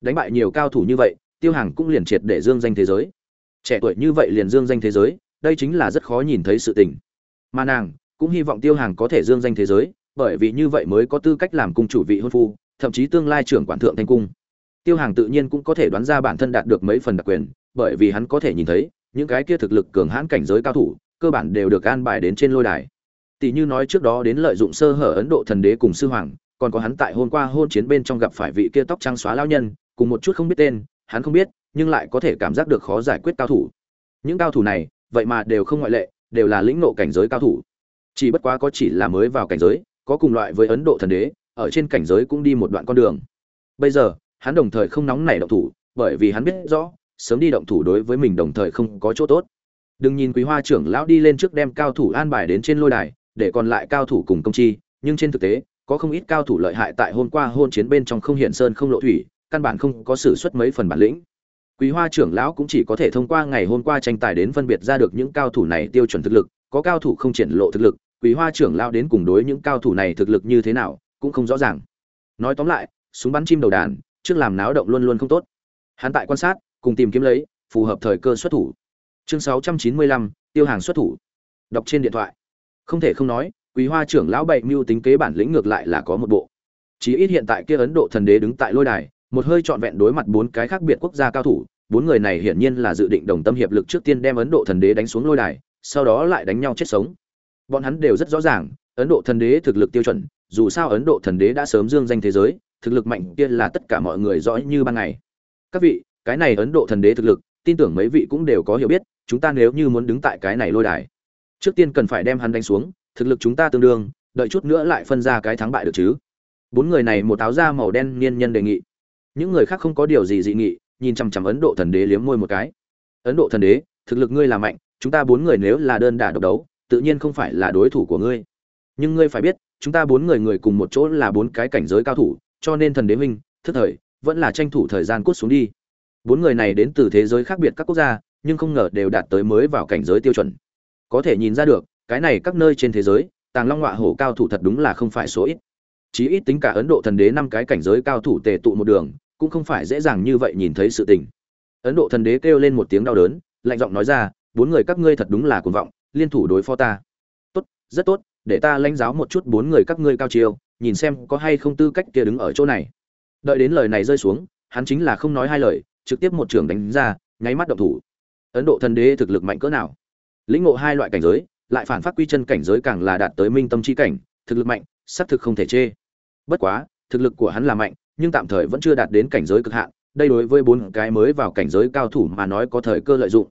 Đánh bại nhiều cao thủ như vậy, tiêu hàng cũng liền triệt để dương danh thế giới. Trẻ tuổi như vậy liền dương danh thế giới, đây chính là rất khó nhìn thấy sự tình. Mà nàng cũng hy vọng tiêu hàng có thể dương danh thế giới, bởi vì như vậy mới có tư cách làm cung chủ vị hôn phu, thậm chí tương lai trưởng quản thượng thanh cung tiêu hàng tự nhiên cũng có thể đoán ra bản thân đạt được mấy phần đặc quyền, bởi vì hắn có thể nhìn thấy, những cái kia thực lực cường hãn cảnh giới cao thủ, cơ bản đều được an bài đến trên lôi đài. Tỷ như nói trước đó đến lợi dụng sơ hở ấn độ thần đế cùng sư hoàng, còn có hắn tại hôm qua hôn chiến bên trong gặp phải vị kia tóc trắng xóa lao nhân, cùng một chút không biết tên, hắn không biết, nhưng lại có thể cảm giác được khó giải quyết cao thủ. Những cao thủ này, vậy mà đều không ngoại lệ, đều là lĩnh nộ cảnh giới cao thủ. Chỉ bất quá có chỉ là mới vào cảnh giới, có cùng loại với ấn độ thần đế, ở trên cảnh giới cũng đi một đoạn con đường. Bây giờ hắn đồng thời không nóng nảy động thủ, bởi vì hắn biết rõ, sớm đi động thủ đối với mình đồng thời không có chỗ tốt. Đừng nhìn quý hoa trưởng lão đi lên trước đem cao thủ an bài đến trên lôi đài, để còn lại cao thủ cùng công chi, nhưng trên thực tế, có không ít cao thủ lợi hại tại hôm qua hôn chiến bên trong không hiện sơn không lộ thủy, căn bản không có sử xuất mấy phần bản lĩnh. Quý hoa trưởng lão cũng chỉ có thể thông qua ngày hôm qua tranh tài đến phân biệt ra được những cao thủ này tiêu chuẩn thực lực, có cao thủ không triển lộ thực lực, quý hoa trưởng lão đến cùng đối những cao thủ này thực lực như thế nào, cũng không rõ ràng. Nói tóm lại, súng bắn chim đầu đàn trước làm náo động luôn luôn không tốt. Hắn tại quan sát cùng tìm kiếm lấy phù hợp thời cơ xuất thủ. Chương 695, tiêu hàng xuất thủ. Đọc trên điện thoại. Không thể không nói quý hoa trưởng lão bậy mưu tính kế bản lĩnh ngược lại là có một bộ. Chí ít hiện tại kia ấn độ thần đế đứng tại lôi đài một hơi trọn vẹn đối mặt bốn cái khác biệt quốc gia cao thủ bốn người này hiển nhiên là dự định đồng tâm hiệp lực trước tiên đem ấn độ thần đế đánh xuống lôi đài sau đó lại đánh nhau chết sống. Bọn hắn đều rất rõ ràng ấn độ thần đế thực lực tiêu chuẩn dù sao ấn độ thần đế đã sớm dương danh thế giới thực lực mạnh kia là tất cả mọi người rõ như ban ngày. Các vị, cái này ấn độ thần đế thực lực, tin tưởng mấy vị cũng đều có hiểu biết, chúng ta nếu như muốn đứng tại cái này lôi đài, trước tiên cần phải đem hắn đánh xuống, thực lực chúng ta tương đương, đợi chút nữa lại phân ra cái thắng bại được chứ. Bốn người này một áo da màu đen niên nhân đề nghị. Những người khác không có điều gì dị nghị, nhìn chằm chằm ấn độ thần đế liếm môi một cái. Ấn độ thần đế, thực lực ngươi là mạnh, chúng ta bốn người nếu là đơn đả độc đấu, tự nhiên không phải là đối thủ của ngươi. Nhưng ngươi phải biết, chúng ta bốn người người cùng một chỗ là bốn cái cảnh giới cao thủ cho nên thần đế huynh, thức thời, vẫn là tranh thủ thời gian cút xuống đi. Bốn người này đến từ thế giới khác biệt các quốc gia, nhưng không ngờ đều đạt tới mới vào cảnh giới tiêu chuẩn. Có thể nhìn ra được, cái này các nơi trên thế giới, tàng long họa hổ cao thủ thật đúng là không phải số ít. Chí ít tính cả ấn độ thần đế năm cái cảnh giới cao thủ tề tụ một đường, cũng không phải dễ dàng như vậy nhìn thấy sự tình. Ấn độ thần đế kêu lên một tiếng đau đớn, lạnh giọng nói ra, bốn người các ngươi thật đúng là cuồng vọng, liên thủ đối phó ta. Tốt, rất tốt, để ta lãnh giáo một chút bốn người các ngươi cao chiêu nhìn xem có hay không tư cách kia đứng ở chỗ này. Đợi đến lời này rơi xuống, hắn chính là không nói hai lời, trực tiếp một trường đánh ra, nháy mắt động thủ. Ấn độ thần đế thực lực mạnh cỡ nào? Lĩnh ngộ hai loại cảnh giới, lại phản phát quy chân cảnh giới càng là đạt tới minh tâm chi cảnh, thực lực mạnh, xác thực không thể chê. Bất quá, thực lực của hắn là mạnh, nhưng tạm thời vẫn chưa đạt đến cảnh giới cực hạn, đây đối với bốn cái mới vào cảnh giới cao thủ mà nói có thời cơ lợi dụng.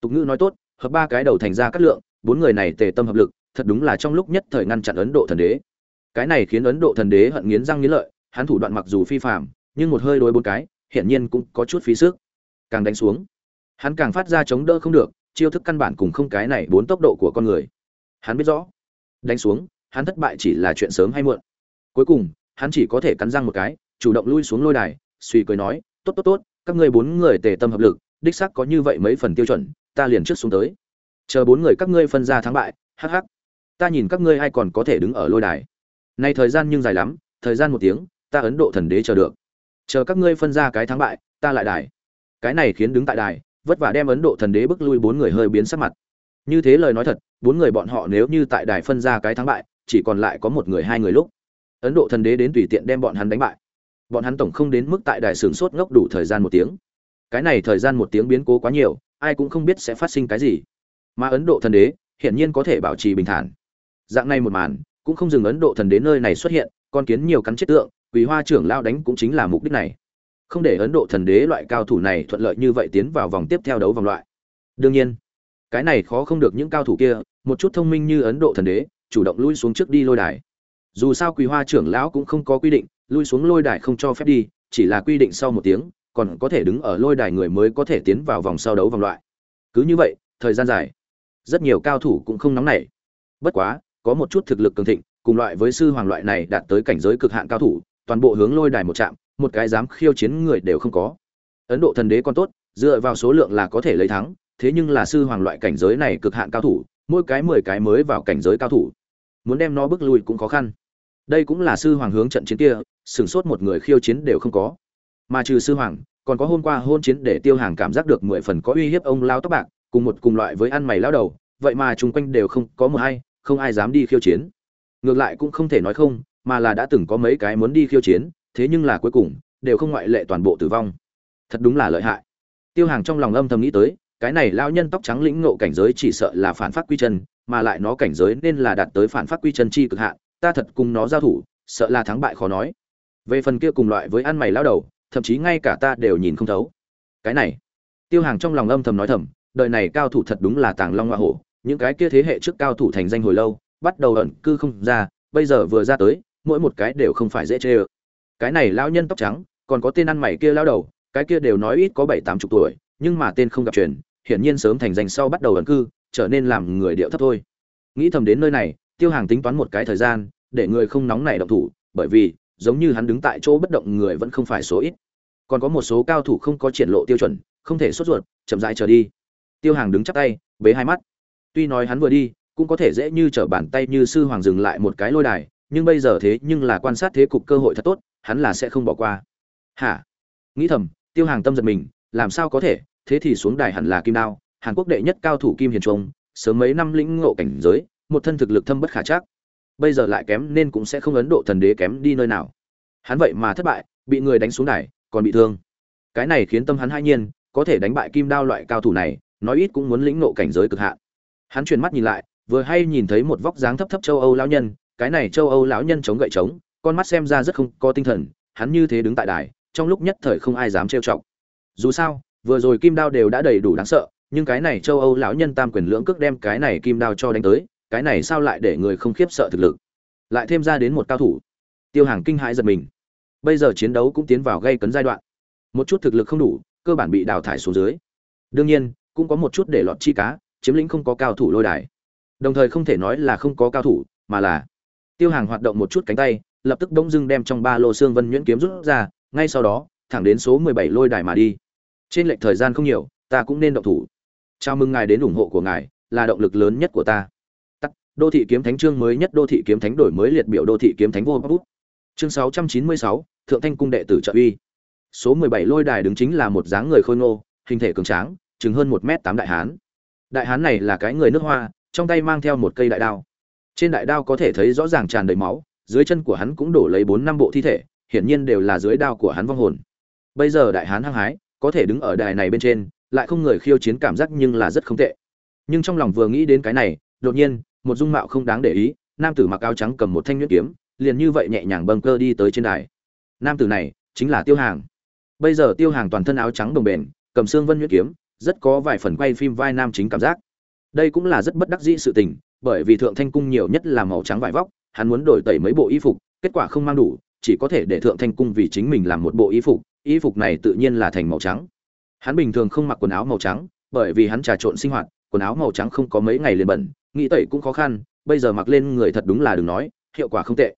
Tục ngữ nói tốt, hợp ba cái đầu thành ra cát lượng, bốn người này tề tâm hợp lực, thật đúng là trong lúc nhất thời ngăn chặn ấn độ thần đế cái này khiến ấn độ thần đế hận nghiến răng nghiến lợi, hắn thủ đoạn mặc dù phi phạm nhưng một hơi đối bốn cái, hiển nhiên cũng có chút phí sức. Càng đánh xuống, hắn càng phát ra chống đỡ không được, chiêu thức căn bản cùng không cái này bốn tốc độ của con người. Hắn biết rõ, đánh xuống, hắn thất bại chỉ là chuyện sớm hay muộn. Cuối cùng, hắn chỉ có thể cắn răng một cái, chủ động lui xuống lôi đài, suy cười nói, tốt tốt tốt, các ngươi bốn người tề tâm hợp lực, đích xác có như vậy mấy phần tiêu chuẩn, ta liền trước xuống tới. Chờ bốn người các ngươi phân ra thắng bại, hắc hắc, ta nhìn các ngươi ai còn có thể đứng ở lôi đài. Nay thời gian nhưng dài lắm, thời gian một tiếng, ta Ấn Độ thần đế chờ được. Chờ các ngươi phân ra cái thắng bại, ta lại đài. Cái này khiến đứng tại đài, vất vả đem Ấn Độ thần đế bức lui bốn người hơi biến sắc mặt. Như thế lời nói thật, bốn người bọn họ nếu như tại đài phân ra cái thắng bại, chỉ còn lại có một người hai người lúc. Ấn Độ thần đế đến tùy tiện đem bọn hắn đánh bại. Bọn hắn tổng không đến mức tại đài sửng sốt ngốc đủ thời gian một tiếng. Cái này thời gian một tiếng biến cố quá nhiều, ai cũng không biết sẽ phát sinh cái gì. Mà Ấn Độ thần đế, hiển nhiên có thể bảo trì bình thản. Dạng này một màn, cũng không dừng Ấn Độ thần đến nơi này xuất hiện, con kiến nhiều cắn chết tượng, Quỳ Hoa trưởng lao đánh cũng chính là mục đích này. Không để Ấn Độ thần đế loại cao thủ này thuận lợi như vậy tiến vào vòng tiếp theo đấu vòng loại. Đương nhiên, cái này khó không được những cao thủ kia, một chút thông minh như Ấn Độ thần đế, chủ động lui xuống trước đi lôi đài. Dù sao Quỳ Hoa trưởng lão cũng không có quy định, lui xuống lôi đài không cho phép đi, chỉ là quy định sau một tiếng, còn có thể đứng ở lôi đài người mới có thể tiến vào vòng sau đấu vòng loại. Cứ như vậy, thời gian dài, rất nhiều cao thủ cũng không nóng nảy. Bất quá, có một chút thực lực cường thịnh, cùng loại với sư hoàng loại này đạt tới cảnh giới cực hạn cao thủ, toàn bộ hướng lôi đài một chạm, một cái dám khiêu chiến người đều không có. Ấn Độ thần đế còn tốt, dựa vào số lượng là có thể lấy thắng, thế nhưng là sư hoàng loại cảnh giới này cực hạn cao thủ, mỗi cái mười cái mới vào cảnh giới cao thủ, muốn đem nó bước lui cũng khó khăn. Đây cũng là sư hoàng hướng trận chiến kia, sừng sốt một người khiêu chiến đều không có. Mà trừ sư hoàng, còn có hôm qua hôn chiến để tiêu hàng cảm giác được mười phần có uy hiếp ông lao tóc bạc, cùng một cùng loại với ăn mày lao đầu, vậy mà chung quanh đều không có một ai, không ai dám đi khiêu chiến. Ngược lại cũng không thể nói không, mà là đã từng có mấy cái muốn đi khiêu chiến, thế nhưng là cuối cùng đều không ngoại lệ toàn bộ tử vong. Thật đúng là lợi hại. Tiêu Hàng trong lòng âm thầm nghĩ tới, cái này lão nhân tóc trắng lĩnh ngộ cảnh giới chỉ sợ là phản phát quy chân, mà lại nó cảnh giới nên là đạt tới phản phát quy chân chi cực hạn, ta thật cùng nó giao thủ, sợ là thắng bại khó nói. Về phần kia cùng loại với ăn mày lão đầu, thậm chí ngay cả ta đều nhìn không thấu. Cái này, Tiêu Hàng trong lòng âm thầm nói thầm, đời này cao thủ thật đúng là tàng long hoa hổ, những cái kia thế hệ trước cao thủ thành danh hồi lâu, bắt đầu ẩn cư không ra, bây giờ vừa ra tới, mỗi một cái đều không phải dễ chơi. Cái này lão nhân tóc trắng, còn có tên ăn mày kia lão đầu, cái kia đều nói ít có bảy tám chục tuổi, nhưng mà tên không gặp truyền, hiển nhiên sớm thành danh sau bắt đầu ẩn cư, trở nên làm người điệu thấp thôi. Nghĩ thầm đến nơi này, Tiêu Hàng tính toán một cái thời gian, để người không nóng nảy động thủ, bởi vì, giống như hắn đứng tại chỗ bất động người vẫn không phải số ít. Còn có một số cao thủ không có triển lộ tiêu chuẩn, không thể sốt ruột, chậm rãi chờ đi. Tiêu Hàng đứng chắp tay, bế hai mắt. Tuy nói hắn vừa đi, cũng có thể dễ như trở bàn tay như sư hoàng dừng lại một cái lôi đài, nhưng bây giờ thế nhưng là quan sát thế cục cơ hội thật tốt, hắn là sẽ không bỏ qua. Hả? Nghĩ thầm, Tiêu Hàng tâm giật mình, làm sao có thể, thế thì xuống đài hẳn là Kim Đao, Hàn Quốc đệ nhất cao thủ Kim Hiền Trung, sớm mấy năm lĩnh ngộ cảnh giới, một thân thực lực thâm bất khả trắc. Bây giờ lại kém nên cũng sẽ không ấn độ thần đế kém đi nơi nào. Hắn vậy mà thất bại, bị người đánh xuống đài, còn bị thương. Cái này khiến tâm hắn hai nhiên, có thể đánh bại Kim Đao loại cao thủ này, nói ít cũng muốn lĩnh ngộ cảnh giới cực hạn. Hắn chuyển mắt nhìn lại, vừa hay nhìn thấy một vóc dáng thấp thấp châu Âu lão nhân, cái này châu Âu lão nhân chống gậy chống, con mắt xem ra rất không có tinh thần, hắn như thế đứng tại đài, trong lúc nhất thời không ai dám trêu chọc. Dù sao, vừa rồi kim đao đều đã đầy đủ đáng sợ, nhưng cái này châu Âu lão nhân tam quyền lưỡng cước đem cái này kim đao cho đánh tới, cái này sao lại để người không khiếp sợ thực lực. Lại thêm ra đến một cao thủ. Tiêu Hàng kinh hãi giật mình. Bây giờ chiến đấu cũng tiến vào gây cấn giai đoạn. Một chút thực lực không đủ, cơ bản bị đào thải xuống dưới. Đương nhiên, cũng có một chút để lọt chi cá, chiếm lĩnh không có cao thủ lôi đài. Đồng thời không thể nói là không có cao thủ, mà là tiêu hàng hoạt động một chút cánh tay, lập tức đông dưng đem trong ba lô xương vân nhuyễn kiếm rút ra, ngay sau đó, thẳng đến số mười bảy lôi đài mà đi. Trên lệch thời gian không nhiều, ta cũng nên động thủ. Chào mừng ngài đến ủng hộ của ngài, là động lực lớn nhất của ta. Tắt, đô thị kiếm thánh chương mới nhất, đô thị kiếm thánh đổi mới liệt biểu đô thị kiếm thánh vô bút. Chương sáu trăm chín mươi sáu, thượng thanh cung đệ tử trợ uy. Số mười bảy lôi đài đứng chính là một dáng người khôi ngô, hình thể cường tráng, chừng hơn một m tám đại hán đại hán này là cái người nước hoa, trong tay mang theo một cây đại đao. Trên đại đao có thể thấy rõ ràng tràn đầy máu, dưới chân của hắn cũng đổ lấy bốn năm bộ thi thể, hiển nhiên đều là dưới đao của hắn vong hồn. Bây giờ đại hán hăng hái, có thể đứng ở đài này bên trên, lại không người khiêu chiến cảm giác nhưng là rất không tệ. Nhưng trong lòng vừa nghĩ đến cái này, đột nhiên, một dung mạo không đáng để ý, nam tử mặc áo trắng cầm một thanh nhuyễn kiếm, liền như vậy nhẹ nhàng bâng cơ đi tới trên đài. Nam tử này chính là tiêu hàng. Bây giờ tiêu hàng toàn thân áo trắng đồng bền, cầm xương vân nhuyễn kiếm rất có vài phần quay phim vai nam chính cảm giác. Đây cũng là rất bất đắc dĩ sự tình, bởi vì thượng thanh cung nhiều nhất là màu trắng vải vóc, hắn muốn đổi tẩy mấy bộ y phục, kết quả không mang đủ, chỉ có thể để thượng thanh cung vì chính mình làm một bộ y phục y phục này tự nhiên là thành màu trắng. Hắn bình thường không mặc quần áo màu trắng, bởi vì hắn trà trộn sinh hoạt, quần áo màu trắng không có mấy ngày liền bẩn, nghĩ tẩy cũng khó khăn, bây giờ mặc lên người thật đúng là đừng nói, hiệu quả không tệ.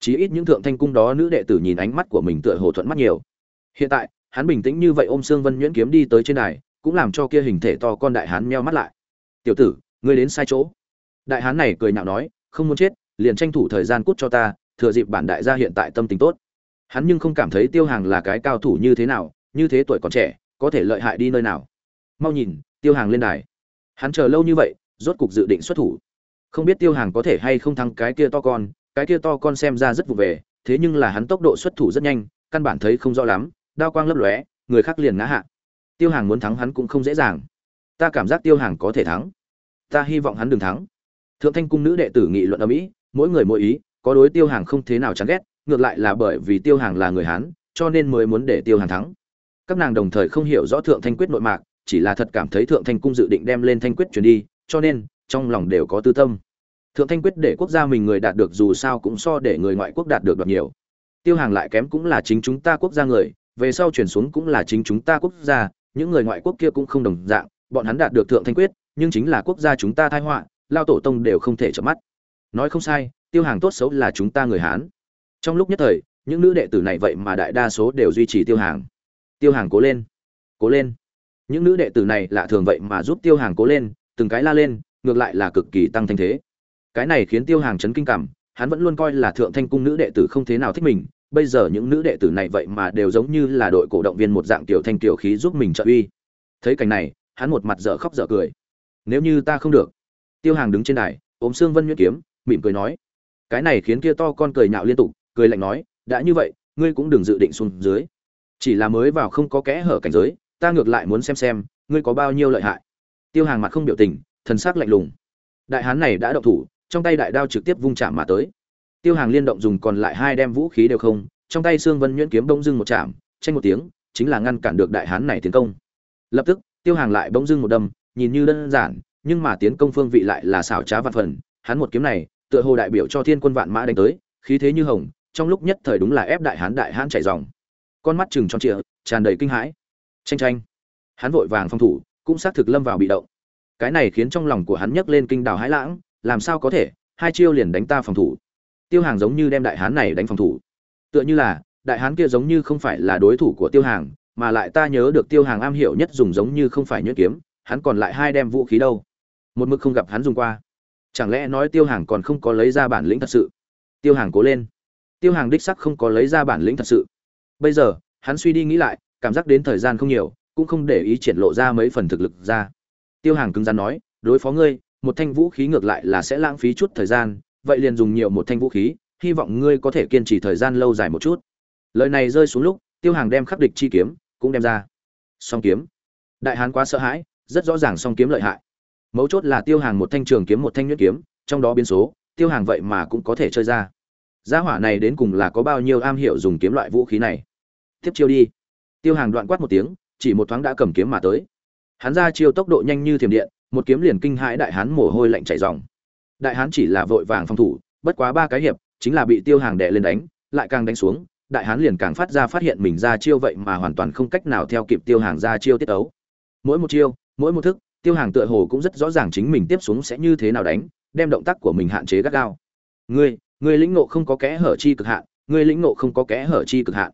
Chí ít những thượng thanh cung đó nữ đệ tử nhìn ánh mắt của mình tựa hồ thuận mắt nhiều. Hiện tại, hắn bình tĩnh như vậy ôm xương vân nhuyễn kiếm đi tới trên đài cũng làm cho kia hình thể to con đại hán meo mắt lại. Tiểu tử, ngươi đến sai chỗ. Đại hán này cười nhạo nói, không muốn chết, liền tranh thủ thời gian cút cho ta, thừa dịp bản đại gia hiện tại tâm tình tốt. Hắn nhưng không cảm thấy tiêu hàng là cái cao thủ như thế nào, như thế tuổi còn trẻ, có thể lợi hại đi nơi nào. Mau nhìn, tiêu hàng lên đài. Hắn chờ lâu như vậy, rốt cục dự định xuất thủ. Không biết tiêu hàng có thể hay không thắng cái kia to con, cái kia to con xem ra rất vụ về, thế nhưng là hắn tốc độ xuất thủ rất nhanh, căn bản thấy không rõ lắm, đao quang lấp lóe, người khác liền ngã hạ tiêu hàng muốn thắng hắn cũng không dễ dàng. Ta cảm giác tiêu hàng có thể thắng. Ta hy vọng hắn đừng thắng. Thượng thanh cung nữ đệ tử nghị luận ở mỹ mỗi người mỗi ý, có đối tiêu hàng không thế nào chán ghét, ngược lại là bởi vì tiêu hàng là người hán, cho nên mới muốn để tiêu hàng thắng. Các nàng đồng thời không hiểu rõ thượng thanh quyết nội mạc, chỉ là thật cảm thấy thượng thanh cung dự định đem lên thanh quyết chuyển đi, cho nên, trong lòng đều có tư tâm. Thượng thanh quyết để quốc gia mình người đạt được dù sao cũng so để người ngoại quốc đạt được đoạt nhiều. Tiêu hàng lại kém cũng là chính chúng ta quốc gia người, về sau chuyển xuống cũng là chính chúng ta quốc gia những người ngoại quốc kia cũng không đồng dạng, bọn hắn đạt được thượng thanh quyết, nhưng chính là quốc gia chúng ta tai họa, lao tổ tông đều không thể chợp mắt. Nói không sai, tiêu hàng tốt xấu là chúng ta người hán. Trong lúc nhất thời, những nữ đệ tử này vậy mà đại đa số đều duy trì tiêu hàng. Tiêu hàng cố lên cố lên. Những nữ đệ tử này lạ thường vậy mà giúp tiêu hàng cố lên, từng cái la lên, ngược lại là cực kỳ tăng thanh thế. Cái này khiến tiêu hàng chấn kinh cảm, hắn vẫn luôn coi là thượng thanh cung nữ đệ tử không thế nào thích mình bây giờ những nữ đệ tử này vậy mà đều giống như là đội cổ động viên một dạng tiểu thanh tiểu khí giúp mình trợ uy. Thấy cảnh này, hắn một mặt dở khóc dở cười. Nếu như ta không được. Tiêu hàng đứng trên đài, ôm xương vân nhuyễn kiếm, mỉm cười nói. Cái này khiến kia to con cười nhạo liên tục, cười lạnh nói, đã như vậy, ngươi cũng đừng dự định xuống dưới. Chỉ là mới vào không có kẽ hở cảnh giới, ta ngược lại muốn xem xem, ngươi có bao nhiêu lợi hại. Tiêu hàng mặt không biểu tình, thần sắc lạnh lùng. Đại hán này đã động thủ, trong tay đại đao trực tiếp vung chạm mà tới tiêu hàng liên động dùng còn lại hai đem vũ khí đều không, trong tay xương vân nhuyễn kiếm bỗng dưng một chạm, tranh một tiếng, chính là ngăn cản được đại hán này tiến công. Lập tức, tiêu hàng lại bỗng dưng một đâm, nhìn như đơn giản, nhưng mà tiến công phương vị lại là xảo trá vạn phần. Hắn một kiếm này, tựa hồ đại biểu cho thiên quân vạn mã đánh tới, khí thế như hồng, trong lúc nhất thời đúng là ép đại hán đại hán chạy dòng. Con mắt chừng tròn trịa, tràn đầy kinh hãi. Tranh tranh hắn vội vàng phòng thủ, cũng xác thực lâm vào bị động. Cái này khiến trong lòng của hắn nhấc lên kinh đào hãi lãng, làm sao có thể, hai chiêu liền đánh ta phòng thủ tiêu hàng giống như đem đại hán này đánh phòng thủ. Tựa như là, đại hán kia giống như không phải là đối thủ của tiêu hàng, mà lại ta nhớ được tiêu hàng am hiểu nhất dùng giống như không phải nhuyễn kiếm, hắn còn lại hai đem vũ khí đâu. Một mực không gặp hắn dùng qua. Chẳng lẽ nói tiêu hàng còn không có lấy ra bản lĩnh thật sự? Tiêu hàng cố lên. Tiêu hàng đích sắc không có lấy ra bản lĩnh thật sự. Bây giờ, hắn suy đi nghĩ lại, cảm giác đến thời gian không nhiều, cũng không để ý triển lộ ra mấy phần thực lực ra. Tiêu hàng cứng rắn nói, đối phó ngươi, một thanh vũ khí ngược lại là sẽ lãng phí chút thời gian vậy liền dùng nhiều một thanh vũ khí, hy vọng ngươi có thể kiên trì thời gian lâu dài một chút. Lời này rơi xuống lúc, tiêu hàng đem khắc địch chi kiếm cũng đem ra. Song kiếm. Đại hán quá sợ hãi, rất rõ ràng song kiếm lợi hại. Mấu chốt là tiêu hàng một thanh trường kiếm một thanh nhuyễn kiếm, trong đó biến số, tiêu hàng vậy mà cũng có thể chơi ra. Gia hỏa này đến cùng là có bao nhiêu am hiểu dùng kiếm loại vũ khí này? Tiếp chiêu đi. Tiêu hàng đoạn quát một tiếng, chỉ một thoáng đã cầm kiếm mà tới. Hắn ra chiêu tốc độ nhanh như thiểm điện, một kiếm liền kinh hãi đại hán mồ hôi lạnh chảy ròng đại hán chỉ là vội vàng phòng thủ, bất quá ba cái hiệp, chính là bị tiêu hàng đè lên đánh, lại càng đánh xuống, đại hán liền càng phát ra phát hiện mình ra chiêu vậy mà hoàn toàn không cách nào theo kịp tiêu hàng ra chiêu tiết ấu. Mỗi một chiêu, mỗi một thức, tiêu hàng tựa hồ cũng rất rõ ràng chính mình tiếp xuống sẽ như thế nào đánh, đem động tác của mình hạn chế gắt gao. Ngươi ngươi lĩnh ngộ không có kẽ hở chi cực hạn, ngươi lĩnh ngộ không có kẽ hở chi cực hạn.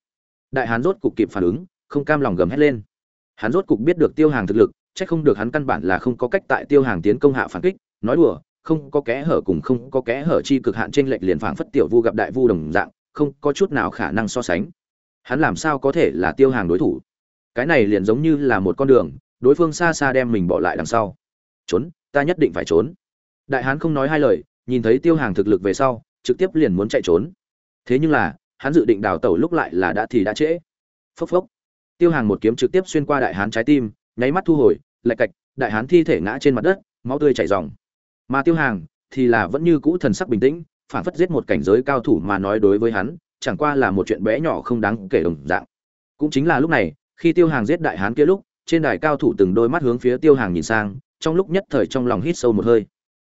Đại hán rốt cục kịp phản ứng, không cam lòng gầm hét lên. Hắn rốt cục biết được tiêu hàng thực lực, chắc không được hắn căn bản là không có cách tại tiêu hàng tiến công hạ phản kích, nói đùa không có kẽ hở cùng không có kẽ hở chi cực hạn trên lệch liền phảng phất tiểu vu gặp đại vu đồng dạng, không có chút nào khả năng so sánh. Hắn làm sao có thể là tiêu hàng đối thủ? Cái này liền giống như là một con đường, đối phương xa xa đem mình bỏ lại đằng sau. Trốn, ta nhất định phải trốn. Đại hán không nói hai lời, nhìn thấy tiêu hàng thực lực về sau, trực tiếp liền muốn chạy trốn. Thế nhưng là, hắn dự định đào tẩu lúc lại là đã thì đã trễ. Phốc phốc. Tiêu hàng một kiếm trực tiếp xuyên qua đại hán trái tim, nháy mắt thu hồi, lạch cạch, đại hán thi thể ngã trên mặt đất, máu tươi chảy ròng mà tiêu hàng thì là vẫn như cũ thần sắc bình tĩnh, phản phất giết một cảnh giới cao thủ mà nói đối với hắn, chẳng qua là một chuyện bé nhỏ không đáng kể đồng dạng. Cũng chính là lúc này, khi tiêu hàng giết đại hán kia lúc, trên đài cao thủ từng đôi mắt hướng phía tiêu hàng nhìn sang, trong lúc nhất thời trong lòng hít sâu một hơi.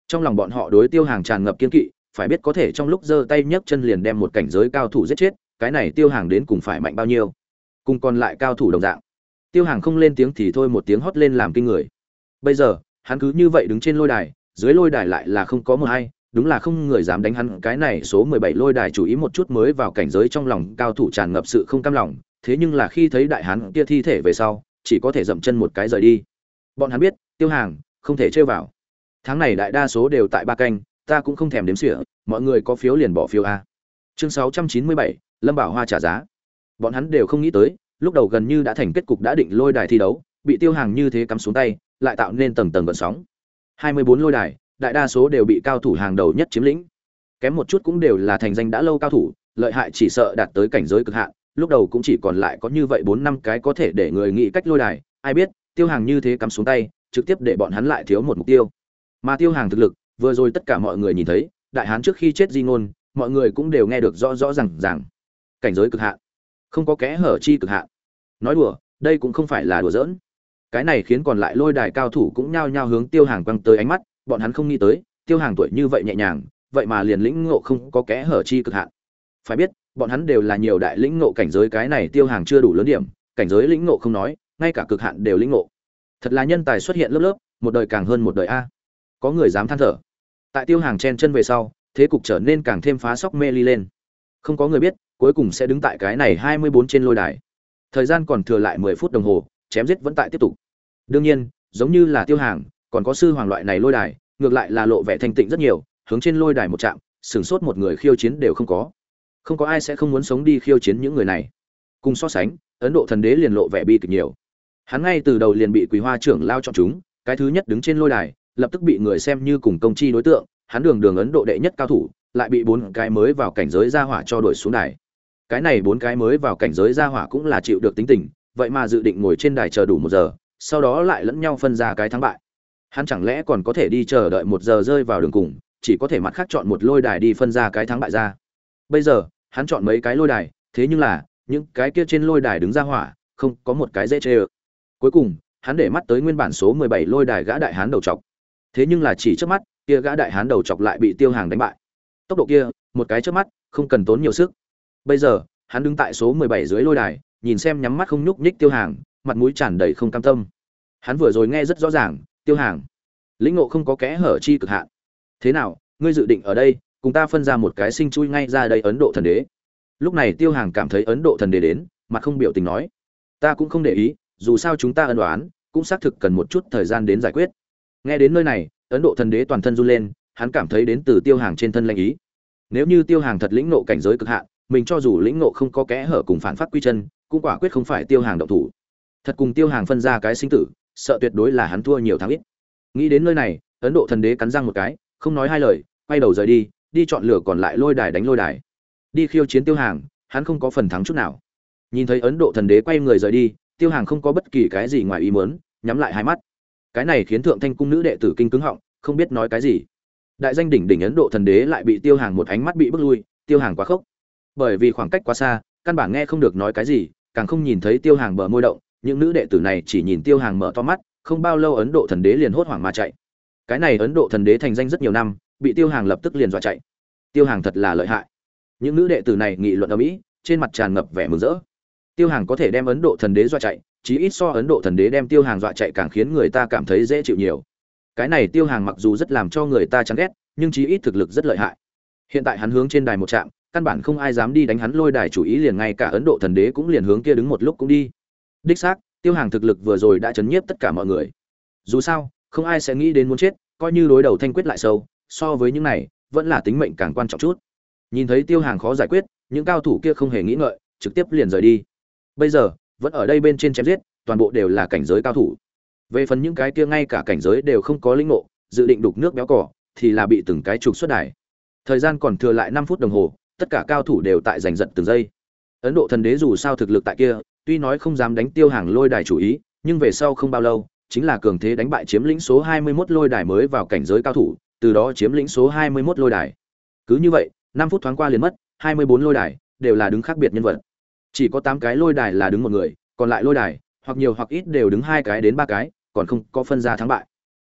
Trong lòng bọn họ đối tiêu hàng tràn ngập kiên kỵ, phải biết có thể trong lúc giơ tay nhấc chân liền đem một cảnh giới cao thủ giết chết, cái này tiêu hàng đến cùng phải mạnh bao nhiêu? Cùng còn lại cao thủ đồng dạng. Tiêu hàng không lên tiếng thì thôi một tiếng hót lên làm kinh người. Bây giờ, hắn cứ như vậy đứng trên lôi đài dưới lôi đài lại là không có một ai đúng là không người dám đánh hắn. Cái này số mười bảy lôi đài chủ ý một chút mới vào cảnh giới trong lòng cao thủ tràn ngập sự không cam lòng thế nhưng là khi thấy đại hán kia thi thể về sau chỉ có thể dậm chân một cái rời đi. Bọn hắn biết tiêu hàng không thể chơi vào. Tháng này đại đa số đều tại ba canh ta cũng không thèm đếm xỉa mọi người có phiếu liền bỏ phiếu a. Chương 697, lâm bảo hoa trả giá. Bọn hắn đều không nghĩ tới lúc đầu gần như đã thành kết cục đã định lôi đài thi đấu bị tiêu hàng như thế cắm xuống tay lại tạo nên tầng tầng gợn sóng. 24 lôi đài đại đa số đều bị cao thủ hàng đầu nhất chiếm lĩnh. Kém một chút cũng đều là thành danh đã lâu cao thủ lợi hại chỉ sợ đạt tới cảnh giới cực hạn lúc đầu cũng chỉ còn lại có như vậy bốn năm cái có thể để người nghĩ cách lôi đài. Ai biết tiêu hàng như thế cắm xuống tay trực tiếp để bọn hắn lại thiếu một mục tiêu. Mà tiêu hàng thực lực vừa rồi tất cả mọi người nhìn thấy đại hán trước khi chết di ngôn mọi người cũng đều nghe được rõ rõ ràng ràng, cảnh giới cực hạn không có kẽ hở chi cực hạn. Nói đùa đây cũng không phải là đùa giỡn cái này khiến còn lại lôi đài cao thủ cũng nhao nhao hướng tiêu hàng quăng tới ánh mắt, bọn hắn không nghĩ tới, tiêu hàng tuổi như vậy nhẹ nhàng, vậy mà liền lĩnh ngộ không có kẽ hở chi cực hạn. Phải biết, bọn hắn đều là nhiều đại lĩnh ngộ cảnh giới cái này tiêu hàng chưa đủ lớn điểm, cảnh giới lĩnh ngộ không nói, ngay cả cực hạn đều lĩnh ngộ. Thật là nhân tài xuất hiện lớp lớp, một đời càng hơn một đời a. À. Có người dám than thở. Tại tiêu hàng chen chân về sau, thế cục trở nên càng thêm phá sóc mê ly lên. Không có người biết, cuối cùng sẽ đứng tại cái này hai mươi bốn trên lôi đài. Thời gian còn thừa lại mười phút đồng hồ chém giết vẫn tại tiếp tục. Đương nhiên, giống như là tiêu hàng, còn có sư hoàng loại này lôi đài, ngược lại là lộ vẻ thanh tịnh rất nhiều, hướng trên lôi đài một trạm sửng sốt một người khiêu chiến đều không có. Không có ai sẽ không muốn sống đi khiêu chiến những người này. Cùng so sánh, ấn độ thần đế liền lộ vẻ bi kịch nhiều. Hắn ngay từ đầu liền bị quý hoa trưởng lao chọn chúng, cái thứ nhất đứng trên lôi đài, lập tức bị người xem như cùng công chi đối tượng, hắn đường đường ấn độ đệ nhất cao thủ, lại bị bốn cái mới vào cảnh giới ra hỏa cho đuổi xuống đài. Cái này bốn cái mới vào cảnh giới ra hỏa cũng là chịu được tính tình vậy mà dự định ngồi trên đài chờ đủ một giờ, sau đó lại lẫn nhau phân ra cái thắng bại. Hắn chẳng lẽ còn có thể đi chờ đợi một giờ rơi vào đường cùng, chỉ có thể mặt khác chọn một lôi đài đi phân ra cái thắng bại ra. Bây giờ, hắn chọn mấy cái lôi đài, thế nhưng là, những cái kia trên lôi đài đứng ra hỏa, không có một cái dễ chê ơ. Cuối cùng, hắn để mắt tới nguyên bản số mười bảy lôi đài gã đại hán đầu chọc. Thế nhưng là chỉ trước mắt, kia gã đại hán đầu chọc lại bị tiêu hàng đánh bại. Tốc độ kia, một cái trước mắt, không cần tốn nhiều sức. Bây giờ, hắn đứng tại số mười bảy dưới lôi đài nhìn xem nhắm mắt không nhúc nhích tiêu hàng, mặt mũi tràn đầy không cam tâm. Hắn vừa rồi nghe rất rõ ràng, tiêu hàng, lĩnh ngộ không có kẽ hở chi cực hạn. Thế nào, ngươi dự định ở đây, cùng ta phân ra một cái sinh chui ngay ra đây ấn độ thần đế? Lúc này tiêu hàng cảm thấy ấn độ thần đế đến, mặt không biểu tình nói, ta cũng không để ý, dù sao chúng ta ân đoán cũng xác thực cần một chút thời gian đến giải quyết. Nghe đến nơi này, ấn độ thần đế toàn thân run lên, hắn cảm thấy đến từ tiêu hàng trên thân lanh ý. Nếu như tiêu hàng thật lĩnh nộ cảnh giới cực hạn, mình cho dù lĩnh nộ không có kẽ hở cùng phản phát quy chân cũng quả quyết không phải tiêu hàng động thủ. Thật cùng tiêu hàng phân ra cái sinh tử, sợ tuyệt đối là hắn thua nhiều tháng ít. Nghĩ đến nơi này, ấn độ thần đế cắn răng một cái, không nói hai lời, quay đầu rời đi đi chọn lửa còn lại lôi đài đánh lôi đài. Đi khiêu chiến tiêu hàng, hắn không có phần thắng chút nào. Nhìn thấy ấn độ thần đế quay người rời đi, tiêu hàng không có bất kỳ cái gì ngoài ý muốn, nhắm lại hai mắt. Cái này khiến thượng thanh cung nữ đệ tử kinh cứng họng, không biết nói cái gì. Đại danh đỉnh đỉnh ấn độ thần đế lại bị tiêu hàng một ánh mắt bị bước lui, tiêu hàng quá khốc. Bởi vì khoảng cách quá xa, căn bản nghe không được nói cái gì càng không nhìn thấy tiêu hàng bờ môi động, những nữ đệ tử này chỉ nhìn tiêu hàng mở to mắt, không bao lâu ấn độ thần đế liền hốt hoảng mà chạy. Cái này ấn độ thần đế thành danh rất nhiều năm, bị tiêu hàng lập tức liền dọa chạy. Tiêu hàng thật là lợi hại. Những nữ đệ tử này nghị luận ở mỹ trên mặt tràn ngập vẻ mừng rỡ. Tiêu hàng có thể đem ấn độ thần đế dọa chạy, chí ít so ấn độ thần đế đem tiêu hàng dọa chạy càng khiến người ta cảm thấy dễ chịu nhiều. Cái này tiêu hàng mặc dù rất làm cho người ta chán ghét, nhưng chí ít thực lực rất lợi hại. Hiện tại hắn hướng trên đài một trạm căn bản không ai dám đi đánh hắn lôi đài chủ ý liền ngay cả ấn độ thần đế cũng liền hướng kia đứng một lúc cũng đi. Đích xác, tiêu hàng thực lực vừa rồi đã chấn nhiếp tất cả mọi người. Dù sao, không ai sẽ nghĩ đến muốn chết, coi như đối đầu thanh quyết lại sâu, so với những này, vẫn là tính mệnh càng quan trọng chút. Nhìn thấy tiêu hàng khó giải quyết, những cao thủ kia không hề nghĩ ngợi, trực tiếp liền rời đi. Bây giờ, vẫn ở đây bên trên chém giết, toàn bộ đều là cảnh giới cao thủ. Về phần những cái kia ngay cả cảnh giới đều không có linh ngộ, dự định đục nước béo cỏ, thì là bị từng cái trục xuất đài. Thời gian còn thừa lại năm phút đồng hồ tất cả cao thủ đều tại giành giật từng giây. Ấn độ thần đế dù sao thực lực tại kia, tuy nói không dám đánh tiêu hàng lôi đài chủ ý, nhưng về sau không bao lâu, chính là cường thế đánh bại chiếm lĩnh số 21 lôi đài mới vào cảnh giới cao thủ, từ đó chiếm lĩnh số 21 lôi đài. Cứ như vậy, năm phút thoáng qua liền mất 24 lôi đài đều là đứng khác biệt nhân vật. Chỉ có 8 cái lôi đài là đứng một người, còn lại lôi đài, hoặc nhiều hoặc ít đều đứng hai cái đến ba cái, còn không có phân ra thắng bại.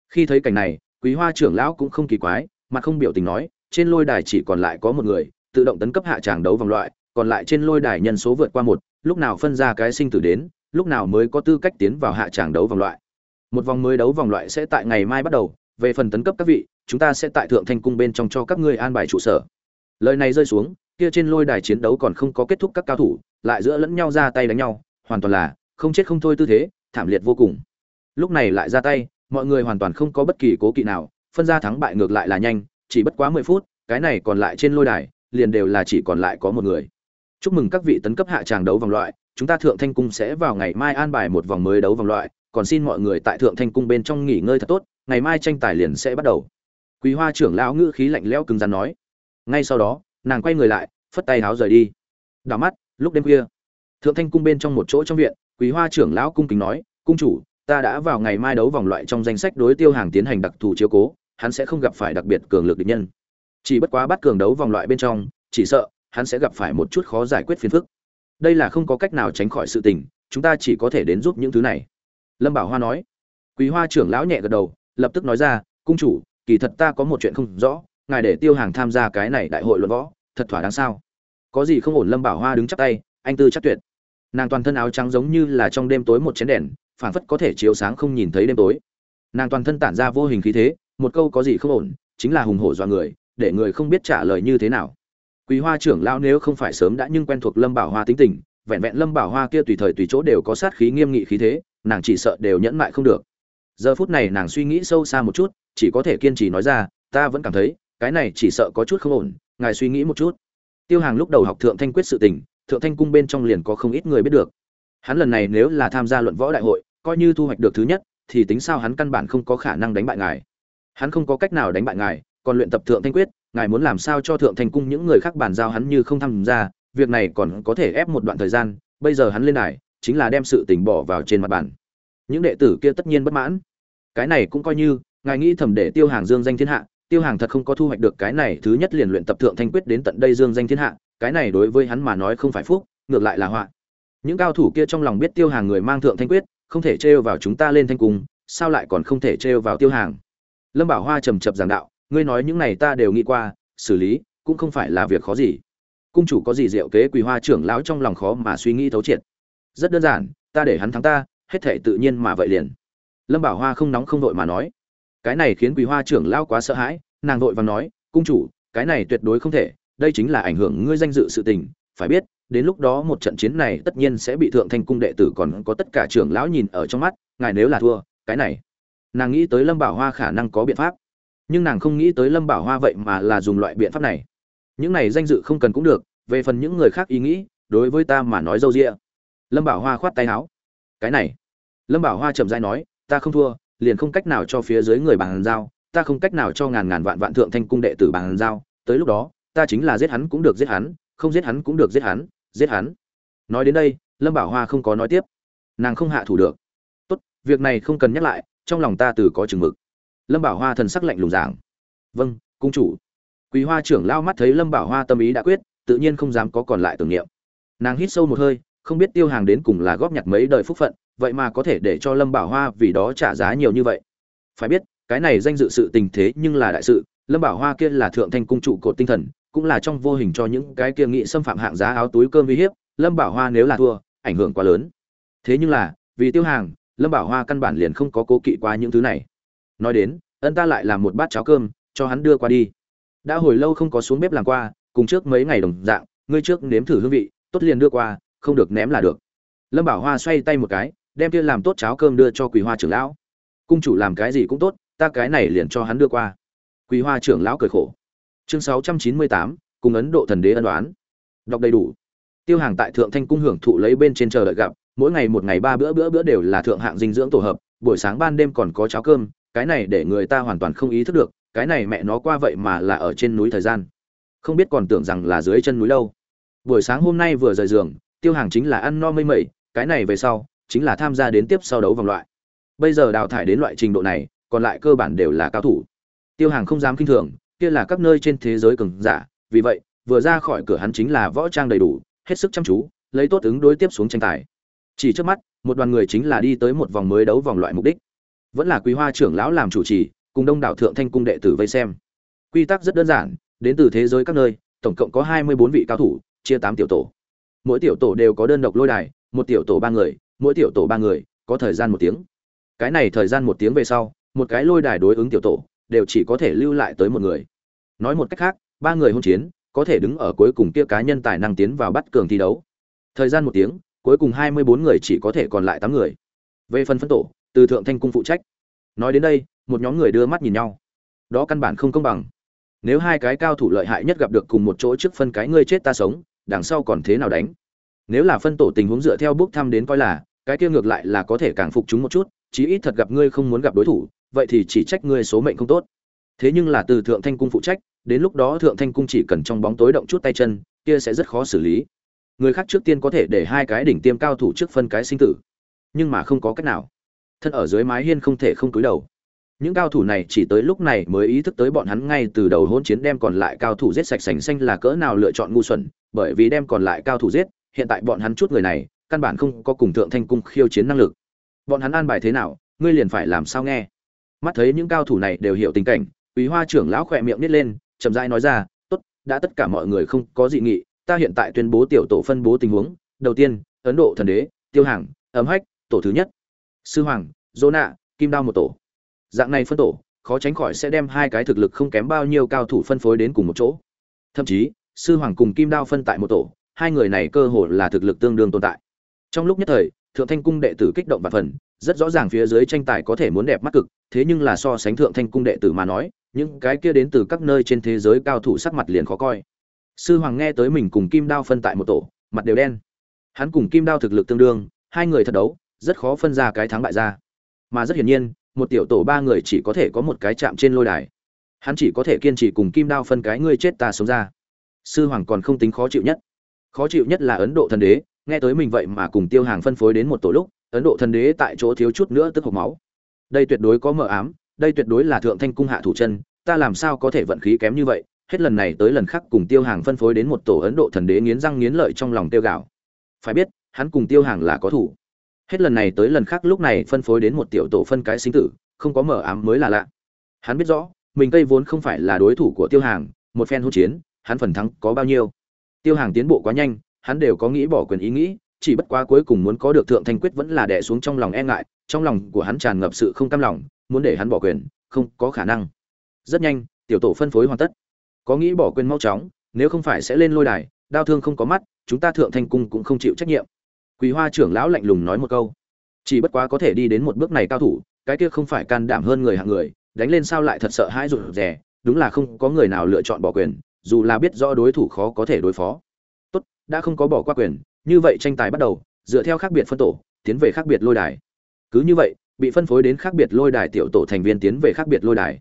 Khi thấy cảnh này, quý hoa trưởng lão cũng không kỳ quái, mà không biểu tình nói, trên lôi đài chỉ còn lại có một người tự động tấn cấp hạ tràng đấu vòng loại, còn lại trên lôi đài nhân số vượt qua một, lúc nào phân ra cái sinh tử đến, lúc nào mới có tư cách tiến vào hạ tràng đấu vòng loại. Một vòng mới đấu vòng loại sẽ tại ngày mai bắt đầu, về phần tấn cấp các vị, chúng ta sẽ tại thượng thanh cung bên trong cho các ngươi an bài trụ sở. Lời này rơi xuống, kia trên lôi đài chiến đấu còn không có kết thúc các cao thủ, lại giữa lẫn nhau ra tay đánh nhau, hoàn toàn là không chết không thôi tư thế, thảm liệt vô cùng. Lúc này lại ra tay, mọi người hoàn toàn không có bất kỳ cố kỵ nào, phân ra thắng bại ngược lại là nhanh, chỉ bất quá mười phút, cái này còn lại trên lôi đài liền đều là chỉ còn lại có một người. Chúc mừng các vị tấn cấp hạ tràng đấu vòng loại, chúng ta thượng thanh cung sẽ vào ngày mai an bài một vòng mới đấu vòng loại, còn xin mọi người tại thượng thanh cung bên trong nghỉ ngơi thật tốt, ngày mai tranh tài liền sẽ bắt đầu. Quý hoa trưởng lão ngữ khí lạnh lẽo cứng rắn nói. Ngay sau đó, nàng quay người lại, phất tay háo rời đi. Đảo mắt, lúc đêm khuya, thượng thanh cung bên trong một chỗ trong viện, quý hoa trưởng lão cung kính nói, cung chủ, ta đã vào ngày mai đấu vòng loại trong danh sách đối tiêu hàng tiến hành đặc thù chiếu cố, hắn sẽ không gặp phải đặc biệt cường lực địch nhân chỉ bất quá bắt cường đấu vòng loại bên trong, chỉ sợ, hắn sẽ gặp phải một chút khó giải quyết phiền phức. Đây là không có cách nào tránh khỏi sự tình, chúng ta chỉ có thể đến giúp những thứ này. Lâm bảo hoa nói. Quý hoa trưởng lão nhẹ gật đầu, lập tức nói ra, cung chủ, kỳ thật ta có một chuyện không rõ, ngài để tiêu hàng tham gia cái này đại hội luận võ, thật thỏa đáng sao? Có gì không ổn lâm bảo hoa đứng chắp tay, anh tư chắc tuyệt. Nàng toàn thân áo trắng giống như là trong đêm tối một chén đèn phản phất có thể chiếu sáng không nhìn thấy đêm tối. Nàng toàn thân tản ra vô hình khí thế, một câu có gì không ổn, chính là hùng hổ dọa người để người không biết trả lời như thế nào. Quý hoa trưởng lão nếu không phải sớm đã nhưng quen thuộc lâm bảo hoa tính tình, vẹn vẹn lâm bảo hoa kia tùy thời tùy chỗ đều có sát khí nghiêm nghị khí thế, nàng chỉ sợ đều nhẫn mại không được. Giờ phút này nàng suy nghĩ sâu xa một chút, chỉ có thể kiên trì nói ra, ta vẫn cảm thấy, cái này chỉ sợ có chút không ổn, ngài suy nghĩ một chút. Tiêu hàng lúc đầu học thượng thanh quyết sự tình, thượng thanh cung bên trong liền có không ít người biết được. Hắn lần này nếu là tham gia luận võ đại hội, coi như thu hoạch được thứ nhất, thì tính sao hắn căn bản không có khả năng đánh bại ngài. Hắn không có cách nào đánh bại ngài còn luyện tập thượng thanh quyết, ngài muốn làm sao cho thượng thanh cung những người khác bàn giao hắn như không tham gia, việc này còn có thể ép một đoạn thời gian, bây giờ hắn lên đài, chính là đem sự tình bỏ vào trên mặt bàn. Những đệ tử kia tất nhiên bất mãn. Cái này cũng coi như, ngài nghĩ thầm để tiêu hàng dương danh thiên hạ, tiêu hàng thật không có thu hoạch được cái này thứ nhất liền luyện tập thượng thanh quyết đến tận đây dương danh thiên hạ, cái này đối với hắn mà nói không phải phúc, ngược lại là họa. Những cao thủ kia trong lòng biết tiêu hàng người mang thượng thanh quyết, không thể trêu vào chúng ta lên thanh cung, sao lại còn không thể trêu vào tiêu hàng? Lâm bảo hoa trầm chập giảng đạo ngươi nói những này ta đều nghĩ qua, xử lý, cũng không phải là việc khó gì. Cung chủ có gì diệu kế quỳ hoa trưởng lão trong lòng khó mà suy nghĩ thấu triệt. Rất đơn giản, ta để hắn thắng ta, hết thể tự nhiên mà vậy liền. Lâm bảo hoa không nóng không vội mà nói. Cái này khiến quỳ hoa trưởng lão quá sợ hãi, nàng vội vàng nói, cung chủ, cái này tuyệt đối không thể, đây chính là ảnh hưởng ngươi danh dự sự tình, phải biết, đến lúc đó một trận chiến này tất nhiên sẽ bị thượng thanh cung đệ tử còn có tất cả trưởng lão nhìn ở trong mắt, ngài nếu là thua, cái này. Nàng nghĩ tới lâm bảo hoa khả năng có biện pháp nhưng nàng không nghĩ tới lâm bảo hoa vậy mà là dùng loại biện pháp này. Những này danh dự không cần cũng được, về phần những người khác ý nghĩ, đối với ta mà nói dâu rịa lâm bảo hoa khoát tay áo. Cái này. Lâm bảo hoa chậm dai nói, ta không thua, liền không cách nào cho phía dưới người bàn giao, ta không cách nào cho ngàn ngàn vạn vạn thượng thanh cung đệ tử bàn giao. Tới lúc đó, ta chính là giết hắn cũng được giết hắn, không giết hắn cũng được giết hắn giết hắn. Nói đến đây, lâm bảo hoa không có nói tiếp. Nàng không hạ thủ được. Tốt, việc này không cần nhắc lại, trong lòng ta từ có chừng mực lâm bảo hoa thần sắc lạnh lùng giảng. Vâng cung chủ. Quý hoa trưởng lao mắt thấy lâm bảo hoa tâm ý đã quyết, tự nhiên không dám có còn lại tưởng niệm. Nàng hít sâu một hơi, không biết tiêu hàng đến cùng là góp nhặt mấy đời phúc phận, vậy mà có thể để cho lâm bảo hoa vì đó trả giá nhiều như vậy. Phải biết, cái này danh dự sự tình thế nhưng là đại sự, lâm bảo hoa kia là thượng thanh cung trụ cột tinh thần, cũng là trong vô hình cho những cái kia nghị xâm phạm hạng giá áo túi cơm uy hiếp, lâm bảo hoa nếu là thua, ảnh hưởng quá lớn. Thế nhưng là, vì tiêu hàng, lâm bảo hoa căn bản liền không có cố kỵ qua những thứ này nói đến, ân ta lại làm một bát cháo cơm, cho hắn đưa qua đi. Đã hồi lâu không có xuống bếp làm qua, cùng trước mấy ngày đồng dạng, ngươi trước nếm thử hương vị, tốt liền đưa qua, không được ném là được. Lâm bảo hoa xoay tay một cái, đem kia làm tốt cháo cơm đưa cho quỳ hoa trưởng lão. Cung chủ làm cái gì cũng tốt, ta cái này liền cho hắn đưa qua. Quỳ hoa trưởng lão cười khổ. Chương sáu trăm chín mươi tám, cùng ấn độ thần đế ân đoán đọc đầy đủ. Tiêu hàng tại thượng thanh cung hưởng thụ lấy bên trên chờ đợi gặp, mỗi ngày một ngày ba bữa bữa bữa đều là thượng hạng dinh dưỡng tổ hợp, buổi sáng ban đêm còn có cháo cơm cái này để người ta hoàn toàn không ý thức được, cái này mẹ nó qua vậy mà là ở trên núi thời gian. Không biết còn tưởng rằng là dưới chân núi đâu. Buổi sáng hôm nay vừa rời giường, tiêu hàng chính là ăn no mây mẩy, cái này về sau, chính là tham gia đến tiếp sau đấu vòng loại. Bây giờ đào thải đến loại trình độ này, còn lại cơ bản đều là cao thủ. Tiêu hàng không dám kinh thường, kia là các nơi trên thế giới cường giả, vì vậy, vừa ra khỏi cửa hắn chính là võ trang đầy đủ, hết sức chăm chú, lấy tốt ứng đối tiếp xuống tranh tài. Chỉ trước mắt, một đoàn người chính là đi tới một vòng mới đấu vòng loại mục đích vẫn là quý hoa trưởng lão làm chủ trì, cùng đông đảo thượng thanh cung đệ tử vây xem. Quy tắc rất đơn giản, đến từ thế giới các nơi, tổng cộng có hai mươi bốn vị cao thủ, chia tám tiểu tổ. Mỗi tiểu tổ đều có đơn độc lôi đài, một tiểu tổ ba người, mỗi tiểu tổ ba người, có thời gian một tiếng. Cái này thời gian một tiếng về sau, một cái lôi đài đối ứng tiểu tổ, đều chỉ có thể lưu lại tới một người. Nói một cách khác, ba người hôn chiến, có thể đứng ở cuối cùng kia cá nhân tài năng tiến vào bắt cường thi đấu. Thời gian một tiếng, cuối cùng hai mươi bốn người chỉ có thể còn lại tám người. Về phần phân tổ từ thượng thanh cung phụ trách. Nói đến đây, một nhóm người đưa mắt nhìn nhau. Đó căn bản không công bằng. Nếu hai cái cao thủ lợi hại nhất gặp được cùng một chỗ trước phân cái ngươi chết ta sống, đằng sau còn thế nào đánh? Nếu là phân tổ tình huống dựa theo bước thăm đến coi là, cái kia ngược lại là có thể càng phục chúng một chút, chí ít thật gặp ngươi không muốn gặp đối thủ, vậy thì chỉ trách ngươi số mệnh không tốt. Thế nhưng là từ thượng thanh cung phụ trách, đến lúc đó thượng thanh cung chỉ cần trong bóng tối động chút tay chân, kia sẽ rất khó xử lý. Người khác trước tiên có thể để hai cái đỉnh tiêm cao thủ trước phân cái sinh tử. Nhưng mà không có cách nào thân ở dưới mái hiên không thể không cúi đầu. Những cao thủ này chỉ tới lúc này mới ý thức tới bọn hắn ngay từ đầu hôn chiến đem còn lại cao thủ giết sạch sành xanh là cỡ nào lựa chọn ngu xuẩn, bởi vì đem còn lại cao thủ giết, hiện tại bọn hắn chút người này, căn bản không có cùng thượng thanh cung khiêu chiến năng lực. Bọn hắn an bài thế nào, ngươi liền phải làm sao nghe. Mắt thấy những cao thủ này đều hiểu tình cảnh, quý hoa trưởng lão khỏe miệng nít lên, chậm rãi nói ra, tốt, đã tất cả mọi người không có dị nghị, ta hiện tại tuyên bố tiểu tổ phân bố tình huống. Đầu tiên, ấn độ thần đế, tiêu hàng ấm hách, tổ thứ nhất sư hoàng, dô nạ, kim đao một tổ. Dạng này phân tổ, khó tránh khỏi sẽ đem hai cái thực lực không kém bao nhiêu cao thủ phân phối đến cùng một chỗ. Thậm chí, sư hoàng cùng kim đao phân tại một tổ, hai người này cơ hồ là thực lực tương đương tồn tại. Trong lúc nhất thời, thượng thanh cung đệ tử kích động và phần, rất rõ ràng phía dưới tranh tài có thể muốn đẹp mắt cực, thế nhưng là so sánh thượng thanh cung đệ tử mà nói, những cái kia đến từ các nơi trên thế giới cao thủ sắc mặt liền khó coi. Sư hoàng nghe tới mình cùng kim đao phân tại một tổ, mặt đều đen. Hắn cùng kim đao thực lực tương đương, hai người thật đấu rất khó phân ra cái thắng bại ra. Mà rất hiển nhiên, một tiểu tổ ba người chỉ có thể có một cái chạm trên lôi đài. Hắn chỉ có thể kiên trì cùng kim đao phân cái ngươi chết ta sống ra. Sư hoàng còn không tính khó chịu nhất. Khó chịu nhất là ấn độ thần đế, nghe tới mình vậy mà cùng tiêu hàng phân phối đến một tổ lúc, ấn độ thần đế tại chỗ thiếu chút nữa tức hộc máu. Đây tuyệt đối có mờ ám, đây tuyệt đối là thượng thanh cung hạ thủ chân, ta làm sao có thể vận khí kém như vậy? Hết lần này tới lần khác cùng tiêu hàng phân phối đến một tổ ấn độ thần đế nghiến răng nghiến lợi trong lòng tiêu gạo. Phải biết, hắn cùng tiêu hàng là có thủ hết lần này tới lần khác lúc này phân phối đến một tiểu tổ phân cái sinh tử, không có mở ám mới là lạ. Hắn biết rõ, mình tây vốn không phải là đối thủ của tiêu hàng, một phen hỗn chiến, hắn phần thắng có bao nhiêu? Tiêu hàng tiến bộ quá nhanh, hắn đều có nghĩ bỏ quyền ý nghĩ, chỉ bất quá cuối cùng muốn có được thượng thanh quyết vẫn là đè xuống trong lòng e ngại, trong lòng của hắn tràn ngập sự không cam lòng, muốn để hắn bỏ quyền, không có khả năng. Rất nhanh, tiểu tổ phân phối hoàn tất. Có nghĩ bỏ quyền mau chóng, nếu không phải sẽ lên lôi đài đau thương không có mắt, chúng ta thượng thanh cung cũng không chịu trách nhiệm. Quỳ Hoa trưởng lão lạnh lùng nói một câu, chỉ bất quá có thể đi đến một bước này cao thủ, cái kia không phải can đảm hơn người hạng người, đánh lên sao lại thật sợ hãi rụt rè, đúng là không có người nào lựa chọn bỏ quyền, dù là biết rõ đối thủ khó có thể đối phó. Tốt, đã không có bỏ qua quyền, như vậy tranh tài bắt đầu, dựa theo khác biệt phân tổ, tiến về khác biệt lôi đài. Cứ như vậy, bị phân phối đến khác biệt lôi đài tiểu tổ thành viên tiến về khác biệt lôi đài.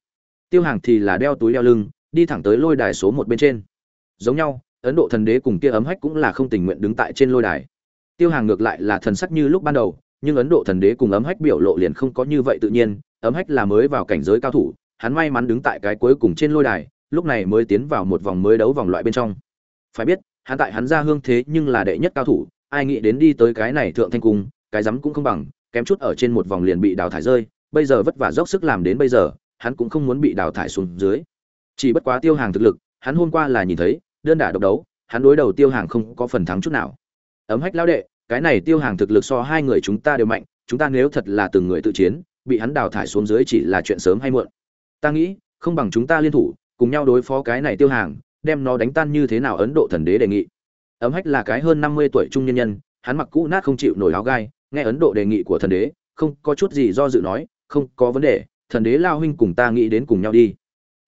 Tiêu Hàng thì là đeo túi đeo lưng, đi thẳng tới lôi đài số một bên trên. Giống nhau, Ấn Độ thần đế cùng kia ấm hách cũng là không tình nguyện đứng tại trên lôi đài tiêu hàng ngược lại là thần sắc như lúc ban đầu, nhưng ấn độ thần đế cùng ấm hách biểu lộ liền không có như vậy tự nhiên, ấm hách là mới vào cảnh giới cao thủ, hắn may mắn đứng tại cái cuối cùng trên lôi đài, lúc này mới tiến vào một vòng mới đấu vòng loại bên trong. Phải biết, hắn tại hắn ra hương thế nhưng là đệ nhất cao thủ, ai nghĩ đến đi tới cái này thượng thanh cung, cái rắm cũng không bằng, kém chút ở trên một vòng liền bị đào thải rơi, bây giờ vất vả dốc sức làm đến bây giờ, hắn cũng không muốn bị đào thải xuống dưới. Chỉ bất quá tiêu hàng thực lực, hắn hôm qua là nhìn thấy, đơn đả độc đấu, hắn đối đầu tiêu hàng không có phần thắng chút nào ấm hách lão đệ, cái này tiêu hàng thực lực so hai người chúng ta đều mạnh, chúng ta nếu thật là từng người tự chiến, bị hắn đào thải xuống dưới chỉ là chuyện sớm hay muộn. Ta nghĩ, không bằng chúng ta liên thủ, cùng nhau đối phó cái này tiêu hàng, đem nó đánh tan như thế nào ấn độ thần đế đề nghị. Ấm hách là cái hơn năm mươi tuổi trung nhân nhân, hắn mặc cũ nát không chịu nổi áo gai, nghe ấn độ đề nghị của thần đế, không có chút gì do dự nói, không có vấn đề, thần đế lao huynh cùng ta nghĩ đến cùng nhau đi.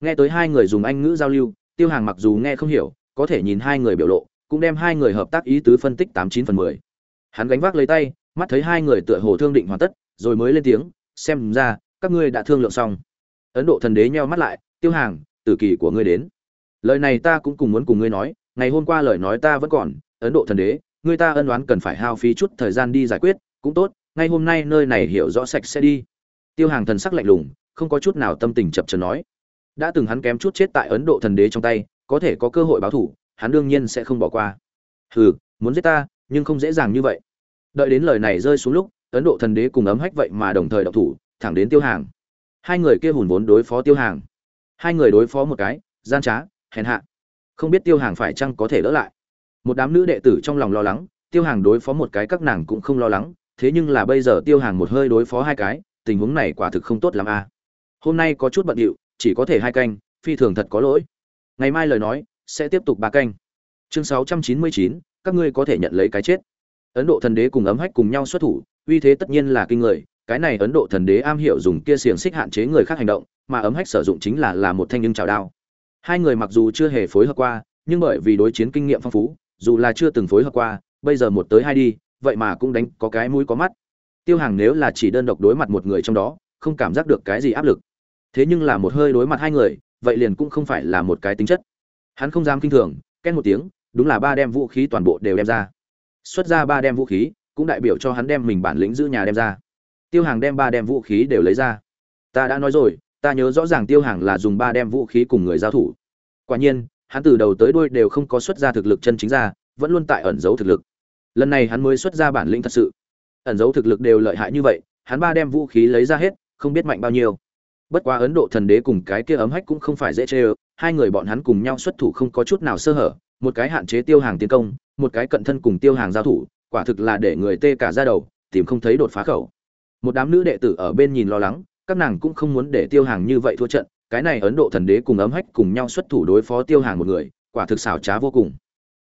Nghe tới hai người dùng anh ngữ giao lưu, tiêu hàng mặc dù nghe không hiểu, có thể nhìn hai người biểu lộ cũng đem hai người hợp tác ý tứ phân tích tám chín phần mười. Hắn gánh vác lấy tay, mắt thấy hai người tựa hồ thương định hoàn tất, rồi mới lên tiếng, xem ra, các ngươi đã thương lượng xong. Ấn độ thần đế nheo mắt lại, tiêu hàng, tử kỳ của ngươi đến. Lời này ta cũng cùng muốn cùng ngươi nói, ngày hôm qua lời nói ta vẫn còn, ấn độ thần đế, ngươi ta ân oán cần phải hao phí chút thời gian đi giải quyết, cũng tốt, ngay hôm nay nơi này hiểu rõ sạch sẽ đi. Tiêu hàng thần sắc lạnh lùng, không có chút nào tâm tình chập chờn nói. Đã từng hắn kém chút chết tại ấn độ thần đế trong tay, có thể có cơ hội báo thủ hắn đương nhiên sẽ không bỏ qua. Hừ, muốn giết ta, nhưng không dễ dàng như vậy. Đợi đến lời này rơi xuống lúc, ấn độ thần đế cùng ấm hách vậy mà đồng thời động thủ, thẳng đến tiêu hàng. Hai người kia hùn vốn đối phó tiêu hàng. Hai người đối phó một cái, gian trá, hèn hạ. Không biết tiêu hàng phải chăng có thể đỡ lại. Một đám nữ đệ tử trong lòng lo lắng, tiêu hàng đối phó một cái các nàng cũng không lo lắng, thế nhưng là bây giờ tiêu hàng một hơi đối phó hai cái, tình huống này quả thực không tốt l ắ m a. Hôm nay có chút bận điệu, chỉ có thể hai canh, phi thường thật có lỗi. Ngày mai lời nói sẽ tiếp tục ba canh. Chương sáu trăm chín mươi chín, các ngươi có thể nhận lấy cái chết. Ấn độ thần đế cùng ấm hách cùng nhau xuất thủ, uy thế tất nhiên là kinh người, cái này ấn độ thần đế am hiểu dùng kia xiềng xích hạn chế người khác hành động, mà ấm hách sử dụng chính là là một thanh nhưng trào đao. Hai người mặc dù chưa hề phối hợp qua, nhưng bởi vì đối chiến kinh nghiệm phong phú, dù là chưa từng phối hợp qua, bây giờ một tới hai đi, vậy mà cũng đánh có cái mũi có mắt. Tiêu hàng nếu là chỉ đơn độc đối mặt một người trong đó, không cảm giác được cái gì áp lực. Thế nhưng là một hơi đối mặt hai người, vậy liền cũng không phải là một cái tính chất hắn không dám kinh thường, ken một tiếng, đúng là ba đem vũ khí toàn bộ đều đem ra. Xuất ra ba đem vũ khí, cũng đại biểu cho hắn đem mình bản lĩnh giữ nhà đem ra. Tiêu hàng đem ba đem vũ khí đều lấy ra. Ta đã nói rồi, ta nhớ rõ ràng tiêu hàng là dùng ba đem vũ khí cùng người giao thủ. Quả nhiên, hắn từ đầu tới đuôi đều không có xuất ra thực lực chân chính ra, vẫn luôn tại ẩn giấu thực lực. Lần này hắn mới xuất ra bản lĩnh thật sự. Ẩn giấu thực lực đều lợi hại như vậy, hắn ba đem vũ khí lấy ra hết, không biết mạnh bao nhiêu bất quá ấn độ thần đế cùng cái kia ấm hách cũng không phải dễ chê ơ, hai người bọn hắn cùng nhau xuất thủ không có chút nào sơ hở, một cái hạn chế tiêu hàng tiến công, một cái cận thân cùng tiêu hàng giao thủ, quả thực là để người tê cả ra đầu, tìm không thấy đột phá khẩu. Một đám nữ đệ tử ở bên nhìn lo lắng, các nàng cũng không muốn để tiêu hàng như vậy thua trận, cái này ấn độ thần đế cùng ấm hách cùng nhau xuất thủ đối phó tiêu hàng một người, quả thực xảo trá vô cùng.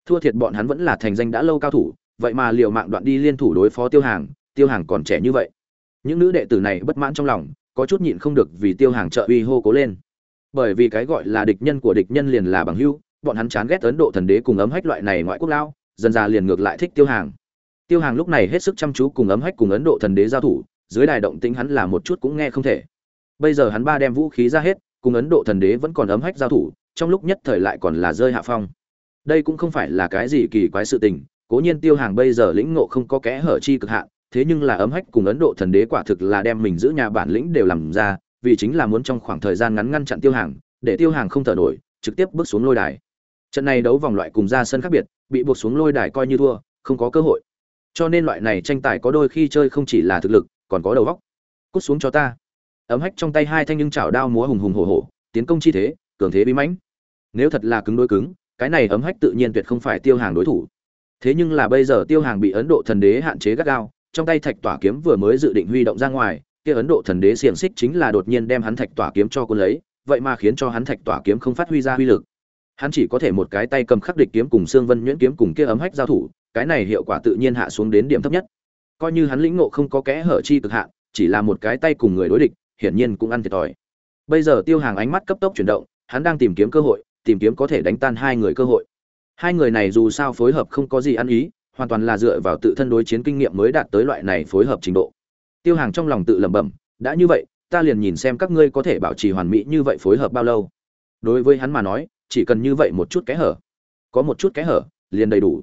Thua thiệt bọn hắn vẫn là thành danh đã lâu cao thủ, vậy mà liều mạng đoạn đi liên thủ đối phó tiêu hàng tiêu hàng còn trẻ như vậy. Những nữ đệ tử này bất mãn trong lòng có chút nhịn không được vì tiêu hàng trợ uy hô cố lên. Bởi vì cái gọi là địch nhân của địch nhân liền là bằng hữu, bọn hắn chán ghét ấn độ thần đế cùng ấm hách loại này ngoại quốc lao dần ra liền ngược lại thích tiêu hàng. Tiêu hàng lúc này hết sức chăm chú cùng ấm hách cùng ấn độ thần đế giao thủ, dưới đài động tĩnh hắn là một chút cũng nghe không thể. Bây giờ hắn ba đem vũ khí ra hết, cùng ấn độ thần đế vẫn còn ấm hách giao thủ, trong lúc nhất thời lại còn là rơi hạ phong. Đây cũng không phải là cái gì kỳ quái sự tình, cố nhiên tiêu hàng bây giờ lĩnh ngộ không có kẽ hở chi cực hạn thế nhưng là ấm hách cùng ấn độ thần đế quả thực là đem mình giữ nhà bản lĩnh đều làm ra, vì chính là muốn trong khoảng thời gian ngắn ngăn chặn tiêu hàng, để tiêu hàng không thở nổi, trực tiếp bước xuống lôi đài. Trận này đấu vòng loại cùng ra sân khác biệt, bị buộc xuống lôi đài coi như thua, không có cơ hội. Cho nên loại này tranh tài có đôi khi chơi không chỉ là thực lực, còn có đầu óc. Cút xuống cho ta. Ấm hách trong tay hai thanh nhưng chảo đao múa hùng hùng hổ hổ, tiến công chi thế, cường thế bí mãnh. Nếu thật là cứng đối cứng, cái này ấm hách tự nhiên tuyệt không phải tiêu hàng đối thủ. Thế nhưng là bây giờ tiêu hàng bị ấn độ thần đế hạn chế gắt gao trong tay thạch tỏa kiếm vừa mới dự định huy động ra ngoài, kia ấn độ thần đế xiềng xích chính là đột nhiên đem hắn thạch tỏa kiếm cho cô lấy, vậy mà khiến cho hắn thạch tỏa kiếm không phát huy ra uy lực. Hắn chỉ có thể một cái tay cầm khắc địch kiếm cùng xương vân nhuyễn kiếm cùng kia ấm hách giao thủ, cái này hiệu quả tự nhiên hạ xuống đến điểm thấp nhất. Coi như hắn lĩnh ngộ không có kẽ hở chi cực hạn, chỉ là một cái tay cùng người đối địch, hiển nhiên cũng ăn thiệt thòi. Bây giờ tiêu hàng ánh mắt cấp tốc chuyển động, hắn đang tìm kiếm cơ hội, tìm kiếm có thể đánh tan hai người cơ hội. Hai người này dù sao phối hợp không có gì ăn ý hoàn toàn là dựa vào tự thân đối chiến kinh nghiệm mới đạt tới loại này phối hợp trình độ. Tiêu hàng trong lòng tự lẩm bẩm, đã như vậy, ta liền nhìn xem các ngươi có thể bảo trì hoàn mỹ như vậy phối hợp bao lâu. Đối với hắn mà nói, chỉ cần như vậy một chút kẽ hở, có một chút kẽ hở, liền đầy đủ.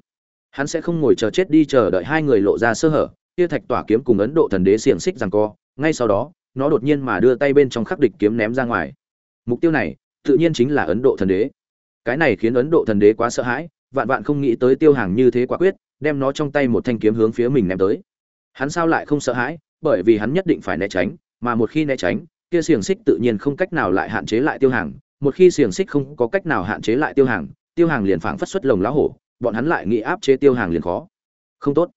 Hắn sẽ không ngồi chờ chết đi chờ đợi hai người lộ ra sơ hở, kia thạch tỏa kiếm cùng ấn độ thần đế xiềng xích rằng co, ngay sau đó, nó đột nhiên mà đưa tay bên trong khắc địch kiếm ném ra ngoài. Mục tiêu này, tự nhiên chính là ấn độ thần đế. Cái này khiến ấn độ thần đế quá sợ hãi, vạn vạn không nghĩ tới tiêu hàng như thế quả quyết đem nó trong tay một thanh kiếm hướng phía mình ném tới. Hắn sao lại không sợ hãi? Bởi vì hắn nhất định phải né tránh, mà một khi né tránh, kia xiềng xích tự nhiên không cách nào lại hạn chế lại tiêu hàng. Một khi xiềng xích không có cách nào hạn chế lại tiêu hàng tiêu hàng liền phảng phất xuất lồng lá hổ, bọn hắn lại nghĩ áp chế tiêu hàng liền khó. Không tốt.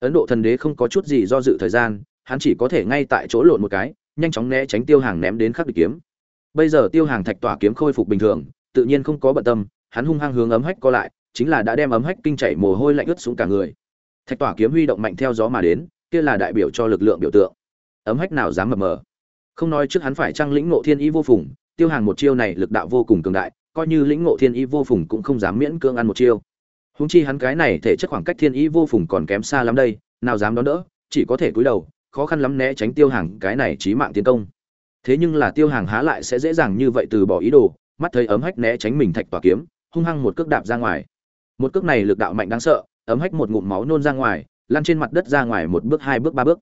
Ấn độ thần đế không có chút gì do dự thời gian, hắn chỉ có thể ngay tại chỗ lộn một cái, nhanh chóng né tránh tiêu hàng ném đến khắc địch kiếm. Bây giờ tiêu hàng thạch tỏa kiếm khôi phục bình thường, tự nhiên không có bận tâm, hắn hung hăng hướng ấm hách co lại chính là đã đem ấm hách kinh chảy mồ hôi lạnh ướt xuống cả người. Thạch tỏa kiếm huy động mạnh theo gió mà đến, kia là đại biểu cho lực lượng biểu tượng. Ấm hách nào dám mập mờ? Không nói trước hắn phải trang lĩnh ngộ thiên ý vô phùng, tiêu hàng một chiêu này lực đạo vô cùng cường đại, coi như lĩnh ngộ thiên ý vô phùng cũng không dám miễn cưỡng ăn một chiêu. Húng chi hắn cái này thể chất khoảng cách thiên ý vô phùng còn kém xa lắm đây, nào dám đón đỡ, chỉ có thể cúi đầu, khó khăn lắm né tránh tiêu hàng cái này chí mạng tiến công. Thế nhưng là tiêu hàng há lại sẽ dễ dàng như vậy từ bỏ ý đồ, mắt thấy ấm hách né tránh mình thạch tỏa kiếm, hung hăng một cước đạp ra ngoài một cước này lực đạo mạnh đáng sợ, ấm hách một ngụm máu nôn ra ngoài, lăn trên mặt đất ra ngoài một bước, hai bước, ba bước.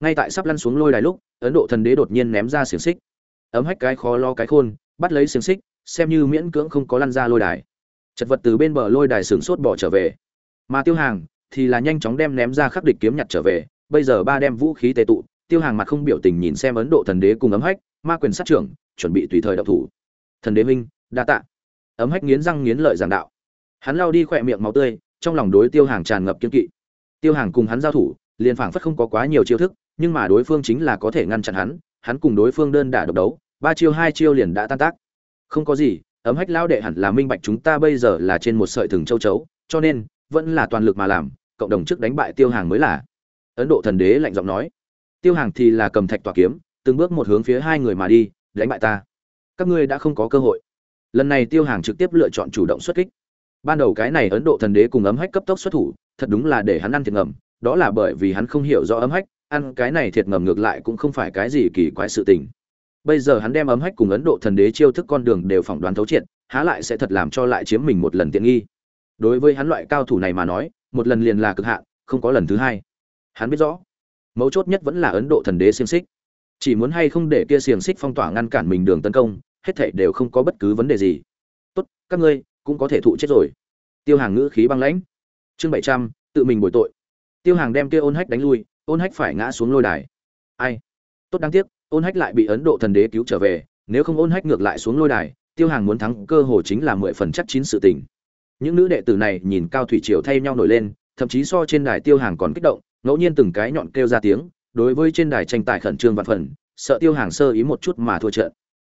Ngay tại sắp lăn xuống lôi đài lúc, ấn độ thần đế đột nhiên ném ra xiềng xích. Ấm hách cái khó lo cái khôn, bắt lấy xiềng xích, xem như miễn cưỡng không có lăn ra lôi đài. Chật vật từ bên bờ lôi đài sửng sốt bỏ trở về. Mà tiêu hàng thì là nhanh chóng đem ném ra khắc địch kiếm nhặt trở về, bây giờ ba đem vũ khí tệ tụ, tiêu hàng mặt không biểu tình nhìn xem ấn độ thần đế cùng ấm hách, ma quyền sát trưởng, chuẩn bị tùy thời đậu thủ. Thần đế minh đa tạ. Ấm hách nghiến răng nghiến lợi giảng đạo hắn lao đi khỏe miệng máu tươi, trong lòng đối tiêu hàng tràn ngập kiên kỵ. Tiêu hàng cùng hắn giao thủ, liền phảng phất không có quá nhiều chiêu thức, nhưng mà đối phương chính là có thể ngăn chặn hắn hắn cùng đối phương đơn đả độc đấu, ba chiêu hai chiêu liền đã tan tác. Không có gì, ấm hách lao đệ hẳn là minh bạch chúng ta bây giờ là trên một sợi thừng châu chấu, cho nên, vẫn là toàn lực mà làm, cộng đồng trước đánh bại tiêu hàng mới là. Ấn độ thần đế lạnh giọng nói. Tiêu hàng thì là cầm thạch tỏa kiếm, từng bước một hướng phía hai người mà đi, đánh bại ta. Các ngươi đã không có cơ hội. Lần này tiêu hàng trực tiếp lựa chọn chủ động xuất kích ban đầu cái này ấn độ thần đế cùng ấm hách cấp tốc xuất thủ, thật đúng là để hắn ăn thiệt ngầm, đó là bởi vì hắn không hiểu rõ ấm hách, ăn cái này thiệt ngầm ngược lại cũng không phải cái gì kỳ quái sự tình. Bây giờ hắn đem ấm hách cùng ấn độ thần đế chiêu thức con đường đều phỏng đoán thấu triệt, há lại sẽ thật làm cho lại chiếm mình một lần tiện nghi. Đối với hắn loại cao thủ này mà nói, một lần liền là cực hạn, không có lần thứ hai. Hắn biết rõ, mấu chốt nhất vẫn là ấn độ thần đế xiềng xích. Chỉ muốn hay không để kia xiềng xích phong tỏa ngăn cản mình đường tấn công, hết thảy đều không có bất cứ vấn đề gì. Tốt, các ngươi cũng có thể thụ chết rồi. Tiêu hàng ngữ khí băng lãnh. Chương bảy trăm, tự mình bồi tội. Tiêu hàng đem kia ôn hách đánh lui, ôn hách phải ngã xuống lôi đài. Ai? Tốt đáng tiếc, ôn hách lại bị ấn độ thần đế cứu trở về, nếu không ôn hách ngược lại xuống lôi đài, tiêu hàng muốn thắng cơ hồ chính là mười phần chắc chín sự tình. Những nữ đệ tử này nhìn cao thủy triều thay nhau nổi lên, thậm chí so trên đài tiêu hàng còn kích động, ngẫu nhiên từng cái nhọn kêu ra tiếng, đối với trên đài tranh tài khẩn trương vạn phần, sợ tiêu hàng sơ ý một chút mà thua trận.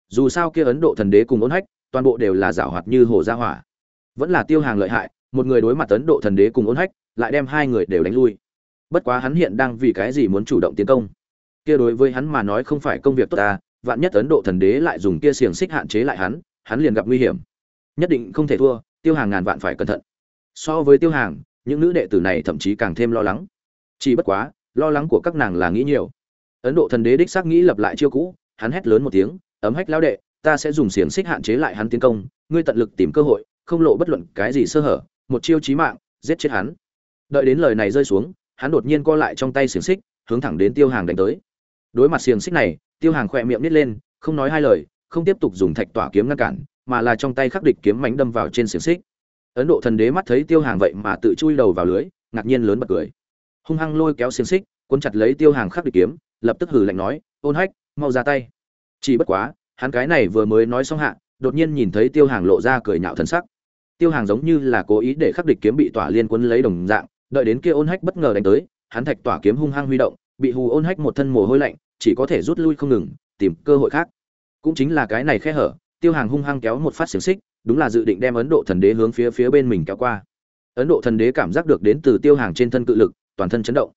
Dù sao kia ấn độ thần đế cùng ôn hách toàn bộ đều là giảo hoạt như hồ gia hỏa. Vẫn là tiêu hàng lợi hại, một người đối mặt ấn độ thần đế cùng ôn hách, lại đem hai người đều đánh lui. Bất quá hắn hiện đang vì cái gì muốn chủ động tiến công? Kia đối với hắn mà nói không phải công việc tốt ta, vạn nhất ấn độ thần đế lại dùng kia xiềng xích hạn chế lại hắn hắn liền gặp nguy hiểm. Nhất định không thể thua, tiêu hàng ngàn vạn phải cẩn thận. So với tiêu hàng, những nữ đệ tử này thậm chí càng thêm lo lắng. Chỉ bất quá, lo lắng của các nàng là nghĩ nhiều. Ấn độ thần đế đích xác nghĩ lập lại chiêu cũ, hắn hét lớn một tiếng, ấm hách lao đệ ta sẽ dùng xiềng xích hạn chế lại hắn tiến công, ngươi tận lực tìm cơ hội, không lộ bất luận cái gì sơ hở, một chiêu chí mạng, giết chết hắn. Đợi đến lời này rơi xuống, hắn đột nhiên co lại trong tay xiềng xích, hướng thẳng đến tiêu hàng đánh tới. Đối mặt xiềng xích này, tiêu hàng khỏe miệng nít lên, không nói hai lời, không tiếp tục dùng thạch tỏa kiếm ngăn cản, mà là trong tay khắc địch kiếm mánh đâm vào trên xiềng xích. Ấn độ thần đế mắt thấy tiêu hàng vậy mà tự chui đầu vào lưới, ngạc nhiên lớn bật cười. Hung hăng lôi kéo xiềng xích, cuốn chặt lấy tiêu hàng khắc địch kiếm, lập tức hừ lạnh nói, ôn hách, mau ra tay. Chỉ bất quá hắn cái này vừa mới nói xong hạ, đột nhiên nhìn thấy tiêu hàng lộ ra cười nhạo thần sắc. Tiêu hàng giống như là cố ý để khắc địch kiếm bị tỏa liên quân lấy đồng dạng, đợi đến kia ôn hách bất ngờ đánh tới, hắn thạch tỏa kiếm hung hăng huy động, bị hù ôn hách một thân mồ hôi lạnh, chỉ có thể rút lui không ngừng, tìm cơ hội khác. Cũng chính là cái này khe hở, tiêu hàng hung hăng kéo một phát xiềng xích, đúng là dự định đem ấn độ thần đế hướng phía phía bên mình kéo qua. Ấn độ thần đế cảm giác được đến từ tiêu hàng trên thân cự lực, toàn thân chấn động.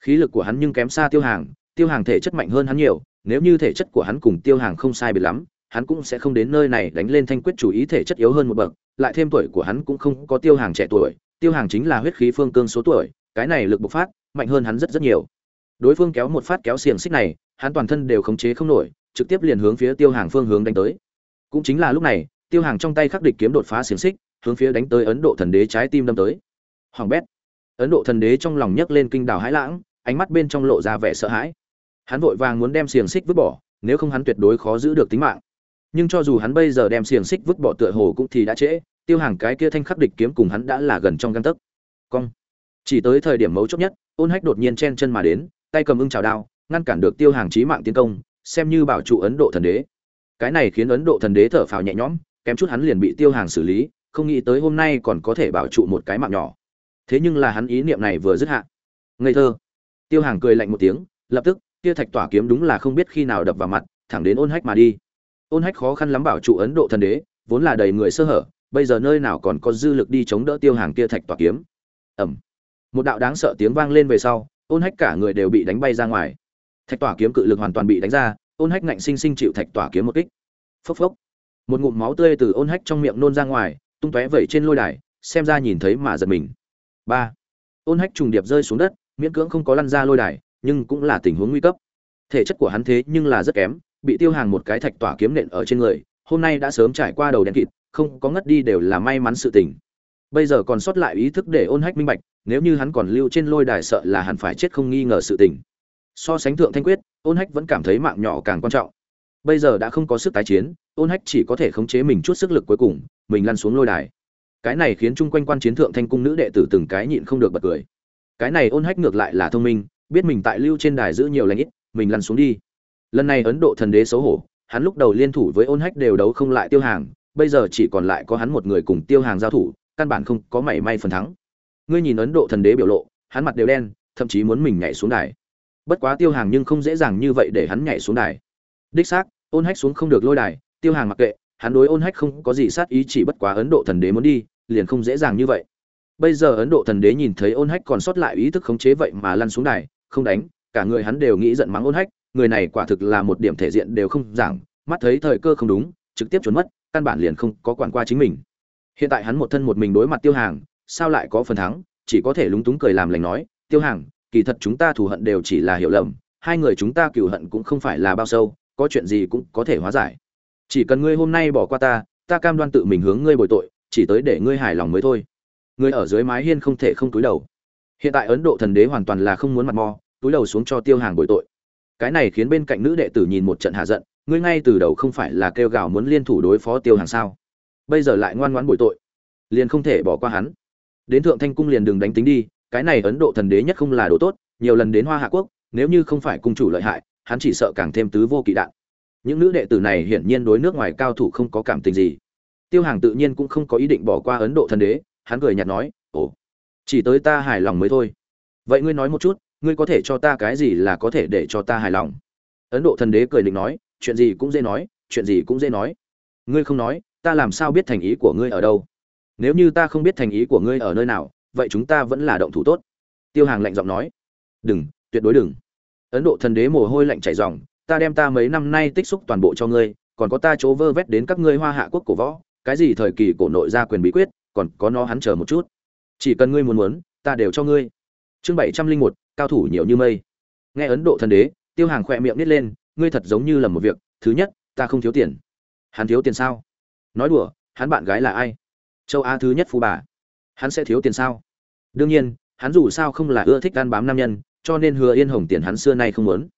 Khí lực của hắn nhưng kém xa tiêu hàng tiêu hàng thể chất mạnh hơn hắn nhiều nếu như thể chất của hắn cùng tiêu hàng không sai biệt lắm, hắn cũng sẽ không đến nơi này đánh lên thanh quyết chủ ý thể chất yếu hơn một bậc, lại thêm tuổi của hắn cũng không có tiêu hàng trẻ tuổi, tiêu hàng chính là huyết khí phương cương số tuổi, cái này lực bộc phát, mạnh hơn hắn rất rất nhiều. Đối phương kéo một phát kéo xiềng xích này, hắn toàn thân đều khống chế không nổi, trực tiếp liền hướng phía tiêu hàng phương hướng đánh tới. Cũng chính là lúc này, tiêu hàng trong tay khắc địch kiếm đột phá xiềng xích, hướng phía đánh tới ấn độ thần đế trái tim đâm tới. Hoàng bét. Ấn độ thần đế trong lòng nhấc lên kinh đảo hãi lãng, ánh mắt bên trong lộ ra vẻ sợ hãi hắn vội vàng muốn đem xiềng xích vứt bỏ, nếu không hắn tuyệt đối khó giữ được tính mạng. Nhưng cho dù hắn bây giờ đem xiềng xích vứt bỏ tựa hồ cũng thì đã trễ, tiêu hàng cái kia thanh khắc địch kiếm cùng hắn đã là gần trong găng tấc. Cong. Chỉ tới thời điểm mấu chốt nhất, ôn hách đột nhiên chen chân mà đến, tay cầm ưng trào đao, ngăn cản được tiêu hàng chí mạng tiến công, xem như bảo trụ ấn độ thần đế. Cái này khiến ấn độ thần đế thở phào nhẹ nhõm, kém chút hắn liền bị tiêu hàng xử lý, không nghĩ tới hôm nay còn có thể bảo trụ một cái mạng nhỏ. Thế nhưng là hắn ý niệm này vừa dứt hạ. Ngây thơ. Tiêu hàng cười lạnh một tiếng, lập tức kia thạch tỏa kiếm đúng là không biết khi nào đập vào mặt, thẳng đến ôn hách mà đi. Ôn hách khó khăn lắm bảo trụ ấn độ thần đế, vốn là đầy người sơ hở, bây giờ nơi nào còn có dư lực đi chống đỡ tiêu hàng kia thạch tỏa kiếm. Ẩm một đạo đáng sợ tiếng vang lên về sau, ôn hách cả người đều bị đánh bay ra ngoài. Thạch tỏa kiếm cự lực hoàn toàn bị đánh ra, ôn hách ngạnh sinh sinh chịu thạch tỏa kiếm một kích. Phốc phốc. Một ngụm máu tươi từ ôn hách trong miệng nôn ra ngoài, tung tóe vẩy trên lôi đài, xem ra nhìn thấy mà giật mình. Ba. Ôn hách trùng điệp rơi xuống đất, miễn cưỡng không có lăn ra lôi đài nhưng cũng là tình huống nguy cấp. Thể chất của hắn thế nhưng là rất kém, bị tiêu hàng một cái thạch tỏa kiếm nện ở trên người, hôm nay đã sớm trải qua đầu đen kịt, không có ngất đi đều là may mắn sự tình. Bây giờ còn sót lại ý thức để ôn hách minh bạch, nếu như hắn còn lưu trên lôi đài sợ là hẳn phải chết không nghi ngờ sự tình. So sánh thượng thanh quyết, ôn hách vẫn cảm thấy mạng nhỏ càng quan trọng. Bây giờ đã không có sức tái chiến, ôn hách chỉ có thể khống chế mình chút sức lực cuối cùng, mình lăn xuống lôi đài. Cái này khiến chung quanh quan chiến thượng thanh cung nữ đệ tử từng cái nhịn không được bật cười. Cái này ôn hách ngược lại là thông minh biết mình tại lưu trên đài giữ nhiều lãnh ít, mình lăn xuống đi. Lần này ấn độ thần đế xấu hổ, hắn lúc đầu liên thủ với ôn hách đều đấu không lại tiêu hàng, bây giờ chỉ còn lại có hắn một người cùng tiêu hàng giao thủ, căn bản không có mảy may phần thắng. Ngươi nhìn ấn độ thần đế biểu lộ, hắn mặt đều đen, thậm chí muốn mình nhảy xuống đài. Bất quá tiêu hàng nhưng không dễ dàng như vậy để hắn nhảy xuống đài. Đích xác, ôn hách xuống không được lôi đài, tiêu hàng mặc kệ, hắn đối ôn hách không có gì sát ý chỉ bất quá ấn độ thần đế muốn đi, liền không dễ dàng như vậy. Bây giờ ấn độ thần đế nhìn thấy ôn hách còn sót lại ý thức khống chế vậy mà lăn xuống đài không đánh, cả người hắn đều nghĩ giận mắng ôn hách, người này quả thực là một điểm thể diện đều không giảng, mắt thấy thời cơ không đúng, trực tiếp trốn mất, căn bản liền không có quản qua chính mình. Hiện tại hắn một thân một mình đối mặt tiêu hàng, sao lại có phần thắng, chỉ có thể lúng túng cười làm lành nói, tiêu hàng, kỳ thật chúng ta thù hận đều chỉ là hiểu lầm, hai người chúng ta cừu hận cũng không phải là bao sâu, có chuyện gì cũng có thể hóa giải. Chỉ cần ngươi hôm nay bỏ qua ta ta cam đoan tự mình hướng ngươi bồi tội, chỉ tới để ngươi hài lòng mới thôi. Ngươi ở dưới mái hiên không thể không túi đầu hiện tại ấn độ thần đế hoàn toàn là không muốn mặt mò túi đầu xuống cho tiêu hàng bồi tội. Cái này khiến bên cạnh nữ đệ tử nhìn một trận hạ giận, ngươi ngay từ đầu không phải là kêu gào muốn liên thủ đối phó tiêu hàng sao? Bây giờ lại ngoan ngoãn bồi tội, liền không thể bỏ qua hắn. Đến thượng thanh cung liền đừng đánh tính đi, cái này ấn độ thần đế nhất không là đồ tốt, nhiều lần đến hoa hạ quốc, nếu như không phải cung chủ lợi hại, hắn chỉ sợ càng thêm tứ vô kỵ đạn. Những nữ đệ tử này hiển nhiên đối nước ngoài cao thủ không có cảm tình gì. Tiêu hàng tự nhiên cũng không có ý định bỏ qua ấn độ thần đế, hắn cười nhạt nói chỉ tới ta hài lòng mới thôi. Vậy ngươi nói một chút, ngươi có thể cho ta cái gì là có thể để cho ta hài lòng? Ấn độ thần đế cười định nói, chuyện gì cũng dễ nói, chuyện gì cũng dễ nói. Ngươi không nói, ta làm sao biết thành ý của ngươi ở đâu? Nếu như ta không biết thành ý của ngươi ở nơi nào, vậy chúng ta vẫn là động thủ tốt. Tiêu hàng lạnh giọng nói. Đừng, tuyệt đối đừng. Ấn độ thần đế mồ hôi lạnh chảy ròng, ta đem ta mấy năm nay tích xúc toàn bộ cho ngươi, còn có ta chỗ vơ vét đến các ngươi hoa hạ quốc cổ võ, cái gì thời kỳ cổ nội gia quyền bí quyết, còn có nó hắn chờ một chút chỉ cần ngươi muốn muốn, ta đều cho ngươi. Chương bảy trăm linh một, cao thủ nhiều như mây. Nghe ấn độ thần đế, tiêu hàng khỏe miệng nít lên, ngươi thật giống như là một việc, thứ nhất, ta không thiếu tiền. Hắn thiếu tiền sao? Nói đùa, hắn bạn gái là ai? Châu á thứ nhất phú bà. Hắn sẽ thiếu tiền sao? Đương nhiên, hắn dù sao không là ưa thích gan bám nam nhân, cho nên hứa yên hồng tiền hắn xưa nay không muốn.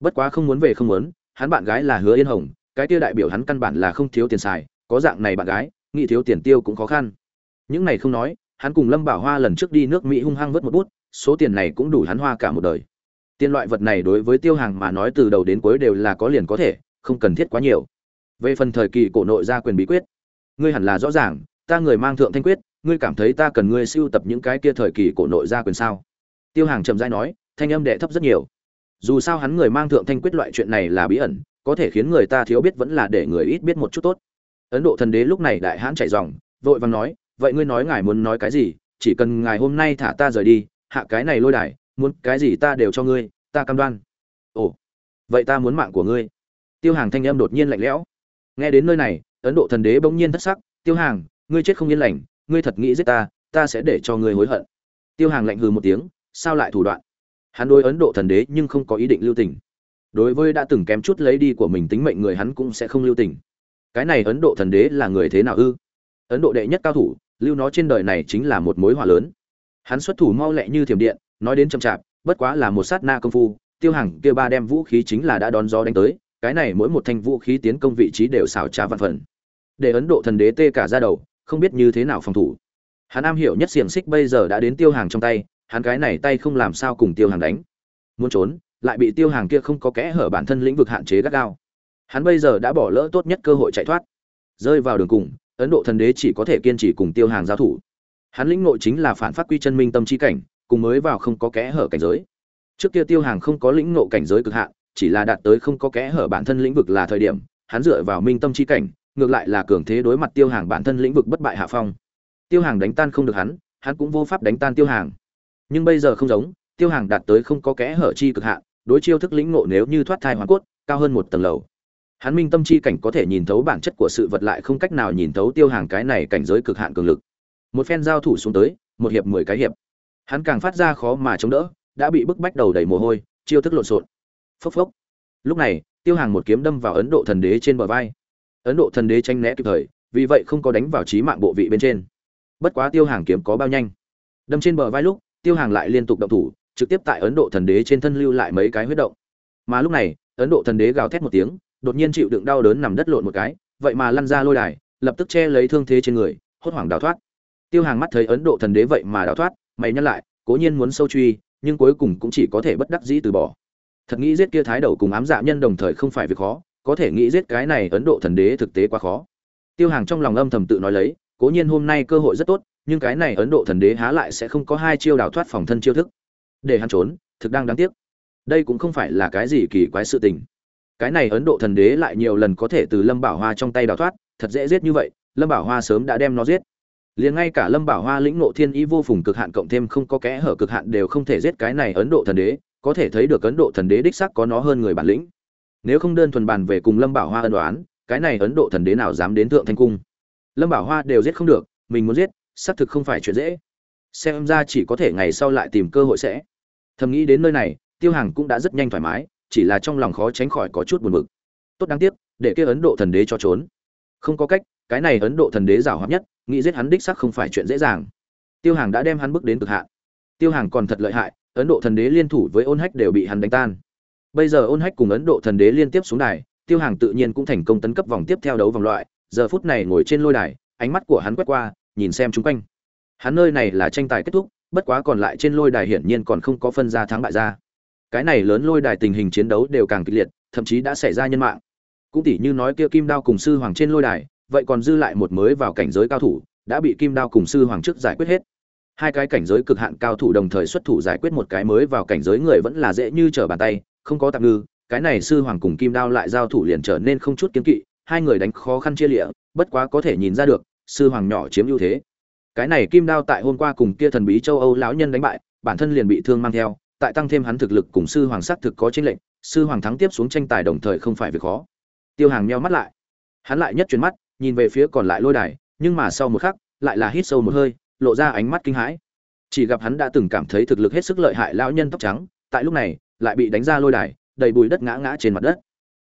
Bất quá không muốn về không muốn, hắn bạn gái là hứa yên hồng, cái tiêu đại biểu hắn căn bản là không thiếu tiền xài, có dạng này bạn gái, nghĩ thiếu tiền tiêu cũng khó khăn. Những này không nói hắn cùng lâm bảo hoa lần trước đi nước mỹ hung hăng vớt một bút, số tiền này cũng đủ hắn hoa cả một đời. Tiền loại vật này đối với tiêu hàng mà nói từ đầu đến cuối đều là có liền có thể, không cần thiết quá nhiều. Về phần thời kỳ cổ nội gia quyền bí quyết, ngươi hẳn là rõ ràng, ta người mang thượng thanh quyết, ngươi cảm thấy ta cần ngươi siêu tập những cái kia thời kỳ cổ nội gia quyền sao? Tiêu hàng chậm rãi nói, thanh âm đệ thấp rất nhiều. Dù sao hắn người mang thượng thanh quyết loại chuyện này là bí ẩn, có thể khiến người ta thiếu biết vẫn là để người ít biết một chút tốt. Ấn độ thần đế lúc này đại hãn chạy dòng, vội vàng nói vậy ngươi nói ngài muốn nói cái gì? Chỉ cần ngài hôm nay thả ta rời đi, hạ cái này lôi đài, muốn cái gì ta đều cho ngươi, ta cam đoan. Ồ, vậy ta muốn mạng của ngươi. Tiêu hàng thanh âm đột nhiên lạnh lẽo. Nghe đến nơi này, ấn độ thần đế bỗng nhiên thất sắc. Tiêu hàng, ngươi chết không yên lành, ngươi thật nghĩ giết ta ta sẽ để cho ngươi hối hận. Tiêu hàng lạnh hừ một tiếng, sao lại thủ đoạn? Hắn đối ấn độ thần đế nhưng không có ý định lưu tình. Đối với đã từng kém chút lấy đi của mình tính mệnh người hắn cũng sẽ không lưu tình. Cái này ấn độ thần đế là người thế nào ư? Ấn độ đệ nhất cao thủ lưu nó trên đời này chính là một mối hỏa lớn. Hắn xuất thủ mau lẹ như thiểm điện, nói đến chậm chạp, bất quá là một sát na công phu, tiêu hàng kia ba đem vũ khí chính là đã đón gió đánh tới, cái này mỗi một thanh vũ khí tiến công vị trí đều xảo trá vạn phần. Để ấn độ thần đế tê cả ra đầu, không biết như thế nào phòng thủ. Hắn am hiểu nhất xiềng xích bây giờ đã đến tiêu hàng trong tay, hắn cái này tay không làm sao cùng tiêu hàng đánh. Muốn trốn, lại bị tiêu hàng kia không có kẽ hở bản thân lĩnh vực hạn chế gắt gao. Hắn bây giờ đã bỏ lỡ tốt nhất cơ hội chạy thoát. Rơi vào đường cùng ấn độ thần đế chỉ có thể kiên trì cùng tiêu hàng giao thủ. Hắn lĩnh nội chính là phản phát quy chân minh tâm chi cảnh, cùng mới vào không có kẽ hở cảnh giới. Trước kia tiêu hàng không có lĩnh nộ cảnh giới cực hạn, chỉ là đạt tới không có kẽ hở bản thân lĩnh vực là thời điểm, hắn dựa vào minh tâm chi cảnh, ngược lại là cường thế đối mặt tiêu hàng bản thân lĩnh vực bất bại hạ phong. Tiêu hàng đánh tan không được hắn hắn cũng vô pháp đánh tan tiêu hàng. Nhưng bây giờ không giống, tiêu hàng đạt tới không có kẽ hở chi cực hạn, đối chiêu thức lĩnh nộ nếu như thoát thai hoàn cốt, cao hơn một tầng lầu hắn minh tâm chi cảnh có thể nhìn thấu bản chất của sự vật lại không cách nào nhìn thấu tiêu hàng cái này cảnh giới cực hạn cường lực. Một phen giao thủ xuống tới, một hiệp mười cái hiệp. Hắn càng phát ra khó mà chống đỡ, đã bị bức bách đầu đầy mồ hôi, chiêu thức lộn xộn. Phốc phốc. Lúc này, tiêu hàng một kiếm đâm vào ấn độ thần đế trên bờ vai. Ấn độ thần đế tranh né kịp thời, vì vậy không có đánh vào trí mạng bộ vị bên trên. Bất quá tiêu hàng kiếm có bao nhanh. Đâm trên bờ vai lúc, tiêu hàng lại liên tục động thủ, trực tiếp tại ấn độ thần đế trên thân lưu lại mấy cái huyết động. Mà lúc này, ấn độ thần đế gào thét một tiếng đột nhiên chịu đựng đau đớn nằm đất lộn một cái, vậy mà lăn ra lôi đài, lập tức che lấy thương thế trên người, hốt hoảng đào thoát. Tiêu hàng mắt thấy ấn độ thần đế vậy mà đào thoát, mày nhắc lại, cố nhiên muốn sâu truy, nhưng cuối cùng cũng chỉ có thể bất đắc dĩ từ bỏ. Thật nghĩ giết kia thái đầu cùng ám dạ nhân đồng thời không phải việc khó, có thể nghĩ giết cái này ấn độ thần đế thực tế quá khó. Tiêu hàng trong lòng âm thầm tự nói lấy, cố nhiên hôm nay cơ hội rất tốt, nhưng cái này ấn độ thần đế há lại sẽ không có hai chiêu đào thoát phòng thân chiêu thức. Để hắn trốn, thực đang đáng tiếc. Đây cũng không phải là cái gì kỳ quái sự tình cái này ấn độ thần đế lại nhiều lần có thể từ lâm bảo hoa trong tay đào thoát, thật dễ giết như vậy, lâm bảo hoa sớm đã đem nó giết. Liền ngay cả lâm bảo hoa lĩnh nộ thiên ý vô phùng cực hạn cộng thêm không có kẽ hở cực hạn đều không thể giết cái này ấn độ thần đế, có thể thấy được ấn độ thần đế đích sắc có nó hơn người bản lĩnh. Nếu không đơn thuần bàn về cùng lâm bảo hoa ân đoán cái này ấn độ thần đế nào dám đến thượng thanh cung? Lâm bảo hoa đều giết không được, mình muốn giết, xác thực không phải chuyện dễ. Xem ra chỉ có thể ngày sau lại tìm cơ hội sẽ. Thầm nghĩ đến nơi này, tiêu hàng cũng đã rất nhanh thoải mái chỉ là trong lòng khó tránh khỏi có chút buồn bực. Tốt đáng tiếc, để kia ấn độ thần đế cho trốn. Không có cách, cái này ấn độ thần đế giàu hoạt nhất, nghĩ giết hắn đích xác không phải chuyện dễ dàng. Tiêu hàng đã đem hắn bước đến cực hạn. Tiêu hàng còn thật lợi hại, ấn độ thần đế liên thủ với ôn hách đều bị hắn đánh tan. Bây giờ ôn hách cùng ấn độ thần đế liên tiếp xuống đài, tiêu hàng tự nhiên cũng thành công tấn cấp vòng tiếp theo đấu vòng loại, giờ phút này ngồi trên lôi đài, ánh mắt của hắn quét qua, nhìn xem xung quanh. Hắn nơi này là tranh tài kết thúc, bất quá còn lại trên lôi đài hiển nhiên còn không có phân ra thắng bại ra cái này lớn lôi đài tình hình chiến đấu đều càng kịch liệt, thậm chí đã xảy ra nhân mạng. Cũng tỉ như nói kia kim đao cùng sư hoàng trên lôi đài, vậy còn dư lại một mới vào cảnh giới cao thủ, đã bị kim đao cùng sư hoàng trước giải quyết hết. Hai cái cảnh giới cực hạn cao thủ đồng thời xuất thủ giải quyết một cái mới vào cảnh giới người vẫn là dễ như trở bàn tay, không có tạm ngư, cái này sư hoàng cùng kim đao lại giao thủ liền trở nên không chút kiến kỵ, hai người đánh khó khăn chia lịa, bất quá có thể nhìn ra được, sư hoàng nhỏ chiếm ưu thế. Cái này kim đao tại hôm qua cùng kia thần bí châu âu lão nhân đánh bại, bản thân liền bị thương mang theo tại tăng thêm hắn thực lực cùng sư hoàng sắc thực có chính lệnh sư hoàng thắng tiếp xuống tranh tài đồng thời không phải việc khó. Tiêu hàng meo mắt lại. Hắn lại nhất chuyển mắt, nhìn về phía còn lại lôi đài, nhưng mà sau một khắc, lại là hít sâu một hơi, lộ ra ánh mắt kinh hãi. Chỉ gặp hắn đã từng cảm thấy thực lực hết sức lợi hại lão nhân tóc trắng, tại lúc này, lại bị đánh ra lôi đài, đầy bụi đất ngã ngã trên mặt đất.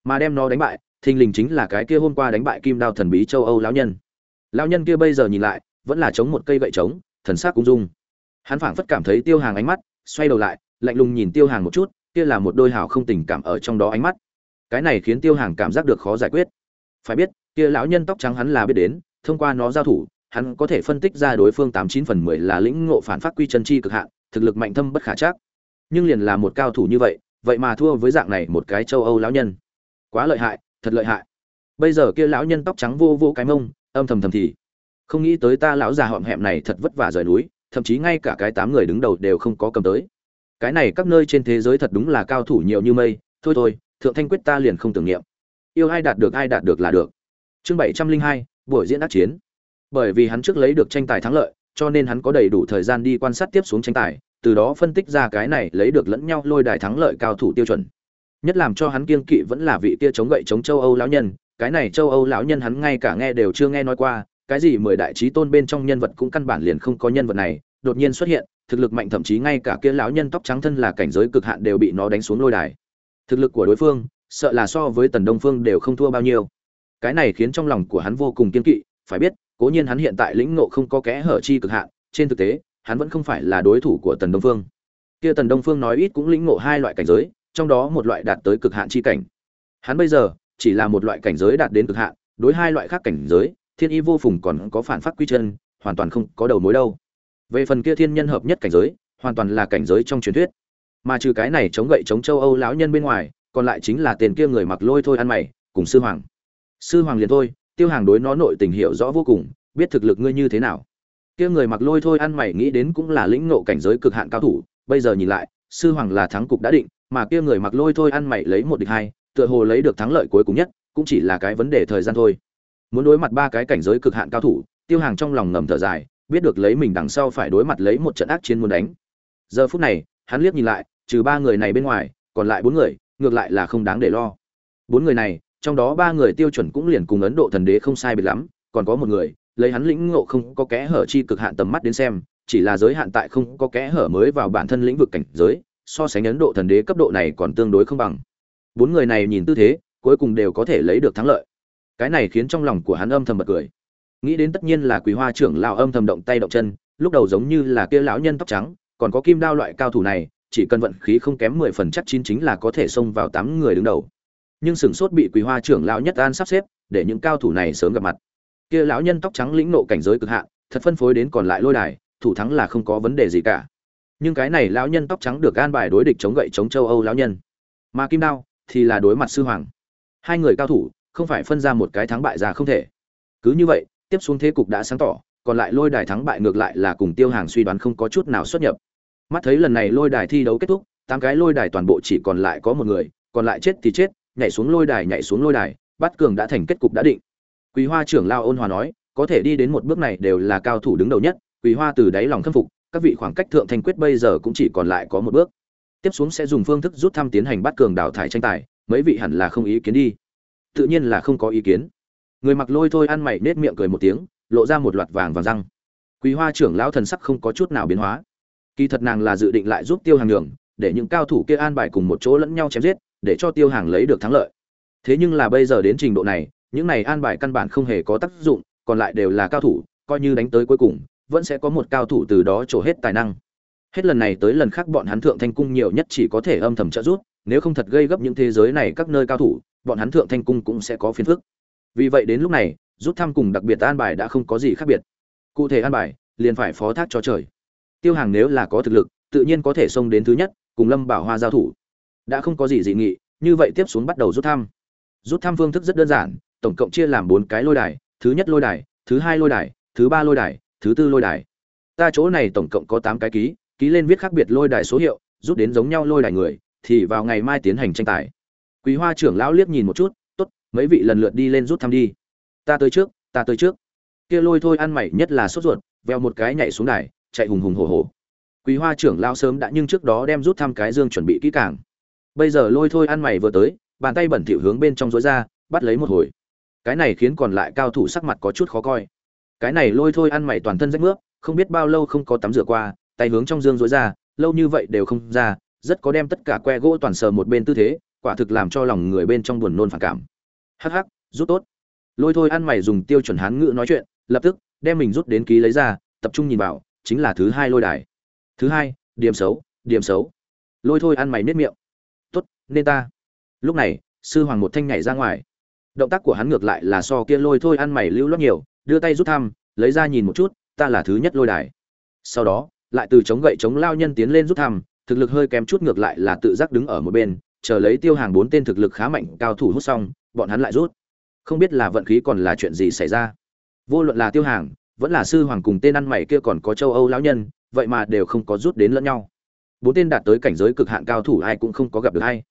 Mà đem nó đánh bại, thình lình chính là cái kia hôm qua đánh bại kim đao thần bí châu âu lão nhân. Lão nhân kia bây giờ nhìn lại, vẫn là chống một cây gậy trống, thần sắc cũng dung hắn phảng phất cảm thấy tiêu hàng ánh mắt, xoay đầu lại lạnh lùng nhìn tiêu hàng một chút, kia là một đôi hào không tình cảm ở trong đó ánh mắt. Cái này khiến tiêu hàng cảm giác được khó giải quyết. Phải biết, kia lão nhân tóc trắng hắn là biết đến, thông qua nó giao thủ, hắn có thể phân tích ra đối phương tám chín phần mười là lĩnh ngộ phản phát quy chân chi cực hạn, thực lực mạnh thâm bất khả chắc. Nhưng liền là một cao thủ như vậy vậy mà thua với dạng này một cái châu âu lão nhân. Quá lợi hại, thật lợi hại. Bây giờ kia lão nhân tóc trắng vô vô cái mông, âm thầm thầm thì. Không nghĩ tới ta lão già họm hẹm này thật vất vả rời núi, thậm chí ngay cả cái tám người đứng đầu đều không có cầm tới cái này các nơi trên thế giới thật đúng là cao thủ nhiều như mây, thôi thôi, thượng thanh quyết ta liền không tưởng niệm. Yêu ai đạt được ai đạt được là được. Chương bảy trăm linh hai, buổi diễn đắc chiến. Bởi vì hắn trước lấy được tranh tài thắng lợi, cho nên hắn có đầy đủ thời gian đi quan sát tiếp xuống tranh tài, từ đó phân tích ra cái này lấy được lẫn nhau lôi đài thắng lợi cao thủ tiêu chuẩn. Nhất làm cho hắn kiên kỵ vẫn là vị kia chống gậy chống châu âu lão nhân, cái này châu âu lão nhân hắn ngay cả nghe đều chưa nghe nói qua, cái gì mười đại trí tôn bên trong nhân vật cũng căn bản liền không có nhân vật này, đột nhiên xuất hiện thực lực mạnh thậm chí ngay cả kia lão nhân tóc trắng thân là cảnh giới cực hạn đều bị nó đánh xuống lôi đài. Thực lực của đối phương, sợ là so với tần đông phương đều không thua bao nhiêu. Cái này khiến trong lòng của hắn vô cùng kiên kỵ, phải biết, cố nhiên hắn hiện tại lĩnh ngộ không có kẽ hở chi cực hạn, trên thực tế, hắn vẫn không phải là đối thủ của tần đông phương. Kia tần đông phương nói ít cũng lĩnh ngộ hai loại cảnh giới, trong đó một loại đạt tới cực hạn chi cảnh. Hắn bây giờ, chỉ là một loại cảnh giới đạt đến cực hạn, đối hai loại khác cảnh giới, thiên y vô phùng còn có phản phát quy chân, hoàn toàn không có đầu mối đâu về phần kia thiên nhân hợp nhất cảnh giới, hoàn toàn là cảnh giới trong truyền thuyết. Mà trừ cái này chống gậy chống châu âu lão nhân bên ngoài, còn lại chính là tiền kia người mặc lôi thôi ăn mày, cùng sư hoàng. Sư hoàng liền thôi, tiêu hàng đối nó nội tình hiểu rõ vô cùng, biết thực lực ngươi như thế nào. Kia người mặc lôi thôi ăn mày nghĩ đến cũng là lĩnh ngộ cảnh giới cực hạn cao thủ, bây giờ nhìn lại, sư hoàng là thắng cục đã định, mà kia người mặc lôi thôi ăn mày lấy một địch hai, tựa hồ lấy được thắng lợi cuối cùng nhất, cũng chỉ là cái vấn đề thời gian thôi. Muốn đối mặt ba cái cảnh giới cực hạn cao thủ, tiêu hàng trong lòng ngầm thở dài biết được lấy mình đằng sau phải đối mặt lấy một trận ác chiến muốn đánh. Giờ phút này, hắn liếc nhìn lại, trừ ba người này bên ngoài, còn lại bốn người, ngược lại là không đáng để lo. Bốn người này, trong đó ba người tiêu chuẩn cũng liền cùng ấn độ thần đế không sai biệt lắm, còn có một người, lấy hắn lĩnh ngộ không có kẽ hở chi cực hạn tầm mắt đến xem, chỉ là giới hạn tại không có kẽ hở mới vào bản thân lĩnh vực cảnh giới, so sánh ấn độ thần đế cấp độ này còn tương đối không bằng. Bốn người này nhìn tư thế, cuối cùng đều có thể lấy được thắng lợi. Cái này khiến trong lòng của hắn âm thầm bật cười nghĩ đến tất nhiên là quý hoa trưởng lão âm thầm động tay động chân, lúc đầu giống như là kia lão nhân tóc trắng, còn có kim đao loại cao thủ này, chỉ cần vận khí không kém mười phần chắc chín chính là có thể xông vào tám người đứng đầu. Nhưng sửng sốt bị quý hoa trưởng lão nhất an sắp xếp, để những cao thủ này sớm gặp mặt. Kia lão nhân tóc trắng lĩnh nộ cảnh giới cực hạn, thật phân phối đến còn lại lôi đài, thủ thắng là không có vấn đề gì cả. Nhưng cái này lão nhân tóc trắng được an bài đối địch chống gậy chống châu âu lão nhân. Mà kim đao thì là đối mặt sư hoàng. Hai người cao thủ không phải phân ra một cái thắng bại ra không thể. Cứ như vậy tiếp xuống thế cục đã sáng tỏ, còn lại lôi đài thắng bại ngược lại là cùng tiêu hàng suy đoán không có chút nào xuất nhập. Mắt thấy lần này lôi đài thi đấu kết thúc, tám cái lôi đài toàn bộ chỉ còn lại có một người, còn lại chết thì chết, nhảy xuống lôi đài, nhảy xuống lôi đài, bắt cường đã thành kết cục đã định. Quý hoa trưởng lao ôn hòa nói, có thể đi đến một bước này đều là cao thủ đứng đầu nhất, quý hoa từ đáy lòng khâm phục, các vị khoảng cách thượng thành quyết bây giờ cũng chỉ còn lại có một bước. Tiếp xuống sẽ dùng phương thức rút thăm tiến hành bắt cường đào thải tranh tài, mấy vị hẳn là không ý kiến đi. Tự nhiên là không có ý kiến người mặc lôi thôi ăn mày nết miệng cười một tiếng, lộ ra một loạt vàng và răng. Quý hoa trưởng lão thần sắc không có chút nào biến hóa. Kỳ thật nàng là dự định lại giúp tiêu hàng đường để những cao thủ kia an bài cùng một chỗ lẫn nhau chém giết, để cho tiêu hàng lấy được thắng lợi. Thế nhưng là bây giờ đến trình độ này, những này an bài căn bản không hề có tác dụng, còn lại đều là cao thủ, coi như đánh tới cuối cùng, vẫn sẽ có một cao thủ từ đó trổ hết tài năng. Hết lần này tới lần khác bọn hắn thượng thanh cung nhiều nhất chỉ có thể âm thầm trợ giúp, nếu không thật gây gấp những thế giới này các nơi cao thủ, bọn hắn thượng thanh cung cũng sẽ có phiền phức vì vậy đến lúc này, rút thăm cùng đặc biệt an bài đã không có gì khác biệt. Cụ thể an bài, liền phải phó thác cho trời. Tiêu hàng nếu là có thực lực, tự nhiên có thể xông đến thứ nhất, cùng lâm bảo hoa giao thủ. Đã không có gì dị nghị, như vậy tiếp xuống bắt đầu rút thăm. Rút thăm phương thức rất đơn giản, tổng cộng chia làm bốn cái lôi đài, thứ nhất lôi đài, thứ hai lôi đài, thứ ba lôi đài, thứ tư lôi đài. Ta chỗ này tổng cộng có tám cái ký ký lên viết khác biệt lôi đài số hiệu, rút đến giống nhau lôi đài người, thì vào ngày mai tiến hành tranh tài. Quý hoa trưởng lão liếc nhìn một chút mấy vị lần lượt đi lên rút thăm đi. Ta tới trước, ta tới trước. Kia lôi thôi ăn mày nhất là sốt ruột, veo một cái nhảy xuống đài, chạy hùng hùng hổ hổ. Quý hoa trưởng lao sớm đã nhưng trước đó đem rút thăm cái dương chuẩn bị kỹ càng. Bây giờ lôi thôi ăn mày vừa tới, bàn tay bẩn thỉu hướng bên trong rối ra, bắt lấy một hồi. Cái này khiến còn lại cao thủ sắc mặt có chút khó coi. Cái này lôi thôi ăn mày toàn thân rách nước, không biết bao lâu không có tắm rửa qua, tay hướng trong dương rối ra, lâu như vậy đều không ra, rất có đem tất cả que gỗ toàn sờ một bên tư thế, quả thực làm cho lòng người bên trong buồn nôn phản cảm hắc hắc, rút tốt. Lôi thôi ăn mày dùng tiêu chuẩn hán ngữ nói chuyện, lập tức, đem mình rút đến ký lấy ra, tập trung nhìn vào, chính là thứ hai lôi đài. Thứ hai, điểm xấu điểm xấu. Lôi thôi ăn mày nết miệng. Tốt, nên ta. Lúc này, sư hoàng một thanh nhảy ra ngoài. Động tác của hắn ngược lại là so kia lôi thôi ăn mày lưu lót nhiều, đưa tay rút thăm, lấy ra nhìn một chút, ta là thứ nhất lôi đài. Sau đó, lại từ chống gậy chống lao nhân tiến lên rút thăm, thực lực hơi kém chút ngược lại là tự giác đứng ở một bên, chờ lấy tiêu hàng bốn tên thực lực khá mạnh cao thủ hút xong bọn hắn lại rút. Không biết là vận khí còn là chuyện gì xảy ra. Vô luận là tiêu hàng, vẫn là sư hoàng cùng tên ăn mày kia còn có châu âu lão nhân, vậy mà đều không có rút đến lẫn nhau. Bốn tên đạt tới cảnh giới cực hạn cao thủ ai cũng không có gặp được hay